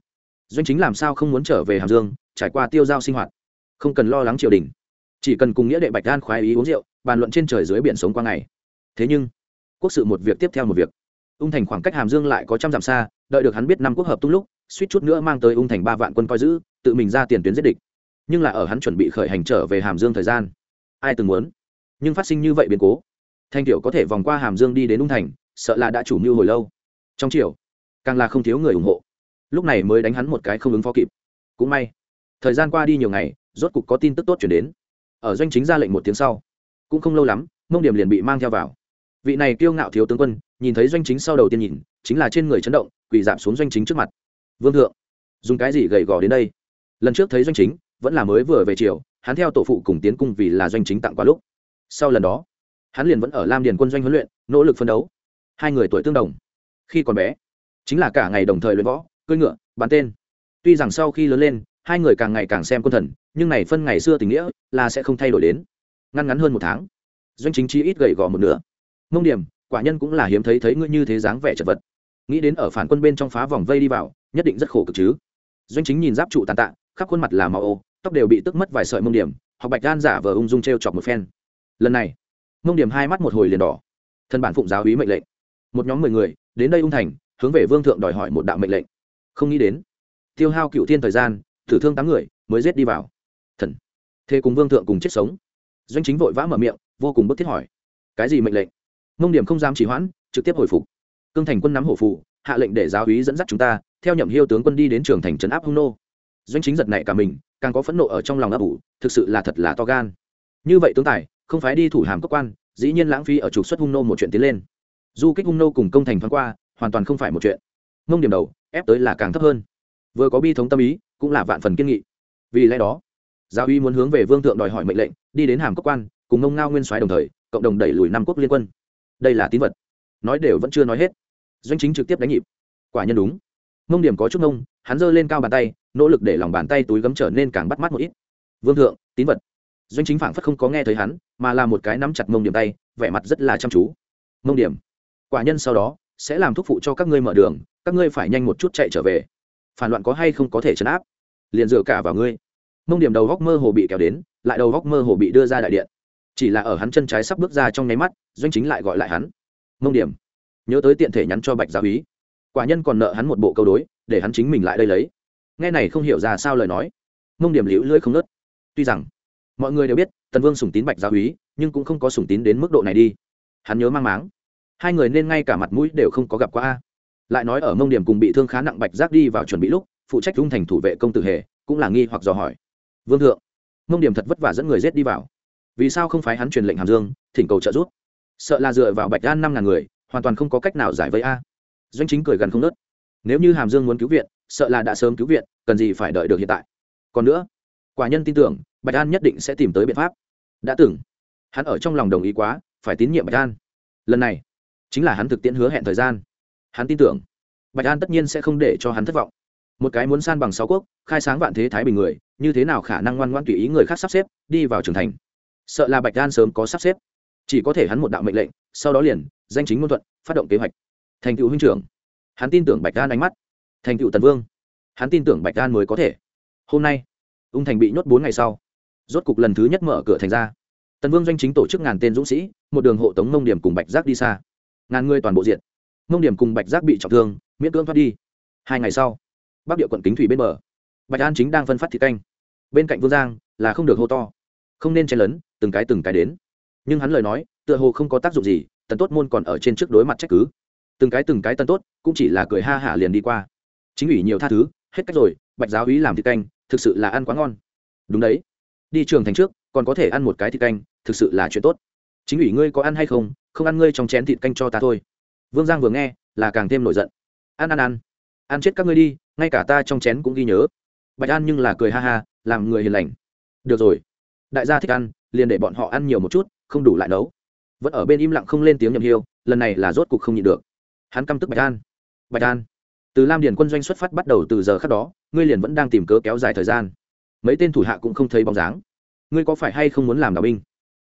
doanh chính làm sao không muốn trở về hàm dương, trải qua tiêu giao sinh hoạt. Không cần lo lắng triều đình. Chỉ cần cùng nghĩa đệ bạch đan khoái ý uống rượu, bàn luận trên trời dưới biển sống qua ngày. Thế nhưng, quốc sự một việc tiếp theo một việc. Ung thành khoảng cách hàm dương lại có trăm dặm xa, đợi được hắn biết năm quốc hợp tung lúc, suýt chút nữa mang tới ung thành ba vạn quân coi giữ, tự mình ra tiền tuyến giết địch. Nhưng là ở hắn chuẩn bị khởi hành trở về hàm dương thời gian, ai từng muốn? Nhưng phát sinh như vậy biến cố, thanh tiểu có thể vòng qua hàm dương đi đến ung thành, sợ là đã chủ mưu hồi lâu. Trong triều, càng là không thiếu người ủng hộ lúc này mới đánh hắn một cái không ứng phó kịp. Cũng may, thời gian qua đi nhiều ngày, rốt cục có tin tức tốt chuyển đến. Ở doanh chính ra lệnh một tiếng sau, cũng không lâu lắm, mông điểm liền bị mang theo vào. Vị này kiêu ngạo thiếu tướng quân, nhìn thấy doanh chính sau đầu tiên nhìn, chính là trên người chấn động, quỳ giảm xuống doanh chính trước mặt. Vương thượng, dùng cái gì gầy gò đến đây? Lần trước thấy doanh chính, vẫn là mới vừa về chiều hắn theo tổ phụ cùng tiến cung vì là doanh chính tặng quá lúc. Sau lần đó, hắn liền vẫn ở lam điền quân doanh huấn luyện, nỗ lực phân đấu. Hai người tuổi tương đồng. Khi còn bé, chính là cả ngày đồng thời luyện võ cưỡi ngựa, bắn tên. Tuy rằng sau khi lớn lên, hai người càng ngày càng xem quân thần, nhưng này phân ngày xưa tình nghĩa là sẽ không thay đổi đến. Ngăn ngắn hơn một tháng, doanh chính chi ít gầy gò một nửa. Mông điểm, quả nhân cũng là hiếm thấy thấy ngươi như thế dáng vẻ chật vật. Nghĩ đến ở phản quân bên trong phá vòng vây đi vào, nhất định rất khổ cực chứ. Doanh chính nhìn giáp trụ tàn tạ, khắp khuôn mặt là màu ô, tóc đều bị tức mất vài sợi mông điểm hoặc bạch gan giả vờ ung dung t r e o chọc một phen. Lần này, mông điểm hai mắt một hồi liền đỏ. Thân bản phụng giáo ý mệnh lệnh. Một nhóm mười người, đến đây ung thành, hướng về vương thượng đòi hỏi một đạo mệnh lệnh không nghĩ đến. Tiêu hao cựu thiên thời gian, tử thương tám người, mới giết đi vào. Thần. Thế cùng vương thượng cùng chết sống. Doanh chính vội vã mở miệng, vô cùng bức thiết hỏi. Cái gì mệnh lệnh? Mông điểm không dám chỉ hoãn, trực tiếp hồi phục. Cương thành quân nắm hổ phụ hạ lệnh để giáo úy dẫn dắt chúng ta, theo nhậm hiêu tướng quân đi đến trường thành trấn áp hung nô. Doanh chính giật này cả mình, càng có phẫn nộ ở trong lòng ấp ủ, thực sự là thật là to gan. Như vậy tướng tài, không phải đi thủ hàm cơ quan, dĩ nhiên lãng phí ở trục xuất hung nô một chuyện tiến lên. Du kích hung nô cùng công thành thoáng qua, hoàn toàn không phải một chuyện mông điểm đầu, ép tới là càng thấp hơn. Vừa có bi thống tâm ý, cũng là vạn phần kiên nghị. Vì lẽ đó, giáo uy muốn hướng về vương thượng đòi hỏi mệnh lệnh, đi đến hàm cốc quan, cùng mông ngao nguyên soái đồng thời, cộng đồng đẩy lùi năm quốc liên quân. Đây là tín vật. Nói đều vẫn chưa nói hết. Doanh chính trực tiếp đánh nhịp. Quả nhân đúng. Mông điểm có chút mông, hắn giơ lên cao bàn tay, nỗ lực để lòng bàn tay túi gấm trở nên càng bắt mắt một ít. Vương thượng, tín vật. Doanh chính phảng phất không có nghe thấy hắn, mà là một cái nắm chặt mông điểm tay, vẻ mặt rất là chăm chú. Mông điểm. Quả nhân sau đó sẽ làm thúc phụ cho các ngươi mở đường, các ngươi phải nhanh một chút chạy trở về. Phản loạn có hay không có thể chấn áp? Liền dựa cả vào ngươi. Mông điểm đầu góc mơ hồ bị kéo đến, lại đầu góc mơ hồ bị đưa ra đại điện. Chỉ là ở hắn chân trái sắp bước ra trong nháy mắt, doanh chính lại gọi lại hắn. Mông điểm, nhớ tới tiện thể nhắn cho bạch giáo úy quả nhân còn nợ hắn một bộ câu đối, để hắn chính mình lại đây lấy. Nghe này không hiểu ra sao lời nói. Mông điểm liễu lưỡi không nớt tuy rằng, mọi người đều biết, tần vương sùng tín bạch giáo úy nhưng cũng không có sùng tín đến mức độ này đi. Hắn nhớ mang máng hai người nên ngay cả mặt mũi đều không có gặp qua a. Lại nói ở mông điểm cùng bị thương khá nặng bạch giác đi vào chuẩn bị lúc, phụ trách trung thành thủ vệ công tử hề, cũng là nghi hoặc dò hỏi. Vương thượng. Mông điểm thật vất vả dẫn người rết đi vào. Vì sao không phái hắn truyền lệnh hàm dương, thỉnh cầu trợ giúp? Sợ là dựa vào bạch an năm ngàn người, hoàn toàn không có cách nào giải vây a. Doanh chính cười gần không nớt. Nếu như hàm dương muốn cứu viện, sợ là đã sớm cứu viện, cần gì phải đợi được hiện tại? Còn nữa, quả nhân tin tưởng, bạch an nhất định sẽ tìm tới biện pháp. Đã từng. Hắn ở trong lòng đồng ý quá, phải tín nhiệm bạch an. Lần này chính là hắn thực tiễn hứa hẹn thời gian. Hắn tin tưởng, bạch an tất nhiên sẽ không để cho hắn thất vọng. Một cái muốn san bằng sáu quốc, khai sáng vạn thế thái bình người, như thế nào khả năng ngoan ngoan tùy ý người khác sắp xếp, đi vào trưởng thành? Sợ là bạch an sớm có sắp xếp. Chỉ có thể hắn một đạo mệnh lệnh, sau đó liền, danh chính ngôn thuận, phát động kế hoạch. Thành cựu huynh trưởng. Hắn tin tưởng bạch an ánh mắt. Thành cựu tần vương. Hắn tin tưởng bạch an mới có thể. Hôm nay, ung thành bị nhốt bốn ngày sau, rốt cục lần thứ nhất mở cửa thành ra. Tần vương doanh chính tổ chức ngàn tên dũng sĩ, một đường hộ tống mông điểm cùng bạch giác đi xa ngàn người toàn bộ diện mông điểm cùng bạch giác bị trọng thương, miễn cưỡng thoát đi. Hai ngày sau, bắc địa quận kính thủy bên bờ, bạch an chính đang phân phát thịt canh. Bên cạnh vương giang là không được hô to, không nên chen lấn, từng cái từng cái đến. Nhưng hắn lời nói, tựa hồ không có tác dụng gì, tần tốt môn còn ở trên trước đối mặt trách cứ. Từng cái từng cái tần tốt cũng chỉ là cười ha hả liền đi qua. Chính ủy nhiều tha thứ, hết cách rồi, bạch giáo úy làm thịt canh, thực sự là ăn quá ngon. Đúng đấy, đi trường thành trước, còn có thể ăn một cái thịt canh, thực sự là chuyện tốt. Chính ủy ngươi có ăn hay không không ăn ngươi trong chén thịt canh cho ta thôi. Vương giang vừa nghe, là càng thêm nổi giận. Ăn ăn ăn ăn chết các ngươi đi, ngay cả ta trong chén cũng ghi nhớ. Bạch an nhưng là cười ha ha, làm người hiền lành. Được rồi. Đại gia thích ăn, liền để bọn họ ăn nhiều một chút, không đủ lại nấu. Vẫn ở bên im lặng không lên tiếng nhầm hiêu, lần này là rốt cục không nhịn được. Hắn căm tức bạch an. Bạch an. Từ lam điền quân doanh xuất phát bắt đầu từ giờ khác đó, ngươi liền vẫn đang tìm cớ kéo dài thời gian. Mấy tên thủ hạ cũng không thấy bóng dáng. Ngươi có phải hay không muốn làm đạo binh?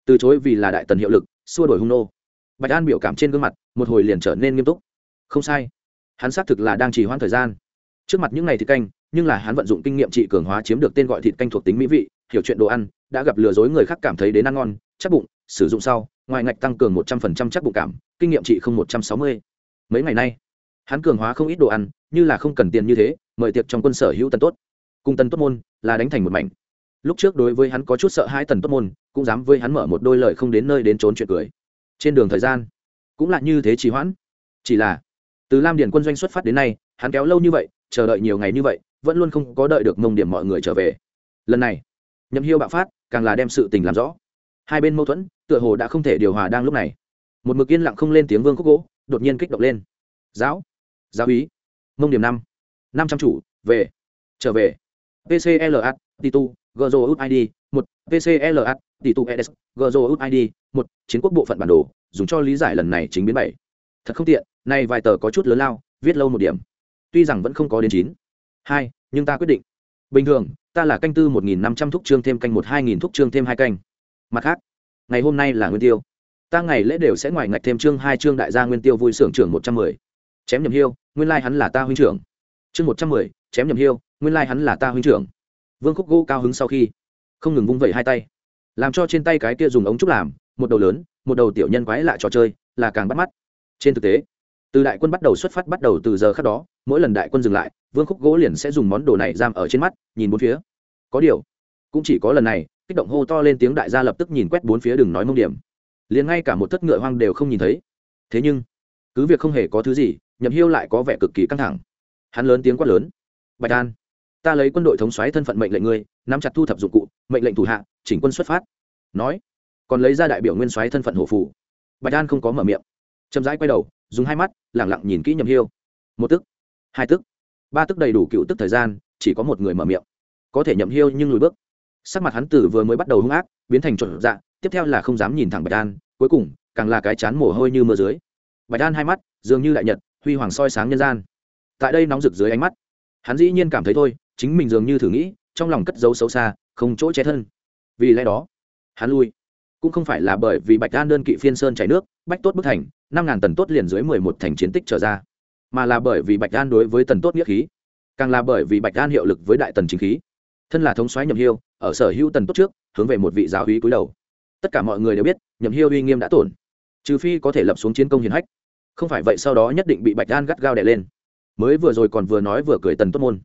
Từ chối vì là đại tần hiệu lực, xua đổi hung nô bạch an biểu cảm trên gương mặt, một hồi liền trở nên nghiêm túc. Không sai. Hắn xác thực là đang trì hoãn thời gian. Trước mặt những ngày thịt canh, nhưng là hắn vận dụng kinh nghiệm trị cường hóa chiếm được tên gọi thịt canh thuộc tính mỹ vị, hiểu chuyện đồ ăn, đã gặp lừa dối người khác cảm thấy đến ăn ngon, chắc bụng, sử dụng sau, ngoài ngạch tăng cường một trăm phần trăm chắc bụng cảm, kinh nghiệm trị không một trăm sáu mươi. Mấy ngày nay, hắn cường hóa không ít đồ ăn, như là không cần tiền như thế, mời tiệc trong quân sở hữu tần tốt. Cùng tần tốt môn là đánh thành một mảnh. Lúc trước đối với hắn có chút sợ hai tần tốt môn, cũng dám với hắn mở một đôi lời không đến nơi đến trốn chuyện cười trên đường thời gian, cũng là như thế trì hoãn. Chỉ là, từ lam điền quân doanh xuất phát đến nay, hắn kéo lâu như vậy, chờ đợi nhiều ngày như vậy, vẫn luôn không có đợi được mông điểm mọi người trở về. Lần này, nhậm hiêu bạo phát, càng là đem sự tình làm rõ. Hai bên mâu thuẫn, tựa hồ đã không thể điều hòa đang lúc này. Một mực yên lặng không lên tiếng vương khúc gỗ, đột nhiên kích động lên. Giáo giáo ý mông điểm năm năm trăm chủ, về, trở về. Pcla titu gzo id một pcla titu edes gzo id một, chiến quốc bộ phận bản đồ, dùng cho lý giải lần này chính biến bảy. Thật không tiện, nay vài tờ có chút lớn lao, viết lâu một điểm. Tuy rằng vẫn không có đến chín. Hai, nhưng ta quyết định. Bình thường, ta là canh tư một nghìn năm trăm thúc trương thêm canh một, hai nghìn thúc trương thêm hai canh. Mặt khác, ngày hôm nay là nguyên tiêu. Ta ngày lễ đều sẽ ngoài ngạch thêm trương hai trương đại gia nguyên tiêu vui sưởng trưởng một trăm mười. Chém nhầm hiêu, nguyên lai hắn là ta huynh trưởng. Chương một trăm mười, chém nhầm hiêu, nguyên lai hắn là ta huynh trưởng. Vương khúc gỗ cao hứng sau khi không ngừng vung vẩy hai tay, làm cho trên tay cái kia dùng ống trúc làm một đầu lớn, một đầu tiểu nhân quái lạ trò chơi, là càng bắt mắt. Trên thực tế, từ đại quân bắt đầu xuất phát bắt đầu từ giờ khác đó, mỗi lần đại quân dừng lại, vương khúc gỗ liền sẽ dùng món đồ này giam ở trên mắt, nhìn bốn phía. Có điều, cũng chỉ có lần này, kích động hô to lên tiếng đại gia lập tức nhìn quét bốn phía đừng nói mông điểm. Liền ngay cả một thất ngựa hoang đều không nhìn thấy. Thế nhưng, cứ việc không hề có thứ gì, nhậm hiêu lại có vẻ cực kỳ căng thẳng. Hắn lớn tiếng quát lớn, bạch an, ta lấy quân đội thống xoáy thân phận mệnh lệnh ngươi, nắm chặt thu thập dụng cụ, mệnh lệnh thủ hạ, chỉnh quân xuất phát. Nói còn lấy ra đại biểu nguyên soái thân phận hổ phủ bạch an không có mở miệng. Chậm rãi quay đầu, dùng hai mắt, lẳng lặng nhìn kỹ nhầm hiêu. Một tức, hai tức, ba tức đầy đủ cựu tức thời gian, chỉ có một người mở miệng. Có thể nhậm hiêu nhưng lùi bước. Sắc mặt hắn tử vừa mới bắt đầu hung ác, biến thành trộn dạ tiếp theo là không dám nhìn thẳng bạch an, cuối cùng, càng là cái chán mồ hôi như mưa dưới. Bạch an hai mắt, dường như đại nhật, huy hoàng soi sáng nhân gian. Tại đây nóng rực dưới ánh mắt, hắn dĩ nhiên cảm thấy thôi, chính mình dường như thử nghĩ, trong lòng cất giấu xấu xa, không chỗ che thân. Vì lẽ đó, hắn lui cũng không phải là bởi vì bạch an đơn kỵ phiên sơn chảy nước, bách tốt bức thành, năm ngàn tần tốt liền dưới mười một thành chiến tích trở ra, mà là bởi vì bạch an đối với tần tốt nghĩa khí, càng là bởi vì bạch an hiệu lực với đại tần chính khí. Thân là thống soái nhậm hiêu, ở sở hữu tần tốt trước, hướng về một vị giáo hí cúi đầu. Tất cả mọi người đều biết, nhậm hiêu uy nghiêm đã tổn, trừ phi có thể lập xuống chiến công hiển hách. Không phải vậy sau đó nhất định bị bạch an gắt gao đè lên. Mới vừa rồi còn vừa nói vừa cười tần tốt môn.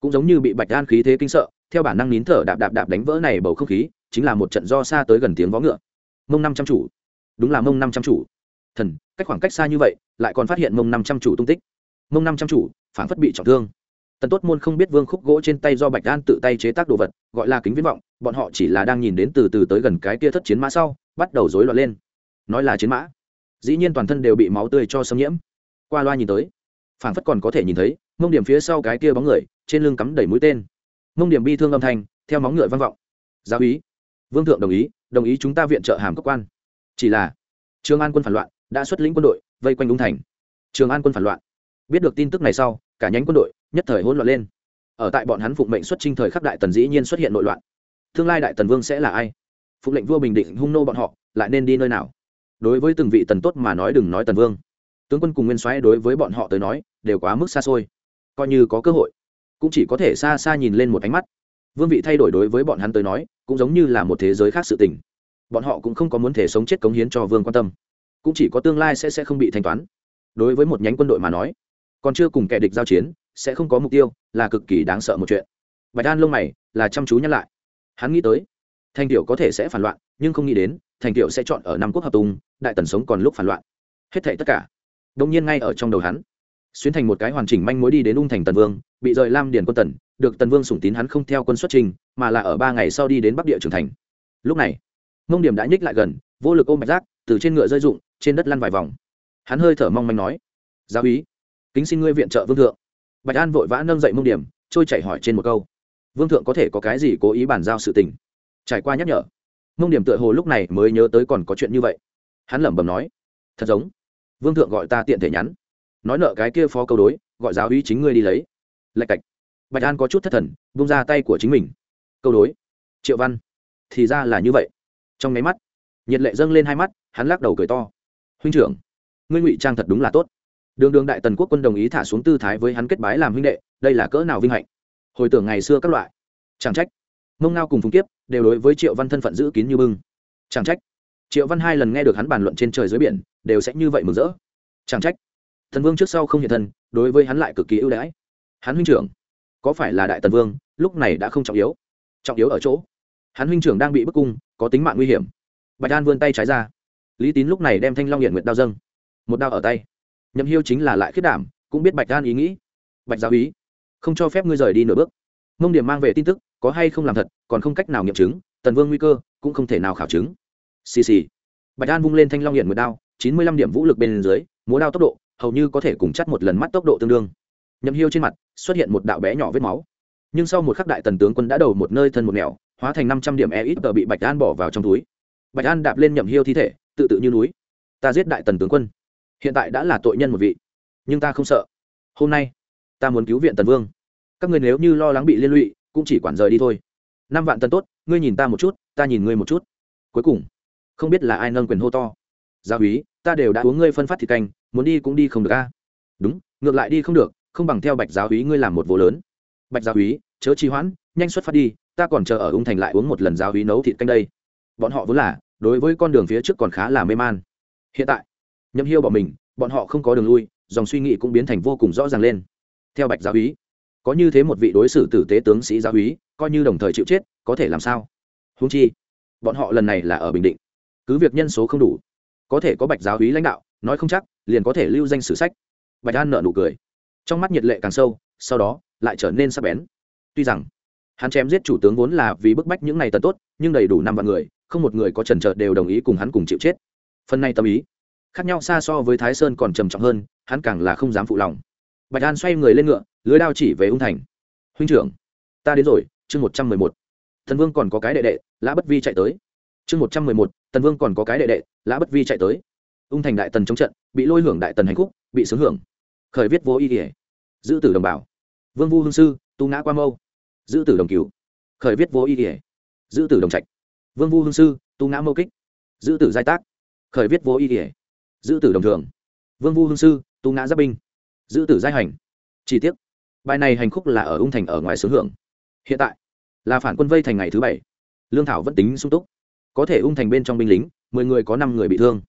Cũng giống như bị bạch an khí thế kinh sợ, theo bản năng nín thở đạp đạp đạp đánh vỡ này bầu không khí, chính là một trận do xa tới gần tiếng vó ngựa mông năm trăm chủ. Đúng là mông năm trăm chủ. Thần, cách khoảng cách xa như vậy, lại còn phát hiện mông năm trăm chủ tung tích. Mông năm trăm chủ, phản phất bị trọng thương. Tần tốt môn không biết vương khúc gỗ trên tay do bạch đan tự tay chế tác đồ vật, gọi là kính viễn vọng, bọn họ chỉ là đang nhìn đến từ từ tới gần cái kia thất chiến mã sau, bắt đầu rối loạn lên. Nói là chiến mã, dĩ nhiên toàn thân đều bị máu tươi cho xâm nhiễm. Qua loa nhìn tới phản phất còn có thể nhìn thấy, mông điểm phía sau cái kia bóng người, trên lưng cắm đầy mũi tên. Mông điểm bi thương âm thanh, theo móng ngựa vang vọng. Giáo ý vương thượng đồng ý đồng ý chúng ta viện trợ hàm cấp quan. Chỉ là, trường an quân phản loạn, đã xuất lĩnh quân đội, vây quanh đúng thành. Trường an quân phản loạn. Biết được tin tức này sau, cả nhánh quân đội nhất thời hỗn loạn lên. Ở tại bọn hắn phụng mệnh xuất trinh thời khắc đại tần dĩ nhiên xuất hiện nội loạn. Tương lai đại tần vương sẽ là ai? Phụng lệnh vua bình định hung nô bọn họ, lại nên đi nơi nào? Đối với từng vị tần tốt mà nói đừng nói tần vương. Tướng quân cùng nguyên soái đối với bọn họ tới nói, đều quá mức xa xôi. Coi như có cơ hội, cũng chỉ có thể xa xa nhìn lên một ánh mắt vương vị thay đổi đối với bọn hắn tới nói, cũng giống như là một thế giới khác sự tình. Bọn họ cũng không có muốn thể sống chết cống hiến cho vương quan tâm. Cũng chỉ có tương lai sẽ sẽ không bị thanh toán. Đối với một nhánh quân đội mà nói, còn chưa cùng kẻ địch giao chiến, sẽ không có mục tiêu, là cực kỳ đáng sợ một chuyện. Bạch đan lông mày, là chăm chú nhắc lại. Hắn nghĩ tới, thành tiểu có thể sẽ phản loạn, nhưng không nghĩ đến, thành tiểu sẽ chọn ở năm quốc hợp tùng, đại tần sống còn lúc phản loạn. Hết thảy tất cả đông nhiên ngay ở trong đầu hắn, xuyến thành một cái hoàn chỉnh manh mối đi đến ung thành tần vương, bị rời lam điền quân tần được tần vương sủng tín hắn không theo quân xuất trình, mà là ở ba ngày sau đi đến bắc địa trưởng thành. Lúc này, mông điểm đã nhích lại gần, vô lực ôm bạch giác, từ trên ngựa rơi rụng, trên đất lăn vài vòng. Hắn hơi thở mong manh nói, giáo úy, kính xin ngươi viện trợ vương thượng. Bạch an vội vã nâng dậy mông điểm, trôi chảy hỏi trên một câu, vương thượng có thể có cái gì cố ý bàn giao sự tình? Trải qua nhắc nhở, mông điểm tựa hồ lúc này mới nhớ tới còn có chuyện như vậy. Hắn lẩm bẩm nói, thật giống, vương thượng gọi ta tiện thể nhắn, nói nợ cái kia phó câu đối, gọi giáo úy chính ngươi đi lấy. Lạch cạch bạch an có chút thất thần bung ra tay của chính mình. Câu đối. Triệu văn. Thì ra là như vậy. Trong nháy mắt, nhiệt lệ dâng lên hai mắt, hắn lắc đầu cười to. Huynh trưởng, ngươi ngụy trang thật đúng là tốt. Đường đường đại tần quốc quân đồng ý thả xuống tư thái với hắn kết bái làm huynh đệ, đây là cỡ nào vinh hạnh. Hồi tưởng ngày xưa các loại. Chẳng trách. Mông ngao cùng phùng kiếp đều đối với triệu văn thân phận giữ kín như bưng. Chẳng trách. Triệu văn hai lần nghe được hắn bàn luận trên trời dưới biển, đều sẽ như vậy mừng rỡ. Chẳng trách. Thần vương trước sau không hiện thân, đối với hắn lại cực kỳ ưu đãi. Hắn huynh trưởng có phải là đại tần vương, lúc này đã không trọng yếu. Trọng yếu ở chỗ, hắn huynh trưởng đang bị bức cung, có tính mạng nguy hiểm. Bạch an vươn tay trái ra. Lý tín lúc này đem thanh long hiện nguyệt đao dâng. Một đao ở tay. Nhậm hiêu chính là lại khiết đảm, cũng biết bạch an ý nghĩ. Bạch giáo ý không cho phép ngươi rời đi nửa bước. Mông điểm mang về tin tức, có hay không làm thật, còn không cách nào nghiệm chứng, tần vương nguy cơ, cũng không thể nào khảo chứng. Xì xì. Bạch an vung lên thanh long hiện nguyệt đao, chín mươi lăm điểm vũ lực bên dưới, múa đao tốc độ, hầu như có thể cùng chắt một lần mắt tốc độ tương đương nhậm hiêu trên mặt xuất hiện một đạo bé nhỏ vết máu. Nhưng sau một khắc đại tần tướng quân đã đầu một nơi thân một nẻo, hóa thành năm trăm điểm e ít tờ bị bạch an bỏ vào trong túi. Bạch an đạp lên nhậm hiêu thi thể, tự tự như núi. Ta giết đại tần tướng quân. Hiện tại đã là tội nhân một vị. Nhưng ta không sợ. Hôm nay, ta muốn cứu viện tần vương. Các người nếu như lo lắng bị liên lụy, cũng chỉ quản rời đi thôi. Năm vạn tần tốt, ngươi nhìn ta một chút, ta nhìn ngươi một chút. Cuối cùng, không biết là ai nâng quyền hô to. Gia úy, ta đều đã uống ngươi phân phát thịt canh, muốn đi cũng đi không được a. Đúng, ngược lại đi không được không bằng theo bạch giáo úy ngươi làm một vô lớn. Bạch giáo úy chớ trì hoãn, nhanh xuất phát đi, ta còn chờ ở ung thành lại uống một lần giáo úy nấu thịt canh đây. Bọn họ vốn là, đối với con đường phía trước còn khá là mê man. Hiện tại, nhậm hiêu bọn mình, bọn họ không có đường lui, dòng suy nghĩ cũng biến thành vô cùng rõ ràng lên. Theo bạch giáo úy có như thế một vị đối xử tử tế tướng sĩ giáo úy coi như đồng thời chịu chết, có thể làm sao? Húng chi, bọn họ lần này là ở bình định. Cứ việc nhân số không đủ, có thể có bạch giáo úy lãnh đạo, nói không chắc, liền có thể lưu danh sử sách. Bạch an nợ nụ cười trong mắt nhiệt lệ càng sâu, sau đó, lại trở nên sắc bén. Tuy rằng, hắn chém giết chủ tướng vốn là vì bức bách những này tần tốt, nhưng đầy đủ năm vạn người, không một người có trần trợt đều đồng ý cùng hắn cùng chịu chết. Phần này tâm ý, khác nhau xa so với thái sơn còn trầm trọng hơn, hắn càng là không dám phụ lòng. Bạch an xoay người lên ngựa, lưới đao chỉ về ung thành. Huynh trưởng, ta đến rồi, chương một trăm mười một. Thần vương còn có cái đệ đệ, lã bất vi chạy tới. Chương một trăm mười một tần vương còn có cái đệ đệ, lã bất vi chạy tới. Ung thành đại tần chống trận, bị lôi hưởng đại tần hành khúc, bị xướng hưởng khởi viết vô ý ỉa giữ tử đồng bảo vương vu hương sư, tu ngã qua mâu. Giữ tử đồng cứu khởi viết vô ý ỉa giữ tử đồng trạch. Vương vu hương sư, tu ngã mâu kích. Giữ tử giai tác. Khởi viết vô ý ỉa giữ tử đồng thường. Vương vu hương sư, tu ngã giáp binh. Giữ tử giai hành. Chi tiết bài này hành khúc là ở ung thành ở ngoài sướng hưởng. Hiện tại, là phản quân vây thành ngày thứ bảy. Lương thảo vẫn tính sung túc. Có thể ung thành bên trong binh lính, mười người có năm người bị thương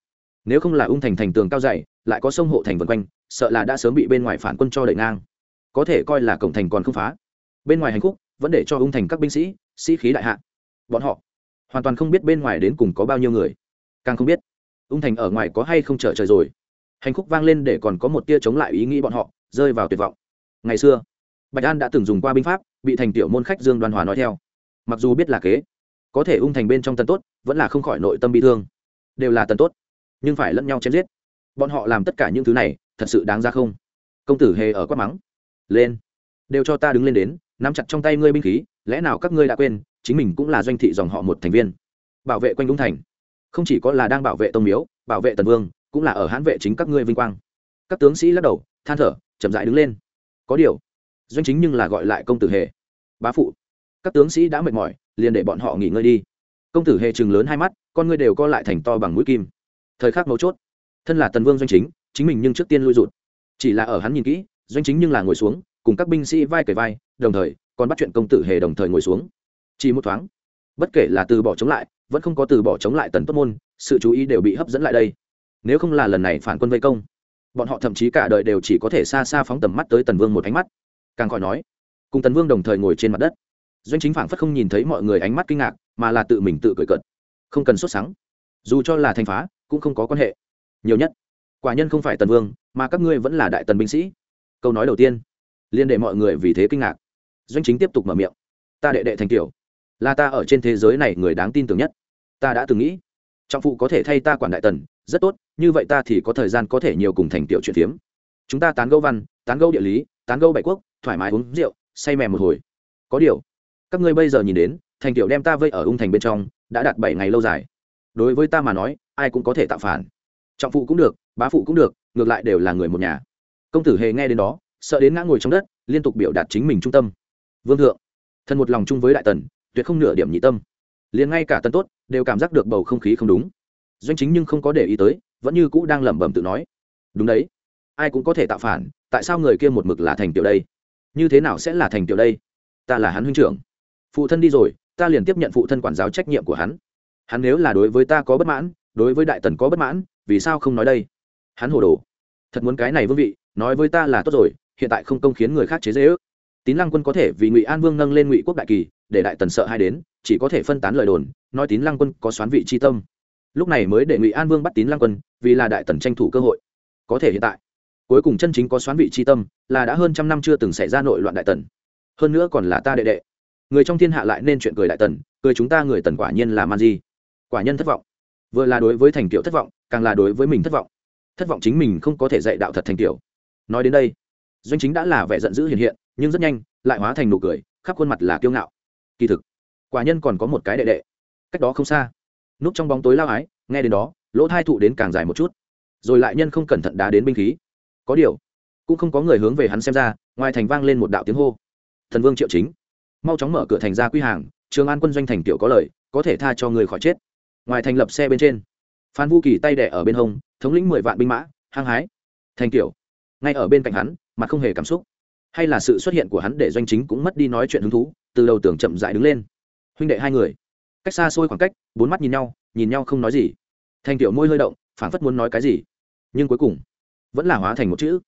nếu không là ung thành thành tường cao dày, lại có sông hộ thành vân quanh, sợ là đã sớm bị bên ngoài phản quân cho đẩy ngang. Có thể coi là cổng thành còn không phá. Bên ngoài hành khúc, vẫn để cho ung thành các binh sĩ sĩ khí đại hạ. Bọn họ hoàn toàn không biết bên ngoài đến cùng có bao nhiêu người. Càng không biết, ung thành ở ngoài có hay không trở trời rồi. Hành khúc vang lên để còn có một tia chống lại ý nghĩ bọn họ, rơi vào tuyệt vọng. Ngày xưa, bạch an đã từng dùng qua binh pháp, bị thành tiểu môn khách dương Đoàn hòa nói theo. Mặc dù biết là kế, có thể ung thành bên trong tân tốt, vẫn là không khỏi nội tâm bị thương. Đều là tân tốt nhưng phải lẫn nhau chém giết. Bọn họ làm tất cả những thứ này, thật sự đáng ra không? Công tử hề ở quát mắng. Lên. Đều cho ta đứng lên đến, nắm chặt trong tay ngươi binh khí, lẽ nào các ngươi đã quên, chính mình cũng là doanh thị dòng họ một thành viên. Bảo vệ quanh đúng thành. Không chỉ có là đang bảo vệ tông miếu, bảo vệ tần vương, cũng là ở hãn vệ chính các ngươi vinh quang. Các tướng sĩ lắc đầu, than thở, chậm rãi đứng lên. Có điều, doanh chính nhưng là gọi lại công tử hề. Bá phụ, các tướng sĩ đã mệt mỏi, liền để bọn họ nghỉ ngơi đi. Công tử hề chừng lớn hai mắt, con ngươi đều co lại thành to bằng mũi kim thời khắc mấu chốt. Thân là tần vương doanh chính chính mình nhưng trước tiên lui rụt. Chỉ là ở hắn nhìn kỹ, doanh chính nhưng là ngồi xuống, cùng các binh sĩ vai cởi vai, đồng thời, còn bắt chuyện công tử hề đồng thời ngồi xuống. Chỉ một thoáng, bất kể là từ bỏ chống lại, vẫn không có từ bỏ chống lại tần tốt môn, sự chú ý đều bị hấp dẫn lại đây. Nếu không là lần này phản quân vây công, bọn họ thậm chí cả đời đều chỉ có thể xa xa phóng tầm mắt tới tần vương một ánh mắt. Càng khỏi nói, cùng tần vương đồng thời ngồi trên mặt đất. Doanh chính phảng phất không nhìn thấy mọi người ánh mắt kinh ngạc, mà là tự mình tự cười cợt. Không cần sốt sắng. Dù cho là thành phá cũng không có quan hệ. Nhiều nhất, quả nhân không phải tần vương, mà các ngươi vẫn là đại tần binh sĩ. Câu nói đầu tiên liên để mọi người vì thế kinh ngạc. Doanh chính tiếp tục mở miệng. Ta đệ đệ thành tiểu là ta ở trên thế giới này người đáng tin tưởng nhất. Ta đã từng nghĩ, trọng phụ có thể thay ta quản đại tần, rất tốt, như vậy ta thì có thời gian có thể nhiều cùng thành tiểu chuyện phiếm. Chúng ta tán gẫu văn, tán gẫu địa lý, tán gẫu bảy quốc, thoải mái uống rượu, say mềm một hồi. Có điều, các ngươi bây giờ nhìn đến, thành tiểu đem ta vây ở ung thành bên trong, đã đạt bảy ngày lâu dài. Đối với ta mà nói ai cũng có thể tạo phản. Trọng phụ cũng được, bá phụ cũng được, ngược lại đều là người một nhà. Công tử hề nghe đến đó, sợ đến ngã ngồi trong đất, liên tục biểu đạt chính mình trung tâm. Vương thượng, thân một lòng chung với đại tần, tuyệt không nửa điểm nhị tâm. Liền ngay cả tân tốt, đều cảm giác được bầu không khí không đúng. Doanh chính nhưng không có để ý tới, vẫn như cũ đang lẩm bẩm tự nói. Đúng đấy, ai cũng có thể tạo phản, tại sao người kia một mực là thành tiểu đây? Như thế nào sẽ là thành tiểu đây? Ta là hắn huynh trưởng. Phụ thân đi rồi, ta liền tiếp nhận phụ thân quản giáo trách nhiệm của hắn. Hắn nếu là đối với ta có bất mãn đối với đại tần có bất mãn, vì sao không nói đây? Hắn hồ đồ. Thật muốn cái này vương vị, nói với ta là tốt rồi, hiện tại không công khiến người khác chế dễ ước tín lăng quân có thể vì ngụy an vương nâng lên ngụy quốc đại kỳ, để đại tần sợ hai đến, chỉ có thể phân tán lời đồn, nói tín lăng quân có xoán vị tri tâm. Lúc này mới để ngụy an vương bắt tín lăng quân, vì là đại tần tranh thủ cơ hội. Có thể hiện tại, cuối cùng chân chính có xoán vị tri tâm, là đã hơn trăm năm chưa từng xảy ra nội loạn đại tần. Hơn nữa còn là ta đệ đệ. Người trong thiên hạ lại nên chuyện cười đại tần, cười chúng ta người tần quả nhiên là man di. Quả nhân thất vọng vừa là đối với thành tiểu thất vọng, càng là đối với mình thất vọng. Thất vọng chính mình không có thể dạy đạo thật thành tiểu. nói đến đây, doanh chính đã là vẻ giận dữ hiện hiện, nhưng rất nhanh, lại hóa thành nụ cười, khắp khuôn mặt là kiêu ngạo. Kỳ thực, quả nhân còn có một cái đệ đệ. Cách đó không xa, núp trong bóng tối lao ái, nghe đến đó, lỗ thai thụ đến càng dài một chút. Rồi lại nhân không cẩn thận đá đến binh khí. Có điều, cũng không có người hướng về hắn xem ra, ngoài thành vang lên một đạo tiếng hô. Thần vương triệu chính. Mau chóng mở cửa thành ra quy hàng, trường an quân doanh thành tiểu có lời, có thể tha cho người khỏi chết ngoài thành lập xe bên trên. Phan vũ kỳ tay đẻ ở bên hông, thống lĩnh mười vạn binh mã, hăng hái. Thành kiểu ngay ở bên cạnh hắn mà không hề cảm xúc. Hay là sự xuất hiện của hắn để doanh chính cũng mất đi nói chuyện hứng thú, từ đầu tưởng chậm dại đứng lên. Huynh đệ hai người, cách xa xôi khoảng cách, bốn mắt nhìn nhau nhìn nhau không nói gì. Thành tiểu môi hơi động phản phất muốn nói cái gì. Nhưng cuối cùng, vẫn là hóa thành một chữ,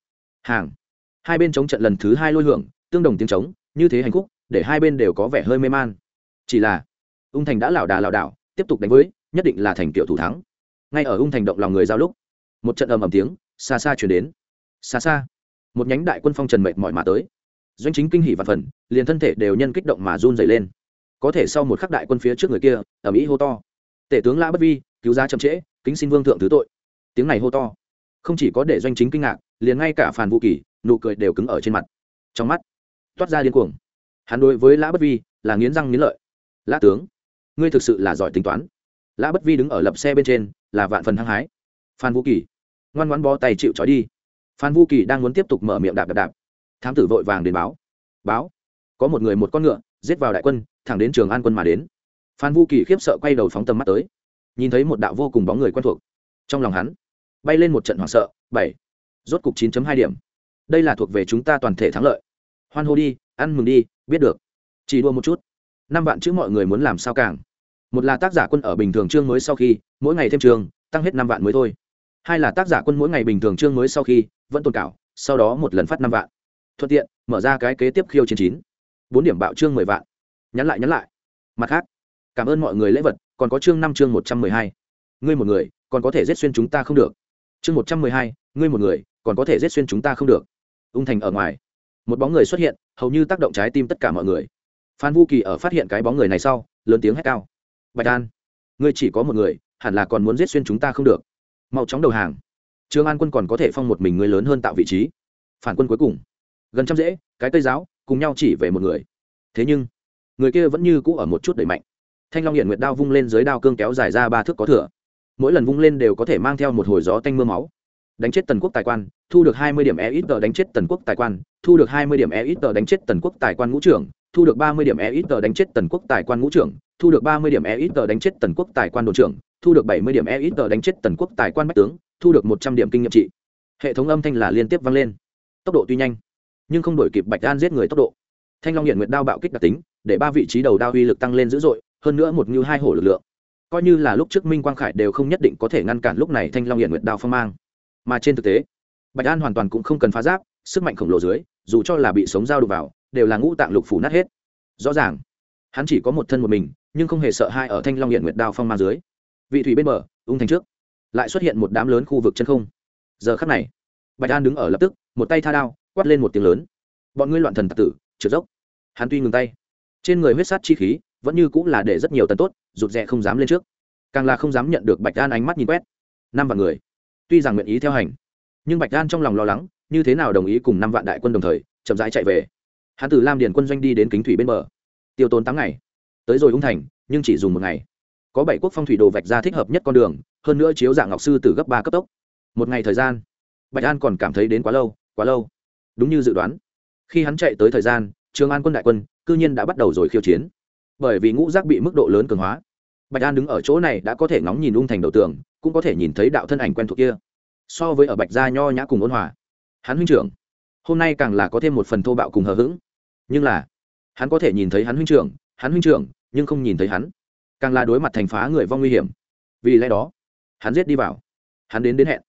hàng. Hai bên chống trận lần thứ hai lôi hưởng, tương đồng tiếng trống, như thế hành khúc, để hai bên đều có vẻ hơi mê man. Chỉ là, ung thành đã lảo đà lảo đảo, tiếp tục đánh với nhất định là thành tiểu thủ thắng. Ngay ở ung thành động lòng người giao lúc, một trận ầm ầm tiếng xa xa chuyển đến. Xa xa, một nhánh đại quân phong trần mệt mỏi mà tới. Doanh chính kinh hỉ và phần, liền thân thể đều nhân kích động mà run dày lên. Có thể sau một khắc đại quân phía trước người kia ở mỹ hô to. Tể tướng lã bất vi, cứu giá chậm trễ, kính xin vương thượng thứ tội. Tiếng này hô to, không chỉ có để doanh chính kinh ngạc, liền ngay cả phàn vũ kỳ, nụ cười đều cứng ở trên mặt. Trong mắt, toát ra điên cuồng. Hắn đối với lã bất vi là nghiến răng nghiến lợi. Lã tướng, ngươi thực sự là giỏi tính toán lã bất vi đứng ở lập xe bên trên, là vạn phần hăng hái. Phan vũ kỳ, ngoan ngoan bó tay chịu trói đi. Phan vũ kỳ đang muốn tiếp tục mở miệng đạp đạp đạp. Thám tử vội vàng đến báo. Báo. Có một người một con ngựa, giết vào đại quân, thẳng đến trường an quân mà đến. Phan vũ kỳ khiếp sợ quay đầu phóng tầm mắt tới. Nhìn thấy một đạo vô cùng bóng người quen thuộc. Trong lòng hắn, bay lên một trận hoảng sợ, bảy. Rốt cục 9 hai điểm. Đây là thuộc về chúng ta toàn thể thắng lợi. Hoan hô đi, ăn mừng đi, biết được. Chỉ đua một chút. Năm vạn chữ mọi người muốn làm sao càng một là tác giả quân ở bình thường chương mới sau khi, mỗi ngày thêm trường, tăng hết năm vạn mới thôi. Hai là tác giả quân mỗi ngày bình thường chương mới sau khi, vẫn tồn cảo, sau đó một lần phát năm vạn. Thuận tiện, mở ra cái kế tiếp khiêu chiến chín. Bốn điểm bạo chương mười vạn. Nhắn lại nhắn lại. Mặt khác, cảm ơn mọi người lễ vật, còn có chương năm chương một trăm mười hai. Ngươi một người, còn có thể giết xuyên chúng ta không được. Chương một trăm mười hai, ngươi một người, còn có thể giết xuyên chúng ta không được. Ung thành ở ngoài. Một bóng người xuất hiện, hầu như tác động trái tim tất cả mọi người. Phan vũ kỳ ở phát hiện cái bóng người này sau, lớn tiếng hét cao bạch an, ngươi chỉ có một người, hẳn là còn muốn giết xuyên chúng ta không được. Mau chóng đầu hàng. Trương an quân còn có thể phong một mình người lớn hơn tạo vị trí. Phản quân cuối cùng. Gần trăm dễ, cái Tây giáo, cùng nhau chỉ về một người. Thế nhưng, người kia vẫn như cũ ở một chút đẩy mạnh. Thanh long hiện nguyệt đao vung lên dưới đao cương kéo dài ra ba thước có thửa mỗi lần vung lên đều có thể mang theo một hồi gió tanh m ư a máu. Đánh chết tần quốc tài quan, thu được hai mươi điểm e ít tờ đánh chết tần quốc tài quan, thu được hai mươi điểm e ít tờ đánh chết tần quốc tài quan ngũ trưởng, thu được ba mươi điểm e ít tờ đánh chết tần quốc tài quan ngũ trưởng thu được ba mươi điểm e ít tờ đánh chết tần quốc tài quan đồn trưởng, thu được bảy mươi điểm e ít tờ đánh chết tần quốc tài quan bách tướng, thu được một trăm điểm kinh nghiệm trị. Hệ thống âm thanh là liên tiếp vang lên. Tốc độ tuy nhanh, nhưng không đổi kịp bạch đan giết người tốc độ. Thanh long hiện nguyệt đao bạo kích đặc tính, để ba vị trí đầu đao uy lực tăng lên dữ dội, hơn nữa một như hai hổ lực lượng. Coi như là lúc trước minh quang khải đều không nhất định có thể ngăn cản lúc này thanh long hiện nguyệt đao phong mang. Mà trên thực tế, bạch an hoàn toàn cũng không cần phá giáp, sức mạnh khổng lồ dưới, dù cho là bị sống dao đục vào, đều là ngũ tạng lục phủ nát hết. Rõ ràng, hắn chỉ có một thân một mình nhưng không hề sợ hai ở thanh long hiện nguyệt đao phong mang dưới. Vị thủy bên bờ, ung thành trước. Lại xuất hiện một đám lớn khu vực chân không. Giờ khắc này, bạch an đứng ở lập tức, một tay tha đao, quát lên một tiếng lớn. Bọn ngươi loạn thần tạc tử, trượt dốc. Hắn tuy ngừng tay, trên người huyết sát chi khí vẫn như cũng là để rất nhiều tần tốt, rụt rè không dám lên trước. Càng là không dám nhận được bạch an ánh mắt nhìn quét. Năm vạn người, tuy rằng nguyện ý theo hành, nhưng bạch an trong lòng lo lắng, như thế nào đồng ý cùng năm vạn đại quân đồng thời, chậm rãi chạy về. Hắn từ lam điền quân doanh đi đến kính thủy bên bờ. Tiêu tốn tám ngày tới rồi ung thành, nhưng chỉ dùng một ngày. Có bảy quốc phong thủy đồ vạch ra thích hợp nhất con đường, hơn nữa chiếu dạng ngọc sư từ gấp ba cấp tốc. Một ngày thời gian, bạch an còn cảm thấy đến quá lâu quá lâu. Đúng như dự đoán. Khi hắn chạy tới thời gian, trường an quân đại quân, cư nhiên đã bắt đầu rồi khiêu chiến. Bởi vì ngũ giác bị mức độ lớn cường hóa. Bạch an đứng ở chỗ này đã có thể ngóng nhìn ung thành đầu tường, cũng có thể nhìn thấy đạo thân ảnh quen thuộc kia. So với ở bạch gia nho nhã cùng ôn hòa. Hắn huynh trưởng. Hôm nay càng là có thêm một phần thô bạo cùng hờ hững. Nhưng là, hắn có thể nhìn thấy hắn huynh trưởng, hắn huynh trưởng nhưng không nhìn thấy hắn. Càng là đối mặt thành phá người vong nguy hiểm. Vì lẽ đó, hắn giết đi vào. Hắn đến đến hẹn.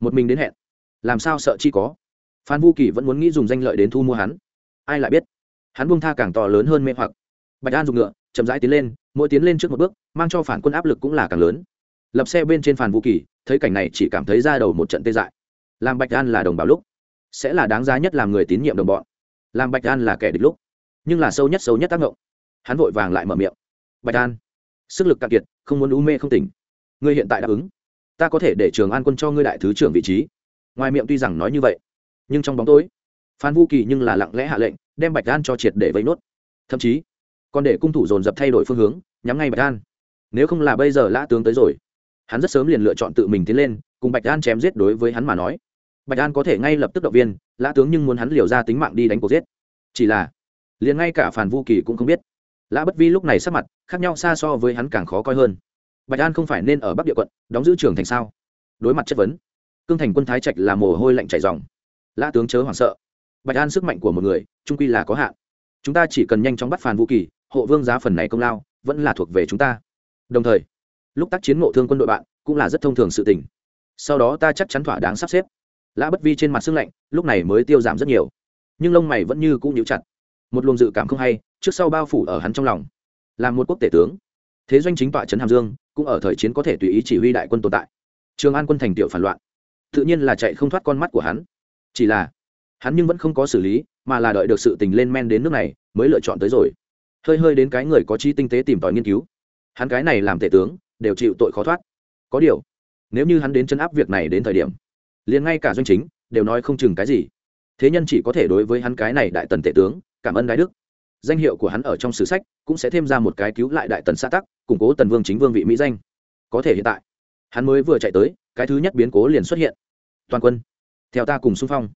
Một mình đến hẹn. Làm sao sợ chi có? Phan vu kỳ vẫn muốn nghĩ dùng danh lợi đến thu mua hắn. Ai lại biết? Hắn buông tha càng to lớn hơn mê hoặc. Bạch an dùng ngựa, chậm rãi tiến lên, mỗi tiến lên trước một bước, mang cho phản quân áp lực cũng là càng lớn. Lập xe bên trên phản vũ kỳ, thấy cảnh này chỉ cảm thấy ra đầu một trận tê dại. Làm bạch an là đồng bào lúc, sẽ là đáng giá nhất làm người tín nhiệm đồng bọn. Làm bạch an là kẻ địch lúc, nhưng là sâu nhất sâu nhất tác động hắn vội vàng lại mở miệng. Bạch an, sức lực cạn kiệt, không muốn u mê không tỉnh. Ngươi hiện tại đáp ứng. Ta có thể để trường an quân cho ngươi đại thứ trưởng vị trí. Ngoài miệng tuy rằng nói như vậy, nhưng trong bóng tối, phan vũ kỳ nhưng là lặng lẽ hạ lệnh, đem bạch an cho triệt để vây nốt. Thậm chí, còn để cung thủ dồn dập thay đổi phương hướng, nhắm ngay bạch an. Nếu không là bây giờ lã tướng tới rồi, hắn rất sớm liền lựa chọn tự mình tiến lên, cùng bạch an chém giết đối với hắn mà nói. Bạch an có thể ngay lập tức động viên, lã tướng nhưng muốn hắn liều ra tính mạng đi đánh cuộc giết. Chỉ là, liền ngay cả phản vu kỳ cũng không biết lã bất vi lúc này sắc mặt khác nhau xa so với hắn càng khó coi hơn. Bạch an không phải nên ở bắc địa quận, đóng giữ trường thành sao? Đối mặt chất vấn, cương thành quân thái trạch là mồ hôi lạnh chảy dòng lã tướng chớ hoảng sợ. Bạch an sức mạnh của một người, trung quy là có hạn. Chúng ta chỉ cần nhanh chóng bắt phản vũ kỳ, hộ vương giá phần này công lao, vẫn là thuộc về chúng ta. Đồng thời, lúc tác chiến ngộ thương quân đội bạn, cũng là rất thông thường sự tình. Sau đó ta chắc chắn thỏa đáng sắp xếp. Lã bất vi trên mặt sưng lạnh, lúc này mới tiêu giảm rất nhiều. Nhưng lông mày vẫn như cũng nhíu chặt một luồng dự cảm không hay, trước sau bao phủ ở hắn trong lòng. Làm một quốc tể tướng. Thế doanh chính tọa trấn hàm dương, cũng ở thời chiến có thể tùy ý chỉ huy đại quân tồn tại. Trường an quân thành tiểu phản loạn. Tự nhiên là chạy không thoát con mắt của hắn. Chỉ là, hắn nhưng vẫn không có xử lý, mà là đợi được sự tình lên men đến nước này, mới lựa chọn tới rồi. Hơi hơi đến cái người có trí tinh tế tìm tòi nghiên cứu. Hắn cái này làm tể tướng, đều chịu tội khó thoát. Có điều, nếu như hắn đến chấn áp việc này đến thời điểm, liền ngay cả doanh chính, đều nói không chừng cái gì. Thế nhân chỉ có thể đối với hắn cái này đại tần tể tướng cảm ơn đái đức. Danh hiệu của hắn ở trong sử sách cũng sẽ thêm ra một cái cứu lại đại tần xã tắc, củng cố tần vương chính vương vị mỹ danh. Có thể hiện tại, hắn mới vừa chạy tới, cái thứ nhất biến cố liền xuất hiện. Toàn quân, theo ta cùng xung phong.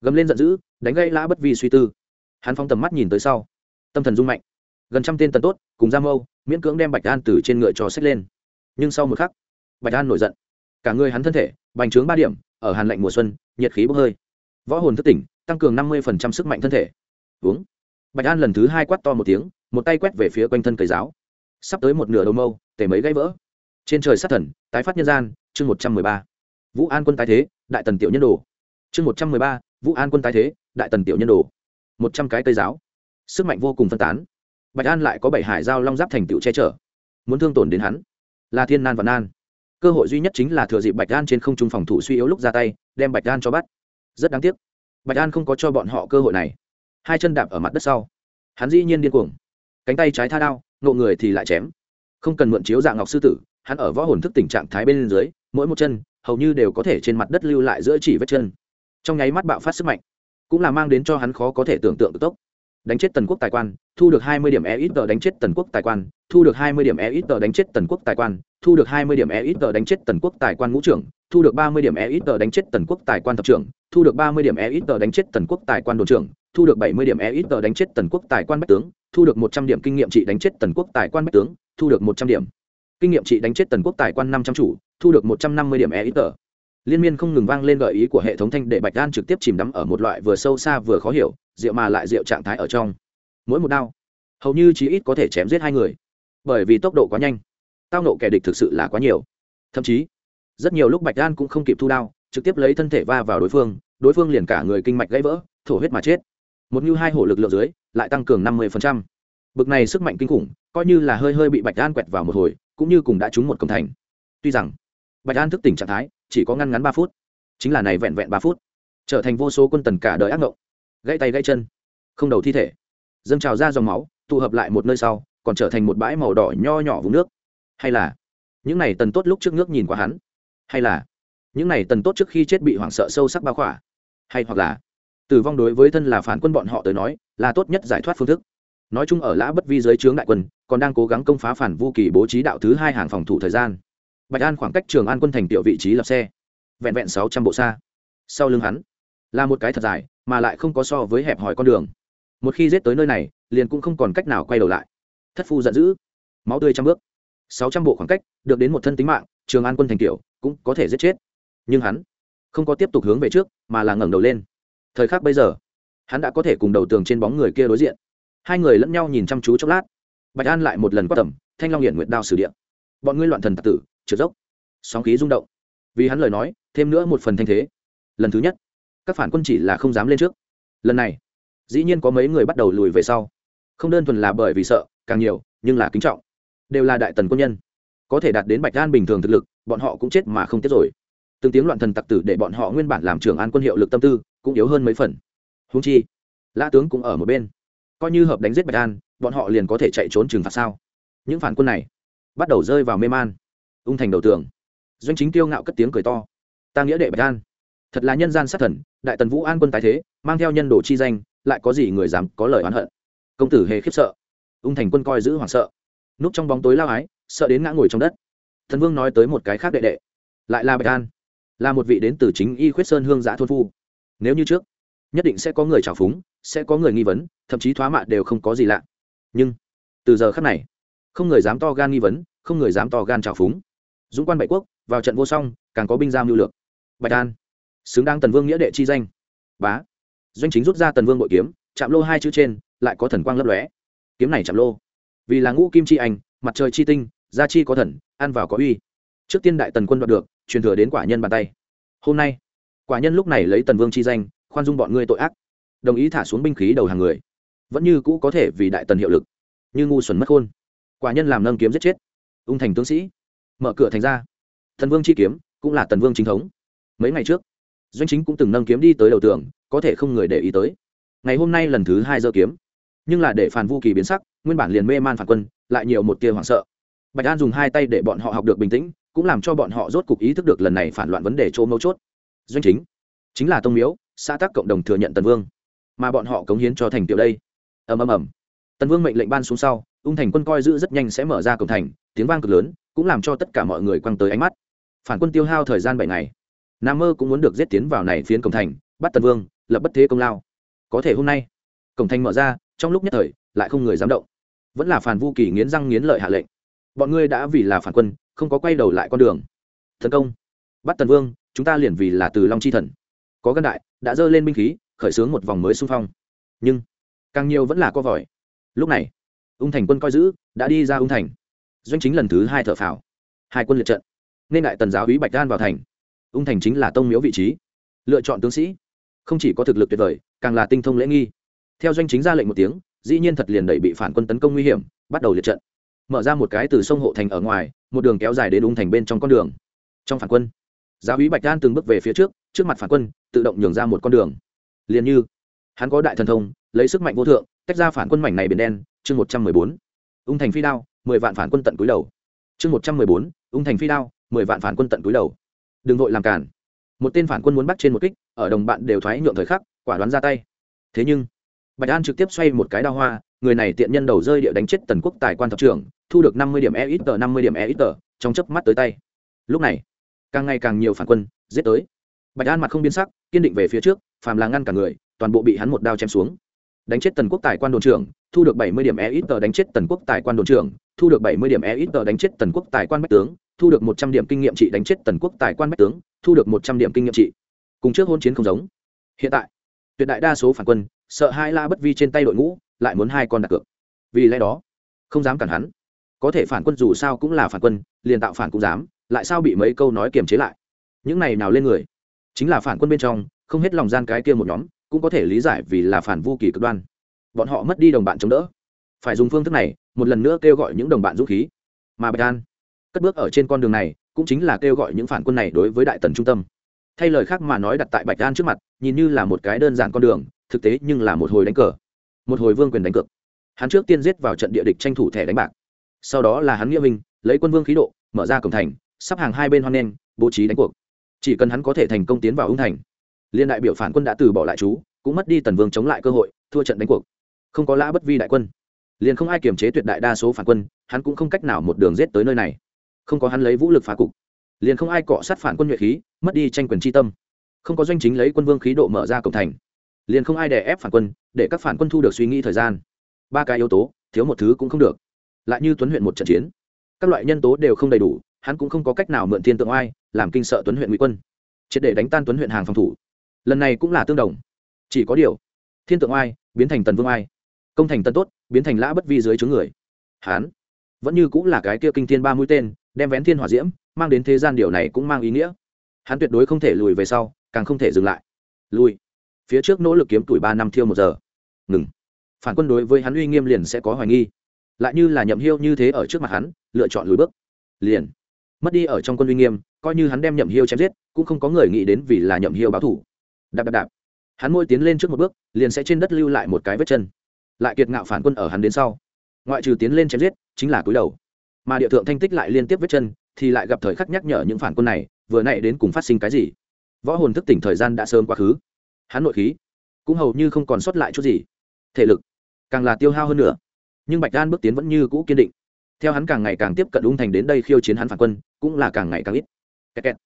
Gầm lên giận dữ, đánh gây lã bất vi suy tư. Hắn phong tầm mắt nhìn tới sau. Tâm thần rung mạnh. Gần trăm tên tần tốt, cùng giam mâu, miễn cưỡng đem bạch an từ trên ngựa trò xách lên. Nhưng sau một khắc, bạch an nổi giận. Cả người hắn thân thể, bành trướng ba điểm, ở hàn lạnh mùa xuân, nhiệt khí bốc hơi. Võ hồn thức tỉnh, tăng cường năm mươi sức mạnh thân thể. Uống bạch an lần thứ hai quát to một tiếng, một tay quét về phía quanh thân cây giáo. Sắp tới một nửa đầu mâu, tề mấy gãy vỡ. Trên trời sát thần, tái phát nhân gian, chương một trăm mười ba. Vũ an quân tái thế, đại tần tiểu nhân đồ. Chương một trăm mười ba, vũ an quân tái thế, đại tần tiểu nhân đồ. Một trăm cái cây giáo. Sức mạnh vô cùng phân tán. Bạch an lại có bảy hải giao long giáp thành tựu che chở. Muốn thương tổn đến hắn, là thiên nan và nan. Cơ hội duy nhất chính là thừa dịp bạch an trên không trung phòng thủ suy yếu lúc ra tay, đem bạch an cho bắt. Rất đáng tiếc. Bạch an không có cho bọn họ cơ hội này hai chân đạp ở mặt đất sau. Hắn dĩ nhiên điên cuồng. Cánh tay trái tha đao nộ người thì lại chém. Không cần mượn chiếu dạng ngọc sư tử, hắn ở võ hồn thức tình trạng thái bên dưới, mỗi một chân, hầu như đều có thể trên mặt đất lưu lại giữa chỉ vết chân. Trong nháy mắt bạo phát sức mạnh, cũng là mang đến cho hắn khó có thể tưởng tượng được tốc. Đánh chết tần quốc tài quan, thu được hai mươi điểm e ít tờ đánh chết tần quốc tài quan, thu được hai mươi điểm e ít tờ đánh chết tần quốc tài quan, thu được hai mươi điểm e ít tờ đánh chết tần quốc tài quan ngũ trưởng, thu được ba mươi điểm e ít tờ đánh chết tần quốc tài quan thập trưởng, thu được ba mươi điểm e ít tờ đánh chết tần quốc tài quan đồn trưởng thu được bảy mươi điểm e ít tờ đánh chết tần quốc tài quan bách tướng, thu được một trăm điểm kinh nghiệm trị đánh chết tần quốc tài quan bách tướng, thu được một trăm điểm kinh nghiệm trị đánh chết tần quốc tài quan năm trăm chủ, thu được một trăm năm mươi điểm e ít tờ. Liên miên không ngừng vang lên gợi ý của hệ thống thanh để bạch đan trực tiếp chìm đắm ở một loại vừa sâu xa vừa khó hiểu, rượu mà lại rượu trạng thái ở trong. Mỗi một đao, hầu như chí ít có thể chém giết hai người. Bởi vì tốc độ quá nhanh, tao nộ kẻ địch thực sự là quá nhiều. Thậm chí, rất nhiều lúc bạch đan cũng không kịp thu đao, trực tiếp lấy thân thể va vào đối phương đối phương liền cả người kinh mạch gãy vỡ, thổ huyết mà chết một như hai hổ lực lượng dưới, lại tăng cường năm mươi bực này sức mạnh kinh khủng, coi như là hơi hơi bị bạch an quẹt vào một hồi, cũng như cùng đã trúng một công thành. Tuy rằng, bạch an thức tỉnh trạng thái, chỉ có ngăn ngắn ba phút. Chính là này vẹn vẹn ba phút, trở thành vô số quân tần cả đời ác ngộng. Gãy tay gãy chân, không đầu thi thể. Dâng trào ra dòng máu, tụ hợp lại một nơi sau, còn trở thành một bãi màu đỏ nho nhỏ vùng nước. Hay là, những này tần tốt lúc trước nước nhìn qua hắn. Hay là, những này tần tốt trước khi chết bị hoảng sợ sâu sắc bao khỏa. Hay hoặc là tử vong đối với thân là phản quân bọn họ tới nói, là tốt nhất giải thoát phương thức. Nói chung ở lã bất vi giới trướng đại quân, còn đang cố gắng công phá phản vu kỳ bố trí đạo thứ hai hàng phòng thủ thời gian. Bạch an khoảng cách trường an quân thành tiểu vị trí lập xe. Vẹn vẹn sáu trăm bộ xa. Sau lưng hắn, là một cái thật dài, mà lại không có so với hẹp hòi con đường. Một khi giết tới nơi này, liền cũng không còn cách nào quay đầu lại. Thất phu giận dữ. Máu tươi trăm bước. Sáu trăm bộ khoảng cách, được đến một thân tính mạng, trường an quân thành tiểu, cũng có thể giết chết. Nhưng hắn không có tiếp tục hướng về trước, mà là ngẩng đầu lên thời khắc bây giờ, hắn đã có thể cùng đầu tường trên bóng người kia đối diện. Hai người lẫn nhau nhìn chăm chú chốc lát. Bạch an lại một lần quát tầm, thanh long hiển nguyện đao sử điện bọn ngươi loạn thần tạc tử, trượt dốc. Sóng khí rung động. Vì hắn lời nói, thêm nữa một phần thanh thế. Lần thứ nhất, các phản quân chỉ là không dám lên trước. Lần này, dĩ nhiên có mấy người bắt đầu lùi về sau. Không đơn thuần là bởi vì sợ, càng nhiều, nhưng là kính trọng. Đều là đại tần quân nhân. Có thể đạt đến bạch an bình thường thực lực, bọn họ cũng chết mà không tiếc rồi. Từng tiếng loạn thần tặc tử để bọn họ nguyên bản làm trưởng an quân hiệu lực tâm tư cũng yếu hơn mấy phần. Húng chi, lã tướng cũng ở một bên. Coi như hợp đánh giết bạch an, bọn họ liền có thể chạy trốn trừng phạt sao? Những phản quân này bắt đầu rơi vào mê man, ung thành đầu tường. Doanh chính tiêu ngạo cất tiếng cười to. Ta nghĩa đệ bạch an, thật là nhân gian sát thần, đại tần vũ an quân tái thế, mang theo nhân đồ chi danh, lại có gì người dám có lời oán hận? Công tử hề khiếp sợ. Ung thành quân coi giữ hoảng sợ. Núp trong bóng tối lao ái, sợ đến ngã ngồi trong đất. Thần vương nói tới một cái khác đệ đệ, lại là bạch an, là một vị đến từ chính y khuyết sơn hương giã thôn phu nếu như trước, nhất định sẽ có người trào phúng, sẽ có người nghi vấn, thậm chí thoá mạ đều không có gì lạ. Nhưng, từ giờ khắc này, không người dám to gan nghi vấn, không người dám to gan trào phúng. Dũng quan bảy quốc, vào trận vô song, càng có binh giao mưu lược. Bạch an, xứng đáng tần vương nghĩa đệ chi danh. Bá, doanh chính rút ra tần vương bội kiếm, chạm lô hai chữ trên, lại có thần quang lấp lóe. Kiếm này chạm lô, vì là ngũ kim chi anh, mặt trời chi tinh, gia chi có thần, ăn vào có uy. Trước tiên đại tần quân đoạt được, truyền thừa đến quả nhân bàn tay. Hôm nay quả nhân lúc này lấy tần vương chi danh, khoan dung bọn ngươi tội ác. Đồng ý thả xuống binh khí đầu hàng người. Vẫn như cũ có thể vì đại tần hiệu lực. Như ngu xuẩn mất khôn. Quả nhân làm nâng kiếm giết chết. Ung thành tướng sĩ. Mở cửa thành ra. Thần vương chi kiếm cũng là tần vương chính thống. Mấy ngày trước, doanh chính cũng từng nâng kiếm đi tới đầu tường, có thể không người để ý tới. Ngày hôm nay lần thứ hai giơ kiếm. Nhưng là để phản vu kỳ biến sắc, nguyên bản liền mê man phản quân, lại nhiều một tia hoảng sợ. Bạch an dùng hai tay để bọn họ học được bình tĩnh, cũng làm cho bọn họ rốt cục ý thức được lần này phản loạn vấn đề chỗ mấu chốt doanh chính. Chính là tông miếu, xã tác cộng đồng thừa nhận tần vương, mà bọn họ cống hiến cho thành tiệu đây. Ầm ầm ầm. Tần vương mệnh lệnh ban xuống sau, ung thành quân coi giữ rất nhanh sẽ mở ra cổng thành, tiếng vang cực lớn, cũng làm cho tất cả mọi người quăng tới ánh mắt. Phản quân tiêu hao thời gian bảy ngày. Nam mơ cũng muốn được giết tiến vào này phiến cổng thành, bắt tần vương, lập bất thế công lao. Có thể hôm nay, cổng thành mở ra, trong lúc nhất thời, lại không người dám động. Vẫn là phản vu kỳ nghiến răng nghiến lợi hạ lệnh. Bọn ngươi đã vì là phản quân, không có quay đầu lại con đường. Tấn công. Bắt tần vương chúng ta liền vì là từ long chi thần. Có gân đại, đã dơ lên binh khí, khởi xướng một vòng mới xung phong. Nhưng, càng nhiều vẫn là co vòi. Lúc này, ung thành quân coi giữ, đã đi ra ung thành. Doanh chính lần thứ hai thở phào. Hai quân liệt trận. Nên đại tần giáo úy bạch đan vào thành. Ung thành chính là tông miếu vị trí. Lựa chọn tướng sĩ. Không chỉ có thực lực tuyệt vời, càng là tinh thông lễ nghi. Theo doanh chính ra lệnh một tiếng, dĩ nhiên thật liền đẩy bị phản quân tấn công nguy hiểm, bắt đầu liệt trận. Mở ra một cái từ sông hộ thành ở ngoài, một đường kéo dài đến ung thành bên trong con đường. Trong phản quân giáo úy bạch đan từng bước về phía trước trước mặt phản quân, tự động nhường ra một con đường. Liền như, hắn có đại thần thông, lấy sức mạnh vô thượng, tách ra phản quân mảnh này biển đen, chương một trăm mười bốn. Ung thành phi đao, mười vạn phản quân tận cúi đầu. Chương một trăm mười bốn, ung thành phi đao, mười vạn phản quân tận cúi đầu. Đừng vội làm cản. Một tên phản quân muốn bắt trên một kích, ở đồng bạn đều thoái nhượng thời khắc, quả đoán ra tay. Thế nhưng, bạch an trực tiếp xoay một cái đao hoa, người này tiện nhân đầu rơi địa đánh chết tần quốc tài quan thập trưởng, thu được năm mươi điểm e ít tờ năm mươi điểm e ít tờ trong chớp mắt tới tay. Lúc này càng ngày càng nhiều phản quân, giết tới. Bạch an mặt không biến sắc, kiên định về phía trước, phàm là ngăn cả người, toàn bộ bị hắn một đao chém xuống. Đánh chết tần quốc tài quan đồn trưởng, thu được bảy mươi điểm e ít tờ đánh chết tần quốc tài quan đồn trưởng, thu được bảy mươi điểm e ít tờ đánh chết tần quốc tài quan bách tướng, thu được một trăm điểm kinh nghiệm trị đánh chết tần quốc tài quan bách tướng, thu được một trăm điểm kinh nghiệm trị. Cùng trước hôn chiến không giống. Hiện tại, tuyệt đại đa số phản quân, sợ hai la bất vi trên tay đội ngũ, lại muốn hai con đặt cược. Vì lẽ đó, không dám cản hắn có thể phản quân dù sao cũng là phản quân, liền tạo phản cũng dám, lại sao bị mấy câu nói kiềm chế lại? Những này nào lên người? Chính là phản quân bên trong, không hết lòng gian cái kia một nhóm, cũng có thể lý giải vì là phản vô kỳ cực đoan. Bọn họ mất đi đồng bạn chống đỡ. Phải dùng phương thức này, một lần nữa kêu gọi những đồng bạn dũng khí. Mà bạch an, cất bước ở trên con đường này, cũng chính là kêu gọi những phản quân này đối với đại tần trung tâm. Thay lời khác mà nói đặt tại bạch an trước mặt, nhìn như là một cái đơn giản con đường, thực tế nhưng là một hồi đánh cờ. Một hồi vương quyền đánh cược. Hắn trước tiên giết vào trận địa địch tranh thủ thẻ đánh bạc sau đó là hắn nghĩa minh, lấy quân vương khí độ, mở ra cổng thành, sắp hàng hai bên hoan nghênh, bố trí đánh cuộc. Chỉ cần hắn có thể thành công tiến vào hung thành, liên đại biểu phản quân đã từ bỏ lại chú, cũng mất đi tần vương chống lại cơ hội, thua trận đánh cuộc. Không có lã bất vi đại quân, liền không ai kiềm chế tuyệt đại đa số phản quân, hắn cũng không cách nào một đường giết tới nơi này. Không có hắn lấy vũ lực phá cục, liền không ai cọ sát phản quân nhuệ khí, mất đi tranh quyền tri tâm. Không có doanh chính lấy quân vương khí độ mở ra cổng thành, liền không ai đè ép phản quân, để các phản quân thu được suy nghĩ thời gian. Ba cái yếu tố, thiếu một thứ cũng không được lại như tuấn huyện một trận chiến. Các loại nhân tố đều không đầy đủ, hắn cũng không có cách nào mượn thiên tượng oai, làm kinh sợ tuấn huyện ngụy quân. Triệt để đánh tan tuấn huyện hàng phòng thủ. Lần này cũng là tương đồng. Chỉ có điều, thiên tượng oai biến thành tần vương oai. Công thành tân tốt, biến thành lã bất vi dưới chướng người. Hắn vẫn như cũng là cái kia kinh thiên ba mũi tên, đem vén thiên hỏa diễm, mang đến thế gian điều này cũng mang ý nghĩa. Hắn tuyệt đối không thể lùi về sau, càng không thể dừng lại. Lùi. Phía trước nỗ lực kiếm tuổi ba năm thiêu một giờ. Ngừng. Phản quân đối với hắn uy nghiêm liền sẽ có hoài nghi lại như là nhậm hiêu như thế ở trước mặt hắn, lựa chọn lùi bước. Liền, mất đi ở trong quân uy nghiêm, coi như hắn đem nhậm hiêu chém giết, cũng không có người nghĩ đến vì là nhậm hiêu báo thủ. Đạp đạp đạp. Hắn môi tiến lên trước một bước, liền sẽ trên đất lưu lại một cái vết chân. Lại kiệt ngạo phản quân ở hắn đến sau. Ngoại trừ tiến lên chém giết, chính là cúi đầu. Mà địa thượng thanh tích lại liên tiếp vết chân, thì lại gặp thời khắc nhắc nhở những phản quân này, vừa nãy đến cùng phát sinh cái gì. Võ hồn thức tỉnh thời gian đã sớm quá khứ. Hắn nội khí, cũng hầu như không còn sót lại chút gì. Thể lực, càng là tiêu hao hơn nữa nhưng bạch đan bước tiến vẫn như cũ kiên định. Theo hắn càng ngày càng tiếp cận ung thành đến đây khiêu chiến hắn phản quân, cũng là càng ngày càng ít. Kẹt kẹt.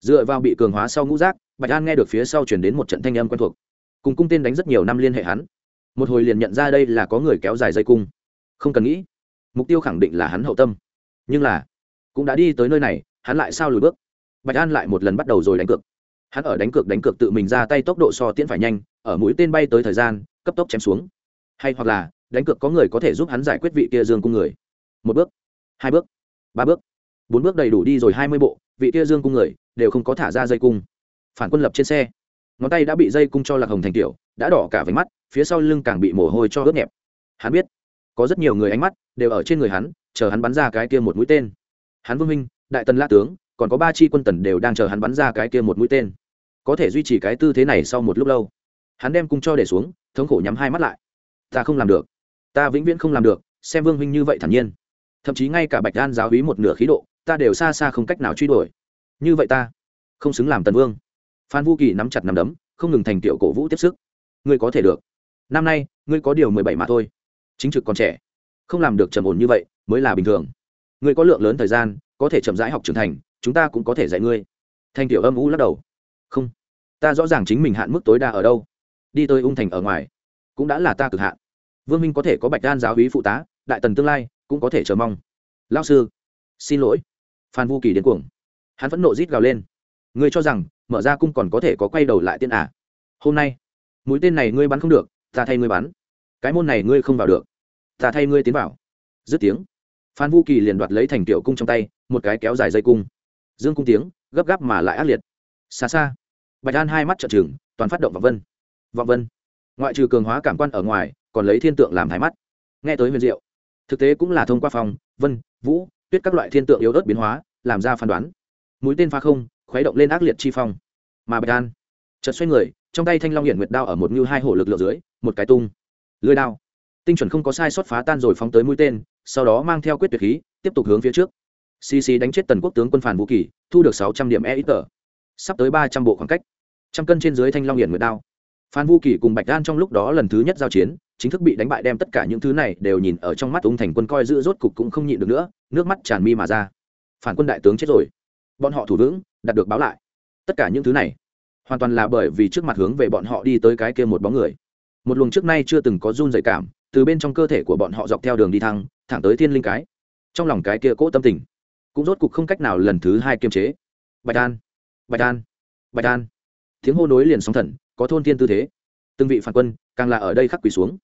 dựa vào bị cường hóa sau ngũ giác, bạch an nghe được phía sau chuyển đến một trận thanh âm quen thuộc. Cùng cung tên đánh rất nhiều năm liên hệ hắn. Một hồi liền nhận ra đây là có người kéo dài dây cung. Không cần nghĩ. Mục tiêu khẳng định là hắn hậu tâm. Nhưng là, cũng đã đi tới nơi này, hắn lại sao lùi bước? Bạch an lại một lần bắt đầu rồi đánh cược. Hắn ở đánh cược đánh cược tự mình ra tay tốc độ so tiễn phải nhanh, ở mũi tên bay tới thời gian, cấp tốc chém xuống. Hay hoặc là đánh cược có người có thể giúp hắn giải quyết vị kia dương cung người. Một bước, hai bước, ba bước, bốn bước đầy đủ đi rồi hai mươi bộ, vị kia dương cung người đều không có thả ra dây cung. Phản quân lập trên xe. Ngón tay đã bị dây cung cho lạc hồng thành tiểu, đã đỏ cả váy mắt, phía sau lưng càng bị mồ hôi cho ướt nhẹp. Hắn biết, có rất nhiều người ánh mắt đều ở trên người hắn, chờ hắn bắn ra cái kia một mũi tên. Hắn vương minh, đại tần la tướng, còn có ba chi quân tần đều đang chờ hắn bắn ra cái kia một mũi tên. Có thể duy trì cái tư thế này sau một lúc lâu. Hắn đem cung cho để xuống, thống khổ nhắm hai mắt lại. Ta không làm được ta vĩnh viễn không làm được, xem vương huynh như vậy thản nhiên. Thậm chí ngay cả bạch đan giáo hí một nửa khí độ, ta đều xa xa không cách nào truy đuổi. Như vậy ta không xứng làm tần vương. Phan vũ kỳ nắm chặt nắm đấm, không ngừng thành tiểu cổ vũ tiếp sức. Ngươi có thể được. Năm nay, ngươi có điều mười bảy mà thôi. Chính trực còn trẻ. Không làm được trầm ổn như vậy, mới là bình thường. Ngươi có lượng lớn thời gian, có thể chậm rãi học trưởng thành, chúng ta cũng có thể dạy ngươi. Thanh tiểu âm u lắc đầu. Không. Ta rõ ràng chính mình hạn mức tối đa ở đâu. Đi tới ung thành ở ngoài, cũng đã là ta cực hạn vương minh có thể có bạch đan giáo hí phụ tá, đại tần tương lai cũng có thể chờ mong. Lao sư, xin lỗi. Phan vu kỳ đến cuồng. Hắn vẫn nộ rít gào lên. Ngươi cho rằng, mở ra cung còn có thể có quay đầu lại tiên à? Hôm nay, mũi tên này ngươi bắn không được, ta thay ngươi bắn. Cái môn này ngươi không vào được. Ta thay ngươi tiến vào. Dứt tiếng, phan vu kỳ liền đoạt lấy thành tiểu cung trong tay, một cái kéo dài dây cung. Dương cung tiếng, gấp gáp mà lại ác liệt. Xa xa, bạch đan hai mắt trợn trừng, toàn phát động vọng vân. Vọng vân. Ngoại trừ cường hóa cảm quan ở ngoài còn lấy thiên tượng làm thái mắt. Nghe tới huyền diệu, thực tế cũng là thông qua phòng vân, vũ, tuyết các loại thiên tượng yếu ớt biến hóa, làm ra phán đoán. Mũi tên pha không, khuấy động lên ác liệt chi phong. Mà bạch đan chợt xoay người, trong tay thanh long hiển nguyệt đao ở một như hai hổ lực lượng dưới, một cái tung. Lưới đao. Tinh chuẩn không có sai sót phá tan rồi phóng tới mũi tên, sau đó mang theo quyết tuyệt khí, tiếp tục hướng phía trước. Xì xì đánh chết tần quốc tướng quân phản vũ kỳ, thu được sáu trăm điểm e ít tờ sắp tới ba trăm bộ khoảng cách. Trăm cân trên dưới thanh long hiển nguyệt đao. Phan vũ kỳ cùng bạch đan trong lúc đó lần thứ nhất giao chiến chính thức bị đánh bại đem tất cả những thứ này đều nhìn ở trong mắt ung thành quân coi giữ rốt cục cũng không nhịn được nữa, nước mắt tràn mi mà ra. Phản quân đại tướng chết rồi. Bọn họ thủ vững đạt được báo lại. Tất cả những thứ này, hoàn toàn là bởi vì trước mặt hướng về bọn họ đi tới cái kia một bóng người. Một luồng trước nay chưa từng có run dày cảm, từ bên trong cơ thể của bọn họ dọc theo đường đi thăng, thẳng tới thiên linh cái. Trong lòng cái kia cỗ tâm tình, cũng rốt cục không cách nào lần thứ hai kiềm chế. Bạch an bạch an bạch an. Tiếng hô nối liền sóng thần, có thôn thiên tư thế. Từng vị phản quân, càng là ở đây khắc quỳ xuống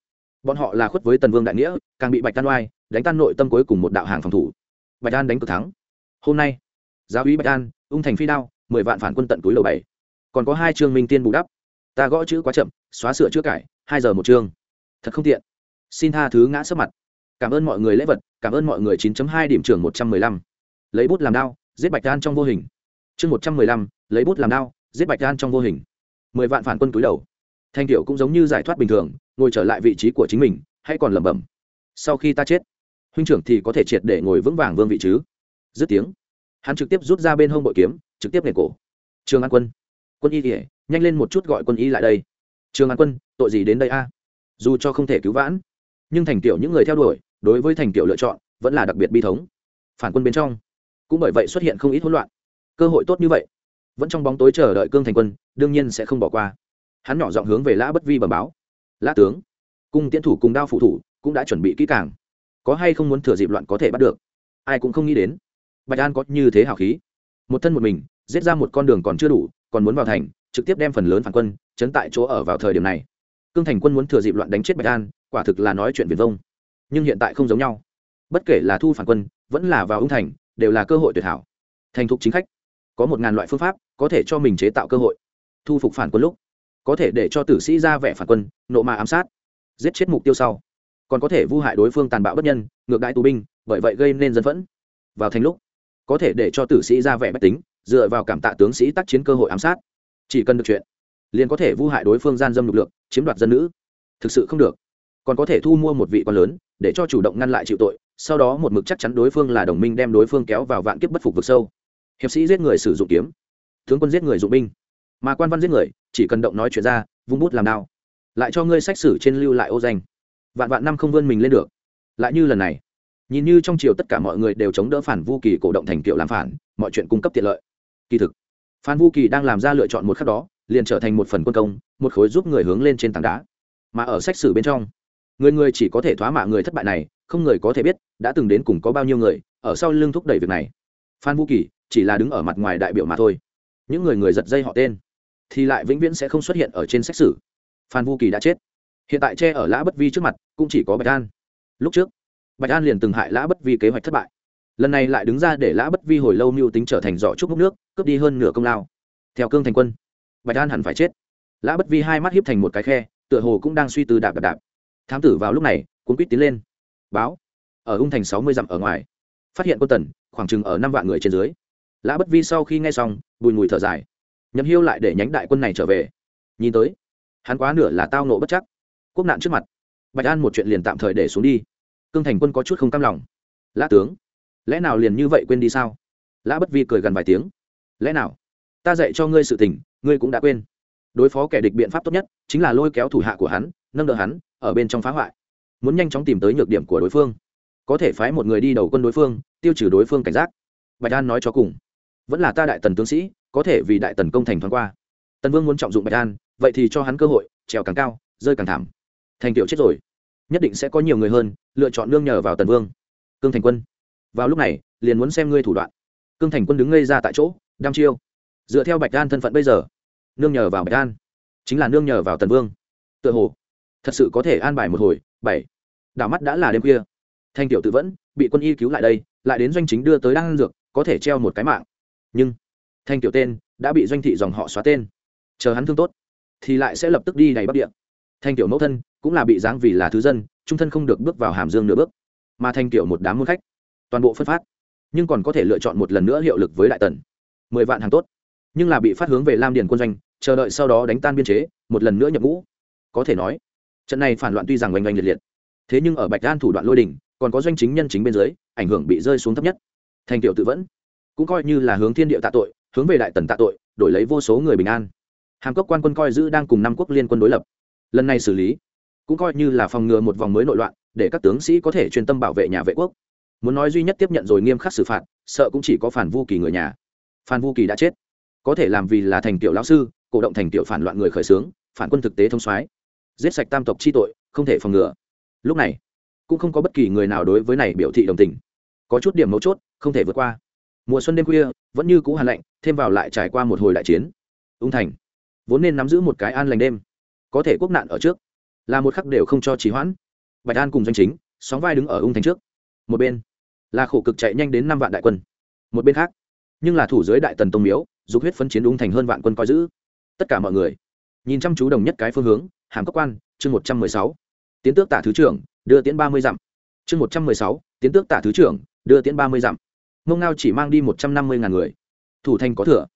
bọn họ là khuất với tần vương đại nghĩa, càng bị bạch tan oai, đánh tan nội tâm cuối cùng một đạo hàng phòng thủ. Bạch an đánh cực thắng. Hôm nay, giáo úy bạch an, ung thành phi đao, mười vạn phản quân tận túi lầu bảy. Còn có hai chương minh tiên bù đắp. Ta gõ chữ quá chậm, xóa sửa chữa cải, hai giờ một chương thật không tiện. Xin tha thứ ngã sấp mặt. Cảm ơn mọi người lễ vật, cảm ơn mọi người 9 hai điểm trường một trăm mười lăm. Lấy bút làm đao, giết bạch đan trong vô hình. Chương một trăm mười lăm, lấy bút làm đao, giết bạch đan trong vô hình. Mười vạn phản quân túi đầu thanh tiểu cũng giống như giải thoát bình thường, ngồi trở lại vị trí của chính mình, hay còn lẩm bẩm, sau khi ta chết, huynh trưởng thì có thể triệt để ngồi vững vàng vương vị chứ? Dứt tiếng, hắn trực tiếp rút ra bên hông bội kiếm, trực tiếp nệ cổ. Trường an quân quân y kỉa nhanh lên một chút gọi quân y lại đây. Trường an quân, tội gì đến đây a? Dù cho không thể cứu vãn, nhưng thành tiểu những người theo đuổi, đối với thành tiểu lựa chọn, vẫn là đặc biệt bi thống. Phản quân bên trong, cũng bởi vậy xuất hiện không ít hỗn loạn. Cơ hội tốt như vậy, vẫn trong bóng tối chờ đợi cương thành quân, đương nhiên sẽ không bỏ qua hắn nhỏ giọng hướng về lã bất vi bẩm báo. Lã tướng, cung tiến thủ cùng đao phụ thủ cũng đã chuẩn bị kỹ càng. Có hay không muốn thừa dịp loạn có thể bắt được? Ai cũng không nghĩ đến. Bạch an có như thế hào khí. Một thân một mình, giết ra một con đường còn chưa đủ, còn muốn vào thành, trực tiếp đem phần lớn phản quân chấn tại chỗ ở vào thời điểm này. Cương thành quân muốn thừa dịp loạn đánh chết bạch an, quả thực là nói chuyện viền vông. Nhưng hiện tại không giống nhau. Bất kể là thu phản quân, vẫn là vào ung thành, đều là cơ hội tuyệt hảo. Thành thục chính khách. Có một ngàn loại phương pháp có thể cho mình chế tạo cơ hội. Thu phục phản quân lúc có thể để cho tử sĩ ra vẻ phản quân, nộ mà ám sát, giết chết mục tiêu sau. Còn có thể vu hại đối phương tàn bạo bất nhân, ngược đãi tù binh, bởi vậy gây nên dân phẫn. Vào thành lúc, có thể để cho tử sĩ ra vẻ bách tính, dựa vào cảm tạ tướng sĩ tác chiến cơ hội ám sát. Chỉ cần được chuyện, liền có thể vu hại đối phương gian dâm lực lượng, chiếm đoạt dân nữ. Thực sự không được. Còn có thể thu mua một vị quan lớn, để cho chủ động ngăn lại chịu tội, sau đó một mực chắc chắn đối phương là đồng minh đem đối phương kéo vào vạn kiếp bất phục vực sâu. Hiệp sĩ giết người sử dụng kiếm. Tướng quân giết người dụng binh mà quan văn giết người, chỉ cần động nói chuyện ra, vung bút làm đao. Lại cho ngươi sách sử trên lưu lại ô danh. Vạn vạn năm không vươn mình lên được. Lại như lần này, nhìn như trong triều tất cả mọi người đều chống đỡ phản vu kỳ cổ động thành kiệu làm phản, mọi chuyện cung cấp tiện lợi. Kỳ thực phan vu kỳ đang làm ra lựa chọn một khắc đó, liền trở thành một phần quân công, một khối giúp người hướng lên trên tảng đá. Mà ở sách sử bên trong, người người chỉ có thể thoá mạ người thất bại này, không người có thể biết đã từng đến cùng có bao nhiêu người ở sau lưng thúc đẩy việc này. Phan vũ kỳ chỉ là đứng ở mặt ngoài đại biểu mà thôi. Những người người giật dây họ tên thì lại vĩnh viễn sẽ không xuất hiện ở trên sách sử phan Vu kỳ đã chết. Hiện tại che ở lã bất vi trước mặt cũng chỉ có bạch an. Lúc trước, bạch an liền từng hại lã bất vi kế hoạch thất bại. Lần này lại đứng ra để lã bất vi hồi lâu mưu tính trở thành giỏ trúc múc nước, cướp đi hơn nửa công lao. Theo cương thành quân, bạch an hẳn phải chết. Lã bất vi hai mắt hiếp thành một cái khe, tựa hồ cũng đang suy tư đạp đạp đạp. Thám tử vào lúc này, cuốn quýt tiến lên. Báo, ở ung thành sáu mươi dặm ở ngoài, phát hiện quân tần, khoảng chừng ở năm vạn người trên dưới. Lã bất vi sau khi nghe xong, bùi mùi thở dài nhậm hiêu lại để nhánh đại quân này trở về. Nhìn tới, hắn quá nửa là tao nộ bất chắc. Quốc nạn trước mặt, bạch an một chuyện liền tạm thời để xuống đi. Cương thành quân có chút không cam lòng. Lã tướng, lẽ nào liền như vậy quên đi sao? Lã bất vi cười gần vài tiếng. Lẽ nào? Ta dạy cho ngươi sự tình, ngươi cũng đã quên. Đối phó kẻ địch biện pháp tốt nhất chính là lôi kéo thủ hạ của hắn, nâng đỡ hắn, ở bên trong phá hoại. Muốn nhanh chóng tìm tới nhược điểm của đối phương. Có thể phái một người đi đầu quân đối phương, tiêu trừ đối phương cảnh giác. Bạch an nói cho cùng. Vẫn là ta đại tần tướng sĩ có thể vì đại tần công thành thoáng qua. Tần vương muốn trọng dụng bạch an, vậy thì cho hắn cơ hội, trèo càng cao, rơi càng thảm. Thành tiểu chết rồi. Nhất định sẽ có nhiều người hơn, lựa chọn nương nhờ vào tần vương. Cương thành quân. Vào lúc này, liền muốn xem ngươi thủ đoạn. Cương thành quân đứng ngây ra tại chỗ, đăm chiêu. Dựa theo bạch an thân phận bây giờ, nương nhờ vào bạch an, chính là nương nhờ vào tần vương. Tựa hồ, thật sự có thể an bài một hồi, bảy. Đảo mắt đã là đêm khuya. Thanh tiểu tự vẫn, bị quân y cứu lại đây, lại đến doanh chính đưa tới đan dược, có thể treo một cái mạng. Nhưng thanh tiểu tên, đã bị doanh thị dòng họ xóa tên. Chờ hắn thương tốt, thì lại sẽ lập tức đi đầy bắc địa. Thanh tiểu mẫu thân cũng là bị giáng vì là thứ dân, trung thân không được bước vào hàm dương nửa bước. Mà thanh tiểu một đám môn khách, toàn bộ phân phát. Nhưng còn có thể lựa chọn một lần nữa hiệu lực với đại tần. Mười vạn hàng tốt. Nhưng là bị phát hướng về lam điền quân doanh, chờ đợi sau đó đánh tan biên chế, một lần nữa nhập ngũ. Có thể nói, trận này phản loạn tuy rằng oanh oanh liệt liệt, thế nhưng ở bạch an thủ đoạn lôi đình còn có doanh chính nhân chính bên dưới, ảnh hưởng bị rơi xuống thấp nhất. Thành tiểu tự vẫn, cũng coi như là hướng thiên địa tạ tội hướng về đại tần tạ tội, đổi lấy vô số người bình an. Hàm cốc quan quân coi giữ đang cùng năm quốc liên quân đối lập. Lần này xử lý, cũng coi như là phòng ngừa một vòng mới nội loạn, để các tướng sĩ có thể chuyên tâm bảo vệ nhà vệ quốc. Muốn nói duy nhất tiếp nhận rồi nghiêm khắc xử phạt, sợ cũng chỉ có phản vu kỳ người nhà. Phan vu kỳ đã chết. Có thể làm vì là thành tiểu lão sư, cổ động thành tiểu phản loạn người khởi xướng, phản quân thực tế thông soái. Giết sạch tam tộc chi tội, không thể phòng ngừa. Lúc này, cũng không có bất kỳ người nào đối với này biểu thị đồng tình. Có chút điểm mấu chốt, không thể vượt qua mùa xuân đêm khuya, vẫn như cũ hàn lạnh, thêm vào lại trải qua một hồi đại chiến. Ung thành, vốn nên nắm giữ một cái an lành đêm. Có thể quốc nạn ở trước, là một khắc đều không cho trì hoãn. Bạch an cùng doanh chính, sóng vai đứng ở ung thành trước. Một bên, là khổ cực chạy nhanh đến năm vạn đại quân. Một bên khác, nhưng là thủ dưới đại tần tông miếu, dục huyết phân chiến ung thành hơn vạn quân coi giữ. Tất cả mọi người, nhìn chăm chú đồng nhất cái phương hướng, hàm cấp quan, chương một trăm mười sáu. Tiến tước tả thứ trưởng, đưa tiến ba mươi dặm. Chương một trăm mười sáu, tiến tước tả thứ trưởng, đưa tiến ba mươi dặm mông ngao chỉ mang đi một trăm năm mươi ngàn người. Thủ thành có thừa.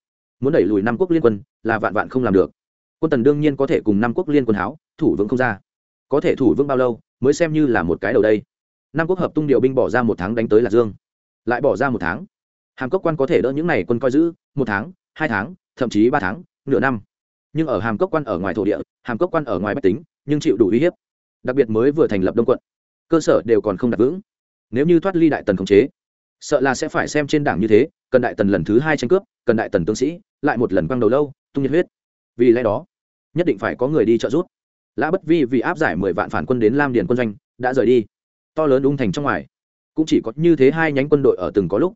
Muốn đẩy lùi năm quốc liên quân là vạn vạn không làm được. Quân tần đương nhiên có thể cùng năm quốc liên quân háo, thủ vững không ra. Có thể thủ vững bao lâu, mới xem như là một cái đầu đây. Năm quốc hợp tung điều binh bỏ ra một tháng đánh tới lạc dương. Lại bỏ ra một tháng. Hàm cốc quan có thể đỡ những n à y quân coi giữ, một tháng, hai tháng, thậm chí ba tháng, nửa năm. Nhưng ở hàm cốc quan ở ngoài thổ địa, hàm cốc quan ở ngoài bách tính, nhưng chịu đủ uy hiếp. Đặc biệt mới vừa thành lập đông quận. Cơ sở đều còn không đặt vững. Nếu như thoát ly đại tần khống chế sợ là sẽ phải xem trên đảng như thế, cần đại tần lần thứ hai tranh cướp, cần đại tần tướng sĩ, lại một lần quăng đầu lâu, tung nhiệt huyết. Vì lẽ đó, nhất định phải có người đi trợ giúp. Lã bất vi vì áp giải mười vạn phản quân đến lam điền quân doanh, đã rời đi. To lớn ung thành trong ngoài, cũng chỉ có như thế hai nhánh quân đội ở từng có lúc.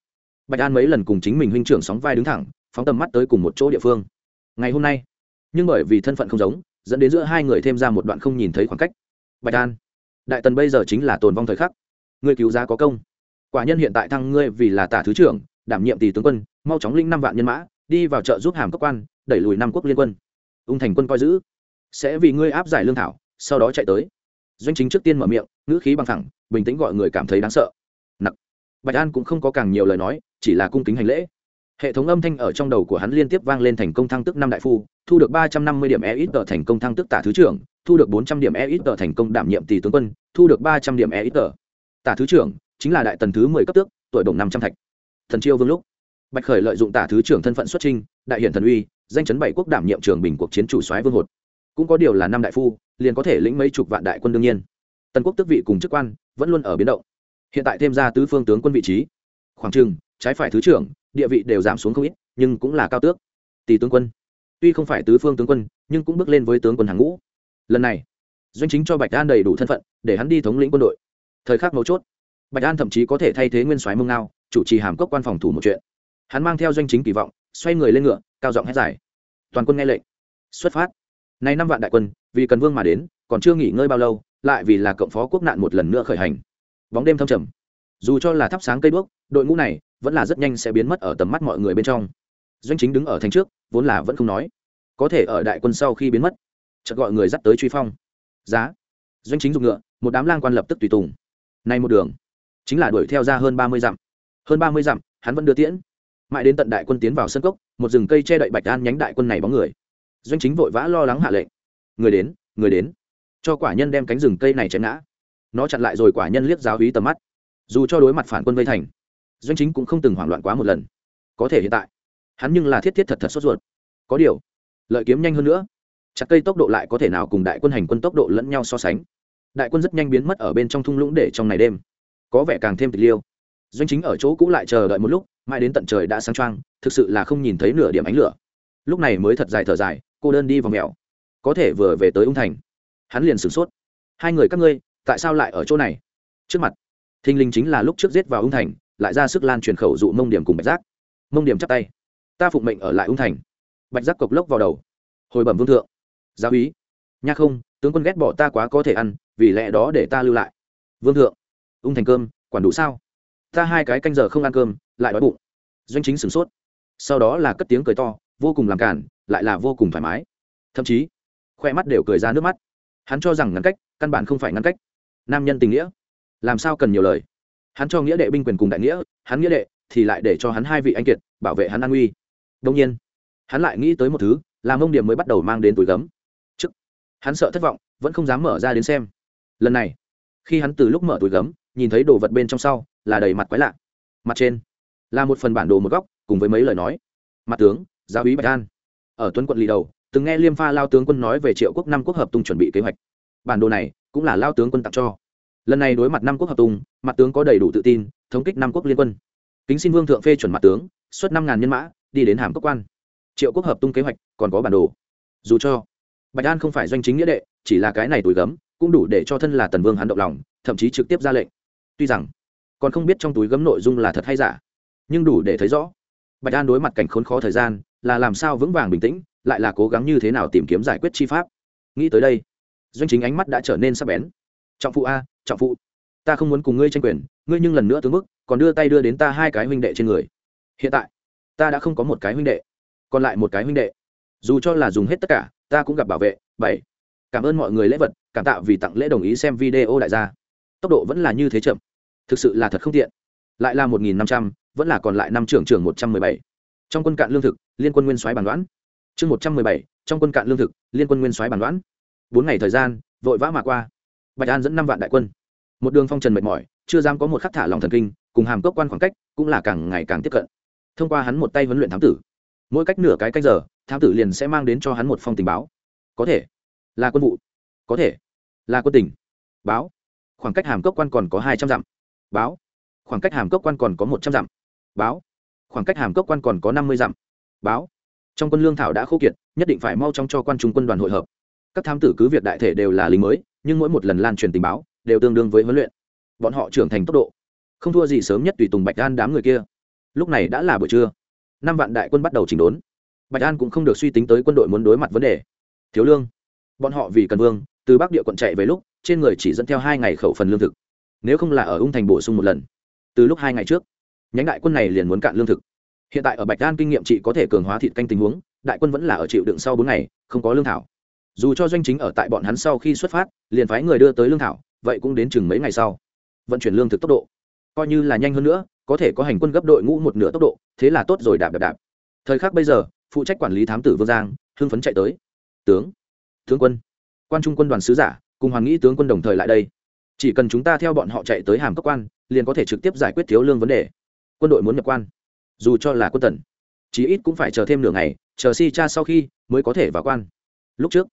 Bạch an mấy lần cùng chính mình huynh trưởng sóng vai đứng thẳng, phóng tầm mắt tới cùng một chỗ địa phương. Ngày hôm nay, nhưng bởi vì thân phận không giống, dẫn đến giữa hai người thêm ra một đoạn không nhìn thấy khoảng cách. Bạch an, đại tần bây giờ chính là tồn vong thời khắc. Ngươi cứu giá có công quả nhân hiện tại thăng ngươi vì là tả thứ trưởng, đảm nhiệm tỷ tướng quân, mau chóng linh năm vạn nhân mã, đi vào chợ giúp hàm cấp quan, đẩy lùi năm quốc liên quân. Ung thành quân coi giữ. Sẽ vì ngươi áp giải lương thảo, sau đó chạy tới. Doanh chính trước tiên mở miệng, ngữ khí bằng thẳng bình tĩnh gọi người cảm thấy đáng sợ. Nặc. Bạch an cũng không có càng nhiều lời nói, chỉ là cung kính hành lễ. Hệ thống âm thanh ở trong đầu của hắn liên tiếp vang lên thành công thăng tức năm đại phu, thu được ba trăm năm mươi điểm e ít tờ thành công thăng tức tả thứ trưởng, thu được bốn trăm điểm e ít tờ thành công đảm nhiệm tỷ tướng quân, thu được ba trăm điểm e ít tờ. Tả thứ trưởng chính là đại tần thứ mười cấp tước, tuổi đồng năm trăm thạch. Thần chiêu vương lúc, bạch khởi lợi dụng tả thứ trưởng thân phận xuất trinh đại hiển thần uy, danh chấn bảy quốc đảm nhiệm trường bình cuộc chiến chủ soái vương hột. Cũng có điều là năm đại phu, liền có thể lĩnh mấy chục vạn đại quân đương nhiên. Tần quốc tước vị cùng chức quan vẫn luôn ở biến động. Hiện tại thêm ra tứ phương tướng quân vị trí. Khoảng trừng trái phải thứ trưởng, địa vị đều giảm xuống không ít, nhưng cũng là cao tước. Tỷ tướng quân. Tuy không phải tứ phương tướng quân, nhưng cũng bước lên với tướng quân hàng ngũ. Lần này, doanh chính cho bạch an đầy đủ thân phận, để hắn đi thống lĩnh quân đội. Thời khắc mấu chốt bạch an thậm chí có thể thay thế nguyên soái mông ngao, chủ trì hàm cốc quan phòng thủ một chuyện. Hắn mang theo doanh chính kỳ vọng, xoay người lên ngựa, cao giọng hét dài. Toàn quân nghe lệnh. Xuất phát. Nay năm vạn đại quân, vì cần vương mà đến, còn chưa nghỉ ngơi bao lâu, lại vì là cộng phó quốc nạn một lần nữa khởi hành. Bóng đêm thâm trầm. Dù cho là thắp sáng cây đuốc, đội ngũ này vẫn là rất nhanh sẽ biến mất ở tầm mắt mọi người bên trong. Doanh chính đứng ở thành trước, vốn là vẫn không nói. Có thể ở đại quân sau khi biến mất, chợt gọi người dắt tới truy phong. Giá. Doanh chính dùng ngựa, một đám lang quan lập tức tùy tùng. Nay một đường chính là đuổi theo ra hơn ba mươi dặm. Hơn ba mươi dặm, hắn vẫn đưa tiễn. Mãi đến tận đại quân tiến vào sân cốc, một rừng cây che đậy bạch an nhánh đại quân này bóng người. Doanh chính vội vã lo lắng hạ lệnh. Người đến người đến. Cho quả nhân đem cánh rừng cây này chém ngã. Nó chặn lại rồi quả nhân liếc giáo hí tầm mắt. Dù cho đối mặt phản quân vây thành, doanh chính cũng không từng hoảng loạn quá một lần. Có thể hiện tại, hắn nhưng là thiết thiết thật thật sốt ruột. Có điều, lợi kiếm nhanh hơn nữa. Chặt cây tốc độ lại có thể nào cùng đại quân hành quân tốc độ lẫn nhau so sánh? Đại quân rất nhanh biến mất ở bên trong thung lũng để trong ngày đêm có vẻ càng thêm tịch liêu. Doanh chính ở chỗ cũ lại chờ đợi một lúc, mãi đến tận trời đã sáng trăng thực sự là không nhìn thấy nửa điểm ánh lửa. Lúc này mới thật dài thở dài, cô đơn đi vào mèo. Có thể vừa về tới ung thành, hắn liền sửng sốt. Hai người các ngươi, tại sao lại ở chỗ này? Trước mặt thinh linh chính là lúc trước giết vào ung thành, lại ra sức lan truyền khẩu dụ mông điểm cùng bạch giác. Mông điểm chắp tay. Ta phụng mệnh ở lại ung thành. Bạch giác cộc lốc vào đầu. Hồi bẩm vương thượng. Giáo úy. Nha không, tướng quân ghét bỏ ta quá có thể ăn, vì lẽ đó để ta lưu lại. Vương thượng ung thành cơm, quản đủ sao? Ta hai cái canh giờ không ăn cơm, lại đói bụng. Doanh chính sửng sốt. Sau đó là cất tiếng cười to, vô cùng làm cản, lại là vô cùng thoải mái. Thậm chí, khoe mắt đều cười ra nước mắt. Hắn cho rằng ngăn cách, căn bản không phải ngăn cách. Nam nhân tình nghĩa. Làm sao cần nhiều lời? Hắn cho nghĩa đệ binh quyền cùng đại nghĩa, hắn nghĩa đệ thì lại để cho hắn hai vị anh kiệt bảo vệ hắn an uy. Đông nhiên, hắn lại nghĩ tới một thứ, làm ông điểm mới bắt đầu mang đến túi gấm. Chức hắn sợ thất vọng, vẫn không dám mở ra đến xem. Lần này, khi hắn từ lúc mở túi gấm nhìn thấy đồ vật bên trong sau, là đầy mặt quái lạ. Mặt trên, là một phần bản đồ một góc, cùng với mấy lời nói. Mặt tướng gia úy bạch an. Ở tuấn quận lì đầu, từng nghe liêm pha lao tướng quân nói về triệu quốc năm quốc hợp tung chuẩn bị kế hoạch. Bản đồ này, cũng là lao tướng quân tặng cho. Lần này đối mặt năm quốc hợp tung, mặt tướng có đầy đủ tự tin, thống kích năm quốc liên quân. Kính xin vương thượng phê chuẩn mặt tướng, xuất năm ngàn nhân mã, đi đến hàm cốc quan. Triệu quốc hợp tung kế hoạch, còn có bản đồ. Dù cho bạch an không phải doanh chính nghĩa đệ, chỉ là cái này tuổi gấm, cũng đủ để cho thân là tần vương hắn động lòng, thậm chí trực tiếp ra lệnh tuy rằng, còn không biết trong túi gấm nội dung là thật hay giả, nhưng đủ để thấy rõ. Bạch an đối mặt cảnh khốn khó thời gian, là làm sao vững vàng bình tĩnh, lại là cố gắng như thế nào tìm kiếm giải quyết chi pháp. Nghĩ tới đây, doanh chính ánh mắt đã trở nên sắc bén. Trọng phụ a, trọng phụ, ta không muốn cùng ngươi tranh quyền, ngươi nhưng lần nữa tướng bức, còn đưa tay đưa đến ta hai cái huynh đệ trên người. Hiện tại, ta đã không có một cái huynh đệ, còn lại một cái huynh đệ. Dù cho là dùng hết tất cả, ta cũng gặp bảo vệ. Bảy, cảm ơn mọi người lễ vật, cảm tạ vì tặng lễ đồng ý xem video đại gia tốc độ vẫn là như thế chậm. Thực sự là thật không tiện. Lại là một nghìn năm trăm, vẫn là còn lại năm trưởng trưởng một trăm mười bảy. Trong quân cạn lương thực, liên quân nguyên soái bản đoán. Chương một trăm mười bảy, trong quân cạn lương thực, liên quân nguyên soái bản đoán. Bốn ngày thời gian, vội vã mà qua. Bạch an dẫn năm vạn đại quân. Một đường phong trần mệt mỏi, chưa dám có một khắc thả lòng thần kinh, cùng hàm cốc quan khoảng cách cũng là càng ngày càng tiếp cận. Thông qua hắn một tay huấn luyện thám tử, mỗi cách nửa cái cách giờ, thám tử liền sẽ mang đến cho hắn một phong tình báo. Có thể là quân vụ, có thể là quân tình. Báo khoảng cách hàm cốc quan còn có hai trăm dặm. Báo. Khoảng cách hàm cốc quan còn có một trăm dặm. Báo. Khoảng cách hàm cốc quan còn có năm mươi dặm. Báo. Trong quân lương thảo đã khô kiệt, nhất định phải mau chóng cho quan trung quân đoàn hội hợp. Các thám tử cứ việc đại thể đều là lính mới, nhưng mỗi một lần lan truyền tình báo, đều tương đương với huấn luyện. Bọn họ trưởng thành tốc độ. Không thua gì sớm nhất tùy tùng bạch an đám người kia. Lúc này đã là buổi trưa. Năm vạn đại quân bắt đầu chỉnh đốn. Bạch an cũng không được suy tính tới quân đội muốn đối mặt vấn đề. Thiếu lương. Bọn họ vì cần vương, từ bắc địa quận chạy về lúc trên người chỉ dẫn theo hai ngày khẩu phần lương thực. Nếu không là ở ung thành bổ sung một lần, từ lúc hai ngày trước, nhánh đại quân này liền muốn cạn lương thực. Hiện tại ở bạch Đan kinh nghiệm chị có thể cường hóa thịt canh tình huống, đại quân vẫn là ở chịu đựng sau bốn ngày, không có lương thảo. Dù cho doanh chính ở tại bọn hắn sau khi xuất phát, liền phái người đưa tới lương thảo, vậy cũng đến chừng mấy ngày sau. Vận chuyển lương thực tốc độ, coi như là nhanh hơn nữa, có thể có hành quân gấp đội ngũ một nửa tốc độ, thế là tốt rồi đạp đạp đạp. Thời khắc bây giờ, phụ trách quản lý thám tử vương giang, hưng phấn chạy tới. Tướng tướng quân, quan trung quân đoàn sứ giả cùng hoàng nghĩ tướng quân đồng thời lại đây. Chỉ cần chúng ta theo bọn họ chạy tới hàm cấp quan, liền có thể trực tiếp giải quyết thiếu lương vấn đề. Quân đội muốn nhập quan. Dù cho là quân tần, chí ít cũng phải chờ thêm nửa ngày, chờ si cha sau khi mới có thể vào quan. Lúc trước,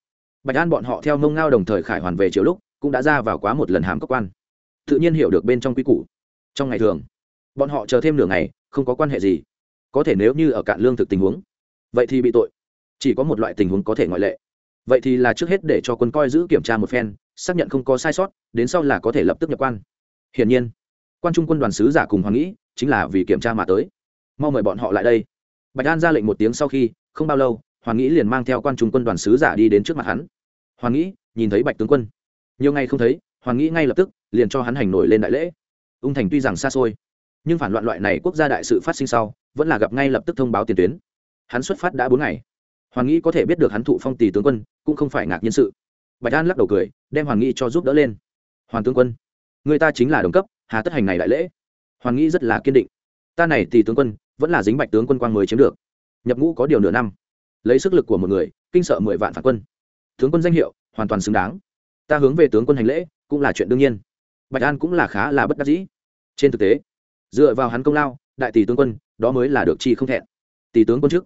bạch an bọn họ theo mông ngao đồng thời khải hoàn về chiều lúc, cũng đã ra vào quá một lần hàm cấp quan. Tự nhiên hiểu được bên trong quy củ. Trong ngày thường, bọn họ chờ thêm nửa ngày, không có quan hệ gì. Có thể nếu như ở cạn lương thực tình huống, vậy thì bị tội. Chỉ có một loại tình huống có thể ngoại lệ. Vậy thì là trước hết để cho quân coi giữ kiểm tra một phen xác nhận không có sai sót, đến sau là có thể lập tức nhập quan. Hiển nhiên, quan trung quân đoàn sứ giả cùng hoàng nghĩ chính là vì kiểm tra mà tới. Mau mời bọn họ lại đây. Bạch an ra lệnh một tiếng sau khi, không bao lâu, hoàng nghĩ liền mang theo quan trung quân đoàn sứ giả đi đến trước mặt hắn. Hoàng nghĩ, nhìn thấy bạch tướng quân. Nhiều ngày không thấy, hoàng nghĩ ngay lập tức liền cho hắn hành nổi lên đại lễ. Ung thành tuy rằng xa xôi, nhưng phản loạn loại này quốc gia đại sự phát sinh sau, vẫn là gặp ngay lập tức thông báo tiền tuyến. Hắn xuất phát đã bốn ngày. Hoàng nghĩ có thể biết được hắn thụ phong tỷ tướng quân, cũng không phải ngạc nhiên sự bạch an lắc đầu cười, đem hoàng Nghị cho giúp đỡ lên. Hoàng tướng quân, người ta chính là đồng cấp, hà tất hành này đại lễ. Hoàng nghĩ rất là kiên định. Ta này tỷ tướng quân, vẫn là dính bạch tướng quân quang mới chiếm được. Nhập ngũ có điều nửa năm. Lấy sức lực của một người, kinh sợ mười vạn phản quân. Tướng quân danh hiệu, hoàn toàn xứng đáng. Ta hướng về tướng quân hành lễ, cũng là chuyện đương nhiên. Bạch an cũng là khá là bất đắc dĩ. Trên thực tế, dựa vào hắn công lao, đại tỷ tướng quân, đó mới là được chi không thẹn. Tỷ tướng quân trước,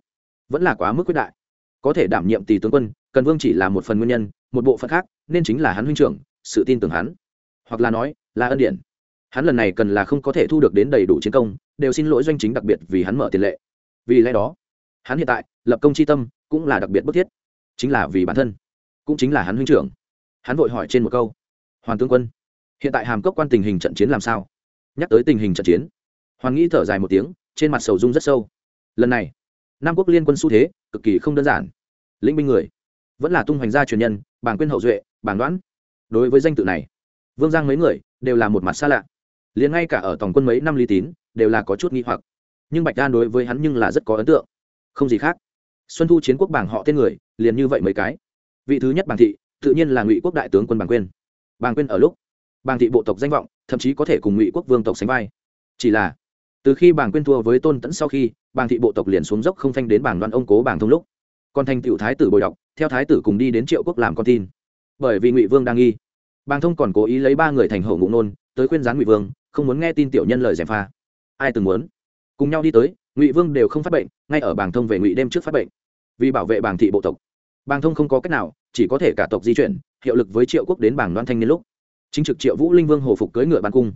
vẫn là quá mức quyết đại có thể đảm nhiệm tỷ tướng quân, cần vương chỉ là một phần nguyên nhân, một bộ phận khác, nên chính là hắn huynh trưởng, sự tin tưởng hắn. Hoặc là nói, là ân điển. Hắn lần này cần là không có thể thu được đến đầy đủ chiến công, đều xin lỗi doanh chính đặc biệt vì hắn mở tiền lệ. Vì lẽ đó, hắn hiện tại, lập công chi tâm, cũng là đặc biệt bức thiết. Chính là vì bản thân, cũng chính là hắn huynh trưởng. Hắn vội hỏi trên một câu, hoàng tướng quân, hiện tại hàm cốc quan tình hình trận chiến làm sao? Nhắc tới tình hình trận chiến, hoàng nghĩ thở dài một tiếng, trên mặt sầu dung rất sâu. Lần này nam quốc liên quân xu thế, cực kỳ không đơn giản. Lĩnh binh người, vẫn là tung hoành gia truyền nhân bảng quyên hậu duệ bảng đoán. Đối với danh tự này, vương giang mấy người đều là một mặt xa lạ. Liền ngay cả ở tổng quân mấy năm lý tín đều là có chút nghi hoặc. Nhưng bạch đan đối với hắn nhưng là rất có ấn tượng. Không gì khác, xuân thu chiến quốc bảng họ tên người, liền như vậy mấy cái. Vị thứ nhất bàng thị, tự nhiên là ngụy quốc đại tướng quân bàng quyên. Bàng quyên ở lúc bàng thị bộ tộc danh vọng, thậm chí có thể cùng ngụy quốc vương tộc sánh vai. Chỉ là từ khi bàng quyên thua với tôn tẫn sau khi, bàng thị bộ tộc liền xuống dốc không phanh đến bảng đoan ông cố bàng thông lúc. Còn thành tựu thái tử bồi đọc, theo thái tử cùng đi đến triệu quốc làm con tin. Bởi vì ngụy vương đang nghi. Bàng thông còn cố ý lấy ba người thành hậu ngụ nôn, tới khuyên gián ngụy vương, không muốn nghe tin tiểu nhân lời gièm pha. Ai từng muốn? Cùng nhau đi tới, ngụy vương đều không phát bệnh, ngay ở bàng thông về ngụy đêm trước phát bệnh. Vì bảo vệ bàng thị bộ tộc. Bàng thông không có cách nào, chỉ có thể cả tộc di chuyển, hiệu lực với triệu quốc đến bảng đoan thanh niên lúc. Chính trực triệu vũ linh vương hồ phục cưỡi ngựa bàn cung.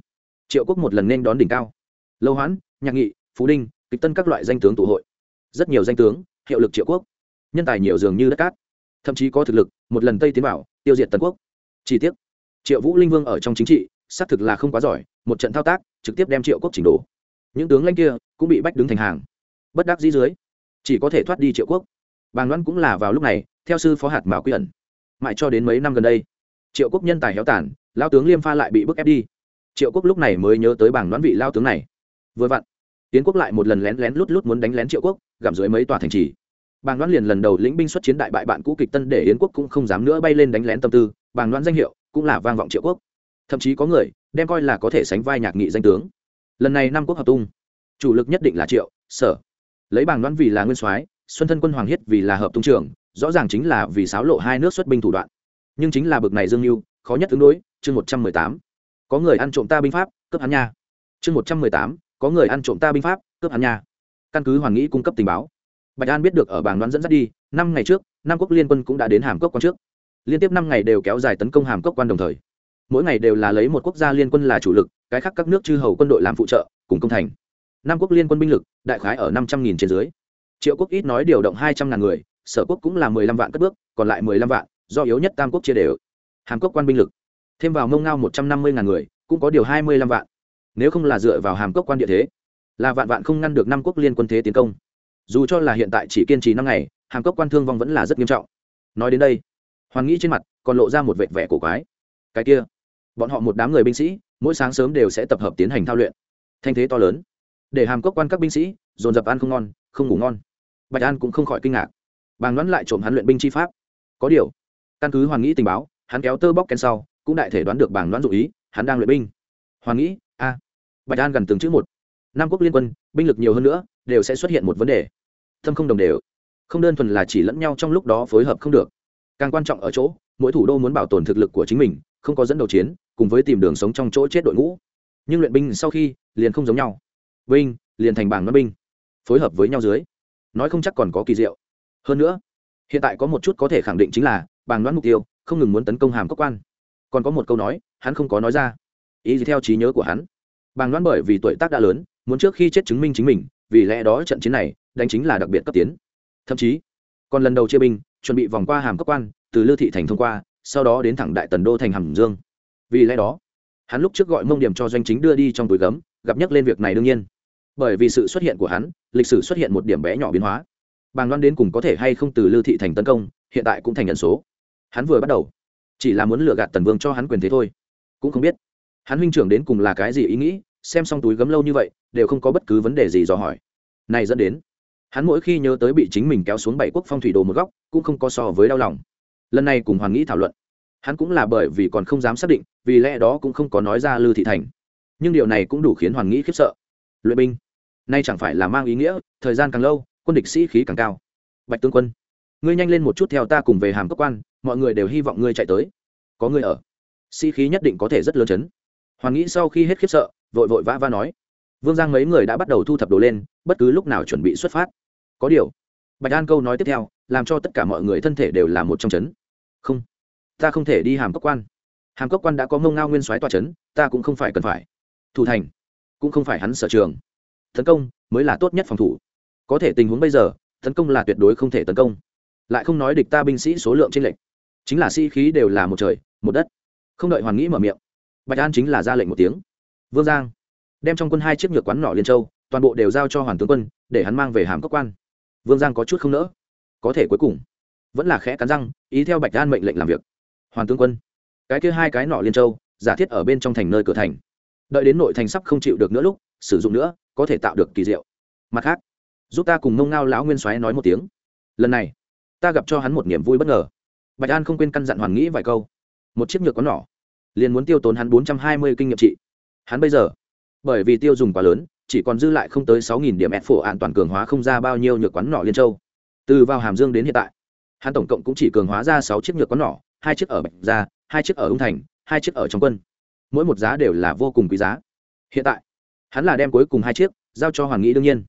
Triệu quốc một lần nên đón đỉnh cao lâu hoãn, nhạc nghị, phú đinh, kịch tân các loại danh tướng tụ hội. Rất nhiều danh tướng, hiệu lực triệu quốc. Nhân tài nhiều dường như đất cát. Thậm chí có thực lực, một lần tây tiến bảo, tiêu diệt tần quốc. Chi tiết triệu vũ linh vương ở trong chính trị, xác thực là không quá giỏi, một trận thao tác, trực tiếp đem triệu quốc chỉnh đổ. Những tướng lãnh kia cũng bị bách đứng thành hàng. Bất đắc dĩ dưới, chỉ có thể thoát đi triệu quốc. Bàng loan cũng là vào lúc này, theo sư phó hạt mạo quy ẩn. Mãi cho đến mấy năm gần đây, triệu quốc nhân tài héo tàn lao tướng liêm pha lại bị bức ép đi. Triệu quốc lúc này mới nhớ tới bảng đoán vị lao tướng này vừa vặn tiến quốc lại một lần lén lén lút lút muốn đánh lén triệu quốc, gặm dưới mấy tòa thành trì. Bàng đoán liền lần đầu lĩnh binh xuất chiến đại bại bạn cũ kịch tân để yến quốc cũng không dám nữa bay lên đánh lén tâm tư, bàng đoán danh hiệu cũng là vang vọng triệu quốc. Thậm chí có người đem coi là có thể sánh vai nhạc nghị danh tướng. Lần này năm quốc hợp tung, chủ lực nhất định là triệu, sở. Lấy bàng đoán vì là nguyên soái, xuân thân quân hoàng hiết vì là hợp tung trưởng, rõ ràng chính là vì sáo lộ hai nước xuất binh thủ đoạn. Nhưng chính là bực này dương mưu khó nhất ứng đối, chương một trăm mười tám. Có người ăn trộm ta binh pháp, cướp hắn nha. Chương một trăm mười tám có người ăn trộm ta binh pháp, cướp hắn nha căn cứ hoàn nghĩ cung cấp tình báo. Bạch an biết được ở bảng đoán dẫn dắt đi, năm ngày trước nam quốc liên quân cũng đã đến hàm cốc quan trước. Liên tiếp năm ngày đều kéo dài tấn công hàm cốc quan đồng thời. Mỗi ngày đều là lấy một quốc gia liên quân là chủ lực, cái khác các nước chư hầu quân đội làm phụ trợ, cùng công thành. Nam quốc liên quân binh lực, đại khái ở năm trăm nghìn trên dưới. Triệu quốc ít nói điều động hai trăm ngàn người, sở quốc cũng là mười lăm vạn cất bước, còn lại mười lăm vạn, do yếu nhất tam quốc chia đều. Hàm cốc quan binh lực. Thêm vào mông ngao một trăm năm mươi ngàn người, cũng có điều hai mươi lăm vạn nếu không là dựa vào hàm cốc quan địa thế, là vạn vạn không ngăn được năm quốc liên quân thế tiến công. Dù cho là hiện tại chỉ kiên trì năm ngày, hàm cốc quan thương vong vẫn là rất nghiêm trọng. Nói đến đây hoàn nghĩ trên mặt còn lộ ra một vệt vẻ cổ quái. Cái kia, bọn họ một đám người binh sĩ, mỗi sáng sớm đều sẽ tập hợp tiến hành thao luyện. Thanh thế to lớn. Để hàm cốc quan các binh sĩ dồn dập ăn không ngon, không ngủ ngon. Bạch an cũng không khỏi kinh ngạc. Bàng đoán lại trộm hắn luyện binh chi pháp. Có điều, căn cứ hoàn nghĩ tình báo, hắn kéo tơ bóc ken sau, cũng đại thể đoán được bàng đoán dụ ý, hắn đang luyện binh. Hoàn nghĩ a. Bạch an gần từng chữ một. Nam quốc liên quân, binh lực nhiều hơn nữa, đều sẽ xuất hiện một vấn đề. Thâm không đồng đều. Không đơn thuần là chỉ lẫn nhau trong lúc đó phối hợp không được. Càng quan trọng ở chỗ, mỗi thủ đô muốn bảo tồn thực lực của chính mình, không có dẫn đầu chiến, cùng với tìm đường sống trong chỗ chết đội ngũ. Nhưng luyện binh sau khi, liền không giống nhau. Binh, liền thành bảng nói binh. Phối hợp với nhau dưới. Nói không chắc còn có kỳ diệu. Hơn nữa, hiện tại có một chút có thể khẳng định chính là bàng đoán mục tiêu, không ngừng muốn tấn công hàm cốc quan. Còn có một câu nói, hắn không có nói ra ý gì theo trí nhớ của hắn. Bàng đoán bởi vì tuổi tác đã lớn, muốn trước khi chết chứng minh chính mình, vì lẽ đó trận chiến này đánh chính là đặc biệt cấp tiến. Thậm chí, còn lần đầu chia binh, chuẩn bị vòng qua hàm cấp quan, từ lư thị thành thông qua, sau đó đến thẳng đại tần đô thành hàm dương. Vì lẽ đó, hắn lúc trước gọi mông điểm cho doanh chính đưa đi trong túi gấm, gặp nhắc lên việc này đương nhiên. Bởi vì sự xuất hiện của hắn, lịch sử xuất hiện một điểm bé nhỏ biến hóa. Bàng loan đến cùng có thể hay không từ lưu thị thành tấn công, hiện tại cũng thành nhận số. Hắn vừa bắt đầu, chỉ là muốn lừa gạt tần vương cho hắn quyền thế thôi. Cũng không biết hắn huynh trưởng đến cùng là cái gì ý nghĩ, xem xong túi gấm lâu như vậy, đều không có bất cứ vấn đề gì dò hỏi. Này dẫn đến, hắn mỗi khi nhớ tới bị chính mình kéo xuống bảy quốc phong thủy đồ một góc, cũng không có so với đau lòng. Lần này cùng hoàng nghĩ thảo luận, hắn cũng là bởi vì còn không dám xác định, vì lẽ đó cũng không có nói ra lư thị thành. Nhưng điều này cũng đủ khiến hoàng nghĩ khiếp sợ. Luyện binh, nay chẳng phải là mang ý nghĩa, thời gian càng lâu, quân địch sĩ khí càng cao. Bạch tướng quân, ngươi nhanh lên một chút theo ta cùng về hàm cấp quan, mọi người đều hy vọng ngươi chạy tới. Có ngươi ở, sĩ khí nhất định có thể rất lớn chấn hoàn nghĩ sau khi hết khiếp sợ vội vội vã vã nói. Vương giang mấy người đã bắt đầu thu thập đồ lên bất cứ lúc nào chuẩn bị xuất phát. Có điều bạch an câu nói tiếp theo làm cho tất cả mọi người thân thể đều là một trong chấn. Không ta không thể đi hàm cấp quan. Hàm cấp quan đã có mông ngao nguyên soái tòa chấn ta cũng không phải cần phải. Thủ thành cũng không phải hắn sở trường. Tấn công mới là tốt nhất phòng thủ. Có thể tình huống bây giờ tấn công là tuyệt đối không thể tấn công. Lại không nói địch ta binh sĩ số lượng trên lệch, chính là sĩ、si、khí đều là một trời một đất. Không đợi hoàn nghĩ mở miệng bạch an chính là ra lệnh một tiếng. Vương giang đem trong quân hai chiếc nhược quán nỏ liên châu, toàn bộ đều giao cho hoàn tướng quân, để hắn mang về hàm cấp quan. Vương giang có chút không nỡ. Có thể cuối cùng, vẫn là khẽ cắn răng, ý theo bạch an mệnh lệnh làm việc. Hoàn tướng quân, cái kia hai cái nỏ liên châu, giả thiết ở bên trong thành nơi cửa thành. Đợi đến nội thành sắp không chịu được nữa lúc, sử dụng nữa, có thể tạo được kỳ diệu. Mặt khác, giúp ta cùng mông ngao lão nguyên soái nói một tiếng. Lần này, ta gặp cho hắn một niềm vui bất ngờ. Bạch an không quên căn dặn hoàn nghĩ vài câu. Một chiếc nhược có nỏ liền muốn tiêu tốn hắn bốn trăm hai mươi kinh nghiệm trị. Hắn bây giờ bởi vì tiêu dùng quá lớn chỉ còn dư lại không tới sáu nghìn điểm ép phổ an toàn cường hóa không ra bao nhiêu nhược quán nọ liên châu. Từ vào hàm dương đến hiện tại hắn tổng cộng cũng chỉ cường hóa ra sáu chiếc nhược quán nọ, hai chiếc ở bạch gia hai chiếc ở ung thành hai chiếc ở trong quân. Mỗi một giá đều là vô cùng quý giá. Hiện tại hắn là đem cuối cùng hai chiếc giao cho hoàng nghĩ đương nhiên.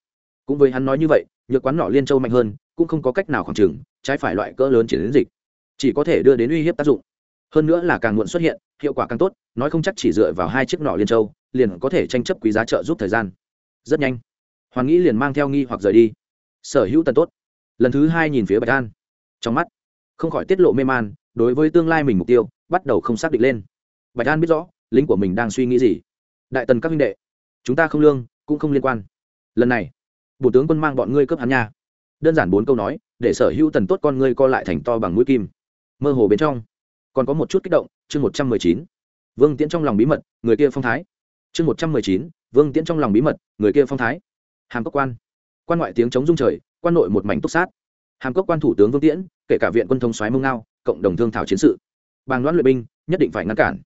Cũng với hắn nói như vậy nhược quán nọ liên châu mạnh hơn cũng không có cách nào khoảng trừng trái phải loại cỡ lớn chỉ đến dịch chỉ có thể đưa đến uy hiếp tác dụng. Hơn nữa là càng muộn xuất hiện hiệu quả càng tốt, nói không chắc chỉ dựa vào hai chiếc nọ liên châu, liền có thể tranh chấp quý giá trợ giúp thời gian. Rất nhanh, hoàng nghĩ liền mang theo nghi hoặc rời đi. Sở hữu tần tốt. Lần thứ hai nhìn phía bạch an. Trong mắt, không khỏi tiết lộ mê man, đối với tương lai mình mục tiêu, bắt đầu không xác định lên. Bạch an biết rõ, lính của mình đang suy nghĩ gì. Đại tần các huynh đệ, chúng ta không lương, cũng không liên quan. Lần này, bộ tướng quân mang bọn ngươi cướp hắn nha. Đơn giản bốn câu nói, để sở hữu tần tốt con ngươi co lại thành to bằng mũi kim. Mơ hồ bên trong, còn có một chút kích động chương một trăm mười chín, vương tiễn trong lòng bí mật, người kia phong thái. Chương một trăm mười chín, vương tiễn trong lòng bí mật, người kia phong thái. Hàm cốc quan. Quan ngoại tiếng chống rung trời, quan nội một mảnh túc sát. Hàm cốc quan thủ tướng vương tiễn, kể cả viện quân thông xoáy mông ngao, cộng đồng thương thảo chiến sự. Bàng đoán luyện binh, nhất định phải ngăn cản.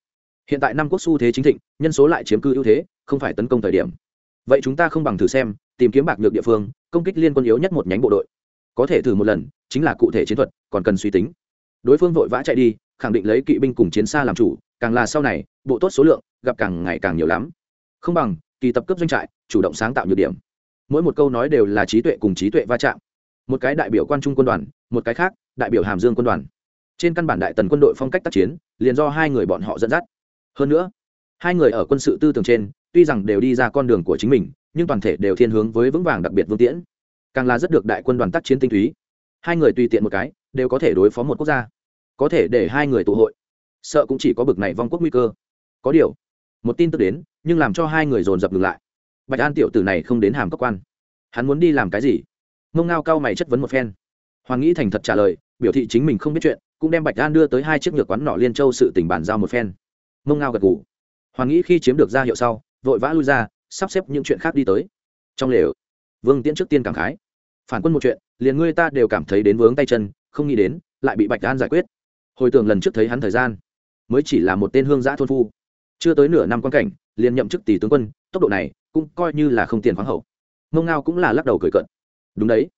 Hiện tại năm quốc xu thế chính thịnh, nhân số lại chiếm cư ưu thế, không phải tấn công thời điểm. Vậy chúng ta không bằng thử xem, tìm kiếm bạc nhược địa phương, công kích liên quân yếu nhất một nhánh bộ đội. Có thể thử một lần, chính là cụ thể chiến thuật, còn cần suy tính. Đối phương vội vã chạy đi khẳng định lấy kỵ binh cùng chiến xa làm chủ, càng là sau này, bộ tốt số lượng gặp càng ngày càng nhiều lắm. Không bằng, kỳ tập cấp doanh trại, chủ động sáng tạo nhược điểm. Mỗi một câu nói đều là trí tuệ cùng trí tuệ va chạm. Một cái đại biểu quan trung quân đoàn, một cái khác, đại biểu hàm dương quân đoàn. Trên căn bản đại tần quân đội phong cách tác chiến, liền do hai người bọn họ dẫn dắt. Hơn nữa, hai người ở quân sự tư tưởng trên, tuy rằng đều đi ra con đường của chính mình, nhưng toàn thể đều thiên hướng với vững vàng đặc biệt vương tiễn. Càng là rất được đại quân đoàn tác chiến tinh túy. Hai người tùy tiện một cái, đều có thể đối phó một quốc gia có thể để hai người tụ hội. Sợ cũng chỉ có bực này vong quốc nguy cơ. Có điều, một tin tức đến, nhưng làm cho hai người dồn dập ngừng lại. Bạch an tiểu tử này không đến hàm cấp quan. Hắn muốn đi làm cái gì? Mông ngao cao mày chất vấn một phen. Hoàng nghĩ thành thật trả lời, biểu thị chính mình không biết chuyện, cũng đem bạch an đưa tới hai chiếc nhược quán nọ liên châu sự tình bản giao một phen. Mông ngao gật ngủ hoàng nghĩ khi chiếm được ra hiệu sau, vội vã lui ra, sắp xếp những chuyện khác đi tới. Trong lều, vương tiễn trước tiên cảm khái. Phản quân một chuyện, liền ngươi ta đều cảm thấy đến vướng tay chân, không nghĩ đến, lại bị bạch an giải quyết hồi tưởng lần trước thấy hắn thời gian, mới chỉ là một tên hương giã thôn phu. Chưa tới nửa năm quan cảnh, liền nhậm chức tỷ tướng quân, tốc độ này cũng coi như là không tiền khoáng hậu. Mông ngao cũng là lắc đầu cười cận đúng đấy,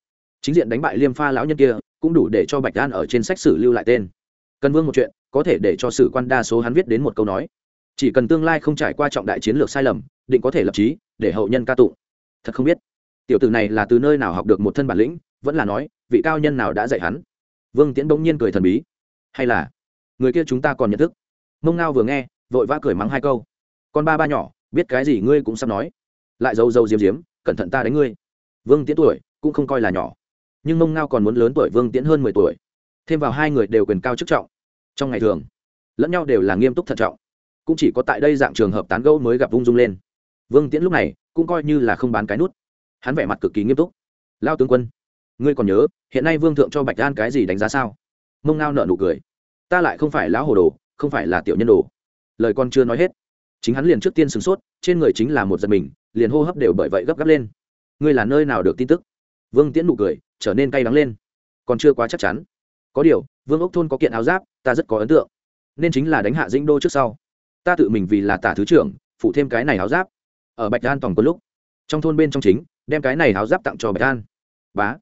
chính diện đánh bại liêm pha lão nhân kia, cũng đủ để cho bạch đan ở trên sách sử lưu lại tên. Cần vương một chuyện, có thể để cho sử quan đa số hắn viết đến một câu nói. Chỉ cần tương lai không trải qua trọng đại chiến lược sai lầm, định có thể lập trí, để hậu nhân ca tụng. Thật không biết, tiểu tử này là từ nơi nào học được một thân bản lĩnh, vẫn là nói, vị cao nhân nào đã dạy hắn. Vương tiễn bỗng nhiên cười thần bí hay là người kia chúng ta còn nhận thức mông ngao vừa nghe vội vã cười mắng hai câu con ba ba nhỏ biết cái gì ngươi cũng sắp nói lại dâu dâu diếm diếm, cẩn thận ta đánh ngươi. Vương tiễn tuổi cũng không coi là nhỏ, nhưng mông ngao còn muốn lớn tuổi vương tiễn hơn mười tuổi. Thêm vào hai người đều quyền cao chức trọng. Trong ngày thường, lẫn nhau đều là nghiêm túc thận trọng. Cũng chỉ có tại đây dạng trường hợp tán gẫu mới gặp vung dung lên. Vương tiễn lúc này cũng coi như là không bán cái nút. Hắn vẻ mặt cực kỳ nghiêm túc. Lao tướng quân, ngươi còn nhớ, hiện nay vương thượng cho bạch an cái gì đánh giá sao? Mông ngao nợ nụ cười. Ta lại không phải lão hồ đồ, không phải là tiểu nhân đồ. Lời con chưa nói hết, chính hắn liền trước tiên sửng sốt, trên người chính là một giật mình, liền hô hấp đều bởi vậy gấp gáp lên. Ngươi là nơi nào được tin tức? Vương tiễn nụ cười, trở nên cay đắng lên. Còn chưa quá chắc chắn. Có điều, vương ốc thôn có kiện áo giáp, ta rất có ấn tượng. Nên chính là đánh hạ dĩnh đô trước sau. Ta tự mình vì là tả thứ trưởng, phụ thêm cái này áo giáp. Ở bạch an toàn có lúc, trong thôn bên trong chính, đem cái này áo giáp tặng cho bạch an. Bá.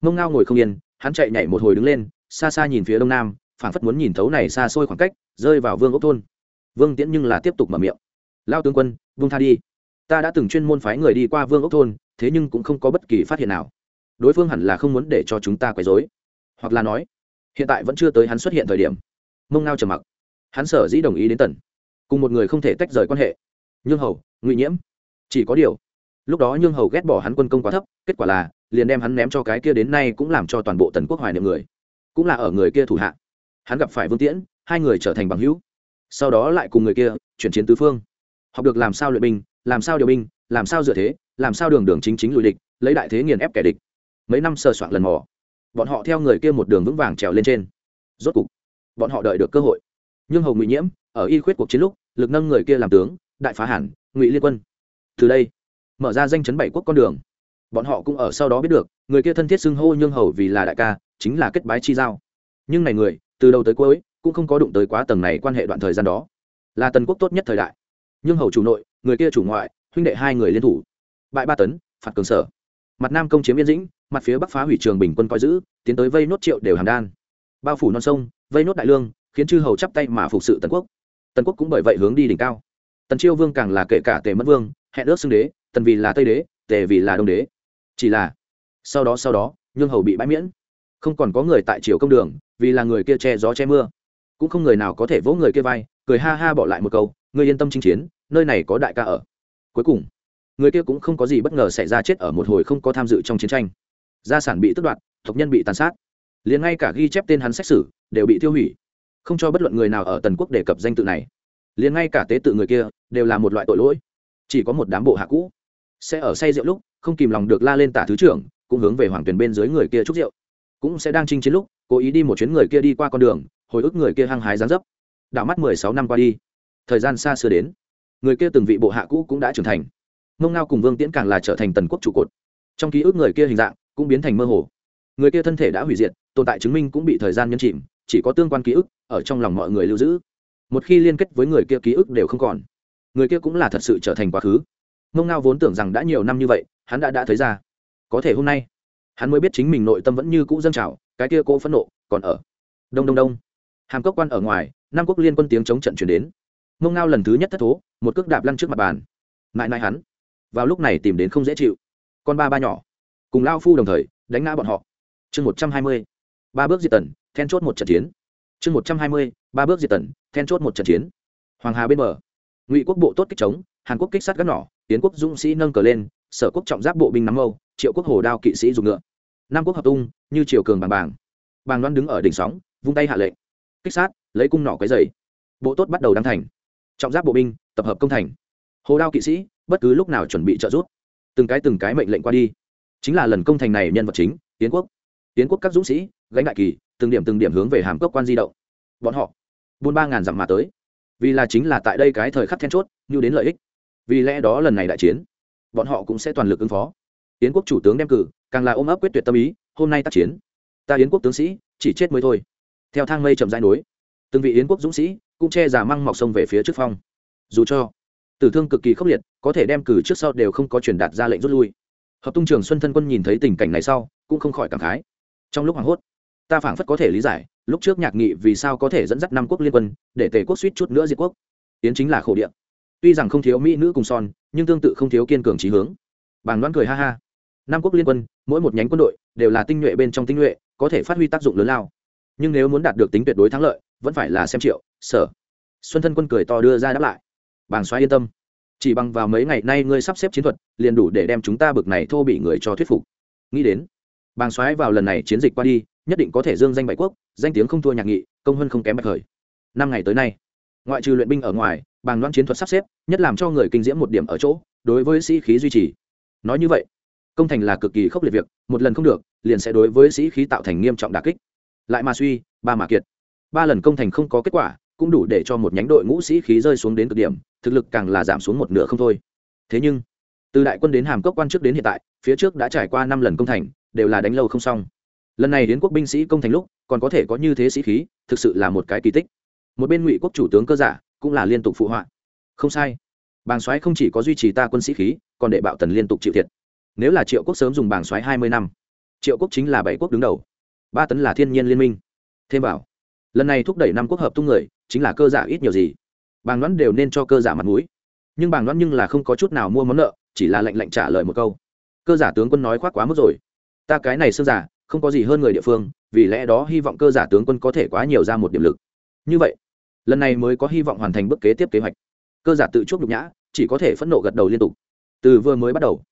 Mông ngao ngồi không yên, hắn chạy nhảy một hồi đứng lên xa xa nhìn phía đông nam, phảng phất muốn nhìn thấu này xa xôi khoảng cách, rơi vào vương ốc thôn. Vương tiễn nhưng là tiếp tục mở miệng. Lao tướng quân vương tha đi. Ta đã từng chuyên môn phái người đi qua vương ốc thôn, thế nhưng cũng không có bất kỳ phát hiện nào. Đối phương hẳn là không muốn để cho chúng ta quấy dối hoặc là nói, hiện tại vẫn chưa tới hắn xuất hiện thời điểm. Mông ngao trầm mặc. Hắn sở dĩ đồng ý đến tần cùng một người không thể tách rời quan hệ. Nhương hầu, ngụy nhiễm, chỉ có điều. Lúc đó nhương hầu ghét bỏ hắn quân công quá thấp, kết quả là, liền đem hắn ném cho cái kia đến nay cũng làm cho toàn bộ tần quốc hoài niệm người cũng là ở người kia thủ hạ. Hắn gặp phải vương tiễn, hai người trở thành bằng hữu. Sau đó lại cùng người kia chuyển chiến tứ phương. Học được làm sao luyện binh, làm sao điều binh, làm sao dựa thế, làm sao đường đường chính chính lùi địch, lấy đại thế nghiền ép kẻ địch. Mấy năm sờ soạn lần mò, bọn họ theo người kia một đường vững vàng trèo lên trên. Rốt cục, bọn họ đợi được cơ hội. Nhưng hầu ngụy nhiễm, ở y khuyết cuộc chiến lúc, lực nâng người kia làm tướng, đại phá hẳn ngụy liên quân. Từ đây, mở ra danh chấn bảy quốc con đường. Bọn họ cũng ở sau đó biết được, người kia thân thiết xưng hô nhương hầu vì là đại ca chính là kết bái chi giao. Nhưng này người, từ đầu tới cuối, cũng không có đụng tới quá tầng này quan hệ đoạn thời gian đó. Là tần quốc tốt nhất thời đại. Nhưng hầu chủ nội, người kia chủ ngoại, huynh đệ hai người liên thủ. Bại ba tấn, phạt cường sở. Mặt nam công chiếm yên dĩnh, mặt phía bắc phá hủy trường bình quân coi giữ, tiến tới vây nốt triệu đều hàm đan. Bao phủ non sông, vây nốt đại lương, khiến chư hầu chắp tay mà phục sự tần quốc. Tần quốc cũng bởi vậy hướng đi đỉnh cao. Tần chiêu vương càng là kể cả tề mất vương, hẹn ước xưng đế, tần vì là tây đế, tề vì là đông đế. Chỉ là, sau đó sau đó, nhương hầu bị bãi miễn không còn có người tại triều công đường, vì là người kia che gió che mưa. Cũng không người nào có thể vỗ người kia vai, cười ha ha bỏ lại một câu người yên tâm chinh chiến, nơi này có đại ca ở. Cuối cùng, người kia cũng không có gì bất ngờ xảy ra chết ở một hồi không có tham dự trong chiến tranh. Gia sản bị tước đoạt, tộc nhân bị tàn sát. Liền ngay cả ghi chép tên hắn xét xử, đều bị tiêu hủy. Không cho bất luận người nào ở tần quốc đề cập danh tự này. Liền ngay cả tế tự người kia, đều là một loại tội lỗi. Chỉ có một đám bộ hạ cũ sẽ ở say rượu lúc, không kìm lòng được la lên tả thứ trưởng, cũng hướng về hoàng tuyển bên dưới người kia chúc rượu cũng sẽ đang chinh chiến lúc, cố ý đi một chuyến người kia đi qua con đường, hồi ức người kia hăng hái dáng dấp. Đạo mắt mười sáu năm qua đi, thời gian xa xưa đến. Người kia từng vị bộ hạ cũ cũng đã trưởng thành. Mông ngao cùng vương tiễn càng là trở thành tần quốc trụ cột. Trong ký ức người kia hình dạng cũng biến thành mơ hồ. Người kia thân thể đã hủy diệt, tồn tại chứng minh cũng bị thời gian nhân chìm, chỉ có tương quan ký ức ở trong lòng mọi người lưu giữ. Một khi liên kết với người kia ký ức đều không còn. Người kia cũng là thật sự trở thành quá khứ. Mông ngao vốn tưởng rằng đã nhiều năm như vậy, hắn đã đã thấy ra. Có thể hôm nay hắn mới biết chính mình nội tâm vẫn như cũ dâng trào, cái kia cô phẫn nộ còn ở. Đông đông đông. Hàm cốc quan ở ngoài nam quốc liên quân tiếng chống trận chuyển đến. Mông ngao lần thứ nhất thất thố, một cước đạp lăn trước mặt bàn. Mãi mãi hắn, vào lúc này tìm đến không dễ chịu. Con ba ba nhỏ, cùng lao phu đồng thời, đánh ngã bọn họ. Chương một trăm hai mươi, ba bước diệt tần, then chốt một trận chiến. Chương một trăm hai mươi, ba bước diệt tần, then chốt một trận chiến. Hoàng hà bên bờ, ngụy quốc bộ tốt kích chống, hàn quốc kích sát gắt nỏ tiến quốc dũng sĩ nâng cờ lên, sở quốc trọng giáp bộ binh nắm âu, triệu quốc hồ đao kỵ sĩ dùng ngựa nam quốc hợp tung, như triều cường bàng bàng. Bàng loan đứng ở đỉnh sóng, vung tay hạ lệnh. Kích sát, lấy cung nỏ quấy dày bộ tốt bắt đầu đăng thành. Trọng giáp bộ binh, tập hợp công thành. Hồ đao kỵ sĩ, bất cứ lúc nào chuẩn bị trợ giúp. Từng cái từng cái mệnh lệnh qua đi. Chính là lần công thành này nhân vật chính, tiến quốc. Tiến quốc các dũng sĩ, gánh đại kỳ, từng điểm từng điểm hướng về hàm cốc quan di động. Bọn họ, buôn ba ngàn dặm mà tới. Vì là chính là tại đây cái thời khắc then chốt, như đến lợi ích. Vì lẽ đó lần này đại chiến, bọn họ cũng sẽ toàn lực ứng phó yến quốc chủ tướng đem cử, càng là ôm ấp quyết tuyệt tâm ý, hôm nay tác chiến. Ta yến quốc tướng sĩ, chỉ chết mới thôi. Theo thang mây chậm rãi nối, từng vị yến quốc dũng sĩ cũng che giả măng mọc sông về phía trước phong. Dù cho, tử thương cực kỳ khốc liệt, có thể đem cử trước sau đều không có truyền đạt ra lệnh rút lui. Hợp tung trường xuân thân quân nhìn thấy tình cảnh này sau, cũng không khỏi cảm khái. Trong lúc hoảng hốt, ta phảng phất có thể lý giải, lúc trước nhạc nghị vì sao có thể dẫn dắt năm quốc liên quân, để tề quốc suýt chút nữa diệt quốc. Yến chính là khổ điện tuy rằng không thiếu mỹ nữ cùng son, nhưng tương tự không thiếu kiên cường trí hướng. Bàng đoán cười ha ha. Nam quốc liên quân, mỗi một nhánh quân đội đều là tinh nhuệ bên trong tinh nhuệ, có thể phát huy tác dụng lớn lao. Nhưng nếu muốn đạt được tính tuyệt đối thắng lợi, vẫn phải là xem triệu, sở. Xuân thân quân cười to đưa ra đáp lại. Bàng xoáy yên tâm. Chỉ bằng vào mấy ngày nay ngươi sắp xếp chiến thuật, liền đủ để đem chúng ta bực này thô bị người cho thuyết phục. Nghĩ đến, bàng xoáy vào lần này chiến dịch qua đi, nhất định có thể dương danh bảy quốc, danh tiếng không thua nhạc nghị, công hơn không kém bạch khởi năm ngày tới nay, ngoại trừ luyện binh ở ngoài, bàng Loan chiến thuật sắp xếp, nhất làm cho người kinh diễm một điểm ở chỗ, đối với sĩ khí duy trì. Nói như vậy công thành là cực kỳ khốc liệt việc, một lần không được, liền sẽ đối với sĩ khí tạo thành nghiêm trọng đà kích. Lại mà suy, ba mà kiệt. Ba lần công thành không có kết quả, cũng đủ để cho một nhánh đội ngũ sĩ khí rơi xuống đến cực điểm, thực lực càng là giảm xuống một nửa không thôi. Thế nhưng, từ đại quân đến hàm cốc quan trước đến hiện tại, phía trước đã trải qua năm lần công thành, đều là đánh lâu không xong. Lần này đến quốc binh sĩ công thành lúc, còn có thể có như thế sĩ khí, thực sự là một cái kỳ tích. Một bên ngụy quốc chủ tướng cơ giả, cũng là liên tục phụ họa. Không sai. Bàng soái không chỉ có duy trì ta quân sĩ khí, còn để bạo tần liên tục chịu thiệt nếu là triệu quốc sớm dùng bảng xoáy hai mươi năm, triệu quốc chính là bảy quốc đứng đầu. Ba tấn là thiên nhiên liên minh. Thêm bảo lần này thúc đẩy năm quốc hợp tung người, chính là cơ giả ít nhiều gì. Bàng đoán đều nên cho cơ giả mặt mũi. Nhưng bàng đoán nhưng là không có chút nào mua món nợ, chỉ là lệnh lệnh trả lời một câu. Cơ giả tướng quân nói khoác quá mức rồi. Ta cái này sơn giả, không có gì hơn người địa phương, vì lẽ đó hy vọng cơ giả tướng quân có thể quá nhiều ra một điểm lực. Như vậy, lần này mới có hy vọng hoàn thành bước kế tiếp kế hoạch. Cơ giả tự chuốc nhục nhã, chỉ có thể phẫn nộ gật đầu liên tục. Từ vừa mới bắt đầu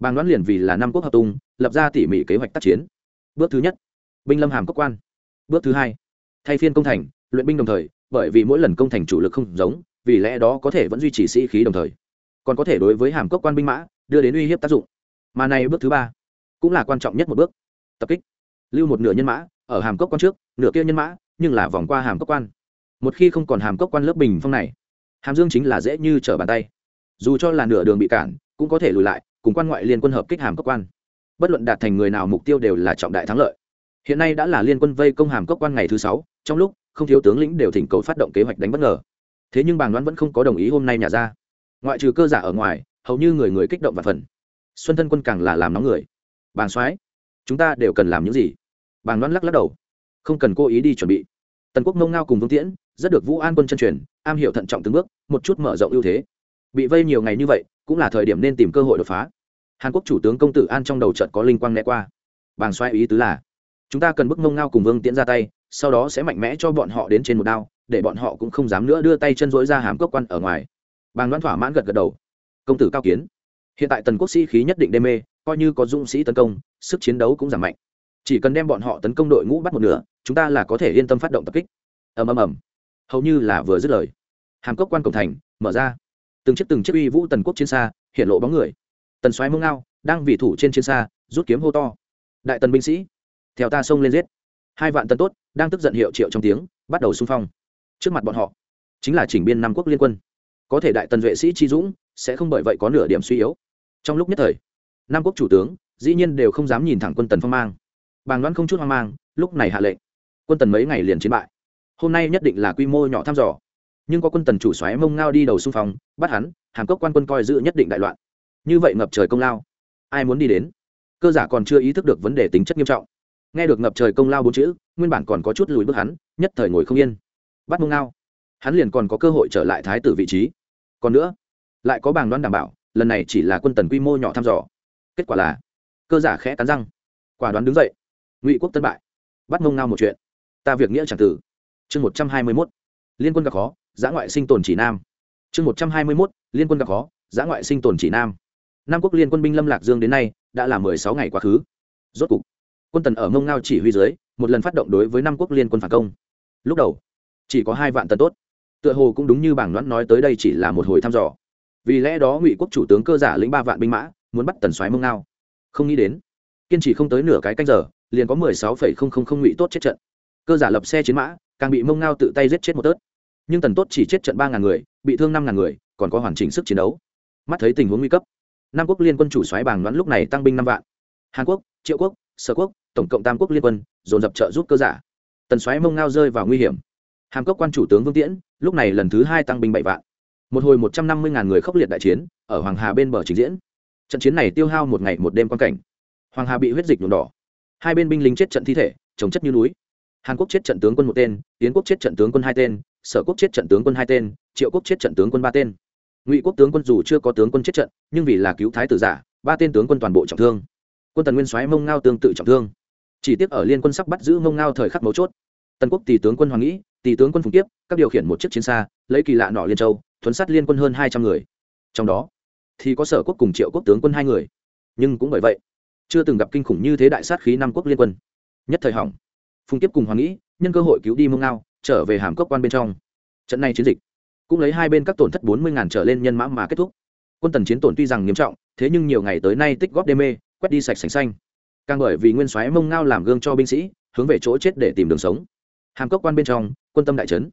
bàng đoán liền vì là năm quốc hợp tung, lập ra tỉ mỉ kế hoạch tác chiến. Bước thứ nhất, binh lâm hàm cốc quan. Bước thứ hai, thay phiên công thành, luyện binh đồng thời, bởi vì mỗi lần công thành chủ lực không giống, vì lẽ đó có thể vẫn duy trì sĩ khí đồng thời. Còn có thể đối với hàm cốc quan binh mã, đưa đến uy hiếp tác dụng. Mà này bước thứ ba, cũng là quan trọng nhất một bước. Tập kích. Lưu một nửa nhân mã, ở hàm cốc quan trước, nửa kia nhân mã, nhưng là vòng qua hàm cốc quan. Một khi không còn hàm cốc quan lớp bình phong này, hàm dương chính là dễ như trở bàn tay. Dù cho là nửa đường bị cản, cũng có thể lùi lại cùng quan ngoại liên quân hợp kích hàm cốc quan. Bất luận đạt thành người nào mục tiêu đều là trọng đại thắng lợi. Hiện nay đã là liên quân vây công hàm cốc quan ngày thứ sáu, trong lúc không thiếu tướng lĩnh đều thỉnh cầu phát động kế hoạch đánh bất ngờ. Thế nhưng bàng đoán vẫn không có đồng ý hôm nay nhà ra. Ngoại trừ cơ giả ở ngoài, hầu như người người kích động và phần xuân thân quân càng là làm nóng người. Bàng soái, chúng ta đều cần làm những gì? Bàng đoán lắc lắc đầu. Không cần cố ý đi chuẩn bị. Tần quốc mông ngao cùng vương tiễn, rất được vũ an quân chân truyền, am hiểu thận trọng từng bước, một chút mở rộng ưu thế. Bị vây nhiều ngày như vậy cũng là thời điểm nên tìm cơ hội đột phá. Hàn quốc chủ tướng công tử an trong đầu trận có linh quang né qua. Bàng xoay ý tứ là, chúng ta cần bức mông ngao cùng vương tiễn ra tay, sau đó sẽ mạnh mẽ cho bọn họ đến trên một đao, để bọn họ cũng không dám nữa đưa tay chân dối ra hàm cốc quan ở ngoài. Bàng đoán thỏa mãn gật gật đầu. Công tử cao kiến. Hiện tại tần quốc sĩ khí nhất định đê mê, coi như có dũng sĩ tấn công, sức chiến đấu cũng giảm mạnh. Chỉ cần đem bọn họ tấn công đội ngũ bắt một nửa, chúng ta là có thể yên tâm phát động tập kích. Ầm ầm ầm. Hầu như là vừa dứt lời. Hàm cốc quan cổng thành, mở ra từng chiếc từng chiếc uy vũ tần quốc chiến xa, hiện lộ bóng người. Tần xoáy mông ngao, đang vì thủ trên chiến xa, rút kiếm hô to. Đại tần binh sĩ, theo ta xông lên giết. Hai vạn tần tốt, đang tức giận hiệu triệu trong tiếng, bắt đầu xung phong. Trước mặt bọn họ, chính là chỉnh biên năm quốc liên quân. Có thể đại tần vệ sĩ chi dũng, sẽ không bởi vậy có nửa điểm suy yếu. Trong lúc nhất thời nam quốc chủ tướng, dĩ nhiên đều không dám nhìn thẳng quân tần phong mang. Bàng đoán không chút hoang mang, lúc này hạ lệnh. Quân tần mấy ngày liền chiến bại. Hôm nay nhất định là quy mô nhỏ thăm dò nhưng có quân tần chủ xoáy mông ngao đi đầu xung phong, bắt hắn, hàm cốc quan quân coi giữ nhất định đại loạn. Như vậy ngập trời công lao, ai muốn đi đến? Cơ giả còn chưa ý thức được vấn đề tính chất nghiêm trọng. Nghe được ngập trời công lao bốn chữ, nguyên bản còn có chút lùi bước hắn, nhất thời ngồi không yên. Bắt mông ngao, hắn liền còn có cơ hội trở lại thái tử vị trí. Còn nữa, lại có bàng đoán đảm bảo, lần này chỉ là quân tần quy mô nhỏ thăm dò. Kết quả là, cơ giả khẽ cắn răng, quả đoán đứng dậy. Ngụy quốc tân bại. Bắt mông ngao một chuyện. Ta việc nghĩa chẳng tử chương một trăm hai mươi mốt. Liên quân gặp khó giã ngoại sinh tồn chỉ nam. Chương một trăm hai mươi mốt, liên quân gặp khó, giã ngoại sinh tồn chỉ nam. Nam quốc liên quân binh lâm lạc dương đến nay đã là mười sáu ngày quá khứ. Rốt cục, quân tần ở mông ngao chỉ huy dưới, một lần phát động đối với Nam quốc liên quân phản công. Lúc đầu, chỉ có hai vạn tần tốt. Tựa hồ cũng đúng như bảng đoán nói tới đây chỉ là một hồi thăm dò. Vì lẽ đó ngụy quốc chủ tướng cơ giả lĩnh ba vạn binh mã, muốn bắt tần xoáy mông ngao. Không nghĩ đến, kiên trì không tới nửa cái canh giờ, liền có mười sáu phẩy không không không ngụy tốt chết trận. Cơ giả lập xe chiến mã, càng bị mông ngao tự tay giết chết một tớt nhưng tần tốt chỉ chết trận ba ngàn người, bị thương năm ngàn người, còn có hoàn chỉnh sức chiến đấu. Mắt thấy tình huống nguy cấp, nam quốc liên quân chủ xoáy bàng đoán lúc này tăng binh năm vạn. Hàn quốc, triệu quốc, sở quốc, tổng cộng tam quốc liên quân, dồn dập trợ giúp cơ giả. Tần xoáy mông ngao rơi vào nguy hiểm. Hàm cốc quan chủ tướng vương tiễn, lúc này lần thứ hai tăng binh bảy vạn. Một hồi một trăm năm mươi ngàn người khốc liệt đại chiến, ở hoàng hà bên bờ trình diễn. Trận chiến này tiêu hao một ngày một đêm quan cảnh. Hoàng hà bị huyết dịch nhuộm đỏ. Hai bên binh lính chết trận thi thể trồng chất như núi. Hàn quốc chết trận tướng quân một tên tiến quốc chết trận tướng quân hai tên sở quốc chết trận tướng quân hai tên, triệu quốc chết trận tướng quân ba tên. Ngụy quốc tướng quân dù chưa có tướng quân chết trận, nhưng vì là cứu thái tử giả, ba tên tướng quân toàn bộ trọng thương. Quân tần nguyên soái mông ngao tương tự trọng thương. Chỉ tiếc ở liên quân sắp bắt giữ mông ngao thời khắc mấu chốt. Tần quốc tỷ tướng quân hoàng nghĩ tỷ tướng quân phùng tiếp các điều khiển một chiếc chiến xa, lấy kỳ lạ nọ liên châu, thuấn sát liên quân hơn hai trăm người. Trong đó, thì có sở quốc cùng triệu quốc tướng quân hai người. Nhưng cũng bởi vậy, chưa từng gặp kinh khủng như thế đại sát khí năm quốc liên quân. Nhất thời hỏng. Phùng tiếp cùng hoàng nghĩ, nhân cơ hội cứu đi mông ngao trở về hàm cốc quan bên trong. Trận này chiến dịch cũng lấy hai bên các tổn thất bốn mươi ngàn trở lên nhân mã mà kết thúc. Quân tần chiến tổn tuy rằng nghiêm trọng, thế nhưng nhiều ngày tới nay tích góp đê mê, quét đi sạch sành xanh. Càng bởi vì nguyên soái mông ngao làm gương cho binh sĩ, hướng về chỗ chết để tìm đường sống. Hàm cốc quan bên trong, quân tâm đại trấn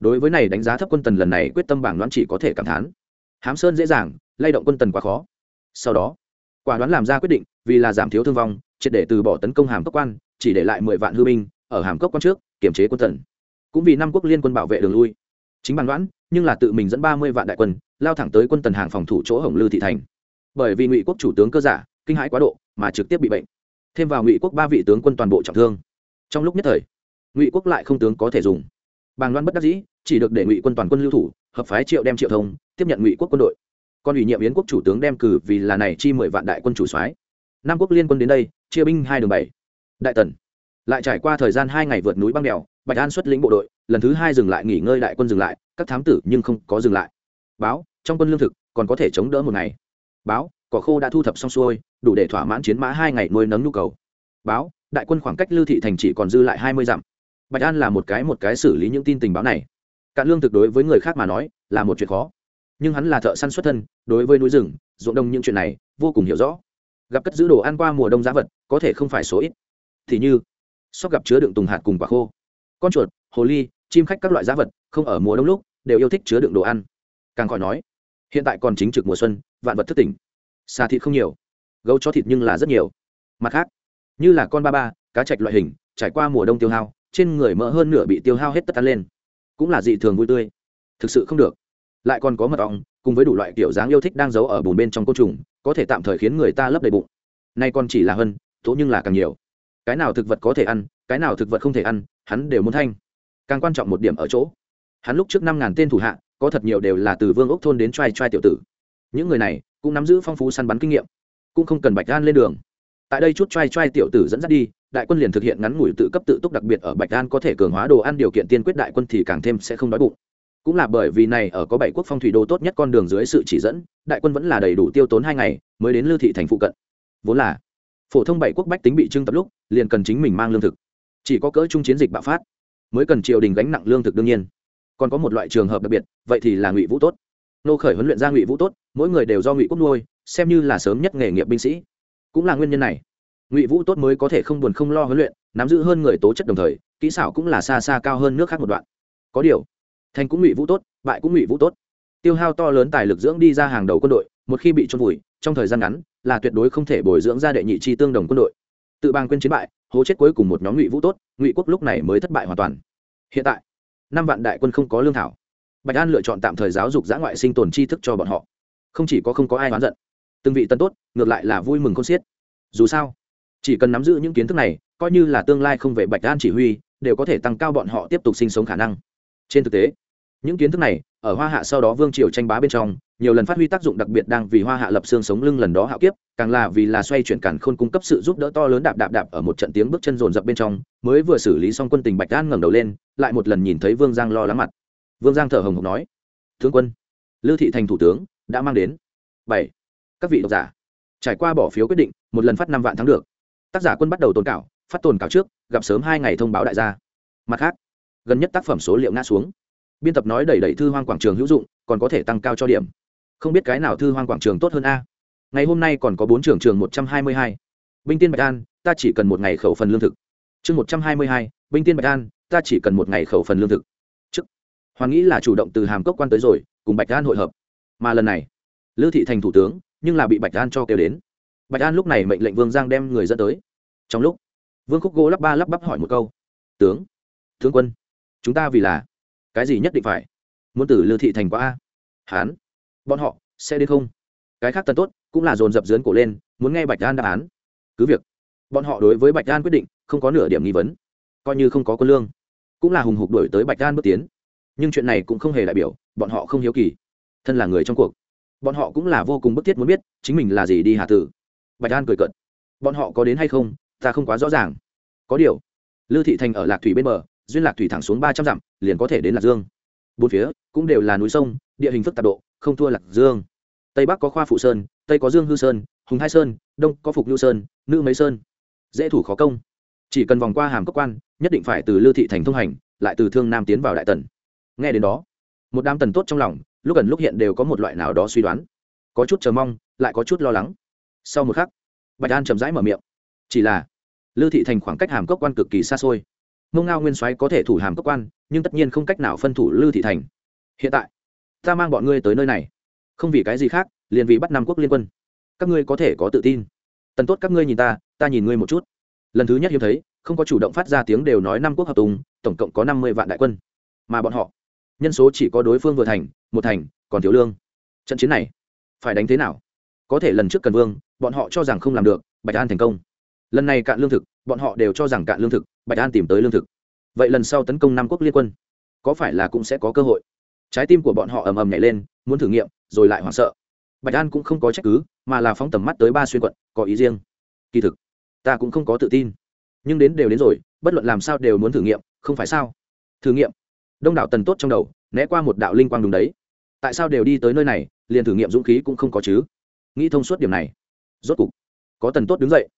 đối với này đánh giá thấp quân tần lần này quyết tâm bảng đoán chỉ có thể cảm thán. Hám sơn dễ dàng, lay động quân tần quá khó. Sau đó, quả đoán làm ra quyết định, vì là giảm thiếu thương vong, triệt để từ bỏ tấn công hàm cốc quan, chỉ để lại mười vạn hư binh ở hàm cốc quan trước kiểm chế quân tần cũng vì năm quốc liên quân bảo vệ đường lui. Chính bàn đoán, nhưng là tự mình dẫn ba mươi vạn đại quân, lao thẳng tới quân tần hàng phòng thủ chỗ hồng lư thị thành. Bởi vì ngụy quốc chủ tướng cơ giả, kinh hãi quá độ, mà trực tiếp bị bệnh. Thêm vào ngụy quốc ba vị tướng quân toàn bộ trọng thương. Trong lúc nhất thời, ngụy quốc lại không tướng có thể dùng. Bàng loan bất đắc dĩ, chỉ được để ngụy quân toàn quân lưu thủ, hợp phái triệu đem triệu thông, tiếp nhận ngụy quốc quân đội. Còn ủy nhiệm yến quốc chủ tướng đem cử vì là này chi mười vạn đại quân chủ soái. Nam quốc liên quân đến đây, chia binh hai đường bảy. Đại tần. Lại trải qua thời gian hai ngày vượt núi băng đèo bạch an xuất lĩnh bộ đội, lần thứ hai dừng lại nghỉ ngơi đại quân dừng lại, các thám tử nhưng không có dừng lại. Báo, trong quân lương thực, còn có thể chống đỡ một ngày. Báo, cỏ khô đã thu thập xong xuôi, đủ để thỏa mãn chiến mã hai ngày nuôi nấng nhu cầu. Báo, đại quân khoảng cách lưu thị thành chỉ còn dư lại hai mươi dặm. Bạch an là một cái một cái xử lý những tin tình báo này. Cạn lương thực đối với người khác mà nói, là một chuyện khó. Nhưng hắn là thợ săn xuất thân, đối với núi rừng, ruộng đông những chuyện này, vô cùng hiểu rõ. Gặp cất giữ đồ ăn qua mùa đông giá vật, có thể không phải số ít. Thì như, sóc gặp chứa đựng tùng hạt cùng quả khô con chuột, hồ ly, chim khách các loại giá vật, không ở mùa đông lúc, đều yêu thích chứa đựng đồ ăn. Càng khỏi nói, hiện tại còn chính trực mùa xuân, vạn vật thức tỉnh. Xà thịt không nhiều, gấu cho thịt nhưng là rất nhiều. Mặt khác, như là con ba ba, cá chạch loại hình, trải qua mùa đông tiêu hao, trên người mỡ hơn nửa bị tiêu hao hết tất tan lên. Cũng là dị thường vui tươi. Thực sự không được. Lại còn có mật ong, cùng với đủ loại kiểu dáng yêu thích đang giấu ở bùn bên trong côn trùng, có thể tạm thời khiến người ta lấp đầy bụng. Nay còn chỉ là hơn, tố nhưng là càng nhiều. Cái nào thực vật có thể ăn, cái nào thực vật không thể ăn hắn đều muốn thanh. Càng quan trọng một điểm ở chỗ, hắn lúc trước năm ngàn tên thủ hạ, có thật nhiều đều là từ vương ốc thôn đến t r a i t r a i tiểu tử. Những người này cũng nắm giữ phong phú săn bắn kinh nghiệm, cũng không cần bạch gan lên đường. Tại đây chút t r a i t r a i tiểu tử dẫn dắt đi, đại quân liền thực hiện ngắn ngủi tự cấp tự túc đặc biệt ở bạch gan có thể cường hóa đồ ăn điều kiện tiên quyết đại quân thì càng thêm sẽ không đói bụng. Cũng là bởi vì này ở có bảy quốc phong thủy đô tốt nhất con đường dưới sự chỉ dẫn, đại quân vẫn là đầy đủ tiêu tốn hai ngày mới đến lưu thị thành phụ cận. Vốn là phổ thông bảy quốc bách tính bị trưng tập lúc, liền cần chính mình mang lương thực chỉ có cỡ chung chiến dịch bạo phát, mới cần triều đình gánh nặng lương thực đương nhiên. Còn có một loại trường hợp đặc biệt, vậy thì là ngụy vũ tốt. Nô khởi huấn luyện ra ngụy vũ tốt, mỗi người đều do ngụy quốc nuôi, xem như là sớm nhất nghề nghiệp binh sĩ. Cũng là nguyên nhân này, ngụy vũ tốt mới có thể không buồn không lo huấn luyện, nắm giữ hơn người tố chất đồng thời, kỹ xảo cũng là xa xa cao hơn nước khác một đoạn. Có điều, thành cũng ngụy vũ tốt, bại cũng ngụy vũ tốt. Tiêu hao to lớn tài lực dưỡng đi ra hàng đầu quân đội, một khi bị trôn vùi, trong thời gian ngắn, là tuyệt đối không thể bồi dưỡng ra đệ nhị chi tương đồng quân đội tự bang quên chiến bại, hố chết cuối cùng một nhóm ngụy vũ tốt, ngụy quốc lúc này mới thất bại hoàn toàn. Hiện tại, năm vạn đại quân không có lương thảo. Bạch an lựa chọn tạm thời giáo dục giã ngoại sinh tồn tri thức cho bọn họ. Không chỉ có không có ai oán giận, từng vị tân tốt, ngược lại là vui mừng con xiết. Dù sao, chỉ cần nắm giữ những kiến thức này, coi như là tương lai không về bạch an chỉ huy, đều có thể tăng cao bọn họ tiếp tục sinh sống khả năng. Trên thực tế, những kiến thức này, ở hoa hạ sau đó vương triều tranh bá bên trong nhiều lần phát huy tác dụng đặc biệt đang vì hoa hạ lập xương sống lưng lần đó hạo kiếp, càng là vì là xoay chuyển cản khôn cung cấp sự giúp đỡ to lớn đạp đạp đạp ở một trận tiếng bước chân rồn rập bên trong, mới vừa xử lý xong quân tình bạch đan ngẩng đầu lên, lại một lần nhìn thấy vương giang lo lắng mặt. Vương giang thở hồng hộc nói, tướng quân lưu thị thành thủ tướng đã mang đến. Bảy, các vị độc giả, trải qua bỏ phiếu quyết định, một lần phát năm vạn thắng được. Tác giả quân bắt đầu tồn cảo, phát tồn cảo trước, gặp sớm hai ngày thông báo đại gia. Mặt khác, gần nhất tác phẩm số liệu ngã xuống. Biên tập nói đẩy đẩy thư hoang quảng trường hữu dụng, còn có thể tăng cao cho điểm không biết cái nào thư hoang quảng trường tốt hơn a. Ngày hôm nay còn có bốn trường trường một trăm hai mươi hai. Binh tiên bạch an, ta chỉ cần một ngày khẩu phần lương thực. Chương một trăm hai mươi hai, binh tiên bạch an, ta chỉ cần một ngày khẩu phần lương thực. Chức hoàng nghĩ là chủ động từ hàm cốc quan tới rồi, cùng bạch an hội hợp. Mà lần này, lư thị thành thủ tướng, nhưng là bị bạch an cho kêu đến. Bạch an lúc này mệnh lệnh vương giang đem người dẫn tới. Trong lúc, vương khúc gỗ lắp ba lắp bắp hỏi một câu. Tướng tướng quân, chúng ta vì là cái gì nhất định phải? Muốn từ lư thị thành qua a? Hán bọn họ sẽ đến không? Cái khác tần tốt cũng là dồn dập dướn cổ lên, muốn nghe bạch an đáp án. Cứ việc, bọn họ đối với bạch an quyết định không có nửa điểm nghi vấn, coi như không có quân lương, cũng là hùng hục đổi tới bạch an bước tiến. Nhưng chuyện này cũng không hề đại biểu bọn họ không hiếu kỳ. Thân là người trong cuộc, bọn họ cũng là vô cùng bức thiết muốn biết chính mình là gì đi hà tử. Bạch an cười cận bọn họ có đến hay không, ta không quá rõ ràng. Có điều lưu thị thành ở lạc thủy bên bờ, duyên lạc thủy thẳng xuống ba trăm dặm, liền có thể đến lạc dương. Bốn phía cũng đều là núi sông, địa hình phức tạp độ không thua lạc dương. Tây bắc có khoa phụ sơn, tây có dương hư sơn, hùng hai sơn, đông có phục nhu sơn, nữ mấy sơn. Dễ thủ khó công. Chỉ cần vòng qua hàm cốc quan, nhất định phải từ lưu thị thành thông hành, lại từ thương nam tiến vào đại tần. Nghe đến đó, một đám tần tốt trong lòng, lúc gần lúc hiện đều có một loại nào đó suy đoán. Có chút chờ mong, lại có chút lo lắng. Sau một khắc, bạch an chậm rãi mở miệng. Chỉ là lưu thị thành khoảng cách hàm cốc quan cực kỳ xa xôi. Mông ngao nguyên soái có thể thủ hàm cốc quan, nhưng tất nhiên không cách nào phân thủ lưu thị thành. Hiện tại ta mang bọn ngươi tới nơi này. Không vì cái gì khác, liền vì bắt nam quốc liên quân. Các ngươi có thể có tự tin. Tần tốt, các ngươi nhìn ta ta nhìn ngươi một chút. Lần thứ nhất hiếm thấy, không có chủ động phát ra tiếng đều nói năm quốc hợp tùng, tổng cộng có năm mươi vạn đại quân. Mà bọn họ, nhân số chỉ có đối phương vừa thành, một thành, còn thiếu lương. Trận chiến này, phải đánh thế nào? Có thể lần trước cần vương, bọn họ cho rằng không làm được, bạch an thành công. Lần này cạn lương thực, bọn họ đều cho rằng cạn lương thực, bạch an tìm tới lương thực. Vậy lần sau tấn công năm quốc liên quân, có phải là cũng sẽ có cơ hội? Trái tim của bọn họ ầm ầm nhảy lên, muốn thử nghiệm, rồi lại hoảng sợ. Bạch an cũng không có trách cứ, mà là phóng tầm mắt tới ba xuyên quận, có ý riêng. Kỳ thực, ta cũng không có tự tin. Nhưng đến đều đến rồi, bất luận làm sao đều muốn thử nghiệm, không phải sao? Thử nghiệm. Đông đảo tần tốt trong đầu, né qua một đạo linh quang đúng đấy. Tại sao đều đi tới nơi này, liền thử nghiệm dũng khí cũng không có chứ? Nghĩ thông suốt điểm này. Rốt cục, có tần tốt đứng dậy.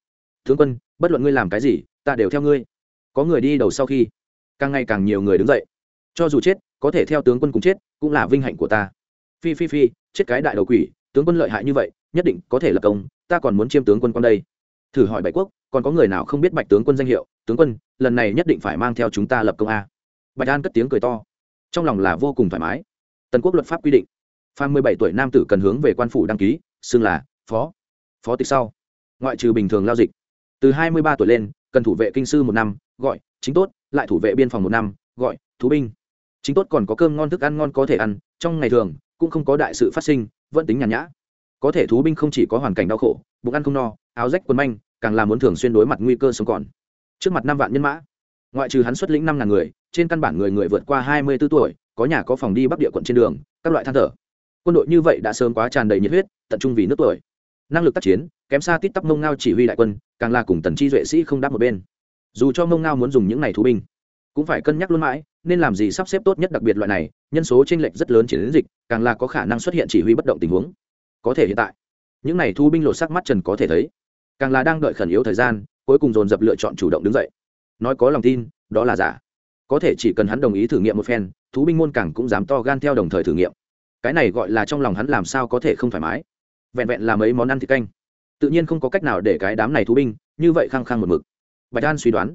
Tướng quân, bất luận ngươi làm cái gì, ta đều theo ngươi. Có người đi đầu sau khi, càng ngày càng nhiều người đứng dậy cho dù chết, có thể theo tướng quân cùng chết, cũng là vinh hạnh của ta. Phi phi phi, chết cái đại đầu quỷ, tướng quân lợi hại như vậy, nhất định có thể lập công, ta còn muốn chiêm tướng quân con đây. Thử hỏi bạch quốc, còn có người nào không biết bạch tướng quân danh hiệu? Tướng quân, lần này nhất định phải mang theo chúng ta lập công a. Bạch an cất tiếng cười to. Trong lòng là vô cùng thoải mái. Tần quốc luật pháp quy định phan mười bảy tuổi nam tử cần hướng về quan phủ đăng ký, xưng là phó phó tịch sau. Ngoại trừ bình thường lao dịch. Từ hai mươi ba tuổi lên, cần thủ vệ kinh sư một năm, gọi, chính tốt, lại thủ vệ biên phòng một năm, gọi, thú binh chính tốt còn có cơm ngon thức ăn ngon có thể ăn, trong ngày thường, cũng không có đại sự phát sinh, vẫn tính nhàn nhã. Có thể thú binh không chỉ có hoàn cảnh đau khổ, bụng ăn không no, áo rách quần manh, càng là muốn thường xuyên đối mặt nguy cơ sống còn. Trước mặt năm vạn nhân mã, ngoại trừ hắn xuất lĩnh năm ngàn người, trên căn bản người người vượt qua hai mươi b ố tuổi, có nhà có phòng đi bắc địa quận trên đường, các loại than thở. Quân đội như vậy đã sớm quá tràn đầy nhiệt huyết, tận trung vì nước tuổi. Năng lực tác chiến, kém xa tít tắp mông ngao chỉ huy đại quân, càng là cùng tần chi duệ sĩ không đáp một bên. Dù cho mông ngao muốn dùng những này thú binh cũng phải cân nhắc luôn mãi, nên làm gì sắp xếp tốt nhất đặc biệt loại này, nhân số tranh lệch rất lớn chỉ đến dịch, càng là có khả năng xuất hiện chỉ huy bất động tình huống. Có thể hiện tại, những này thu binh lột sắc mắt trần có thể thấy, càng là đang đợi khẩn yếu thời gian, cuối cùng dồn dập lựa chọn chủ động đứng dậy. Nói có lòng tin, đó là giả. Có thể chỉ cần hắn đồng ý thử nghiệm một phen, thú binh môn càng cũng dám to gan theo đồng thời thử nghiệm. Cái này gọi là trong lòng hắn làm sao có thể không thoải mái. Vẹn vẹn là mấy món ăn thịt canh. Tự nhiên không có cách nào để cái đám này thú binh, như vậy khăng khăng một mực. Bạch đan suy đoán,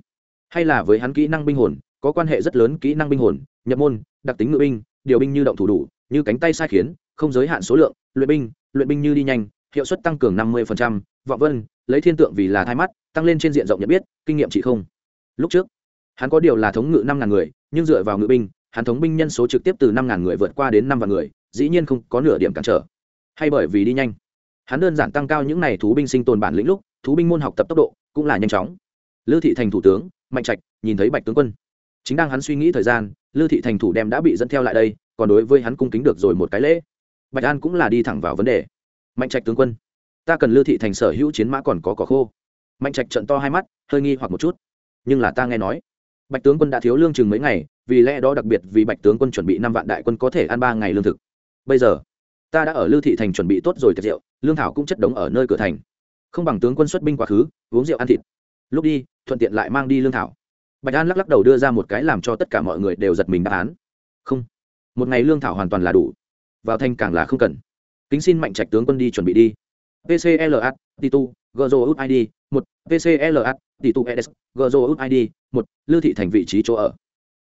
hay là với hắn kỹ năng binh hồn có quan hệ rất lớn kỹ năng binh hồn, nhập môn, đặc tính ngự binh, điều binh như động thủ đủ, như cánh tay sai khiến, không giới hạn số lượng, luyện binh luyện binh như đi nhanh, hiệu suất tăng cường năm mươi vọng vân, lấy thiên tượng vì là thai mắt, tăng lên trên diện rộng nhận biết, kinh nghiệm chỉ không. Lúc trước, hắn có điều là thống ngự năm ngàn người, nhưng dựa vào ngự binh, hắn thống binh nhân số trực tiếp từ năm ngàn người vượt qua đến năm vạn người, dĩ nhiên không có nửa điểm cản trở. Hay bởi vì đi nhanh, hắn đơn giản tăng cao những n à y thú binh sinh tồn bản lĩnh lúc, thú binh môn học tập tốc độ cũng là nhanh chóng. Lư thị thành thủ tướng, mạnh trạch, nhìn thấy bạch tướng quân chính đang hắn suy nghĩ thời gian, lư thị thành thủ đem đã bị dẫn theo lại đây, còn đối với hắn cung kính được rồi một cái lễ. Bạch an cũng là đi thẳng vào vấn đề. Mạnh trạch tướng quân, ta cần lư thị thành sở hữu chiến mã còn có cỏ khô. Mạnh trạch trận to hai mắt, hơi nghi hoặc một chút. Nhưng là ta nghe nói, bạch tướng quân đã thiếu lương chừng mấy ngày, vì lẽ đó đặc biệt vì bạch tướng quân chuẩn bị năm vạn đại quân có thể ăn ba ngày lương thực. Bây giờ, ta đã ở lư thị thành chuẩn bị tốt rồi tiệc rượu, lương thảo cũng chất đống ở nơi cửa thành. Không bằng tướng quân xuất binh quá khứ, uống rượu ăn thịt. Lúc đi, thuận tiện lại mang đi lương thảo bạch an lắc lắc đầu đưa ra một cái làm cho tất cả mọi người đều giật mình đáp án. Không, một ngày lương thảo hoàn toàn là đủ. Vào thành càng là không cần. Kính xin mạnh trạch tướng quân đi chuẩn bị đi. Pcla titu gzo id một. Pcla titu ES gzo id một. Lưu thị thành vị trí chỗ ở.